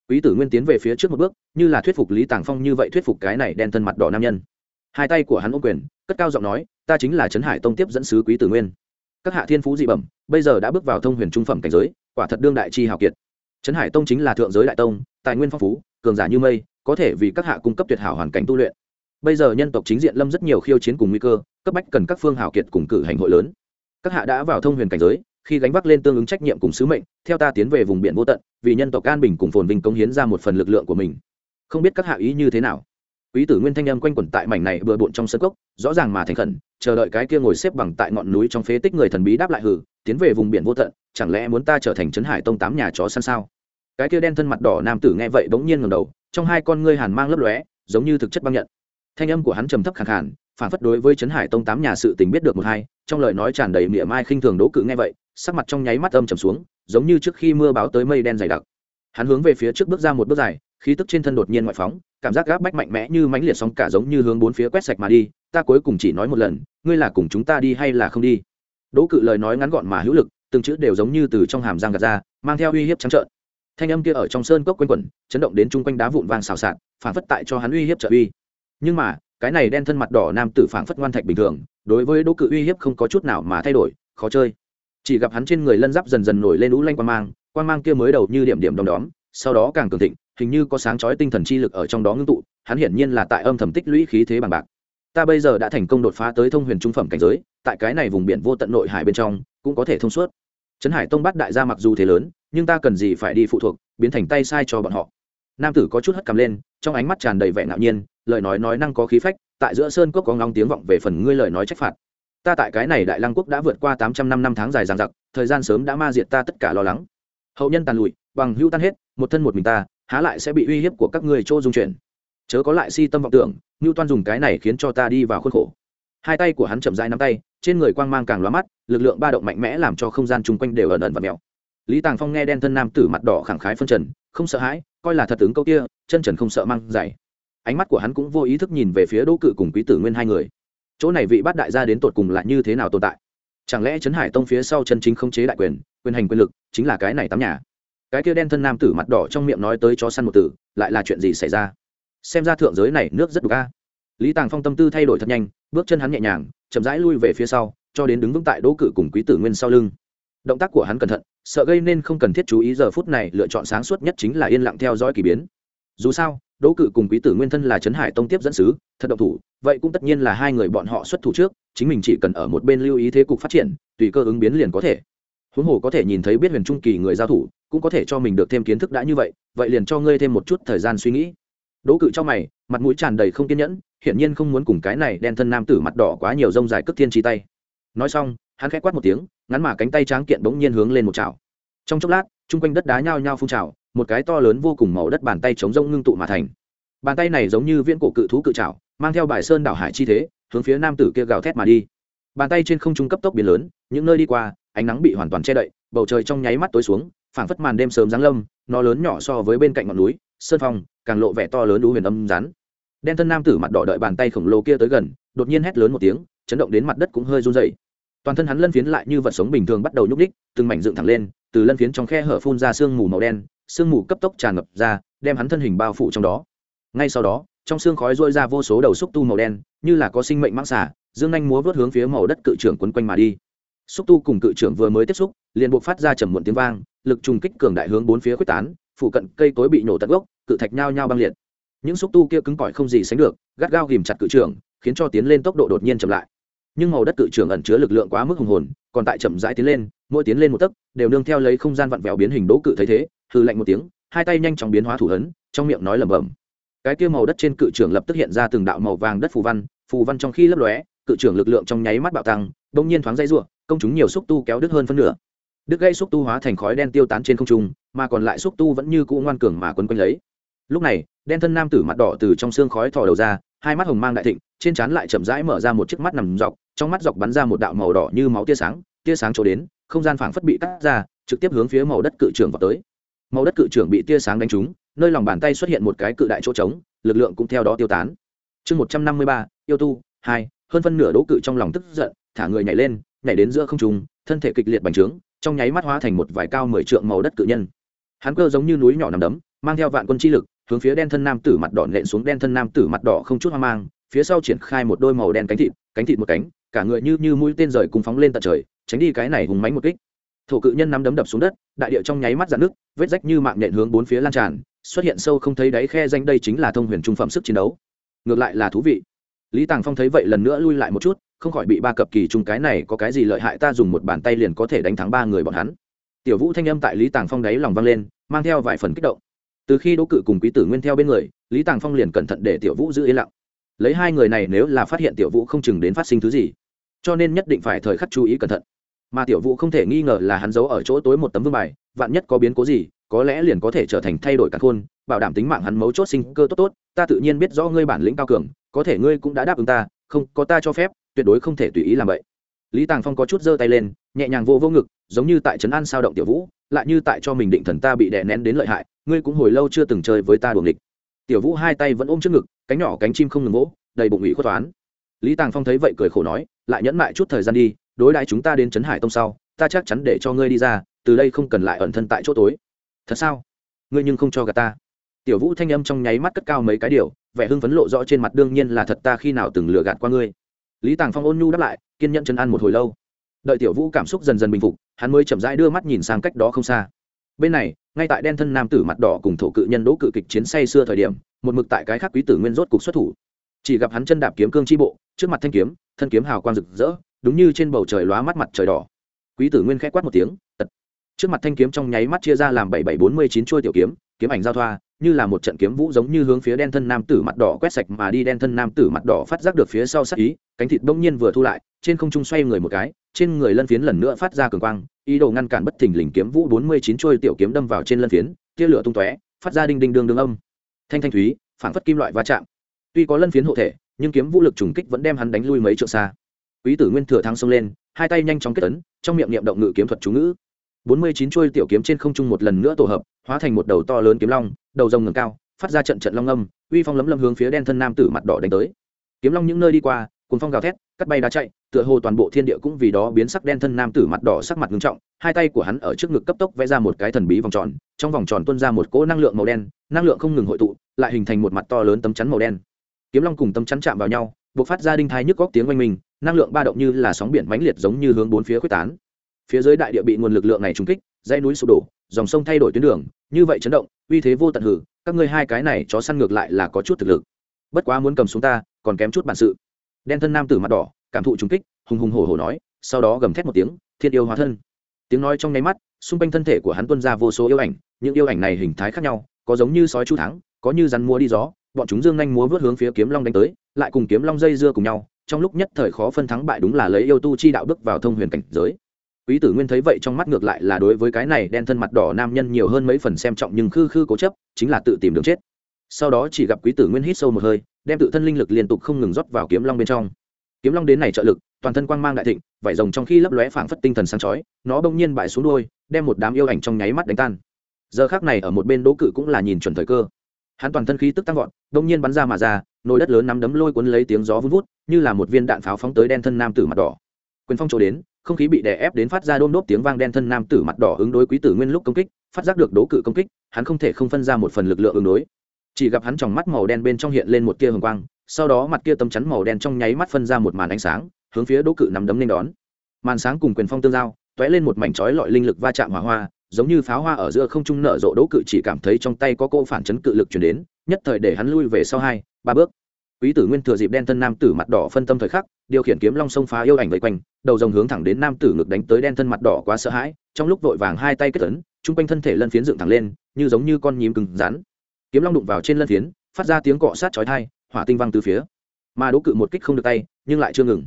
S1: Quý tử nguyên tiến về phía trước một bước, như là thuyết phục lý tàng phong như vậy thuyết phục cái này đen thân mặt đỏ nam nhân. Hai tay của hắn ô quyền, cất cao giọng nói, ta chính là trấn hải tông tiếp dẫn sứ quý tử nguyên. Các hạ thiên phú dị bẩm, bây giờ đã bước vào thông huyền trung phẩm cảnh giới, quả thật đương đại chi hào kiệt. Trấn hải tông chính là thượng giới đại tông, tài nguyên phong phú cường giả như mây, có thể vì các hạ cung cấp tuyệt hảo hoàn cảnh tu luyện. Bây giờ nhân tộc chính diện lâm rất nhiều khiêu chiến cùng nguy cơ, cấp bách cần các phương hảo kiệt cùng cử hành hội lớn. Các hạ đã vào thông huyền cảnh giới, khi gánh vác lên tương ứng trách nhiệm cùng sứ mệnh, theo ta tiến về vùng biển vô tận, vì nhân tộc an bình cùng phồn vinh công hiến ra một phần lực lượng của mình. Không biết các hạ ý như thế nào? Quý tử nguyên thanh âm quanh quẩn tại mảnh này bừa bộn trong sân cốc, rõ ràng mà thành khẩn, chờ đợi cái kia ngồi xếp bằng tại ngọn núi trong phế tích người thần bí đáp lại hử, tiến về vùng biển vô tận, chẳng lẽ muốn ta trở thành trấn hải tông tám nhà chó săn sao? Cái kia đen thân mặt đỏ nam tử nghe vậy bỗng nhiên ngầm đầu, trong hai con ngươi hàn mang lấp lóe, giống như thực chất băng nhận. Thanh âm của hắn trầm thấp khẳng khàn, phản phất đối với trấn hải tông tám nhà sự tình biết được một hai, trong lời nói tràn đầy miệng mai khinh thường đố cự nghe vậy, sắc mặt trong nháy mắt âm trầm xuống, giống như trước khi mưa báo tới mây đen dày đặc. Hắn hướng về phía trước bước ra một bước dài, khí tức trên thân đột nhiên ngoại phóng, cảm giác gáp bách mạnh mẽ như mãnh liệt sóng cả giống như hướng bốn phía quét sạch mà đi, ta cuối cùng chỉ nói một lần, ngươi là cùng chúng ta đi hay là không đi? Đỗ cự lời nói ngắn gọn mà hữu lực, từng chữ đều giống như từ trong hàm răng gạt ra, mang theo uy hiếp trắng trợn thanh âm kia ở trong sơn cốc quanh quẩn, chấn động đến chung quanh đá vụn vàng xào xạc phản phất tại cho hắn uy hiếp trợ uy. Nhưng mà, cái này đen thân mặt đỏ nam tử phản phất ngoan thạch bình thường, đối với đỗ cự uy hiếp không có chút nào mà thay đổi, khó chơi. Chỉ gặp hắn trên người lân giáp dần dần nổi lên lũ lanh quan mang quan mang kia mới đầu như điểm điểm đom đóm, sau đó càng cường thịnh, hình như có sáng chói tinh thần chi lực ở trong đó ngưng tụ, hắn hiển nhiên là tại âm thầm tích lũy khí thế bằng bạc. Ta bây giờ đã thành công đột phá tới thông huyền trung phẩm cảnh giới, tại cái này vùng biển vô tận nội hải bên trong, cũng có thể thông suốt. Trấn hải tông bắt đại gia mặc dù thế lớn nhưng ta cần gì phải đi phụ thuộc, biến thành tay sai cho bọn họ. Nam tử có chút hất cầm lên, trong ánh mắt tràn đầy vẻ ngạo nhiên, lời nói nói năng có khí phách, tại giữa sơn cốc có ngóng tiếng vọng về phần ngươi lời nói trách phạt. Ta tại cái này đại lăng quốc đã vượt qua tám trăm năm năm tháng dài dằng dặc, thời gian sớm đã ma diệt ta tất cả lo lắng. Hậu nhân tàn lụi, bằng hưu tan hết, một thân một mình ta, há lại sẽ bị uy hiếp của các ngươi chỗ dung chuyển. Chớ có lại si tâm vọng tưởng ngưu toan dùng cái này khiến cho ta đi vào khuôn khổ. Hai tay của hắn chậm rãi nắm tay, trên người quang mang càng lóa mắt, lực lượng ba động mạnh mẽ làm cho không gian chung quanh đều ẩn ẩn và mèo lý tàng phong nghe đen thân nam tử mặt đỏ khẳng khái phân trần, không sợ hãi, coi là thật ứng câu kia, chân trần không sợ mang dày ánh mắt của hắn cũng vô ý thức nhìn về phía đỗ cự cùng quý tử nguyên hai người. Chỗ này vị bát đại gia đến tột cùng là như thế nào tồn tại? Chẳng lẽ trấn hải tông phía sau chân chính không chế đại quyền quyền hành quyền lực, chính là cái này tắm nhà? Cái kia đen thân nam tử mặt đỏ trong miệng nói tới chó săn một tử, lại là chuyện gì xảy ra? Xem ra thượng giới này nước rất đục ca lý tàng phong tâm tư thay đổi thật nhanh, bước chân hắn nhẹ nhàng, chậm rãi lui về phía sau, cho đến đứng vững tại đỗ cự cùng quý tử nguyên sau lưng. Động tác của hắn cẩn thận sợ gây nên không cần thiết chú ý giờ phút này, lựa chọn sáng suốt nhất chính là yên lặng theo dõi k ỳ biến. Dù sao, đỗ cự cùng quý tử nguyên thân là trấn hải tông tiếp dẫn sứ, thật động thủ, vậy cũng tất nhiên là hai người bọn họ xuất thủ trước, chính mình chỉ cần ở một bên lưu ý thế cục phát triển, tùy cơ ứng biến liền có thể. Huống hồ có thể nhìn thấy biết huyền trung kỳ người giao thủ, cũng có thể cho mình được thêm kiến thức đã như vậy vậy liền cho ngươi thêm một chút thời gian suy nghĩ. Đỗ cự cho mày, mặt mũi tràn đầy không kiên nhẫn, hiển nhiên không muốn cùng cái này đen thân nam tử mặt đỏ quá nhiều rông dài cất thiên chi tay. Nói xong, hắn khẽ quát một tiếng ngắn mà cánh tay tráng kiện bỗng nhiên hướng lên một chảo. Trong chốc lát, chung quanh đất đá nhao nhao phun trào, một cái to lớn vô cùng màu đất bàn tay chống rông ngưng tụ mà thành. Bàn tay này giống như viễn cổ cự thú cự trảo, mang theo bài sơn đảo hải chi thế, hướng phía nam tử kia gào thét mà đi. Bàn tay trên không trung cấp tốc biến lớn, những nơi đi qua, ánh nắng bị hoàn toàn che đậy, bầu trời trong nháy mắt tối xuống, phảng phất màn đêm sớm giáng lâm, nó lớn nhỏ so với bên cạnh ngọn núi, sơn phong, càng lộ vẻ to lớn đú huyền âm rắn. Đen thân nam tử mặt đỏ đợi bàn tay khổng lồ kia tới gần, đột nhiên hét lớn một tiếng, chấn động đến mặt đất cũng hơi run rẩy toàn thân hắn lân phiến lại như vật sống bình thường bắt đầu nhúc ních từng mảnh dựng thẳng lên, từ lân phiến trong khe hở phun ra sương mù màu đen, sương mù cấp tốc tràn ngập ra, đem hắn thân hình bao phủ trong đó. Ngay sau đó, trong xương khói rôi ra vô số đầu xúc tu màu đen, như là có sinh mệnh mãng xả dương nhanh múa vớt hướng phía màu đất cự trưởng quấn quanh mà đi. Xúc tu cùng cự trưởng vừa mới tiếp xúc, liền buộc phát ra trầm muộn tiếng vang, lực trùng kích cường đại hướng bốn phía quyết tán phụ cận cây cối bị nổ tận gốc, cự thạch nhao nhao băng liệt. Những xúc tu kia cứng cỏi không gì sánh được, gắt gao ghìm chặt cự trưởng, khiến cho tiến lên tốc độ đột nhiên chậm lại nhưng màu đất cự trưởng ẩn chứa lực lượng quá mức hùng hồn, còn tại chậm rãi tiến lên, mỗi tiến lên một tấc, đều nương theo lấy không gian vặn vẹo biến hình đỗ cự thấy thế hư lạnh một tiếng, hai tay nhanh chóng biến hóa thủ ấn, trong miệng nói lẩm bẩm. Cái kia màu đất trên cự trưởng lập tức hiện ra từng đạo màu vàng đất phù văn phù văn trong khi lấp lóe, cự trưởng lực lượng trong nháy mắt bạo tăng, bỗng nhiên thoáng dây ruộng công chúng nhiều xúc tu kéo đứt hơn phân nửa. Đứt gây xúc tu hóa thành khói đen tiêu tán trên không trung, mà còn lại xúc tu vẫn như cũ ngoan cường mà quấn quanh lấy. Lúc này, đen thân nam tử mặt đỏ từ trong xương khói thò đầu ra, hai mắt hồng mang đại thịnh, trên trán lại chậm rãi mở ra một chiếc mắt nằm dọc trong mắt dọc bắn ra một đạo màu đỏ như máu tia sáng tia sáng trổ đến, không gian phảng phất bị cắt ra, trực tiếp hướng phía màu đất cự trưởng vào tới. Màu đất cự trưởng bị tia sáng đánh trúng, nơi lòng bàn tay xuất hiện một cái cự đại chỗ trống, lực lượng cũng theo đó tiêu tán. Chương một trăm năm mươi ba, yêu tu, hai, hơn phân nửa đố cự trong lòng tức giận, thả người nhảy lên, nhảy đến giữa không trung, thân thể kịch liệt bành trướng, trong nháy mắt hóa thành một vài cao mười trượng màu đất cự nhân. Hắn cơ giống như núi nhỏ nằm đấm, mang theo vạn quân chi lực, hướng phía đen thân nam tử mặt đỏ nện xuống đen thân nam tử mặt đỏ không chút hoang mang phía sau triển khai một đôi màu đen cánh thịt cánh thịt một cánh, cả người như như mũi tên rời cùng phóng lên tận trời, tránh đi cái này hùng mánh một kích. Thổ cự nhân nắm đấm đập xuống đất, đại địa trong nháy mắt dạn nước vết rách như mạng nhện hướng bốn phía lan tràn, xuất hiện sâu không thấy đáy khe danh đây chính là thông huyền trung phẩm sức chiến đấu. Ngược lại là thú vị. Lý tàng phong thấy vậy lần nữa lui lại một chút, không khỏi bị ba cập kỳ chung cái này có cái gì lợi hại ta dùng một bàn tay liền có thể đánh thắng ba người bọn hắn. Tiểu vũ thanh âm tại lý tàng phong đáy lòng vang lên, mang theo vài phần kích động. Từ khi đỗ cự cùng quý tử nguyên theo bên người, lý tàng phong liền cẩn thận để tiểu vũ giữ yên lặng lấy hai người này nếu là phát hiện tiểu vũ không chừng đến phát sinh thứ gì, cho nên nhất định phải thời khắc chú ý cẩn thận. Mà tiểu vũ không thể nghi ngờ là hắn giấu ở chỗ tối một tấm vương bài, vạn nhất có biến cố gì, có lẽ liền có thể trở thành thay đổi cả khôn, bảo đảm tính mạng hắn mấu chốt sinh cơ tốt tốt, ta tự nhiên biết rõ ngươi bản lĩnh cao cường, có thể ngươi cũng đã đáp ứng ta, không, có ta cho phép, tuyệt đối không thể tùy ý làm vậy. Lý tàng phong có chút giơ tay lên, nhẹ nhàng vô vô ngực, giống như tại trấn an sao động tiểu vũ, lại như tại cho mình định thần ta bị đè nén đến lợi hại, ngươi cũng hồi lâu chưa từng chơi với ta đuồng địch tiểu vũ hai tay vẫn ôm trước ngực, cánh nhỏ cánh chim không ngừng vỗ, đầy bụng ủy khuất toán. Lý tàng phong thấy vậy cười khổ nói, lại nhẫn mại chút thời gian đi, đối đãi chúng ta đến trấn hải tông sau, ta chắc chắn để cho ngươi đi ra, từ đây không cần lại ẩn thân tại chỗ tối. Thật sao? Ngươi nhưng không cho gà ta. Tiểu vũ thanh âm trong nháy mắt cất cao mấy cái điều, vẻ hưng phấn lộ rõ trên mặt đương nhiên là thật ta khi nào từng lừa gạt qua ngươi. Lý tàng phong ôn nhu đáp lại, kiên nhẫn chân ăn một hồi lâu. Đợi tiểu vũ cảm xúc dần dần bình phục, hắn mới chậm rãi đưa mắt nhìn sang cách đó không xa. Bên này ngay tại đen thân nam tử mặt đỏ cùng thổ cự nhân đỗ cự kịch chiến say xưa thời điểm, một mực tại cái khác quý tử nguyên rốt cục xuất thủ. Chỉ gặp hắn chân đạp kiếm cương chi bộ, trước mặt thanh kiếm, thân kiếm hào quang rực rỡ, đúng như trên bầu trời lóa mắt mặt trời đỏ. Quý tử nguyên khẽ quát một tiếng trước mặt thanh kiếm trong nháy mắt chia ra làm bảy bảy bốn mươi chín chuôi tiểu kiếm kiếm ảnh giao thoa, như là một trận kiếm vũ giống như hướng phía đen thân nam tử mặt đỏ quét sạch mà đi đen thân nam tử mặt đỏ phát giác được phía sau sắc ý, cánh thịt bỗng nhiên vừa thu lại, trên không trung xoay người một cái, trên người lân phiến lần nữa phát ra cường quang, ý đồ ngăn cản bất thình lình kiếm vũ bốn mươi chín chuôi tiểu kiếm đâm vào trên lân phiến, tia lửa tung tóe, phát ra đinh đinh đương đương âm. Thanh thanh thúy phản phất kim loại va chạm. Tuy có lân phiến hộ thể, nhưng kiếm vũ lực trùng kích vẫn đem hắn đánh lui mấy trượng xa. Quý tử nguyên thừa thắng xông lên, hai tay nhanh chóng kết tấn trong miệng niệm động ngự kiếm thuật chú ngữ bốn mươi chín chuôi tiểu kiếm trên không trung một lần nữa tổ hợp, hóa thành một đầu to lớn kiếm long, đầu rồng ngầm cao, phát ra trận trận long âm, uy phong lấm lâm hướng phía đen thân nam tử mặt đỏ đánh tới. Kiếm long những nơi đi qua cùng phong gào thét, cắt bay đá chạy, tựa hồ toàn bộ thiên địa cũng vì đó biến sắc đen thân nam tử mặt đỏ sắc mặt ngưng trọng, hai tay của hắn ở trước ngực cấp tốc vẽ ra một cái thần bí vòng tròn, trong vòng tròn tuôn ra một cỗ năng lượng màu đen, năng lượng không ngừng hội tụ, lại hình thành một mặt to lớn tấm chắn màu đen. Kiếm long cùng tấm chắn chạm vào nhau buộc phát ra đinh thai nhức góc tiếng oanh mình năng lượng ba động như là sóng biển mãnh liệt giống như hướng bốn phía quyết tán phía dưới đại địa bị nguồn lực lượng này trúng kích, dãy núi sụp đổ, dòng sông thay đổi tuyến đường, như vậy chấn động, uy thế vô tận hử, các ngươi hai cái này chó săn ngược lại là có chút thực lực. Bất quá muốn cầm xuống ta, còn kém chút bản sự. Đen thân nam tử mặt đỏ, cảm thụ trúng kích, hùng hùng hổ hổ nói, sau đó gầm thét một tiếng, thiên yêu hóa thân. Tiếng nói trong nháy mắt, xung quanh thân thể của hắn tuân ra vô số yêu ảnh, những yêu ảnh này hình thái khác nhau, có giống như sói chu thắng, có như rắn múa đi gió, bọn chúng dương nhanh múa vớt hướng phía kiếm long đánh tới, lại cùng kiếm long dây dưa cùng nhau, trong lúc nhất thời khó phân thắng bại đúng là lấy yêu tu chi đạo bước vào thông huyền cảnh giới quý tử nguyên thấy vậy trong mắt ngược lại là đối với cái này đen thân mặt đỏ nam nhân nhiều hơn mấy phần xem trọng nhưng khư khư cố chấp, chính là tự tìm đường chết. Sau đó chỉ gặp quý tử nguyên hít sâu một hơi, đem tự thân linh lực liên tục không ngừng rót vào kiếm long bên trong. Kiếm long đến này trợ lực, toàn thân quang mang đại thịnh, vải rồng trong khi lấp lóe phảng phất tinh thần sáng chói, nó bỗng nhiên bại xuống đuôi, đem một đám yêu ảnh trong nháy mắt đánh tan. Giờ khác này ở một bên đỗ cự cũng là nhìn chuẩn thời cơ. Hắn toàn thân khí tức tăng vọt, bỗng nhiên bắn ra mà ra, nồi đất lớn nắm đấm lôi cuốn lấy tiếng gió vun vút, như là một viên đạn pháo phóng tới đen thân nam tử mặt đỏ. Quyền phong chỗ đến không khí bị đè ép đến phát ra đôm đốp tiếng vang đen thân nam tử mặt đỏ ứng đối quý tử nguyên lúc công kích, phát giác được đố cự công kích, hắn không thể không phân ra một phần lực lượng ứng đối. Chỉ gặp hắn trong mắt màu đen bên trong hiện lên một tia hồng quang, sau đó mặt kia tấm chắn màu đen trong nháy mắt phân ra một màn ánh sáng, hướng phía đố cự nắm đấm nên đón. Màn sáng cùng quyền phong tương giao t ó é lên một mảnh trói lọi linh lực va chạm hỏa hoa, giống như pháo hoa ở giữa không trung nở rộ đố cự chỉ cảm thấy trong tay có cô phản chấn cự lực chuyển đến, nhất thời để hắn lui về sau hai, ba bước quý tử nguyên thừa dịp đen thân nam tử mặt đỏ phân tâm thời khắc, điều khiển kiếm long sông phá yêu ảnh vây quanh, đầu dòng hướng thẳng đến nam tử ngực đánh tới đen thân mặt đỏ quá sợ hãi, trong lúc vội vàng hai tay kết tấn chung quanh thân thể lân phiến dựng thẳng lên, như giống như con nhím cứng rắn. Kiếm long đụng vào trên lân phiến, phát ra tiếng cọ sát chói thai hỏa tinh văng từ phía. Mà đỗ cự một kích không được tay, nhưng lại chưa ngừng.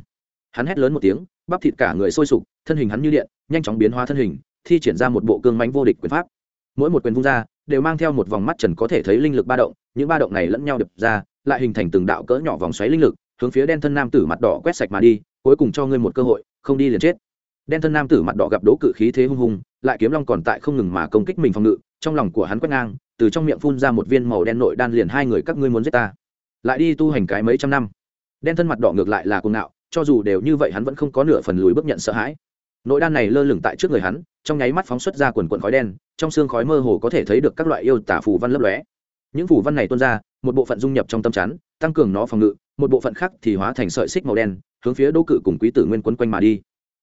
S1: Hắn hét lớn một tiếng, bắp thịt cả người sôi sục, thân hình hắn như điện, nhanh chóng biến hóa thân hình, thi triển ra một bộ cương mánh vô địch quyền pháp. Mỗi một quyền vung ra, đều mang theo một vòng mắt trần có thể thấy linh lực ba động, những ba động này lẫn nhau đập ra lại hình thành từng đạo cỡ nhỏ vòng xoáy linh lực, hướng phía đen thân nam tử mặt đỏ quét sạch mà đi, cuối cùng cho ngươi một cơ hội, không đi liền chết. Đen thân nam tử mặt đỏ gặp đố cự khí thế hung hùng lại kiếm long còn tại không ngừng mà công kích mình phòng ngự, trong lòng của hắn quét ngang, từ trong miệng phun ra một viên màu đen nội đan liền hai người các ngươi muốn giết ta. Lại đi tu hành cái mấy trăm năm. Đen thân mặt đỏ ngược lại là cuồng ngạo, cho dù đều như vậy hắn vẫn không có nửa phần lùi bước nhận sợ hãi. Nội đan này lơ lửng tại trước người hắn, trong nháy mắt phóng xuất ra quần quần khói đen, trong xương khói mơ hồ có thể thấy được các loại yêu tả phù văn lấp lóe những phủ văn này tuôn ra, một bộ phận dung nhập trong tâm chắn, tăng cường nó phòng ngự, một bộ phận khác thì hóa thành sợi xích màu đen, hướng phía đô cự cùng quý tử nguyên quấn quanh mà đi.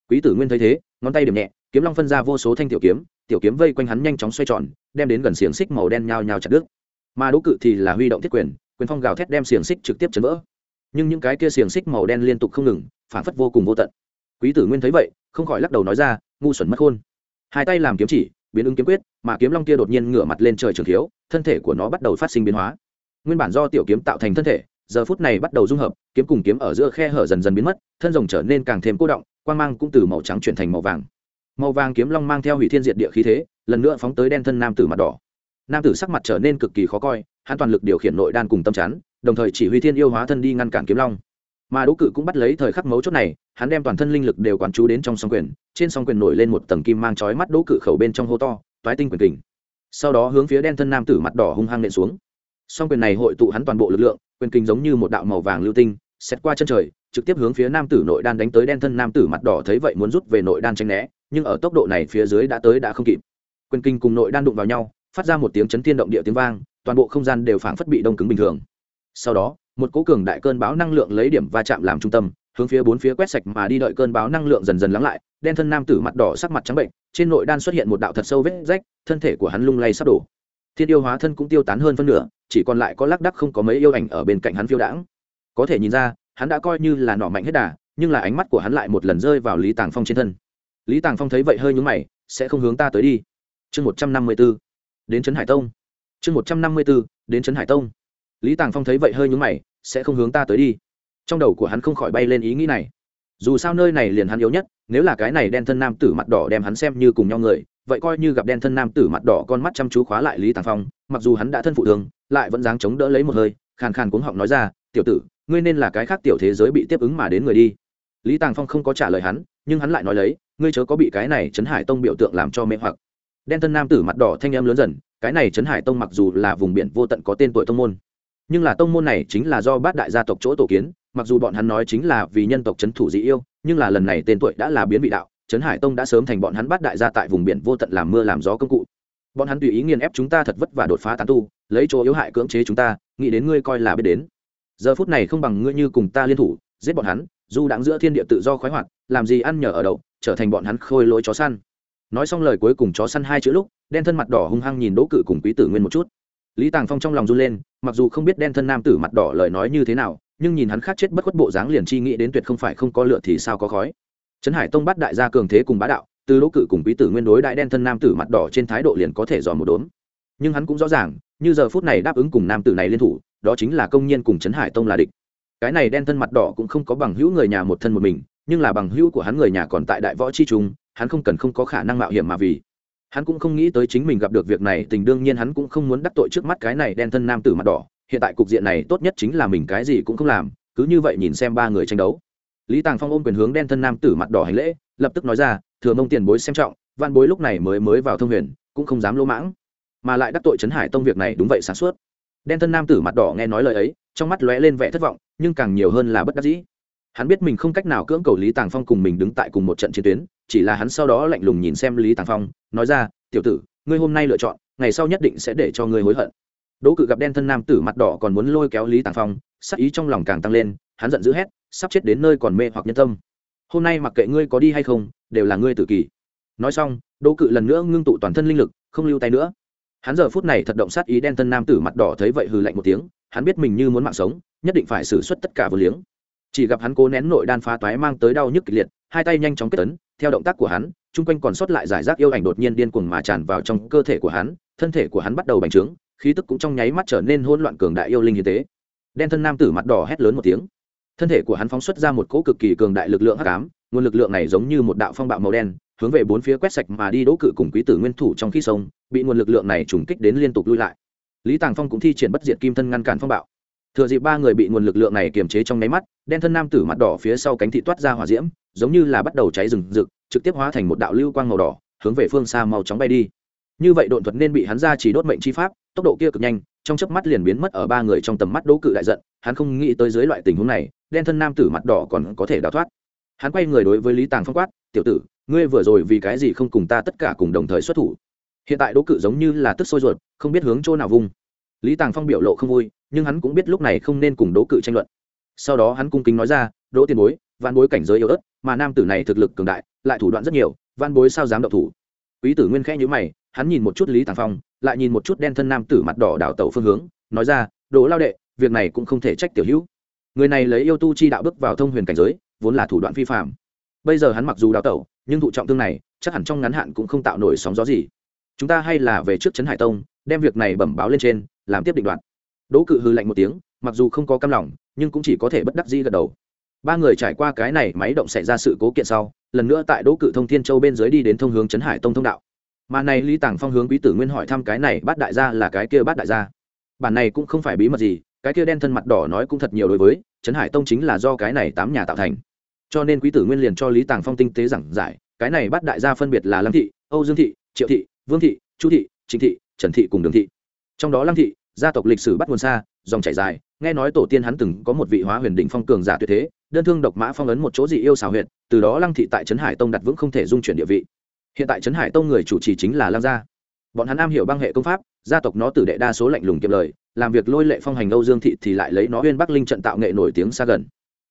S1: Quý tử nguyên thấy thế, ngón tay điểm nhẹ, kiếm long phân ra vô số thanh tiểu kiếm tiểu kiếm vây quanh hắn nhanh chóng xoay tròn, đem đến gần xiềng xích màu đen nhao nhao chặt đứt. Mà đỗ cự thì là huy động thiết quyền quyền phong gào thét đem xiềng xích trực tiếp chấn vỡ. Nhưng những cái kia xiềng xích màu đen liên tục không ngừng, phản phất vô cùng vô tận. Quý tử nguyên thấy vậy, không khỏi lắc đầu nói ra, ngu xuẩn mất khôn. Hai tay làm kiếm chỉ biến ứng kiếm quyết, mà kiếm long kia đột nhiên ngửa mặt lên trời trường thiếu thân thể của nó bắt đầu phát sinh biến hóa. Nguyên bản do tiểu kiếm tạo thành thân thể, giờ phút này bắt đầu dung hợp, kiếm cùng kiếm ở giữa khe hở dần dần biến mất, thân rồng trở nên càng thêm cô động, quang mang cũng từ màu trắng chuyển thành màu vàng. Màu vàng kiếm long mang theo hủy thiên diệt địa khí thế, lần nữa phóng tới đen thân nam tử mặt đỏ. Nam tử sắc mặt trở nên cực kỳ khó coi, hắn toàn lực điều khiển nội đan cùng tâm chắn, đồng thời chỉ huy thiên yêu hóa thân đi ngăn cản kiếm long mà đỗ cự cũng bắt lấy thời khắc mấu chốt này, hắn đem toàn thân linh lực đều quán chú đến trong song quyền, trên song quyền nổi lên một tầng kim mang chói mắt đỗ cự khẩu bên trong hô to, toái tinh quyền kình. Sau đó hướng phía đen thân nam tử mặt đỏ hung hăng nện xuống. Song quyền này hội tụ hắn toàn bộ lực lượng, quyền kình giống như một đạo màu vàng lưu tinh xét qua chân trời, trực tiếp hướng phía nam tử nội đan đánh tới đen thân nam tử mặt đỏ thấy vậy muốn rút về nội đan tranh né, nhưng ở tốc độ này phía dưới đã tới đã không kịp. Quyền kinh cùng nội đan đụng vào nhau, phát ra một tiếng chấn thiên động địa tiếng vang, toàn bộ không gian đều phảng phất bị đông cứng bình thường. Sau đó một cố cường đại cơn bão năng lượng lấy điểm va chạm làm trung tâm, hướng phía bốn phía quét sạch mà đi đợi cơn bão năng lượng dần dần lắng lại, đen thân nam tử mặt đỏ sắc mặt trắng bệnh, trên nội đan xuất hiện một đạo thật sâu vết rách, thân thể của hắn lung lay sắp đổ. Thiên yêu hóa thân cũng tiêu tán hơn phân nửa, chỉ còn lại có lác đắc không có mấy yêu ảnh ở bên cạnh hắn phiêu đãng. Có thể nhìn ra, hắn đã coi như là nọ mạnh hết đà, nhưng là ánh mắt của hắn lại một lần rơi vào lý tàng phong trên thân. Lý tàng phong thấy vậy hơi nhúng mày, sẽ không hướng ta tới đi. Chương một trăm năm mươi b ố đến trấn hải tông. Chương một trăm năm mươi b ố đến trấn hải tông lý tàng phong thấy vậy hơi nhúng mày, sẽ không hướng ta tới đi. Trong đầu của hắn không khỏi bay lên ý nghĩ này. Dù sao nơi này liền hắn yếu nhất, nếu là cái này đen thân nam tử mặt đỏ đem hắn xem như cùng nhau người, vậy coi như gặp đen thân nam tử mặt đỏ con mắt chăm chú khóa lại lý tàng phong, mặc dù hắn đã thân phụ thương lại vẫn dáng chống đỡ lấy một hơi, khàn khàn cuống họng nói ra, tiểu tử, ngươi nên là cái khác tiểu thế giới bị tiếp ứng mà đến người đi. Lý tàng phong không có trả lời hắn, nhưng hắn lại nói lấy, ngươi chớ có bị cái này chấn hải tông biểu tượng làm cho mê hoặc. Đen thân nam tử mặt đỏ thanh em lớn dần, cái này trấn hải tông mặc dù là vùng biển vô tận có tên tuổi tông môn nhưng là tông môn này chính là do bát đại gia tộc chỗ tổ kiến, mặc dù bọn hắn nói chính là vì nhân tộc c h ấ n thủ dị yêu, nhưng là lần này tên tuổi đã là biến vị đạo trấn hải tông đã sớm thành bọn hắn bát đại gia tại vùng biển vô tận làm mưa làm gió công cụ. Bọn hắn tùy ý nghiền ép chúng ta thật vất và đột phá tán tu, lấy chỗ yếu hại cưỡng chế chúng ta, nghĩ đến ngươi coi là biết đến. Giờ phút này không bằng ngươi như cùng ta liên thủ, giết bọn hắn, dù đáng giữa thiên địa tự do khoái hoạt, làm gì ăn nhờ ở đậu trở thành bọn hắn khôi lỗi chó săn. Nói xong lời cuối cùng chó săn hai chữ lúc, đen thân mặt đỏ hung hăng nhìn đỗ cự cùng quý tử nguyên một chút. Lý tàng phong trong lòng run lên mặc dù không biết đen thân nam tử mặt đỏ lời nói như thế nào, nhưng nhìn hắn khác chết bất khuất bộ dáng liền chi nghĩ đến tuyệt không phải không có lựa thì sao có khói. Trấn hải tông bắt đại gia cường thế cùng bá đạo, từ lỗ cự cùng quý tử nguyên đối đại đen thân nam tử mặt đỏ trên thái độ liền có thể dò một đốn nhưng hắn cũng rõ ràng, như giờ phút này đáp ứng cùng nam tử này liên thủ, đó chính là công nhân cùng trấn hải tông là địch. Cái này đen thân mặt đỏ cũng không có bằng hữu người nhà một thân một mình, nhưng là bằng hữu của hắn người nhà còn tại đại võ chi trung, hắn không cần không có khả năng mạo hiểm mà vì hắn cũng không nghĩ tới chính mình gặp được việc này, tình đương nhiên hắn cũng không muốn đắc tội trước mắt cái này đen thân nam tử mặt đỏ. Hiện tại cục diện này tốt nhất chính là mình cái gì cũng không làm, cứ như vậy nhìn xem ba người tranh đấu. Lý tàng phong ôm quyền hướng đen thân nam tử mặt đỏ hành lễ, lập tức nói ra, thừa mông tiền bối xem trọng văn bối lúc này mới mới vào thông huyền, cũng không dám lỗ mãng. Mà lại đắc tội trấn hải tông việc này đúng vậy sáng suốt. Đen thân nam tử mặt đỏ nghe nói lời ấy, trong mắt lóe lên vẻ thất vọng, nhưng càng nhiều hơn là bất đắc dĩ hắn biết mình không cách nào cưỡng cầu lý tàng phong cùng mình đứng tại cùng một trận chiến tuyến, chỉ là hắn sau đó lạnh lùng nhìn xem lý tàng phong, nói ra, tiểu tử, ngươi hôm nay lựa chọn, ngày sau nhất định sẽ để cho ngươi hối hận. Đỗ cự gặp đen thân nam tử mặt đỏ còn muốn lôi kéo lý tàng phong, sắc ý trong lòng càng tăng lên, hắn giận dữ hét, sắp chết đến nơi còn mê hoặc nhân tâm. Hôm nay mặc kệ ngươi có đi hay không, đều là ngươi tự kỷ nói xong, đỗ cự lần nữa ngưng tụ toàn thân linh lực, không lưu tay nữa. Hắn giờ phút này thật động sát ý đen thân nam tử mặt đỏ thấy vậy hừ lạnh một tiếng, hắn biết mình như muốn mạng sống, nhất định phải xử suất tất cả vừa liếng chỉ gặp hắn cố nén nội đan phá toái mang tới đau nhức kịch liệt, hai tay nhanh chóng kết tấn, theo động tác của hắn, chung quanh còn sót lại giải rác yêu ảnh đột nhiên điên cuồng mà tràn vào trong cơ thể của hắn, thân thể của hắn bắt đầu bành trướng, khí tức cũng trong nháy mắt trở nên hỗn loạn cường đại yêu linh như thế. Đen thân nam tử mặt đỏ hét lớn một tiếng. Thân thể của hắn phóng xuất ra một cỗ cực kỳ cường đại lực lượng hắc ám, nguồn lực lượng này giống như một đạo phong bạo màu đen, hướng về bốn phía quét sạch mà đi đỗ cự cùng quý tử nguyên thủ trong khi sông, bị nguồn lực lượng này trùng kích đến liên tục lui lại. Lý tàng phong cũng thi triển bất diệt kim thân ngăn cản phong bạo thừa dịp ba người bị nguồn lực lượng này kiềm chế trong nháy mắt, đen thân nam tử mặt đỏ phía sau cánh thị toát ra hỏa diễm, giống như là bắt đầu cháy rừng rực, trực tiếp hóa thành một đạo lưu quang màu đỏ, hướng về phương xa màu chóng bay đi. Như vậy độn thuật nên bị hắn ra chỉ đốt mệnh chi pháp, tốc độ kia cực nhanh, trong chớp mắt liền biến mất ở ba người trong tầm mắt đỗ cự đại giận, hắn không nghĩ tới dưới loại tình huống này, đen thân nam tử mặt đỏ còn có thể đào thoát. Hắn quay người đối với lý tàng phong quát, tiểu tử, ngươi vừa rồi vì cái gì không cùng ta tất cả cùng đồng thời xuất thủ? Hiện tại đỗ cự giống như là tức sôi ruột, không biết hướng chỗ nào vung. Lý tàng phong biểu lộ không vui nhưng hắn cũng biết lúc này không nên cùng đỗ cự tranh luận. Sau đó hắn cung kính nói ra, đỗ tiền bối văn bối cảnh giới yếu ớt, mà nam tử này thực lực cường đại, lại thủ đoạn rất nhiều văn bối sao dám đậu thủ? Quý tử nguyên khẽ nhữ mày, hắn nhìn một chút lý tàng phong, lại nhìn một chút đen thân nam tử mặt đỏ đảo tẩu phương hướng, nói ra, đỗ lao đệ, việc này cũng không thể trách tiểu hữu. Người này lấy yêu tu chi đạo bước vào thông huyền cảnh giới, vốn là thủ đoạn vi phạm bây giờ hắn mặc dù đào tẩu, nhưng thụ trọng thương này, chắc hẳn trong ngắn hạn cũng không tạo nổi sóng gió gì. Chúng ta hay là về trước trấn hải tông, đem việc này bẩm báo lên trên, làm tiếp định đoạn đỗ cự hư lạnh một tiếng, mặc dù không có cam lòng, nhưng cũng chỉ có thể bất đắc dĩ gật đầu. Ba người trải qua cái này máy động xảy ra sự cố kiện sau, lần nữa tại đỗ cự thông thiên châu bên dưới đi đến thông hướng trấn hải tông thông đạo. Mà này lý tàng phong hướng quý tử nguyên hỏi thăm cái này bát đại gia là cái kia bát đại gia. Bản này cũng không phải bí mật gì, cái kia đen thân mặt đỏ nói cũng thật nhiều đối với trấn hải tông chính là do cái này tám nhà tạo thành. Cho nên quý tử nguyên liền cho lý tàng phong tinh tế giảng giải, cái này bát đại gia phân biệt là lâm thị, âu dương thị, triệu thị, vương thị, chu thị Trình thị, trần thị cùng đường thị. Trong đó lăng thị gia tộc lịch sử bắt nguồn xa, dòng chảy dài. Nghe nói tổ tiên hắn từng có một vị hóa huyền đỉnh phong cường giả tuyệt thế, đơn thương độc mã phong ấn một chỗ dị yêu xào huyện từ đó lăng thị tại trấn hải tông đặt vững không thể dung chuyển địa vị. Hiện tại trấn hải tông người chủ trì chính là lăng gia. Bọn hắn am hiểu băng hệ công pháp, gia tộc nó tử đệ đa số lạnh lùng kiệm lời, làm việc lôi lệ phong hành âu dương thị thì lại lấy nó huyên bắc linh trận tạo nghệ nổi tiếng xa gần.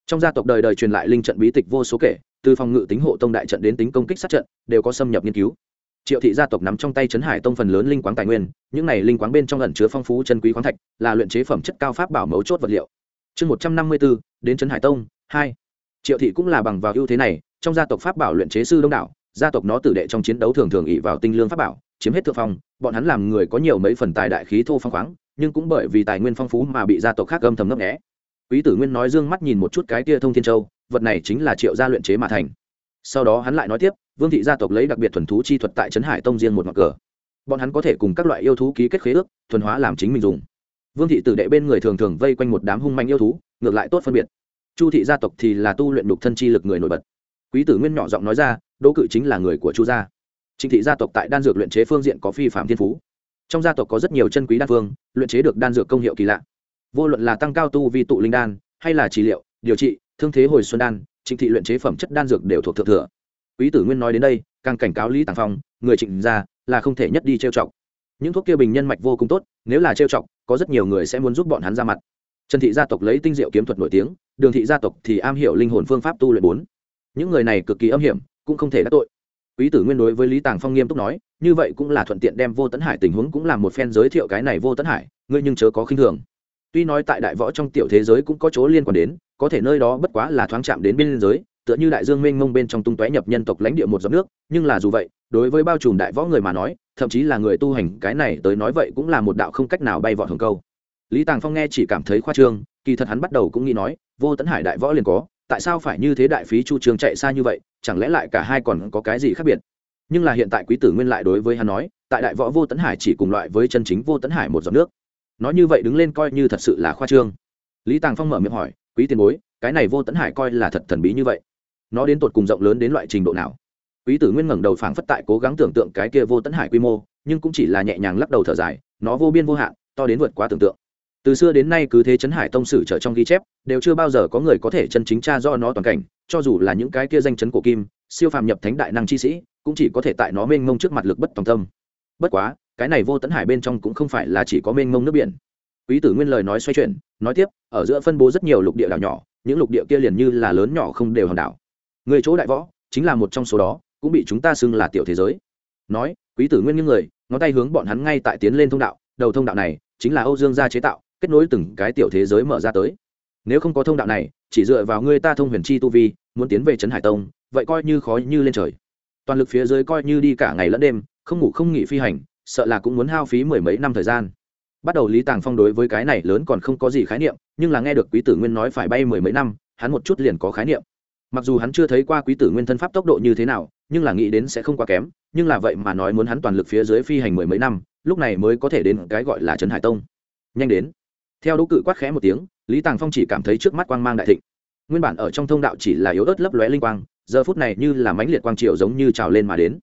S1: Trong gia tộc đời đời truyền lại linh trận bí tịch vô số kể, từ phòng ngự tính hộ tông đại trận đến tính công kích sát trận, đều có xâm nhập nghiên cứu triệu thị gia tộc nắm trong tay trấn hải tông phần lớn linh quáng tài nguyên, những này linh quáng bên trong ẩn chứa phong phú chân quý khoáng thạch, là luyện chế phẩm chất cao pháp bảo mấu chốt vật liệu. Chương một trăm năm mươi bốn, đến trấn hải tông, hai. Triệu thị cũng là bằng vào ưu thế này, trong gia tộc pháp bảo luyện chế sư đông đảo, gia tộc nó tử đệ trong chiến đấu thường thường ỵ vào tinh lương pháp bảo, chiếm hết thượng phong, bọn hắn làm người có nhiều mấy phần tài đại khí thô phong khoáng, nhưng cũng bởi vì tài nguyên phong phú mà bị gia tộc khác âm thầm ngấp nghẽ quý tử nguyên nói dương mắt nhìn một chút cái tia thông thiên châu, vật này chính là triệu gia luyện chế mà thành sau đó hắn lại nói tiếp, vương thị gia tộc lấy đặc biệt thuần thú chi thuật tại trấn hải tông riêng một mặt cờ. Bọn hắn có thể cùng các loại yêu thú ký kết khế ước, thuần hóa làm chính mình dùng. Vương thị tử đệ bên người thường thường vây quanh một đám hung manh yêu thú, ngược lại tốt phân biệt. Chu thị gia tộc thì là tu luyện đục thân chi lực người nổi bật. Quý tử nguyên nhỏ giọng nói ra, đỗ cự chính là người của chu gia. Trịnh thị gia tộc tại đan dược luyện chế phương diện có phi phạm thiên phú. Trong gia tộc có rất nhiều chân quý đan phương, luyện chế được đan dược công hiệu kỳ lạ. Vô luận là tăng cao tu vi tụ linh đan, hay là trị liệu, điều trị, thương thế hồi xuân đan trịnh thị luyện chế phẩm chất đan dược đều thuộc thượng thừa. Quý tử nguyên nói đến đây, càng cảnh cáo lý tàng phong, người trịnh gia, là không thể nhất đi trêu chọc. Những thuốc kia bình nhân mạch vô cùng tốt, nếu là trêu chọc, có rất nhiều người sẽ muốn giúp bọn hắn ra mặt. Trần thị gia tộc lấy tinh diệu kiếm thuật nổi tiếng, đường thị gia tộc thì am hiểu linh hồn phương pháp tu luyện bốn. Những người này cực kỳ âm hiểm, cũng không thể đắc tội. Quý tử nguyên đối với lý tàng phong nghiêm túc nói, như vậy cũng là thuận tiện đem vô tấn hải tình huống cũng làm một phen giới thiệu cái này vô tấn hải, ngươi nhưng chớ có khinh thường. Tuy nói tại đại võ trong tiểu thế giới cũng có chỗ liên quan đến có thể nơi đó bất quá là thoáng chạm đến biên giới, tựa như đại dương mênh mông bên trong tung tóe nhập nhân tộc lãnh địa một giọt nước, nhưng là dù vậy, đối với bao trùm đại võ người mà nói, thậm chí là người tu hành, cái này tới nói vậy cũng là một đạo không cách nào bay vọt hồng câu. Lý tàng phong nghe chỉ cảm thấy khoa trương, kỳ thật hắn bắt đầu cũng nghĩ nói, vô tấn hải đại võ liền có, tại sao phải như thế đại phí chu trường chạy xa như vậy, chẳng lẽ lại cả hai còn có cái gì khác biệt? Nhưng là hiện tại quý tử nguyên lại đối với hắn nói, tại đại võ vô tấn hải chỉ cùng loại với chân chính vô tấn hải một giọt nước. Nói như vậy đứng lên coi như thật sự là khoa trương. Lý tàng phong mở miệng hỏi quý tiền bối, cái này vô tấn hải coi là thật thần bí như vậy. Nó đến tột cùng rộng lớn đến loại trình độ nào? Quý tử nguyên ngẩng đầu phảng phất tại cố gắng tưởng tượng cái kia vô tấn hải quy mô, nhưng cũng chỉ là nhẹ nhàng lắc đầu thở dài, nó vô biên vô hạn, to đến vượt quá tưởng tượng. Từ xưa đến nay cứ thế chấn hải tông sử trở trong ghi chép, đều chưa bao giờ có người có thể chân chính tra do nó toàn cảnh, cho dù là những cái kia danh chấn của kim, siêu phàm nhập thánh đại năng chi sĩ, cũng chỉ có thể tại nó mênh mông trước mặt lực bất tòng tâm. Bất quá, cái này vô tấn hải bên trong cũng không phải là chỉ có mênh mông nước biển quý tử nguyên lời nói xoay chuyển, nói tiếp, ở giữa phân bố rất nhiều lục địa đảo nhỏ, những lục địa kia liền như là lớn nhỏ không đều hòn đảo. Người chỗ đại võ, chính là một trong số đó, cũng bị chúng ta xưng là tiểu thế giới. Nói, quý tử nguyên những người, ngón tay hướng bọn hắn ngay tại tiến lên thông đạo, đầu thông đạo này chính là âu dương gia chế tạo, kết nối từng cái tiểu thế giới mở ra tới. Nếu không có thông đạo này, chỉ dựa vào ngươi ta thông huyền chi tu vi, muốn tiến về trấn hải tông, vậy coi như khó như lên trời. Toàn lực phía dưới coi như đi cả ngày lẫn đêm, không ngủ không nghỉ phi hành, sợ là cũng muốn hao phí mười mấy năm thời gian bắt đầu lý tàng phong đối với cái này lớn còn không có gì khái niệm, nhưng là nghe được quý tử nguyên nói phải bay mười mấy năm, hắn một chút liền có khái niệm. Mặc dù hắn chưa thấy qua quý tử nguyên thân pháp tốc độ như thế nào, nhưng là nghĩ đến sẽ không quá kém, nhưng là vậy mà nói muốn hắn toàn lực phía dưới phi hành mười mấy năm, lúc này mới có thể đến cái gọi là trấn hải tông. Nhanh đến. Theo đỗ cự quát khẽ một tiếng, lý tàng phong chỉ cảm thấy trước mắt quang mang đại thịnh. Nguyên bản ở trong thông đạo chỉ là yếu ớt lấp lóe linh quang, giờ phút này như là mãnh liệt quang triều giống như trào lên mà đến.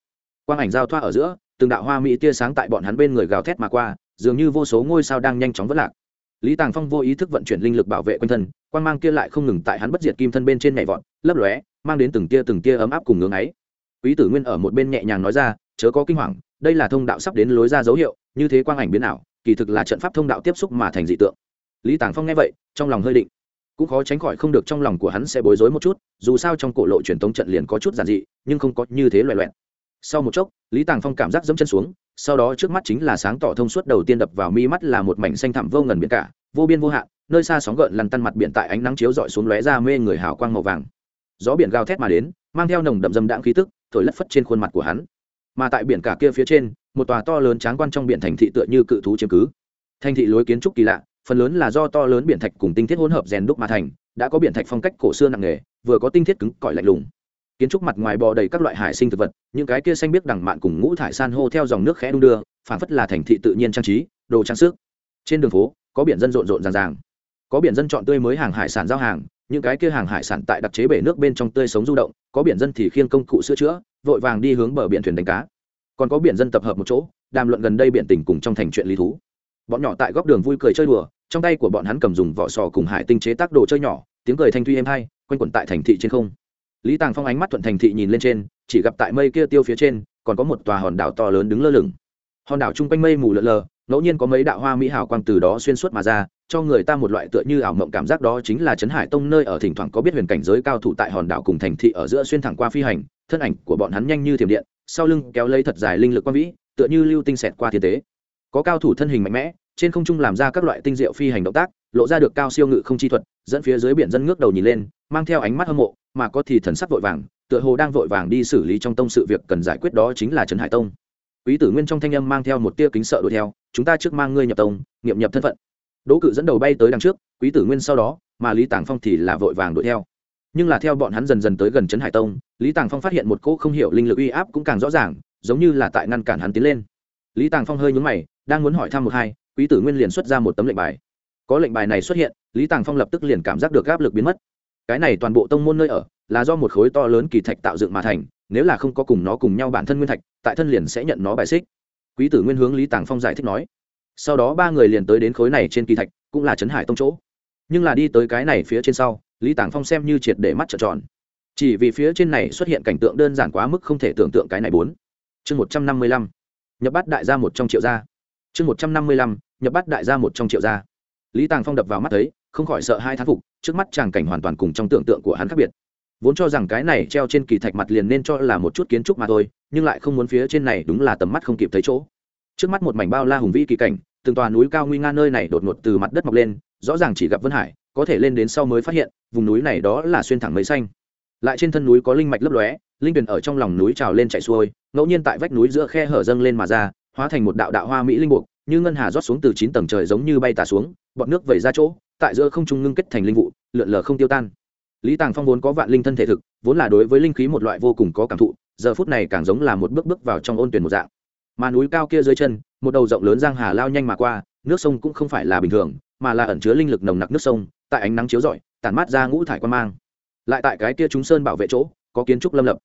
S1: Quang ảnh giao thoa ở giữa, từng đạo hoa mỹ tia sáng tại bọn hắn bên người gào thét mà qua dường như vô số ngôi sao đang nhanh chóng vất lạc. Lý tàng phong vô ý thức vận chuyển linh lực bảo vệ quanh thân, quang mang kia lại không ngừng tại hắn bất diệt kim thân bên trên nhảy vọt, lấp lóe, mang đến từng tia từng tia ấm áp cùng ngưỡng ấy. Quý tử nguyên ở một bên nhẹ nhàng nói ra, chớ có kinh hoàng, đây là thông đạo sắp đến lối ra dấu hiệu, như thế quang ảnh biến ảo, kỳ thực là trận pháp thông đạo tiếp xúc mà thành dị tượng. Lý tàng phong nghe vậy, trong lòng hơi định. Cũng khó tránh khỏi không được trong lòng của hắn sẽ bối rối một chút, dù sao trong cổ lộ truyền thống trận liền có chút giản dị, nhưng không có như thế loẹ loẹt. sau một chốc, lý tàng phong cảm giác dẫm chân xuống sau đó trước mắt chính là sáng tỏ thông suốt đầu tiên đập vào mi mắt là một mảnh xanh thẳm vô ngần biển cả, vô biên vô hạn, nơi xa sóng gợn lăn tăn mặt biển tại ánh nắng chiếu rọi xuống lóe ra mê người hào quang màu vàng. Gió biển gào thét mà đến, mang theo nồng đậm dâm đãng khí tức, thổi lất phất trên khuôn mặt của hắn. Mà tại biển cả kia phía trên, một tòa to lớn tráng quan trong biển thành thị tựa như cự thú chiếm cứ. Thành thị lối kiến trúc kỳ lạ, phần lớn là do to lớn biển thạch cùng tinh thiết hỗn hợp rèn đúc mà thành, đã có biển thạch phong cách cổ xưa nặng nề, vừa có tinh thiết cứng cỏi lạnh lùng kiến trúc mặt ngoài bò đầy các loại hải sinh thực vật, những cái kia xanh biếc đằng mạn cùng ngũ thải san hô theo dòng nước khẽ đung đưa phản phất là thành thị tự nhiên trang trí, đồ trang sức. Trên đường phố, có biển dân rộn rộn ràng ràng. Có biển dân chọn tươi mới hàng hải sản giao hàng, những cái kia hàng hải sản tại đặc chế bể nước bên trong tươi sống du động, có biển dân thì khiêng công cụ sửa chữa, vội vàng đi hướng bờ biển thuyền đánh cá. Còn có biển dân tập hợp một chỗ, đàm luận gần đây biển tỉnh cùng trong thành chuyện lý thú. Bọn nhỏ tại góc đường vui cười chơi đùa, trong tay của bọn hắn cầm dùng vỏ sò cùng hải tinh chế tác đồ chơi nhỏ, tiếng cười thanh tuy êm hay, quanh quẩn tại thành thị trên không lý tàng phong ánh mắt thuận thành thị nhìn lên trên, chỉ gặp tại mây kia tiêu phía trên, còn có một tòa hòn đảo to lớn đứng lơ lửng. Hòn đảo chung quanh mây mù lợn lờ, ngẫu nhiên có mấy đạo hoa mỹ hào quang từ đó xuyên suốt mà ra, cho người ta một loại tựa như ảo mộng cảm giác đó chính là trấn hải tông nơi ở thỉnh thoảng có biết huyền cảnh giới cao thủ tại hòn đảo cùng thành thị ở giữa xuyên thẳng qua phi hành, thân ảnh của bọn hắn nhanh như thiểm điện, sau lưng kéo lấy thật dài linh lực quang vĩ, tựa như lưu tinh xẹt qua thiên tế. Có cao thủ thân hình mạnh mẽ, trên không trung làm ra các loại tinh diệu phi hành động tác, lộ ra được cao siêu ngự không chi thuật, dẫn phía dưới biển dân ngước đầu nhìn lên mang theo ánh mắt hâm mộ, mà có thì thần sắc vội vàng, tựa hồ đang vội vàng đi xử lý trong tông sự việc cần giải quyết đó chính là trấn hải tông. Quý tử nguyên trong thanh âm mang theo một tia kính sợ đuổi theo, chúng ta trước mang ngươi nhập tông, nghiệm nhập thân phận. Đỗ cự dẫn đầu bay tới đằng trước, quý tử nguyên sau đó, mà lý tàng phong thì là vội vàng đuổi theo. Nhưng là theo bọn hắn dần dần tới gần trấn hải tông, lý tàng phong phát hiện một cỗ không hiểu linh lực uy áp cũng càng rõ ràng, giống như là tại ngăn cản hắn tiến lên. Lý tàng phong hơi nhúng mày, đang muốn hỏi thăm một hai, quý tử nguyên liền xuất ra một tấm lệnh bài. Có lệnh bài này xuất hiện, lý tàng phong lập tức liền cảm giác được áp lực biến mất cái này toàn bộ tông môn nơi ở là do một khối to lớn kỳ thạch tạo dựng mà thành, nếu là không có cùng nó cùng nhau bản thân nguyên thạch, tại thân liền sẽ nhận nó bài xích. Quý tử nguyên hướng lý tàng phong giải thích nói. Sau đó ba người liền tới đến khối này trên kỳ thạch, cũng là trấn hải tông chỗ. Nhưng là đi tới cái này phía trên sau, lý tàng phong xem như triệt để mắt trợn tròn. Chỉ vì phía trên này xuất hiện cảnh tượng đơn giản quá mức không thể tưởng tượng cái này bốn. Chương một trăm năm mươi lăm. Nhập bắt đại gia một trong triệu gia. Chương một trăm năm mươi lăm. Nhập bắt đại gia một trong triệu gia. Lý tàng phong đập vào mắt thấy không khỏi sợ hai thán phục, trước mắt tràng cảnh hoàn toàn cùng trong tưởng tượng của hắn khác biệt. Vốn cho rằng cái này treo trên kỳ thạch mặt liền nên cho là một chút kiến trúc mà thôi, nhưng lại không muốn phía trên này đúng là tầm mắt không kịp thấy chỗ. Trước mắt một mảnh bao la hùng vĩ kỳ cảnh, từng tòa núi cao nguy nga nơi này đột ngột từ mặt đất mọc lên, rõ ràng chỉ gặp vân hải, có thể lên đến sau mới phát hiện, vùng núi này đó là xuyên thẳng mấy xanh. Lại trên thân núi có linh mạch lấp lóe, linh tuyển ở trong lòng núi trào lên chạy xuôi, ngẫu nhiên tại vách núi giữa khe hở dâng lên mà ra, hóa thành một đạo đạo hoa mỹ linh buộc, như ngân hà rót xuống từ chín tầng trời giống như bay tà xuống bọt nước vẩy ra chỗ, tại giữa không trung ngưng kết thành linh vụ, lượn lờ không tiêu tan. Lý tàng phong vốn có vạn linh thân thể thực, vốn là đối với linh khí một loại vô cùng có cảm thụ, giờ phút này càng giống là một bước bước vào trong ôn tuyển một dạng. Mà núi cao kia dưới chân, một đầu rộng lớn giang hà lao nhanh mà qua, nước sông cũng không phải là bình thường, mà là ẩn chứa linh lực nồng nặc nước sông, tại ánh nắng chiếu rọi, tản mát ra ngũ thải quan mang. Lại tại cái kia chúng sơn bảo vệ chỗ, có kiến trúc lâm lập.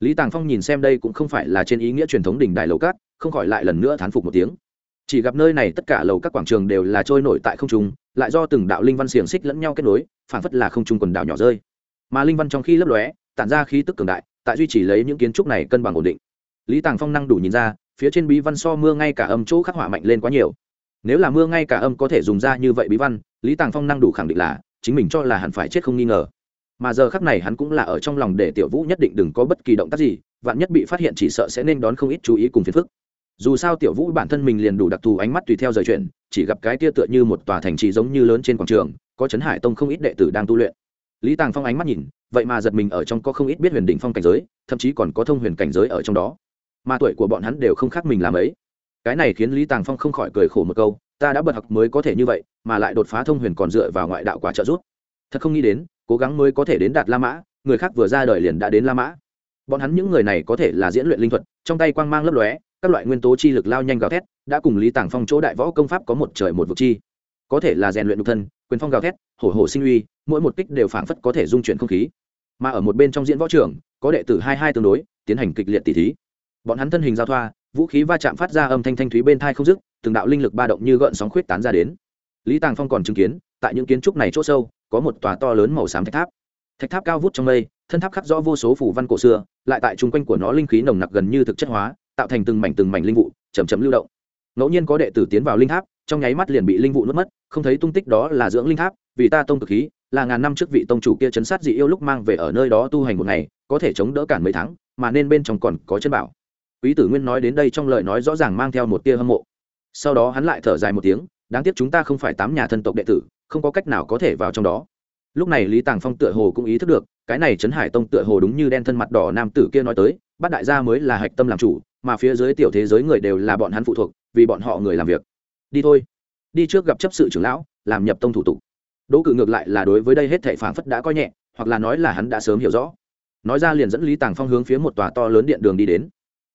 S1: Lý tàng phong nhìn xem đây cũng không phải là trên ý nghĩa truyền thống đỉnh đài lầu cát, không khỏi lại lần nữa thán phục một tiếng chỉ gặp nơi này tất cả lầu các quảng trường đều là trôi nổi tại không trung, lại do từng đạo linh văn xiềng xích lẫn nhau kết nối phản phất là không trung quần đảo nhỏ rơi. Mà linh văn trong khi lấp lóe, tản ra khí tức cường đại, tại duy trì lấy những kiến trúc này cân bằng ổn định. Lý tàng phong năng đủ nhìn ra, phía trên bí văn so mưa ngay cả âm chỗ khắc họa mạnh lên quá nhiều. Nếu là mưa ngay cả âm có thể dùng ra như vậy bí văn, lý tàng phong năng đủ khẳng định là, chính mình cho là hẳn phải chết không nghi ngờ. Mà giờ khắc này hắn cũng là ở trong lòng để tiểu vũ nhất định đừng có bất kỳ động tác gì, vạn nhất bị phát hiện chỉ sợ sẽ nên đón không ít chú ý cùng phiền phức dù sao tiểu vũ bản thân mình liền đủ đặc thù ánh mắt tùy theo rời chuyển, chỉ gặp cái tia tựa như một tòa thành trì giống như lớn trên quảng trường, có trấn hải tông không ít đệ tử đang tu luyện. Lý tàng phong ánh mắt nhìn, vậy mà giật mình ở trong có không ít biết huyền đỉnh phong cảnh giới, thậm chí còn có thông huyền cảnh giới ở trong đó. Mà tuổi của bọn hắn đều không khác mình làm ấy. Cái này khiến lý tàng phong không khỏi cười khổ một câu, ta đã bật học mới có thể như vậy, mà lại đột phá thông huyền còn dựa vào ngoại đạo quả trợ giúp. Thật không nghĩ đến, cố gắng mới có thể đến đạt la mã, người khác vừa ra đời liền đã đến la mã. Bọn hắn những người này có thể là diễn luyện linh thuật, trong tay quang mang lấp lóe các loại nguyên tố chi lực lao nhanh gào thét, đã cùng lý tàng phong chỗ đại võ công pháp có một trời một vực chi. Có thể là rèn luyện nhục thân, quyền phong gào thét, hổ hổ sinh uy, mỗi một kích đều phảng phất có thể dung chuyển không khí. Mà ở một bên trong diễn võ trường có đệ tử hai hai tương đối, tiến hành kịch liệt tỷ thí. Bọn hắn thân hình giao thoa, vũ khí va chạm phát ra âm thanh thanh thúy bên thai không dứt, từng đạo linh lực ba động như gợn sóng khuyết tán ra đến. Lý tàng phong còn chứng kiến, tại những kiến trúc này chỗ sâu, có một tòa to lớn màu xám thạch tháp. Thạch tháp cao vút trong mây, thân tháp khắc rõ vô số phủ văn cổ xưa, lại tại chung quanh của nó linh khí nồng nặc gần như thực chất hóa tạo thành từng mảnh từng mảnh linh vụ chầm chậm lưu động. Ngẫu nhiên có đệ tử tiến vào linh tháp, trong nháy mắt liền bị linh vụ nuốt mất, không thấy tung tích đó là dưỡng linh tháp, vì ta tông cực khí, là ngàn năm trước vị tông chủ kia chấn sát dị yêu lúc mang về ở nơi đó tu hành một ngày, có thể chống đỡ cản mấy tháng, mà nên bên trong còn có chân bảo. Quý tử nguyên nói đến đây trong lời nói rõ ràng mang theo một tia hâm mộ. Sau đó hắn lại thở dài một tiếng, đáng tiếc chúng ta không phải tám nhà thân tộc đệ tử, không có cách nào có thể vào trong đó. Lúc này lý tàng phong tựa hồ cũng ý thức được, cái này trấn hải tông tựa hồ đúng như đen thân mặt đỏ nam tử kia nói tới bắt đại gia mới là hạch tâm làm chủ mà phía dưới tiểu thế giới người đều là bọn hắn phụ thuộc, vì bọn họ người làm việc. Đi thôi. Đi trước gặp chấp sự trưởng lão, làm nhập tông thủ tục. Đỗ cự ngược lại là đối với đây hết thệ phảng phất đã coi nhẹ, hoặc là nói là hắn đã sớm hiểu rõ. Nói ra liền dẫn lý tàng phong hướng phía một tòa to lớn điện đường đi đến.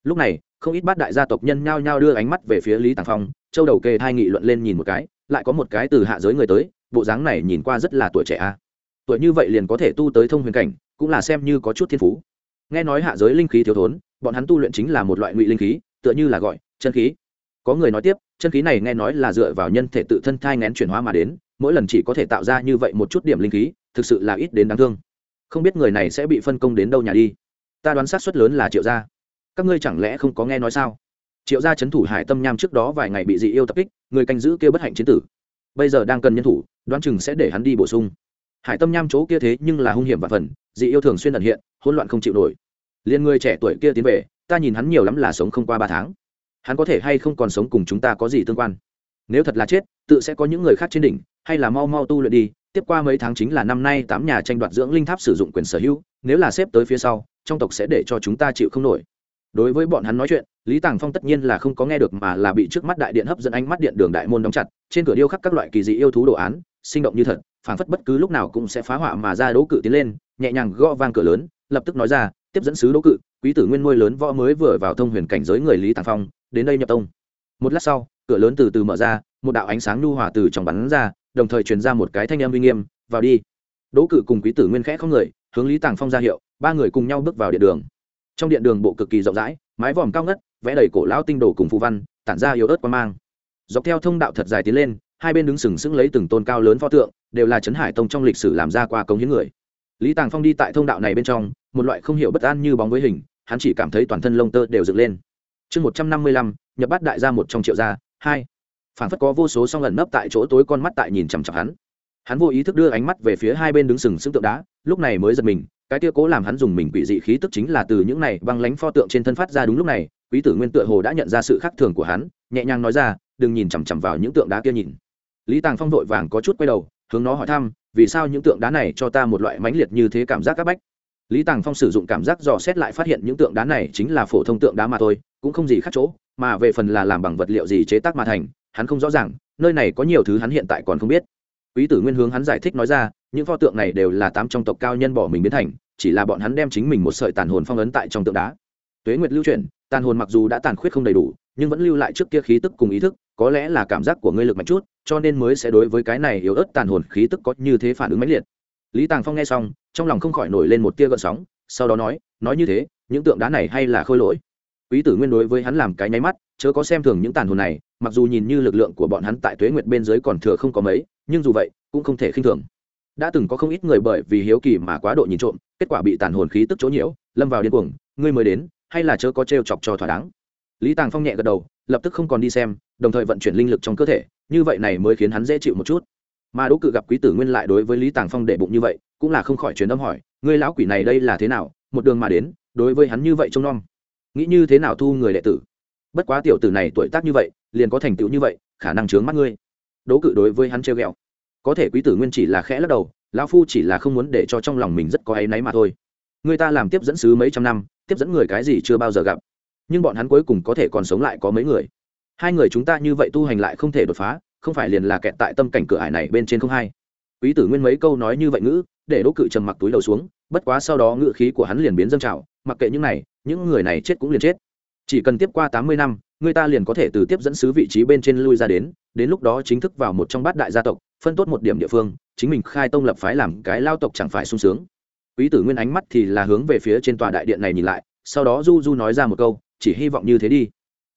S1: Lúc này, không ít bát đại gia tộc nhân nhao nhao đưa ánh mắt về phía lý tàng phong, châu đầu kê hai nghị luận lên nhìn một cái, lại có một cái từ hạ giới người tới, bộ dáng này nhìn qua rất là tuổi trẻ a. Tuổi như vậy liền có thể tu tới thông huyền cảnh, cũng là xem như có chút thiên phú nghe nói hạ giới linh khí thiếu thốn, bọn hắn tu luyện chính là một loại ngụy linh khí, tựa như là gọi chân khí. Có người nói tiếp, chân khí này nghe nói là dựa vào nhân thể tự thân thai ngén chuyển hóa mà đến, mỗi lần chỉ có thể tạo ra như vậy một chút điểm linh khí, thực sự là ít đến đáng thương. Không biết người này sẽ bị phân công đến đâu nhà đi. Ta đoán sát suất lớn là triệu gia. Các ngươi chẳng lẽ không có nghe nói sao? Triệu gia c thủ hải tâm nham trước đó vài ngày bị dị yêu tập kích, người canh giữ kia bất hạnh chiến tử. Bây giờ đang cần nhân thủ, đoán chừng sẽ để hắn đi bổ sung. Hải tâm nham chỗ kia thế nhưng là hung hiểm và phần dị yêu thường xuyên ẩn hiện, hỗn loạn không chịu nổi. Liên người trẻ tuổi kia tiến về, ta nhìn hắn nhiều lắm là sống không qua ba tháng. Hắn có thể hay không còn sống cùng chúng ta có gì tương quan? Nếu thật là chết, tự sẽ có những người khác trên đỉnh, hay là mau mau tu luyện đi. Tiếp qua mấy tháng chính là năm nay tám nhà tranh đoạt dưỡng linh tháp sử dụng quyền sở hữu, nếu là xếp tới phía sau, trong tộc sẽ để cho chúng ta chịu không nổi. Đối với bọn hắn nói chuyện, lý tàng phong tất nhiên là không có nghe được mà là bị trước mắt đại điện hấp dẫn ánh mắt điện đường đại môn đóng chặt, trên cửa điêu khắc các loại kỳ dị yêu thú đồ án, sinh động như thật, phảng phất bất cứ lúc nào cũng sẽ phá họa mà ra đấu cự tiến lên nhẹ nhàng gõ vang cửa lớn, lập tức nói ra, tiếp dẫn sứ đỗ cự, quý tử nguyên môi lớn võ mới vừa vào thông huyền cảnh giới người lý tàng phong, đến đây nhập tông. Một lát sau, cửa lớn từ từ mở ra, một đạo ánh sáng nhu hòa từ trong bắn ra, đồng thời truyền ra một cái thanh âm uy nghiêm, vào đi. Đỗ cự cùng quý tử nguyên khẽ không người, hướng lý tàng phong ra hiệu, ba người cùng nhau bước vào điện đường. Trong điện đường bộ cực kỳ rộng rãi, mái vòm cao ngất, vẽ đầy cổ lão tinh đồ cùng phù văn, tản ra yếu ớt quan mang. Dọc theo thông đạo thật dài tiến lên, hai bên đứng sừng sững lấy từng tôn cao lớn pho tượng, đều là trấn hải tông trong lịch sử làm ra qua công hiến người lý tàng phong đi tại thông đạo này bên trong, một loại không hiểu bất an như bóng với hình, hắn chỉ cảm thấy toàn thân lông tơ đều dựng lên. Chương một trăm năm mươi lăm nhập bắt đại gia một trong triệu gia, hai. Phản phất có vô số song ẩn nấp tại chỗ tối con mắt tại nhìn chằm chặp hắn. Hắn vô ý thức đưa ánh mắt về phía hai bên đứng sừng sững tượng đá, lúc này mới giật mình, cái tia cố làm hắn dùng mình quỷ dị khí tức chính là từ những này băng lánh pho tượng trên thân phát ra đúng lúc này, quý tử nguyên tựa hồ đã nhận ra sự khác thường của hắn, nhẹ nhàng nói ra, đừng nhìn chằm chằm vào những tượng đá kia nhìn. Lý tàng phong vội vàng có chút quay đầu hướng nó hỏi thăm, vì sao những tượng đá này cho ta một loại mãnh liệt như thế cảm giác c áp bách? Lý tàng phong sử dụng cảm giác dò xét lại phát hiện những tượng đá này chính là phổ thông tượng đá mà thôi, cũng không gì khác chỗ, mà về phần là làm bằng vật liệu gì chế tác mà thành, hắn không rõ ràng, nơi này có nhiều thứ hắn hiện tại còn không biết. Quý tử nguyên hướng hắn giải thích nói ra, những pho tượng này đều là tám trong tộc cao nhân bỏ mình biến thành, chỉ là bọn hắn đem chính mình một sợi tàn hồn phong ấn tại trong tượng đá. Tuế nguyệt lưu truyền tàn hồn mặc dù đã tàn khuyết không đầy đủ, nhưng vẫn lưu lại trước kia khí tức cùng ý thức, có lẽ là cảm giác của ngươi lực mạnh chút cho nên mới sẽ đối với cái này yếu ớt tàn hồn khí tức có như thế phản ứng mãnh liệt. Lý tàng phong nghe xong, trong lòng không khỏi nổi lên một tia gợn sóng, sau đó nói nói như thế, những tượng đá này hay là khôi lỗi. Quý tử nguyên đối với hắn làm cái nháy mắt, chớ có xem thường những tàn hồn này, mặc dù nhìn như lực lượng của bọn hắn tại tuế nguyệt bên dưới còn thừa không có mấy, nhưng dù vậy, cũng không thể khinh thường. Đã từng có không ít người bởi vì hiếu kỳ mà quá độ nhìn trộm, kết quả bị tàn hồn khí tức chỗ nhiễu, lâm vào điên cuồng, ngươi mới đến, hay là chớ có t chọc cho thỏa đáng? Lý tàng phong nhẹ gật đầu, lập tức không còn đi xem đồng thời vận chuyển linh lực trong cơ thể, như vậy này mới khiến hắn dễ chịu một chút. Mà đỗ cự gặp quý tử nguyên lại đối với lý tàng phong để bụng như vậy, cũng là không khỏi truyền âm hỏi, ngươi lão quỷ này đây là thế nào, một đường mà đến, đối với hắn như vậy trông nom, nghĩ như thế nào thu người đệ tử? Bất quá tiểu tử này tuổi tác như vậy, liền có thành tựu như vậy, khả năng chướng mắt ngươi. Đỗ cự đối với hắn treo ghẹo. Có thể quý tử nguyên chỉ là khẽ lắc đầu, lão phu chỉ là không muốn để cho trong lòng mình rất có áy náy mà thôi. Người ta làm tiếp dẫn sứ mấy trăm năm, tiếp dẫn người cái gì chưa bao giờ gặp. Nhưng bọn hắn cuối cùng có thể còn sống lại có mấy người hai người chúng ta như vậy tu hành lại không thể đột phá, không phải liền là kẹt tại tâm cảnh cửa ải này bên trên không hai. Quý tử nguyên mấy câu nói như vậy ngữ, để đỗ cự trầm mặc túi đầu xuống, bất quá sau đó ngự khí của hắn liền biến dâng trào, mặc kệ những này, những người này chết cũng liền chết. Chỉ cần tiếp qua tám mươi năm, người ta liền có thể từ tiếp dẫn sứ vị trí bên trên lui ra đến đến lúc đó chính thức vào một trong bát đại gia tộc, phân tốt một điểm địa phương, chính mình khai tông lập phái làm cái lao tộc chẳng phải sung sướng. Quý tử nguyên ánh mắt thì là hướng về phía trên tòa đại điện này nhìn lại, sau đó du du nói ra một câu, chỉ hy vọng như thế đi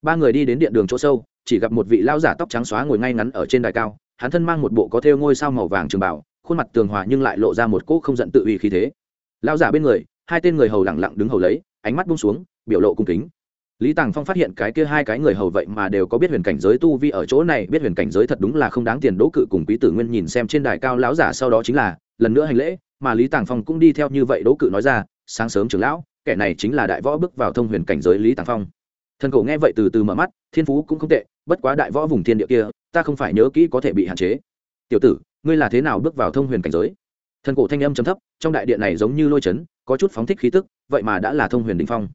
S1: ba người đi đến điện đường chỗ sâu, chỉ gặp một vị lao giả tóc trắng xóa ngồi ngay ngắn ở trên đài cao, hắn thân mang một bộ có thêu ngôi sao màu vàng trường bảo khuôn mặt tường hòa nhưng lại lộ ra một cỗ không giận tự uy khí thế. Lao giả bên người, hai tên người hầu lẳng lặng đứng hầu lấy, ánh mắt bung xuống, biểu lộ cung kính. Lý tàng phong phát hiện cái kia hai cái người hầu vậy mà đều có biết huyền cảnh giới tu vi ở chỗ này, biết huyền cảnh giới thật đúng là không đáng tiền đỗ cự cùng quý tử nguyên nhìn xem trên đài cao lão giả sau đó chính là, lần nữa hành lễ, mà lý tàng phong cũng đi theo như vậy đỗ cự nói ra, sáng sớm trưởng lão, kẻ này chính là đại võ bước vào thông huyền cảnh giới lý tàng phong thần cổ nghe vậy từ từ mở mắt, thiên phú cũng không tệ, bất quá đại võ vùng thiên địa kia, ta không phải nhớ kỹ có thể bị hạn chế. Tiểu tử, ngươi là thế nào bước vào thông huyền cảnh giới? Thần cổ thanh âm chấm thấp, trong đại điện này giống như lôi chấn, có chút phóng thích khí tức, vậy mà đã là thông huyền đình phong.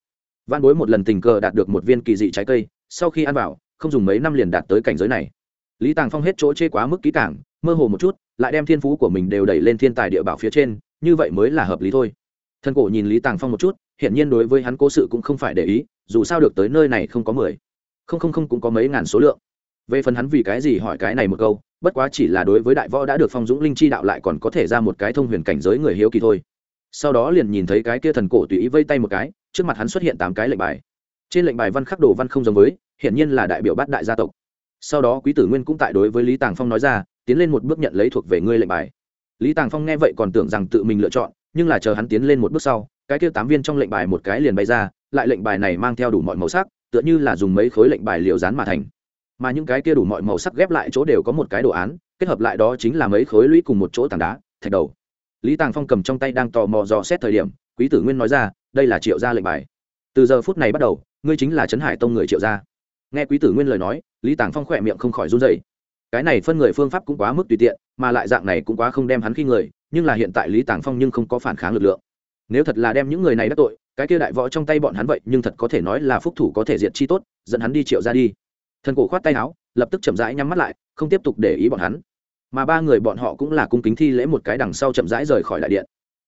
S1: Văn bối một lần tình cờ đạt được một viên kỳ dị trái cây, sau khi ăn vào, không dùng mấy năm liền đạt tới cảnh giới này. Lý tàng phong hết chỗ chê quá mức kỹ cảng mơ hồ một chút, lại đem thiên phú của mình đều đẩy lên thiên tài địa bảo phía trên, như vậy mới là hợp lý thôi. Thần cổ nhìn lý tàng phong một chút, hiển nhiên đối với hắn cố sự cũng không phải để ý dù sao được tới nơi này không có mười, không không không cũng có mấy ngàn số lượng. Về phần hắn vì cái gì hỏi cái này một câu, bất quá chỉ là đối với đại võ đã được phong dũng linh chi đạo lại còn có thể ra một cái thông huyền cảnh giới người hiếu kỳ thôi. Sau đó liền nhìn thấy cái kia thần cổ tùy ý vây tay một cái, trước mặt hắn xuất hiện tám cái lệnh bài. Trên lệnh bài văn khắc đồ văn không giống với, hiển nhiên là đại biểu bát đại gia tộc. Sau đó quý tử nguyên cũng tại đối với lý tàng phong nói ra, tiến lên một bước nhận lấy thuộc về ngươi lệnh bài. Lý tàng phong nghe vậy còn tưởng rằng tự mình lựa chọn, nhưng là chờ hắn tiến lên một bước sau, cái kia tám viên trong lệnh bài một cái liền bay ra lại lệnh bài này mang theo đủ mọi màu sắc, tựa như là dùng mấy khối lệnh bài liệu dán mà thành. Mà những cái kia đủ mọi màu sắc ghép lại chỗ đều có một cái đồ án, kết hợp lại đó chính là mấy khối lũy cùng một chỗ tảng đá, thạch đầu. Lý tàng phong cầm trong tay đang tò mò dò xét thời điểm, quý tử nguyên nói ra, đây là triệu gia lệnh bài. Từ giờ phút này bắt đầu, ngươi chính là trấn hải tông người triệu gia. Nghe quý tử nguyên lời nói, lý tàng phong khỏe miệng không khỏi run dậy cái này phân người phương pháp cũng quá mức tùy tiện, mà lại dạng này cũng quá không đem hắn khi người, nhưng là hiện tại lý tàng phong nhưng không có phản kháng lực lượng nếu thật là đem những người này đắc tội, cái kia đại võ trong tay bọn hắn vậy, nhưng thật có thể nói là phúc thủ có thể diệt chi tốt, dẫn hắn đi triệu ra đi. Thần cổ khoát tay áo, lập tức chậm rãi nhắm mắt lại, không tiếp tục để ý bọn hắn. Mà ba người bọn họ cũng là cung kính thi lễ một cái đằng sau chậm rãi rời khỏi đại điện.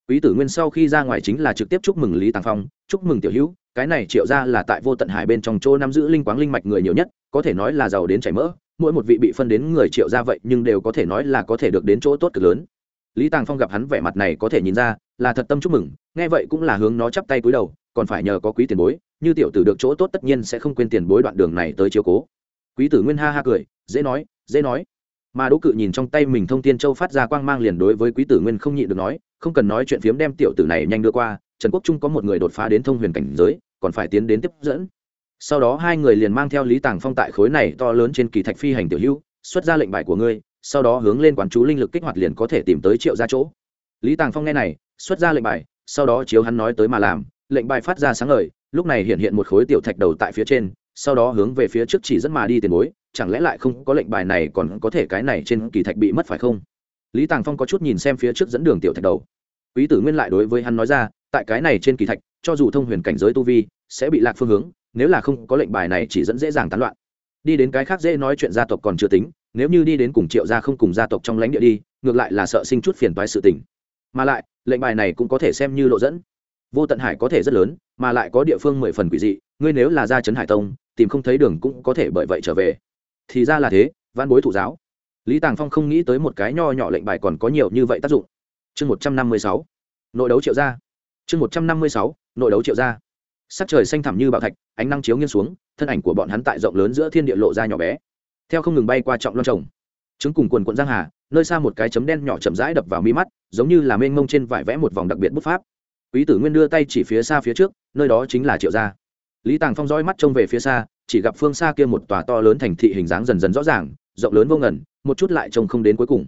S1: Quý tử nguyên sau khi ra ngoài chính là trực tiếp chúc mừng lý tàng phong, chúc mừng tiểu hữu, cái này triệu ra là tại vô tận hải bên trong chỗ nắm giữ linh quáng linh mạch người nhiều nhất, có thể nói là giàu đến chảy mỡ, mỗi một vị bị phân đến người triệu ra vậy, nhưng đều có thể nói là có thể được đến chỗ tốt cực lớn. Lý tàng phong gặp hắn vẻ mặt này có thể nhìn ra là thật tâm chúc mừng, nghe vậy cũng là hướng nó chắp tay cúi đầu, còn phải nhờ có quý tiền bối, như tiểu tử được chỗ tốt tất nhiên sẽ không quên tiền bối đoạn đường này tới chiếu cố. Quý tử nguyên ha ha cười, dễ nói dễ nói. Mà đỗ cự nhìn trong tay mình thông tiên châu phát ra quang mang liền đối với quý tử nguyên không nhịn được nói, không cần nói chuyện phiếm đem tiểu tử này nhanh đưa qua, trần quốc trung có một người đột phá đến thông huyền cảnh giới, còn phải tiến đến tiếp dẫn. Sau đó hai người liền mang theo lý tàng phong tại khối này to lớn trên kỳ thạch phi hành tiểu hữu, xuất ra lệnh bài của ngươi, sau đó hướng lên quán chú linh lực kích hoạt liền có thể tìm tới triệu ra chỗ. Lý tàng phong nghe này xuất ra lệnh bài, sau đó chiếu hắn nói tới mà làm, lệnh bài phát ra sáng ngời, lúc này hiện hiện một khối tiểu thạch đầu tại phía trên, sau đó hướng về phía trước chỉ dẫn mà đi tiền bối, chẳng lẽ lại không có lệnh bài này còn có thể cái này trên kỳ thạch bị mất phải không? Lý tàng phong có chút nhìn xem phía trước dẫn đường tiểu thạch đầu. Quý tử nguyên lại đối với hắn nói ra, tại cái này trên kỳ thạch, cho dù thông huyền cảnh giới tu vi, sẽ bị lạc phương hướng, nếu là không có lệnh bài này chỉ dẫn dễ dàng tán loạn. Đi đến cái khác dễ nói chuyện gia tộc còn chưa tính, nếu như đi đến cùng triệu gia không cùng gia tộc trong lãnh địa đi, ngược lại là sợ sinh chút phiền toái sự tình mà lại, lệnh bài này cũng có thể xem như lộ dẫn. Vô tận hải có thể rất lớn, mà lại có địa phương mười phần quỷ dị, ngươi nếu là gia trấn hải tông, tìm không thấy đường cũng có thể bởi vậy trở về. Thì ra là thế văn bối thủ giáo. Lý tàng phong không nghĩ tới một cái nho nhỏ lệnh bài còn có nhiều như vậy tác dụng. Chương một trăm năm mươi sáu. Nội đấu triệu gia. Chương một trăm năm mươi sáu. Nội đấu triệu gia. Sắc trời xanh thẳm như bạo thạch, ánh năng chiếu nghiêng xuống, thân ảnh của bọn hắn tại rộng lớn giữa thiên địa lộ ra nhỏ bé. Theo không ngừng bay qua trọng loan trồng. Chứng cùng quần quận giang hà nơi xa một cái chấm đen nhỏ chậm rãi đập vào mi mắt, giống như là mênh mông trên vải vẽ một vòng đặc biệt bút pháp. Quý tử nguyên đưa tay chỉ phía xa phía trước, nơi đó chính là triệu gia. Lý tàng phong dõi mắt trông về phía xa, chỉ gặp phương xa kia một tòa to lớn thành thị hình dáng dần dần rõ ràng, rộng lớn vô ngần, một chút lại trông không đến cuối cùng.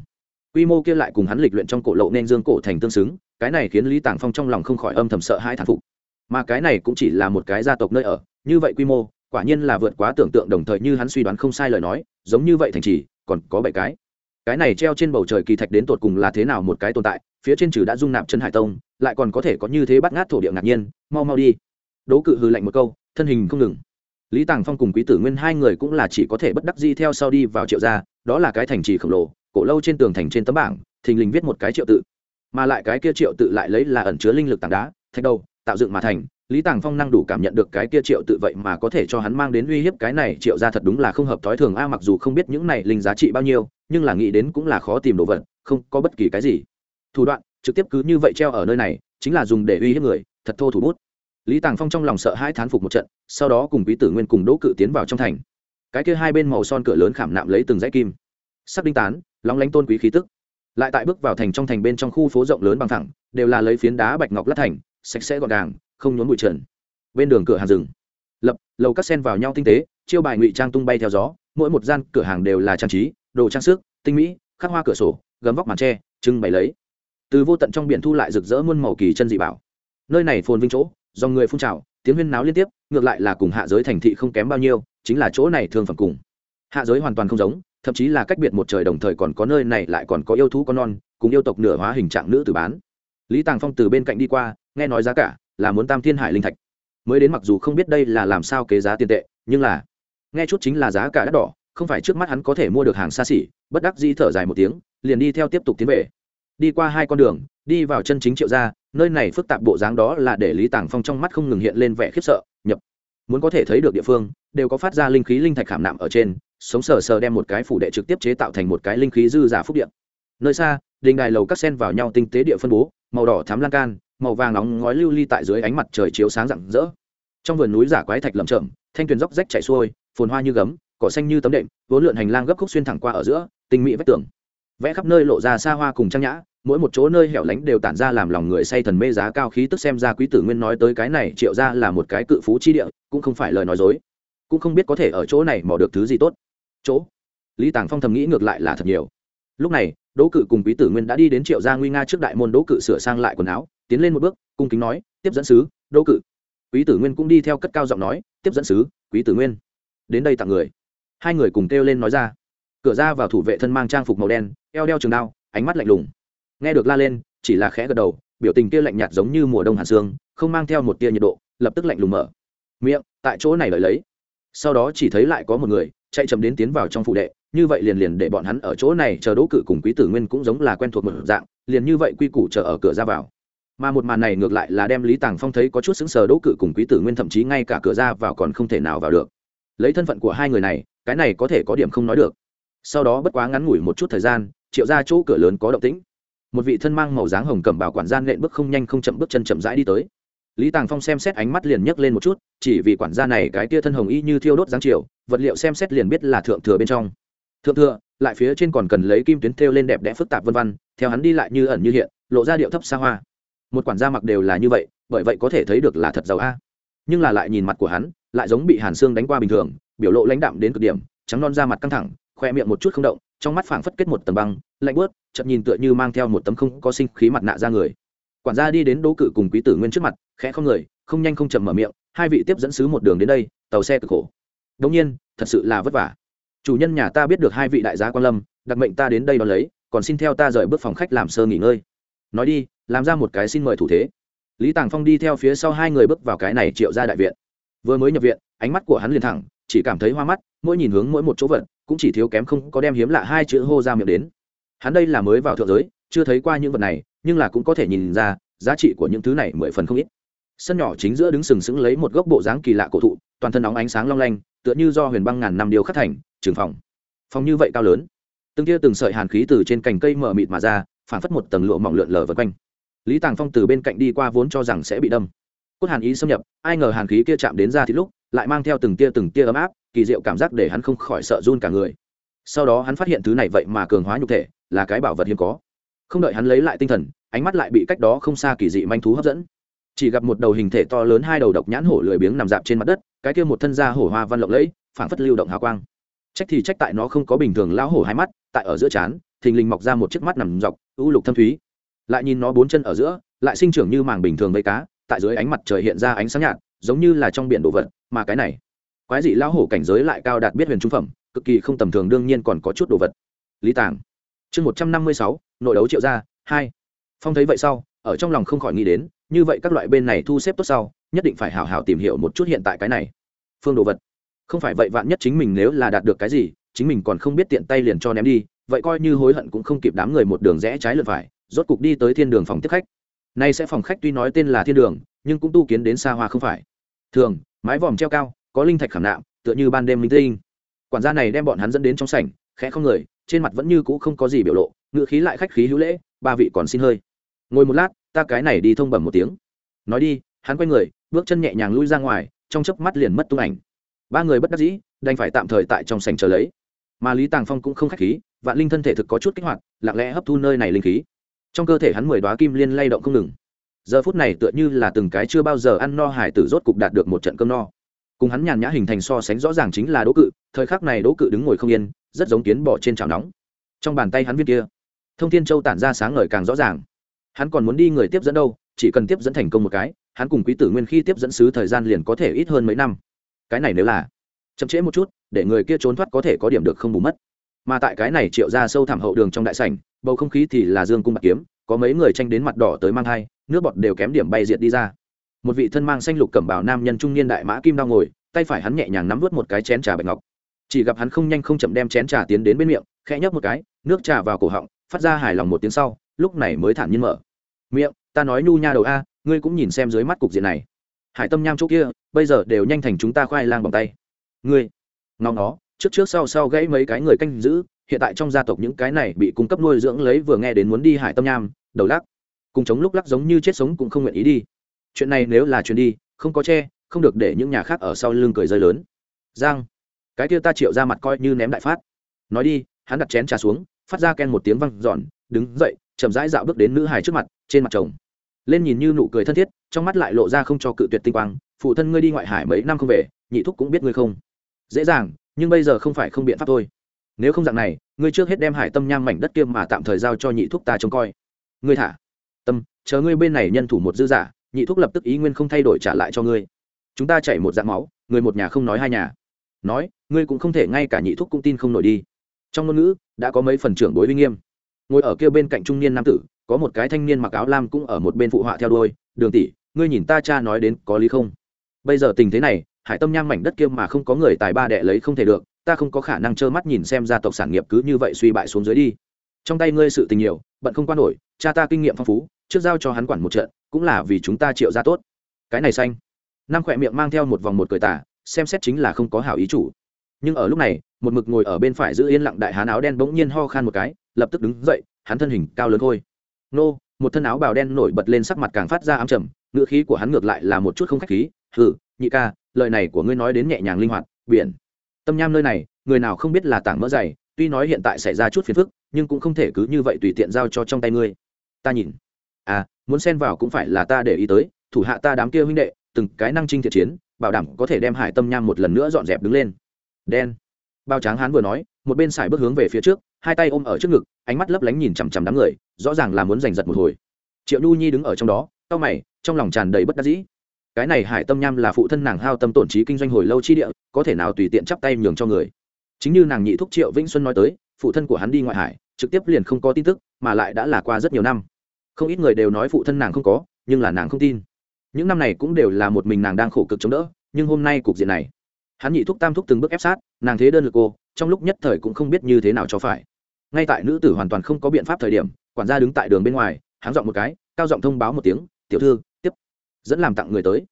S1: Quy mô kia lại cùng hắn lịch luyện trong cổ lậu nên dương cổ thành tương xứng, cái này khiến lý tàng phong trong lòng không khỏi âm thầm sợ hai thản phục. Mà cái này cũng chỉ là một cái gia tộc nơi ở, như vậy quy mô, quả nhiên là vượt quá tưởng tượng đồng thời như hắn suy đoán không sai lời nói, giống như vậy thành trì, còn có bảy cái cái này treo trên bầu trời kỳ thạch đến tột cùng là thế nào một cái tồn tại, phía trên trừ đã dung nạp chân hải tông, lại còn có thể có như thế bắt ngát thổ địa ngạc nhiên, mau mau đi. Đố cự hư lạnh một câu, thân hình không ngừng. Lý tàng phong cùng quý tử nguyên hai người cũng là chỉ có thể bất đắc di theo sau đi vào triệu gia, đó là cái thành trì khổng lồ, cổ lâu trên tường thành trên tấm bảng, thình lình viết một cái triệu tự. Mà lại cái kia triệu tự lại lấy là ẩn chứa linh lực tảng đá, thạch đầu, tạo dựng mà thành, lý tàng phong năng đủ cảm nhận được cái kia triệu tự vậy mà có thể cho hắn mang đến uy hiếp cái này triệu ra thật đúng là không hợp thói thường, a, mặc dù không biết những này linh giá trị bao nhiêu nhưng là nghĩ đến cũng là khó tìm đồ vật, không có bất kỳ cái gì. Thủ đoạn, trực tiếp cứ như vậy treo ở nơi này, chính là dùng để uy hiếp người, thật thô thủ bút. Lý tàng phong trong lòng sợ hai thán phục một trận, sau đó cùng quý tử nguyên cùng đỗ cự tiến vào trong thành. Cái kia hai bên màu son cửa lớn khảm nạm lấy từng dãy kim. Sắc đinh tán, lóng lánh tôn quý khí tức. Lại tại bước vào thành trong thành bên trong khu phố rộng lớn bằng thẳng, đều là lấy phiến đá bạch ngọc lát thành, sạch sẽ gọn gàng, không nhốn bụi trần. Bên đường cửa hàng rừng lập, lầu các sen vào nhau tinh tế, chiêu bài ngụy trang tung bay theo gió, mỗi một gian cửa hàng đều là trang trí đồ trang sức, tinh mỹ, khắc hoa cửa sổ, gấm vóc màn tre, trưng bày lấy. Từ vô tận trong biển thu lại rực rỡ muôn màu kỳ chân dị bảo. Nơi này phồn vinh chỗ, do người phun trào, tiếng huyên náo liên tiếp, ngược lại là cùng hạ giới thành thị không kém bao nhiêu, chính là chỗ này thường phẩm cùng. Hạ giới hoàn toàn không giống, thậm chí là cách biệt một trời đồng thời còn có nơi này lại còn có yêu thú con non, cùng yêu tộc nửa hóa hình trạng nữ tử bán. Lý tàng phong từ bên cạnh đi qua, nghe nói giá cả là muốn tam thiên hải linh thạch. Mới đến mặc dù không biết đây là làm sao kế giá tiền tệ, nhưng là, nghe chút chính là giá cả đắt đỏ không phải trước mắt hắn có thể mua được hàng xa xỉ, bất đắc di thở dài một tiếng, liền đi theo tiếp tục tiến về. Đi qua hai con đường, đi vào chân chính triệu gia, nơi này phức tạp bộ dáng đó là để lý tàng phong trong mắt không ngừng hiện lên vẻ khiếp sợ, nhập. Muốn có thể thấy được địa phương, đều có phát ra linh khí linh thạch khảm nạm ở trên, sống sờ sờ đem một cái phủ đệ trực tiếp chế tạo thành một cái linh khí dư giả phúc điện nơi xa, đình đài lầu các sen vào nhau tinh tế địa phân bố, màu đỏ thám lan can, màu vàng nóng ngói lưu ly tại dưới ánh mặt trời chiếu sáng rạng rỡ. Trong vườn núi giả quái thạch lầm chậm thanh tuyền dốc rách chảy xuôi, phồn hoa như gấm cỏ xanh như tấm đệm vốn lượn hành lang gấp khúc xuyên thẳng qua ở giữa, tinh mỹ vách tường. Vẽ khắp nơi lộ ra xa hoa cùng trang nhã, mỗi một chỗ nơi hẻo lánh đều tản ra làm lòng người say thần mê giá cao khí tức xem ra quý tử nguyên nói tới cái này triệu ra là một cái cự phú chi địa, cũng không phải lời nói dối. Cũng không biết có thể ở chỗ này mò được thứ gì tốt. Chỗ. Lý tàng phong thầm nghĩ ngược lại là thật nhiều. Lúc này, đỗ cự cùng quý tử nguyên đã đi đến triệu gia nguy nga trước đại môn đỗ cự sửa sang lại quần áo, tiến lên một bước, cung kính nói, tiếp dẫn sứ, đỗ cự. Quý tử nguyên cũng đi theo cất cao giọng nói, tiếp dẫn sứ, quý tử nguyên. Đến đây tặng người hai người cùng kêu lên nói ra. Cửa ra vào thủ vệ thân mang trang phục màu đen, eo đeo trường đao, ánh mắt lạnh lùng. Nghe được la lên, chỉ là khẽ gật đầu, biểu tình kia lạnh nhạt giống như mùa đông hàn xương không mang theo một tia nhiệt độ, lập tức lạnh lùng mở. Miệng, tại chỗ này lợi lấy. Sau đó chỉ thấy lại có một người, chạy chậm đến tiến vào trong phụ đệ, như vậy liền liền để bọn hắn ở chỗ này chờ đỗ cự cùng quý tử nguyên cũng giống là quen thuộc một dạng, liền như vậy quy củ chờ ở cửa ra vào. Mà một màn này ngược lại là đem lý tàng phong thấy có chút xứng sờ đỗ cự cùng quý tử nguyên thậm chí ngay cả cửa ra vào còn không thể nào vào được. Lấy thân phận của hai người này cái này có thể có điểm không nói được. Sau đó bất quá ngắn ngủi một chút thời gian, triệu ra chỗ cửa lớn có động tĩnh. Một vị thân mang màu dáng hồng cẩm bảo quản gian nện bước không nhanh không chậm bước chân chậm rãi đi tới. Lý tàng phong xem xét ánh mắt liền nhấc lên một chút, chỉ vì quản gia này cái tia thân hồng y như thiêu đốt dáng chiều, vật liệu xem xét liền biết là thượng thừa bên trong. Thượng thừa, lại phía trên còn cần lấy kim tuyến thêu lên đẹp đẽ phức tạp vân văn theo hắn đi lại như ẩn như hiện, lộ ra điệu thấp xa hoa. Một quản gia mặc đều là như vậy, bởi vậy có thể thấy được là thật giàu a. Nhưng là lại nhìn mặt của hắn, lại giống bị hàn xương đánh qua bình thường biểu lộ lãnh đạm đến cực điểm, trắng non da mặt căng thẳng, khoe miệng một chút không động, trong mắt phảng phất kết một tầng băng, lạnh bớt chậm nhìn tựa như mang theo một tấm không có sinh khí mặt nạ ra người. Quản gia đi đến đỗ cự cùng quý tử nguyên trước mặt, khẽ không người, không nhanh không chậm mở miệng, hai vị tiếp dẫn sứ một đường đến đây, tàu xe cực khổ. Đông nhiên, thật sự là vất vả. Chủ nhân nhà ta biết được hai vị đại gia quan lâm đặc mệnh ta đến đây đón lấy, còn xin theo ta rời bước phòng khách làm sơ nghỉ ngơi. Nói đi, làm ra một cái xin mời thủ thế. Lý tàng phong đi theo phía sau hai người bước vào cái này triệu ra đại viện. Vừa mới nhập viện, ánh mắt của hắn liền thẳng chỉ cảm thấy hoa mắt, mỗi nhìn hướng mỗi một chỗ vật, cũng chỉ thiếu kém không có đem hiếm lạ hai chữ hô ra miệng đến. Hắn đây là mới vào thượng giới, chưa thấy qua những vật này, nhưng là cũng có thể nhìn ra, giá trị của những thứ này mười phần không ít. Sân nhỏ chính giữa đứng sừng sững lấy một gốc bộ dáng kỳ lạ cổ thụ, toàn thân óng ánh sáng long lanh, tựa như do huyền băng ngàn năm điều khắc thành, trường phòng. Phòng như vậy cao lớn. Từng tia từng sợi hàn khí từ trên cành cây mở mịt mà ra phản phất một tầng lụa mỏng lượn lờ vật quanh. Lý tàng phong từ bên cạnh đi qua vốn cho rằng sẽ bị đâm. Cốt hàn ý xâm nhập, ai ngờ hàn khí kia chạm đến ra thì lúc lại mang theo từng tia từng tia ấm áp, kỳ diệu cảm giác để hắn không khỏi sợ run cả người. Sau đó hắn phát hiện thứ này vậy mà cường hóa nhục thể, là cái bảo vật hiếm có. Không đợi hắn lấy lại tinh thần, ánh mắt lại bị cách đó không xa kỳ dị manh thú hấp dẫn. Chỉ gặp một đầu hình thể to lớn hai đầu độc nhãn hổ lười biếng nằm dạp trên mặt đất, cái kia một thân da hổ hoa văn lộng lẫy, phảng phất lưu động hào quang. Trách thì trách tại nó không có bình thường lão hổ hai mắt, tại ở giữa trán thình lình mọc ra một chiếc mắt nằm dọc ưu lục thâm thúy. Lại nhìn nó bốn chân ở giữa, lại sinh trưởng như màng bình thường vây cá, tại dưới ánh mặt trời hiện ra ánh sáng nhạt giống như là trong biển đồ vật, mà cái này, quái dị lão hổ cảnh giới lại cao đạt biết huyền trung phẩm, cực kỳ không tầm thường, đương nhiên còn có chút đồ vật. Lý tàng, chương một trăm năm mươi sáu, nội đấu triệu gia, hai. Phong thấy vậy sau, ở trong lòng không khỏi nghĩ đến, như vậy các loại bên này thu xếp tốt sau, nhất định phải hào hào tìm hiểu một chút hiện tại cái này, phương đồ vật. Không phải vậy vạn nhất chính mình nếu là đạt được cái gì, chính mình còn không biết tiện tay liền cho ném đi, vậy coi như hối hận cũng không kịp đám người một đường rẽ trái lượt phải, rốt cục đi tới thiên đường phòng tiếp khách. Nay sẽ phòng khách tuy nói tên là thiên đường, nhưng cũng tu kiến đến xa hoa không phải thường, mái vòm treo cao, có linh thạch khảm nạm, tựa như ban đêm minh tinh. Quản gia này đem bọn hắn dẫn đến trong sảnh, khẽ không người, trên mặt vẫn như cũ không có gì biểu lộ, ngựa khí lại khách khí hữu lễ, ba vị còn xin hơi. Ngồi một lát, ta cái này đi thông bẩm một tiếng. Nói đi, hắn quay người, bước chân nhẹ nhàng lui ra ngoài, trong chớp mắt liền mất tung ảnh. Ba người bất đắc dĩ, đành phải tạm thời tại trong sảnh chờ lấy. Mà lý tàng phong cũng không khách khí, vạn linh thân thể thực có chút kích hoạt, lặng lẽ hấp thu nơi này linh khí. Trong cơ thể hắn mười đoá kim liên lay động không ngừng giờ phút này tựa như là từng cái chưa bao giờ ăn no hải tử rốt cục đạt được một trận cơm no. Cùng hắn nhàn nhã hình thành so sánh rõ ràng chính là đỗ cự, thời khắc này đỗ cự đứng ngồi không yên, rất giống kiến bỏ trên chảo nóng. Trong bàn tay hắn viên kia, thông thiên châu tản ra sáng ngời càng rõ ràng. Hắn còn muốn đi người tiếp dẫn đâu, chỉ cần tiếp dẫn thành công một cái, hắn cùng quý tử nguyên khi tiếp dẫn sứ thời gian liền có thể ít hơn mấy năm. Cái này nếu là chậm trễ một chút, để người kia trốn thoát có thể có điểm được không bù mất. Mà tại cái này triệu ra sâu thảm hậu đường trong đại sảnh, bầu không khí thì là dương cung bạc kiếm có mấy người tranh đến mặt đỏ tới mang thai, nước bọt đều kém điểm bay diệt đi ra. Một vị thân mang xanh lục cẩm bào nam nhân trung niên đại mã kim đau ngồi, tay phải hắn nhẹ nhàng nắm vớt một cái chén trà bạch ngọc. Chỉ gặp hắn không nhanh không chậm đem chén trà tiến đến bên miệng, khẽ nhấp một cái, nước trà vào cổ họng, phát ra hài lòng một tiếng sau, lúc này mới thản nhiên mở. Miệng, ta nói nhu nha đầu a, ngươi cũng nhìn xem dưới mắt cục diện này. Hải tâm nham chỗ kia, bây giờ đều nhanh thành chúng ta khoai lang bằng tay. Ngươi, ngóng nó, trước trước sau sau gãy mấy cái người canh giữ hiện tại trong gia tộc những cái này bị cung cấp nuôi dưỡng lấy vừa nghe đến muốn đi hải tâm nham, đầu lắc. Cùng chống lúc lắc giống như chết sống cũng không nguyện ý đi. Chuyện này nếu là chuyện đi, không có che, không được để những nhà khác ở sau lưng cười rơi lớn. Giang, cái kia ta triệu ra mặt coi như ném đại phát. Nói đi, hắn đặt chén trà xuống, phát ra ken một tiếng văng giòn đứng dậy, chậm rãi dạo bước đến nữ hài trước mặt, trên mặt chồng. Lên nhìn như nụ cười thân thiết, trong mắt lại lộ ra không cho cự tuyệt tinh quang. Phụ thân ngươi đi ngoại hải mấy năm không về, nhị thúc cũng biết ngươi không. Dễ dàng, nhưng bây giờ không phải không biện pháp thôi nếu không dạng này, ngươi trước hết đem hải tâm nham mảnh đất kia mà tạm thời giao cho nhị thúc ta trông coi. Ngươi thả. Tâm, chờ ngươi bên này nhân thủ một dư giả, nhị thúc lập tức ý nguyên không thay đổi trả lại cho ngươi. Chúng ta chảy một dạng máu, người một nhà không nói hai nhà. Nói, ngươi cũng không thể ngay cả nhị thúc cũng tin không nổi đi. Trong ngôn ngữ, đã có mấy phần trưởng bối uy nghiêm. Ngồi ở kia bên cạnh trung niên nam tử, có một cái thanh niên mặc áo lam cũng ở một bên phụ họa theo đuôi, đường tỷ, ngươi nhìn ta cha nói đến có lý không? Bây giờ tình thế này, hải tâm nham mảnh đất kia mà không có người tài ba đệ lấy không thể được ta không có khả năng trơ mắt nhìn xem gia tộc sản nghiệp cứ như vậy suy bại xuống dưới đi. Trong tay ngươi sự tình nhiều, bận không quan nổi, cha ta kinh nghiệm phong phú, trước giao cho hắn quản một trận, cũng là vì chúng ta triệu ra tốt. Cái này xanh. Năm khỏe miệng mang theo một vòng một cười tả xem xét chính là không có hảo ý chủ. Nhưng ở lúc này, một mực ngồi ở bên phải giữ yên lặng đại hán áo đen bỗng nhiên ho khan một cái, lập tức đứng dậy, hắn thân hình cao lớn thôi nô, một thân áo bào đen nổi bật lên sắc mặt càng phát ra ám trầm ngựa khí của hắn ngược lại là một chút không khách khí, hừ, nhị ca, lời này của ngươi nói đến nhẹ nhàng linh hoạt, biển tâm nham nơi này, người nào không biết là tảng mỡ dày, tuy nói hiện tại xảy ra chút phiền phức, nhưng cũng không thể cứ như vậy tùy tiện giao cho trong tay ngươi. Ta nhìn. À muốn xen vào cũng phải là ta để ý tới, thủ hạ ta đám kia huynh đệ, từng cái năng trinh thiện chiến, bảo đảm có thể đem hải tâm nham một lần nữa dọn dẹp đứng lên. Đen. Bao tráng hán vừa nói, một bên xài bước hướng về phía trước, hai tay ôm ở trước ngực, ánh mắt lấp lánh nhìn chằm chằm đám người, rõ ràng là muốn giành giật một hồi. Triệu nhu nhi đứng ở trong đó tao mày, trong lòng tràn đầy bất đắc dĩ cái này hải tâm nham là phụ thân nàng hao tâm tổn trí kinh doanh hồi lâu chi địa, có thể nào tùy tiện chắp tay nhường cho người. Chính như nàng nhị thúc triệu vĩnh xuân nói tới, phụ thân của hắn đi ngoại hải, trực tiếp liền không có tin tức, mà lại đã là qua rất nhiều năm. Không ít người đều nói phụ thân nàng không có, nhưng là nàng không tin. Những năm này cũng đều là một mình nàng đang khổ cực chống đỡ, nhưng hôm nay cục diện này, hắn nhị thúc tam thúc từng bước ép sát, nàng thế đơn lực cô, trong lúc nhất thời cũng không biết như thế nào cho phải. Ngay tại nữ tử hoàn toàn không có biện pháp thời điểm, quản gia đứng tại đường bên ngoài hắn giọng một cái, cao giọng thông báo một tiếng, tiểu thư dẫn làm tặng người tới.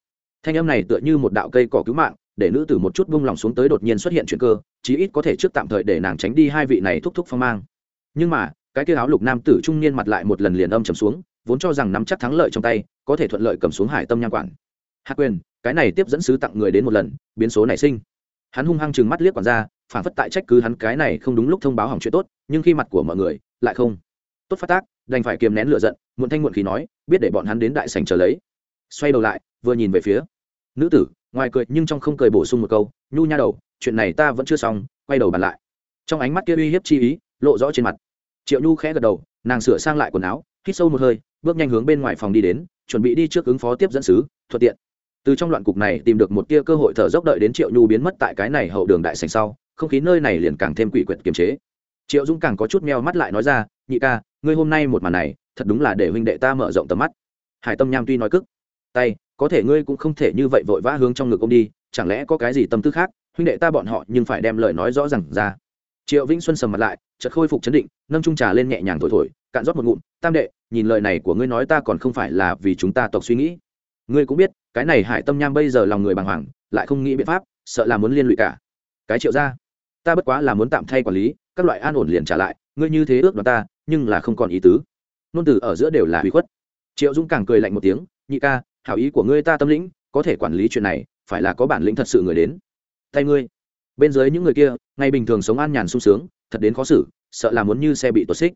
S1: Thanh âm này tựa như một đạo cây cỏ cứu mạng, để nữ tử một chút bung lòng xuống tới đột nhiên xuất hiện chuyện cơ, chí ít có thể trước tạm thời để nàng tránh đi hai vị này thúc thúc phong mang. Nhưng mà, cái kia áo lục nam tử trung niên mặt lại một lần liền âm trầm xuống, vốn cho rằng nắm chắc thắng lợi trong tay, có thể thuận lợi cầm xuống hải tâm nham quản. Hạ quyền, cái này tiếp dẫn sứ tặng người đến một lần, biến số nảy sinh. Hắn hung hăng chừng mắt liếc quản ra phản phất tại trách cứ hắn cái này không đúng lúc thông báo hỏng chuyện tốt, nhưng khi mặt của mọi người, lại không. Tốt phát tác, đành phải kiềm nén lựa giận, muộn thanh muộn khí nói, biết để bọn hắn đến đại sành chờ lấy xoay đầu lại, vừa nhìn về phía. Nữ tử, ngoài cười nhưng trong không cười bổ sung một câu, nhu nha đầu, chuyện này ta vẫn chưa xong, quay đầu bàn lại. Trong ánh mắt kia uy hiếp chi ý, lộ rõ trên mặt. Triệu nhu khẽ gật đầu, nàng sửa sang lại quần áo, hít sâu một hơi, bước nhanh hướng bên ngoài phòng đi đến, chuẩn bị đi trước ứng phó tiếp dẫn sứ, thuận tiện. Từ trong loạn cục này tìm được một tia cơ hội thở dốc đợi đến triệu nhu biến mất tại cái này hậu đường đại sành sau, không khí nơi này liền càng thêm quỷ quyệt kiềm chế. Triệu dũng càng có chút meo mắt lại nói ra, nhị ca, ngươi hôm nay một màn này, thật đúng là để huynh đệ ta mở rộng tầm mắt. Hải tâm nham tuy nói cức tay, có thể ngươi cũng không thể như vậy vội vã hướng trong ngực ông đi, chẳng lẽ có cái gì tâm tư khác? Huynh đệ ta bọn họ nhưng phải đem lời nói rõ r à n g ra. Triệu vĩnh xuân sầm mặt lại, chợt khôi phục chấn định, nâng trung trà lên nhẹ nhàng thổi thổi, cạn rót một ngụm, tam đệ, nhìn lời này của ngươi nói ta còn không phải là vì chúng ta tộc suy nghĩ. Ngươi cũng biết, cái này hải tâm nham bây giờ lòng người bàng hoàng, lại không nghĩ biện pháp, sợ là muốn liên lụy cả. Cái triệu ra ta bất quá là muốn tạm thay quản lý, các loại an ổn liền trả lại, ngươi như thế ước đoán ta, nhưng là không còn ý tứ. Nôn từ ở giữa đều là hủy khuất. Triệu dũng càng cười lạnh một tiếng, nhị ca hảo ý của ngươi ta tâm lĩnh, có thể quản lý chuyện này, phải là có bản lĩnh thật sự người đến. Tay ngươi. Bên dưới những người kia ngày bình thường sống an nhàn sung sướng, thật đến khó xử, sợ là muốn như xe bị tuột xích.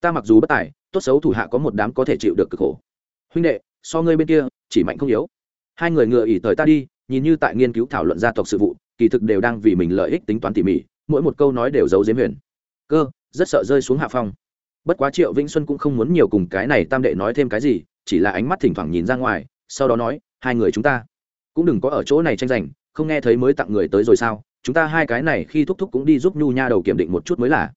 S1: Ta mặc dù bất tài, tốt xấu thủ hạ có một đám có thể chịu được cực khổ. Huynh đệ, so ngươi bên kia, chỉ mạnh không yếu. Hai người ngựa ỉ tới ta đi, nhìn như tại nghiên cứu thảo luận gia tộc sự vụ, kỳ thực đều đang vì mình lợi ích tính toán tỉ mỉ, mỗi một câu nói đều giấu giếm huyền. Cơ, rất sợ rơi xuống hạ phong. Bất quá triệu vĩnh xuân cũng không muốn nhiều cùng cái này tam đệ nói thêm cái gì, chỉ là ánh mắt thỉnh thoảng nhìn ra ngoài sau đó nói, hai người chúng ta cũng đừng có ở chỗ này tranh giành, không nghe thấy mới tặng người tới rồi sao? Chúng ta hai cái này khi thúc thúc cũng đi giúp nhu nha đầu kiểm định một chút mới là.